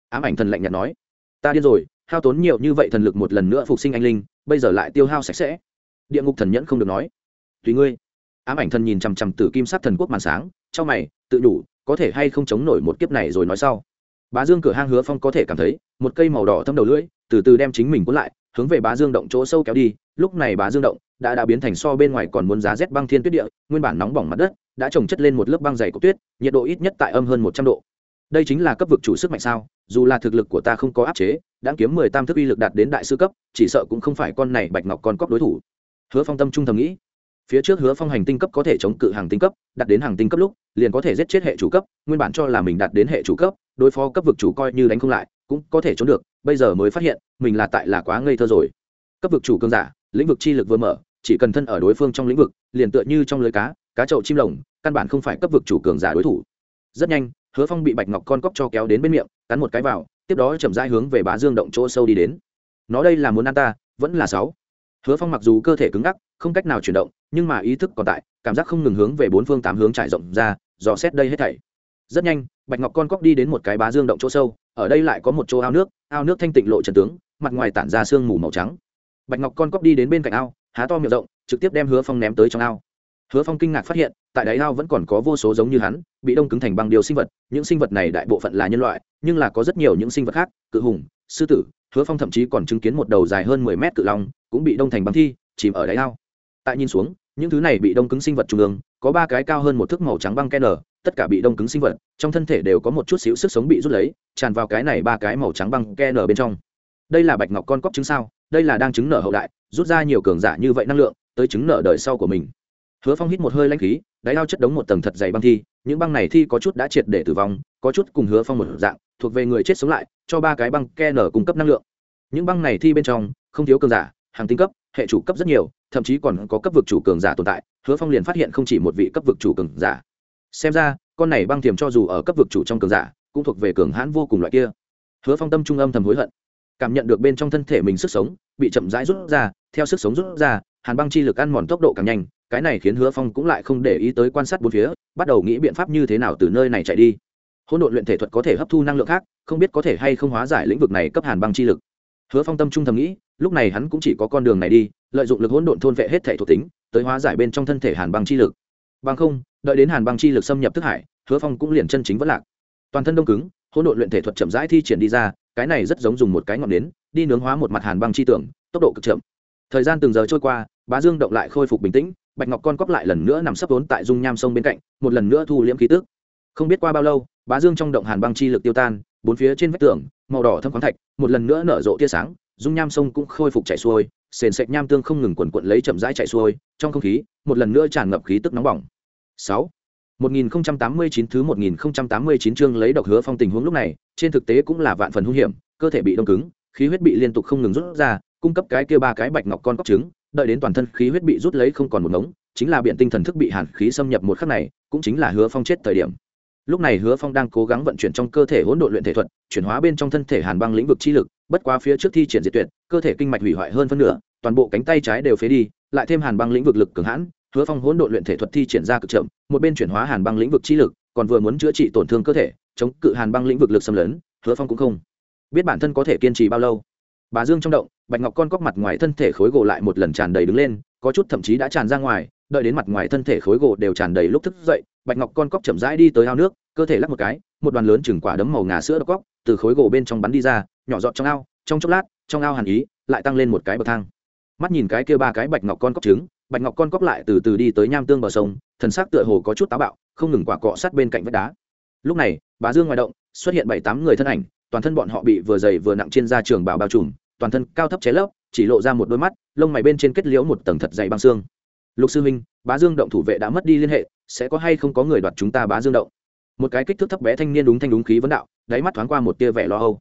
Ám ảnh thần lạnh nhạt nói, ta điên rồi, hao tốn nhiều như vậy thần lực một lần nữa phục sinh anh linh, bây giờ lại tiêu hao sạch sẽ. Địa ngục thần nhẫn không được nói, tùy ngươi. Ám ảnh thần nhìn chằm chằm từ kim sắc thần quốc màn sáng, trong mày, tự đủ có thể hay không chống nổi một kiếp này rồi nói sau. Bá dương cửa hang hứa phong có thể cảm thấy, một cây màu đỏ thâm đầu lưỡi, từ từ đem chính mình cuốn lại, hướng về bá dương động chỗ sâu kéo đi. Lúc này bá dương động đã đã biến thành so bên ngoài còn muốn giá rét băng thiên tuyết địa, nguyên bản nóng bỏng mặt đất đã trồng chất lên một lớp băng dày của tuyết, nhiệt độ ít nhất tại âm hơn một trăm độ. Đây chính là cấp vực chủ sức mạnh sao, dù là thực lực của ta không có áp chế đã kiếm mười tam thức uy lực đạt đến đại sư cấp, chỉ sợ cũng không phải con này bạch ngọc con cóc đối thủ. Hứa phong tâm trung thầm nghĩ phía trước hứa phong hành tinh cấp có thể chống cự hàng tinh cấp, đặt đến hàng tinh cấp lúc, liền có thể giết chết hệ chủ cấp, nguyên bản cho là mình đạt đến hệ chủ cấp, đối phó cấp vực chủ coi như đánh không lại, cũng có thể trốn được, bây giờ mới phát hiện, mình là tại là quá ngây thơ rồi. Cấp vực chủ cơn giả, lĩnh vực chi lực vừa mở, chỉ cần thân ở đối phương trong lĩnh vực, liền tựa như trong lưới cá cá trậu chim lồng, căn bản không phải cấp vực chủ cường giả đối thủ. Rất nhanh, hứa phong bị bạch ngọc con cóc cho kéo đến bên miệng, cắn một cái vào, tiếp đó chậm rãi hướng về bá dương động chỗ sâu đi đến. Nó đây là muốn ăn ta, vẫn là sáu. Hứa phong mặc dù cơ thể cứng ngắc, không cách nào chuyển động nhưng mà ý thức còn tại, cảm giác không ngừng hướng về bốn phương tám hướng trải rộng ra, dò xét đây hết thảy. Rất nhanh, bạch ngọc con cóc đi đến một cái bá dương động chỗ sâu, ở đây lại có một chỗ ao nước ao nước thanh tịnh lộ trần tướng, mặt ngoài tản ra sương mù màu trắng. Bạch ngọc con cóc đi đến bên cạnh ao, há to miệng rộng, trực tiếp đem hứa phong ném tới trong ao. Hứa phong kinh ngạc phát hiện, tại đáy ao vẫn còn có vô số giống như hắn, bị đông cứng thành băng điều sinh vật, những sinh vật này đại bộ phận là nhân loại, nhưng là có rất nhiều những sinh vật khác, cự hùng, sư tử, hứa phong thậm chí còn chứng kiến một đầu dài hơn mười mét cự long, cũng bị đông thành băng thi, chìm ở đáy ao. Tại nhìn xuống những thứ này bị đông cứng sinh vật trung ương, có ba cái cao hơn một thước màu trắng băng ken tất cả bị đông cứng sinh vật, trong thân thể đều có một chút xíu sức sống bị rút lấy, tràn vào cái này ba cái màu trắng băng ken bên trong. Đây là bạch ngọc con cóc trứng sao? Đây là đang trứng nở hậu đại, rút ra nhiều cường giả như vậy năng lượng, tới trứng nở đời sau của mình. Hứa phong hít một hơi lanh khí, đáy ao chất đống một tầng thật dày băng thi, những băng này thi có chút đã triệt để tử vong, có chút cùng hứa phong một dạng, thuộc về người chết sống lại, cho ba cái băng ke nở cung cấp năng lượng. Những băng này thi bên trong, không thiếu cường giả, hàng tinh cấp hệ chủ cấp rất nhiều, thậm chí còn có cấp vực chủ cường giả tồn tại, hứa phong liền phát hiện không chỉ một vị cấp vực chủ cường giả. Xem ra, con này băng tiềm cho dù ở cấp vực chủ trong cường giả, cũng thuộc về cường hãn vô cùng loại kia. Hứa phong tâm trung âm thầm hối hận. Cảm nhận được bên trong thân thể mình sức sống, bị chậm rãi rút ra, theo sức sống rút ra, hàn băng chi lực ăn mòn tốc độ càng nhanh, cái này khiến hứa phong cũng lại không để ý tới quan sát bốn phía, bắt đầu nghĩ biện pháp như thế nào từ nơi này chạy đi. Hỗn độn luyện thể thuật có thể hấp thu năng lượng khác, không biết có thể hay không hóa giải lĩnh vực này cấp hàn băng chi lực hứa phong tâm trung thầm nghĩ, lúc này hắn cũng chỉ có con đường này đi, lợi dụng lực hỗn độn thôn vệ hết thể thuộc tính, tới hóa giải bên trong thân thể hàn băng chi lực. Bằng không, đợi đến hàn băng chi lực xâm nhập thức hải, hứa phong cũng liền chân chính vẫn lạc. Toàn thân đông cứng, hỗn độn luyện thể thuật chậm rãi thi triển đi ra, cái này rất giống dùng một cái ngọn nến, đi nướng hóa một mặt hàn băng chi tưởng, tốc độ cực chậm. Thời gian từng giờ trôi qua, bá dương động lại khôi phục bình tĩnh, bạch ngọc con cóc lại lần nữa nằm sấp vốn tại dung nham sông bên cạnh, một lần nữa thu liễm khí tức. Không biết qua bao lâu, bá dương trong động hàn băng chi lực tiêu tan bốn phía trên vách tường màu đỏ thâm khoáng thạch một lần nữa nở rộ tia sáng dung nham sông cũng khôi phục chảy xuôi sền sệt nham tương không ngừng quần quận lấy chậm rãi chạy xuôi trong không khí một lần nữa tràn ngập khí tức nóng bỏng sáu 1089 thứ 1089 chương lấy độc hứa phong tình huống lúc này, trên thực tế cũng là vạn phần hung hiểm, cơ thể bị đông cứng, khí huyết bị liên tục không ngừng rút ra, cung cấp cái kia ba cái bạch ngọc con cóc trứng, đợi đến toàn thân khí huyết bị rút lấy không còn một ngống, chính là biện tinh thần thức bị hàn khí xâm nhập một khắc này, cũng chính là hứa phong chết thời điểm. Lúc này Hứa Phong đang cố gắng vận chuyển trong cơ thể hỗn độn luyện thể thuật, chuyển hóa bên trong thân thể hàn băng lĩnh vực chi lực, bất quá phía trước thi triển diệt tuyệt, cơ thể kinh mạch hủy hoại hơn phân nửa, toàn bộ cánh tay trái đều phế đi, lại thêm hàn băng lĩnh vực lực cường hãn, hứa phong hỗn độn luyện thể thuật thi triển ra cực chậm một bên chuyển hóa hàn băng lĩnh vực chi lực còn vừa muốn chữa trị tổn thương cơ thể chống cự hàn băng lĩnh vực lực xâm lấn hứa phong cũng không biết bản thân có thể kiên trì bao lâu. Bà dương trong động bạch ngọc con cóc mặt ngoài thân thể khối gỗ lại một lần tràn đầy đứng lên có chút thậm chí đã tràn ra ngoài đợi đến mặt ngoài thân thể khối gỗ đều tràn đầy lúc thức dậy bạch ngọc con cóc chậm rãi đi tới ao nước, cơ thể lắc một cái, một đoàn lớn chừng quả đấm màu ngà sữa độc cóc từ khối gỗ bên trong bắn đi ra, nhỏ giọt trong ao, trong chốc lát, trong ao hàn ý lại tăng lên một cái bậc thang. Mắt nhìn cái kia ba cái bạch ngọc con cóc trứng, bạch ngọc con cóc lại từ từ đi tới nham tương bờ sông, thần xác tựa hồ có chút táo bạo, không ngừng quả cọ sát bên cạnh vách đá. Lúc này, bá dương ngoài động, xuất hiện bảy tám người thân ảnh, toàn thân bọn họ bị vừa dày vừa nặng trên da trường bào bao trùm, toàn thân cao thấp ché lấp, chỉ lộ ra một đôi mắt, lông mày bên trên kết liễu một tầng thật dày băng xương lục sư minh bá dương động thủ vệ đã mất đi liên hệ, sẽ có hay không có người đoạt chúng ta bá dương động? Một cái kích thước thấp bé thanh niên đúng thanh đúng khí vấn đạo, đáy mắt thoáng qua một tia vẻ lo âu.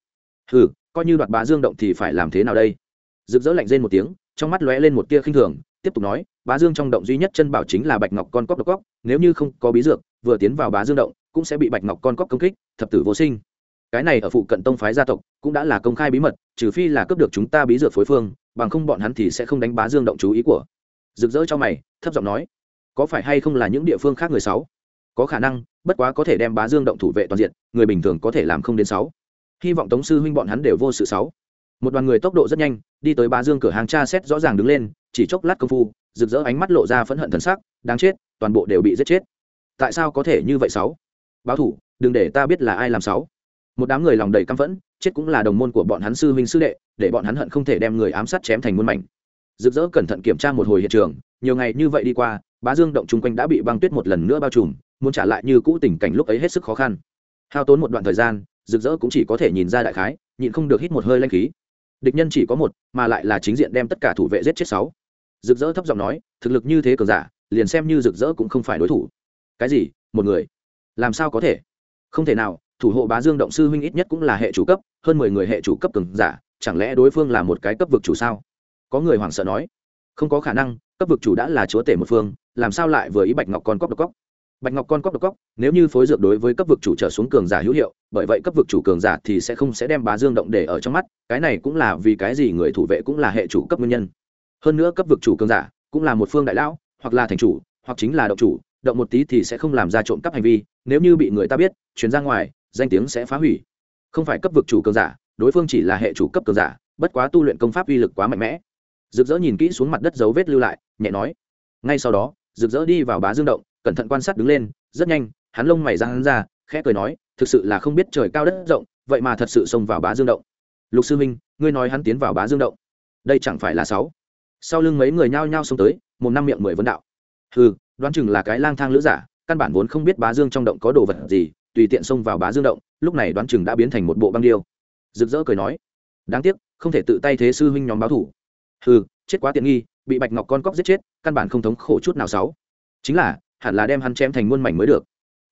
Ừ coi như đoạt bá dương động thì phải làm thế nào đây? Rực rỡ lạnh rên một tiếng, trong mắt lóe lên một tia khinh thường, tiếp tục nói, bá dương trong động duy nhất chân bảo chính là bạch ngọc con cóc độc cóc, nếu như không có bí dược, vừa tiến vào bá dương động, cũng sẽ bị bạch ngọc con cóc công kích, thập tử vô sinh. Cái này ở phụ cận tông phái gia tộc, cũng đã là công khai bí mật, trừ phi là cướp được chúng ta bí dược phối phương, bằng không bọn hắn thì sẽ không đánh bá dương động chú ý của rực rỡ cho mày, thấp giọng nói, có phải hay không là những địa phương khác người sáu? Có khả năng, bất quá có thể đem bá dương động thủ vệ toàn diện, người bình thường có thể làm không đến sáu. Hy vọng tống sư huynh bọn hắn đều vô sự sáu. Một đoàn người tốc độ rất nhanh, đi tới bá dương cửa hàng tra xét rõ ràng đứng lên, chỉ chốc lát công phu, rực rỡ ánh mắt lộ ra phẫn hận thần sắc, đáng chết, toàn bộ đều bị giết chết. Tại sao có thể như vậy sáu? Báo thủ, đừng để ta biết là ai làm sáu. Một đám người lòng đầy căm phẫn, chết cũng là đồng môn của bọn hắn sư huynh sư đệ, để bọn hắn hận không thể đem người ám sát chém thành muôn mảnh rực rỡ cẩn thận kiểm tra một hồi hiện trường, nhiều ngày như vậy đi qua, bá dương động chung quanh đã bị băng tuyết một lần nữa bao trùm, muốn trả lại như cũ tình cảnh lúc ấy hết sức khó khăn. Hao tốn một đoạn thời gian, rực rỡ cũng chỉ có thể nhìn ra đại khái, nhịn không được hít một hơi lanh khí. Địch nhân chỉ có một, mà lại là chính diện đem tất cả thủ vệ giết chết sáu. Rực rỡ thấp giọng nói, thực lực như thế cường giả, liền xem như rực rỡ cũng không phải đối thủ. Cái gì? Một người? Làm sao có thể? Không thể nào, thủ hộ bá dương động sư huynh ít nhất cũng là hệ chủ cấp, hơn mười người hệ chủ cấp cường giả, chẳng lẽ đối phương là một cái cấp vực chủ sao? Có người hoảng sợ nói, không có khả năng, cấp vực chủ đã là chúa tể một phương, làm sao lại vừa ý bạch ngọc con cóc độc cóc? Bạch ngọc con cóc độc cóc, nếu như phối dược đối với cấp vực chủ trở xuống cường giả hữu hiệu, bởi vậy cấp vực chủ cường giả thì sẽ không sẽ đem bá dương động để ở trong mắt, cái này cũng là vì cái gì người thủ vệ cũng là hệ chủ cấp nguyên nhân. Hơn nữa cấp vực chủ cường giả cũng là một phương đại lão, hoặc là thành chủ, hoặc chính là động chủ, động một tí thì sẽ không làm ra trộm cắp hành vi, nếu như bị người ta biết chuyển ra ngoài, danh tiếng sẽ phá hủy. Không phải cấp vực chủ cường giả, đối phương chỉ là hệ chủ cấp cường giả, bất quá tu luyện công pháp uy lực quá mạnh mẽ rực rỡ nhìn kỹ xuống mặt đất dấu vết lưu lại, nhẹ nói. Ngay sau đó, rực rỡ đi vào bá dương động, cẩn thận quan sát đứng lên, rất nhanh, hắn lông mày ra hắn ra, khẽ cười nói, thực sự là không biết trời cao đất rộng, vậy mà thật sự xông vào bá dương động. Lục sư minh ngươi nói hắn tiến vào bá dương động. Đây chẳng phải là sáu. Sau lưng mấy người nhao nhao xông tới, một năm miệng mười vấn đạo. Hừ, đoán chừng là cái lang thang lữ giả, căn bản vốn không biết bá dương trong động có đồ vật gì, tùy tiện xông vào bá dương động, lúc này đoán chừng đã biến thành một bộ băng điêu. Rực rỡ cười nói, đáng tiếc, không thể tự tay thế sư huynh nhóm báo thủ hừ, chết quá tiện nghi, bị bạch ngọc con cóc giết chết, căn bản không thống khổ chút nào sáu. Chính là, hẳn là đem hắn chém thành muôn mảnh mới được.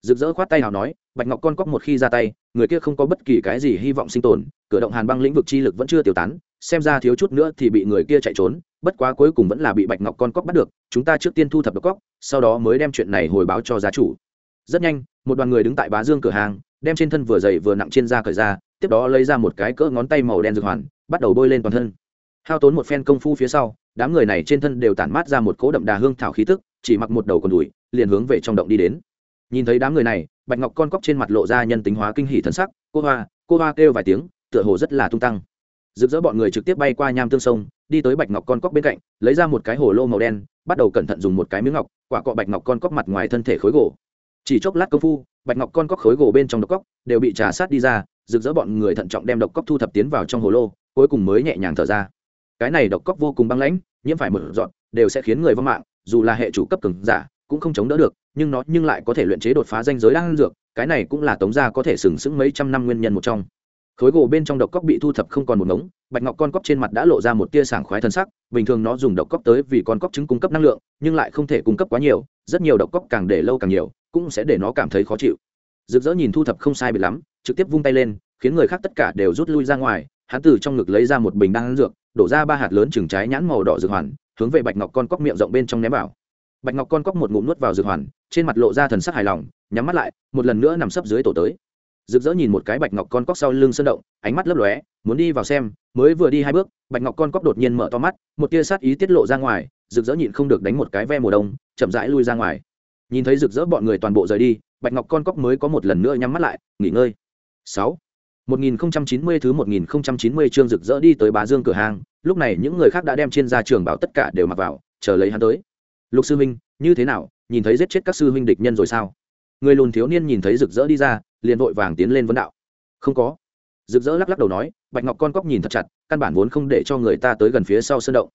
Rực rỡ khoát tay nào nói, bạch ngọc con cóc một khi ra tay, người kia không có bất kỳ cái gì hy vọng sinh tồn, cửa động hàn băng lĩnh vực chi lực vẫn chưa tiêu tán, xem ra thiếu chút nữa thì bị người kia chạy trốn, bất quá cuối cùng vẫn là bị bạch ngọc con cóc bắt được, chúng ta trước tiên thu thập được cóc, sau đó mới đem chuyện này hồi báo cho giá chủ. Rất nhanh, một đoàn người đứng tại bá dương cửa hàng, đem trên thân vừa dày vừa nặng trên da cởi ra, tiếp đó lấy ra một cái cỡ ngón tay màu đen dược hoàn, bắt đầu bôi lên toàn thân hao tốn một phen công phu phía sau, đám người này trên thân đều tản mát ra một cỗ đậm đà hương thảo khí tức, chỉ mặc một đầu còn đùi, liền hướng về trong động đi đến. Nhìn thấy đám người này, bạch ngọc con cóc trên mặt lộ ra nhân tính hóa kinh hỷ thân sắc, cô hoa cô hoa kêu vài tiếng, tựa hồ rất là tung tăng. Rực rỡ bọn người trực tiếp bay qua nham tương sông, đi tới bạch ngọc con cóc bên cạnh, lấy ra một cái hồ lô màu đen, bắt đầu cẩn thận dùng một cái miếng ngọc, quả cọ bạch ngọc con cóc mặt ngoài thân thể khối gỗ. Chỉ chốc lát công phu, bạch ngọc con cóc khối gỗ bên trong độc cóc đều bị trà sát đi ra, rực rỡ bọn người thận trọng đem độc cóc thu thập tiến vào trong hồ lô, cuối cùng mới nhẹ nhàng thở ra cái này độc cóc vô cùng băng lãnh, nhiễm phải một dọn đều sẽ khiến người vong mạng, dù là hệ chủ cấp cường giả, cũng không chống đỡ được, nhưng nó nhưng lại có thể luyện chế đột phá danh giới đang dược, cái này cũng là tống gia có thể sừng sững mấy trăm năm nguyên nhân một trong. Khối gỗ bên trong độc cóc bị thu thập không còn một ngống, bạch ngọc con cóc trên mặt đã lộ ra một tia sảng khoái thân sắc, bình thường nó dùng độc cóc tới vì con cóc trứng cung cấp năng lượng, nhưng lại không thể cung cấp quá nhiều, rất nhiều độc cóc càng để lâu càng nhiều, cũng sẽ để nó cảm thấy khó chịu. Rực rỡ nhìn thu thập không sai bị lắm, trực tiếp vung tay lên, khiến người khác tất cả đều rút lui ra ngoài, hắn từ trong ngực lấy ra một bình đan dược đổ ra ba hạt lớn chừng trái nhãn màu đỏ dược hoàn, hướng về bạch ngọc con cóc miệng rộng bên trong ném vào. Bạch ngọc con cóc một ngụm nuốt vào dược hoàn, trên mặt lộ ra thần sắc hài lòng, nhắm mắt lại, một lần nữa nằm sấp dưới tổ tới. Rực rỡ nhìn một cái bạch ngọc con cóc sau lưng sơn động, ánh mắt lấp lóe, muốn đi vào xem, mới vừa đi hai bước, bạch ngọc con cóc đột nhiên mở to mắt, một tia sát ý tiết lộ ra ngoài, rực rỡ nhịn không được đánh một cái ve mùa đông, chậm rãi lui ra ngoài. Nhìn thấy rực rỡ bọn người toàn bộ rời đi, bạch ngọc con cóc mới có một lần nữa nhắm mắt lại, nghỉ ngơi. Sáu. 1090 thứ 1090 chương rực rỡ đi tới Bá Dương cửa hàng, lúc này những người khác đã đem trên gia trường bảo tất cả đều mặc vào, chờ lấy hắn tới. Lục sư huynh, như thế nào, nhìn thấy giết chết các sư huynh địch nhân rồi sao? Người lùn thiếu niên nhìn thấy rực rỡ đi ra, liền vội vàng tiến lên vấn đạo. Không có. Rực rỡ lắc lắc đầu nói, Bạch Ngọc con cóc nhìn thật chặt, căn bản vốn không để cho người ta tới gần phía sau sơn động.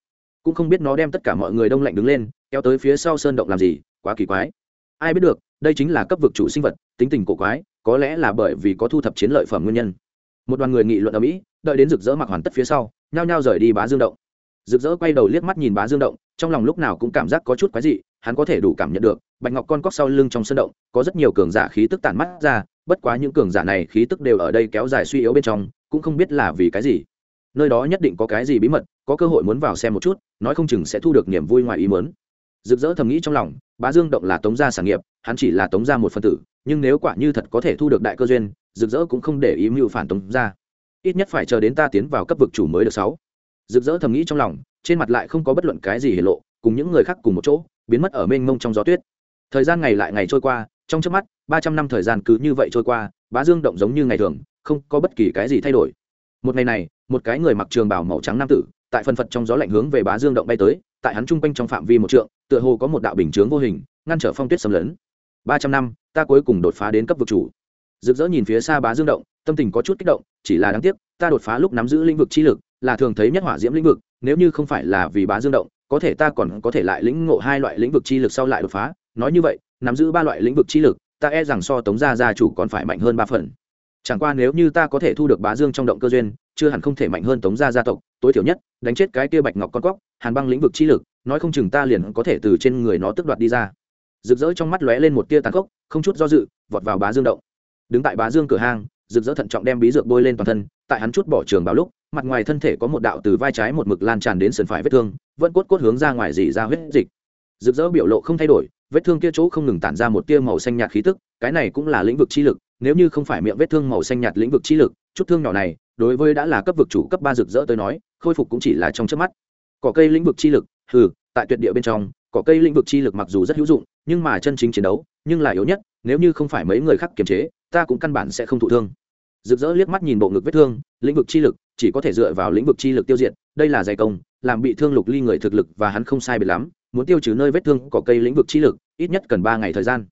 Cũng không biết nó đem tất cả mọi người đông lạnh đứng lên, kéo tới phía sau sơn động làm gì, quá kỳ quái. Ai biết được, đây chính là cấp vực chủ sinh vật, tính tình cổ quái, có lẽ là bởi vì có thu thập chiến lợi phẩm nguyên nhân một đoàn người nghị luận ở mỹ, đợi đến rực rỡ mặc hoàn tất phía sau, nhao nhao rời đi bá dương động. Rực rỡ quay đầu liếc mắt nhìn bá dương động, trong lòng lúc nào cũng cảm giác có chút quái dị, hắn có thể đủ cảm nhận được, bạch ngọc con cóc sau lưng trong sân động, có rất nhiều cường giả khí tức tản mắt ra, bất quá những cường giả này khí tức đều ở đây kéo dài suy yếu bên trong, cũng không biết là vì cái gì. Nơi đó nhất định có cái gì bí mật, có cơ hội muốn vào xem một chút, nói không chừng sẽ thu được niềm vui ngoài ý muốn. Rực rỡ thầm nghĩ trong lòng, bá dương động là tống gia sản nghiệp, hắn chỉ là tống gia một phân tử nhưng nếu quả như thật có thể thu được đại cơ duyên rực rỡ cũng không để ý mưu phản tống ra, ít nhất phải chờ đến ta tiến vào cấp vực chủ mới được sáu. Rực rỡ thầm nghĩ trong lòng trên mặt lại không có bất luận cái gì hiển lộ cùng những người khác cùng một chỗ biến mất ở mênh mông trong gió tuyết. Thời gian ngày lại ngày trôi qua trong trước mắt ba trăm năm thời gian cứ như vậy trôi qua bá dương động giống như ngày thường không có bất kỳ cái gì thay đổi. Một ngày này một cái người mặc trường bảo màu trắng nam tử tại phần phật trong gió lạnh hướng về bá dương động bay tới tại hắn trung quanh trong phạm vi một trượng tựa hồ có một đạo bình chướng vô hình ngăn trở phong tuyết xâm lấn ba trăm năm, ta cuối cùng đột phá đến cấp vực chủ. Rực rỡ nhìn phía xa bá dương động, tâm tình có chút kích động, chỉ là đáng tiếc, ta đột phá lúc nắm giữ lĩnh vực chi lực, là thường thấy nhất hỏa diễm lĩnh vực, nếu như không phải là vì bá dương động, có thể ta còn có thể lại lĩnh ngộ hai loại lĩnh vực chi lực sau lại đột phá. Nói như vậy, nắm giữ ba loại lĩnh vực chi lực, ta e rằng so tống gia gia chủ còn phải mạnh hơn ba phần. Chẳng qua nếu như ta có thể thu được bá dương trong động cơ duyên, chưa hẳn không thể mạnh hơn tống gia gia tộc, tối thiểu nhất, đánh chết cái kia bạch ngọc con cóc, hàn băng lĩnh vực chi lực, nói không chừng ta liền có thể từ trên người nó tước đoạt đi ra rực rỡ trong mắt lóe lên một tia tàn khốc, không chút do dự, vọt vào bá dương động. Đứng tại bá dương cửa hang, rực rỡ thận trọng đem bí dược bôi lên toàn thân, tại hắn chút bỏ trường báo lúc, mặt ngoài thân thể có một đạo từ vai trái một mực lan tràn đến sườn phải vết thương, vẫn cốt cốt hướng ra ngoài dỉ ra huyết dịch. Rực rỡ biểu lộ không thay đổi, vết thương kia chỗ không ngừng tản ra một tia màu xanh nhạt khí tức, cái này cũng là lĩnh vực chi lực, nếu như không phải miệng vết thương màu xanh nhạt lĩnh vực chi lực, chút thương nhỏ này, đối với đã là cấp vực chủ cấp ba rực rỡ tới nói, khôi phục cũng chỉ là trong trước mắt. Cỏ cây lĩnh vực chi lực, hừ, tại tuyệt địa bên trong cỏ cây lĩnh vực chi lực mặc dù rất hữu dụng, nhưng mà chân chính chiến đấu, nhưng là yếu nhất, nếu như không phải mấy người khác kiềm chế, ta cũng căn bản sẽ không thụ thương. Rực rỡ liếc mắt nhìn bộ ngực vết thương, lĩnh vực chi lực, chỉ có thể dựa vào lĩnh vực chi lực tiêu diệt, đây là dày công, làm bị thương lục ly người thực lực và hắn không sai biệt lắm, muốn tiêu trừ nơi vết thương cỏ cây lĩnh vực chi lực, ít nhất cần ba ngày thời gian.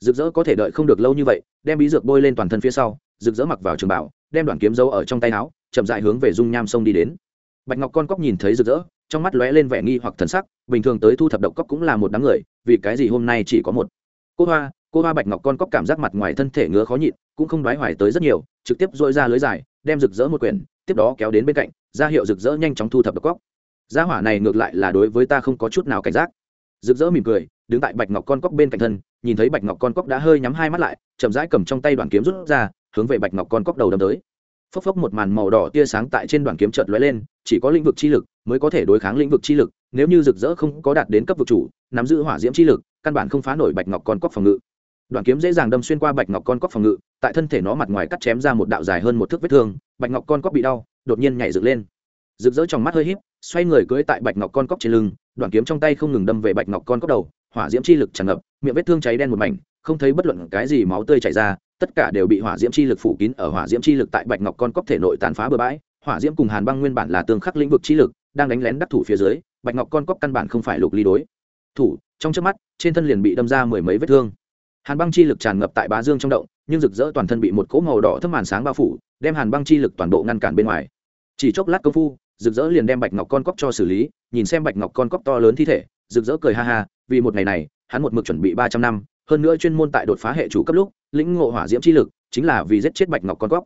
Rực rỡ có thể đợi không được lâu như vậy, đem bí dược bôi lên toàn thân phía sau, rực rỡ mặc vào trường bảo, đem đoạn kiếm dấu ở trong tay áo, chậm dại hướng về dung nham sông đi đến. Bạch ngọc con cóc nhìn thấy rực rỡ trong mắt lóe lên vẻ nghi hoặc thần sắc, bình thường tới thu thập độc cóc cũng là một đám người, vì cái gì hôm nay chỉ có một. Cô hoa cô hoa bạch ngọc con cóc cảm giác mặt ngoài thân thể ngứa khó nhịn, cũng không đoái hoài tới rất nhiều, trực tiếp dội ra lưới dài, đem rực rỡ một quyển, tiếp đó kéo đến bên cạnh, ra hiệu rực rỡ nhanh chóng thu thập độc cóc gia hỏa này ngược lại là đối với ta không có chút nào cảnh giác. Rực rỡ mỉm cười, đứng tại bạch ngọc con cóc bên cạnh thân, nhìn thấy bạch ngọc con cóc đã hơi nhắm hai mắt lại, chậm rãi cầm trong tay đoàn kiếm rút ra, hướng về bạch ngọc con cóc đầu đâm tới. Phốc phốc một màn màu đỏ tia sáng tại trên đoàn kiếm chợt lóe lên, chỉ có lĩnh vực chi lực mới có thể đối kháng lĩnh vực chi lực, nếu như rực rỡ không có đạt đến cấp vực chủ, nắm giữ hỏa diễm chi lực, căn bản không phá nổi bạch ngọc con cóc phòng ngự. Đoạn kiếm dễ dàng đâm xuyên qua bạch ngọc con cóc phòng ngự, tại thân thể nó mặt ngoài cắt chém ra một đạo dài hơn một thước vết thương, bạch ngọc con cóc bị đau, đột nhiên nhảy dựng lên. Rực rỡ trong mắt hơi híp, xoay người cưỡi tại bạch ngọc con cóc trên lưng, Đoạn kiếm trong tay không ngừng đâm về bạch ngọc con cóc đầu, hỏa diễm chi lực tràn ngập, miệng vết thương cháy đen một mảnh, không thấy bất luận cái gì máu tươi chảy ra, tất cả đều bị hỏa diễm chi lực phủ kín ở hỏa diễm chi lực tại bạch ngọc con cóc thể nội tàn phá bừa bãi, hỏa diễm cùng hàn băng nguyên bản là tương khắc lĩnh vực chi lực đang đánh lén đắc thủ phía dưới, bạch ngọc con cóc căn bản không phải lục ly đối. Thủ, trong trước mắt, trên thân liền bị đâm ra mười mấy vết thương. Hàn băng chi lực tràn ngập tại bá dương trong động, nhưng rực rỡ toàn thân bị một cỗ màu đỏ thâm màn sáng bao phủ, đem hàn băng chi lực toàn bộ ngăn cản bên ngoài. Chỉ chốc lát công phu, rực rỡ liền đem bạch ngọc con cóc cho xử lý, nhìn xem bạch ngọc con cóc to lớn thi thể, rực rỡ cười ha ha, vì một ngày này, hắn một mực chuẩn bị ba trăm năm, hơn nữa chuyên môn tại đột phá hệ chủ cấp lúc, lĩnh ngộ hỏa diễm chi lực, chính là vì giết chết bạch ngọc con cóc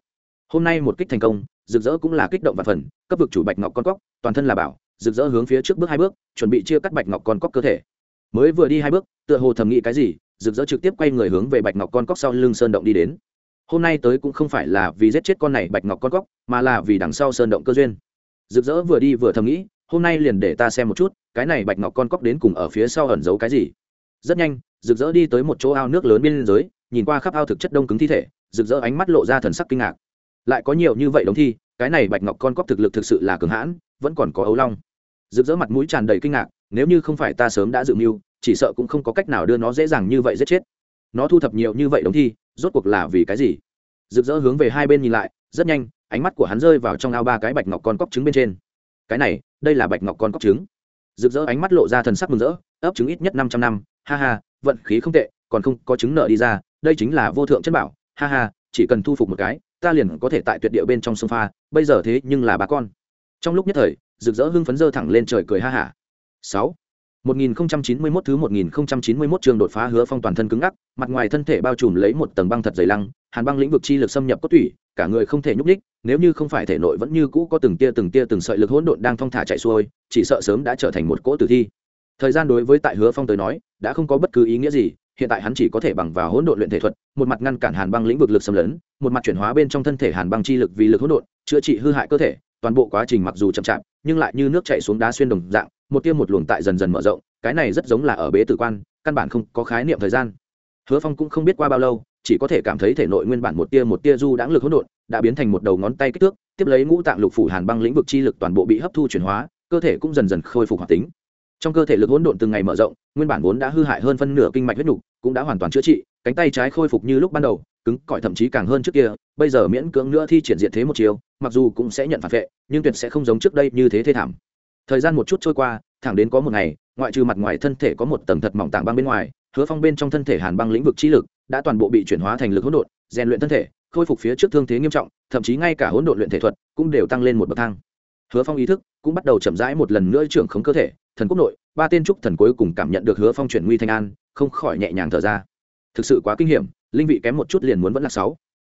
hôm nay một kích thành công, rực rỡ cũng là kích động và phần, cấp vực chủ bạch ngọc con cóc, toàn thân là bảo, rực rỡ hướng phía trước bước hai bước, chuẩn bị chia cắt bạch ngọc con cóc cơ thể. Mới vừa đi hai bước, tựa hồ thầm nghĩ cái gì, rực rỡ trực tiếp quay người hướng về bạch ngọc con cóc sau lưng sơn động đi đến. Hôm nay tới cũng không phải là vì giết chết con này bạch ngọc con cóc, mà là vì đằng sau sơn động cơ duyên. Rực rỡ vừa đi vừa thầm nghĩ, hôm nay liền để ta xem một chút, cái này bạch ngọc con cóc đến cùng ở phía sau ẩn giấu cái gì. Rất nhanh, rực rỡ đi tới một chỗ ao nước lớn bên giới nhìn qua khắp ao thực chất đông cứng thi thể, rực rỡ ánh mắt lộ ra thần sắc kinh ngạc lại có nhiều như vậy đống thi, cái này bạch ngọc con cóp thực lực thực sự là cường hãn, vẫn còn có ấu long. Rực rỡ mặt mũi tràn đầy kinh ngạc, nếu như không phải ta sớm đã dự mưu, chỉ sợ cũng không có cách nào đưa nó dễ dàng như vậy giết chết. Nó thu thập nhiều như vậy đống thi, rốt cuộc là vì cái gì? Rực rỡ hướng về hai bên nhìn lại, rất nhanh, ánh mắt của hắn rơi vào trong ao ba cái bạch ngọc con cóc trứng bên trên. Cái này, đây là bạch ngọc con cóc trứng. Rực rỡ ánh mắt lộ ra thần sắc mừng rỡ, ấp trứng ít nhất năm trăm năm, ha ha, vận khí không tệ, còn không có trứng nợ đi ra, đây chính là vô thượng chất bảo, ha ha, chỉ cần thu phục một cái ta liền có thể tại tuyệt địa bên trong sông pha bây giờ thế nhưng là bà con. Trong lúc nhất thời rực rỡ hưng phấn dơ thẳng lên trời cười ha hả. Sáu. 1091 thứ 1091 trường đột phá hứa phong toàn thân cứng ngắc, mặt ngoài thân thể bao trùm lấy một tầng băng thật dày lăng, hàn băng lĩnh vực chi lực xâm nhập cốt tủy, cả người không thể nhúc nhích, nếu như không phải thể nội vẫn như cũ có từng tia từng tia từng sợi lực hỗn độn đang thong thả chạy xuôi, chỉ sợ sớm đã trở thành một cỗ tử thi. Thời gian đối với tại Hứa Phong tới nói, đã không có bất cứ ý nghĩa gì, hiện tại hắn chỉ có thể bằng vào hỗn độn luyện thể thuật, một mặt ngăn cản hàn băng lĩnh vực lực xâm lấn, một mặt chuyển hóa bên trong thân thể hàn băng chi lực vì lực hỗn độn, chữa trị hư hại cơ thể, toàn bộ quá trình mặc dù chậm chạp, nhưng lại như nước chảy xuống đá xuyên đồng dạng, một tia một luồng tại dần dần mở rộng, cái này rất giống là ở bế tử quan, căn bản không có khái niệm thời gian. Hứa Phong cũng không biết qua bao lâu, chỉ có thể cảm thấy thể nội nguyên bản một tia một tia du đãng lực hỗn độn, đã biến thành một đầu ngón tay kích thước, tiếp lấy ngũ tạng lục phủ hàn băng lĩnh vực chi lực toàn bộ bị hấp thu chuyển hóa, cơ thể cũng dần dần khôi phục hoạt tính. Trong cơ thể lực hỗn độn từng ngày mở rộng, nguyên bản vốn đã hư hại hơn phân nửa kinh mạch huyết nhục cũng đã hoàn toàn chữa trị, cánh tay trái khôi phục như lúc ban đầu, cứng cỏi thậm chí càng hơn trước kia, bây giờ miễn cưỡng nữa thi triển diện thế một chiều, mặc dù cũng sẽ nhận phản vệ, nhưng tuyệt sẽ không giống trước đây như thế thê thảm. Thời gian một chút trôi qua, thẳng đến có một ngày, ngoại trừ mặt ngoài thân thể có một tầng thật mỏng tảng băng bên ngoài, hứa phong bên trong thân thể hàn băng lĩnh vực trí lực đã toàn bộ bị chuyển hóa thành lực hỗn độn rèn luyện thân thể khôi phục phía trước thương thế nghiêm trọng thậm chí ngay cả hỗn độn luyện thể thuật cũng đều tăng lên một bậc thang hứa phong ý thức cũng bắt đầu chậm rãi một lần nữa trưởng khống cơ thể, thần quốc nội, ba tên trúc thần cuối cùng cảm nhận được hứa phong chuyển nguy thanh an, không khỏi nhẹ nhàng thở ra. Thực sự quá kinh hiểm, linh vị kém một chút liền muốn vẫn là sáu.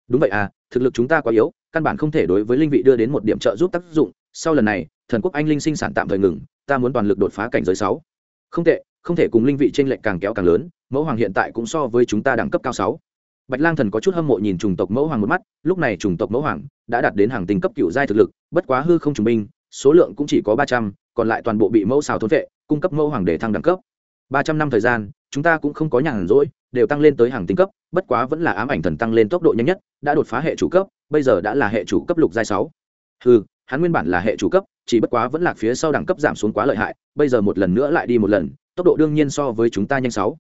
Đúng vậy à thực lực chúng ta quá yếu, căn bản không thể đối với linh vị đưa đến một điểm trợ giúp tác dụng. Sau lần này, thần quốc anh linh sinh sản tạm thời ngừng, ta muốn toàn lực đột phá cảnh giới sáu. Không tệ, không thể cùng linh vị t r ê n lệch càng kéo càng lớn, mẫu hoàng hiện tại cũng so với chúng ta đẳng cấp cao sáu bạch lang thần có chút hâm mộ nhìn chủng tộc mẫu hoàng một mắt, lúc này chủng tộc mẫu hoàng đã đạt đến hàng tinh cấp cựu giai thực lực, bất quá hư không trùng binh, số lượng cũng chỉ có ba trăm, còn lại toàn bộ bị mẫu xào thốn vệ, cung cấp mẫu hoàng để thăng đẳng cấp. Ba trăm năm thời gian, chúng ta cũng không có nhàn rỗi, đều tăng lên tới hàng tinh cấp, bất quá vẫn là ám ảnh thần tăng lên tốc độ nhanh nhất, đã đột phá hệ chủ cấp, bây giờ đã là hệ chủ cấp lục giai sáu. Ừ hắn nguyên bản là hệ chủ cấp, chỉ bất quá vẫn lạc phía sau đẳng cấp giảm xuống quá lợi hại, bây giờ một lần nữa lại đi một lần, tốc độ đương nhiên so với chúng ta nhanh sáu.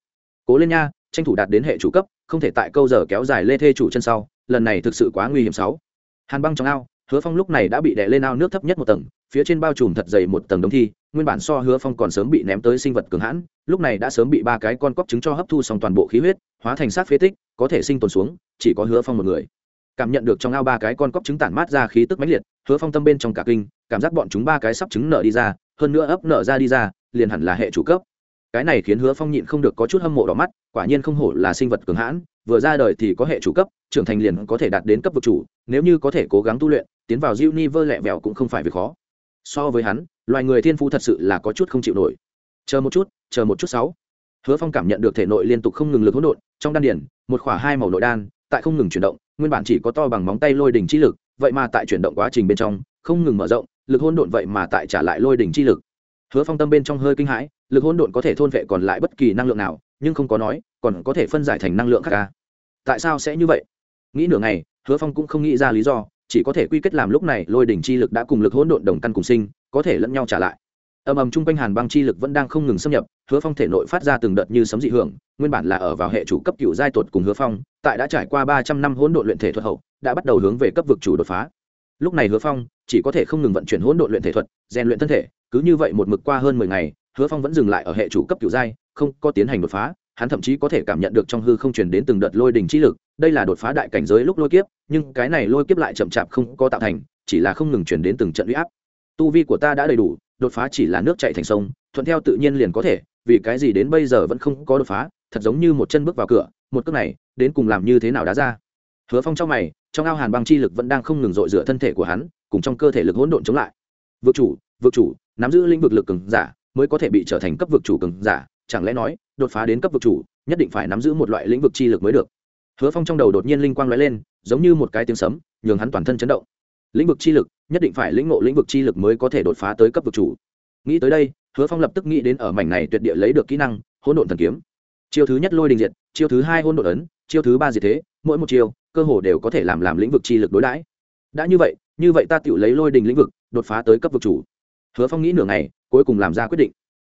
Cố lên nha tranh thủ đạt đến hệ chủ cấp, không thể tại câu giờ kéo dài lê thê chủ chân sau, lần này thực sự quá nguy hiểm sáu. Hàn băng trong ao, hứa phong lúc này đã bị đè lên ao nước thấp nhất một tầng, phía trên bao trùm thật dày một tầng đống thi, nguyên bản so hứa phong còn sớm bị ném tới sinh vật cường hãn, lúc này đã sớm bị ba cái con cóc trứng cho hấp thu xong toàn bộ khí huyết, hóa thành sát phế tích, có thể sinh tồn xuống, chỉ có hứa phong một người. Cảm nhận được trong ao ba cái con cóc trứng tản mát ra khí tức mãnh liệt, hứa phong tâm bên trong cả kinh, cảm giác bọn chúng ba cái sắp trứng nở đi ra, hơn nữa ấp nở ra đi ra, liền hẳn là hệ chủ cấp cái này khiến hứa phong nhịn không được có chút hâm mộ đỏ mắt, quả nhiên không hổ là sinh vật cường hãn, vừa ra đời thì có hệ chủ cấp, trưởng thành liền có thể đạt đến cấp vực chủ, nếu như có thể cố gắng tu luyện, tiến vào diêu ni vơ lẹ vẹo cũng không phải việc khó. So với hắn, loài người thiên phú thật sự là có chút không chịu nổi. Chờ một chút, chờ một chút sáu. Hứa phong cảm nhận được thể nội liên tục không ngừng lực hỗn độn, trong đan điển một khỏa hai màu nội đan, tại không ngừng chuyển động, nguyên bản chỉ có to bằng móng tay lôi đỉnh chi lực, vậy mà tại chuyển động quá trình bên trong, không ngừng mở rộng, lực hỗn độn vậy mà tại trả lại lôi đỉnh chi lực. Hứa phong tâm bên trong hơi kinh hãi lực hỗn độn có thể thôn vệ còn lại bất kỳ năng lượng nào, nhưng không có nói, còn có thể phân giải thành năng lượng khác ca tại sao sẽ như vậy? Nghĩ nửa ngày, hứa phong cũng không nghĩ ra lý do, chỉ có thể quy kết làm lúc này lôi đỉnh chi lực đã cùng lực hỗn độn đồng căn cùng sinh, có thể lẫn nhau trả lại. Ầm ầm chung quanh hàn băng chi lực vẫn đang không ngừng xâm nhập, hứa phong thể nội phát ra từng đợt như sấm dị hưởng, nguyên bản là ở vào hệ chủ cấp cựu giai tuột cùng hứa phong, tại đã trải qua ba trăm năm hỗn độn luyện thể thuật hậu, đã bắt đầu hướng về cấp vực chủ đột phá. Lúc này hứa phong chỉ có thể không ngừng vận chuyển hỗn độn luyện thể thuật, rèn luyện thân thể, cứ như vậy một mực qua hơn mười ngày hứa phong vẫn dừng lại ở hệ chủ cấp kiểu giai, không có tiến hành đột phá, hắn thậm chí có thể cảm nhận được trong hư không truyền đến từng đợt lôi đình chi lực, đây là đột phá đại cảnh giới lúc lôi kiếp, nhưng cái này lôi kiếp lại chậm chạp không có tạo thành, chỉ là không ngừng truyền đến từng trận uy áp. Tu vi của ta đã đầy đủ, đột phá chỉ là nước chạy thành sông, thuận theo tự nhiên liền có thể, vì cái gì đến bây giờ vẫn không có đột phá, thật giống như một chân bước vào cửa, một cước này, đến cùng làm như thế nào đã ra? Hứa phong trong mày, trong ao hàn băng chi lực vẫn đang không ngừng dội rửa thân thể của hắn, cùng trong cơ thể lực hỗn độn chống lại. Vượt chủ vượt chủ, nắm giữ lĩnh vực lực cường giả mới có thể bị trở thành cấp vực chủ cường giả, chẳng lẽ nói, đột phá đến cấp vực chủ, nhất định phải nắm giữ một loại lĩnh vực chi lực mới được. Hứa phong trong đầu đột nhiên linh quang lóe lên, giống như một cái tiếng sấm, nhường hắn toàn thân chấn động. Lĩnh vực chi lực, nhất định phải lĩnh ngộ lĩnh vực chi lực mới có thể đột phá tới cấp vực chủ. Nghĩ tới đây, hứa phong lập tức nghĩ đến ở mảnh này tuyệt địa lấy được kỹ năng, hỗn độn thần kiếm. Chiêu thứ nhất lôi đình diệt, chiêu thứ hai hỗn độn ấn, chiêu thứ ba diệt thế, mỗi một chiêu, cơ hồ đều có thể làm làm lĩnh vực chi lực đối đãi. Đã như vậy như vậy ta tự lấy lôi đình lĩnh vực, đột phá tới cấp vực chủ. Hứa phong nghĩ nửa ngày cuối cùng làm ra quyết định.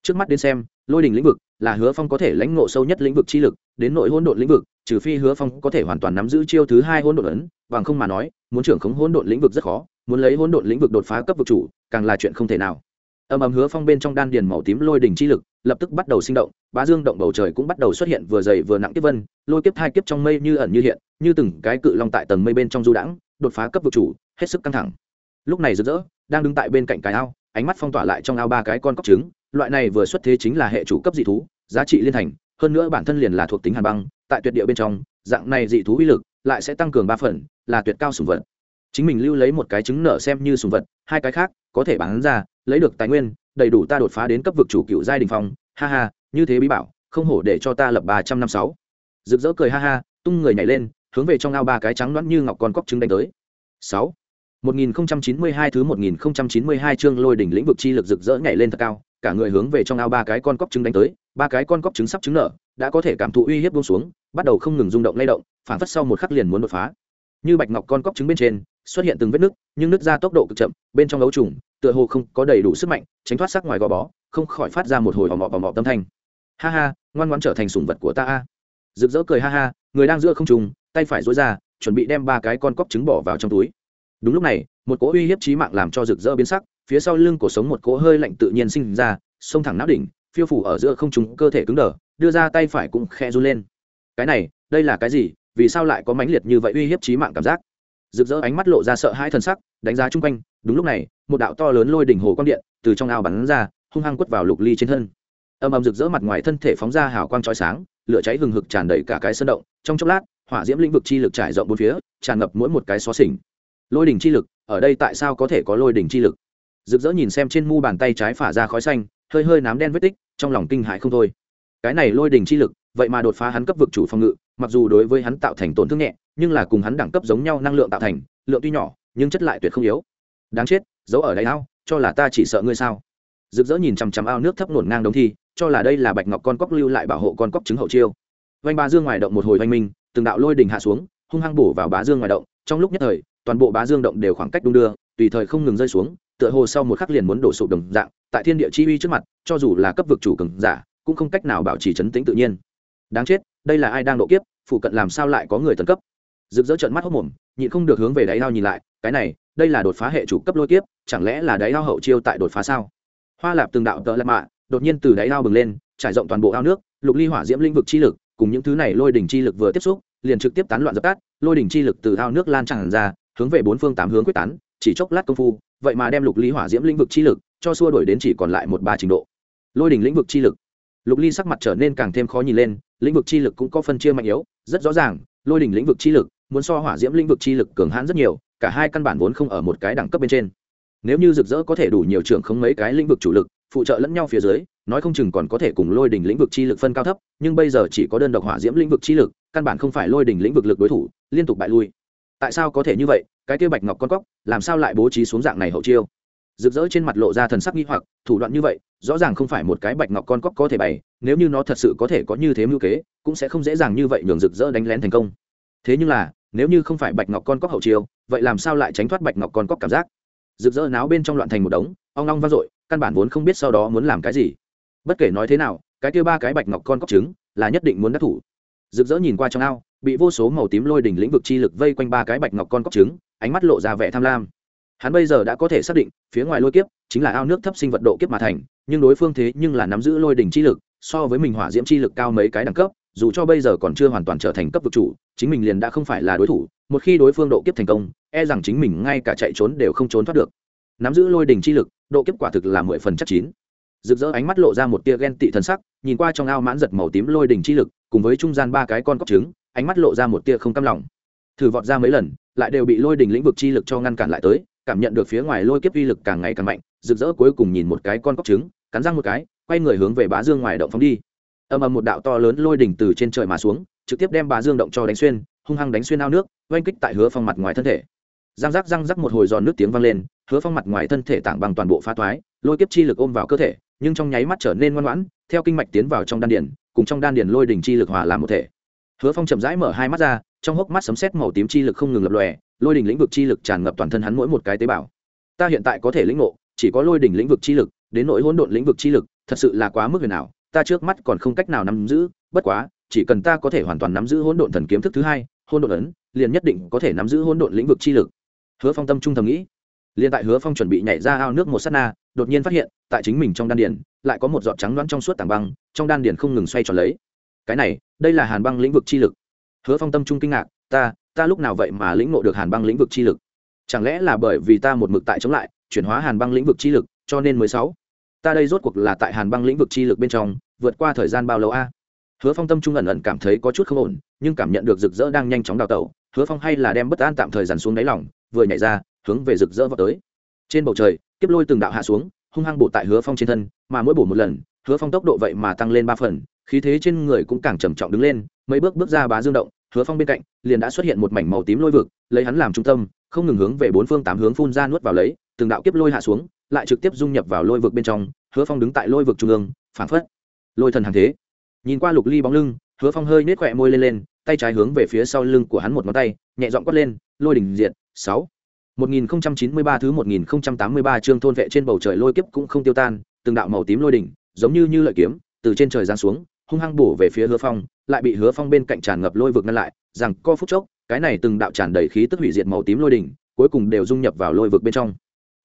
Trước mắt đến xem, lôi đình lĩnh vực là hứa phong có thể lãnh ngộ sâu nhất lĩnh vực chi lực, đến nội hỗn độn lĩnh vực, trừ phi hứa phong có thể hoàn toàn nắm giữ chiêu thứ hai hỗn độn ấn, bằng không mà nói, muốn trưởng khống hỗn độn lĩnh vực rất khó, muốn lấy hỗn độn lĩnh vực đột phá cấp vực chủ, càng là chuyện không thể nào. Âm ầm hứa phong bên trong đan điền màu tím lôi đỉnh chi lực lập tức bắt đầu sinh động, bá dương động bầu trời cũng bắt đầu xuất hiện vừa dày vừa nặng tiếp vân, lôi kiếp hai kiếp trong mây như ẩn như hiện, như từng cái cự long tại tầng mây bên trong du đãng, đột phá cấp vực chủ, hết sức căng thẳng. Lúc này rực rỡ, đang đứng tại bên cạnh cái ao ánh mắt phong tỏa lại trong ao ba cái con cóc trứng, loại này vừa xuất thế chính là hệ chủ cấp dị thú, giá trị liên thành, hơn nữa bản thân liền là thuộc tính hàn băng, tại tuyệt địa bên trong, dạng này dị thú uy lực lại sẽ tăng cường ba phần, là tuyệt cao sùng vật. Chính mình lưu lấy một cái trứng nở xem như sùng vật, hai cái khác có thể bán ra, lấy được tài nguyên, đầy đủ ta đột phá đến cấp vực chủ cựu giai đình phong, ha ha, như thế bí bảo, không hổ để cho ta lập ba trăm năm sáu. Rực rỡ cười ha ha, tung người nhảy lên, hướng về trong ao ba cái trắng loãng như ngọc con cóc trứng đánh tới. Sáu. 1092 thứ 1092 chương lôi đỉnh lĩnh vực chi lực rực rỡ nhảy lên thật cao, cả người hướng về trong ao ba cái con cóc trứng đánh tới, ba cái con cóc trứng sắp trứng nở, đã có thể cảm thụ uy hiếp buông xuống, bắt đầu không ngừng rung động lay động, phản phất sau một khắc liền muốn đột phá. Như bạch ngọc con cóc trứng bên trên, xuất hiện từng vết nứt, nhưng nứt ra tốc độ cực chậm, bên trong ấu trùng, tựa hồ không có đầy đủ sức mạnh, tránh thoát sắc ngoài gò bó, không khỏi phát ra một hồi ầm ầm ầm tâm thanh. Ha ha, ngoan ngoãn trở thành sủng vật của ta a. Rực rỡ cười ha ha, người đang giữa không trung, tay phải duỗi ra, chuẩn bị đem ba cái con cóc trứng bỏ vào trong túi đúng lúc này, một cỗ uy hiếp trí mạng làm cho rực rỡ biến sắc, phía sau lưng cổ sống một cỗ hơi lạnh tự nhiên sinh ra xông thẳng nắp đỉnh, phiêu phủ ở giữa không trúng cơ thể cứng đờ, đưa ra tay phải cũng khe run lên. Cái này, đây là cái gì? Vì sao lại có mãnh liệt như vậy uy hiếp trí mạng cảm giác? Rực rỡ ánh mắt lộ ra sợ hãi thần sắc, đánh giá chung quanh, đúng lúc này, một đạo to lớn lôi đỉnh hồ quang điện từ trong ao bắn ra, hung hăng quất vào lục ly trên thân. Âm âm rực rỡ mặt ngoài thân thể phóng ra hào quang chói sáng, lửa cháy hừng hực tràn đầy cả cái sân động, trong chốc lát, hỏa diễm lĩnh vực chi lực trải rộng bốn phía, tràn ngập mỗi một cái xó xỉnh lôi đỉnh chi lực, ở đây tại sao có thể có lôi đỉnh chi lực? Rực rỡ nhìn xem trên mu bàn tay trái phả ra khói xanh, hơi hơi nám đen vết tích, trong lòng kinh hại không thôi. Cái này lôi đỉnh chi lực, vậy mà đột phá hắn cấp vực chủ phòng ngự, mặc dù đối với hắn tạo thành tổn thương nhẹ, nhưng là cùng hắn đẳng cấp giống nhau năng lượng tạo thành, lượng tuy nhỏ, nhưng chất lại tuyệt không yếu. Đáng chết, giấu ở đáy ao, cho là ta chỉ sợ ngươi sao? Rực rỡ nhìn chằm chằm ao nước thấp nổn ngang đống thi, cho là đây là bạch ngọc con cóc lưu lại bảo hộ con cóc trứng hậu chiêu. Vanh ba dương ngoài động một hồi vanh minh, từng đạo lôi đình hạ xuống, hung hăng bổ vào bá dương ngoài động, trong lúc nhất thời toàn bộ bá dương động đều khoảng cách đung đưa, tùy thời không ngừng rơi xuống, tựa hồ sau một khắc liền muốn đổ sụp đồng dạng, tại thiên địa chi uy trước mặt, cho dù là cấp vực chủ cường giả, cũng không cách nào bảo trì chấn tĩnh tự nhiên. Đáng chết, đây là ai đang độ kiếp, phụ cận làm sao lại có người tấn cấp? Rực rỡ trợn mắt hốc mồm, nhịn không được hướng về đáy ao nhìn lại, cái này, đây là đột phá hệ chủ cấp lôi kiếp, chẳng lẽ là đáy ao hậu chiêu tại đột phá sao? Hoa lạp từng đạo tợ lạp mạ, đột nhiên từ đáy ao bừng lên, trải rộng toàn bộ ao nước, lục ly hỏa diễm lĩnh vực chi lực, cùng những thứ này lôi đỉnh chi lực vừa tiếp xúc, liền trực tiếp tán loạn dập tắt, lôi đỉnh chi lực từ ao nước lan tràn ra hướng về bốn phương tám hướng quyết tán, chỉ chốc lát công phu, vậy mà đem lục ly hỏa diễm lĩnh vực chi lực cho xua đổi đến chỉ còn lại một ba trình độ. Lôi đỉnh lĩnh vực chi lực. Lục ly sắc mặt trở nên càng thêm khó nhìn lên, lĩnh vực chi lực cũng có phân chia mạnh yếu, rất rõ ràng, lôi đỉnh lĩnh vực chi lực muốn so hỏa diễm lĩnh vực chi lực cường hãn rất nhiều, cả hai căn bản vốn không ở một cái đẳng cấp bên trên. Nếu như rực rỡ có thể đủ nhiều trưởng không mấy cái lĩnh vực chủ lực, phụ trợ lẫn nhau phía dưới, nói không chừng còn có thể cùng lôi đỉnh lĩnh vực chi lực phân cao thấp, nhưng bây giờ chỉ có đơn độc hỏa diễm lĩnh vực chi lực, căn bản không phải lôi đỉnh lĩnh vực lực đối thủ, liên tục bại lui tại sao có thể như vậy, cái kia bạch ngọc con cóc, làm sao lại bố trí xuống dạng này hậu chiêu? Rực rỡ trên mặt lộ ra thần sắc nghi hoặc, thủ đoạn như vậy, rõ ràng không phải một cái bạch ngọc con cóc có thể bày, nếu như nó thật sự có thể có như thế mưu kế, cũng sẽ không dễ dàng như vậy nhường rực rỡ đánh lén thành công. Thế nhưng là, nếu như không phải bạch ngọc con cóc hậu chiêu, vậy làm sao lại tránh thoát bạch ngọc con cóc cảm giác? Rực rỡ náo bên trong loạn thành một đống, ong long vang dội, căn bản vốn không biết sau đó muốn làm cái gì. Bất kể nói thế nào, cái kia ba cái bạch ngọc con cóc trứng, là nhất định muốn đắc thủ. Rực rỡ nhìn qua trong ao bị vô số màu tím lôi đỉnh lĩnh vực chi lực vây quanh ba cái bạch ngọc con cóc trứng, ánh mắt lộ ra vẻ tham lam. Hắn bây giờ đã có thể xác định, phía ngoài lôi kiếp chính là ao nước thấp sinh vật độ kiếp mà thành, nhưng đối phương thế nhưng là nắm giữ lôi đỉnh chi lực, so với mình hỏa diễm chi lực cao mấy cái đẳng cấp, dù cho bây giờ còn chưa hoàn toàn trở thành cấp vực chủ, chính mình liền đã không phải là đối thủ, một khi đối phương độ kiếp thành công e rằng chính mình ngay cả chạy trốn đều không trốn thoát được. Nắm giữ lôi đỉnh chi lực, độ kiếp quả thực là mười phần chắc chín. Rực rỡ ánh mắt lộ ra một tia ghen tị thần sắc, nhìn qua trong ao mãn giật màu tím lôi đỉnh chi lực, cùng với trung gian ba cái con cóc trứng ánh mắt lộ ra một tia không cam lòng. Thử vọt ra mấy lần, lại đều bị lôi đỉnh lĩnh vực chi lực cho ngăn cản lại tới, cảm nhận được phía ngoài lôi kiếp uy lực càng ngày càng mạnh, rực rỡ cuối cùng nhìn một cái con cóc trứng, cắn răng một cái, quay người hướng về bá dương ngoài động phóng đi. Ầm ầm một đạo to lớn lôi đỉnh từ trên trời mà xuống, trực tiếp đem bá dương động cho đánh xuyên, hung hăng đánh xuyên ao nước, oanh kích tại hứa phong mặt ngoài thân thể. Răng rắc răng rắc một hồi giòn nước tiếng vang lên, hứa phong mặt ngoài thân thể tảng bằng toàn bộ phá thoái lôi kiếp chi lực ôm vào cơ thể, nhưng trong nháy mắt trở nên ngoan ngoãn, theo kinh mạch tiến vào trong đan điền, cùng trong đan điền lôi đỉnh chi lực hòa làm một thể hứa phong chậm rãi mở hai mắt ra, trong hốc mắt sấm sét màu tím chi lực không ngừng lập lòe, lôi đỉnh lĩnh vực chi lực tràn ngập toàn thân hắn mỗi một cái tế bào. Ta hiện tại có thể lĩnh ngộ, chỉ có lôi đỉnh lĩnh vực chi lực, đến nỗi hỗn độn lĩnh vực chi lực, thật sự là quá mức huyền ảo, ta trước mắt còn không cách nào nắm giữ, bất quá, chỉ cần ta có thể hoàn toàn nắm giữ hỗn độn thần kiếm thức thứ hai, hỗn độn ấn, liền nhất định có thể nắm giữ hỗn độn lĩnh vực chi lực. Hứa phong tâm trung thầm nghĩ. Liền tại hứa phong chuẩn bị nhảy ra ao nước một sát na, đột nhiên phát hiện, tại chính mình trong đan điền, lại có một giọt trắng loãng trong suốt tảng băng, trong đan điền không ngừng xoay tròn lấy. Cái này đây là hàn băng lĩnh vực chi lực. Hứa phong tâm trung kinh ngạc, ta ta lúc nào vậy mà lĩnh ngộ được hàn băng lĩnh vực chi lực? Chẳng lẽ là bởi vì ta một mực tại chống lại, chuyển hóa hàn băng lĩnh vực chi lực, cho nên mười sáu? Ta đây rốt cuộc là tại hàn băng lĩnh vực chi lực bên trong, vượt qua thời gian bao lâu a? Hứa phong tâm trung ẩn ẩn cảm thấy có chút không ổn, nhưng cảm nhận được rực rỡ đang nhanh chóng đào tẩu, hứa phong hay là đem bất an tạm thời dàn xuống đáy lỏng vừa nhảy ra, hướng về rực rỡ vào tới. Trên bầu trời, kiếp lôi từng đạo hạ xuống, hung hăng bổ tại hứa phong trên thân, mà mỗi bổ một lần, hứa phong tốc độ vậy mà tăng lên ba phần khí thế trên người cũng càng trầm trọng đứng lên mấy bước bước ra bá dương động hứa phong bên cạnh liền đã xuất hiện một mảnh màu tím lôi vực lấy hắn làm trung tâm không ngừng hướng về bốn phương tám hướng phun ra nuốt vào lấy từng đạo kiếp lôi hạ xuống lại trực tiếp dung nhập vào lôi vực bên trong hứa phong đứng tại lôi vực trung ương phản phất lôi thần hàng thế. Nhìn qua lục ly bóng lưng hứa phong hơi nết khỏe môi lên lên tay trái hướng về phía sau lưng của hắn một ngón tay nhẹ dọn quất lên lôi đỉnh diện sáu. 1093 thứ 1083 chương thôn vệ trên bầu trời lôi kiếp cũng không tiêu tan, từng đạo màu tím lôi đỉnh, giống như như lợi kiếm, từ trên trời giáng xuống, hung hăng bổ về phía Hứa Phong, lại bị Hứa Phong bên cạnh tràn ngập lôi vực ngăn lại, rằng co phút chốc, cái này từng đạo tràn đầy khí tức hủy diệt màu tím lôi đỉnh, cuối cùng đều dung nhập vào lôi vực bên trong.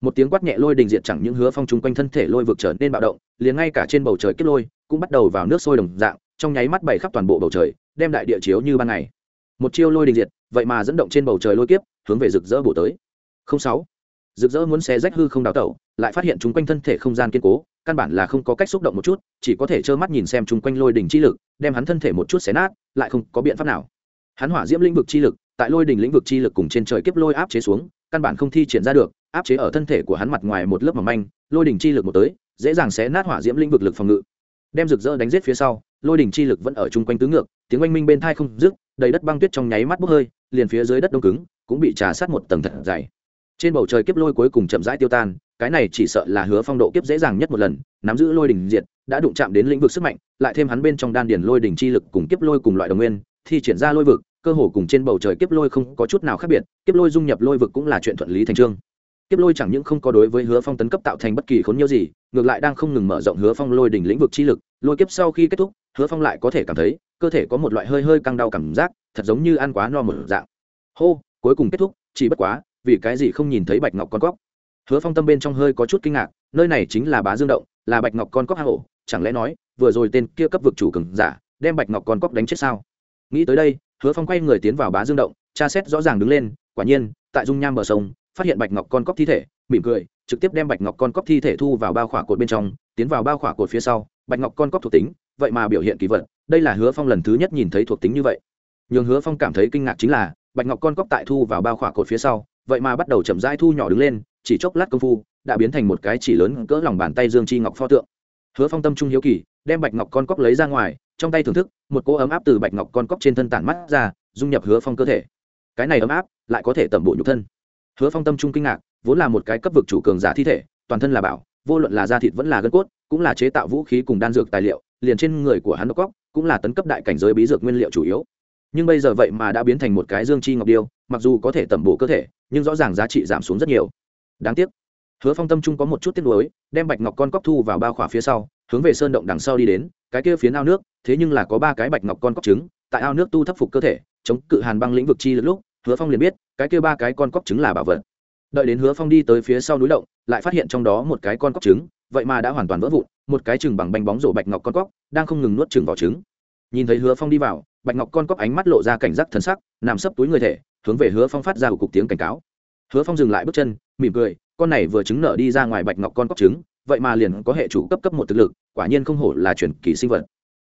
Một tiếng quát nhẹ lôi đỉnh diệt chẳng những Hứa Phong chung quanh thân thể lôi vực trở nên bạo động, liền ngay cả trên bầu trời kết lôi cũng bắt đầu vào nước sôi đồng dạng, trong nháy mắt bảy khắp toàn bộ bầu trời, đem đại địa chiếu như ban ngày. Một chiêu lôi đỉnh diệt, vậy mà dẫn động trên bầu trời lôi kiếp, hướng về rực rỡ bổ tới không sáu rực rỡ muốn xé rách hư không đào tẩu lại phát hiện chúng quanh thân thể không gian kiên cố căn bản là không có cách xúc động một chút, chỉ có thể trơ mắt nhìn xem chung quanh lôi đỉnh chi lực, đem hắn thân thể một chút xé nát, lại không có biện pháp nào. Hắn hỏa diễm lĩnh vực chi lực, tại lôi đỉnh lĩnh vực chi lực cùng trên trời kiếp lôi áp chế xuống, căn bản không thi triển ra được, áp chế ở thân thể của hắn mặt ngoài một lớp mỏng manh, lôi đỉnh chi lực một tới, dễ dàng xé nát hỏa diễm lĩnh vực lực phòng ngự. Đem rực rỡ đánh giết phía sau, lôi đỉnh chi lực vẫn ở chung quanh tứ ngược, tiếng oanh minh bên thai không dứt, đầy đất băng tuyết trong nháy mắt bốc hơi, liền phía dưới đất đông cứng, cũng bị trà sát một tầng thật dày. Trên bầu trời kiếp lôi cuối cùng chậm rãi tiêu tan cái này chỉ sợ là hứa phong độ kiếp dễ dàng nhất một lần, nắm giữ lôi đỉnh diệt, đã đụng chạm đến lĩnh vực sức mạnh, lại thêm hắn bên trong đan điền lôi đỉnh chi lực cùng kiếp lôi cùng loại đồng nguyên thì triển ra lôi vực, cơ hồ cùng trên bầu trời kiếp lôi không có chút nào khác biệt, kiếp lôi dung nhập lôi vực cũng là chuyện thuận lý thành trương. Kiếp lôi chẳng những không có đối với hứa phong tấn cấp tạo thành bất kỳ khốn nhiêu gì, ngược lại đang không ngừng mở rộng hứa phong lôi đỉnh lĩnh vực chi lực, lôi kiếp sau khi kết thúc, hứa phong lại có thể cảm thấy, cơ thể có một loại hơi hơi căng đau cảm giác, thật giống như ăn quá no một dạng. Hô, cuối cùng kết thúc, chỉ bất quá, vì cái gì không nhìn thấy bạch ngọc con cóc? Hứa phong tâm bên trong hơi có chút kinh ngạc, nơi này chính là bá dương động, là bạch ngọc con cóc hạ hổ chẳng lẽ nói, vừa rồi tên kia cấp vực chủ cường giả, đem bạch ngọc con cóc đánh chết sao? Nghĩ tới đây, hứa phong quay người tiến vào bá dương động, tra xét rõ ràng đứng lên, quả nhiên, tại dung nham bờ sông, phát hiện bạch ngọc con cóc thi thể, mỉm cười, trực tiếp đem bạch ngọc con cóc thi thể thu vào bao khỏa cột bên trong, tiến vào bao khỏa cột phía sau, bạch ngọc con cóc thuộc tính, vậy mà biểu hiện kỳ vật, đây là hứa phong lần thứ nhất nhìn thấy thuộc tính như vậy. Nhường hứa phong cảm thấy kinh ngạc chính là, bạch ngọc con cóc tại thu vào bao khỏa cột phía sau, vậy mà bắt đầu chậm rãi thu nhỏ đứng lên chỉ chốc lát công phu, đã biến thành một cái chỉ lớn cỡ lòng bàn tay dương chi ngọc pho tượng. Hứa phong tâm trung hiếu kỳ, đem bạch ngọc con cóc lấy ra ngoài, trong tay thưởng thức, một cỗ ấm áp từ bạch ngọc con cóc trên thân tản mắt ra, dung nhập hứa phong cơ thể. Cái này ấm áp, lại có thể tẩm bộ nhục thân. Hứa phong tâm trung kinh ngạc, vốn là một cái cấp vực chủ cường giả thi thể, toàn thân là bảo, vô luận là da thịt vẫn là gân cốt, cũng là chế tạo vũ khí cùng đan dược tài liệu, liền trên người của hắn đốc cóc, cũng là tấn cấp đại cảnh giới bí dược nguyên liệu chủ yếu. Nhưng bây giờ vậy mà đã biến thành một cái dương chi ngọc điêu, mặc dù có thể tẩm bổ cơ thể, nhưng rõ ràng giá trị giảm xuống rất nhiều đáng tiếc. Hứa phong tâm trung có một chút tiếc nuối, đem bạch ngọc con cóc thu vào bao khỏa phía sau, hướng về sơn động đằng sau đi đến, cái kia phía ao nước, thế nhưng là có ba cái bạch ngọc con cóc trứng, tại ao nước tu thấp phục cơ thể, chống cự hàn băng lĩnh vực chi lực lúc, hứa phong liền biết, cái kia ba cái con cóc trứng là bảo vật. Đợi đến hứa phong đi tới phía sau núi động, lại phát hiện trong đó một cái con cóc trứng, vậy mà đã hoàn toàn vỡ vụn, một cái chừng bằng bánh bóng rổ bạch ngọc con cóc, đang không ngừng nuốt chừng vào trứng. Nhìn thấy hứa phong đi vào, bạch ngọc con cóc ánh mắt lộ ra cảnh giác thân sắc, nằm sấp túi người thể, hướng về hứa phong phát ra một cục tiếng cảnh cáo hứa phong dừng lại bước chân, mỉm cười, con này vừa trứng nở đi ra ngoài bạch ngọc con cóc trứng, vậy mà liền có hệ chủ cấp cấp một thực lực, quả nhiên không hổ là chuyển kỳ sinh vật.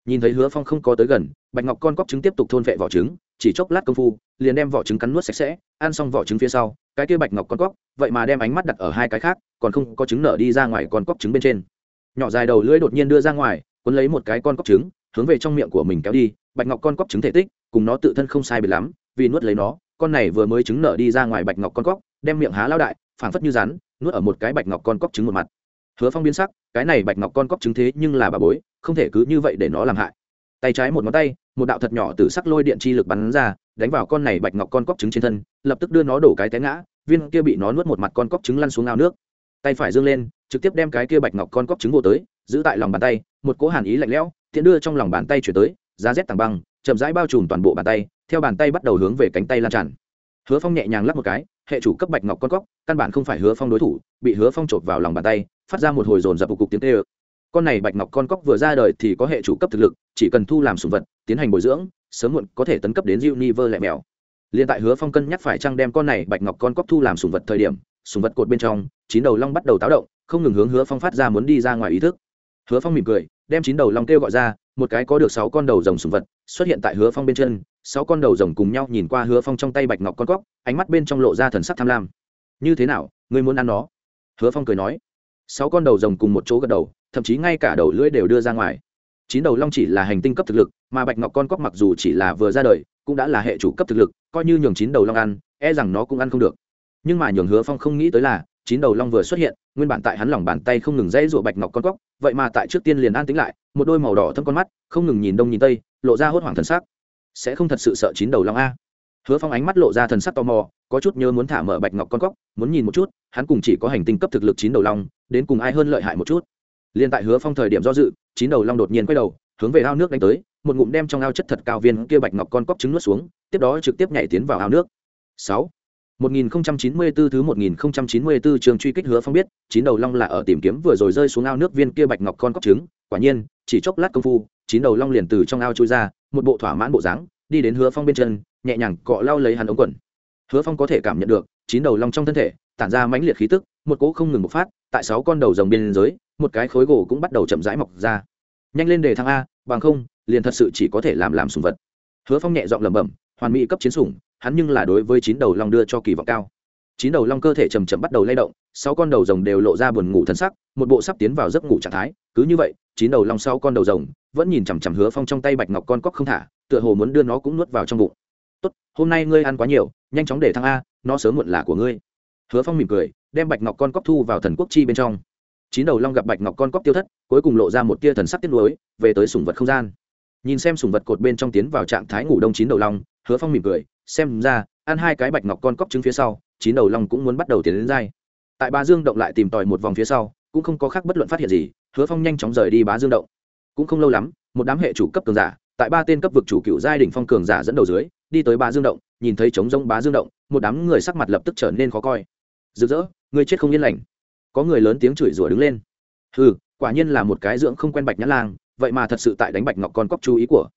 Nhìn thấy hứa phong không có tới gần, bạch ngọc con cóc trứng tiếp tục thôn vệ vỏ trứng, chỉ chốc lát công phu, liền đem vỏ trứng cắn nuốt sạch sẽ, ăn xong vỏ trứng phía sau, cái kia bạch ngọc con cóc, vậy mà đem ánh mắt đặt ở hai cái khác, còn không có trứng nở đi ra ngoài con cóc trứng bên trên. Nhỏ dài đầu lưỡi đột nhiên đưa ra ngoài, cuốn lấy một cái con cóc trứng, hướng về trong miệng của mình kéo đi, bạch ngọc con cóc trứng thể tích, cùng nó tự thân không sai biệt lắm, vì nuốt lấy nó, con này vừa mới trứng nở đi ra ngoài bạch ngọc con cóc đem miệng há lao đại, phảng phất như rắn, nuốt ở một cái bạch ngọc con cóc trứng một mặt. Hứa phong biến sắc, cái này bạch ngọc con cóc trứng thế nhưng là bà bối, không thể cứ như vậy để nó làm hại. Tay trái một ngón tay, một đạo thật nhỏ từ sắc lôi điện chi lực bắn ra, đánh vào con này bạch ngọc con cóc trứng trên thân, lập tức đưa nó đổ cái té ngã, viên kia bị nó nuốt một mặt con cóc trứng lăn xuống ao nước. Tay phải dương lên, trực tiếp đem cái kia bạch ngọc con cóc trứng vô tới, giữ tại lòng bàn tay, một cỗ hàn ý lạnh lẽo tiện đưa trong lòng bàn tay chuyển tới, giá rét tảng băng, chậm rãi bao trùm toàn bộ bàn tay, theo bàn tay bắt đầu hướng về cánh tay lan tràn hứa phong nhẹ nhàng lắp một cái, hệ chủ cấp bạch ngọc con cóc, căn bản không phải hứa phong đối thủ. Bị hứa phong chộp vào lòng bàn tay, phát ra một hồi dồn dập cục tiếng tê ơ con này bạch ngọc con cóc vừa ra đời thì có hệ chủ cấp thực lực, chỉ cần thu làm sùng vật, tiến hành bồi dưỡng, sớm muộn có thể tấn cấp đến diệu ni vơ lẹ mèo. Liền tại hứa phong cân nhắc phải chăng đem con này bạch ngọc con cóc thu làm sùng vật thời điểm sùng vật cột bên trong, chín đầu long bắt đầu táo động, không ngừng hướng hứa phong phát ra muốn đi ra ngoài ý thức. Hứa phong mỉm cười, đem chín đầu long kêu gọi ra, một cái có được sáu con đầu rồng sùng vật xuất hiện tại hứa phong bên chân sáu con đầu rồng cùng nhau nhìn qua hứa phong trong tay bạch ngọc con cóc, ánh mắt bên trong lộ ra thần sắc tham lam. Như thế nào, ngươi muốn ăn nó? Hứa phong cười nói. Sáu con đầu rồng cùng một chỗ gật đầu, thậm chí ngay cả đầu lưỡi đều đưa ra ngoài. Chín đầu long chỉ là hành tinh cấp thực lực, mà bạch ngọc con cóc mặc dù chỉ là vừa ra đời, cũng đã là hệ chủ cấp thực lực, coi như nhường chín đầu long ăn e rằng nó cũng ăn không được. Nhưng mà nhường hứa phong không nghĩ tới là, chín đầu long vừa xuất hiện, nguyên bản tại hắn lòng bàn tay không ngừng dãy rụa bạch ngọc con cóc, vậy mà tại trước tiên liền an tính lại, một đôi màu đỏ thâm con mắt, không ngừng nhìn đông nhìn tây, lộ ra hốt hoảng thần sắc sẽ không thật sự sợ chín đầu long a. Hứa phong ánh mắt lộ ra thần sắc tò mò có chút nhớ muốn thả mở bạch ngọc con cóc muốn nhìn một chút hắn cùng chỉ có hành tinh cấp thực lực chín đầu long đến cùng ai hơn lợi hại một chút. Liên tại hứa phong thời điểm do dự chín đầu long đột nhiên quay đầu hướng về ao nước đánh tới một ngụm đem trong ao chất thật cao viên kia bạch ngọc con cóc trứng nuốt xuống tiếp đó trực tiếp nhảy tiến vào ao nước. Sáu. 1094 thứ 1094 trường truy kích hứa phong biết, chín đầu long là ở tìm kiếm vừa rồi rơi xuống ao nước viên kia bạch ngọc con cóc trứng, quả nhiên, chỉ chốc lát công phu, chín đầu long liền từ trong ao trôi ra, một bộ thỏa mãn bộ dáng, đi đến hứa phong bên chân, nhẹ nhàng cọ lau lấy hắn ống quần. Hứa Phong có thể cảm nhận được, chín đầu long trong thân thể tản ra mãnh liệt khí tức, một cỗ không ngừng bộc phát, tại sáu con đầu rồng bên dưới, một cái khối gỗ cũng bắt đầu chậm rãi mọc ra. Nhanh lên đề thăng a, bằng không, liền thật sự chỉ có thể làm làm sủng vật. Hứa Phong nhẹ dọn lẩm bẩm, hoàn mỹ cấp chiến sủng, hắn nhưng là đối với chín đầu long đưa cho kỳ vọng cao chín đầu long cơ thể chầm chậm bắt đầu lay động sáu con đầu rồng đều lộ ra buồn ngủ thân sắc, một bộ sắp tiến vào giấc ngủ trạng thái. Cứ như vậy, chín đầu long sau con đầu rồng vẫn nhìn chằm chằm hứa phong trong tay bạch ngọc con cóc không thả, tựa hồ muốn đưa nó cũng nuốt vào trong bụng. Tốt, hôm nay ngươi ăn quá nhiều, nhanh chóng để thăng a, nó sớm muộn là của ngươi. Hứa phong mỉm cười, đem bạch ngọc con cóc thu vào thần quốc chi bên trong. Chín đầu long gặp bạch ngọc con cóc tiêu thất, cuối cùng lộ ra một tia thần sắc tiếc nuối, về tới sùng vật không gian. Nhìn xem sùng vật cột bên trong tiến vào trạng thái ngủ đông chín đầu long, hứa phong mỉm cười, xem ra, ăn hai cái bạch ngọc con cóc trứng phía sau, chín đầu long cũng muốn bắt đầu tiến đến dai tại ba dương động lại tìm tòi một vòng phía sau, cũng không có khác bất luận phát hiện gì, hứa phong nhanh chóng rời đi bá dương động. Cũng không lâu lắm, một đám hệ chủ cấp cường giả, tại ba tên cấp vực chủ cựu giai đình phong cường giả dẫn đầu dưới, đi tới bá dương động, nhìn thấy trống rông bá dương động, một đám người sắc mặt lập tức trở nên khó coi. Rực rỡ, người chết không yên lành. Có người lớn tiếng chửi rủa đứng lên. Ừ quả nhiên là một cái dưỡng không quen bạch nhã lang, vậy mà thật sự tại đánh bạch ngọc con cóc chú ý của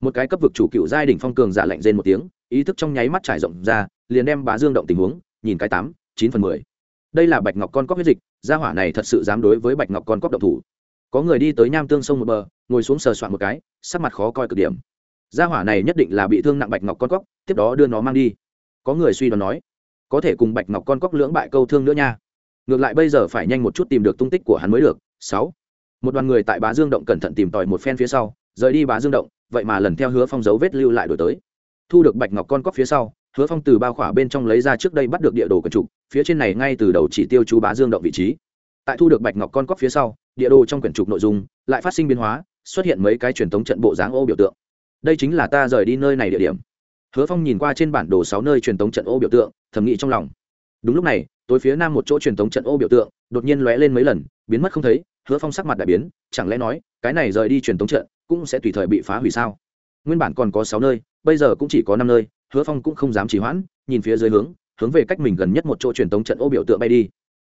một cái cấp vực chủ cựu giai đình phong cường giả lạnh rên một tiếng, ý thức trong nháy mắt trải rộng ra, liền đem bá dương động tình huống, nhìn cái tám, chín phần mười đây là bạch ngọc con cóc huyết dịch, gia hỏa này thật sự dám đối với bạch ngọc con cóc độc thủ. Có người đi tới nham tương sông một bờ, ngồi xuống sờ soạn một cái, sắc mặt khó coi cực điểm. Gia hỏa này nhất định là bị thương nặng bạch ngọc con cóc, tiếp đó đưa nó mang đi. Có người suy đoán nói, có thể cùng bạch ngọc con cóc lưỡng bại câu thương nữa nha. Ngược lại bây giờ phải nhanh một chút tìm được tung tích của hắn mới được. Sáu. Một đoàn người tại bá dương động cẩn thận tìm tòi một phen phía sau, rời đi bá dương động, vậy mà lần theo hứa phong dấu vết lưu lại đổi tới. Thu được bạch ngọc con cóc phía sau hứa phong từ bao khỏa bên trong lấy ra trước đây bắt được địa đồ quần trục, phía trên này ngay từ đầu chỉ tiêu chú bá dương động vị trí. Tại thu được bạch ngọc con cóc phía sau, địa đồ trong quyển trục nội dung lại phát sinh biến hóa, xuất hiện mấy cái truyền thống trận bộ dáng ô biểu tượng. Đây chính là ta rời đi nơi này địa điểm. Hứa phong nhìn qua trên bản đồ sáu nơi truyền thống trận ô biểu tượng, thầm nghĩ trong lòng. Đúng lúc này, tối phía nam một chỗ truyền thống trận ô biểu tượng đột nhiên lóe lên mấy lần, biến mất không thấy, hứa phong sắc mặt đại biến, chẳng lẽ nói, cái này rời đi truyền thống trận cũng sẽ tùy thời bị phá hủy sao? Nguyên bản còn có sáu nơi, bây giờ cũng chỉ có năm nơi hứa phong cũng không dám trì hoãn, nhìn phía dưới hướng hướng về cách mình gần nhất một chỗ truyền thống trận ô biểu tượng bay đi.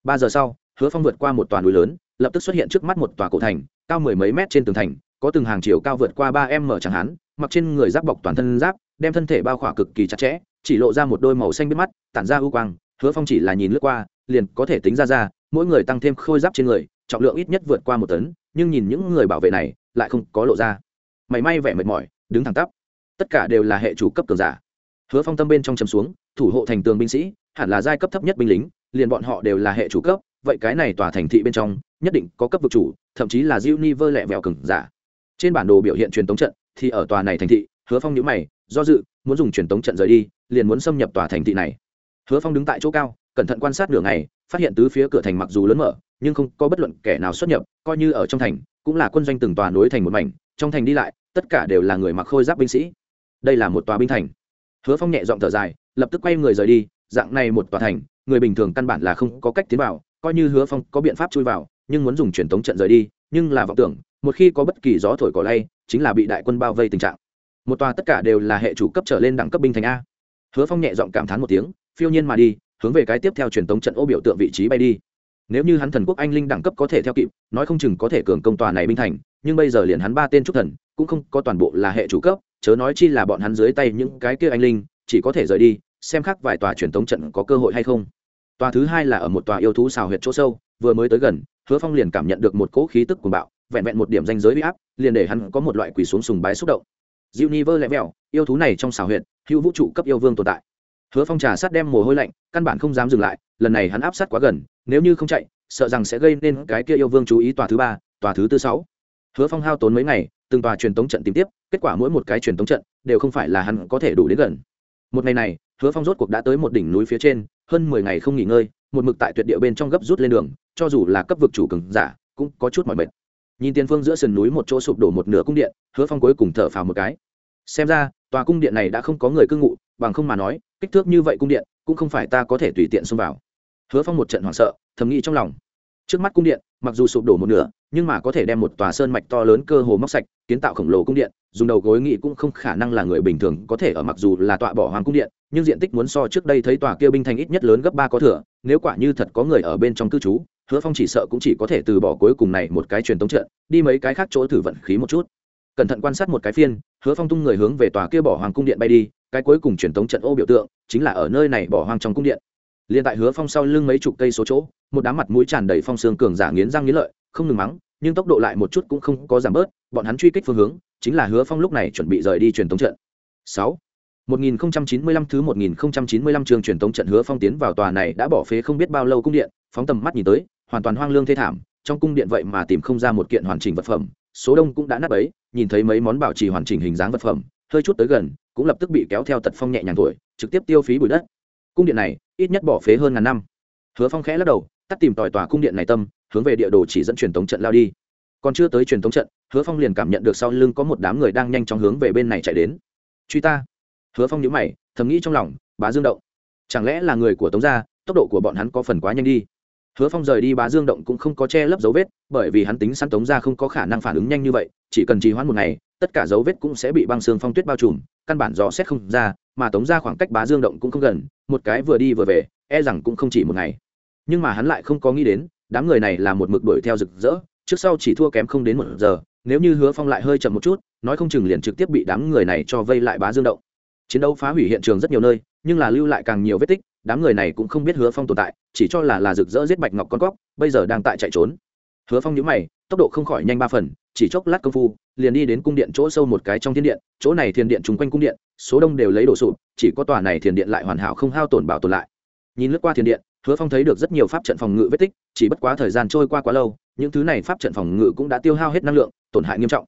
Ba giờ sau, hứa phong vượt qua một tòa núi lớn, lập tức xuất hiện trước mắt một tòa cổ thành, cao mười mấy mét trên tường thành, có từng hàng chiều cao vượt qua ba m chẳng hắn mặc trên người giáp bọc toàn thân giáp, đem thân thể bao khỏa cực kỳ chặt chẽ, chỉ lộ ra một đôi màu xanh biết mắt, tản ra ưu quang. Hứa phong chỉ là nhìn lướt qua, liền có thể tính ra ra, mỗi người tăng thêm khôi giáp trên người, trọng lượng ít nhất vượt qua một tấn, nhưng nhìn những người bảo vệ này, lại không có lộ ra. Mảy may vẻ mệt mỏi, đứng thẳng tắp. Tất cả đều là hệ chủ cấp cường giả hứa phong tâm bên trong chấm xuống, thủ hộ thành tường binh sĩ, hẳn là giai cấp thấp nhất binh lính, liền bọn họ đều là hệ chủ cấp, vậy cái này tòa thành thị bên trong, nhất định có cấp vực chủ, thậm chí là diêu ni vơ lẹ vẹo cừng giả. Trên bản đồ biểu hiện truyền tống trận, thì ở tòa này thành thị, hứa phong nhữ mày, do dự, muốn dùng truyền tống trận rời đi, liền muốn xâm nhập tòa thành thị này. Hứa phong đứng tại chỗ cao, cẩn thận quan sát nửa ngày, phát hiện tứ phía cửa thành mặc dù lớn mở, nhưng không có bất luận kẻ nào xuất nhập, coi như ở trong thành, cũng là quân doanh từng tòa nối thành một mảnh, trong thành đi lại, tất cả đều là người mặc khôi giáp binh sĩ. Đây là một tòa binh thành hứa phong nhẹ giọng thở dài, lập tức quay người rời đi, dạng này một tòa thành, người bình thường căn bản là không có cách tiến vào, coi như hứa phong có biện pháp chui vào, nhưng muốn dùng truyền thống trận rời đi, nhưng là vọng tưởng, một khi có bất kỳ gió thổi cỏ lay, chính là bị đại quân bao vây tình trạng. Một tòa tất cả đều là hệ chủ cấp trở lên đẳng cấp binh thành a. Hứa phong nhẹ giọng cảm thán một tiếng, phiêu nhiên mà đi, hướng về cái tiếp theo truyền thống trận ô biểu tượng vị trí bay đi. Nếu như hắn thần quốc anh linh đẳng cấp có thể theo kịp, nói không chừng có thể cường công tòa này binh thành, nhưng bây giờ liền hắn ba tên trúc thần, cũng không có toàn bộ là hệ chủ cấp chớ nói chi là bọn hắn dưới tay những cái kia anh linh, chỉ có thể rời đi, xem khác vài tòa truyền tống trận có cơ hội hay không. Tòa thứ hai là ở một tòa yêu thú xào huyệt chỗ sâu, vừa mới tới gần, hứa phong liền cảm nhận được một cỗ khí tức cuồng bạo, vẹn vẹn một điểm danh giới bị áp, liền để hắn có một loại quỳ xuống sùng bái xúc động. Diệu ni vơ mẹo yêu thú này trong xào huyệt, hữu vũ trụ cấp yêu vương tồn tại. Hứa phong trà sát đem mồ hôi lạnh, căn bản không dám dừng lại, lần này hắn áp sát quá gần, nếu như không chạy, sợ rằng sẽ gây nên cái kia yêu vương chú ý tòa thứ ba, tòa thứ tư sáu. Hứa phong hao tốn mấy ngày từng tòa truyền tống trận tìm tiếp, kết quả mỗi một cái truyền tống trận đều không phải là hắn có thể đủ đến gần. Một ngày này, hứa phong rốt cuộc đã tới một đỉnh núi phía trên, hơn mười ngày không nghỉ ngơi, một mực tại tuyệt địa bên trong gấp rút lên đường, cho dù là cấp vực chủ cường giả, cũng có chút mỏi mệt. Nhìn tiền phương giữa sườn núi một chỗ sụp đổ một nửa cung điện, hứa phong cuối cùng thở phào một cái. Xem ra, tòa cung điện này đã không có người cư ngụ, bằng không mà nói, kích thước như vậy cung điện, cũng không phải ta có thể tùy tiện xông vào. Hứa phong một trận hoảng sợ, thầm nghĩ trong lòng. Trước mắt cung điện, mặc dù sụp đổ một nửa nhưng mà có thể đem một tòa sơn mạch to lớn cơ hồ móc sạch, kiến tạo khổng lồ cung điện, dùng đầu gối nghị cũng không khả năng là người bình thường có thể ở mặc dù là tọa bỏ hoàng cung điện, nhưng diện tích muốn so trước đây thấy tòa kia binh thành ít nhất lớn gấp ba có thừa, nếu quả như thật có người ở bên trong cư trú, hứa phong chỉ sợ cũng chỉ có thể từ bỏ cuối cùng này một cái truyền tống trận, đi mấy cái khác chỗ thử vận khí một chút. Cẩn thận quan sát một cái phiên, hứa phong tung người hướng về tòa kia bỏ hoàng cung điện bay đi, cái cuối cùng truyền tống trận ô biểu tượng, chính là ở nơi này bỏ hoang trong cung điện. Liền tại hứa phong sau lưng mấy chục cây số chỗ, một đám mặt mũi tràn đầy phong sương cường giả nghiến răng nghiến lợi không ngừng mắng nhưng tốc độ lại một chút cũng không có giảm bớt bọn hắn truy kích phương hướng chính là hứa phong lúc này chuẩn bị rời đi truyền tống trận. Sáu. 1095 thứ 1095 trường truyền tống trận hứa phong tiến vào tòa này đã bỏ phế không biết bao lâu cung điện, phóng tầm mắt nhìn tới hoàn toàn hoang lương thê thảm trong cung điện vậy mà tìm không ra một kiện hoàn chỉnh vật phẩm số đông cũng đã nắp ấy nhìn thấy mấy món bảo trì hoàn chỉnh hình dáng vật phẩm hơi chút tới gần cũng lập tức bị kéo theo tật phong nhẹ nhàng tuổi trực tiếp tiêu phí bụi đất. Cung điện này ít nhất bỏ phế hơn ngàn năm. Hứa phong khẽ lắc đầu tắt tìm tòi tòa cung điện này tâm hướng về địa đồ chỉ dẫn truyền tống trận lao đi. Còn chưa tới truyền tống trận, hứa phong liền cảm nhận được sau lưng có một đám người đang nhanh chóng hướng về bên này chạy đến. Truy ta? Hứa phong nhíu mày, thầm nghĩ trong lòng, bá dương động. Chẳng lẽ là người của tống gia, tốc độ của bọn hắn có phần quá nhanh đi. Hứa phong rời đi bá dương động cũng không có che lấp dấu vết, bởi vì hắn tính săn tống gia không có khả năng phản ứng nhanh như vậy, chỉ cần trì hoãn một ngày, tất cả dấu vết cũng sẽ bị băng xương phong tuyết bao trùm, căn bản rõ xét không ra, mà tống gia khoảng cách bá dương động cũng không gần, một cái vừa đi vừa về e rằng cũng không chỉ một ngày. Nhưng mà hắn lại không có nghĩ đến đám người này là một mực đuổi theo rực rỡ, trước sau chỉ thua kém không đến một giờ, nếu như hứa phong lại hơi chậm một chút, nói không chừng liền trực tiếp bị đám người này cho vây lại bá dương động. Chiến đấu phá hủy hiện trường rất nhiều nơi, nhưng là lưu lại càng nhiều vết tích, đám người này cũng không biết hứa phong tồn tại, chỉ cho là là rực rỡ giết bạch ngọc con cóc, bây giờ đang tại chạy trốn. Hứa phong nhữ mày, tốc độ không khỏi nhanh ba phần, chỉ chốc lát công phu, liền đi đến cung điện chỗ sâu một cái trong thiên điện, chỗ này thiền điện chung quanh cung điện, số đông đều lấy đổ sụp, chỉ có tòa này thiền điện lại hoàn hảo không hao tổn bảo tồn lại. Nhìn lướt qua thiền điện hứa phong thấy được rất nhiều pháp trận phòng ngự vết tích, chỉ bất quá thời gian trôi qua quá lâu, những thứ này pháp trận phòng ngự cũng đã tiêu hao hết năng lượng, tổn hại nghiêm trọng.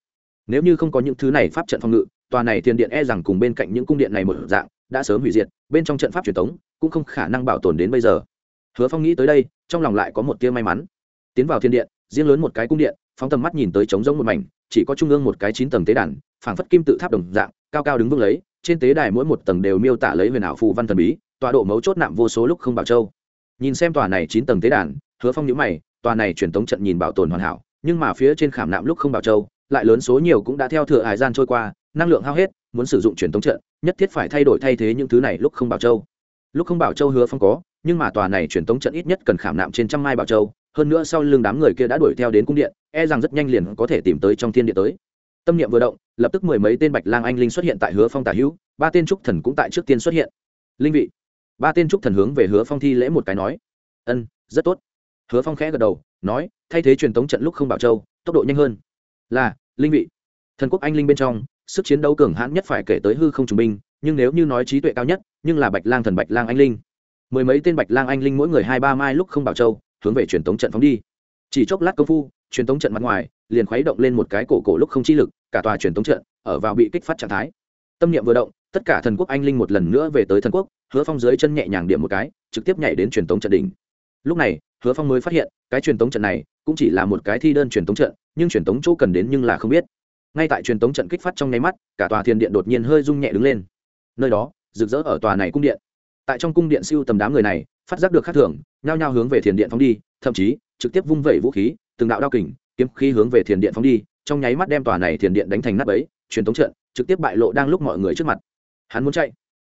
Nếu như không có những thứ này pháp trận phòng ngự, tòa này tiền điện e rằng cùng bên cạnh những cung điện này một dạng, đã sớm hủy diệt, bên trong trận pháp truyền thống cũng không khả năng bảo tồn đến bây giờ. Hứa phong nghĩ tới đây, trong lòng lại có một tia may mắn. Tiến vào thiên điện, riêng lớn một cái cung điện, phóng tầm mắt nhìn tới trống rỗng một mảnh, chỉ có trung ương một cái chín tầng tế đàn, phảng phất kim tự tháp đồng dạng, cao cao đứng vững lấy, trên tế đài mỗi một tầng đều miêu tả lấy huyền ảo phù văn thần bí, tọa độ mấu chốt nạm vô số lúc không bảo châu nhìn xem tòa này chín tầng tế đàn, hứa phong nhữ mày, tòa này truyền tống trận nhìn bảo tồn hoàn hảo, nhưng mà phía trên khảm nạm lúc không bảo châu, lại lớn số nhiều cũng đã theo thừa hải gian trôi qua, năng lượng hao hết, muốn sử dụng truyền tống trận, nhất thiết phải thay đổi thay thế những thứ này lúc không bảo châu. Lúc không bảo châu hứa phong có, nhưng mà tòa này truyền tống trận ít nhất cần khảm nạm trên trăm mai bảo châu, hơn nữa sau lưng đám người kia đã đuổi theo đến cung điện e rằng rất nhanh liền có thể tìm tới trong thiên địa tới. Tâm niệm vừa động, lập tức mười mấy tên bạch lang anh linh xuất hiện tại hứa phong tả hữu, ba tên trúc thần cũng tại trước tiên xuất hiện. Linh vị ba tên trúc thần hướng về hứa phong thi lễ một cái nói. Ân, rất tốt. Hứa phong khẽ gật đầu, nói, thay thế truyền tống trận lúc không bảo châu, tốc độ nhanh hơn. Là, linh vị. Thần quốc anh linh bên trong, sức chiến đấu cường hãn nhất phải kể tới hư không trung binh, nhưng nếu như nói trí tuệ cao nhất, nhưng là bạch lang thần bạch lang anh linh. Mười mấy tên bạch lang anh linh mỗi người hai ba mai lúc không bảo châu, hướng về truyền tống trận phóng đi. Chỉ chốc lát công phu, truyền tống trận mặt ngoài, liền khuấy động lên một cái cổ cổ lúc không chi lực, cả tòa truyền tống trận ở vào bị kích phát trạng thái. Tâm niệm vừa động, tất cả thần quốc anh linh một lần nữa về tới thần quốc hứa phong dưới chân nhẹ nhàng điểm một cái, trực tiếp nhảy đến truyền tống trận đỉnh. Lúc này, hứa phong mới phát hiện, cái truyền tống trận này cũng chỉ là một cái thi đơn truyền tống trận, nhưng truyền tống chỗ cần đến nhưng là không biết. Ngay tại truyền tống trận kích phát trong nháy mắt, cả tòa thiền điện đột nhiên hơi rung nhẹ đứng lên. Nơi đó, rực rỡ ở tòa này cung điện. Tại trong cung điện siêu tầm đám người này, phát giác được khác thường, nhao nhao hướng về thiền điện phóng đi, thậm chí, trực tiếp vung vẩy vũ khí, từng đạo đao kình, kiếm khí hướng về thiền điện phóng đi, trong nháy mắt đem tòa này thiền điện đánh thành nắp ấy truyền tống trận, trực tiếp bại lộ đang lúc mọi người trước mặt. Hắn muốn chạy.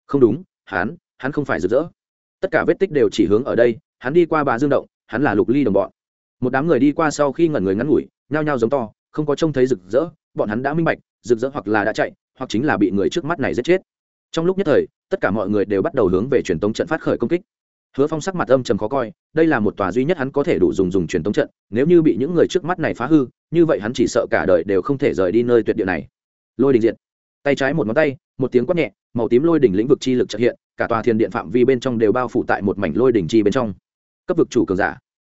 Không đúng, hắn hắn không phải rực rỡ. Tất cả vết tích đều chỉ hướng ở đây, hắn đi qua bà dương động, hắn là lục ly đồng bọn. Một đám người đi qua sau khi ngẩn người ngắn ngủi, nhao nhao giống to, không có trông thấy rực rỡ, bọn hắn đã minh bạch, rực rỡ hoặc là đã chạy, hoặc chính là bị người trước mắt này giết chết. Trong lúc nhất thời, tất cả mọi người đều bắt đầu hướng về truyền tống trận phát khởi công kích. Hứa phong sắc mặt âm trầm khó coi, đây là một tòa duy nhất hắn có thể đủ dùng dùng truyền tống trận, nếu như bị những người trước mắt này phá hư, như vậy hắn chỉ sợ cả đời đều không thể rời đi nơi tuyệt địa này. Lôi đình diện tay trái một ngón tay, một tiếng quát nhẹ, màu tím lôi đỉnh lĩnh vực chi lực trợ hiện cả tòa thiên điện phạm vi bên trong đều bao phủ tại một mảnh lôi đỉnh chi bên trong. Cấp vực chủ cường giả.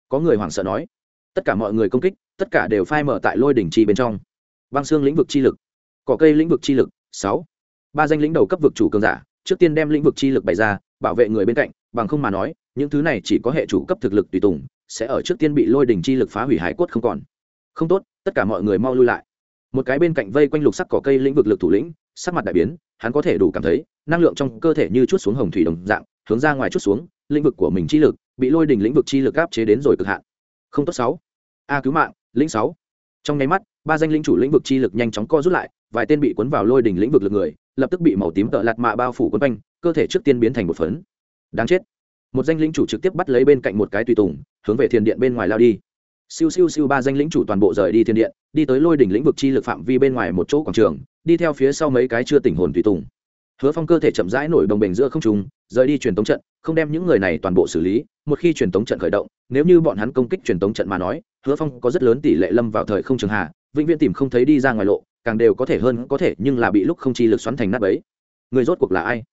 Có người hoảng sợ nói, tất cả mọi người công kích, tất cả đều phai mở tại lôi đỉnh chi bên trong. Băng xương lĩnh vực chi lực. Cỏ cây lĩnh vực chi lực, sáu. Ba danh lĩnh đầu cấp vực chủ cường giả, trước tiên đem lĩnh vực chi lực bày ra, bảo vệ người bên cạnh, bằng không mà nói, những thứ này chỉ có hệ chủ cấp thực lực tùy tùng, sẽ ở trước tiên bị lôi đỉnh chi lực phá hủy hải cốt không còn. Không tốt, tất cả mọi người mau lui lại. Một cái bên cạnh vây quanh lục sắc cỏ cây lĩnh vực lực thủ lĩnh, sắc mặt đại biến hắn có thể đủ cảm thấy, năng lượng trong cơ thể như chút xuống hồng thủy đồng dạng, hướng ra ngoài chút xuống, lĩnh vực của mình chi lực, bị lôi đỉnh lĩnh vực chi lực áp chế đến rồi cực hạn. Không tốt sáu. A cứu mạng, lĩnh sáu. Trong nháy mắt, ba danh lĩnh chủ lĩnh vực chi lực nhanh chóng co rút lại, vài tên bị cuốn vào lôi đỉnh lĩnh vực lực người, lập tức bị màu tím tợ lạt mạ bao phủ quấn quanh, cơ thể trước tiên biến thành một phấn. Đáng chết. Một danh lĩnh chủ trực tiếp bắt lấy bên cạnh một cái tùy tùng, hướng về thiền điện bên ngoài lao đi siêu siêu siêu ba danh lĩnh chủ toàn bộ rời đi thiên điện, đi tới lôi đỉnh lĩnh vực chi lực phạm vi bên ngoài một chỗ quảng trường, đi theo phía sau mấy cái chưa tỉnh hồn tùy tùng. Hứa phong cơ thể chậm rãi nổi đồng bền giữa không trùng rời đi truyền tống trận, không đem những người này toàn bộ xử lý, một khi truyền tống trận khởi động, nếu như bọn hắn công kích truyền tống trận mà nói, hứa phong có rất lớn tỷ lệ lâm vào thời không trường hạ, vĩnh viễn tìm không thấy đi ra ngoài lộ, càng đều có thể hơn có thể, nhưng là bị lúc không chi lực xoắn thành nát bấy. Người rốt cuộc là ai?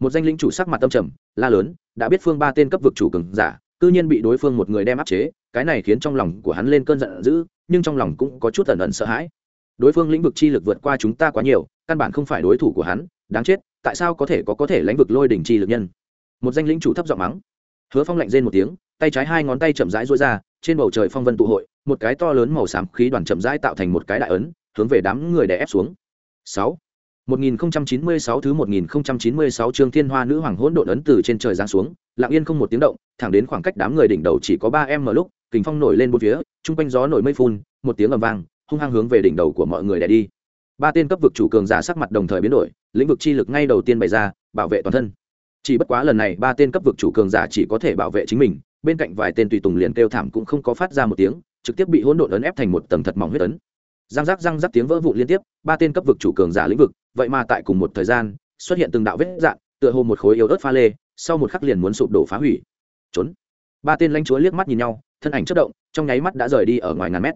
Một danh lĩnh chủ sắc mặt tâm trầm, la lớn, đã biết phương ba tên cấp vực chủ cường giả, cư nhiên bị đối phương một người đem áp chế cái này khiến trong lòng của hắn lên cơn giận dữ nhưng trong lòng cũng có chút ẩn ẩn sợ hãi. Đối phương lĩnh vực chi lực vượt qua chúng ta quá nhiều căn bản không phải đối thủ của hắn đáng chết tại sao có thể có có thể lãnh vực lôi đỉnh chi lực nhân? Một danh lĩnh chủ thấp giọng mắng. Hứa phong lạnh rên một tiếng tay trái hai ngón tay chậm rãi rối ra trên bầu trời phong vân tụ hội một cái to lớn màu xám khí đoàn chậm rãi tạo thành một cái đại ấn hướng về đám người đè ép xuống. Sáu. 1096 thứ 1096 chương Thiên Hoa Nữ Hoàng hỗn độn ấn từ trên trời giáng xuống, lặng yên không một tiếng động, thẳng đến khoảng cách đám người đỉnh đầu chỉ có 3m lúc, kình phong nổi lên bốn phía, trung quanh gió nổi mây phun, một tiếng ầm vang, hung hăng hướng về đỉnh đầu của mọi người đè đi. Ba tên cấp vực chủ cường giả sắc mặt đồng thời biến đổi, lĩnh vực chi lực ngay đầu tiên bày ra, bảo vệ toàn thân. Chỉ bất quá lần này ba tên cấp vực chủ cường giả chỉ có thể bảo vệ chính mình, bên cạnh vài tên tùy tùng liền kêu thảm cũng không có phát ra một tiếng, trực tiếp bị hỗn độn ấn ép thành một tầng thật mỏng huyết ấn răng rắc răng rắc tiếng vỡ vụn liên tiếp ba tên cấp vực chủ cường giả lĩnh vực vậy mà tại cùng một thời gian xuất hiện từng đạo vết dạn tựa hồ một khối yếu ớt pha lê sau một khắc liền muốn sụp đổ phá hủy trốn ba tên lãnh chúa liếc mắt nhìn nhau thân ảnh chất động, trong nháy mắt đã rời đi ở ngoài ngàn mét.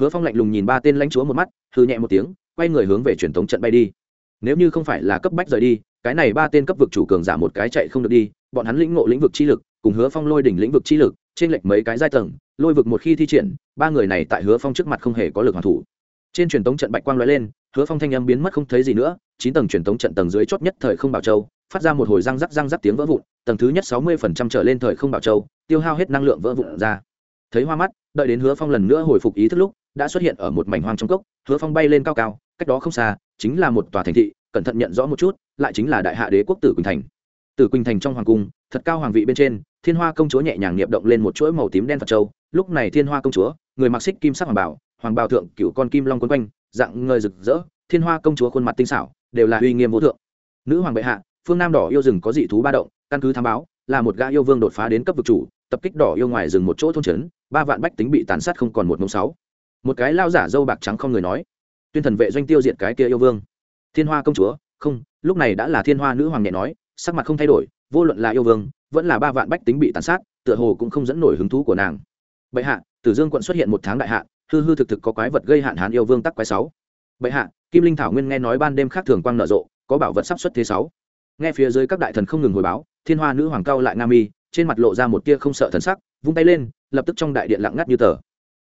Hứa phong lạnh lùng nhìn ba tên lãnh chúa một mắt hư nhẹ một tiếng, quay người hướng về truyền thống trận bay đi. Nếu như không phải là cấp bách rời đi, cái này ba tên cấp vực chủ cường giả một cái chạy không được đi, bọn hắn lĩnh ngộ lĩnh vực chi lực, cùng hứa phong lôi đỉnh lĩnh vực chi lực trên lệch mấy cái giai tầng, lôi vực một khi thi triển, ba người này tại hứa phong trước mặt không hề có lực hoàn thủ. Trên truyền thống trận bạch quang lóe lên, hứa phong thanh âm biến mất không thấy gì nữa, chín tầng truyền thống trận tầng dưới chót nhất thời không bảo châu, phát ra một hồi răng rắc răng rắc tiếng vỡ vụn, tầng thứ nhất sáu mươi phần trăm trở lên thời không bảo châu, tiêu hao hết năng lượng vỡ vụn ra thấy hoa mắt, đợi đến hứa phong lần nữa hồi phục ý thức lúc, đã xuất hiện ở một mảnh hoang trong cốc, hứa phong bay lên cao cao, cách đó không xa, chính là một tòa thành thị, cẩn thận nhận rõ một chút, lại chính là đại hạ đế quốc tử quỳnh thành. Tử quỳnh thành trong hoàng cung, thật cao hoàng vị bên trên, thiên hoa công chúa nhẹ nhàng niệm động lên một chuỗi màu tím đen phật châu, lúc này thiên hoa công chúa, người mặc xích kim sắc hoàng bảo, hoàng bào thượng cựu con kim long quấn quanh, dạng ngời rực rỡ, thiên hoa công chúa khuôn mặt tinh xảo, đều là uy nghiêm vô thượng. Nữ hoàng bệ hạ, phương nam đỏ yêu rừng có dị thú ba động, căn cứ thám báo, là một gã yêu vương đột phá đến cấp vực chủ, tập kích đỏ yêu ngoài rừng một chỗ thôn trấn ba vạn bách tính bị tàn sát không còn một mông sáu. Một cái lao giả dâu bạc trắng không người nói, tuyên thần vệ doanh tiêu diệt cái kia yêu vương. Thiên hoa công chúa. Không, lúc này đã là thiên hoa nữ hoàng nhẹ nói, sắc mặt không thay đổi, vô luận là yêu vương, vẫn là ba vạn bách tính bị tàn sát, tựa hồ cũng không dẫn nổi hứng thú của nàng. Bệ hạ, tử dương quận xuất hiện một tháng đại hạn, hư hư thực thực có quái vật gây hạn hán yêu vương tắc quái sáu. Bệ hạ, kim linh thảo nguyên nghe nói ban đêm khác thường quang nở rộ, có bảo vật sắp xuất thế sáu. Nghe phía dưới các đại thần không ngừng hồi báo, thiên hoa nữ hoàng cao lại nga mi, trên mặt lộ ra một tia không sợ thần sắc, vung tay lên lập tức trong đại điện lặng ngắt như tờ.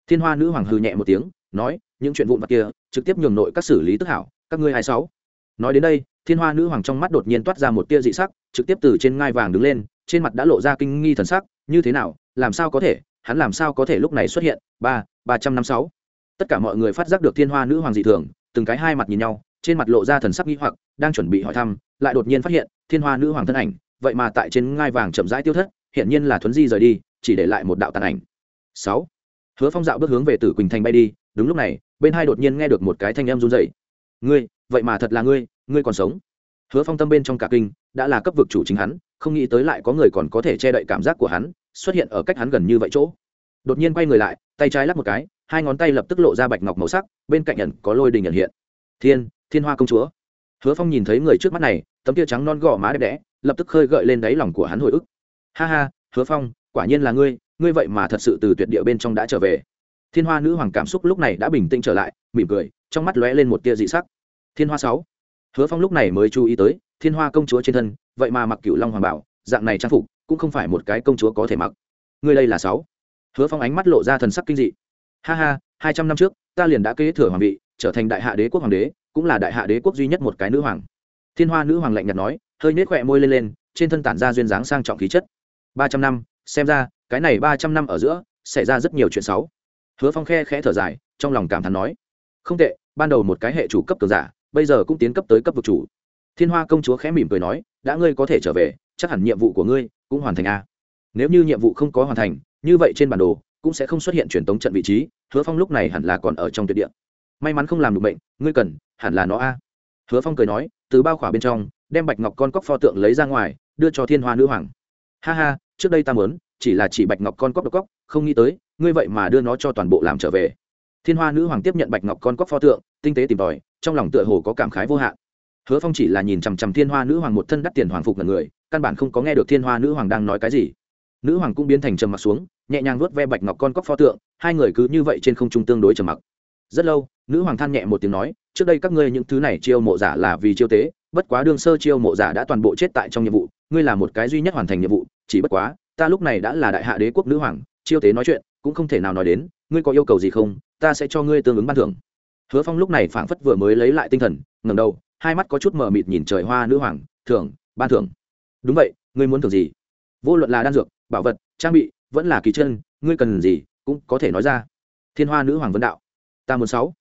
Thiên hoa nữ hoàng hư nhẹ một tiếng, nói, những chuyện vụn vặt kia, trực tiếp nhường nội các xử lý tức hảo, các ngươi hai sáu. Nói đến đây, thiên hoa nữ hoàng trong mắt đột nhiên toát ra một tia dị sắc, trực tiếp từ trên ngai vàng đứng lên, trên mặt đã lộ ra kinh nghi thần sắc, như thế nào, làm sao có thể, hắn làm sao có thể lúc này xuất hiện? Ba ba trăm năm sáu. Tất cả mọi người phát giác được thiên hoa nữ hoàng dị thường, từng cái hai mặt nhìn nhau, trên mặt lộ ra thần sắc nghi hoặc, đang chuẩn bị hỏi thăm, lại đột nhiên phát hiện thiên hoa nữ hoàng thân ảnh, vậy mà tại trên ngai vàng chậm rãi tiêu thất, hiển nhiên là thuấn di rời đi chỉ để lại một đạo tàn ảnh. Sáu. Hứa phong dạo bước hướng về tử quỳnh thành bay đi, đúng lúc này, bên hai đột nhiên nghe được một cái thanh âm run rẩy. Ngươi, vậy mà thật là ngươi ngươi còn sống? Hứa phong tâm bên trong cả kinh, đã là cấp vực chủ chính hắn, không nghĩ tới lại có người còn có thể che đậy cảm giác của hắn, xuất hiện ở cách hắn gần như vậy chỗ. Đột nhiên quay người lại, tay trái lắp một cái, hai ngón tay lập tức lộ ra bạch ngọc màu sắc, bên cạnh nhận có lôi đình nhận hiện. Thiên thiên hoa công chúa. Hứa phong nhìn thấy người trước mắt này, tấm tia trắng non gò má đẹp đẽ, lập tức khơi gợi lên đáy lòng của hắn hồi ức. Ha ha, hứa phong quả nhiên là ngươi ngươi vậy mà thật sự từ tuyệt địa bên trong đã trở về. Thiên hoa nữ hoàng cảm xúc lúc này đã bình tĩnh trở lại, mỉm cười, trong mắt lóe lên một tia dị sắc. Thiên hoa sáu, hứa phong lúc này mới chú ý tới, thiên hoa công chúa trên thân, vậy mà mặc cựu long hoàng bảo, dạng này trang phục, cũng không phải một cái công chúa có thể mặc. Ngươi đây là sáu. Hứa phong ánh mắt lộ ra thần sắc kinh dị. Ha ha, hai trăm năm trước, ta liền đã kế thừa hoàng vị, trở thành đại hạ đế quốc hoàng đế, cũng là đại hạ đế quốc duy nhất một cái nữ hoàng. Thiên hoa nữ hoàng lạnh nhạt nói, hơi nết khỏe môi lên lên, trên thân tản ra duyên dáng sang trọng khí chất. Ba trăm năm xem ra, cái này ba trăm năm ở giữa, xảy ra rất nhiều chuyện xấu. Hứa phong khe khẽ thở dài, trong lòng cảm thán nói, không tệ, ban đầu một cái hệ chủ cấp cường giả, bây giờ cũng tiến cấp tới cấp vực chủ. Thiên hoa công chúa khẽ mỉm cười nói, đã ngươi có thể trở về, chắc hẳn nhiệm vụ của ngươi cũng hoàn thành a nếu như nhiệm vụ không có hoàn thành, như vậy trên bản đồ cũng sẽ không xuất hiện truyền tống trận vị trí, hứa phong lúc này hẳn là còn ở trong tuyệt địa. May mắn không làm được bệnh, ngươi cần, hẳn là nó a hứa phong cười nói, từ bao khỏa bên trong, đem bạch ngọc con cóc pho tượng lấy ra ngoài, đưa cho thiên hoa nữ hoàng. Ha ha trước đây ta muốn, chỉ là chỉ bạch ngọc con cóc độc cóc, không nghĩ tới, ngươi vậy mà đưa nó cho toàn bộ làm trở về. Thiên hoa nữ hoàng tiếp nhận bạch ngọc con cóc pho tượng, tinh tế tìm tòi, trong lòng tựa hồ có cảm khái vô hạn. Hứa phong chỉ là nhìn chằm chằm thiên hoa nữ hoàng một thân đắt tiền hoàng phục là người, căn bản không có nghe được thiên hoa nữ hoàng đang nói cái gì. Nữ hoàng cũng biến thành trầm mặc xuống, nhẹ nhàng vuốt ve bạch ngọc con cóc pho tượng, hai người cứ như vậy trên không trung tương đối trầm mặc. Rất lâu, nữ hoàng than nhẹ một tiếng nói, trước đây các ngươi những thứ này chiêu mộ giả là vì chiêu tế, bất quá đương sơ chiêu mộ giả đã toàn bộ chết tại trong nhiệm vụ, ngươi là một cái duy nhất hoàn thành nhiệm vụ chỉ bất quá, ta lúc này đã là đại hạ đế quốc nữ hoàng, chiêu tế nói chuyện, cũng không thể nào nói đến, ngươi có yêu cầu gì không, ta sẽ cho ngươi tương ứng ban thưởng. Hứa phong lúc này phảng phất vừa mới lấy lại tinh thần ngầm đầu, hai mắt có chút mờ mịt nhìn trời hoa nữ hoàng, thưởng, ban thưởng. Đúng vậy, ngươi muốn thưởng gì? Vô luận là đan dược, bảo vật, trang bị, vẫn là kỳ chân, ngươi cần gì, cũng có thể nói ra. Thiên hoa nữ hoàng vấn đạo. Ta muốn sáu.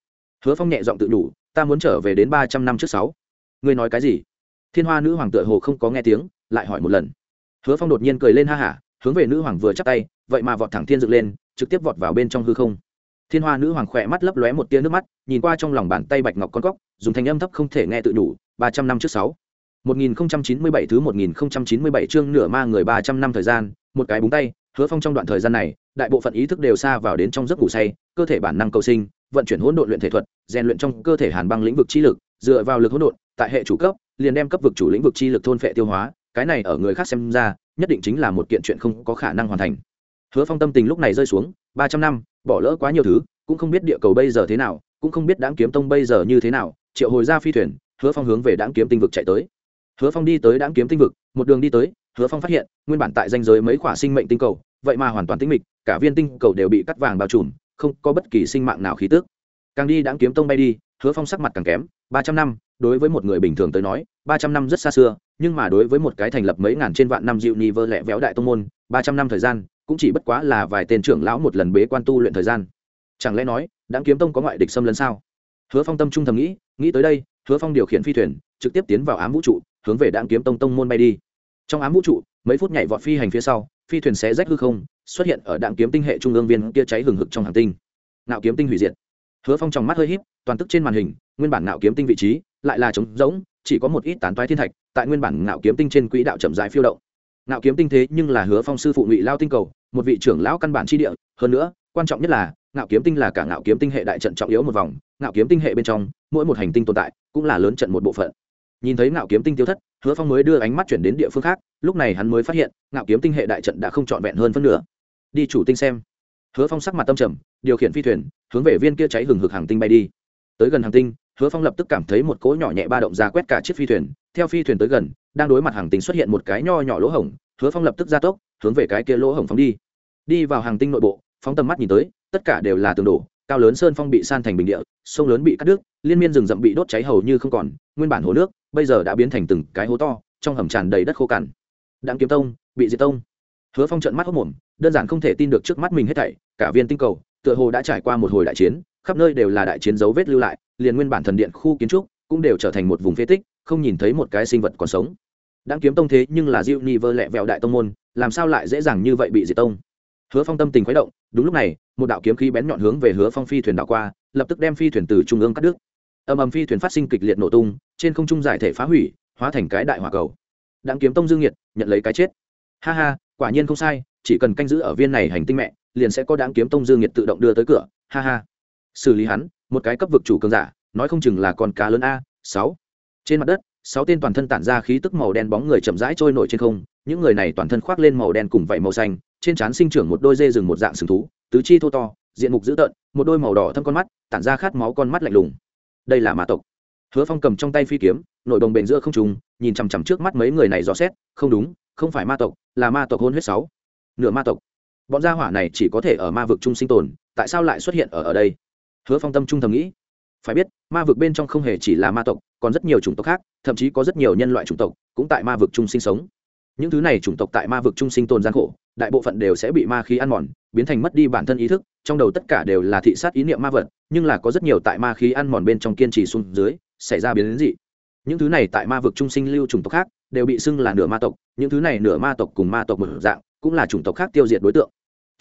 Hứa phong nhẹ giọng tự đủ, ta muốn trở về đến ba trăm năm trước sáu. Ngươi nói cái gì? Thiên hoa nữ hoàng tựa hồ không có nghe tiếng, lại hỏi một lần hứa phong đột nhiên cười lên ha hả hướng về nữ hoàng vừa chắp tay vậy mà vọt thẳng thiên dựng lên trực tiếp vọt vào bên trong hư không. Thiên hoa nữ hoàng khỏe mắt lấp lóe một tia nước mắt nhìn qua trong lòng bàn tay bạch ngọc con cóc dùng thanh âm thấp không thể nghe tự đủ ba trăm năm trước sáu. 1097 thứ 1097 chương nửa ma người 300 năm thời gian, một cái búng tay, Hứa Phong trong đoạn thời gian này, đại bộ phận ý thức đều xa vào đến trong giấc ngủ say, cơ thể bản năng cầu sinh, vận chuyển hỗn độn luyện thể thuật, rèn luyện trong cơ thể hàn băng lĩnh vực chi lực, dựa vào lực hỗn độn, tại hệ chủ cấp, liền đem cấp vực chủ lĩnh vực chi lực thôn phệ tiêu hóa, cái này ở người khác xem ra, nhất định chính là một kiện chuyện không có khả năng hoàn thành. Hứa Phong tâm tình lúc này rơi xuống, 300 năm, bỏ lỡ quá nhiều thứ, cũng không biết địa cầu bây giờ thế nào, cũng không biết Đãng Kiếm Tông bây giờ như thế nào, triệu hồi ra phi thuyền, Hứa Phong hướng về Đãng Kiếm Tinh vực chạy tới hứa phong đi tới đáng kiếm tinh vực một đường đi tới hứa phong phát hiện nguyên bản tại danh giới mấy khỏa sinh mệnh tinh cầu vậy mà hoàn toàn tinh mịch cả viên tinh cầu đều bị cắt vàng bao trùm không có bất kỳ sinh mạng nào khí tước càng đi đáng kiếm tông bay đi hứa phong sắc mặt càng kém ba trăm năm đối với một người bình thường tới nói ba trăm năm rất xa xưa, nhưng mà đối với một cái thành lập mấy ngàn trên vạn năm dịu ni vơ lẹ véo đại tông môn, ba trăm năm thời gian, cũng chỉ bất quá là vài tên trưởng lão một lần bế quan tu luyện thời gian. Chẳng lẽ nói đáng kiếm tông có ngoại địch xâm lấn sao? Hứa phong tâm trung thầm nghĩ nghĩ tới đây, hứa phong điều khiển phi thuyền, trực tiếp tiến vào ám vũ trụ, hướng về đáng kiếm tông tông môn bay đi. Trong ám vũ trụ, mấy phút nhảy vọt phi hành phía sau, phi thuyền xé rách hư không, xuất hiện ở đạn kiếm tinh hệ trung ương viên kia cháy hừng hực trong hàng tinh. Nạo kiếm tinh hủy diệt. Hứa phong trong mắt hơi híp, toàn tức trên màn hình, nguyên bản nạo kiếm tinh vị trí lại là trống rỗng, chỉ có một ít tán toái thiên thạch, tại nguyên bản ngạo kiếm tinh trên quỹ đạo chậm rãi phiêu động. Ngạo kiếm tinh thế nhưng là hứa phong sư phụ ngụy lao tinh cầu, một vị trưởng lão căn bản chi địa. Hơn nữa, quan trọng nhất là, ngạo kiếm tinh là cả ngạo kiếm tinh hệ đại trận trọng yếu một vòng, ngạo kiếm tinh hệ bên trong, mỗi một hành tinh tồn tại cũng là lớn trận một bộ phận. Nhìn thấy ngạo kiếm tinh tiêu thất, hứa phong mới đưa ánh mắt chuyển đến địa phương khác, lúc này hắn mới phát hiện, ngạo kiếm tinh hệ đại trận đã không trọn vẹn hơn phân nửa. Đi chủ tinh xem. Hứa phong sắc mặt tâm trầm, điều khiển phi thuyền, hướng về viên kia cháy hừng hực hàng tinh bay đi. Tới gần hàng tinh hứa phong lập tức cảm thấy một cỗ nhỏ nhẹ ba động ra quét cả chiếc phi thuyền, theo phi thuyền tới gần, đang đối mặt hàng tinh xuất hiện một cái nho nhỏ lỗ hổng, hứa phong lập tức ra tốc, hướng về cái kia lỗ hổng phóng đi. Đi vào hàng tinh nội bộ, phóng tầm mắt nhìn tới, tất cả đều là tường đổ, cao lớn sơn phong bị san thành bình địa, sông lớn bị cắt đứt, liên miên rừng rậm bị đốt cháy hầu như không còn, nguyên bản hồ nước, bây giờ đã biến thành từng cái hố to, trong hầm tràn đầy đất khô cằn. Đặng kiếm tông, bị diệt tông. Hứa phong trận mắt hốc mồm, đơn giản không thể tin được trước mắt mình hết thảy, cả viên tinh cầu, tựa hồ đã trải qua một hồi đại chiến, khắp nơi đều là đại chiến dấu vết lưu lại liền nguyên bản thần điện khu kiến trúc cũng đều trở thành một vùng phế tích, không nhìn thấy một cái sinh vật còn sống. Đãng kiếm tông thế nhưng là diệu ni vơ lẹ vẹo đại tông môn, làm sao lại dễ dàng như vậy bị diệt tông? Hứa phong tâm tình khuấy động, đúng lúc này, một đạo kiếm khí bén nhọn hướng về hứa phong phi thuyền đảo qua, lập tức đem phi thuyền từ trung ương cắt đứt. Ầm ầm phi thuyền phát sinh kịch liệt nổ tung, trên không trung giải thể phá hủy, hóa thành cái đại hỏa cầu. Đãng kiếm tông dương nhiệt, nhận lấy cái chết. Ha ha, quả nhiên không sai, chỉ cần canh giữ ở viên này hành tinh mẹ, liền sẽ có đáng kiếm tông dương nhiệt tự động đưa tới cửa, ha ha xử lý hắn, một cái cấp vực chủ cường giả, nói không chừng là con cá lớn a, sáu. Trên mặt đất, sáu tên toàn thân tản ra khí tức màu đen bóng người chậm rãi trôi nổi trên không, những người này toàn thân khoác lên màu đen cùng vảy màu xanh, trên trán sinh trưởng một đôi dê rừng một dạng sừng thú, tứ chi thô to, diện mục dữ tợn, một đôi màu đỏ thâm con mắt, tản ra khát máu con mắt lạnh lùng. Đây là ma tộc. Hứa phong cầm trong tay phi kiếm, nội đồng bền giữa không trùng nhìn chằm chằm trước mắt mấy người này dò xét, không đúng, không phải ma tộc, là ma tộc hôn huyết sáu. Nửa ma tộc. Bọn gia hỏa này chỉ có thể ở ma vực trung sinh tồn, tại sao lại xuất hiện ở ở đây? Hứa phong tâm trung thầm nghĩ. Phải biết, ma vực bên trong không hề chỉ là ma tộc, còn rất nhiều chủng tộc khác, thậm chí có rất nhiều nhân loại chủng tộc cũng tại ma vực trung sinh sống. Những thứ này chủng tộc tại ma vực trung sinh tồn gian khổ, đại bộ phận đều sẽ bị ma khí ăn mòn, biến thành mất đi bản thân ý thức, trong đầu tất cả đều là thị sát ý niệm ma vật, nhưng là có rất nhiều tại ma khí ăn mòn bên trong kiên trì xuống dưới, xảy ra biến đến dị. Những thứ này tại ma vực trung sinh lưu chủng tộc khác, đều bị xưng là nửa ma tộc, những thứ này nửa ma tộc cùng ma tộc một dạng, cũng là chủng tộc khác tiêu diệt đối tượng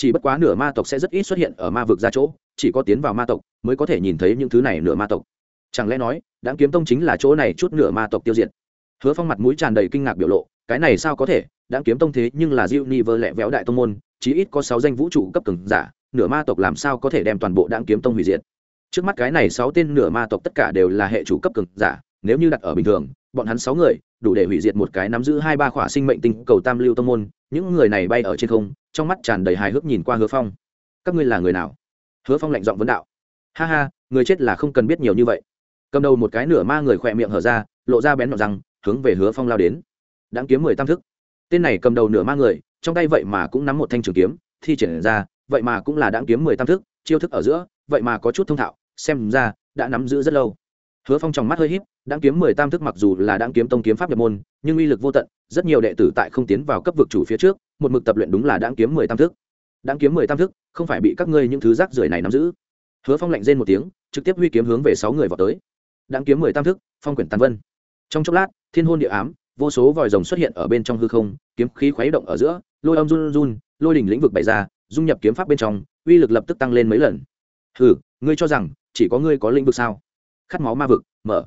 chỉ bất quá nửa ma tộc sẽ rất ít xuất hiện ở ma vực ra chỗ, chỉ có tiến vào ma tộc mới có thể nhìn thấy những thứ này nửa ma tộc. Chẳng lẽ nói đáng kiếm tông chính là chỗ này chút nửa ma tộc tiêu diệt? Hứa phong mặt mũi tràn đầy kinh ngạc biểu lộ, cái này sao có thể? Đáng kiếm tông thế nhưng là diệu ni vơ lẹ véo đại tông môn, chí ít có sáu danh vũ trụ cấp cường giả, nửa ma tộc làm sao có thể đem toàn bộ đáng kiếm tông hủy diệt? Trước mắt cái này sáu tên nửa ma tộc tất cả đều là hệ chủ cấp cường giả, nếu như đặt ở bình thường, bọn hắn sáu người, đủ để hủy diệt một cái nắm giữ hai ba khỏa sinh mệnh tinh cầu tam lưu tông môn, những người này bay ở trên không trong mắt tràn đầy hài hước nhìn qua hứa phong. Các ngươi là người nào? Hứa phong lạnh giọng vấn đạo. Ha ha, người chết là không cần biết nhiều như vậy. Cầm đầu một cái nửa ma người khỏe miệng hở ra, lộ ra bén nhọn răng, hướng về hứa phong lao đến. Đáng kiếm mười tam thức. Tên này cầm đầu nửa ma người, trong tay vậy mà cũng nắm một thanh trường kiếm, thi triển ra, vậy mà cũng là đáng kiếm mười tam thức, chiêu thức ở giữa, vậy mà có chút thông thạo, xem ra đã nắm giữ rất lâu. Hứa phong trong mắt hơi híp đáng kiếm mười tam thức mặc dù là đáng kiếm tông kiếm pháp nhập môn, nhưng uy lực vô tận, rất nhiều đệ tử tại không tiến vào cấp vực chủ phía trước, một mực tập luyện đúng là đáng kiếm mười tam thức. Đáng kiếm mười tam thức, không phải bị các ngươi những thứ rác rưởi này nắm giữ. Hứa phong lạnh rên một tiếng, trực tiếp huy kiếm hướng về sáu người vào tới. Đáng kiếm mười tam thức, phong quyển tàn vân. Trong chốc lát, thiên hôn địa ám, vô số vòi rồng xuất hiện ở bên trong hư không, kiếm khí khuấy động ở giữa, lôi âm run run, lôi đỉnh lĩnh vực bày ra, dung nhập kiếm pháp bên trong, uy lực lập tức tăng lên mấy lần. Hừ, ngươi cho rằng chỉ có ngươi có lĩnh vực sao? Khát máu ma vực, mở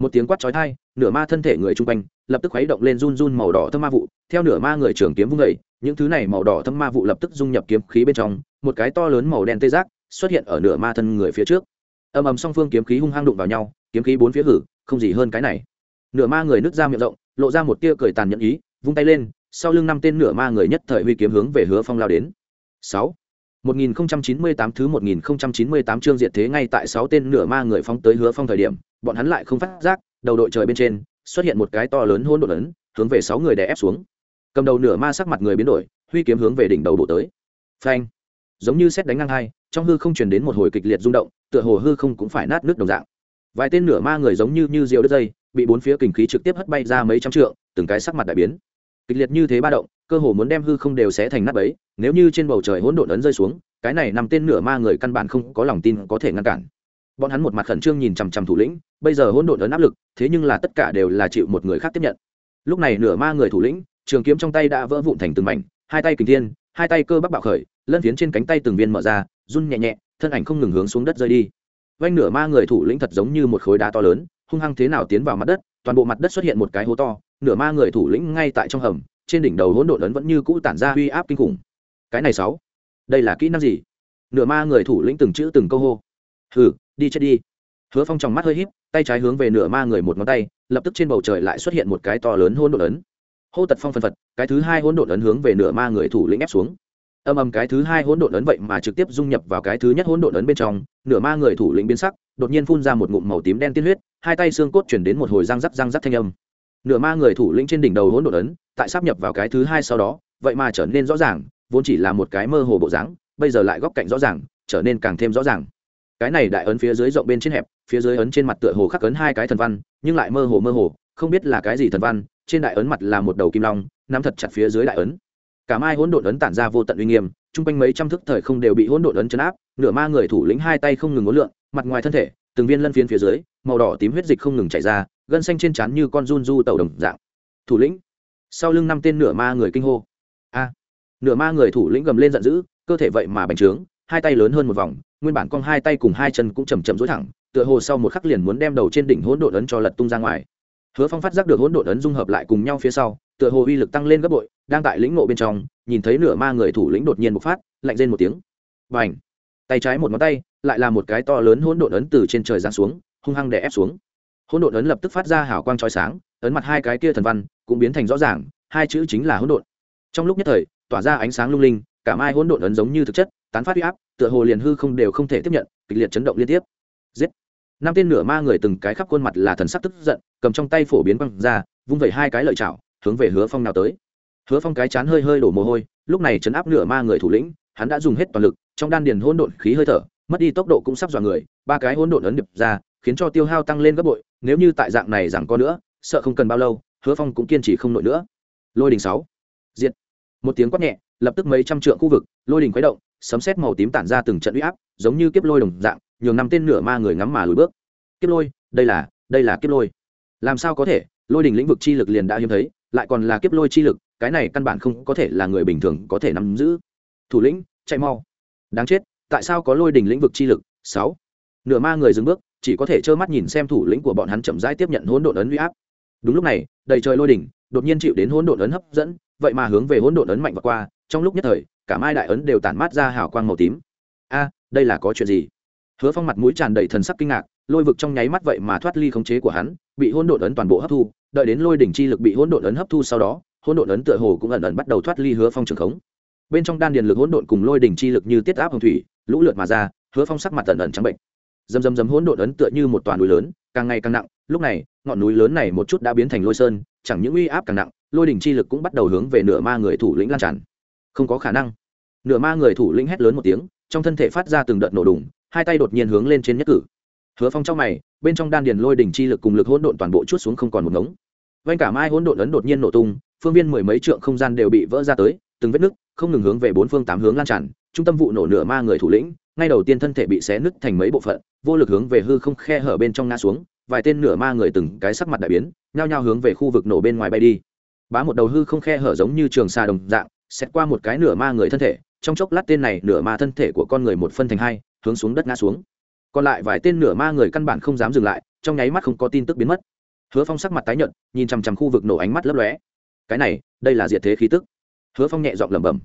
một tiếng quát chói tai, nửa ma thân thể người chung quanh lập tức khuấy động lên run run màu đỏ thâm ma vụ. Theo nửa ma người trưởng kiếm vung vẩy những thứ này màu đỏ thâm ma vụ lập tức dung nhập kiếm khí bên trong, một cái to lớn màu đen tê giác xuất hiện ở nửa ma thân người phía trước. Ầm ầm song phương kiếm khí hung hăng đụng vào nhau, kiếm khí bốn phía hử, không gì hơn cái này. Nửa ma người nứt ra miệng rộng, lộ ra một tia cười tàn nhẫn ý, vung tay lên, sau lưng năm tên nửa ma người nhất thời huy kiếm hướng về hứa phong lao đến. Sáu. 1098 thứ 1098 chương diệt thế ngay tại 6 tên nửa ma người phóng tới hứa phong thời điểm, bọn hắn lại không phát giác, đầu đội trời bên trên xuất hiện một cái to lớn hỗn độn ấn, hướng về 6 người đè ép xuống. Cầm đầu nửa ma sắc mặt người biến đổi, huy kiếm hướng về đỉnh đầu bổ tới. Phanh! Giống như xét đánh ngang hai, trong hư không truyền đến một hồi kịch liệt rung động, tựa hồ hư không cũng phải nát nước đồng dạng. Vài tên nửa ma người giống như như diều đứt dây, bị bốn phía kình khí trực tiếp hất bay ra mấy trăm trượng, từng cái sắc mặt đại biến. Kịch liệt như thế ba động, cơ hồ muốn đem hư không đều xé thành nát bấy nếu như trên bầu trời hỗn độn ấn rơi xuống, cái này nằm tên nửa ma người căn bản không có lòng tin có thể ngăn cản. Bọn hắn một mặt khẩn trương nhìn chằm chằm thủ lĩnh, bây giờ hỗn độn ấn áp lực, thế nhưng là tất cả đều là chịu một người khác tiếp nhận. Lúc này nửa ma người thủ lĩnh, trường kiếm trong tay đã vỡ vụn thành từng mảnh, hai tay kình thiên, hai tay cơ bắp bạo khởi, lân phiến trên cánh tay từng viên mở ra, run nhẹ nhẹ, thân ảnh không ngừng hướng xuống đất rơi đi. Vanh nửa ma người thủ lĩnh thật giống như một khối đá to lớn, hung hăng thế nào tiến vào mặt đất, toàn bộ mặt đất xuất hiện một cái hố to, nửa ma người thủ lĩnh ngay tại trong hầm trên đỉnh đầu hỗn độn ấn vẫn như cũ tản ra uy áp kinh khủng. Cái này sáu, đây là kỹ năng gì? Nửa ma người thủ lĩnh từng chữ từng câu hô. Hừ, đi chết đi. Hứa phong trong mắt hơi híp, tay trái hướng về nửa ma người một ngón tay, lập tức trên bầu trời lại xuất hiện một cái to lớn hỗn độn ấn. Hô tật phong phân phật, cái thứ hai hỗn độn ấn hướng về nửa ma người thủ lĩnh ép xuống. Âm âm, cái thứ hai hỗn độn ấn vậy mà trực tiếp dung nhập vào cái thứ nhất hỗn độn ấn bên trong, nửa ma người thủ lĩnh biến sắc, đột nhiên phun ra một ngụm màu tím đen tiên huyết, hai tay xương cốt chuyển đến một hồi răng rắc răng rắc thanh âm nửa ma người thủ lĩnh trên đỉnh đầu hỗn độn ấn, tại sắp nhập vào cái thứ hai sau đó, vậy mà trở nên rõ ràng, vốn chỉ là một cái mơ hồ bộ dáng, bây giờ lại góc cạnh rõ ràng, trở nên càng thêm rõ ràng. Cái này đại ấn phía dưới rộng bên trên hẹp, phía dưới ấn trên mặt tựa hồ khắc ấn hai cái thần văn, nhưng lại mơ hồ mơ hồ, không biết là cái gì thần văn, trên đại ấn mặt là một đầu kim long, nắm thật chặt phía dưới đại ấn. Cả mai hỗn độn ấn tản ra vô tận uy nghiêm, chung quanh mấy trăm thức thời không đều bị hỗn độn ấn chấn áp, nửa ma người thủ lĩnh hai tay không ngừng ngốn lượn, mặt ngoài thân thể, từng viên lân phiến phía dưới, màu đỏ tím huyết dịch không ngừng chảy ra gân xanh trên trán như con run du tàu đồng dạng. Thủ lĩnh. Sau lưng năm tên nửa ma người kinh hô. A. Nửa ma người thủ lĩnh gầm lên giận dữ, cơ thể vậy mà bành trướng, hai tay lớn hơn một vòng, nguyên bản con hai tay cùng hai chân cũng chầm chậm dối thẳng, tựa hồ sau một khắc liền muốn đem đầu trên đỉnh hỗn độn ấn cho lật tung ra ngoài. Hứa phong phát giác được hỗn độn ấn dung hợp lại cùng nhau phía sau, tựa hồ uy lực tăng lên gấp bội, đang tại lĩnh ngộ bên trong, nhìn thấy nửa ma người thủ lĩnh đột nhiên bộc phát, lạnh lên một tiếng. Và ảnh tay trái một ngón tay, lại là một cái to lớn hỗn độn ấn từ trên trời giáng xuống, hung hăng đè ép xuống hỗn độn ấn lập tức phát ra hào quang chói sáng, ấn mặt hai cái kia thần văn cũng biến thành rõ ràng, hai chữ chính là hỗn độn. Trong lúc nhất thời, tỏa ra ánh sáng lung linh, cả mai hỗn độn ấn giống như thực chất, tán phát huy áp, tựa hồ liền hư không đều không thể tiếp nhận, kịch liệt chấn động liên tiếp. Giết! Năm tên nửa ma người từng cái khắp khuôn mặt là thần sắc tức giận, cầm trong tay phổ biến băng ra, vung vẩy hai cái lợi chảo, hướng về hứa phong nào tới. Hứa phong cái chán hơi hơi đổ mồ hôi, lúc này chấn áp nửa ma người thủ lĩnh, hắn đã dùng hết toàn lực, trong đan điền hỗn độn khí hơi thở, mất đi tốc độ cũng sắp dọa người, ba cái hỗn độn ấn điệp ra, khiến cho tiêu hao tăng lên gấp bội nếu như tại dạng này rằng có nữa, sợ không cần bao lâu, hứa phong cũng kiên trì không nổi nữa. Lôi đình sáu. Diệt. Một tiếng quát nhẹ, lập tức mấy trăm trượng khu vực, lôi đình khuấy động, sấm xét màu tím tản ra từng trận uy áp, giống như kiếp lôi đồng dạng, nhường năm tên nửa ma người ngắm mà lùi bước. Kiếp lôi, đây là đây là kiếp lôi. Làm sao có thể, lôi đình lĩnh vực chi lực liền đã hiếm thấy, lại còn là kiếp lôi chi lực, cái này căn bản không có thể là người bình thường có thể nắm giữ. Thủ lĩnh, chạy mau. Đáng chết, tại sao có lôi đình lĩnh vực chi lực? Sáu. Nửa ma người dừng bước chỉ có thể trơ mắt nhìn xem thủ lĩnh của bọn hắn chậm rãi tiếp nhận hỗn độn ấn uy áp. Đúng lúc này, đầy trời lôi đỉnh, đột nhiên chịu đến hỗn độn ấn hấp dẫn, vậy mà hướng về hỗn độn ấn mạnh và qua, trong lúc nhất thời, cả mai đại ấn đều tản mát ra hào quang màu tím. A, đây là có chuyện gì? Hứa phong mặt mũi tràn đầy thần sắc kinh ngạc, lôi vực trong nháy mắt vậy mà thoát ly khống chế của hắn, bị hỗn độn ấn toàn bộ hấp thu, đợi đến lôi đỉnh chi lực bị hỗn độn ấn hấp thu sau đó, hỗn độn ấn tựa hồ cũng ẩn ẩn bắt đầu thoát ly hứa phong trường khống. Bên trong đan điền lực hỗn độn cùng lôi đỉnh chi lực như tiết áp hồng thủy, lũ lượt mà ra, hứa phong sắc mặt ẩn ẩn trắng bệnh dầm dầm dầm hỗn độn ấn tựa như một toàn núi lớn, càng ngày càng nặng. Lúc này, ngọn núi lớn này một chút đã biến thành lôi sơn, chẳng những uy áp càng nặng, lôi đỉnh chi lực cũng bắt đầu hướng về nửa ma người thủ lĩnh lan tràn. Không có khả năng. Nửa ma người thủ lĩnh hét lớn một tiếng, trong thân thể phát ra từng đợt nổ đùng, hai tay đột nhiên hướng lên trên nhất cử. Hứa phong trong mày, bên trong đan điền lôi đỉnh chi lực cùng lực hỗn độn toàn bộ chút xuống không còn một ngống. Vanh cả mai hỗn độn ấn đột nhiên nổ tung, phương viên mười mấy trượng không gian đều bị vỡ ra tới, từng vết nứt, không ngừng hướng về bốn phương tám hướng lan tràn, trung tâm vụ nổ nửa ma người thủ lĩnh ngay đầu tiên thân thể bị xé nứt thành mấy bộ phận, vô lực hướng về hư không khe hở bên trong ngã xuống, vài tên nửa ma người từng cái sắc mặt đại biến, nhao nhao hướng về khu vực nổ bên ngoài bay đi. Bá một đầu hư không khe hở giống như trường xà đồng dạng xét qua một cái nửa ma người thân thể, trong chốc lát tên này nửa ma thân thể của con người một phân thành hai, hướng xuống đất ngã xuống. Còn lại vài tên nửa ma người căn bản không dám dừng lại, trong nháy mắt không có tin tức biến mất. Hứa phong sắc mặt tái nhợt, nhìn chằm chằm khu vực nổ ánh mắt lấp lóe. Cái này, đây là diệt thế khí tức. Hứa phong nhẹ giọng lẩm bẩm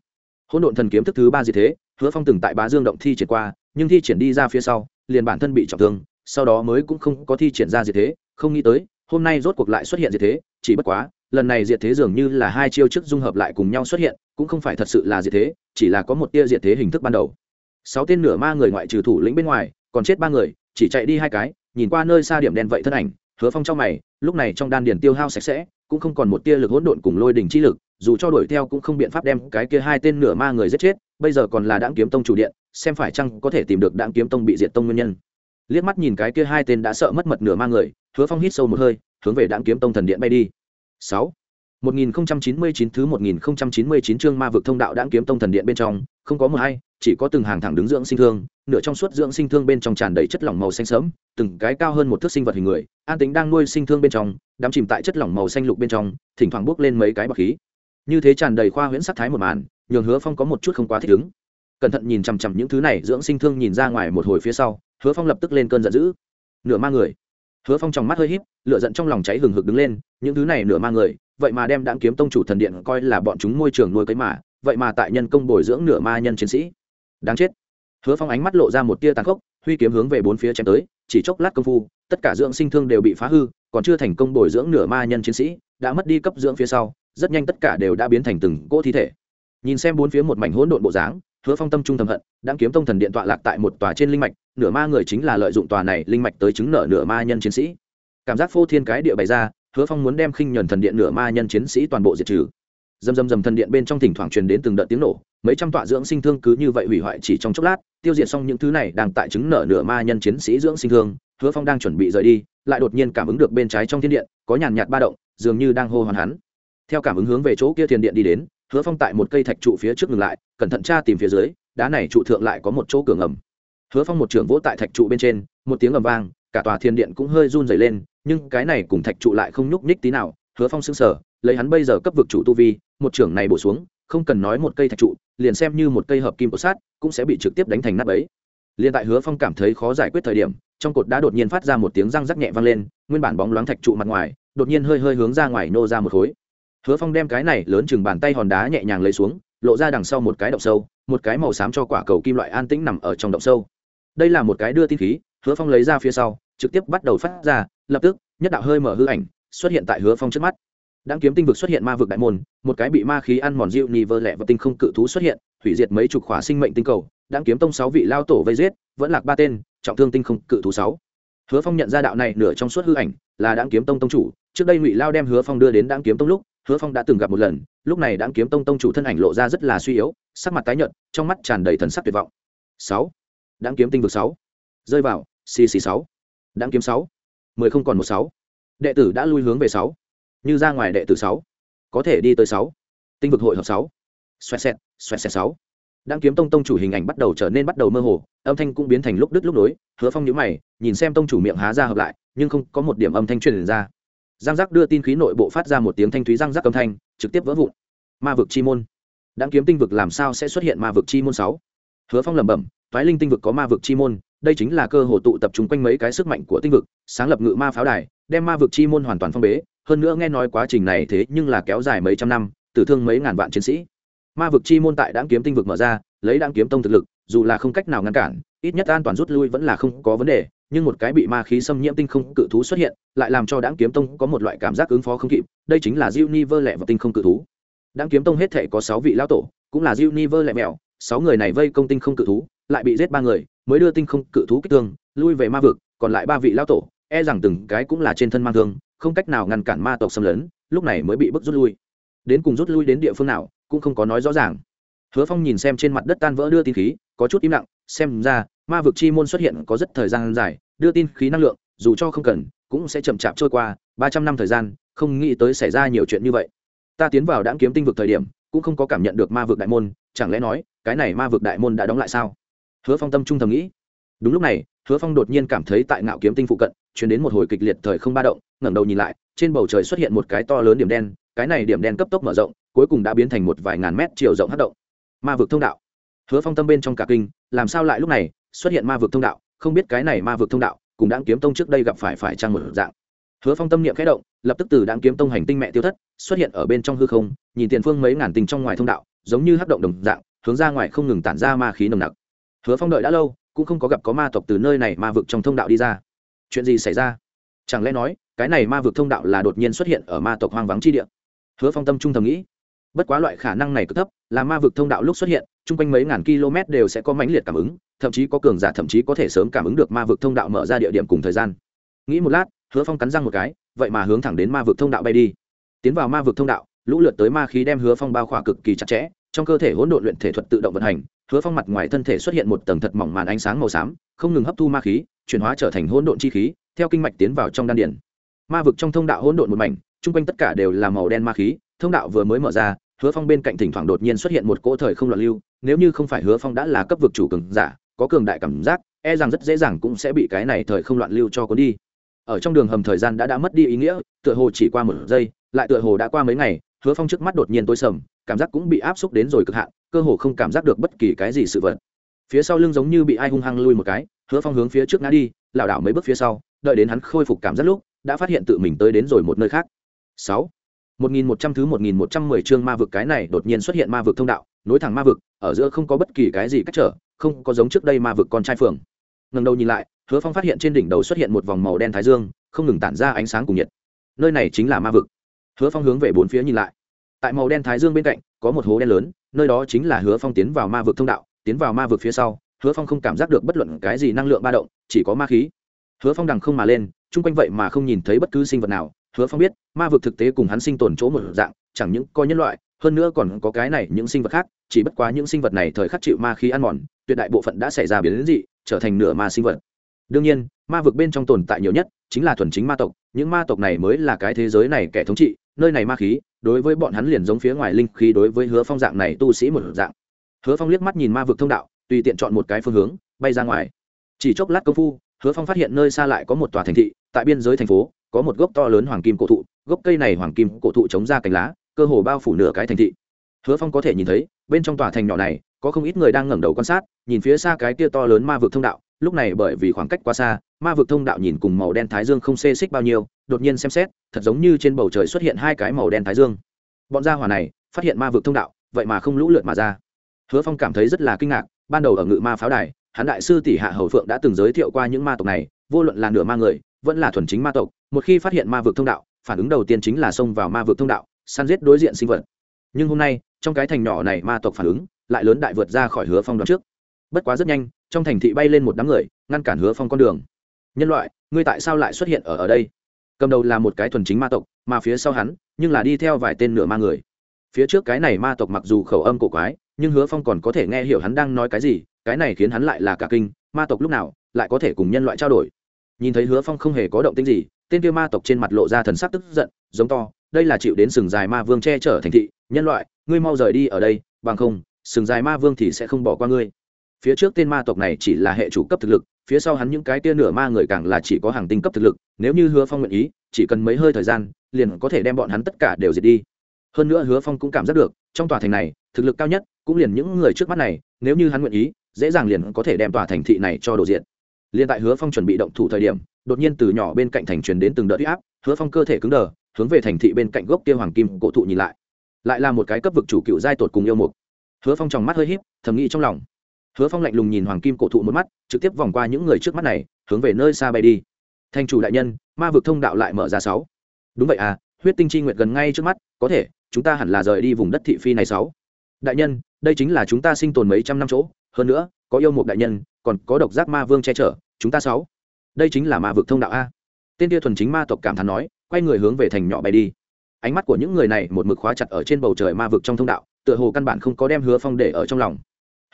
hỗn độn thần kiếm thức thứ ba gì thế, hứa phong từng tại bá dương động thi triển qua, nhưng thi triển đi ra phía sau, liền bản thân bị trọng thương, sau đó mới cũng không có thi triển ra gì thế, không nghĩ tới, hôm nay rốt cuộc lại xuất hiện gì thế, chỉ bất quá, lần này diệt thế dường như là hai chiêu trước dung hợp lại cùng nhau xuất hiện, cũng không phải thật sự là diệt thế, chỉ là có một tia diệt thế hình thức ban đầu. Sáu tên nửa ma người ngoại trừ thủ lĩnh bên ngoài, còn chết ba người, chỉ chạy đi hai cái, nhìn qua nơi xa điểm đen vậy thân ảnh, hứa phong trong mày, lúc này trong đan điền tiêu hao sạch sẽ cũng không còn một tia lực hỗn độn cùng lôi đỉnh chi lực, dù cho đuổi theo cũng không biện pháp đem cái kia hai tên nửa ma người giết chết, bây giờ còn là đãng kiếm tông chủ điện, xem phải chăng có thể tìm được đãng kiếm tông bị diệt tông nguyên nhân. Liếc mắt nhìn cái kia hai tên đã sợ mất mật nửa ma người, hứa phong hít sâu một hơi, hướng về đãng kiếm tông thần điện bay đi. Sáu. 1099 thứ 1099 chương ma vực thông đạo đãng kiếm tông thần điện bên trong, không có một ai, chỉ có từng hàng thẳng đứng dưỡng sinh thương, nửa trong suốt dưỡng sinh thương bên trong tràn đầy chất lỏng màu xanh sẫm, từng cái cao hơn một thước sinh vật hình người, an tính đang nuôi sinh thương bên trong, đắm chìm tại chất lỏng màu xanh lục bên trong, thỉnh thoảng bốc lên mấy cái bạc khí. Như thế tràn đầy khoa huyễn sắc thái một màn, nhường Hứa Phong có một chút không quá thích ứng. Cẩn thận nhìn chằm chằm những thứ này, dưỡng sinh thương nhìn ra ngoài một hồi phía sau, Hứa Phong lập tức lên cơn giận dữ. Nửa ma người. Hứa Phong trong mắt hơi híp, lửa giận trong lòng cháy hừng hực đứng lên, những thứ này nửa ma người, vậy mà đem đãng kiếm tông chủ thần điện coi là bọn chúng môi trường nuôi cấy mà, vậy mà tại nhân công bồi dưỡng nửa ma nhân chiến sĩ. Đáng chết. Hứa phong ánh mắt lộ ra một tia tàn khốc, huy kiếm hướng về bốn phía chém tới, chỉ chốc lát công phu, tất cả dưỡng sinh thương đều bị phá hư, còn chưa thành công bồi dưỡng nửa ma nhân chiến sĩ, đã mất đi cấp dưỡng phía sau, rất nhanh tất cả đều đã biến thành từng cỗ thi thể. Nhìn xem bốn phía một mảnh hỗn độn bộ dáng, hứa phong tâm trung thầm hận, đãng kiếm tông thần điện tọa lạc tại một tòa trên linh mạch, nửa ma người chính là lợi dụng tòa này linh mạch tới chứng nợ nửa ma nhân chiến sĩ. Cảm giác phô thiên cái địa bày ra hứa phong muốn đem khinh nhuần thần điện nửa ma nhân chiến sĩ toàn bộ diệt trừ. Dầm dầm dầm thần điện bên trong thỉnh thoảng truyền đến từng đợt tiếng nổ, mấy trăm tọa dưỡng sinh thương cứ như vậy hủy hoại chỉ trong chốc lát, tiêu diệt xong những thứ này đang tại chứng nở nửa ma nhân chiến sĩ dưỡng sinh thương, hứa phong đang chuẩn bị rời đi, lại đột nhiên cảm ứng được bên trái trong thiên điện, có nhàn nhạt ba động, dường như đang hô hoán hắn. Theo cảm ứng hướng về chỗ kia thiền điện đi đến, hứa phong tại một cây thạch trụ phía trước ngừng lại, cẩn thận tra tìm phía dưới, đá này trụ thượng lại có một chỗ cửa ngầm. Hứa phong một trưởng vỗ tại thạch trụ bên trên, một tiếng ầm vang, cả tòa thiên điện cũng hơi run dày lên nhưng cái này cùng thạch trụ lại không nhúc nhích tí nào, hứa phong xứng sở lấy hắn bây giờ cấp vực chủ tu vi, một trưởng này bổ xuống, không cần nói một cây thạch trụ, liền xem như một cây hợp kim bột sát cũng sẽ bị trực tiếp đánh thành nắp ấy liền tại hứa phong cảm thấy khó giải quyết thời điểm, trong cột đá đột nhiên phát ra một tiếng răng rắc nhẹ vang lên, nguyên bản bóng loáng thạch trụ mặt ngoài, đột nhiên hơi hơi hướng ra ngoài nô ra một khối. Hứa phong đem cái này lớn chừng bàn tay hòn đá nhẹ nhàng lấy xuống, lộ ra đằng sau một cái động sâu, một cái màu xám cho quả cầu kim loại an tĩnh nằm ở trong động sâu. Đây là một cái đưa tin khí, hứa phong lấy ra phía sau trực tiếp bắt đầu phát ra, lập tức, nhất đạo hơi mở hư ảnh xuất hiện tại hứa phong trước mắt. Đáng kiếm tinh vực xuất hiện ma vực đại môn, một cái bị ma khí ăn mòn dịu ni vơ lẹ và tinh không cự thú xuất hiện, hủy diệt mấy chục khỏa sinh mệnh tinh cầu. Đáng kiếm tông sáu vị lao tổ vây giết, vẫn lạc ba tên, trọng thương tinh không cự thú sáu. Hứa phong nhận ra đạo này nửa trong suốt hư ảnh là đáng kiếm tông tông chủ. Trước đây ngụy lao đem hứa phong đưa đến đáng kiếm tông lúc, hứa phong đã từng gặp một lần. Lúc này đáng kiếm tông tông chủ thân ảnh lộ ra rất là suy yếu, sắc mặt tái nhợt, trong mắt tràn đầy thần sắc tuyệt vọng. Sáu. Đáng kiếm tinh vực sáu. Rơi vào cc sáu đáng kiếm sáu. Mười không còn một sáu. Đệ tử đã lui hướng về sáu. Như ra ngoài đệ tử sáu. Có thể đi tới sáu. Tinh vực hội hợp sáu. Xoẹt xẹt xoẹt xẹt sáu. Đang kiếm tông tông chủ hình ảnh bắt đầu trở nên bắt đầu mơ hồ, âm thanh cũng biến thành lúc đứt lúc nối, hứa phong nhíu mày, nhìn xem tông chủ miệng há ra hợp lại, nhưng không có một điểm âm thanh truyền ra. Giang giác đưa tin khí nội bộ phát ra một tiếng thanh thúy giang giác âm thanh, trực tiếp vỡ vụn. Ma vực chi môn. Đang kiếm tinh vực làm sao sẽ xuất hiện ma vực chi môn sáu? Hứa phong lẩm bẩm, toái linh tinh vực có ma vực chi môn đây chính là cơ hội tụ tập trung quanh mấy cái sức mạnh của tinh vực, sáng lập ngự ma pháo đài, đem ma vực chi môn hoàn toàn phong bế. Hơn nữa nghe nói quá trình này thế nhưng là kéo dài mấy trăm năm, tử thương mấy ngàn vạn chiến sĩ. Ma vực chi môn tại đáng kiếm tinh vực mở ra, lấy đáng kiếm tông thực lực, dù là không cách nào ngăn cản, ít nhất an toàn rút lui vẫn là không có vấn đề. Nhưng một cái bị ma khí xâm nhiễm tinh không cự thú xuất hiện, lại làm cho đáng kiếm tông có một loại cảm giác ứng phó không kịp. Đây chính là diêu ni vơ lẹ và tinh không cự thú. Đáng kiếm tông hết thể có sáu vị lão tổ, cũng là diêu ni vơ lẹ mèo sáu người này vây công tinh không cự thú, lại bị giết ba người mới đưa tinh không cự thú kích thương, lui về ma vực, còn lại ba vị lão tổ e rằng từng cái cũng là trên thân mang thương, không cách nào ngăn cản ma tộc xâm lấn, lúc này mới bị bức rút lui. Đến cùng rút lui đến địa phương nào, cũng không có nói rõ ràng. Hứa phong nhìn xem trên mặt đất tan vỡ đưa tin khí, có chút im lặng, xem ra, ma vực chi môn xuất hiện có rất thời gian dài, đưa tin khí năng lượng, dù cho không cần, cũng sẽ chậm chạp trôi qua, ba trăm năm thời gian, không nghĩ tới xảy ra nhiều chuyện như vậy. Ta tiến vào đãng kiếm tinh vực thời điểm, cũng không có cảm nhận được ma vực đại môn, chẳng lẽ nói, cái này ma vực đại môn đã đóng lại sao? Hứa phong tâm trung thầm nghĩ. Đúng lúc này, hứa phong đột nhiên cảm thấy tại ngạo kiếm tinh phụ cận chuyển đến một hồi kịch liệt thời không ba động, ngẩng đầu nhìn lại, trên bầu trời xuất hiện một cái to lớn điểm đen, cái này điểm đen cấp tốc mở rộng, cuối cùng đã biến thành một vài ngàn mét chiều rộng hát động. Ma vực thông đạo. Hứa phong tâm bên trong cả kinh, làm sao lại lúc này, xuất hiện ma vực thông đạo, không biết cái này ma vực thông đạo, cùng đáng kiếm tông trước đây gặp phải phải trang một dạng. Hứa phong tâm niệm khẽ động, lập tức từ đáng kiếm tông hành tinh mẹ tiêu thất, xuất hiện ở bên trong hư không, nhìn tiền phương mấy ngàn tình trong ngoài thông đạo, giống như hấp động đồng dạng, hướng ra ngoài không ngừng tản ra ma khí nồng nặc hứa phong đợi đã lâu, cũng không có gặp có ma tộc từ nơi này ma vực trong thông đạo đi ra. Chuyện gì xảy ra? Chẳng lẽ nói, cái này ma vực thông đạo là đột nhiên xuất hiện ở ma tộc hoang vắng chi địa? Hứa phong tâm trung thầm nghĩ. Bất quá loại khả năng này cực thấp, là ma vực thông đạo lúc xuất hiện, chung quanh mấy ngàn km đều sẽ có mãnh liệt cảm ứng, thậm chí có cường giả thậm chí có thể sớm cảm ứng được ma vực thông đạo mở ra địa điểm cùng thời gian. Nghĩ một lát, hứa phong cắn răng một cái, vậy mà hướng thẳng đến ma vực thông đạo bay đi. Tiến vào ma vực thông đạo, lũ lượt tới ma khí đem hứa phong bao khỏa cực kỳ chặt chẽ, trong cơ thể hỗn độn luyện thể thuật tự động vận hành hứa phong mặt ngoài thân thể xuất hiện một tầng thật mỏng màn ánh sáng màu xám, không ngừng hấp thu ma khí, chuyển hóa trở thành hỗn độn chi khí, theo kinh mạch tiến vào trong đan điển ma vực trong thông đạo hỗn độn một mảnh, chung quanh tất cả đều là màu đen ma khí, thông đạo vừa mới mở ra, hứa phong bên cạnh thỉnh thoảng đột nhiên xuất hiện một cỗ thời không loạn lưu, nếu như không phải hứa phong đã là cấp vực chủ cường giả, có cường đại cảm giác e rằng rất dễ dàng cũng sẽ bị cái này thời không loạn lưu cho cuốn đi. Ở trong đường hầm thời gian đã đã mất đi ý nghĩa, tựa hồ chỉ qua một giây, lại tựa hồ đã qua mấy ngày, hứa phong trước mắt đột nhiên tối sầm, cảm giác cũng bị áp xúc đến rồi cực hạn cơ hồ không cảm giác được bất kỳ cái gì sự vật. Phía sau lưng giống như bị ai hung hăng lui một cái, hứa phong hướng phía trước ngã đi, lảo đảo mấy bước phía sau, đợi đến hắn khôi phục cảm giác lúc, đã phát hiện tự mình tới đến rồi một nơi khác. Sáu. Một nghìn một trăm thứ một nghìn một trăm mười chương ma vực cái này đột nhiên xuất hiện ma vực thông đạo, nối thẳng ma vực, ở giữa không có bất kỳ cái gì cách trở, không có giống trước đây ma vực con trai phường ngần đầu nhìn lại, hứa phong phát hiện trên đỉnh đầu xuất hiện một vòng màu đen thái dương, không ngừng tản ra ánh sáng cùng nhiệt. Nơi này chính là ma vực. Hứa phong hướng về bốn phía nhìn lại. Tại màu đen thái dương bên cạnh, có một hố đen lớn nơi đó chính là hứa phong tiến vào ma vực thông đạo, tiến vào ma vực phía sau, hứa phong không cảm giác được bất luận cái gì năng lượng ba động, chỉ có ma khí. Hứa phong đằng không mà lên, chung quanh vậy mà không nhìn thấy bất cứ sinh vật nào. Hứa phong biết, ma vực thực tế cùng hắn sinh tồn chỗ một dạng, chẳng những coi nhân loại, hơn nữa còn có cái này những sinh vật khác, chỉ bất quá những sinh vật này thời khắc chịu ma khí ăn mòn, tuyệt đại bộ phận đã xảy ra biến đến dị, trở thành nửa ma sinh vật. Đương nhiên, ma vực bên trong tồn tại nhiều nhất chính là thuần chính ma tộc. Những ma tộc này mới là cái thế giới này kẻ thống trị, nơi này ma khí đối với bọn hắn liền giống phía ngoài linh khí đối với hứa phong dạng này tu sĩ một dạng. Hứa phong liếc mắt nhìn ma vực thông đạo, tùy tiện chọn một cái phương hướng, bay ra ngoài. Chỉ chốc lát công phu, hứa phong phát hiện nơi xa lại có một tòa thành thị, tại biên giới thành phố, có một gốc to lớn hoàng kim cổ thụ, gốc cây này hoàng kim cổ thụ chống ra cành lá, cơ hồ bao phủ nửa cái thành thị. Hứa phong có thể nhìn thấy, bên trong tòa thành nhỏ này, có không ít người đang ngẩng đầu quan sát, nhìn phía xa cái kia to lớn ma vực thông đạo lúc này bởi vì khoảng cách quá xa, ma vực thông đạo nhìn cùng màu đen thái dương không xê xích bao nhiêu, đột nhiên xem xét, thật giống như trên bầu trời xuất hiện hai cái màu đen thái dương. Bọn gia hỏa này phát hiện ma vực thông đạo, vậy mà không lũ lượt mà ra. Hứa phong cảm thấy rất là kinh ngạc, ban đầu ở ngự ma pháo đài, hắn đại sư tỷ hạ hầu phượng đã từng giới thiệu qua những ma tộc này, vô luận là nửa ma người, vẫn là thuần chính ma tộc, một khi phát hiện ma vực thông đạo, phản ứng đầu tiên chính là xông vào ma vực thông đạo, săn giết đối diện sinh vật. Nhưng hôm nay, trong cái thành nhỏ này ma tộc phản ứng, lại lớn đại vượt ra khỏi hứa phong đoạn trước. Bất quá rất nhanh trong thành thị bay lên một đám người, ngăn cản hứa phong con đường. Nhân loại, ngươi tại sao lại xuất hiện ở ở đây? Cầm đầu là một cái thuần chính ma tộc, mà phía sau hắn, nhưng là đi theo vài tên nửa ma người. Phía trước cái này ma tộc mặc dù khẩu âm cổ quái, nhưng hứa phong còn có thể nghe hiểu hắn đang nói cái gì, cái này khiến hắn lại là cả kinh, ma tộc lúc nào lại có thể cùng nhân loại trao đổi? Nhìn thấy hứa phong không hề có động tĩnh gì, tên kia ma tộc trên mặt lộ ra thần sắc tức giận, giống to, đây là chịu đến sừng dài ma vương che chở thành thị, nhân loại, ngươi mau rời đi ở đây, bằng không, sừng dài ma vương thì sẽ không bỏ qua ngươi phía trước tên ma tộc này chỉ là hệ chủ cấp thực lực, phía sau hắn những cái tia nửa ma người càng là chỉ có hàng tinh cấp thực lực, nếu như hứa phong nguyện ý, chỉ cần mấy hơi thời gian, liền có thể đem bọn hắn tất cả đều diệt đi. Hơn nữa hứa phong cũng cảm giác được, trong tòa thành này, thực lực cao nhất, cũng liền những người trước mắt này, nếu như hắn nguyện ý, dễ dàng liền có thể đem tòa thành thị này cho đồ diện liền tại hứa phong chuẩn bị động thủ thời điểm, đột nhiên từ nhỏ bên cạnh thành truyền đến từng đợt huy áp, hứa phong cơ thể cứng đờ, hướng về thành thị bên cạnh gốc kia hoàng kim cổ thụ nhìn lại. Lại là một cái cấp vực chủ cựu giai tột cùng yêu mục. Hứa phong tròng mắt hơi h í p thầm nghĩ trong lòng hứa phong lạnh lùng nhìn hoàng kim cổ thụ một mắt, trực tiếp vòng qua những người trước mắt này, hướng về nơi xa bay đi. Thành chủ đại nhân, ma vực thông đạo lại mở ra sáu. Đúng vậy à huyết tinh chi nguyệt gần ngay trước mắt, có thể, chúng ta hẳn là rời đi vùng đất thị phi này sáu. Đại nhân, đây chính là chúng ta sinh tồn mấy trăm năm chỗ, hơn nữa, có yêu một đại nhân, còn có độc giác ma vương che chở, chúng ta sáu. Đây chính là ma vực thông đạo a. Tên tia thuần chính ma tộc cảm thán nói, quay người hướng về thành nhỏ bay đi. Ánh mắt của những người này một mực khóa chặt ở trên bầu trời ma vực trong thông đạo, tựa hồ căn bản không có đem hứa phong để ở trong lòng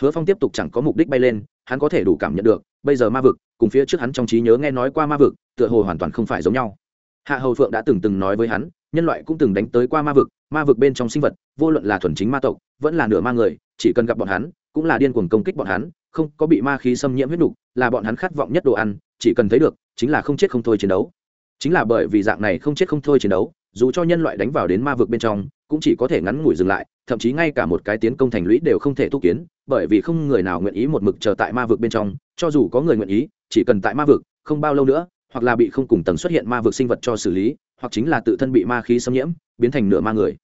hứa phong tiếp tục chẳng có mục đích bay lên, hắn có thể đủ cảm nhận được, bây giờ ma vực, cùng phía trước hắn trong trí nhớ nghe nói qua ma vực, tựa hồ hoàn toàn không phải giống nhau. Hạ hầu phượng đã từng từng nói với hắn, nhân loại cũng từng đánh tới qua ma vực ma vực bên trong sinh vật, vô luận là thuần chính ma tộc, vẫn là nửa ma người, chỉ cần gặp bọn hắn, cũng là điên cuồng công kích bọn hắn, không có bị ma khí xâm nhiễm huyết nục, là bọn hắn khát vọng nhất đồ ăn, chỉ cần thấy được, chính là không chết không thôi chiến đấu. Chính là bởi vì dạng này không chết không thôi chiến đấu, dù cho nhân loại đánh vào đến ma vực bên trong cũng chỉ có thể ngắn ngủi dừng lại, thậm chí ngay cả một cái tiến công thành lũy đều không thể tu kiến, bởi vì không người nào nguyện ý một mực chờ tại ma vực bên trong, cho dù có người nguyện ý, chỉ cần tại ma vực, không bao lâu nữa, hoặc là bị không cùng tầng xuất hiện ma vực sinh vật cho xử lý, hoặc chính là tự thân bị ma khí xâm nhiễm, biến thành nửa ma người.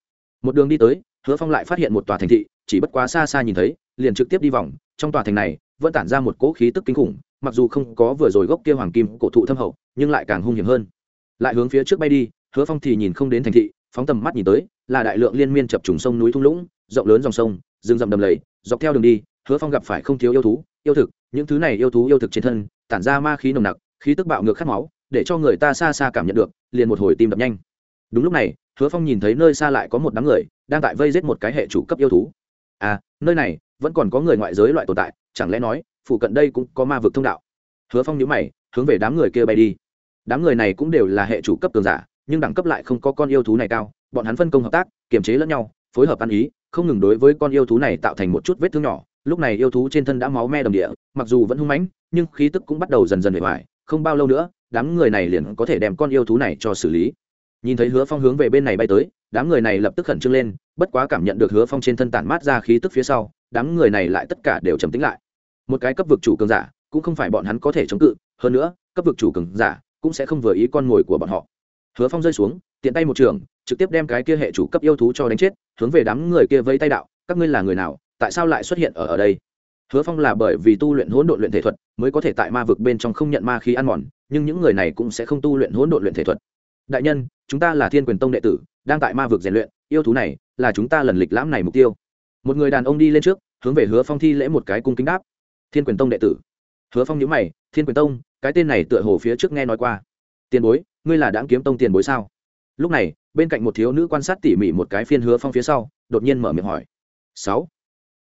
Một đường đi tới, hứa phong lại phát hiện một tòa thành thị, chỉ bất quá xa xa nhìn thấy, liền trực tiếp đi vòng, trong tòa thành này, vẫn tản ra một cỗ khí tức kinh khủng, mặc dù không có vừa rồi gốc kia hoàng kim cổ thụ thâm hậu, nhưng lại càng hung hiểm hơn. Lại hướng phía trước bay đi, hứa phong thì nhìn không đến thành thị phóng tầm mắt nhìn tới, là đại lượng liên miên chập trùng sông núi thung lũng, rộng lớn dòng sông, rừng rậm đầm lầy, dọc theo đường đi, hứa phong gặp phải không thiếu yêu thú, yêu thực. Những thứ này yêu thú yêu thực trên thân, tản ra ma khí nồng nặc, khí tức bạo ngược khát máu, để cho người ta xa xa cảm nhận được, liền một hồi tim đập nhanh. Đúng lúc này, hứa phong nhìn thấy nơi xa lại có một đám người, đang tại vây giết một cái hệ chủ cấp yêu thú. À nơi này, vẫn còn có người ngoại giới loại tồn tại, chẳng lẽ nói phụ cận đây cũng có ma vực thông đạo? Hứa phong nhớ mày, hướng về đám người kia bay đi. Đám người này cũng đều là hệ chủ cấp cường giả nhưng đẳng cấp lại không có con yêu thú này cao, bọn hắn phân công hợp tác, kiềm chế lẫn nhau, phối hợp ăn ý, không ngừng đối với con yêu thú này tạo thành một chút vết thương nhỏ. Lúc này yêu thú trên thân đã máu me đồng địa, mặc dù vẫn hung mãnh, nhưng khí tức cũng bắt đầu dần dần bề ngoài không bao lâu nữa, đám người này liền có thể đem con yêu thú này cho xử lý. Nhìn thấy hứa phong hướng về bên này bay tới, đám người này lập tức khẩn trương lên, bất quá cảm nhận được hứa phong trên thân tản mát ra khí tức phía sau, đám người này lại tất cả đều trầm tính lại. Một cái cấp vực chủ cường giả, cũng không phải bọn hắn có thể chống cự, hơn nữa, cấp vực chủ cường giả cũng sẽ không vừa ý con mồi của bọn họ hứa phong rơi xuống, tiện tay một trường, trực tiếp đem cái kia hệ chủ cấp yêu thú cho đánh chết, hướng về đám người kia vây tay đạo, các ngươi là người nào? Tại sao lại xuất hiện ở ở đây? Hứa phong là bởi vì tu luyện hỗn độn luyện thể thuật mới có thể tại ma vực bên trong không nhận ma khí ăn mòn, nhưng những người này cũng sẽ không tu luyện hỗn độn luyện thể thuật. Đại nhân, chúng ta là thiên quyền tông đệ tử, đang tại ma vực rèn luyện, yêu thú này là chúng ta lần lịch lãm này mục tiêu. Một người đàn ông đi lên trước, hướng về hứa phong thi lễ một cái cung kính đáp. Thiên quyền tông đệ tử. Hứa phong nhíu mày, thiên quyền tông, cái tên này tựa hồ phía trước nghe nói qua. Tiền bối ngươi là đáng kiếm tông tiền bối sao? Lúc này, bên cạnh một thiếu nữ quan sát tỉ mỉ một cái phiên hứa phong phía sau, đột nhiên mở miệng hỏi. Sáu.